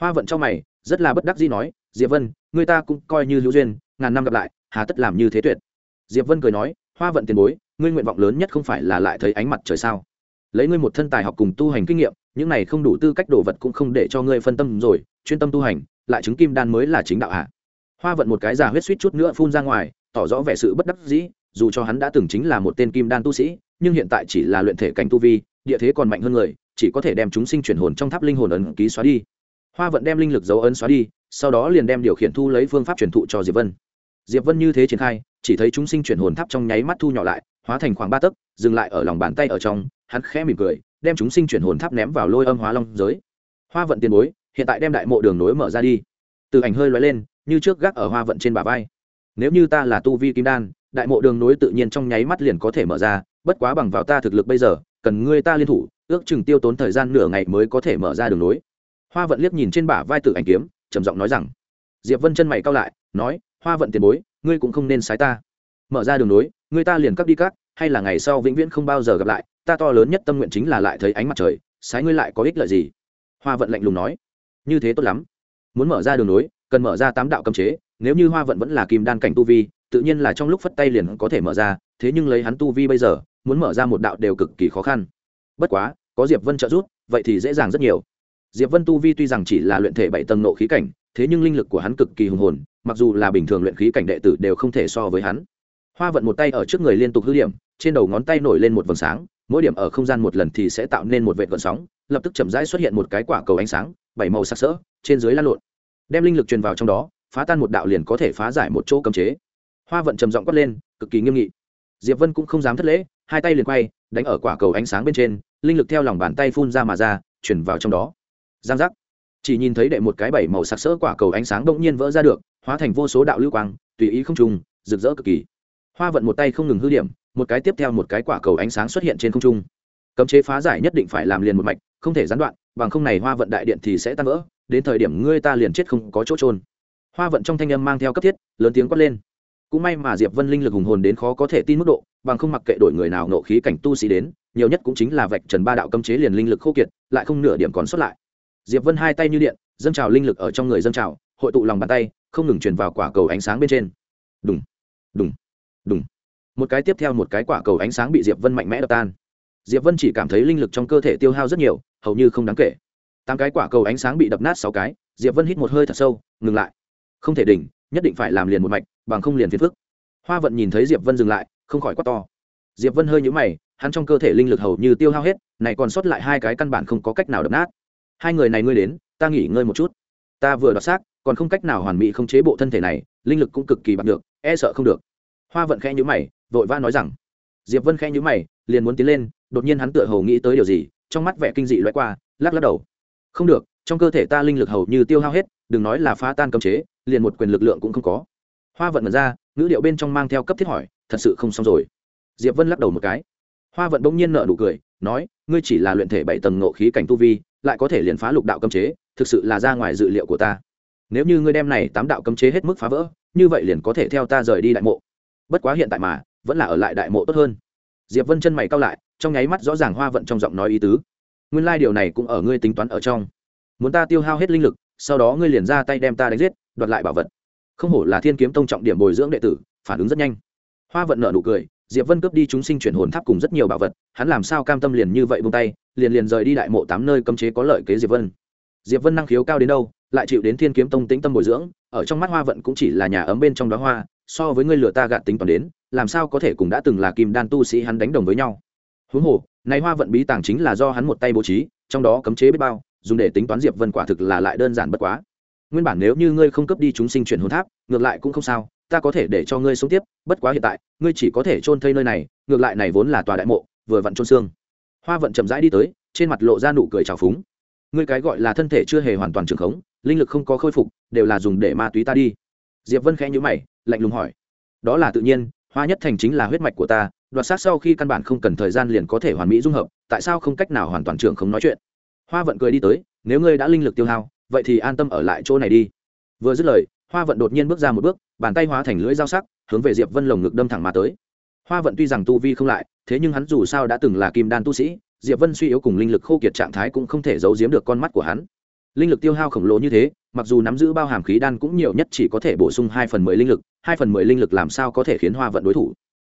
Hoa vận trong mày rất là bất đắc dĩ nói, diệp vân, người ta cũng coi như hữu duyên, ngàn năm gặp lại, hà tất làm như thế tuyệt. Diệp vân cười nói, hoa vận tiền bối, ngươi nguyện vọng lớn nhất không phải là lại thấy ánh mặt trời sao? Lấy ngươi một thân tài học cùng tu hành kinh nghiệm, những này không đủ tư cách đồ vật cũng không để cho ngươi phân tâm rồi, chuyên tâm tu hành, lại chứng kim đan mới là chính đạo hạ hoa vận một cái già huyết suýt chút nữa phun ra ngoài, tỏ rõ vẻ sự bất đắc dĩ, dù cho hắn đã từng chính là một tên kim đan tu sĩ, nhưng hiện tại chỉ là luyện thể cảnh tu vi, địa thế còn mạnh hơn người, chỉ có thể đem chúng sinh chuyển hồn trong tháp linh hồn ấn ký xóa đi hoa vận đem linh lực dấu ấn xóa đi, sau đó liền đem điều khiển thu lấy phương pháp truyền thụ cho diệp vân. Diệp vân như thế triển khai, chỉ thấy chúng sinh chuyển hồn tháp trong nháy mắt thu nhỏ lại, hóa thành khoảng ba tấc, dừng lại ở lòng bàn tay ở trong, hắn khẽ mỉm cười, đem chúng sinh chuyển hồn tháp ném vào lôi âm hóa long giới. Hoa vận tiền bối, hiện tại đem đại mộ đường nối mở ra đi. Từ ảnh hơi lóe lên, như trước gác ở hoa vận trên bả vai. Nếu như ta là tu vi kim đan, đại mộ đường nối tự nhiên trong nháy mắt liền có thể mở ra, bất quá bằng vào ta thực lực bây giờ, cần ngươi ta liên thủ, ước chừng tiêu tốn thời gian nửa ngày mới có thể mở ra đường nối hoa vận liếc nhìn trên bả vai tử ảnh kiếm, trầm giọng nói rằng, diệp vân chân mày cao lại, nói, hoa vận tiền bối, ngươi cũng không nên sái ta. Mở ra đường nối ngươi ta liền cắt đi cắt, hay là ngày sau vĩnh viễn không bao giờ gặp lại, ta to lớn nhất tâm nguyện chính là lại thấy ánh mặt trời, sái ngươi lại có ích lợi gì? Hoa vận lạnh lùng nói, như thế tốt lắm. Muốn mở ra đường nối, cần mở ra tám đạo cấm chế, nếu như hoa vận vẫn là kim đan cảnh tu vi, tự nhiên là trong lúc phất tay liền có thể mở ra, thế nhưng lấy hắn tu vi bây giờ, muốn mở ra một đạo đều cực kỳ khó khăn. Bất quá, có diệp vân trợ giúp, vậy thì dễ dàng rất nhiều diệp vân tu vi tuy rằng chỉ là luyện thể bảy tầng nộ khí cảnh, thế nhưng linh lực của hắn cực kỳ hùng hồn, mặc dù là bình thường luyện khí cảnh đệ tử đều không thể so với hắn. Hoa vận một tay ở trước người liên tục hư điểm, trên đầu ngón tay nổi lên một vầng sáng, mỗi điểm ở không gian một lần thì sẽ tạo nên một vệt gợn sóng, lập tức chậm rãi xuất hiện một cái quả cầu ánh sáng, bảy màu sắc sỡ, trên dưới lan lộn. Đem linh lực truyền vào trong đó, phá tan một đạo liền có thể phá giải một chỗ cấm chế. Hoa vận trầm giọng quát lên, cực kỳ nghiêm nghị. Diệp vân cũng không dám thất lễ, hai tay liền quay, đánh ở quả cầu ánh sáng bên trên, linh lực theo lòng bàn tay phun ra mà ra chuyển vào trong đó giang giác. Chỉ nhìn thấy đệ một cái bảy màu sặc sỡ quả cầu ánh sáng đông nhiên vỡ ra được, hóa thành vô số đạo lưu quang, tùy ý không trùng rực rỡ cực kỳ. Hoa vận một tay không ngừng hư điểm, một cái tiếp theo một cái quả cầu ánh sáng xuất hiện trên không trung. Cấm chế phá giải nhất định phải làm liền một mạch, không thể gián đoạn, bằng không này hoa vận đại điện thì sẽ tan vỡ, đến thời điểm ngươi ta liền chết không có chỗ trôn hoa vận trong thanh âm mang theo cấp thiết, lớn tiếng quát lên. Cũng may mà diệp vân linh lực hùng hồn đến khó có thể tin mức độ, bằng không mặc kệ đổi người nào nộ khí cảnh tu sĩ đến, nhiều nhất cũng chính là vạch trần ba đạo cấm chế liền linh lực khô kiệt, lại không nửa điểm còn xuất lại diệp vân hai tay như điện, dâng trào linh lực ở trong người dâng trào, hội tụ lòng bàn tay, không ngừng truyền vào quả cầu ánh sáng bên trên. Đùng đùng đùng. Một cái tiếp theo một cái quả cầu ánh sáng bị diệp vân mạnh mẽ đập tan. Diệp vân chỉ cảm thấy linh lực trong cơ thể tiêu hao rất nhiều, hầu như không đáng kể. Tám cái quả cầu ánh sáng bị đập nát sáu cái, diệp vân hít một hơi thật sâu, ngừng lại. Không thể đỉnh, nhất định phải làm liền một mạch, bằng không liền phiền phức. Hoa vận nhìn thấy diệp vân dừng lại, không khỏi quát to. Diệp vân hơi nhũ mày, hắn trong cơ thể linh lực hầu như tiêu hao hết, này còn sót lại hai cái căn bản không có cách nào đập nát hai người này ngươi đến, ta nghỉ ngơi một chút. Ta vừa đoạt xác, còn không cách nào hoàn mỹ không chế bộ thân thể này, linh lực cũng cực kỳ bạc được e sợ không được. Hoa vận khẽ nhữ mày, vội vã nói rằng. Diệp vân khẽ nhữ mày, liền muốn tiến lên, đột nhiên hắn tựa hồ nghĩ tới điều gì, trong mắt vẻ kinh dị loại qua, lắc lắc đầu. Không được, trong cơ thể ta linh lực hầu như tiêu hao hết, đừng nói là phá tan cấm chế, liền một quyền lực lượng cũng không có. Hoa vận mật ra, ngữ điệu bên trong mang theo cấp thiết hỏi, thật sự không xong rồi. Diệp vân lắc đầu một cái. Hoa vận bỗng nhiên nợ nụ cười, nói, ngươi chỉ là luyện thể bảy tầng ngộ khí cảnh tu vi lại có thể liền phá lục đạo cấm chế, thực sự là ra ngoài dự liệu của ta. Nếu như ngươi đem này tám đạo cấm chế hết mức phá vỡ, như vậy liền có thể theo ta rời đi đại mộ. Bất quá hiện tại mà, vẫn là ở lại đại mộ tốt hơn. Diệp vân chân mày cao lại, trong nháy mắt rõ ràng hoa vận trong giọng nói ý tứ. Nguyên lai điều này cũng ở ngươi tính toán ở trong. Muốn ta tiêu hao hết linh lực, sau đó ngươi liền ra tay đem ta đánh giết, đoạt lại bảo vật. Không hổ là thiên kiếm tông trọng điểm bồi dưỡng đệ tử, phản ứng rất nhanh. Hoa vận nợ nụ cười diệp vân cướp đi chúng sinh chuyển hồn tháp cùng rất nhiều bảo vật, hắn làm sao cam tâm liền như vậy buông tay, liền liền rời đi đại mộ tám nơi cấm chế có lợi kế diệp vân. Diệp vân năng khiếu cao đến đâu, lại chịu đến thiên kiếm tông tĩnh tâm bồi dưỡng, ở trong mắt hoa vận cũng chỉ là nhà ấm bên trong đó hoa, so với ngươi lừa ta gạt tính toán đến, làm sao có thể cùng đã từng là kim đan tu sĩ hắn đánh đồng với nhau. Huống hồ, này hoa vận bí tàng chính là do hắn một tay bố trí, trong đó cấm chế biết bao, dùng để tính toán diệp vân quả thực là lại đơn giản bất quá. Nguyên bản nếu như ngươi không cấp đi chúng sinh chuyển hồn tháp, ngược lại cũng không sao ta có thể để cho ngươi sống tiếp, bất quá hiện tại, ngươi chỉ có thể chôn thây nơi này, ngược lại này vốn là tòa đại mộ, vừa vặn chôn xương. Hoa vận chậm rãi đi tới, trên mặt lộ ra nụ cười trào phúng. Ngươi cái gọi là thân thể chưa hề hoàn toàn trường khống, linh lực không có khôi phục, đều là dùng để ma túy ta đi. Diệp vân khẽ nhíu mày, lạnh lùng hỏi. Đó là tự nhiên, hoa nhất thành chính là huyết mạch của ta, đoạt sát sau khi căn bản không cần thời gian liền có thể hoàn mỹ dung hợp, tại sao không cách nào hoàn toàn trường không nói chuyện? Hoa vận cười đi tới, nếu ngươi đã linh lực tiêu hao, vậy thì an tâm ở lại chỗ này đi. Vừa dứt lời hoa vận đột nhiên bước ra một bước, bàn tay hóa thành lưỡi dao sắc, hướng về diệp vân lồng ngực đâm thẳng mà tới. Hoa vận tuy rằng tu vi không lại, thế nhưng hắn dù sao đã từng là kim đan tu sĩ, diệp vân suy yếu cùng linh lực khô kiệt trạng thái cũng không thể giấu giếm được con mắt của hắn. Linh lực tiêu hao khổng lồ như thế, mặc dù nắm giữ bao hàm khí đan cũng nhiều nhất chỉ có thể bổ sung hai phần mười linh lực, hai phần mười linh lực làm sao có thể khiến hoa vận đối thủ?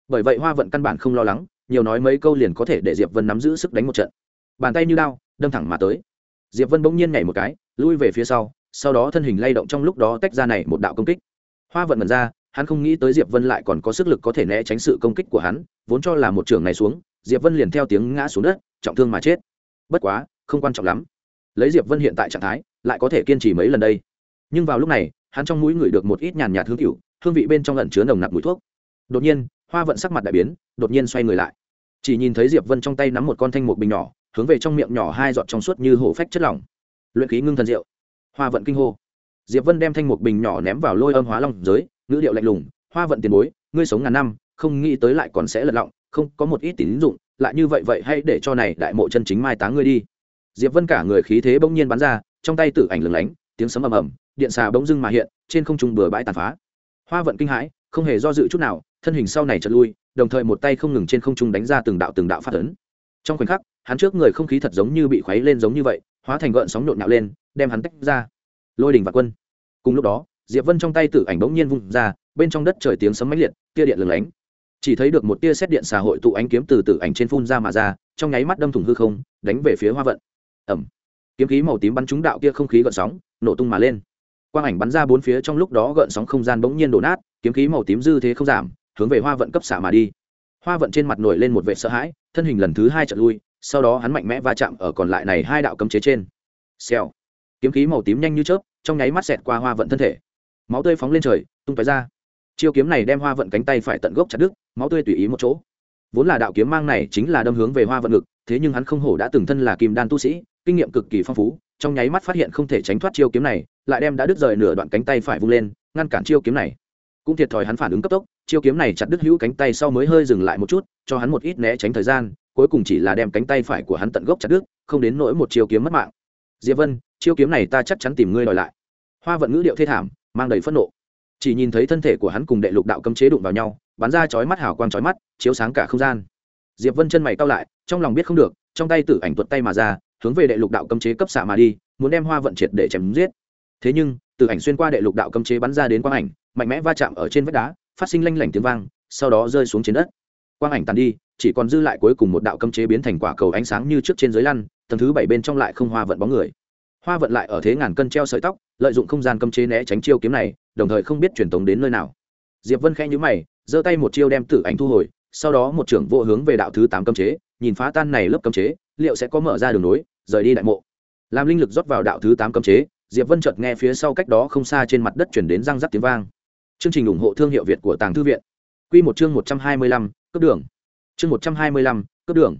Bởi vậy hoa vận căn bản không lo lắng, nhiều nói mấy câu liền có thể để diệp vân nắm giữ sức đánh một trận. Bàn tay như đao, đâm thẳng mà tới. Diệp vân bỗng nhiên nhảy một cái, lui về phía sau sau đó thân hình lay động trong lúc đó tách ra này một đạo công kích. Hoa vận mật ra, hắn không nghĩ tới diệp vân lại còn có sức lực có thể né tránh sự công kích của hắn, vốn cho là một trường này xuống, diệp vân liền theo tiếng ngã xuống đất, trọng thương mà chết. Bất quá, không quan trọng lắm. Lấy diệp vân hiện tại trạng thái, lại có thể kiên trì mấy lần đây. Nhưng vào lúc này, hắn trong mũi ngửi được một ít nhàn nhạt hương cựu hương vị bên trong lẩn chứa nồng nặc mùi thuốc. Đột nhiên, hoa vận sắc mặt đại biến, đột nhiên xoay người lại. Chỉ nhìn thấy diệp vân trong tay nắm một con thanh một bình nhỏ, hướng về trong miệng nhỏ hai giọt trong suốt như hổ phách chất lỏng. Luyện khí ngưng thần rượu hoa vận kinh hô. Diệp vân đem thanh một bình nhỏ ném vào lôi âm hóa long giới, ngữ điệu lạnh lùng, hoa vận tiền bối, ngươi sống ngàn năm, không nghĩ tới lại còn sẽ lật lọng, không, có một ít tín dụng, lại như vậy vậy hay để cho này đại mộ chân chính mai táng ngươi đi. Diệp vân cả người khí thế bỗng nhiên bắn ra, trong tay tử ảnh lửng lánh, tiếng sấm ầm ầm, điện xà bỗng dưng mà hiện, trên không trung bừa bãi tàn phá. Hoa vận kinh hãi, không hề do dự chút nào, thân hình sau này chợt lui, đồng thời một tay không ngừng trên không trung đánh ra từng đạo từng đạo phát ấn. Trong khoảnh khắc, hắn trước người không khí thật giống như bị khuấy lên giống như vậy, hóa thành gợn sóng nhộn nhạo lên đem hắn tách ra. Lôi đình và quân. Cùng lúc đó, diệp vân trong tay tử ảnh bỗng nhiên vung ra, bên trong đất trời tiếng sấm mãnh liệt, tia điện lừng lánh. Chỉ thấy được một tia xét điện xà hội tụ ánh kiếm từ tử ảnh trên phun ra mà ra, trong nháy mắt đâm thủng hư không, đánh về phía hoa vận. Ẩm kiếm khí màu tím bắn trúng đạo tia không khí gợn sóng, nổ tung mà lên. Quang ảnh bắn ra bốn phía trong lúc đó gợn sóng không gian bỗng nhiên đổ nát, kiếm khí màu tím dư thế không giảm, hướng về hoa vận cấp xạ mà đi. Hoa vận trên mặt nổi lên một vệ sợ hãi, thân hình lần thứ hai trận lui, sau đó hắn mạnh mẽ va chạm ở còn lại này hai đạo cấm chế trên. Xèo kiếm khí màu tím nhanh như chớp, trong nháy mắt xẹt qua hoa vận thân thể. Máu tươi phóng lên trời, tung tói ra. Chiêu kiếm này đem hoa vận cánh tay phải tận gốc chặt đứt, máu tươi tùy ý một chỗ. Vốn là đạo kiếm mang này chính là đâm hướng về hoa vận ngực, thế nhưng hắn không hổ đã từng thân là kim đan tu sĩ, kinh nghiệm cực kỳ phong phú, trong nháy mắt phát hiện không thể tránh thoát chiêu kiếm này, lại đem đã đứt rời nửa đoạn cánh tay phải vung lên, ngăn cản chiêu kiếm này. Cũng thiệt thòi hắn phản ứng cấp tốc, chiêu kiếm này chặt đứt hữu cánh tay sau mới hơi dừng lại một chút, cho hắn một ít né tránh thời gian, cuối cùng chỉ là đem cánh tay phải của hắn tận gốc chặt đứt, không đến nỗi một chiêu kiếm mất mạng diệp vân, chiêu kiếm này ta chắc chắn tìm ngươi đòi lại. Hoa vận ngữ điệu thê thảm, mang đầy phẫn nộ. Chỉ nhìn thấy thân thể của hắn cùng đệ lục đạo cấm chế đụng vào nhau, bắn ra chói mắt hào quang chói mắt, chiếu sáng cả không gian. Diệp vân chân mày cau lại, trong lòng biết không được, trong tay tử ảnh tuột tay mà ra, hướng về đệ lục đạo cấm chế cấp xạ mà đi, muốn đem hoa vận triệt để chém giết. Thế nhưng, tử ảnh xuyên qua đệ lục đạo cấm chế bắn ra đến quang ảnh, mạnh mẽ va chạm ở trên vách đá, phát sinh lanh lảnh tiếng vang, sau đó rơi xuống trên đất. Quang ảnh tàn đi chỉ còn dư lại cuối cùng một đạo cấm chế biến thành quả cầu ánh sáng như trước trên dưới lăn, tầng thứ bảy bên trong lại không hoa vận bóng người. Hoa vận lại ở thế ngàn cân treo sợi tóc, lợi dụng không gian cấm chế né tránh chiêu kiếm này, đồng thời không biết truyền tống đến nơi nào. Diệp vân khẽ nhíu mày, giơ tay một chiêu đem tử ảnh thu hồi, sau đó một trưởng vô hướng về đạo thứ tám cấm chế, nhìn phá tan này lớp cấm chế, liệu sẽ có mở ra đường nối, rời đi đại mộ. Làm linh lực rót vào đạo thứ tám cấm chế, diệp vân chợt nghe phía sau cách đó không xa trên mặt đất chuyển đến răng rắc tiếng vang. Chương trình ủng hộ thương hiệu việt của tàng thư viện. Quy một chương một trăm hai mươi lăm cấp đường chương một trăm hai mươi lăm, cướp đường.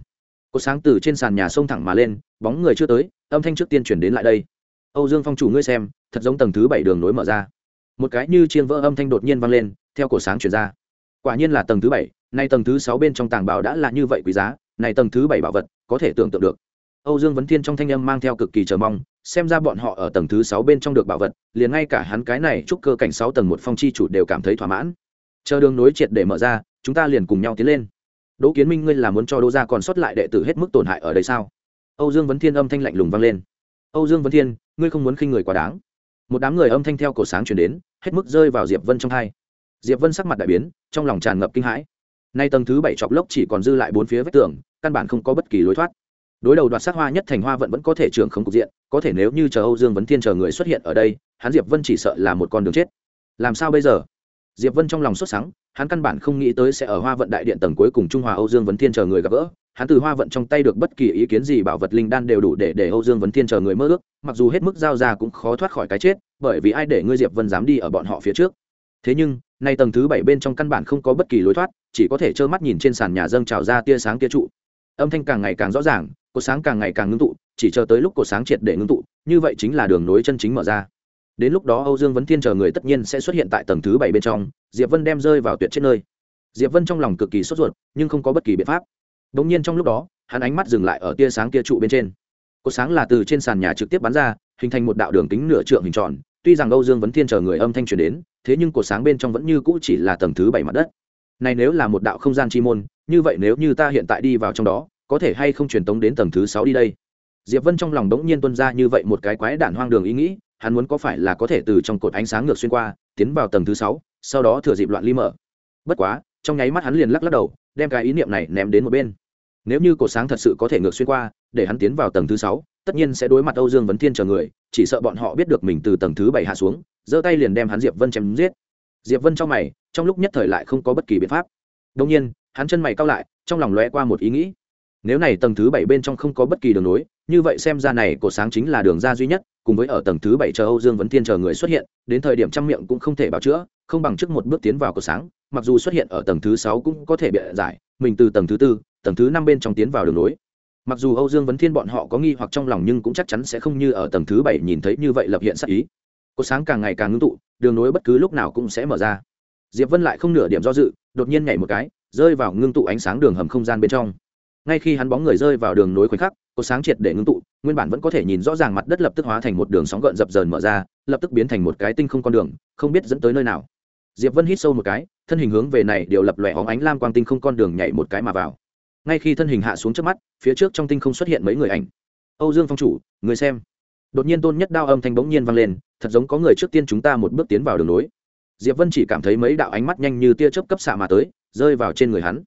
Có sáng từ trên sàn nhà sông thẳng mà lên, bóng người chưa tới, âm thanh trước tiên chuyển đến lại đây. Âu dương phong chủ ngươi xem, thật giống tầng thứ bảy đường nối mở ra. Một cái như chiên vỡ âm thanh đột nhiên vang lên, theo cổ sáng chuyển ra. Quả nhiên là tầng thứ bảy, nay tầng thứ sáu bên trong tàng bảo đã là như vậy quý giá này tầng thứ bảy bảo vật, có thể tưởng tượng được. Âu dương vấn thiên trong thanh âm mang theo cực kỳ chờ mong, xem ra bọn họ ở tầng thứ sáu bên trong được bảo vật, liền ngay cả hắn cái này chúc cơ cảnh sáu tầng một phong chi chủ đều cảm thấy thỏa mãn. Chờ đường nối triệt để mở ra, chúng ta liền cùng nhau tiến lên đỗ kiến minh, ngươi là muốn cho đỗ gia còn sót lại đệ tử hết mức tổn hại ở đây sao? Âu dương vấn thiên âm thanh lạnh lùng vang lên. Âu dương vấn thiên, ngươi không muốn khinh người quá đáng. Một đám người âm thanh theo cổ sáng chuyển đến, hết mức rơi vào diệp vân trong hai. Diệp vân sắc mặt đại biến, trong lòng tràn ngập kinh hãi. Nay tầng thứ bảy chọc lốc chỉ còn dư lại bốn phía vách tường, căn bản không có bất kỳ lối thoát. Đối đầu đoạt sắc hoa nhất thành hoa vẫn vẫn có thể trưởng không cục diện, có thể nếu như chờ âu dương vấn thiên chờ người xuất hiện ở đây, hắn diệp vân chỉ sợ là một con đường chết. Làm sao bây giờ? Diệp vân trong lòng sốt sắng, hắn căn bản không nghĩ tới sẽ ở hoa vận đại điện tầng cuối cùng trung hòa âu dương vấn thiên chờ người gặp gỡ. Hắn từ hoa vận trong tay được bất kỳ ý kiến gì bảo vật linh đan đều đủ để để âu dương vấn thiên chờ người mơ ước, mặc dù hết mức giao ra cũng khó thoát khỏi cái chết, bởi vì ai để ngươi diệp vân dám đi ở bọn họ phía trước. Thế nhưng, nay tầng thứ bảy bên trong căn bản không có bất kỳ lối thoát, chỉ có thể trơ mắt nhìn trên sàn nhà dâng trào ra tia sáng tia trụ. Âm thanh càng ngày càng rõ ràng, cột sáng càng ngày càng ngưng tụ, chỉ chờ tới lúc cột sáng triệt để ngưng tụ, như vậy chính là đường nối chân chính mở ra đến lúc đó âu dương vấn thiên chờ người tất nhiên sẽ xuất hiện tại tầng thứ bảy bên trong, diệp vân đem rơi vào tuyệt chết nơi. Diệp vân trong lòng cực kỳ sốt ruột, nhưng không có bất kỳ biện pháp. Đ ỗ n g nhiên trong lúc đó, hắn ánh mắt dừng lại ở tia sáng tia trụ bên trên. Có sáng là từ trên sàn nhà trực tiếp bắn ra, hình thành một đạo đường kính nửa trượng hình tròn, tuy rằng âu dương vấn thiên chờ người âm thanh truyền đến, thế nhưng cột sáng bên trong vẫn như cũ chỉ là tầng thứ bảy mặt đất. Này nếu là một đạo không gian chi môn, như vậy nếu như ta hiện tại đi vào trong đó, có thể hay không truyền tống đến tầng thứ sáu đi đây? Diệp vân trong lòng đống nhiên tuân ra như vậy một cái quái đản hoang đường ý nghĩ hắn muốn có phải là có thể từ trong cột ánh sáng ngược xuyên qua, tiến vào tầng thứ sáu, sau đó thừa dịp loạn ly mở. Bất quá, trong nháy mắt hắn liền lắc lắc đầu, đem cái ý niệm này ném đến một bên. Nếu như cột sáng thật sự có thể ngược xuyên qua, để hắn tiến vào tầng thứ sáu, tất nhiên sẽ đối mặt âu dương vấn thiên chờ người, chỉ sợ bọn họ biết được mình từ tầng thứ bảy hạ xuống, giơ tay liền đem hắn diệp vân chém giết. Diệp vân trong mày, trong lúc nhất thời lại không có bất kỳ biện pháp. Đông nhiên, hắn chân mày cao lại, trong lòng lóe qua một ý nghĩ. Nếu này tầng thứ bảy bên trong không có bất kỳ đường nối, như vậy xem ra này cột sáng chính là đường ra duy nhất cùng với ở tầng thứ bảy chờ âu dương vấn thiên chờ người xuất hiện, đến thời điểm trăm miệng cũng không thể bảo chữa, không bằng trước một bước tiến vào cửa sáng, mặc dù xuất hiện ở tầng thứ sáu cũng có thể bị giải, mình từ tầng thứ tư, tầng thứ năm bên trong tiến vào đường nối. Mặc dù âu dương vấn thiên bọn họ có nghi hoặc trong lòng nhưng cũng chắc chắn sẽ không như ở tầng thứ bảy nhìn thấy như vậy lập hiện sắc ý. Cổ sáng càng ngày càng ngưng tụ, đường nối bất cứ lúc nào cũng sẽ mở ra. Diệp vân lại không nửa điểm do dự, đột nhiên nhảy một cái, rơi vào ngưng tụ ánh sáng đường hầm không gian bên trong. Ngay khi hắn bóng người rơi vào đường nối khoảnh khắc, cột sáng triệt để ngưng tụ nguyên bản vẫn có thể nhìn rõ ràng mặt đất lập tức hóa thành một đường sóng gợn dập dờn mở ra, lập tức biến thành một cái tinh không con đường, không biết dẫn tới nơi nào. Diệp vân hít sâu một cái, thân hình hướng về này đều lập lòe hóng ánh lam quang tinh không con đường nhảy một cái mà vào. Ngay khi thân hình hạ xuống trước mắt, phía trước trong tinh không xuất hiện mấy người ảnh. Âu dương phong chủ, người xem. Đột nhiên tôn nhất đao âm thanh bỗng nhiên vang lên, thật giống có người trước tiên chúng ta một bước tiến vào đường lối. diệp vân chỉ cảm thấy mấy đạo ánh mắt nhanh như tia chớp cấp xạ mà tới, rơi vào trên người hắn.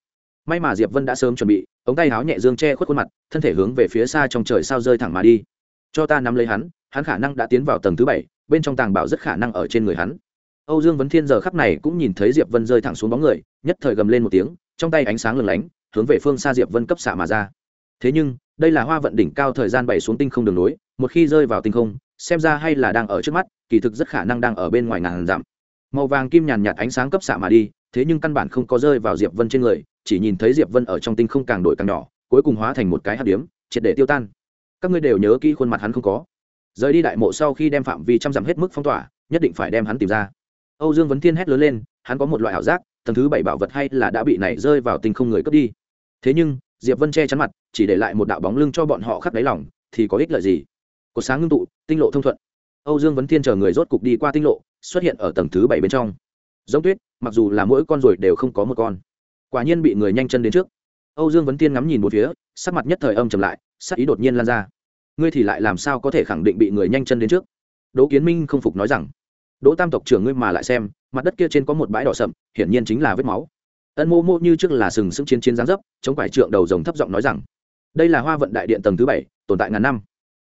May mà diệp vân đã sớm chuẩn bị ống tay áo nhẹ dương che khuất khuôn mặt, thân thể hướng về phía xa trong trời sao rơi thẳng mà đi. Cho ta nắm lấy hắn hắn khả năng đã tiến vào tầng thứ bảy, bên trong tàng bảo rất khả năng ở trên người hắn. Âu dương vấn thiên giờ khắc này cũng nhìn thấy diệp vân rơi thẳng xuống bóng người, nhất thời gầm lên một tiếng, trong tay ánh sáng lừng lánh, hướng về phương xa diệp vân cấp xạ mà ra. Thế nhưng, đây là hoa vận đỉnh cao thời gian bảy xuống tinh không đường nối, một khi rơi vào tinh không, xem ra hay là đang ở trước mắt, kỳ thực rất khả năng đang ở bên ngoài ngàn dặm. Màu vàng kim nhàn nhạt ánh sáng cấp xạ mà đi, thế nhưng căn bản không có rơi vào diệp vân trên người chỉ nhìn thấy diệp vân ở trong tinh không càng đổi càng nhỏ, cuối cùng hóa thành một cái hạt điếm, triệt để tiêu tan. Các ngươi đều nhớ kỹ khuôn mặt hắn không có. Rời đi đại mộ sau khi đem phạm vi trăm dặm hết mức phong tỏa, nhất định phải đem hắn tìm ra. Âu dương vấn thiên hét lớn lên, hắn có một loại ảo giác, tầng thứ bảy bảo vật hay là đã bị này rơi vào tinh không người cướp đi. Thế nhưng, diệp vân che chắn mặt, chỉ để lại một đạo bóng lưng cho bọn họ khắc đáy lòng, thì có ích lợi gì? Có sáng ngưng tụ, tinh lộ thông thuận. Âu dương vấn thiên chờ người rốt cục đi qua tinh lộ, xuất hiện ở tầng thứ bảy bên trong. Giống tuyết, mặc dù là mỗi con ruồi đều không có một con quả nhiên bị người nhanh chân đến trước. Âu dương vấn tiên ngắm nhìn một phía, sắc mặt nhất thời âm trầm lại, sắc ý đột nhiên lan ra. Ngươi thì lại làm sao có thể khẳng định bị người nhanh chân đến trước? Đỗ kiến minh không phục nói rằng, đỗ tam tộc trưởng ngươi mà lại xem, mặt đất kia trên có một bãi đỏ sậm, hiển nhiên chính là vết máu. Ân mô mô như trước là sừng sững chiến chiến giáng dấp, chống quải trượng đầu rồng thấp giọng nói rằng, đây là hoa vận đại điện tầng thứ bảy, tồn tại ngàn năm.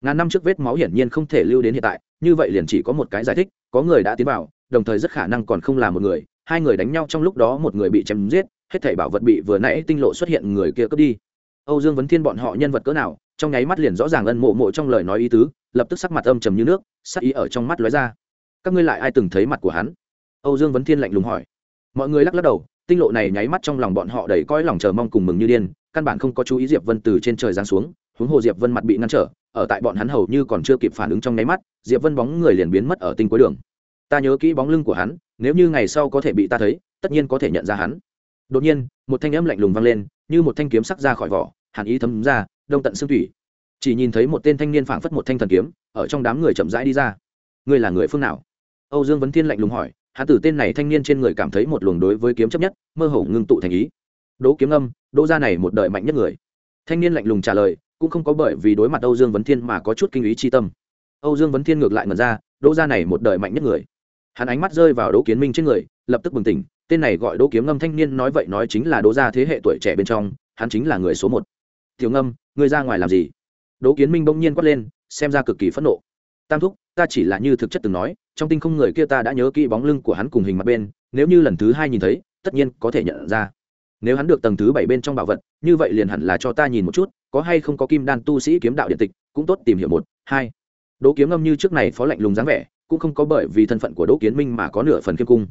Ngàn năm trước vết máu hiển nhiên không thể lưu đến hiện tại, như vậy liền chỉ có một cái giải thích, có người đã tiến vào, đồng thời rất khả năng còn không là một người, hai người đánh nhau trong lúc đó một người bị chém giết hết thảy bảo vật bị vừa nãy tinh lộ xuất hiện người kia cướp đi. Âu dương vấn thiên bọn họ nhân vật cỡ nào, trong nháy mắt liền rõ ràng ân mộ mộ trong lời nói ý tứ, lập tức sắc mặt âm trầm như nước, sắc ý ở trong mắt lóe ra. Các ngươi lại ai từng thấy mặt của hắn? Âu dương vấn thiên lạnh lùng hỏi. Mọi người lắc lắc đầu, tinh lộ này nháy mắt trong lòng bọn họ đầy coi lòng chờ mong cùng mừng như điên, căn bản không có chú ý diệp vân từ trên trời giáng xuống, huống hồ diệp vân mặt bị ngăn trở, ở tại bọn hắn hầu như còn chưa kịp phản ứng trong nháy mắt, diệp vân bóng người liền biến mất ở tinh cuối đường. Ta nhớ kỹ bóng lưng của hắn, nếu như ngày sau có thể bị ta thấy, tất nhiên có thể nhận ra hắn đột nhiên, một thanh âm lạnh lùng vang lên, như một thanh kiếm sắc ra khỏi vỏ, hàn ý thấm ra, đông tận xương thủy chỉ nhìn thấy một tên thanh niên phảng phất một thanh thần kiếm, ở trong đám người chậm rãi đi ra. Ngươi là người phương nào? Âu dương vấn thiên lạnh lùng hỏi hắn từ tên này thanh niên trên người cảm thấy một luồng đối với kiếm chấp nhất, mơ hồ ngưng tụ thành ý. Đỗ kiếm âm, đỗ gia này một đời mạnh nhất người. Thanh niên lạnh lùng trả lời, cũng không có bởi vì đối mặt âu dương vấn thiên mà có chút kinh ý chi tâm. Âu dương vấn thiên ngược lại ngần ra, đỗ gia này một đời mạnh nhất người. Hắn ánh mắt rơi vào đỗ kiến minh trên người, lập tức bừng tỉnh tên này gọi đỗ kiếm ngâm thanh niên nói vậy nói chính là đỗ gia thế hệ tuổi trẻ bên trong, hắn chính là người số một. Tiểu ngâm, ngươi ra ngoài làm gì? Đỗ kiến minh bỗng nhiên quát lên, xem ra cực kỳ phẫn nộ. Tam thúc, ta chỉ là như thực chất từng nói, trong tinh không người kia ta đã nhớ kỹ bóng lưng của hắn cùng hình mặt bên, nếu như lần thứ hai nhìn thấy, tất nhiên có thể nhận ra. Nếu hắn được tầng thứ bảy bên trong bảo vật, như vậy liền hẳn là cho ta nhìn một chút, có hay không có kim đan tu sĩ kiếm đạo điện tịch, cũng tốt tìm hiểu một, hai. Đỗ kiếm ngâm như trước này phó lạnh lùng dáng vẻ, cũng không có bởi vì thân phận của đỗ kiến minh mà có nửa phần kiêm cung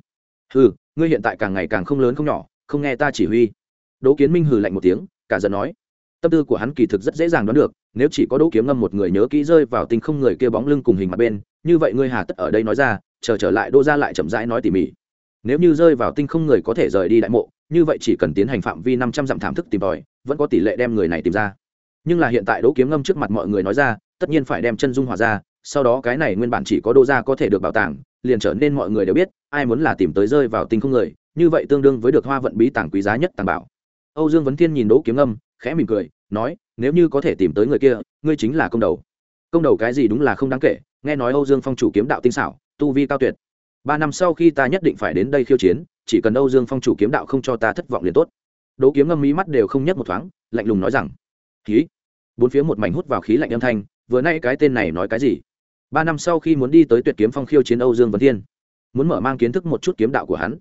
hừ, ngươi hiện tại càng ngày càng không lớn không nhỏ, không nghe ta chỉ huy. Đỗ kiến minh hừ lạnh một tiếng, cả giận nói. Tâm tư của hắn kỳ thực rất dễ dàng đoán được, nếu chỉ có đỗ kiếm ngâm một người nhớ kỹ rơi vào tinh không người kia bóng lưng cùng hình mặt bên, như vậy ngươi hà tất ở đây nói ra, chờ trở lại đỗ ra lại chậm rãi nói tỉ mỉ. Nếu như rơi vào tinh không người có thể rời đi đại mộ, như vậy chỉ cần tiến hành phạm vi năm trăm dặm thảm thức tìm tòi, vẫn có tỷ lệ đem người này tìm ra. Nhưng là hiện tại đỗ kiếm ngâm trước mặt mọi người nói ra, tất nhiên phải đem chân dung hòa ra, sau đó cái này nguyên bản chỉ có đô gia có thể được bảo tàng liền trở nên mọi người đều biết, ai muốn là tìm tới rơi vào tinh không người, như vậy tương đương với được hoa vận bí tàng quý giá nhất tàng bảo. Âu dương vấn thiên nhìn đỗ kiếm âm, khẽ mỉm cười, nói, nếu như có thể tìm tới người kia, ngươi chính là công đầu. Công đầu cái gì đúng là không đáng kể, nghe nói âu dương phong chủ kiếm đạo tinh xảo, tu vi cao tuyệt. Ba năm sau khi ta nhất định phải đến đây khiêu chiến, chỉ cần âu dương phong chủ kiếm đạo không cho ta thất vọng liền tốt. Đỗ kiếm ngâm mí mắt đều không nhất một thoáng, lạnh lùng nói rằng khí bốn phía một mảnh hút vào khí lạnh âm thanh, vừa nay cái tên này nói cái gì? Ba năm sau khi muốn đi tới tuyệt kiếm phong khiêu chiến âu dương vấn thiên, muốn mở mang kiến thức một chút kiếm đạo của hắn.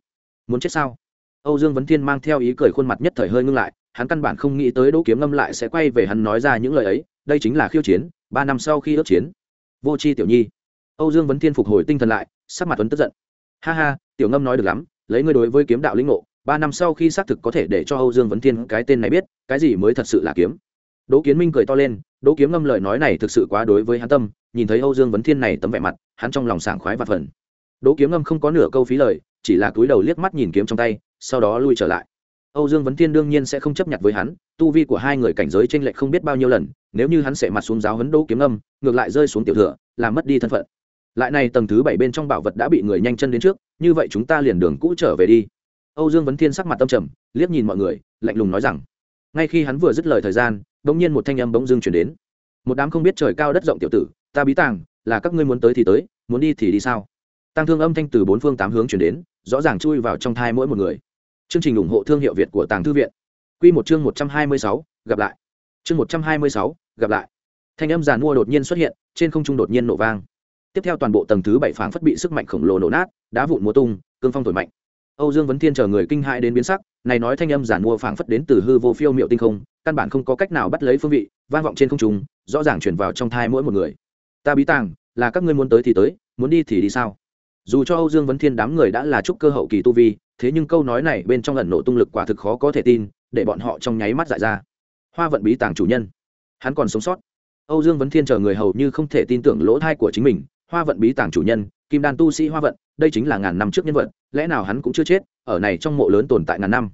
Muốn chết sao? Âu dương vấn thiên mang theo ý cười khuôn mặt nhất thời hơi ngưng lại, hắn căn bản không nghĩ tới đỗ kiếm ngâm lại sẽ quay về hắn nói ra những lời ấy, đây chính là khiêu chiến, ba năm sau khi ước chiến. Vô c h i tiểu nhi. Âu dương vấn thiên phục hồi tinh thần lại, sắc mặt tuấn tức giận. Ha ha, tiểu ngâm nói được lắm, lấy ngươi đối với kiếm đạo lĩnh ngộ, ba năm sau khi xác thực có thể để cho âu dương vấn thiên cái tên này biết, cái gì mới thật sự là kiếm. Đỗ kiến minh cười to lên, đỗ kiếm ngâm lời nói này thực sự quá đối với hắn tâm nhìn thấy âu dương vấn thiên này tấm vẻ mặt, hắn trong lòng sảng khoái và phần đỗ kiếm ngâm không có nửa câu phí lời, chỉ là cúi đầu liếc mắt nhìn kiếm trong tay, sau đó lui trở lại. Âu dương vấn thiên đương nhiên sẽ không chấp nhận với hắn, tu vi của hai người cảnh giới tranh lệch không biết bao nhiêu lần, nếu như hắn sẽ mặt xuống giáo huấn đỗ kiếm ngâm, ngược lại rơi xuống tiểu thừa, làm mất đi thân phận. Lại này tầng thứ bảy bên trong bảo vật đã bị người nhanh chân đến trước, như vậy chúng ta liền đường cũ trở về đi. Âu dương vấn thiên sắc mặt tâm trầm, liếc nhìn mọi người, lạnh lùng nói rằng, ngay khi hắn vừa dứt lời thời gian bỗng nhiên một thanh âm bỗng dưng chuyển đến. Một đám không biết trời cao đất rộng tiểu tử ta bí tàng, là các ngươi muốn tới thì tới, muốn đi thì đi sao? Tăng thương âm thanh từ bốn phương tám hướng chuyển đến, rõ ràng chui vào trong thai mỗi một người. Chương trình ủng hộ thương hiệu việt của tàng thư viện. Q một chương một trăm hai mươi sáu, gặp lại. Chương một trăm hai mươi sáu, gặp lại. Thanh âm giàn mua đột nhiên xuất hiện, trên không trung đột nhiên nổ vang. Tiếp theo toàn bộ tầng thứ bảy phảng phất bị sức mạnh khổng lồ nổ nát, đá vụn múa tung, cương phong thổi mạnh. Âu dương vấn thiên chờ người kinh hãi đến biến sắc, này nói thanh âm giản mua phảng phất đến từ hư vô phiêu miệu tinh không, căn bản không có cách nào bắt lấy phương vị, vang vọng trên không trung, rõ ràng chuyển vào trong thai mỗi một người ta bí tàng, là các ngươi muốn tới thì tới, muốn đi thì đi sao? Dù cho âu dương vấn thiên đám người đã là trúc cơ hậu kỳ tu vi, thế nhưng câu nói này bên trong ẩn nổ tung lực quả thực khó có thể tin, để bọn họ trong nháy mắt dại ra. Hoa vận bí tàng chủ nhân, hắn còn sống sót. Âu dương vấn thiên chờ người hầu như không thể tin tưởng lỗ thai của chính mình. Hoa vận bí tàng chủ nhân, kim đan tu sĩ hoa vận, đây chính là ngàn năm trước nhân vật, lẽ nào hắn cũng chưa chết, ở này trong mộ lớn tồn tại ngàn năm?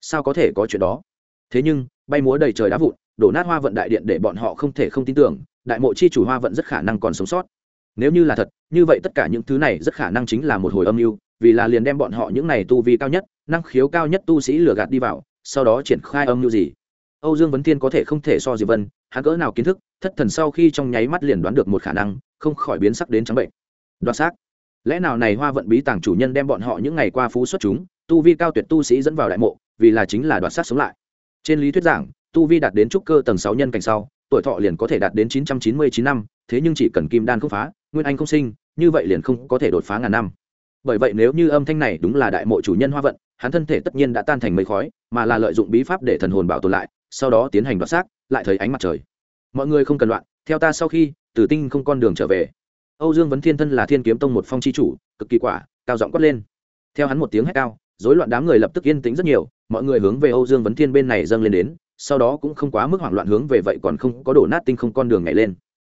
Sao có thể có chuyện đó? Thế nhưng, bay múa đầy trời đá vụn đổ nát hoa vận đại điện để bọn họ không thể không tin tưởng, đại mộ chi chủ hoa vận rất khả năng còn sống sót. Nếu như là thật, như vậy tất cả những thứ này rất khả năng chính là một hồi âm mưu, vì là liền đem bọn họ những này tu vi cao nhất, năng khiếu cao nhất tu sĩ lừa gạt đi vào, sau đó triển khai âm mưu gì? Âu dương vấn thiên có thể không thể so diệp vân, hắn cỡ nào kiến thức, thất thần sau khi trong nháy mắt liền đoán được một khả năng, không khỏi biến sắc đến trắng bệnh. Đoạt xác. Lẽ nào này hoa vận bí tàng chủ nhân đem bọn họ những ngày qua phú xuất chúng, tu vi cao tuyệt tu sĩ dẫn vào đại mộ, vì là chính là đoạt xác sống lại. Trên lý thuyết giảng tu vi đạt đến trúc cơ tầng sáu nhân cảnh sau, tuổi thọ liền có thể đạt đến chín trăm chín mươi chín năm, thế nhưng chỉ cần kim đan không phá, nguyên anh không sinh, như vậy liền không có thể đột phá ngàn năm. Bởi vậy nếu như âm thanh này đúng là đại mộ chủ nhân hoa vận, hắn thân thể tất nhiên đã tan thành mây khói, mà là lợi dụng bí pháp để thần hồn bảo tồn lại, sau đó tiến hành đoạt xác, lại thấy ánh mặt trời. Mọi người không cần loạn, theo ta sau khi, tử tinh không con đường trở về. Âu dương vấn thiên thân là thiên kiếm tông một phong chi chủ, cực kỳ quả, cao giọng quát lên. Theo hắn một tiếng hét cao, rối loạn đám người lập tức yên tĩnh rất nhiều, mọi người hướng về âu dương vấn thiên bên này dâng lên đến sau đó cũng không quá mức hoảng loạn hướng về vậy còn không có đổ nát tinh không con đường nhảy lên.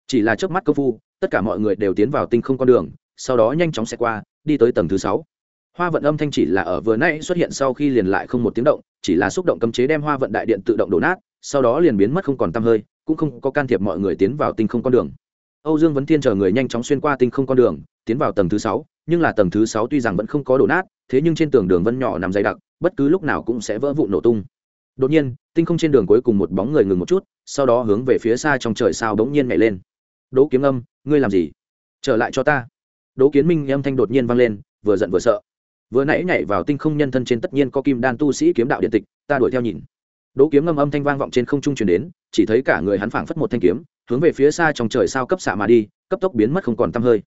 Chỉ là trước mắt công phu, tất cả mọi người đều tiến vào tinh không con đường, sau đó nhanh chóng xe qua, đi tới tầng thứ sáu. Hoa vận âm thanh chỉ là ở vừa nãy xuất hiện sau khi liền lại không một tiếng động, chỉ là xúc động cấm chế đem hoa vận đại điện tự động đổ nát, sau đó liền biến mất không còn t hơi, cũng không có can thiệp mọi người tiến vào tinh không con đường. Âu dương vấn thiên chờ người nhanh chóng xuyên qua tinh không con đường, tiến vào tầng thứ sáu, nhưng là tầng thứ sáu tuy rằng vẫn không có đổ nát, thế nhưng trên tường đường vân nhỏ nằm dày đặc, bất cứ lúc nào cũng sẽ vỡ vụ nổ tung đột nhiên, tinh không trên đường cuối cùng một bóng người ngừng một chút, sau đó hướng về phía xa trong trời sao bỗng nhiên nhảy lên. Đỗ kiếm âm, ngươi làm gì? Trở lại cho ta. Đỗ kiến minh âm thanh đột nhiên vang lên, vừa giận vừa sợ. Vừa nãy nhảy vào tinh không nhân thân trên tất nhiên có kim đan tu sĩ kiếm đạo điện tịch, ta đuổi theo nhìn. Đỗ kiếm ngâm âm thanh vang vọng trên không trung truyền đến, chỉ thấy cả người hắn phảng phất một thanh kiếm, hướng về phía xa trong trời sao cấp xạ mà đi, cấp tốc biến mất không còn tăm hơi.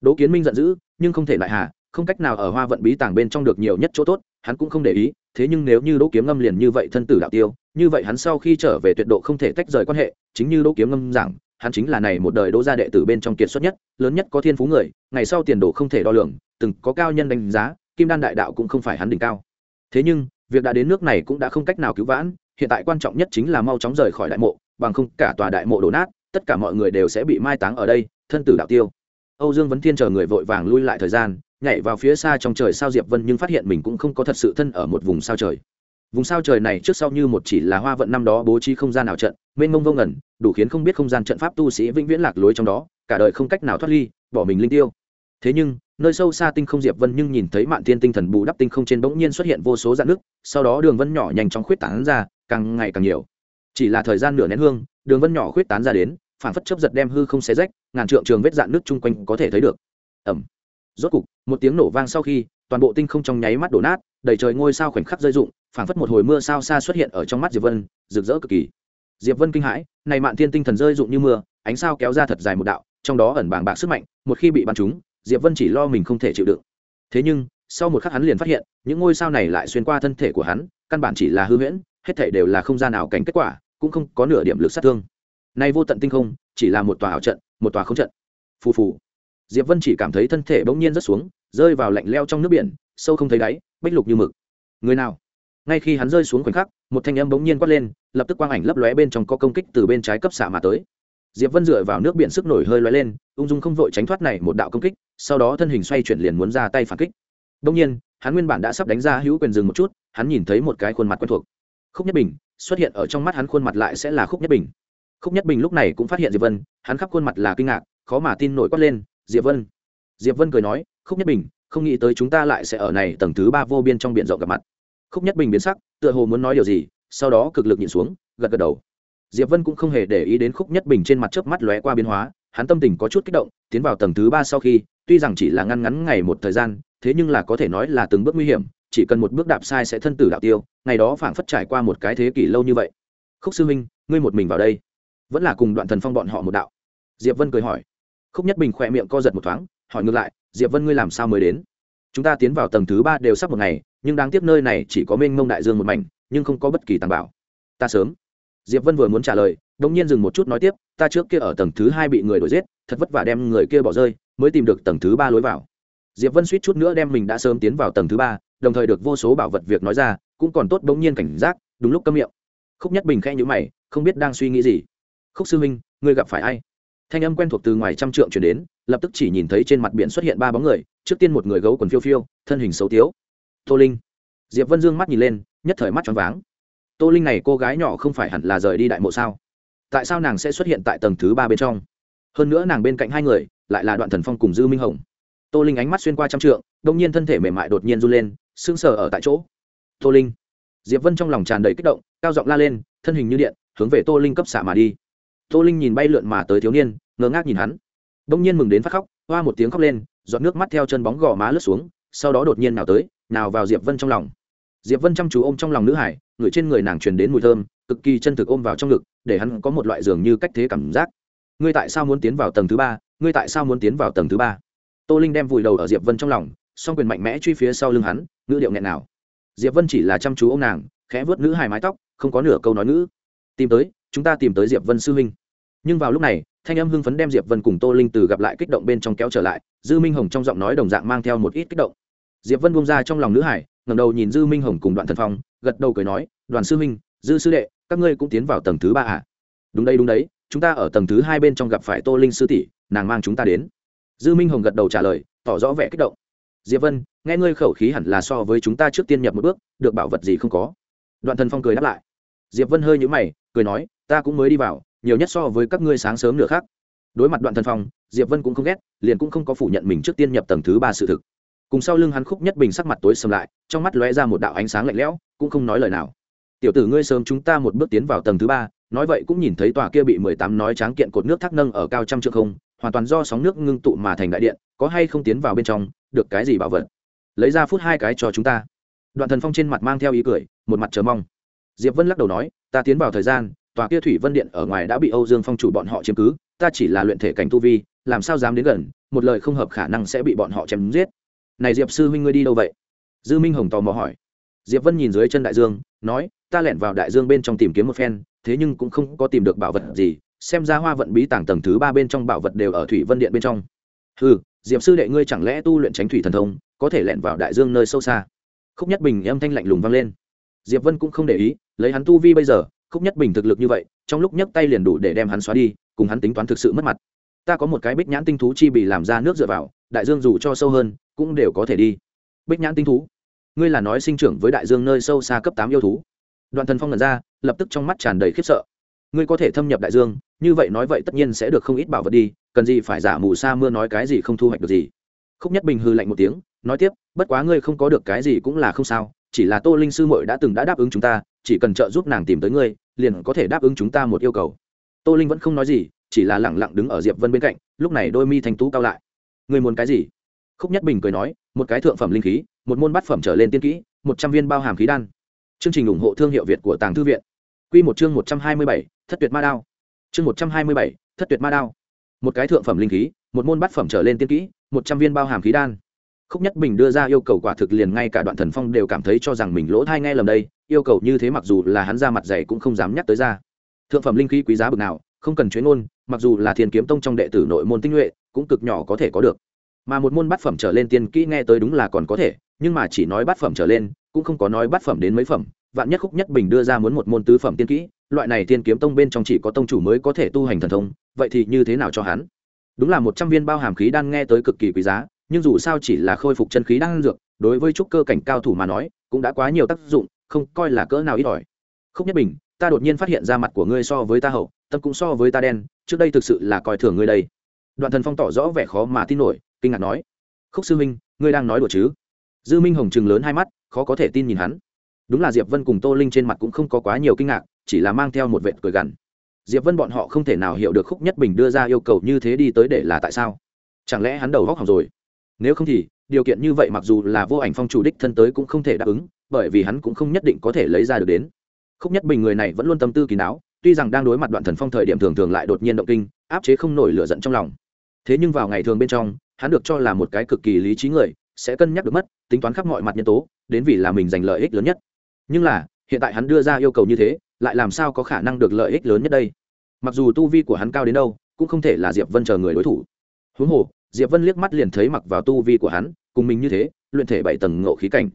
Đỗ kiến minh giận dữ, nhưng không thể lại hà, không cách nào ở hoa vận bí tàng bên trong được nhiều nhất chỗ tốt hắn cũng không để ý, thế nhưng nếu như đỗ kiếm ngâm liền như vậy thân tử đạo tiêu, như vậy hắn sau khi trở về tuyệt độ không thể tách rời quan hệ, chính như đỗ kiếm ngâm giảng, hắn chính là này một đời đỗ gia đệ tử bên trong kiệt xuất nhất, lớn nhất có thiên phú người, ngày sau tiền đồ không thể đo lường, từng có cao nhân đánh giá, kim đan đại đạo cũng không phải hắn đỉnh cao. Thế nhưng, việc đã đến nước này cũng đã không cách nào cứu vãn, hiện tại quan trọng nhất chính là mau chóng rời khỏi đại mộ, bằng không cả tòa đại mộ đổ nát, tất cả mọi người đều sẽ bị mai táng ở đây, thân tử đạo tiêu. Âu dương vấn thiên chờ người vội vàng lui lại thời gian nhảy vào phía xa trong trời sao diệp vân nhưng phát hiện mình cũng không có thật sự thân ở một vùng sao trời. Vùng sao trời này trước sau như một chỉ là hoa vận năm đó bố trí không gian nào trận, mênh mông vô ngẩn đủ khiến không biết không gian trận pháp tu sĩ vĩnh viễn lạc lối trong đó, cả đời không cách nào thoát ly, bỏ mình linh tiêu. Thế nhưng, nơi sâu xa tinh không diệp vân nhưng nhìn thấy mạn thiên tinh thần bù đắp tinh không trên bỗng nhiên xuất hiện vô số dạng nước sau đó đường vân nhỏ nhanh chóng khuyết tán ra, càng ngày càng nhiều. Chỉ là thời gian nửa nén hương, đường vân nhỏ khuyết tán ra đến phản phất chấp giật đem hư không xé rách, ngàn trượng trường vết dạn nước chung quanh có thể thấy được. Ẩm rốt cục, một tiếng nổ vang sau khi, toàn bộ tinh không trong nháy mắt đổ nát, đầy trời ngôi sao khoảnh khắc rơi rụng, phảng phất một hồi mưa sao xa xuất hiện ở trong mắt diệp vân, rực rỡ cực kỳ. Diệp vân kinh hãi, này mạn thiên tinh thần rơi rụng như mưa, ánh sao kéo ra thật dài một đạo, trong đó ẩn bàng bạc sức mạnh, một khi bị bắn trúng, diệp vân chỉ lo mình không thể chịu đựng. Thế nhưng, sau một khắc hắn liền phát hiện, những ngôi sao này lại xuyên qua thân thể của hắn, căn bản chỉ là hư huyễn, hết thể đều là không gian nào cảnh kết quả, cũng không có nửa điểm lực sát thương. Nay vô tận tinh không, chỉ là một tòa ảo trận, một tòa không trận. Phù phù diệp vân chỉ cảm thấy thân thể bỗng nhiên rất xuống, rơi vào lạnh leo trong nước biển, sâu không thấy đáy bách lục như mực. Người nào? Ngay khi hắn rơi xuống khoảnh khắc, một thanh âm bỗng nhiên quát lên, lập tức quang ảnh lấp lóe bên trong có công kích từ bên trái cấp xạ mà tới. Diệp vân dựa vào nước biển sức nổi hơi lóe lên, ung dung không vội tránh thoát này một đạo công kích, sau đó thân hình xoay chuyển liền muốn ra tay phản kích. Đông nhiên, hắn nguyên bản đã sắp đánh ra hữu quyền dừng một chút, hắn nhìn thấy một cái khuôn mặt quen thuộc. Khúc nhất bình, xuất hiện ở trong mắt hắn khuôn mặt lại sẽ là khúc nhất bình. Khúc nhất bình lúc này cũng phát hiện diệp vân, hắn khắp khuôn mặt là kinh ngạc, khó mà tin nổi quát lên diệp vân. Diệp vân cười nói, khúc nhất bình, không nghĩ tới chúng ta lại sẽ ở này tầng thứ ba vô biên trong biển rộng gặp mặt. Khúc nhất bình biến sắc, tựa hồ muốn nói điều gì, sau đó cực lực nhìn xuống, gật gật đầu. Diệp vân cũng không hề để ý đến khúc nhất bình trên mặt chớp mắt lóe qua biến hóa, hắn tâm tình có chút kích động, tiến vào tầng thứ ba sau khi, tuy rằng chỉ là ngăn ngắn ngày một thời gian, thế nhưng là có thể nói là từng bước nguy hiểm, chỉ cần một bước đạp sai sẽ thân tử đạo tiêu, ngày đó phảng phất trải qua một cái thế kỷ lâu như vậy. Khúc sư minh ngươi một mình vào đây, vẫn là cùng đoạn thần phong bọn họ một đạo. Diệp vân cười hỏi khúc nhất bình khỏe miệng co giật một thoáng, hỏi ngược lại, diệp vân ngươi làm sao mới đến? Chúng ta tiến vào tầng thứ ba đều sắp một ngày, nhưng đáng tiếc nơi này chỉ có mênh mông đại dương một mảnh, nhưng không có bất kỳ tàng bảo. Ta sớm. Diệp vân vừa muốn trả lời đống nhiên dừng một chút nói tiếp, ta trước kia ở tầng thứ hai bị người đuổi giết, thật vất vả đem người kia bỏ rơi, mới tìm được tầng thứ ba lối vào. Diệp vân suýt chút nữa đem mình đã sớm tiến vào tầng thứ ba, đồng thời được vô số bảo vật việc nói ra, cũng còn tốt bỗng nhiên cảnh giác, đúng lúc câm miệng. Khúc nhất bình khẽ nhíu mày, không biết đang suy nghĩ gì. Khúc sư minh ngươi gặp phải ai? Thanh âm quen thuộc từ ngoài trăm trượng chuyển đến, lập tức chỉ nhìn thấy trên mặt biển xuất hiện ba bóng người, trước tiên một người gấu quần phiêu phiêu, thân hình xấu tiếu. Tô linh. Diệp vân dương mắt nhìn lên, nhất thời mắt choáng váng. Tô linh này cô gái nhỏ không phải hẳn là rời đi đại mộ sao? Tại sao nàng sẽ xuất hiện tại tầng thứ ba bên trong? Hơn nữa nàng bên cạnh hai người, lại là đoạn thần phong cùng dư minh hồng. Tô linh ánh mắt xuyên qua trăm trượng, đông nhiên thân thể mềm mại đột nhiên run lên, sững sờ ở tại chỗ. Tô linh. Diệp vân trong lòng tràn đầy kích động, cao giọng la lên, thân hình như điện, hướng về tô linh cấp xạ mà đi tô linh nhìn bay lượn mà tới thiếu niên, ngơ ngác nhìn hắn. Bỗng nhiên mừng đến phát khóc, hoa một tiếng khóc lên, giọt nước mắt theo chân bóng gò má lướt xuống, sau đó đột nhiên nào tới, nào vào diệp vân trong lòng. Diệp vân chăm chú ôm trong lòng nữ hải ngửi trên người nàng truyền đến mùi thơm, cực kỳ chân thực ôm vào trong ngực, để hắn có một loại giường như cách thế cảm giác. Ngươi tại sao muốn tiến vào tầng thứ ba? Ngươi tại sao muốn tiến vào tầng thứ ba? Tô linh đem vùi đầu ở diệp vân trong lòng, song quyền mạnh mẽ truy phía sau lưng hắn, ngữ điệu nghẹn nào diệp vân chỉ là chăm chú ô m nàng, khẽ vớt nữ hài mái tóc, không có nửa câu nói ngữ. Tìm tới chúng ta tìm tới diệp vân sư huynh. Nhưng vào lúc này, thanh âm hưng phấn đem diệp vân cùng tô linh từ gặp lại kích động bên trong kéo trở lại, dư minh hồng trong giọng nói đồng dạng mang theo một ít kích động. Diệp vân buông ra trong lòng nữ hải, ngẩng đầu nhìn dư minh hồng cùng đoạn thần phong, gật đầu cười nói, đoàn sư huynh, dư sư đệ, các ngươi cũng tiến vào tầng thứ ba à? Đúng đây đúng đấy, chúng ta ở tầng thứ hai bên trong gặp phải tô linh sư tỷ, nàng mang chúng ta đến. Dư minh hồng gật đầu trả lời, tỏ rõ vẻ kích động. Diệp vân, nghe ngươi khẩu khí hẳn là so với chúng ta trước tiên nhập một bước, được bảo vật gì không có? Đoạn thần phong cười đáp lại. Diệp vân hơi nhũ mày, cười nói ta cũng mới đi vào, nhiều nhất so với các ngươi sáng sớm nửa khác. Đối mặt đoạn thần phong, diệp vân cũng không ghét, liền cũng không có phủ nhận mình trước tiên nhập tầng thứ ba sự thực. Cùng sau lưng hắn khúc nhất bình sắc mặt tối sầm lại, trong mắt lóe ra một đạo ánh sáng lạnh lẽo, cũng không nói lời nào. Tiểu tử ngươi sớm chúng ta một bước tiến vào tầng thứ ba, nói vậy cũng nhìn thấy tòa kia bị mười tám nói tráng kiện cột nước thác nâng ở cao trăm trượng không, hoàn toàn do sóng nước ngưng tụ mà thành đại điện, có hay không tiến vào bên trong, được cái gì bảo vật? Lấy ra phút hai cái cho chúng ta. Đoạn thần phong trên mặt mang theo ý cười, một mặt chờ mong. Diệp vân lắc đầu nói, ta tiến vào thời gian tòa kia thủy vân điện ở ngoài đã bị âu dương phong chủ bọn họ chiếm cứ, ta chỉ là luyện thể cảnh tu vi, làm sao dám đến gần, một lời không hợp khả năng sẽ bị bọn họ chém giết. Này diệp sư huynh ngươi đi đâu vậy? Dư minh hồng tò mò hỏi. Diệp vân nhìn dưới chân đại dương, nói, ta lẻn vào đại dương bên trong tìm kiếm một phen, thế nhưng cũng không có tìm được bảo vật gì, xem ra hoa vận bí tàng tầng thứ ba bên trong bảo vật đều ở thủy vân điện bên trong. Ừ diệp sư đệ ngươi chẳng lẽ tu luyện tránh thủy thần thông, có thể lẻn vào đại dương nơi sâu xa? Khúc nhất bình âm thanh lạnh lùng vang lên. Diệp vân cũng không để ý, lấy hắn tu vi bây giờ khúc nhất bình thực lực như vậy, trong lúc nhấc tay liền đủ để đem hắn xóa đi, cùng hắn tính toán thực sự mất mặt. Ta có một cái bích nhãn tinh thú chi bị làm ra nước dựa vào, đại dương dù cho sâu hơn, cũng đều có thể đi. Bích nhãn tinh thú? Ngươi là nói sinh trưởng với đại dương nơi sâu xa cấp tám yêu thú. Đoạn thần phong lần ra, lập tức trong mắt tràn đầy khiếp sợ. Ngươi có thể thâm nhập đại dương, như vậy nói vậy tất nhiên sẽ được không ít bảo vật đi, cần gì phải giả mù sa mưa nói cái gì không thu hoạch được gì. Khúc nhất bình hư lạnh một tiếng, nói tiếp, bất quá ngươi không có được cái gì cũng là không sao, chỉ là tô linh sư muội đã từng đã đáp ứng chúng ta chỉ cần trợ giúp nàng tìm tới ngươi, liền có thể đáp ứng chúng ta một yêu cầu. Tô linh vẫn không nói gì, chỉ là lẳng lặng đứng ở diệp vân bên cạnh, lúc này đôi mi thanh tú cao lại. Ngươi muốn cái gì? Khúc nhất bình cười nói, một cái thượng phẩm linh khí, một môn bát phẩm trở lên tiên kỹ, một trăm viên bao hàm khí đan. Chương trình ủng hộ thương hiệu việt của tàng thư viện. Q một chương một trăm hai mươi bảy, thất tuyệt ma đao. Chương một trăm hai mươi bảy, thất tuyệt ma đao. Một cái thượng phẩm linh khí, một môn bát phẩm trở lên tiên kỹ, một trăm viên bao hàm khí đan. Khúc nhất bình đưa ra yêu cầu quả thực liền ngay cả đoạn thần phong đều cảm thấy cho rằng mình lỗ thai nghe lầm đây yêu cầu như thế mặc dù là hắn ra mặt dày cũng không dám nhắc tới ra. Thượng phẩm linh khí quý giá bực nào, không cần chuyến ôn mặc dù là thiên kiếm tông trong đệ tử nội môn tinh nhuệ, cũng cực nhỏ có thể có được. Mà một môn bát phẩm trở lên tiên kỹ nghe tới đúng là còn có thể, nhưng mà chỉ nói bát phẩm trở lên, cũng không có nói bát phẩm đến mấy phẩm. Vạn nhất khúc nhất bình đưa ra muốn một môn tứ phẩm tiên kỹ, loại này tiên kiếm tông bên trong chỉ có tông chủ mới có thể tu hành thần thông, vậy thì như thế nào cho hắn? Đúng là một trăm viên bao hàm khí đang nghe tới cực kỳ quý giá, nhưng dù sao chỉ là khôi phục chân khí đang dược, đối với trúc cơ cảnh cao thủ mà nói, cũng đã quá nhiều tác dụng không coi là cỡ nào ít ỏi. Khúc nhất bình, ta đột nhiên phát hiện ra mặt của ngươi so với ta hậu, tâm cũng so với ta đen, trước đây thực sự là coi thường ngươi đây. Đoạn thần phong tỏ rõ vẻ khó mà tin nổi, kinh ngạc nói, khúc sư minh ngươi đang nói đùa chứ? Dư minh hồng chừng lớn hai mắt, khó có thể tin nhìn hắn. Đúng là diệp vân cùng tô linh trên mặt cũng không có quá nhiều kinh ngạc, chỉ là mang theo một vệt cười gằn. Diệp vân bọn họ không thể nào hiểu được khúc nhất bình đưa ra yêu cầu như thế đi tới để là tại sao. Chẳng lẽ hắn đầu góc hỏng rồi? Nếu không thì, điều kiện như vậy mặc dù là vô ảnh phong chủ đích thân tới cũng không thể đáp ứng bởi vì hắn cũng không nhất định có thể lấy ra được đến. Khúc nhất bình người này vẫn luôn tâm tư kín đáo, tuy rằng đang đối mặt đoạn thần phong thời điểm thường thường lại đột nhiên động kinh, áp chế không nổi lửa giận trong lòng. Thế nhưng vào ngày thường bên trong, hắn được cho là một cái cực kỳ lý trí người, sẽ cân nhắc được mất, tính toán khắp mọi mặt nhân tố, đến vì là mình giành lợi ích lớn nhất. Nhưng là, hiện tại hắn đưa ra yêu cầu như thế, lại làm sao có khả năng được lợi ích lớn nhất đây? Mặc dù tu vi của hắn cao đến đâu, cũng không thể là diệp vân chờ người đối thủ. Huống hồ, diệp vân liếc mắt liền thấy mặc vào tu vi của hắn, cùng mình như thế, luyện thể bảy tầng ngộ khí cảnh.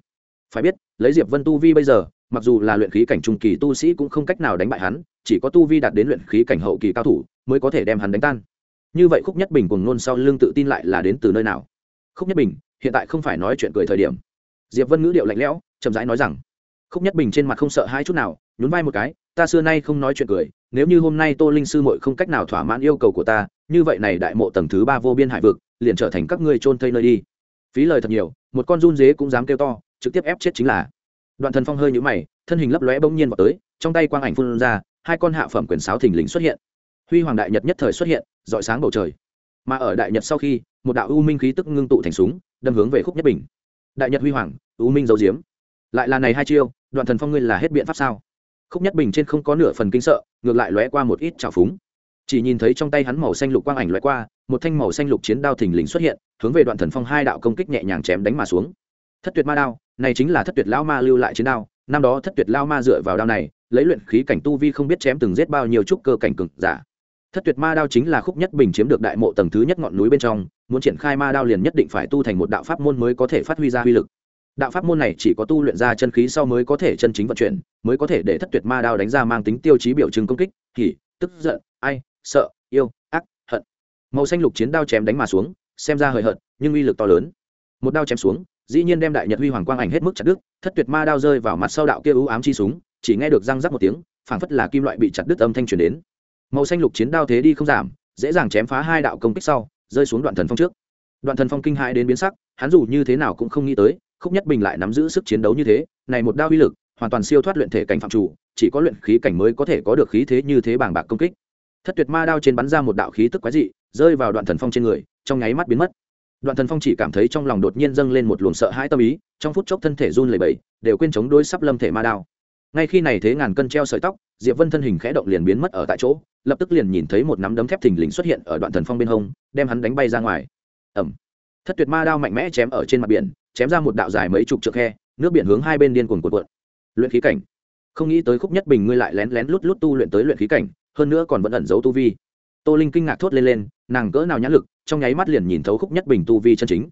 Phải biết lấy diệp vân tu vi bây giờ, mặc dù là luyện khí cảnh trung kỳ tu sĩ cũng không cách nào đánh bại hắn, chỉ có tu vi đạt đến luyện khí cảnh hậu kỳ cao thủ mới có thể đem hắn đánh tan. Như vậy khúc nhất bình cùng nôn sau lưng tự tin lại là đến từ nơi nào? Khúc nhất bình, hiện tại không phải nói chuyện cười thời điểm. Diệp vân ngữ điệu lạnh lẽo, chậm rãi nói rằng, khúc nhất bình trên mặt không sợ hai chút nào, nhún vai một cái, ta xưa nay không nói chuyện cười, nếu như hôm nay tô linh sư muội không cách nào thỏa mãn yêu cầu của ta, như vậy này đại mộ tầng thứ ba vô biên hải vực, liền trở thành các ngươi trôn thây nơi đi. Phí lời thật nhiều, một con run dế cũng dám kêu to trực tiếp ép chết chính là. Đoạn thần phong hơi nhũ mày, thân hình lấp lóe bỗng nhiên vào tới, trong tay quang ảnh phun ra, hai con hạ phẩm quyền sáo thình lình xuất hiện. Huy hoàng đại nhật nhất thời xuất hiện dọi sáng bầu trời. Mà ở đại nhật sau khi, một đạo u minh khí tức ngưng tụ thành súng, đâm hướng về khúc nhất bình. Đại nhật huy hoàng, u minh dấu diếm. Lại là này hai chiêu, đoạn thần phong ngươi là hết biện pháp sao? Khúc nhất bình trên không có nửa phần kinh sợ, ngược lại lóe qua một ít trào phúng. Chỉ nhìn thấy trong tay hắn màu xanh lục quang ảnh lóe qua, một thanh màu xanh lục chiến đao thình lình xuất hiện, hướng về đoạn thần phong hai đạo công kích nhẹ nhàng chém đánh mà xuống. Thất tuyệt ma đao này chính là thất tuyệt lao ma lưu lại chiến đao, năm đó thất tuyệt lao ma dựa vào đao này, lấy luyện khí cảnh tu vi không biết chém từng giết bao nhiêu trúc cơ cảnh cực giả. Thất tuyệt ma đao chính là khúc nhất bình chiếm được đại mộ tầng thứ nhất ngọn núi bên trong, muốn triển khai ma đao liền nhất định phải tu thành một đạo pháp môn mới có thể phát huy ra uy lực. Đạo pháp môn này chỉ có tu luyện ra chân khí sau mới có thể chân chính vận chuyển, mới có thể để thất tuyệt ma đao đánh ra mang tính tiêu chí biểu trưng công kích, hỉ, tức giận, ai, sợ, yêu, ác, hận. Màu xanh lục chiến đao chém đánh mà xuống, xem ra hời hợt, nhưng uy lực to lớn. Một đao chém xuống dĩ nhiên đem đại nhật huy hoàng quang ảnh hết mức chặt đứt, thất tuyệt ma đao rơi vào mặt sau đạo kia ưu ám chi súng, chỉ nghe được răng rắc một tiếng, phảng phất là kim loại bị chặt đứt âm thanh truyền đến. Màu xanh lục chiến đao thế đi không giảm, dễ dàng chém phá hai đạo công kích sau, rơi xuống đoạn thần phong trước. Đoạn thần phong kinh hãi đến biến sắc, hắn dù như thế nào cũng không nghĩ tới, khúc nhất bình lại nắm giữ sức chiến đấu như thế, này một đao uy lực, hoàn toàn siêu thoát luyện thể cảnh phạm chủ, chỉ có luyện khí cảnh mới có thể có được khí thế như thế bảng bạc công kích. Thất tuyệt ma đao trên bắn ra một đạo khí tức quái dị, rơi vào đoạn thần phong trên người, trong nháy mắt biến mất đoạn thần phong chỉ cảm thấy trong lòng đột nhiên dâng lên một luồng sợ hãi tâm ý, trong phút chốc thân thể run lẩy bẩy, đều quên chống đôi sắp lâm thể ma đao. Ngay khi này thế ngàn cân treo sợi tóc, diệp vân thân hình khẽ động liền biến mất ở tại chỗ, lập tức liền nhìn thấy một nắm đấm thép thình lình xuất hiện ở đoạn thần phong bên hông, đem hắn đánh bay ra ngoài. Ẩm thất tuyệt ma đao mạnh mẽ chém ở trên mặt biển, chém ra một đạo dài mấy chục trượng khe, nước biển hướng hai bên điên cuồng cuộn cuộn. Luyện khí cảnh. Không nghĩ tới khúc nhất bình ngươi lại lén lén lút lút tu luyện tới luyện khí cảnh, hơn nữa còn vẫn ẩn giấu tu vi. Tô linh kinh ngạc thốt lên lên, nàng cỡ nào nhãn lực trong nháy mắt liền nhìn thấu khúc nhất bình tu vi chân chính.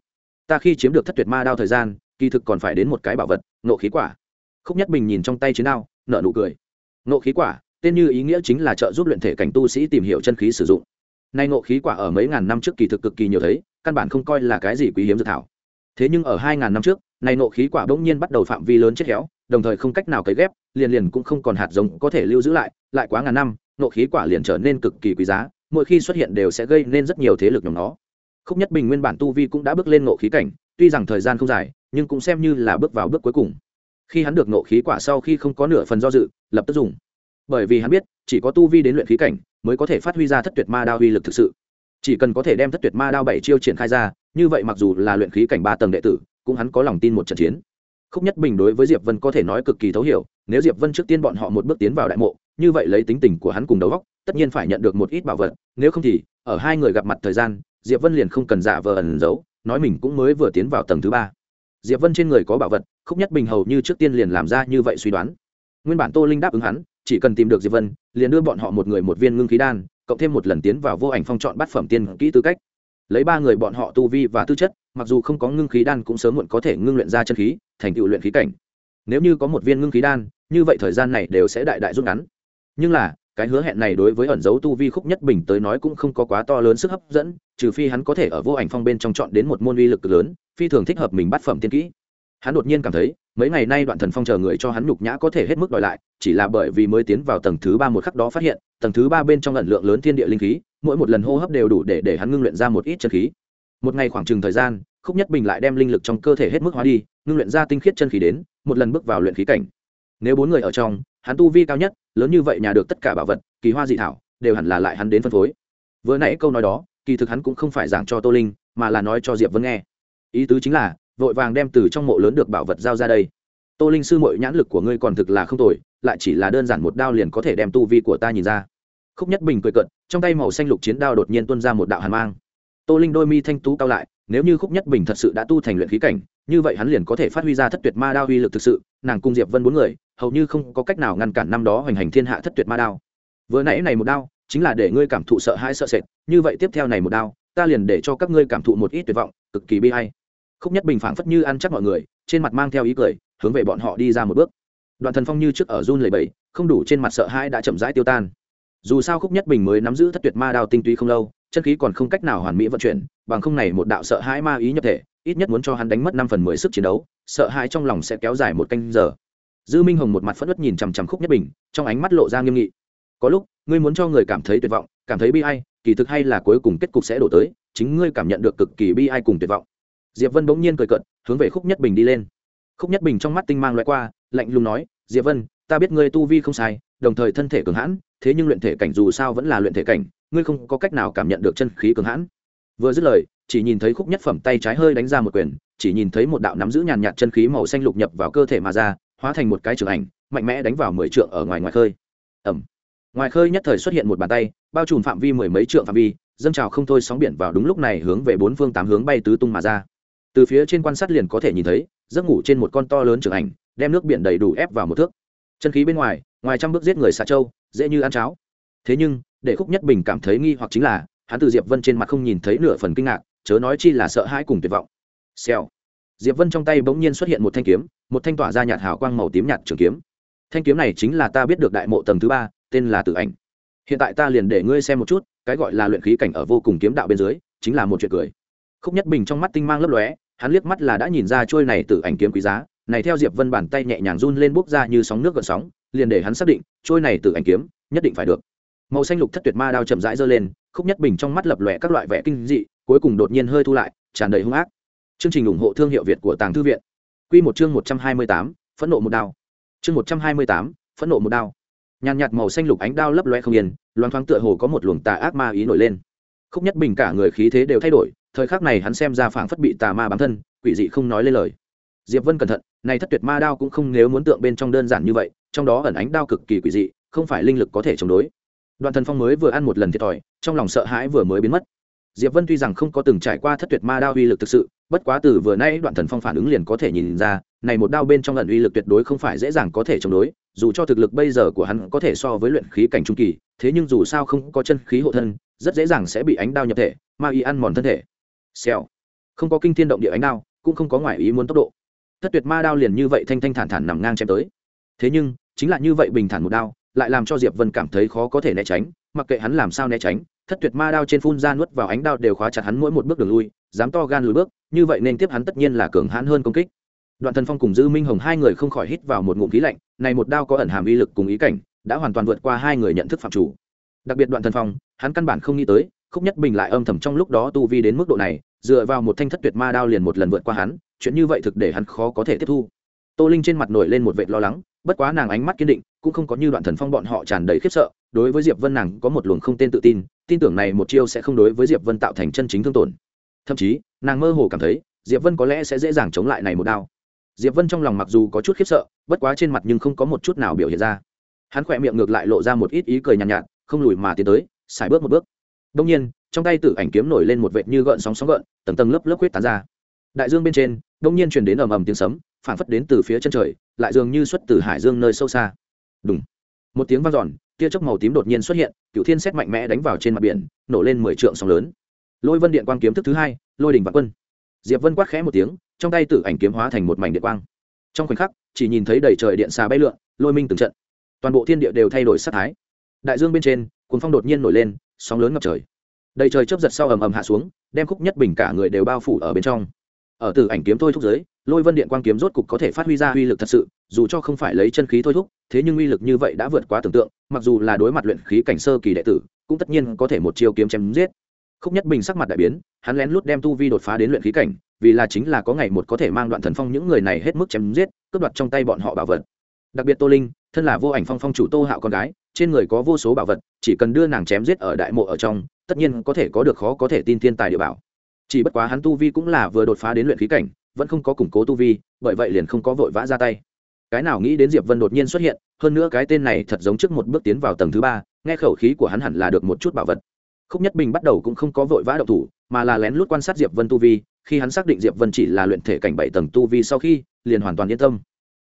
Ta khi chiếm được thất tuyệt ma đao thời gian, kỳ thực còn phải đến một cái bảo vật, nộ khí quả. Khúc nhất bình nhìn trong tay chiến đao, nở nụ cười. Nộ khí quả, tên như ý nghĩa chính là trợ giúp luyện thể cảnh tu sĩ tìm hiểu chân khí sử dụng. Nay nộ khí quả ở mấy ngàn năm trước kỳ thực cực kỳ nhiều thấy, căn bản không coi là cái gì quý hiếm dược thảo. Thế nhưng ở hai ngàn năm trước, nay nộ khí quả bỗng nhiên bắt đầu phạm vi lớn chết khéo đồng thời không cách nào cấy ghép, liền liền cũng không còn hạt giống có thể lưu giữ lại lại quá ngàn năm, nộ khí quả liền trở nên cực kỳ quý giá mỗi khi xuất hiện đều sẽ gây nên rất nhiều thế lực nhóm nó. Khúc nhất bình nguyên bản tu vi cũng đã bước lên nộ khí cảnh, tuy rằng thời gian không dài, nhưng cũng xem như là bước vào bước cuối cùng. Khi hắn được nộ khí quả sau khi không có nửa phần do dự, lập tức dùng. Bởi vì hắn biết, chỉ có tu vi đến luyện khí cảnh mới có thể phát huy ra thất tuyệt ma đao uy lực thực sự. Chỉ cần có thể đem thất tuyệt ma đao bảy chiêu triển khai ra, như vậy mặc dù là luyện khí cảnh ba tầng đệ tử, cũng hắn có lòng tin một trận chiến. Khúc nhất bình đối với diệp vân có thể nói cực kỳ thấu hiểu, nếu diệp vân trước tiên bọn họ một bước tiến vào đại mộ, như vậy lấy tính tình của hắn cùng đầu góc tất nhiên phải nhận được một ít bảo vật, nếu không thì, ở hai người gặp mặt thời gian, diệp vân liền không cần giả vờ ẩn giấu, nói mình cũng mới vừa tiến vào tầng thứ ba. Diệp vân trên người có bảo vật, khúc nhất bình hầu như trước tiên liền làm ra như vậy suy đoán. Nguyên bản tô linh đáp ứng hắn, chỉ cần tìm được diệp vân, liền đưa bọn họ một người một viên ngưng khí đan, cộng thêm một lần tiến vào vô ảnh phong chọn bát phẩm tiên kỹ tư cách. Lấy ba người bọn họ tu vi và tư chất, mặc dù không có ngưng khí đan cũng sớm muộn có thể ngưng luyện ra chân khí, thành tựu luyện khí cảnh. Nếu như có một viên ngưng khí đan, như vậy thời gian này đều sẽ đại đại rút ngắn. Nhưng là cái hứa hẹn này đối với ẩn dấu tu vi khúc nhất bình tới nói cũng không có quá to lớn sức hấp dẫn, trừ phi hắn có thể ở vô ảnh phong bên trong chọn đến một môn uy lực lớn, phi thường thích hợp mình bắt phẩm tiên kỹ. Hắn đột nhiên cảm thấy, mấy ngày nay đoạn thần phong chờ người cho hắn nhục nhã có thể hết mức đòi lại, chỉ là bởi vì mới tiến vào tầng thứ ba một khắc đó phát hiện, tầng thứ ba bên trong ẩn lượng lớn thiên địa linh khí, mỗi một lần hô hấp đều đủ để để hắn ngưng luyện ra một ít chân khí. Một ngày khoảng chừng thời gian, khúc nhất bình lại đem linh lực trong cơ thể hết mức hóa đi, ngưng luyện ra tinh khiết chân khí đến, một lần bước vào luyện khí cảnh. Nếu bốn người ở trong, hắn tu vi cao nhất lớn như vậy nhà được tất cả bảo vật, kỳ hoa dị thảo, đều hẳn là lại hắn đến phân phối. Vừa nãy câu nói đó, kỳ thực hắn cũng không phải giảng cho tô linh, mà là nói cho diệp vân nghe. Ý tứ chính là, vội vàng đem từ trong mộ lớn được bảo vật giao ra đây. Tô linh sư mội nhãn lực của ngươi còn thực là không tồi, lại chỉ là đơn giản một đao liền có thể đem tu vi của ta nhìn ra. Khúc nhất bình cười cận trong tay màu xanh lục chiến đao đột nhiên tuôn ra một đạo hàn mang. Tô linh đôi mi thanh tú cao lại, nếu như khúc nhất bình thật sự đã tu thành luyện khí cảnh, như vậy hắn liền có thể phát huy ra thất tuyệt ma đao uy lực thực sự, nàng cung diệp vân bốn người hầu như không có cách nào ngăn cản năm đó hoành hành thiên hạ thất tuyệt ma đao. Vừa nãy này một đao, chính là để ngươi cảm thụ sợ hãi sợ sệt, như vậy tiếp theo này một đao, ta liền để cho các ngươi cảm thụ một ít tuyệt vọng, cực kỳ bi hay khúc nhất bình phảng phất như ăn chắc mọi người, trên mặt mang theo ý cười, hướng về bọn họ đi ra một bước. Đoạn thần phong như trước ở run lầy bẫy không đủ trên mặt sợ hãi đã chậm rãi tiêu tan. Dù sao khúc nhất bình mới nắm giữ thất tuyệt ma đao tinh túy không lâu, chân khí còn không cách nào hoàn mỹ vận chuyển, bằng không này một đạo sợ hãi ma ý nhập thể, ít nhất muốn cho hắn đánh mất năm phần mười sức chiến đấu, sợ hãi trong lòng sẽ kéo dài một canh giờ dư minh hồng một mặt phất ất nhìn chằm chằm khúc nhất bình, trong ánh mắt lộ ra nghiêm nghị. Có lúc, ngươi muốn cho người cảm thấy tuyệt vọng, cảm thấy bi ai, kỳ thực hay là cuối cùng kết cục sẽ đổ tới, chính ngươi cảm nhận được cực kỳ bi ai cùng tuyệt vọng. Diệp vân bỗng nhiên cười cợt, hướng về khúc nhất bình đi lên. Khúc nhất bình trong mắt tinh mang loại qua, lạnh lùng nói, diệp vân, ta biết ngươi tu vi không sai, đồng thời thân thể cường hãn, thế nhưng luyện thể cảnh dù sao vẫn là luyện thể cảnh, ngươi không có cách nào cảm nhận được chân khí cường hãn. Vừa dứt lời, chỉ nhìn thấy khúc nhất phẩm tay trái hơi đánh ra một quyền, chỉ nhìn thấy một đạo nắm giữ nhàn nhạt chân khí màu xanh lục nhập vào cơ thể mà ra hóa thành một cái trường ảnh, mạnh mẽ đánh vào mười trượng ở ngoài ngoài khơi. Ẩm ngoài khơi nhất thời xuất hiện một bàn tay, bao trùm phạm vi mười mấy trượng phạm vi, dâng trào không thôi sóng biển vào đúng lúc này hướng về bốn phương tám hướng bay tứ tung mà ra. Từ phía trên quan sát liền có thể nhìn thấy, giấc ngủ trên một con to lớn trường ảnh, đem nước biển đầy đủ ép vào một thước. Chân khí bên ngoài ngoài trăm bước giết người xà châu dễ như ăn cháo. Thế nhưng, để khúc nhất bình cảm thấy nghi hoặc chính là, hắn từ diệp vân trên mặt không nhìn thấy nửa phần kinh ngạc, chớ nói chi là sợ hãi cùng tuyệt vọng. Xèo diệp vân trong tay bỗng nhiên xuất hiện một thanh kiếm, một thanh tỏa ra nhạt hào quang màu tím nhạt trường kiếm. Thanh kiếm này chính là ta biết được đại mộ tầng thứ ba, tên là tử ảnh. Hiện tại ta liền để ngươi xem một chút, cái gọi là luyện khí cảnh ở vô cùng kiếm đạo bên dưới, chính là một chuyện cười. Khúc nhất bình trong mắt tinh mang lấp lóe, hắn liếc mắt là đã nhìn ra trôi này tử ảnh kiếm quý giá, này theo diệp vân bàn tay nhẹ nhàng run lên bốc ra như sóng nước gợn sóng, liền để hắn xác định, trôi này tử ảnh kiếm, nhất định phải được. Màu xanh lục thất tuyệt ma đao chậm rãi giơ lên, khúc nhất bình trong mắt lập lòe các loại vẻ kinh dị, cuối cùng đột nhiên hơi thu lại, tràn đầy hung ác chương trình ủng hộ thương hiệu việt của tàng thư viện. Quy một chương một trăm hai mươi tám, phẫn nộ một đao. Chương một trăm hai mươi tám, phẫn nộ một đao. Nhàn nhạt màu xanh lục ánh đao lấp loé không yên loáng thoáng tựa hồ có một luồng tà ác ma ý nổi lên. Khúc nhất bình cả người khí thế đều thay đổi, thời khắc này hắn xem ra phảng phất bị tà ma bám thân, quỷ dị không nói lên lời. Diệp vân cẩn thận, này thất tuyệt ma đao cũng không nếu muốn tượng bên trong đơn giản như vậy, trong đó ẩn ánh đao cực kỳ quỷ dị, không phải linh lực có thể chống đối. Đoạn thần phong mới vừa ăn một lần thiệt thòi, trong lòng sợ hãi vừa mới biến mất diệp vân tuy rằng không có từng trải qua thất tuyệt ma đao uy lực thực sự, bất quá từ vừa nay đoạn thần phong phản ứng liền có thể nhìn ra, này một đao bên trong ẩn uy lực tuyệt đối không phải dễ dàng có thể chống đối, dù cho thực lực bây giờ của hắn có thể so với luyện khí cảnh trung kỳ, thế nhưng dù sao không có chân khí hộ thân, rất dễ dàng sẽ bị ánh đao nhập thể, ma y ăn mòn thân thể. Xèo. Không có kinh thiên động địa ánh đao, cũng không có ngoại ý muốn tốc độ. Thất tuyệt ma đao liền như vậy thanh thanh thản thản nằm ngang chém tới. Thế nhưng, chính là như vậy bình thản một đao, lại làm cho diệp vân cảm thấy khó có thể né tránh mặc kệ hắn làm sao né tránh, thất tuyệt ma đao trên phun ra nuốt vào ánh đao đều khóa chặt hắn mỗi một bước đường lui, dám to gan lùi bước, như vậy nên tiếp hắn tất nhiên là cường hãn hơn công kích. Đoạn thần phong cùng dư minh hồng hai người không khỏi hít vào một ngụm khí lạnh, này một đao có ẩn hàm uy lực cùng ý cảnh, đã hoàn toàn vượt qua hai người nhận thức phạm chủ. Đặc biệt đoạn thần phong, hắn căn bản không nghĩ tới, khúc nhất bình lại âm thầm trong lúc đó tu vi đến mức độ này, dựa vào một thanh thất tuyệt ma đao liền một lần vượt qua hắn, chuyện như vậy thực để hắn khó có thể tiếp thu. Tô linh trên mặt nổi lên một vệt lo lắng bất quá nàng ánh mắt kiên định cũng không có như đoạn thần phong bọn họ tràn đầy khiếp sợ đối với diệp vân nàng có một luồng không tên tự tin tin tưởng này một chiêu sẽ không đối với diệp vân tạo thành chân chính thương tổn. Thậm chí nàng mơ hồ cảm thấy diệp vân có lẽ sẽ dễ dàng chống lại này một đao. Diệp vân trong lòng mặc dù có chút khiếp sợ bất quá trên mặt nhưng không có một chút nào biểu hiện ra. Hắn khỏe miệng ngược lại lộ ra một ít ý cười nhàn nhạt, nhạt không lùi mà tiến tới xài bước một bước. Đông nhiên trong tay tử ảnh kiếm nổi lên một vệt như gợn sóng sóng gợn tầng tầng lớp lớp huyết tán ra. Đại dương bên trên đông nhiên truyền đến ầm ầm tiếng sấm phản phất đến từ phía chân trời, lại dường như xuất từ hải dương nơi sâu xa. Đúng một tiếng vang dọn, tia chớp màu tím đột nhiên xuất hiện cựu thiên xét mạnh mẽ đánh vào trên mặt biển, nổ lên mười trượng sóng lớn. Lôi vân điện quang kiếm thức thứ hai, lôi đình vạn quân. Diệp vân quát khẽ một tiếng, trong tay tử ảnh kiếm hóa thành một mảnh điện quang. Trong khoảnh khắc, chỉ nhìn thấy đầy trời điện xà bay lượn, lôi minh từng trận. Toàn bộ thiên địa đều thay đổi sắc thái. Đại dương bên trên cuốn phong đột nhiên nổi lên, sóng lớn ngập trời. Đầy trời chớp giật sau ầm ầm hạ xuống, đem khúc nhất bình cả người đều bao phủ ở bên trong ở tử ảnh kiếm thôi thúc giới, lôi vân điện quang kiếm rốt cục có thể phát huy ra uy lực thật sự, dù cho không phải lấy chân khí thôi thúc, thế nhưng uy lực như vậy đã vượt quá tưởng tượng, mặc dù là đối mặt luyện khí cảnh sơ kỳ đệ tử, cũng tất nhiên có thể một chiêu kiếm chém giết. Khúc nhất bình sắc mặt đại biến, hắn lén lút đem tu vi đột phá đến luyện khí cảnh, vì là chính là có ngày một có thể mang đoạn thần phong những người này hết mức chém giết, cướp đoạt trong tay bọn họ bảo vật. Đặc biệt tô linh, thân là vô ảnh phong phong chủ tô hạo con gái, trên người có vô số bảo vật, chỉ cần đưa nàng chém giết ở đại mộ ở trong, tất nhiên có thể có được khó có thể tin thiên tài địa bảo chỉ bất quá hắn tu vi cũng là vừa đột phá đến luyện khí cảnh, vẫn không có củng cố tu vi, bởi vậy liền không có vội vã ra tay. Cái nào nghĩ đến diệp vân đột nhiên xuất hiện, hơn nữa cái tên này thật giống trước một bước tiến vào tầng thứ ba, nghe khẩu khí của hắn hẳn là được một chút bảo vật. Khúc nhất bình bắt đầu cũng không có vội vã động thủ, mà là lén lút quan sát diệp vân tu vi, khi hắn xác định diệp vân chỉ là luyện thể cảnh bảy tầng tu vi sau khi, liền hoàn toàn yên tâm.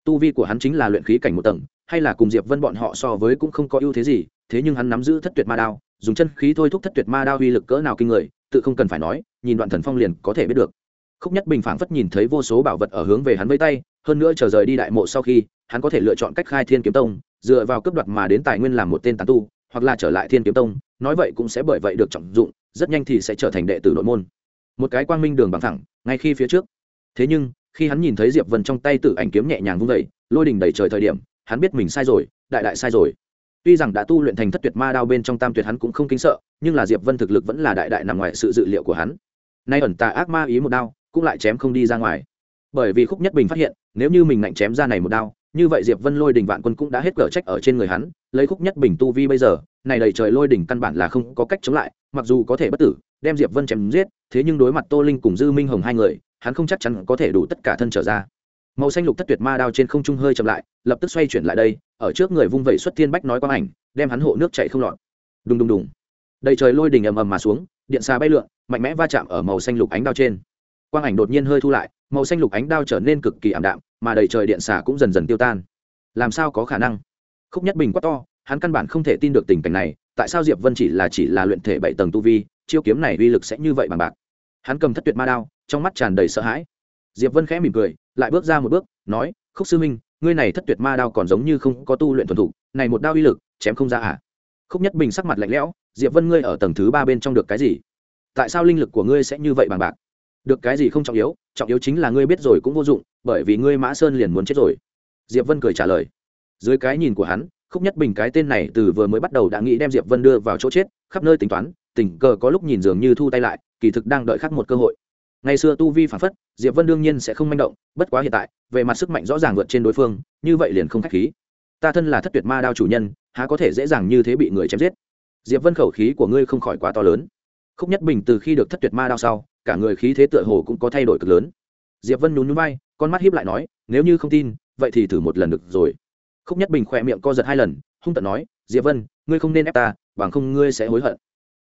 Tu vi của hắn chính là luyện khí cảnh một tầng, hay là cùng diệp vân bọn họ so với cũng không có ưu thế gì, thế nhưng hắn nắm giữ thất tuyệt ma đao, dùng chân khí thôi thúc thất tuyệt ma đao uy lực cỡ nào kinh người, tự không cần phải nói nhìn đoạn thần phong liền có thể biết được. Khúc nhất bình phảng phất nhìn thấy vô số bảo vật ở hướng về hắn với tay, hơn nữa chờ rời đi đại mộ sau khi, hắn có thể lựa chọn cách khai thiên kiếm tông, dựa vào cấp đoạt mà đến tài nguyên làm một tên tán tu, hoặc là trở lại thiên kiếm tông, nói vậy cũng sẽ bởi vậy được trọng dụng, rất nhanh thì sẽ trở thành đệ tử nội môn. Một cái quang minh đường bằng thẳng, ngay khi phía trước. Thế nhưng, khi hắn nhìn thấy diệp vân trong tay tự ảnh kiếm nhẹ nhàng vung vẩy lôi đình đầy trời thời điểm, hắn biết mình sai rồi, đại đại sai rồi. Tuy rằng đã tu luyện thành thất tuyệt ma đao bên trong tam tuyệt hắn cũng không kinh sợ, nhưng là diệp vân thực lực vẫn là đại đại nằm ngoài sự dự liệu của hắn nay ẩn tà ác ma ý một đao, cũng lại chém không đi ra ngoài. Bởi vì khúc nhất bình phát hiện, nếu như mình ngạnh chém ra này một đao, như vậy diệp vân lôi đình vạn quân cũng đã hết cở trách ở trên người hắn, lấy khúc nhất bình tu vi bây giờ, này đầy trời lôi đỉnh căn bản là không có cách chống lại, mặc dù có thể bất tử, đem diệp vân chém giết, thế nhưng đối mặt tô linh cùng dư minh hồng hai người, hắn không chắc chắn có thể đủ tất cả thân trở ra. Màu xanh lục thất tuyệt ma đao trên không trung hơi chậm lại, lập tức xoay chuyển lại đây, ở trước người vung vẩy xuất thiên bách nói quang ảnh, đem hắn hộ nước chạy không lọt. Đùng đùng đùng. Đầy trời lôi đình ầm ầm mà xuống điện xà bay lượn, mạnh mẽ va chạm ở màu xanh lục ánh đao trên. Quang ảnh đột nhiên hơi thu lại, màu xanh lục ánh đao trở nên cực kỳ ảm đạm, mà đầy trời điện xà cũng dần dần tiêu tan. Làm sao có khả năng? Khúc nhất bình quá to, hắn căn bản không thể tin được tình cảnh này, tại sao diệp vân chỉ là chỉ là luyện thể bảy tầng tu vi, chiêu kiếm này uy lực sẽ như vậy bằng bạc? Hắn cầm thất tuyệt ma đao, trong mắt tràn đầy sợ hãi. Diệp vân khẽ mỉm cười, lại bước ra một bước, nói, khúc sư minh, ngươi này thất tuyệt ma đao còn giống như không có tu luyện thuần thục, này một đao uy lực, chém không ra à? Khúc nhất bình sắc mặt lạnh lẽo diệp vân ngươi ở tầng thứ ba bên trong được cái gì? Tại sao linh lực của ngươi sẽ như vậy bằng bạc? Được cái gì không trọng yếu trọng yếu chính là ngươi biết rồi cũng vô dụng, bởi vì ngươi mã sơn liền muốn chết rồi. Diệp vân cười trả lời. Dưới cái nhìn của hắn, khúc nhất bình cái tên này từ vừa mới bắt đầu đã nghĩ đem diệp vân đưa vào chỗ chết, khắp nơi tính toán, tình cờ có lúc nhìn dường như thu tay lại, kỳ thực đang đợi khắc một cơ hội. Ngày xưa tu vi phản phất, diệp vân đương nhiên sẽ không manh động, bất quá hiện tại, về mặt sức mạnh rõ ràng vượt trên đối phương, như vậy liền không khách khí. Ta thân là thất tuyệt ma đao chủ nhân, há có thể dễ dàng như thế bị người chém giết? Diệp vân khẩu khí của ngươi không khỏi quá to lớn. Khúc nhất bình từ khi được thất tuyệt ma đao sau, cả người khí thế tựa hồ cũng có thay đổi cực lớn. Diệp vân nhún nhún vai, con mắt hiếp lại nói, nếu như không tin, vậy thì thử một lần được rồi. Khúc nhất bình khỏe miệng co giật hai lần, hung tận nói, diệp vân, ngươi không nên ép ta, bằng không ngươi sẽ hối hận.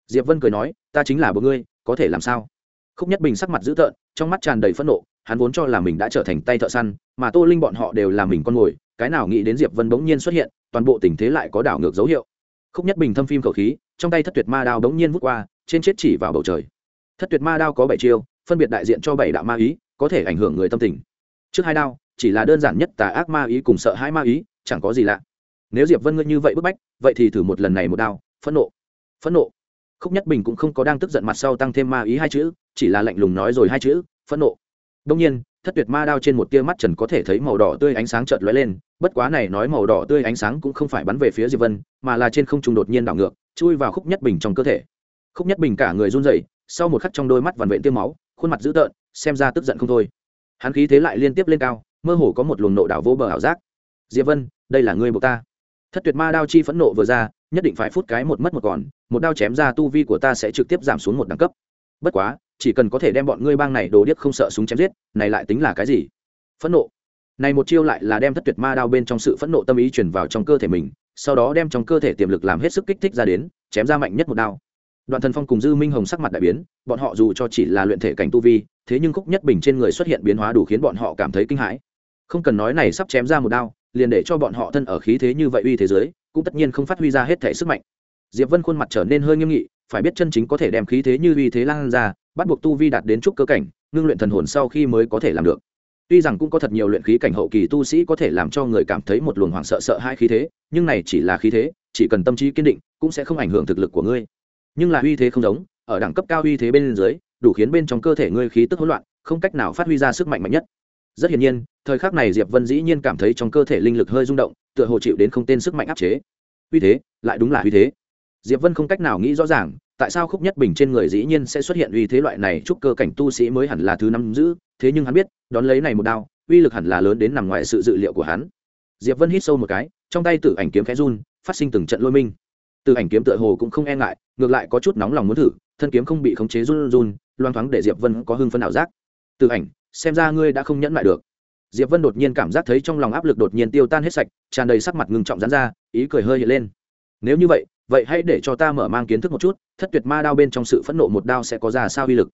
Diệp vân cười nói, ta chính là bố ngươi, có thể làm sao? Khúc nhất bình sắc mặt dữ tợn, trong mắt tràn đầy phẫn nộ, hắn vốn cho là mình đã trở thành tay thợ săn, mà tô linh bọn họ đều là mình con mồi, cái nào nghĩ đến diệp vân bỗng nhiên xuất hiện, toàn bộ tình thế lại có đảo ngược dấu hiệu khúc nhất bình thâm phim khẩu khí, trong tay thất tuyệt ma đao bỗng nhiên vút qua, trên chết chỉ vào bầu trời. Thất tuyệt ma đao có bảy chiêu, phân biệt đại diện cho bảy đạo ma ý, có thể ảnh hưởng người tâm tình. Trước hai đao, chỉ là đơn giản nhất tà ác ma ý cùng sợ hãi ma ý, chẳng có gì lạ. Nếu diệp vân ngươi như vậy bức bách, vậy thì thử một lần này một đao, phẫn nộ. Phẫn nộ. Khúc nhất bình cũng không có đang tức giận mặt sau tăng thêm ma ý hai chữ, chỉ là lạnh lùng nói rồi hai chữ, phẫn nộ. Đông nhiên thất tuyệt ma đao trên một tia mắt trần có thể thấy màu đỏ tươi ánh sáng chợt lóe lên, bất quá này nói màu đỏ tươi ánh sáng cũng không phải bắn về phía diệp vân, mà là trên không trung đột nhiên đảo ngược, chui vào khúc nhất bình trong cơ thể. Khúc nhất bình cả người run rẩy, sau một khắc trong đôi mắt vằn vện tiêm máu, khuôn mặt dữ tợn, xem ra tức giận không thôi. Hắn khí thế lại liên tiếp lên cao, mơ hồ có một luồng nộ đảo vô bờ ảo giác. Diệp vân, đây là ngươi buộc ta. Thất tuyệt ma đao chi phẫn nộ vừa ra, nhất định phải phút cái một mất một còn, một đao chém ra tu vi của ta sẽ trực tiếp giảm xuống một đẳng cấp. Bất quá chỉ cần có thể đem bọn ngươi bang này đồ điếc không sợ súng chém giết, này lại tính là cái gì? Phẫn nộ. Này một chiêu lại là đem thất tuyệt ma đao bên trong sự phẫn nộ tâm ý truyền vào trong cơ thể mình, sau đó đem trong cơ thể tiềm lực làm hết sức kích thích ra đến, chém ra mạnh nhất một đao. Đoạn thần phong cùng dư minh hồng sắc mặt đại biến, bọn họ dù cho chỉ là luyện thể cảnh tu vi, thế nhưng khúc nhất bình trên người xuất hiện biến hóa đủ khiến bọn họ cảm thấy kinh hãi. Không cần nói này sắp chém ra một đao, liền để cho bọn họ thân ở khí thế như vậy uy thế giới, cũng tất nhiên không phát huy ra hết thể sức mạnh. Diệp vân khuôn mặt trở nên hơi nghiêm nghị, phải biết chân chính có thể đem khí thế như uy thế lan ra bắt buộc tu vi đạt đến trúc cơ cảnh, ngưng luyện thần hồn sau khi mới có thể làm được. Tuy rằng cũng có thật nhiều luyện khí cảnh hậu kỳ tu sĩ có thể làm cho người cảm thấy một luồng hoảng sợ sợ hai khí thế, nhưng này chỉ là khí thế, chỉ cần tâm trí kiên định, cũng sẽ không ảnh hưởng thực lực của ngươi. Nhưng là uy thế không giống, ở đẳng cấp cao uy thế bên dưới, đủ khiến bên trong cơ thể ngươi khí tức hỗn loạn, không cách nào phát huy ra sức mạnh mạnh nhất. Rất hiển nhiên, thời khắc này diệp vân dĩ nhiên cảm thấy trong cơ thể linh lực hơi rung động, tựa hồ chịu đến không tên sức mạnh áp chế. Uy thế, lại đúng là uy thế. Diệp vân không cách nào nghĩ rõ ràng tại sao khúc nhất bình trên người dĩ nhiên sẽ xuất hiện uy thế loại này? Chúc cơ cảnh tu sĩ mới hẳn là thứ năm giữ, thế nhưng hắn biết, đón lấy này một đao, uy lực hẳn là lớn đến nằm ngoài sự dự liệu của hắn. Diệp vân hít sâu một cái, trong tay tự ảnh kiếm khẽ run, phát sinh từng trận lôi minh. Tự ảnh kiếm tựa hồ cũng không e ngại, ngược lại có chút nóng lòng muốn thử, thân kiếm không bị khống chế run run, loang thoáng để diệp vân có hưng phân ảo giác. Tự ảnh, xem ra ngươi đã không nhẫn lại được. Diệp vân đột nhiên cảm giác thấy trong lòng áp lực đột nhiên tiêu tan hết sạch, tràn đầy sắc mặt ngưng trọng rán ra, ý cười hơi hiện lên. Nếu như vậy vậy hãy để cho ta mở mang kiến thức một chút, thất tuyệt ma đao bên trong sự phẫn nộ một đao sẽ có ra sao uy lực.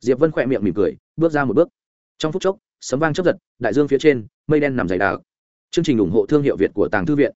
Diệp vân khỏe miệng mỉm cười, bước ra một bước. Trong phút chốc, sấm vang chấp giật, đại dương phía trên, mây đen nằm dày đặc. Chương trình ủng hộ thương hiệu việt của tàng thư viện.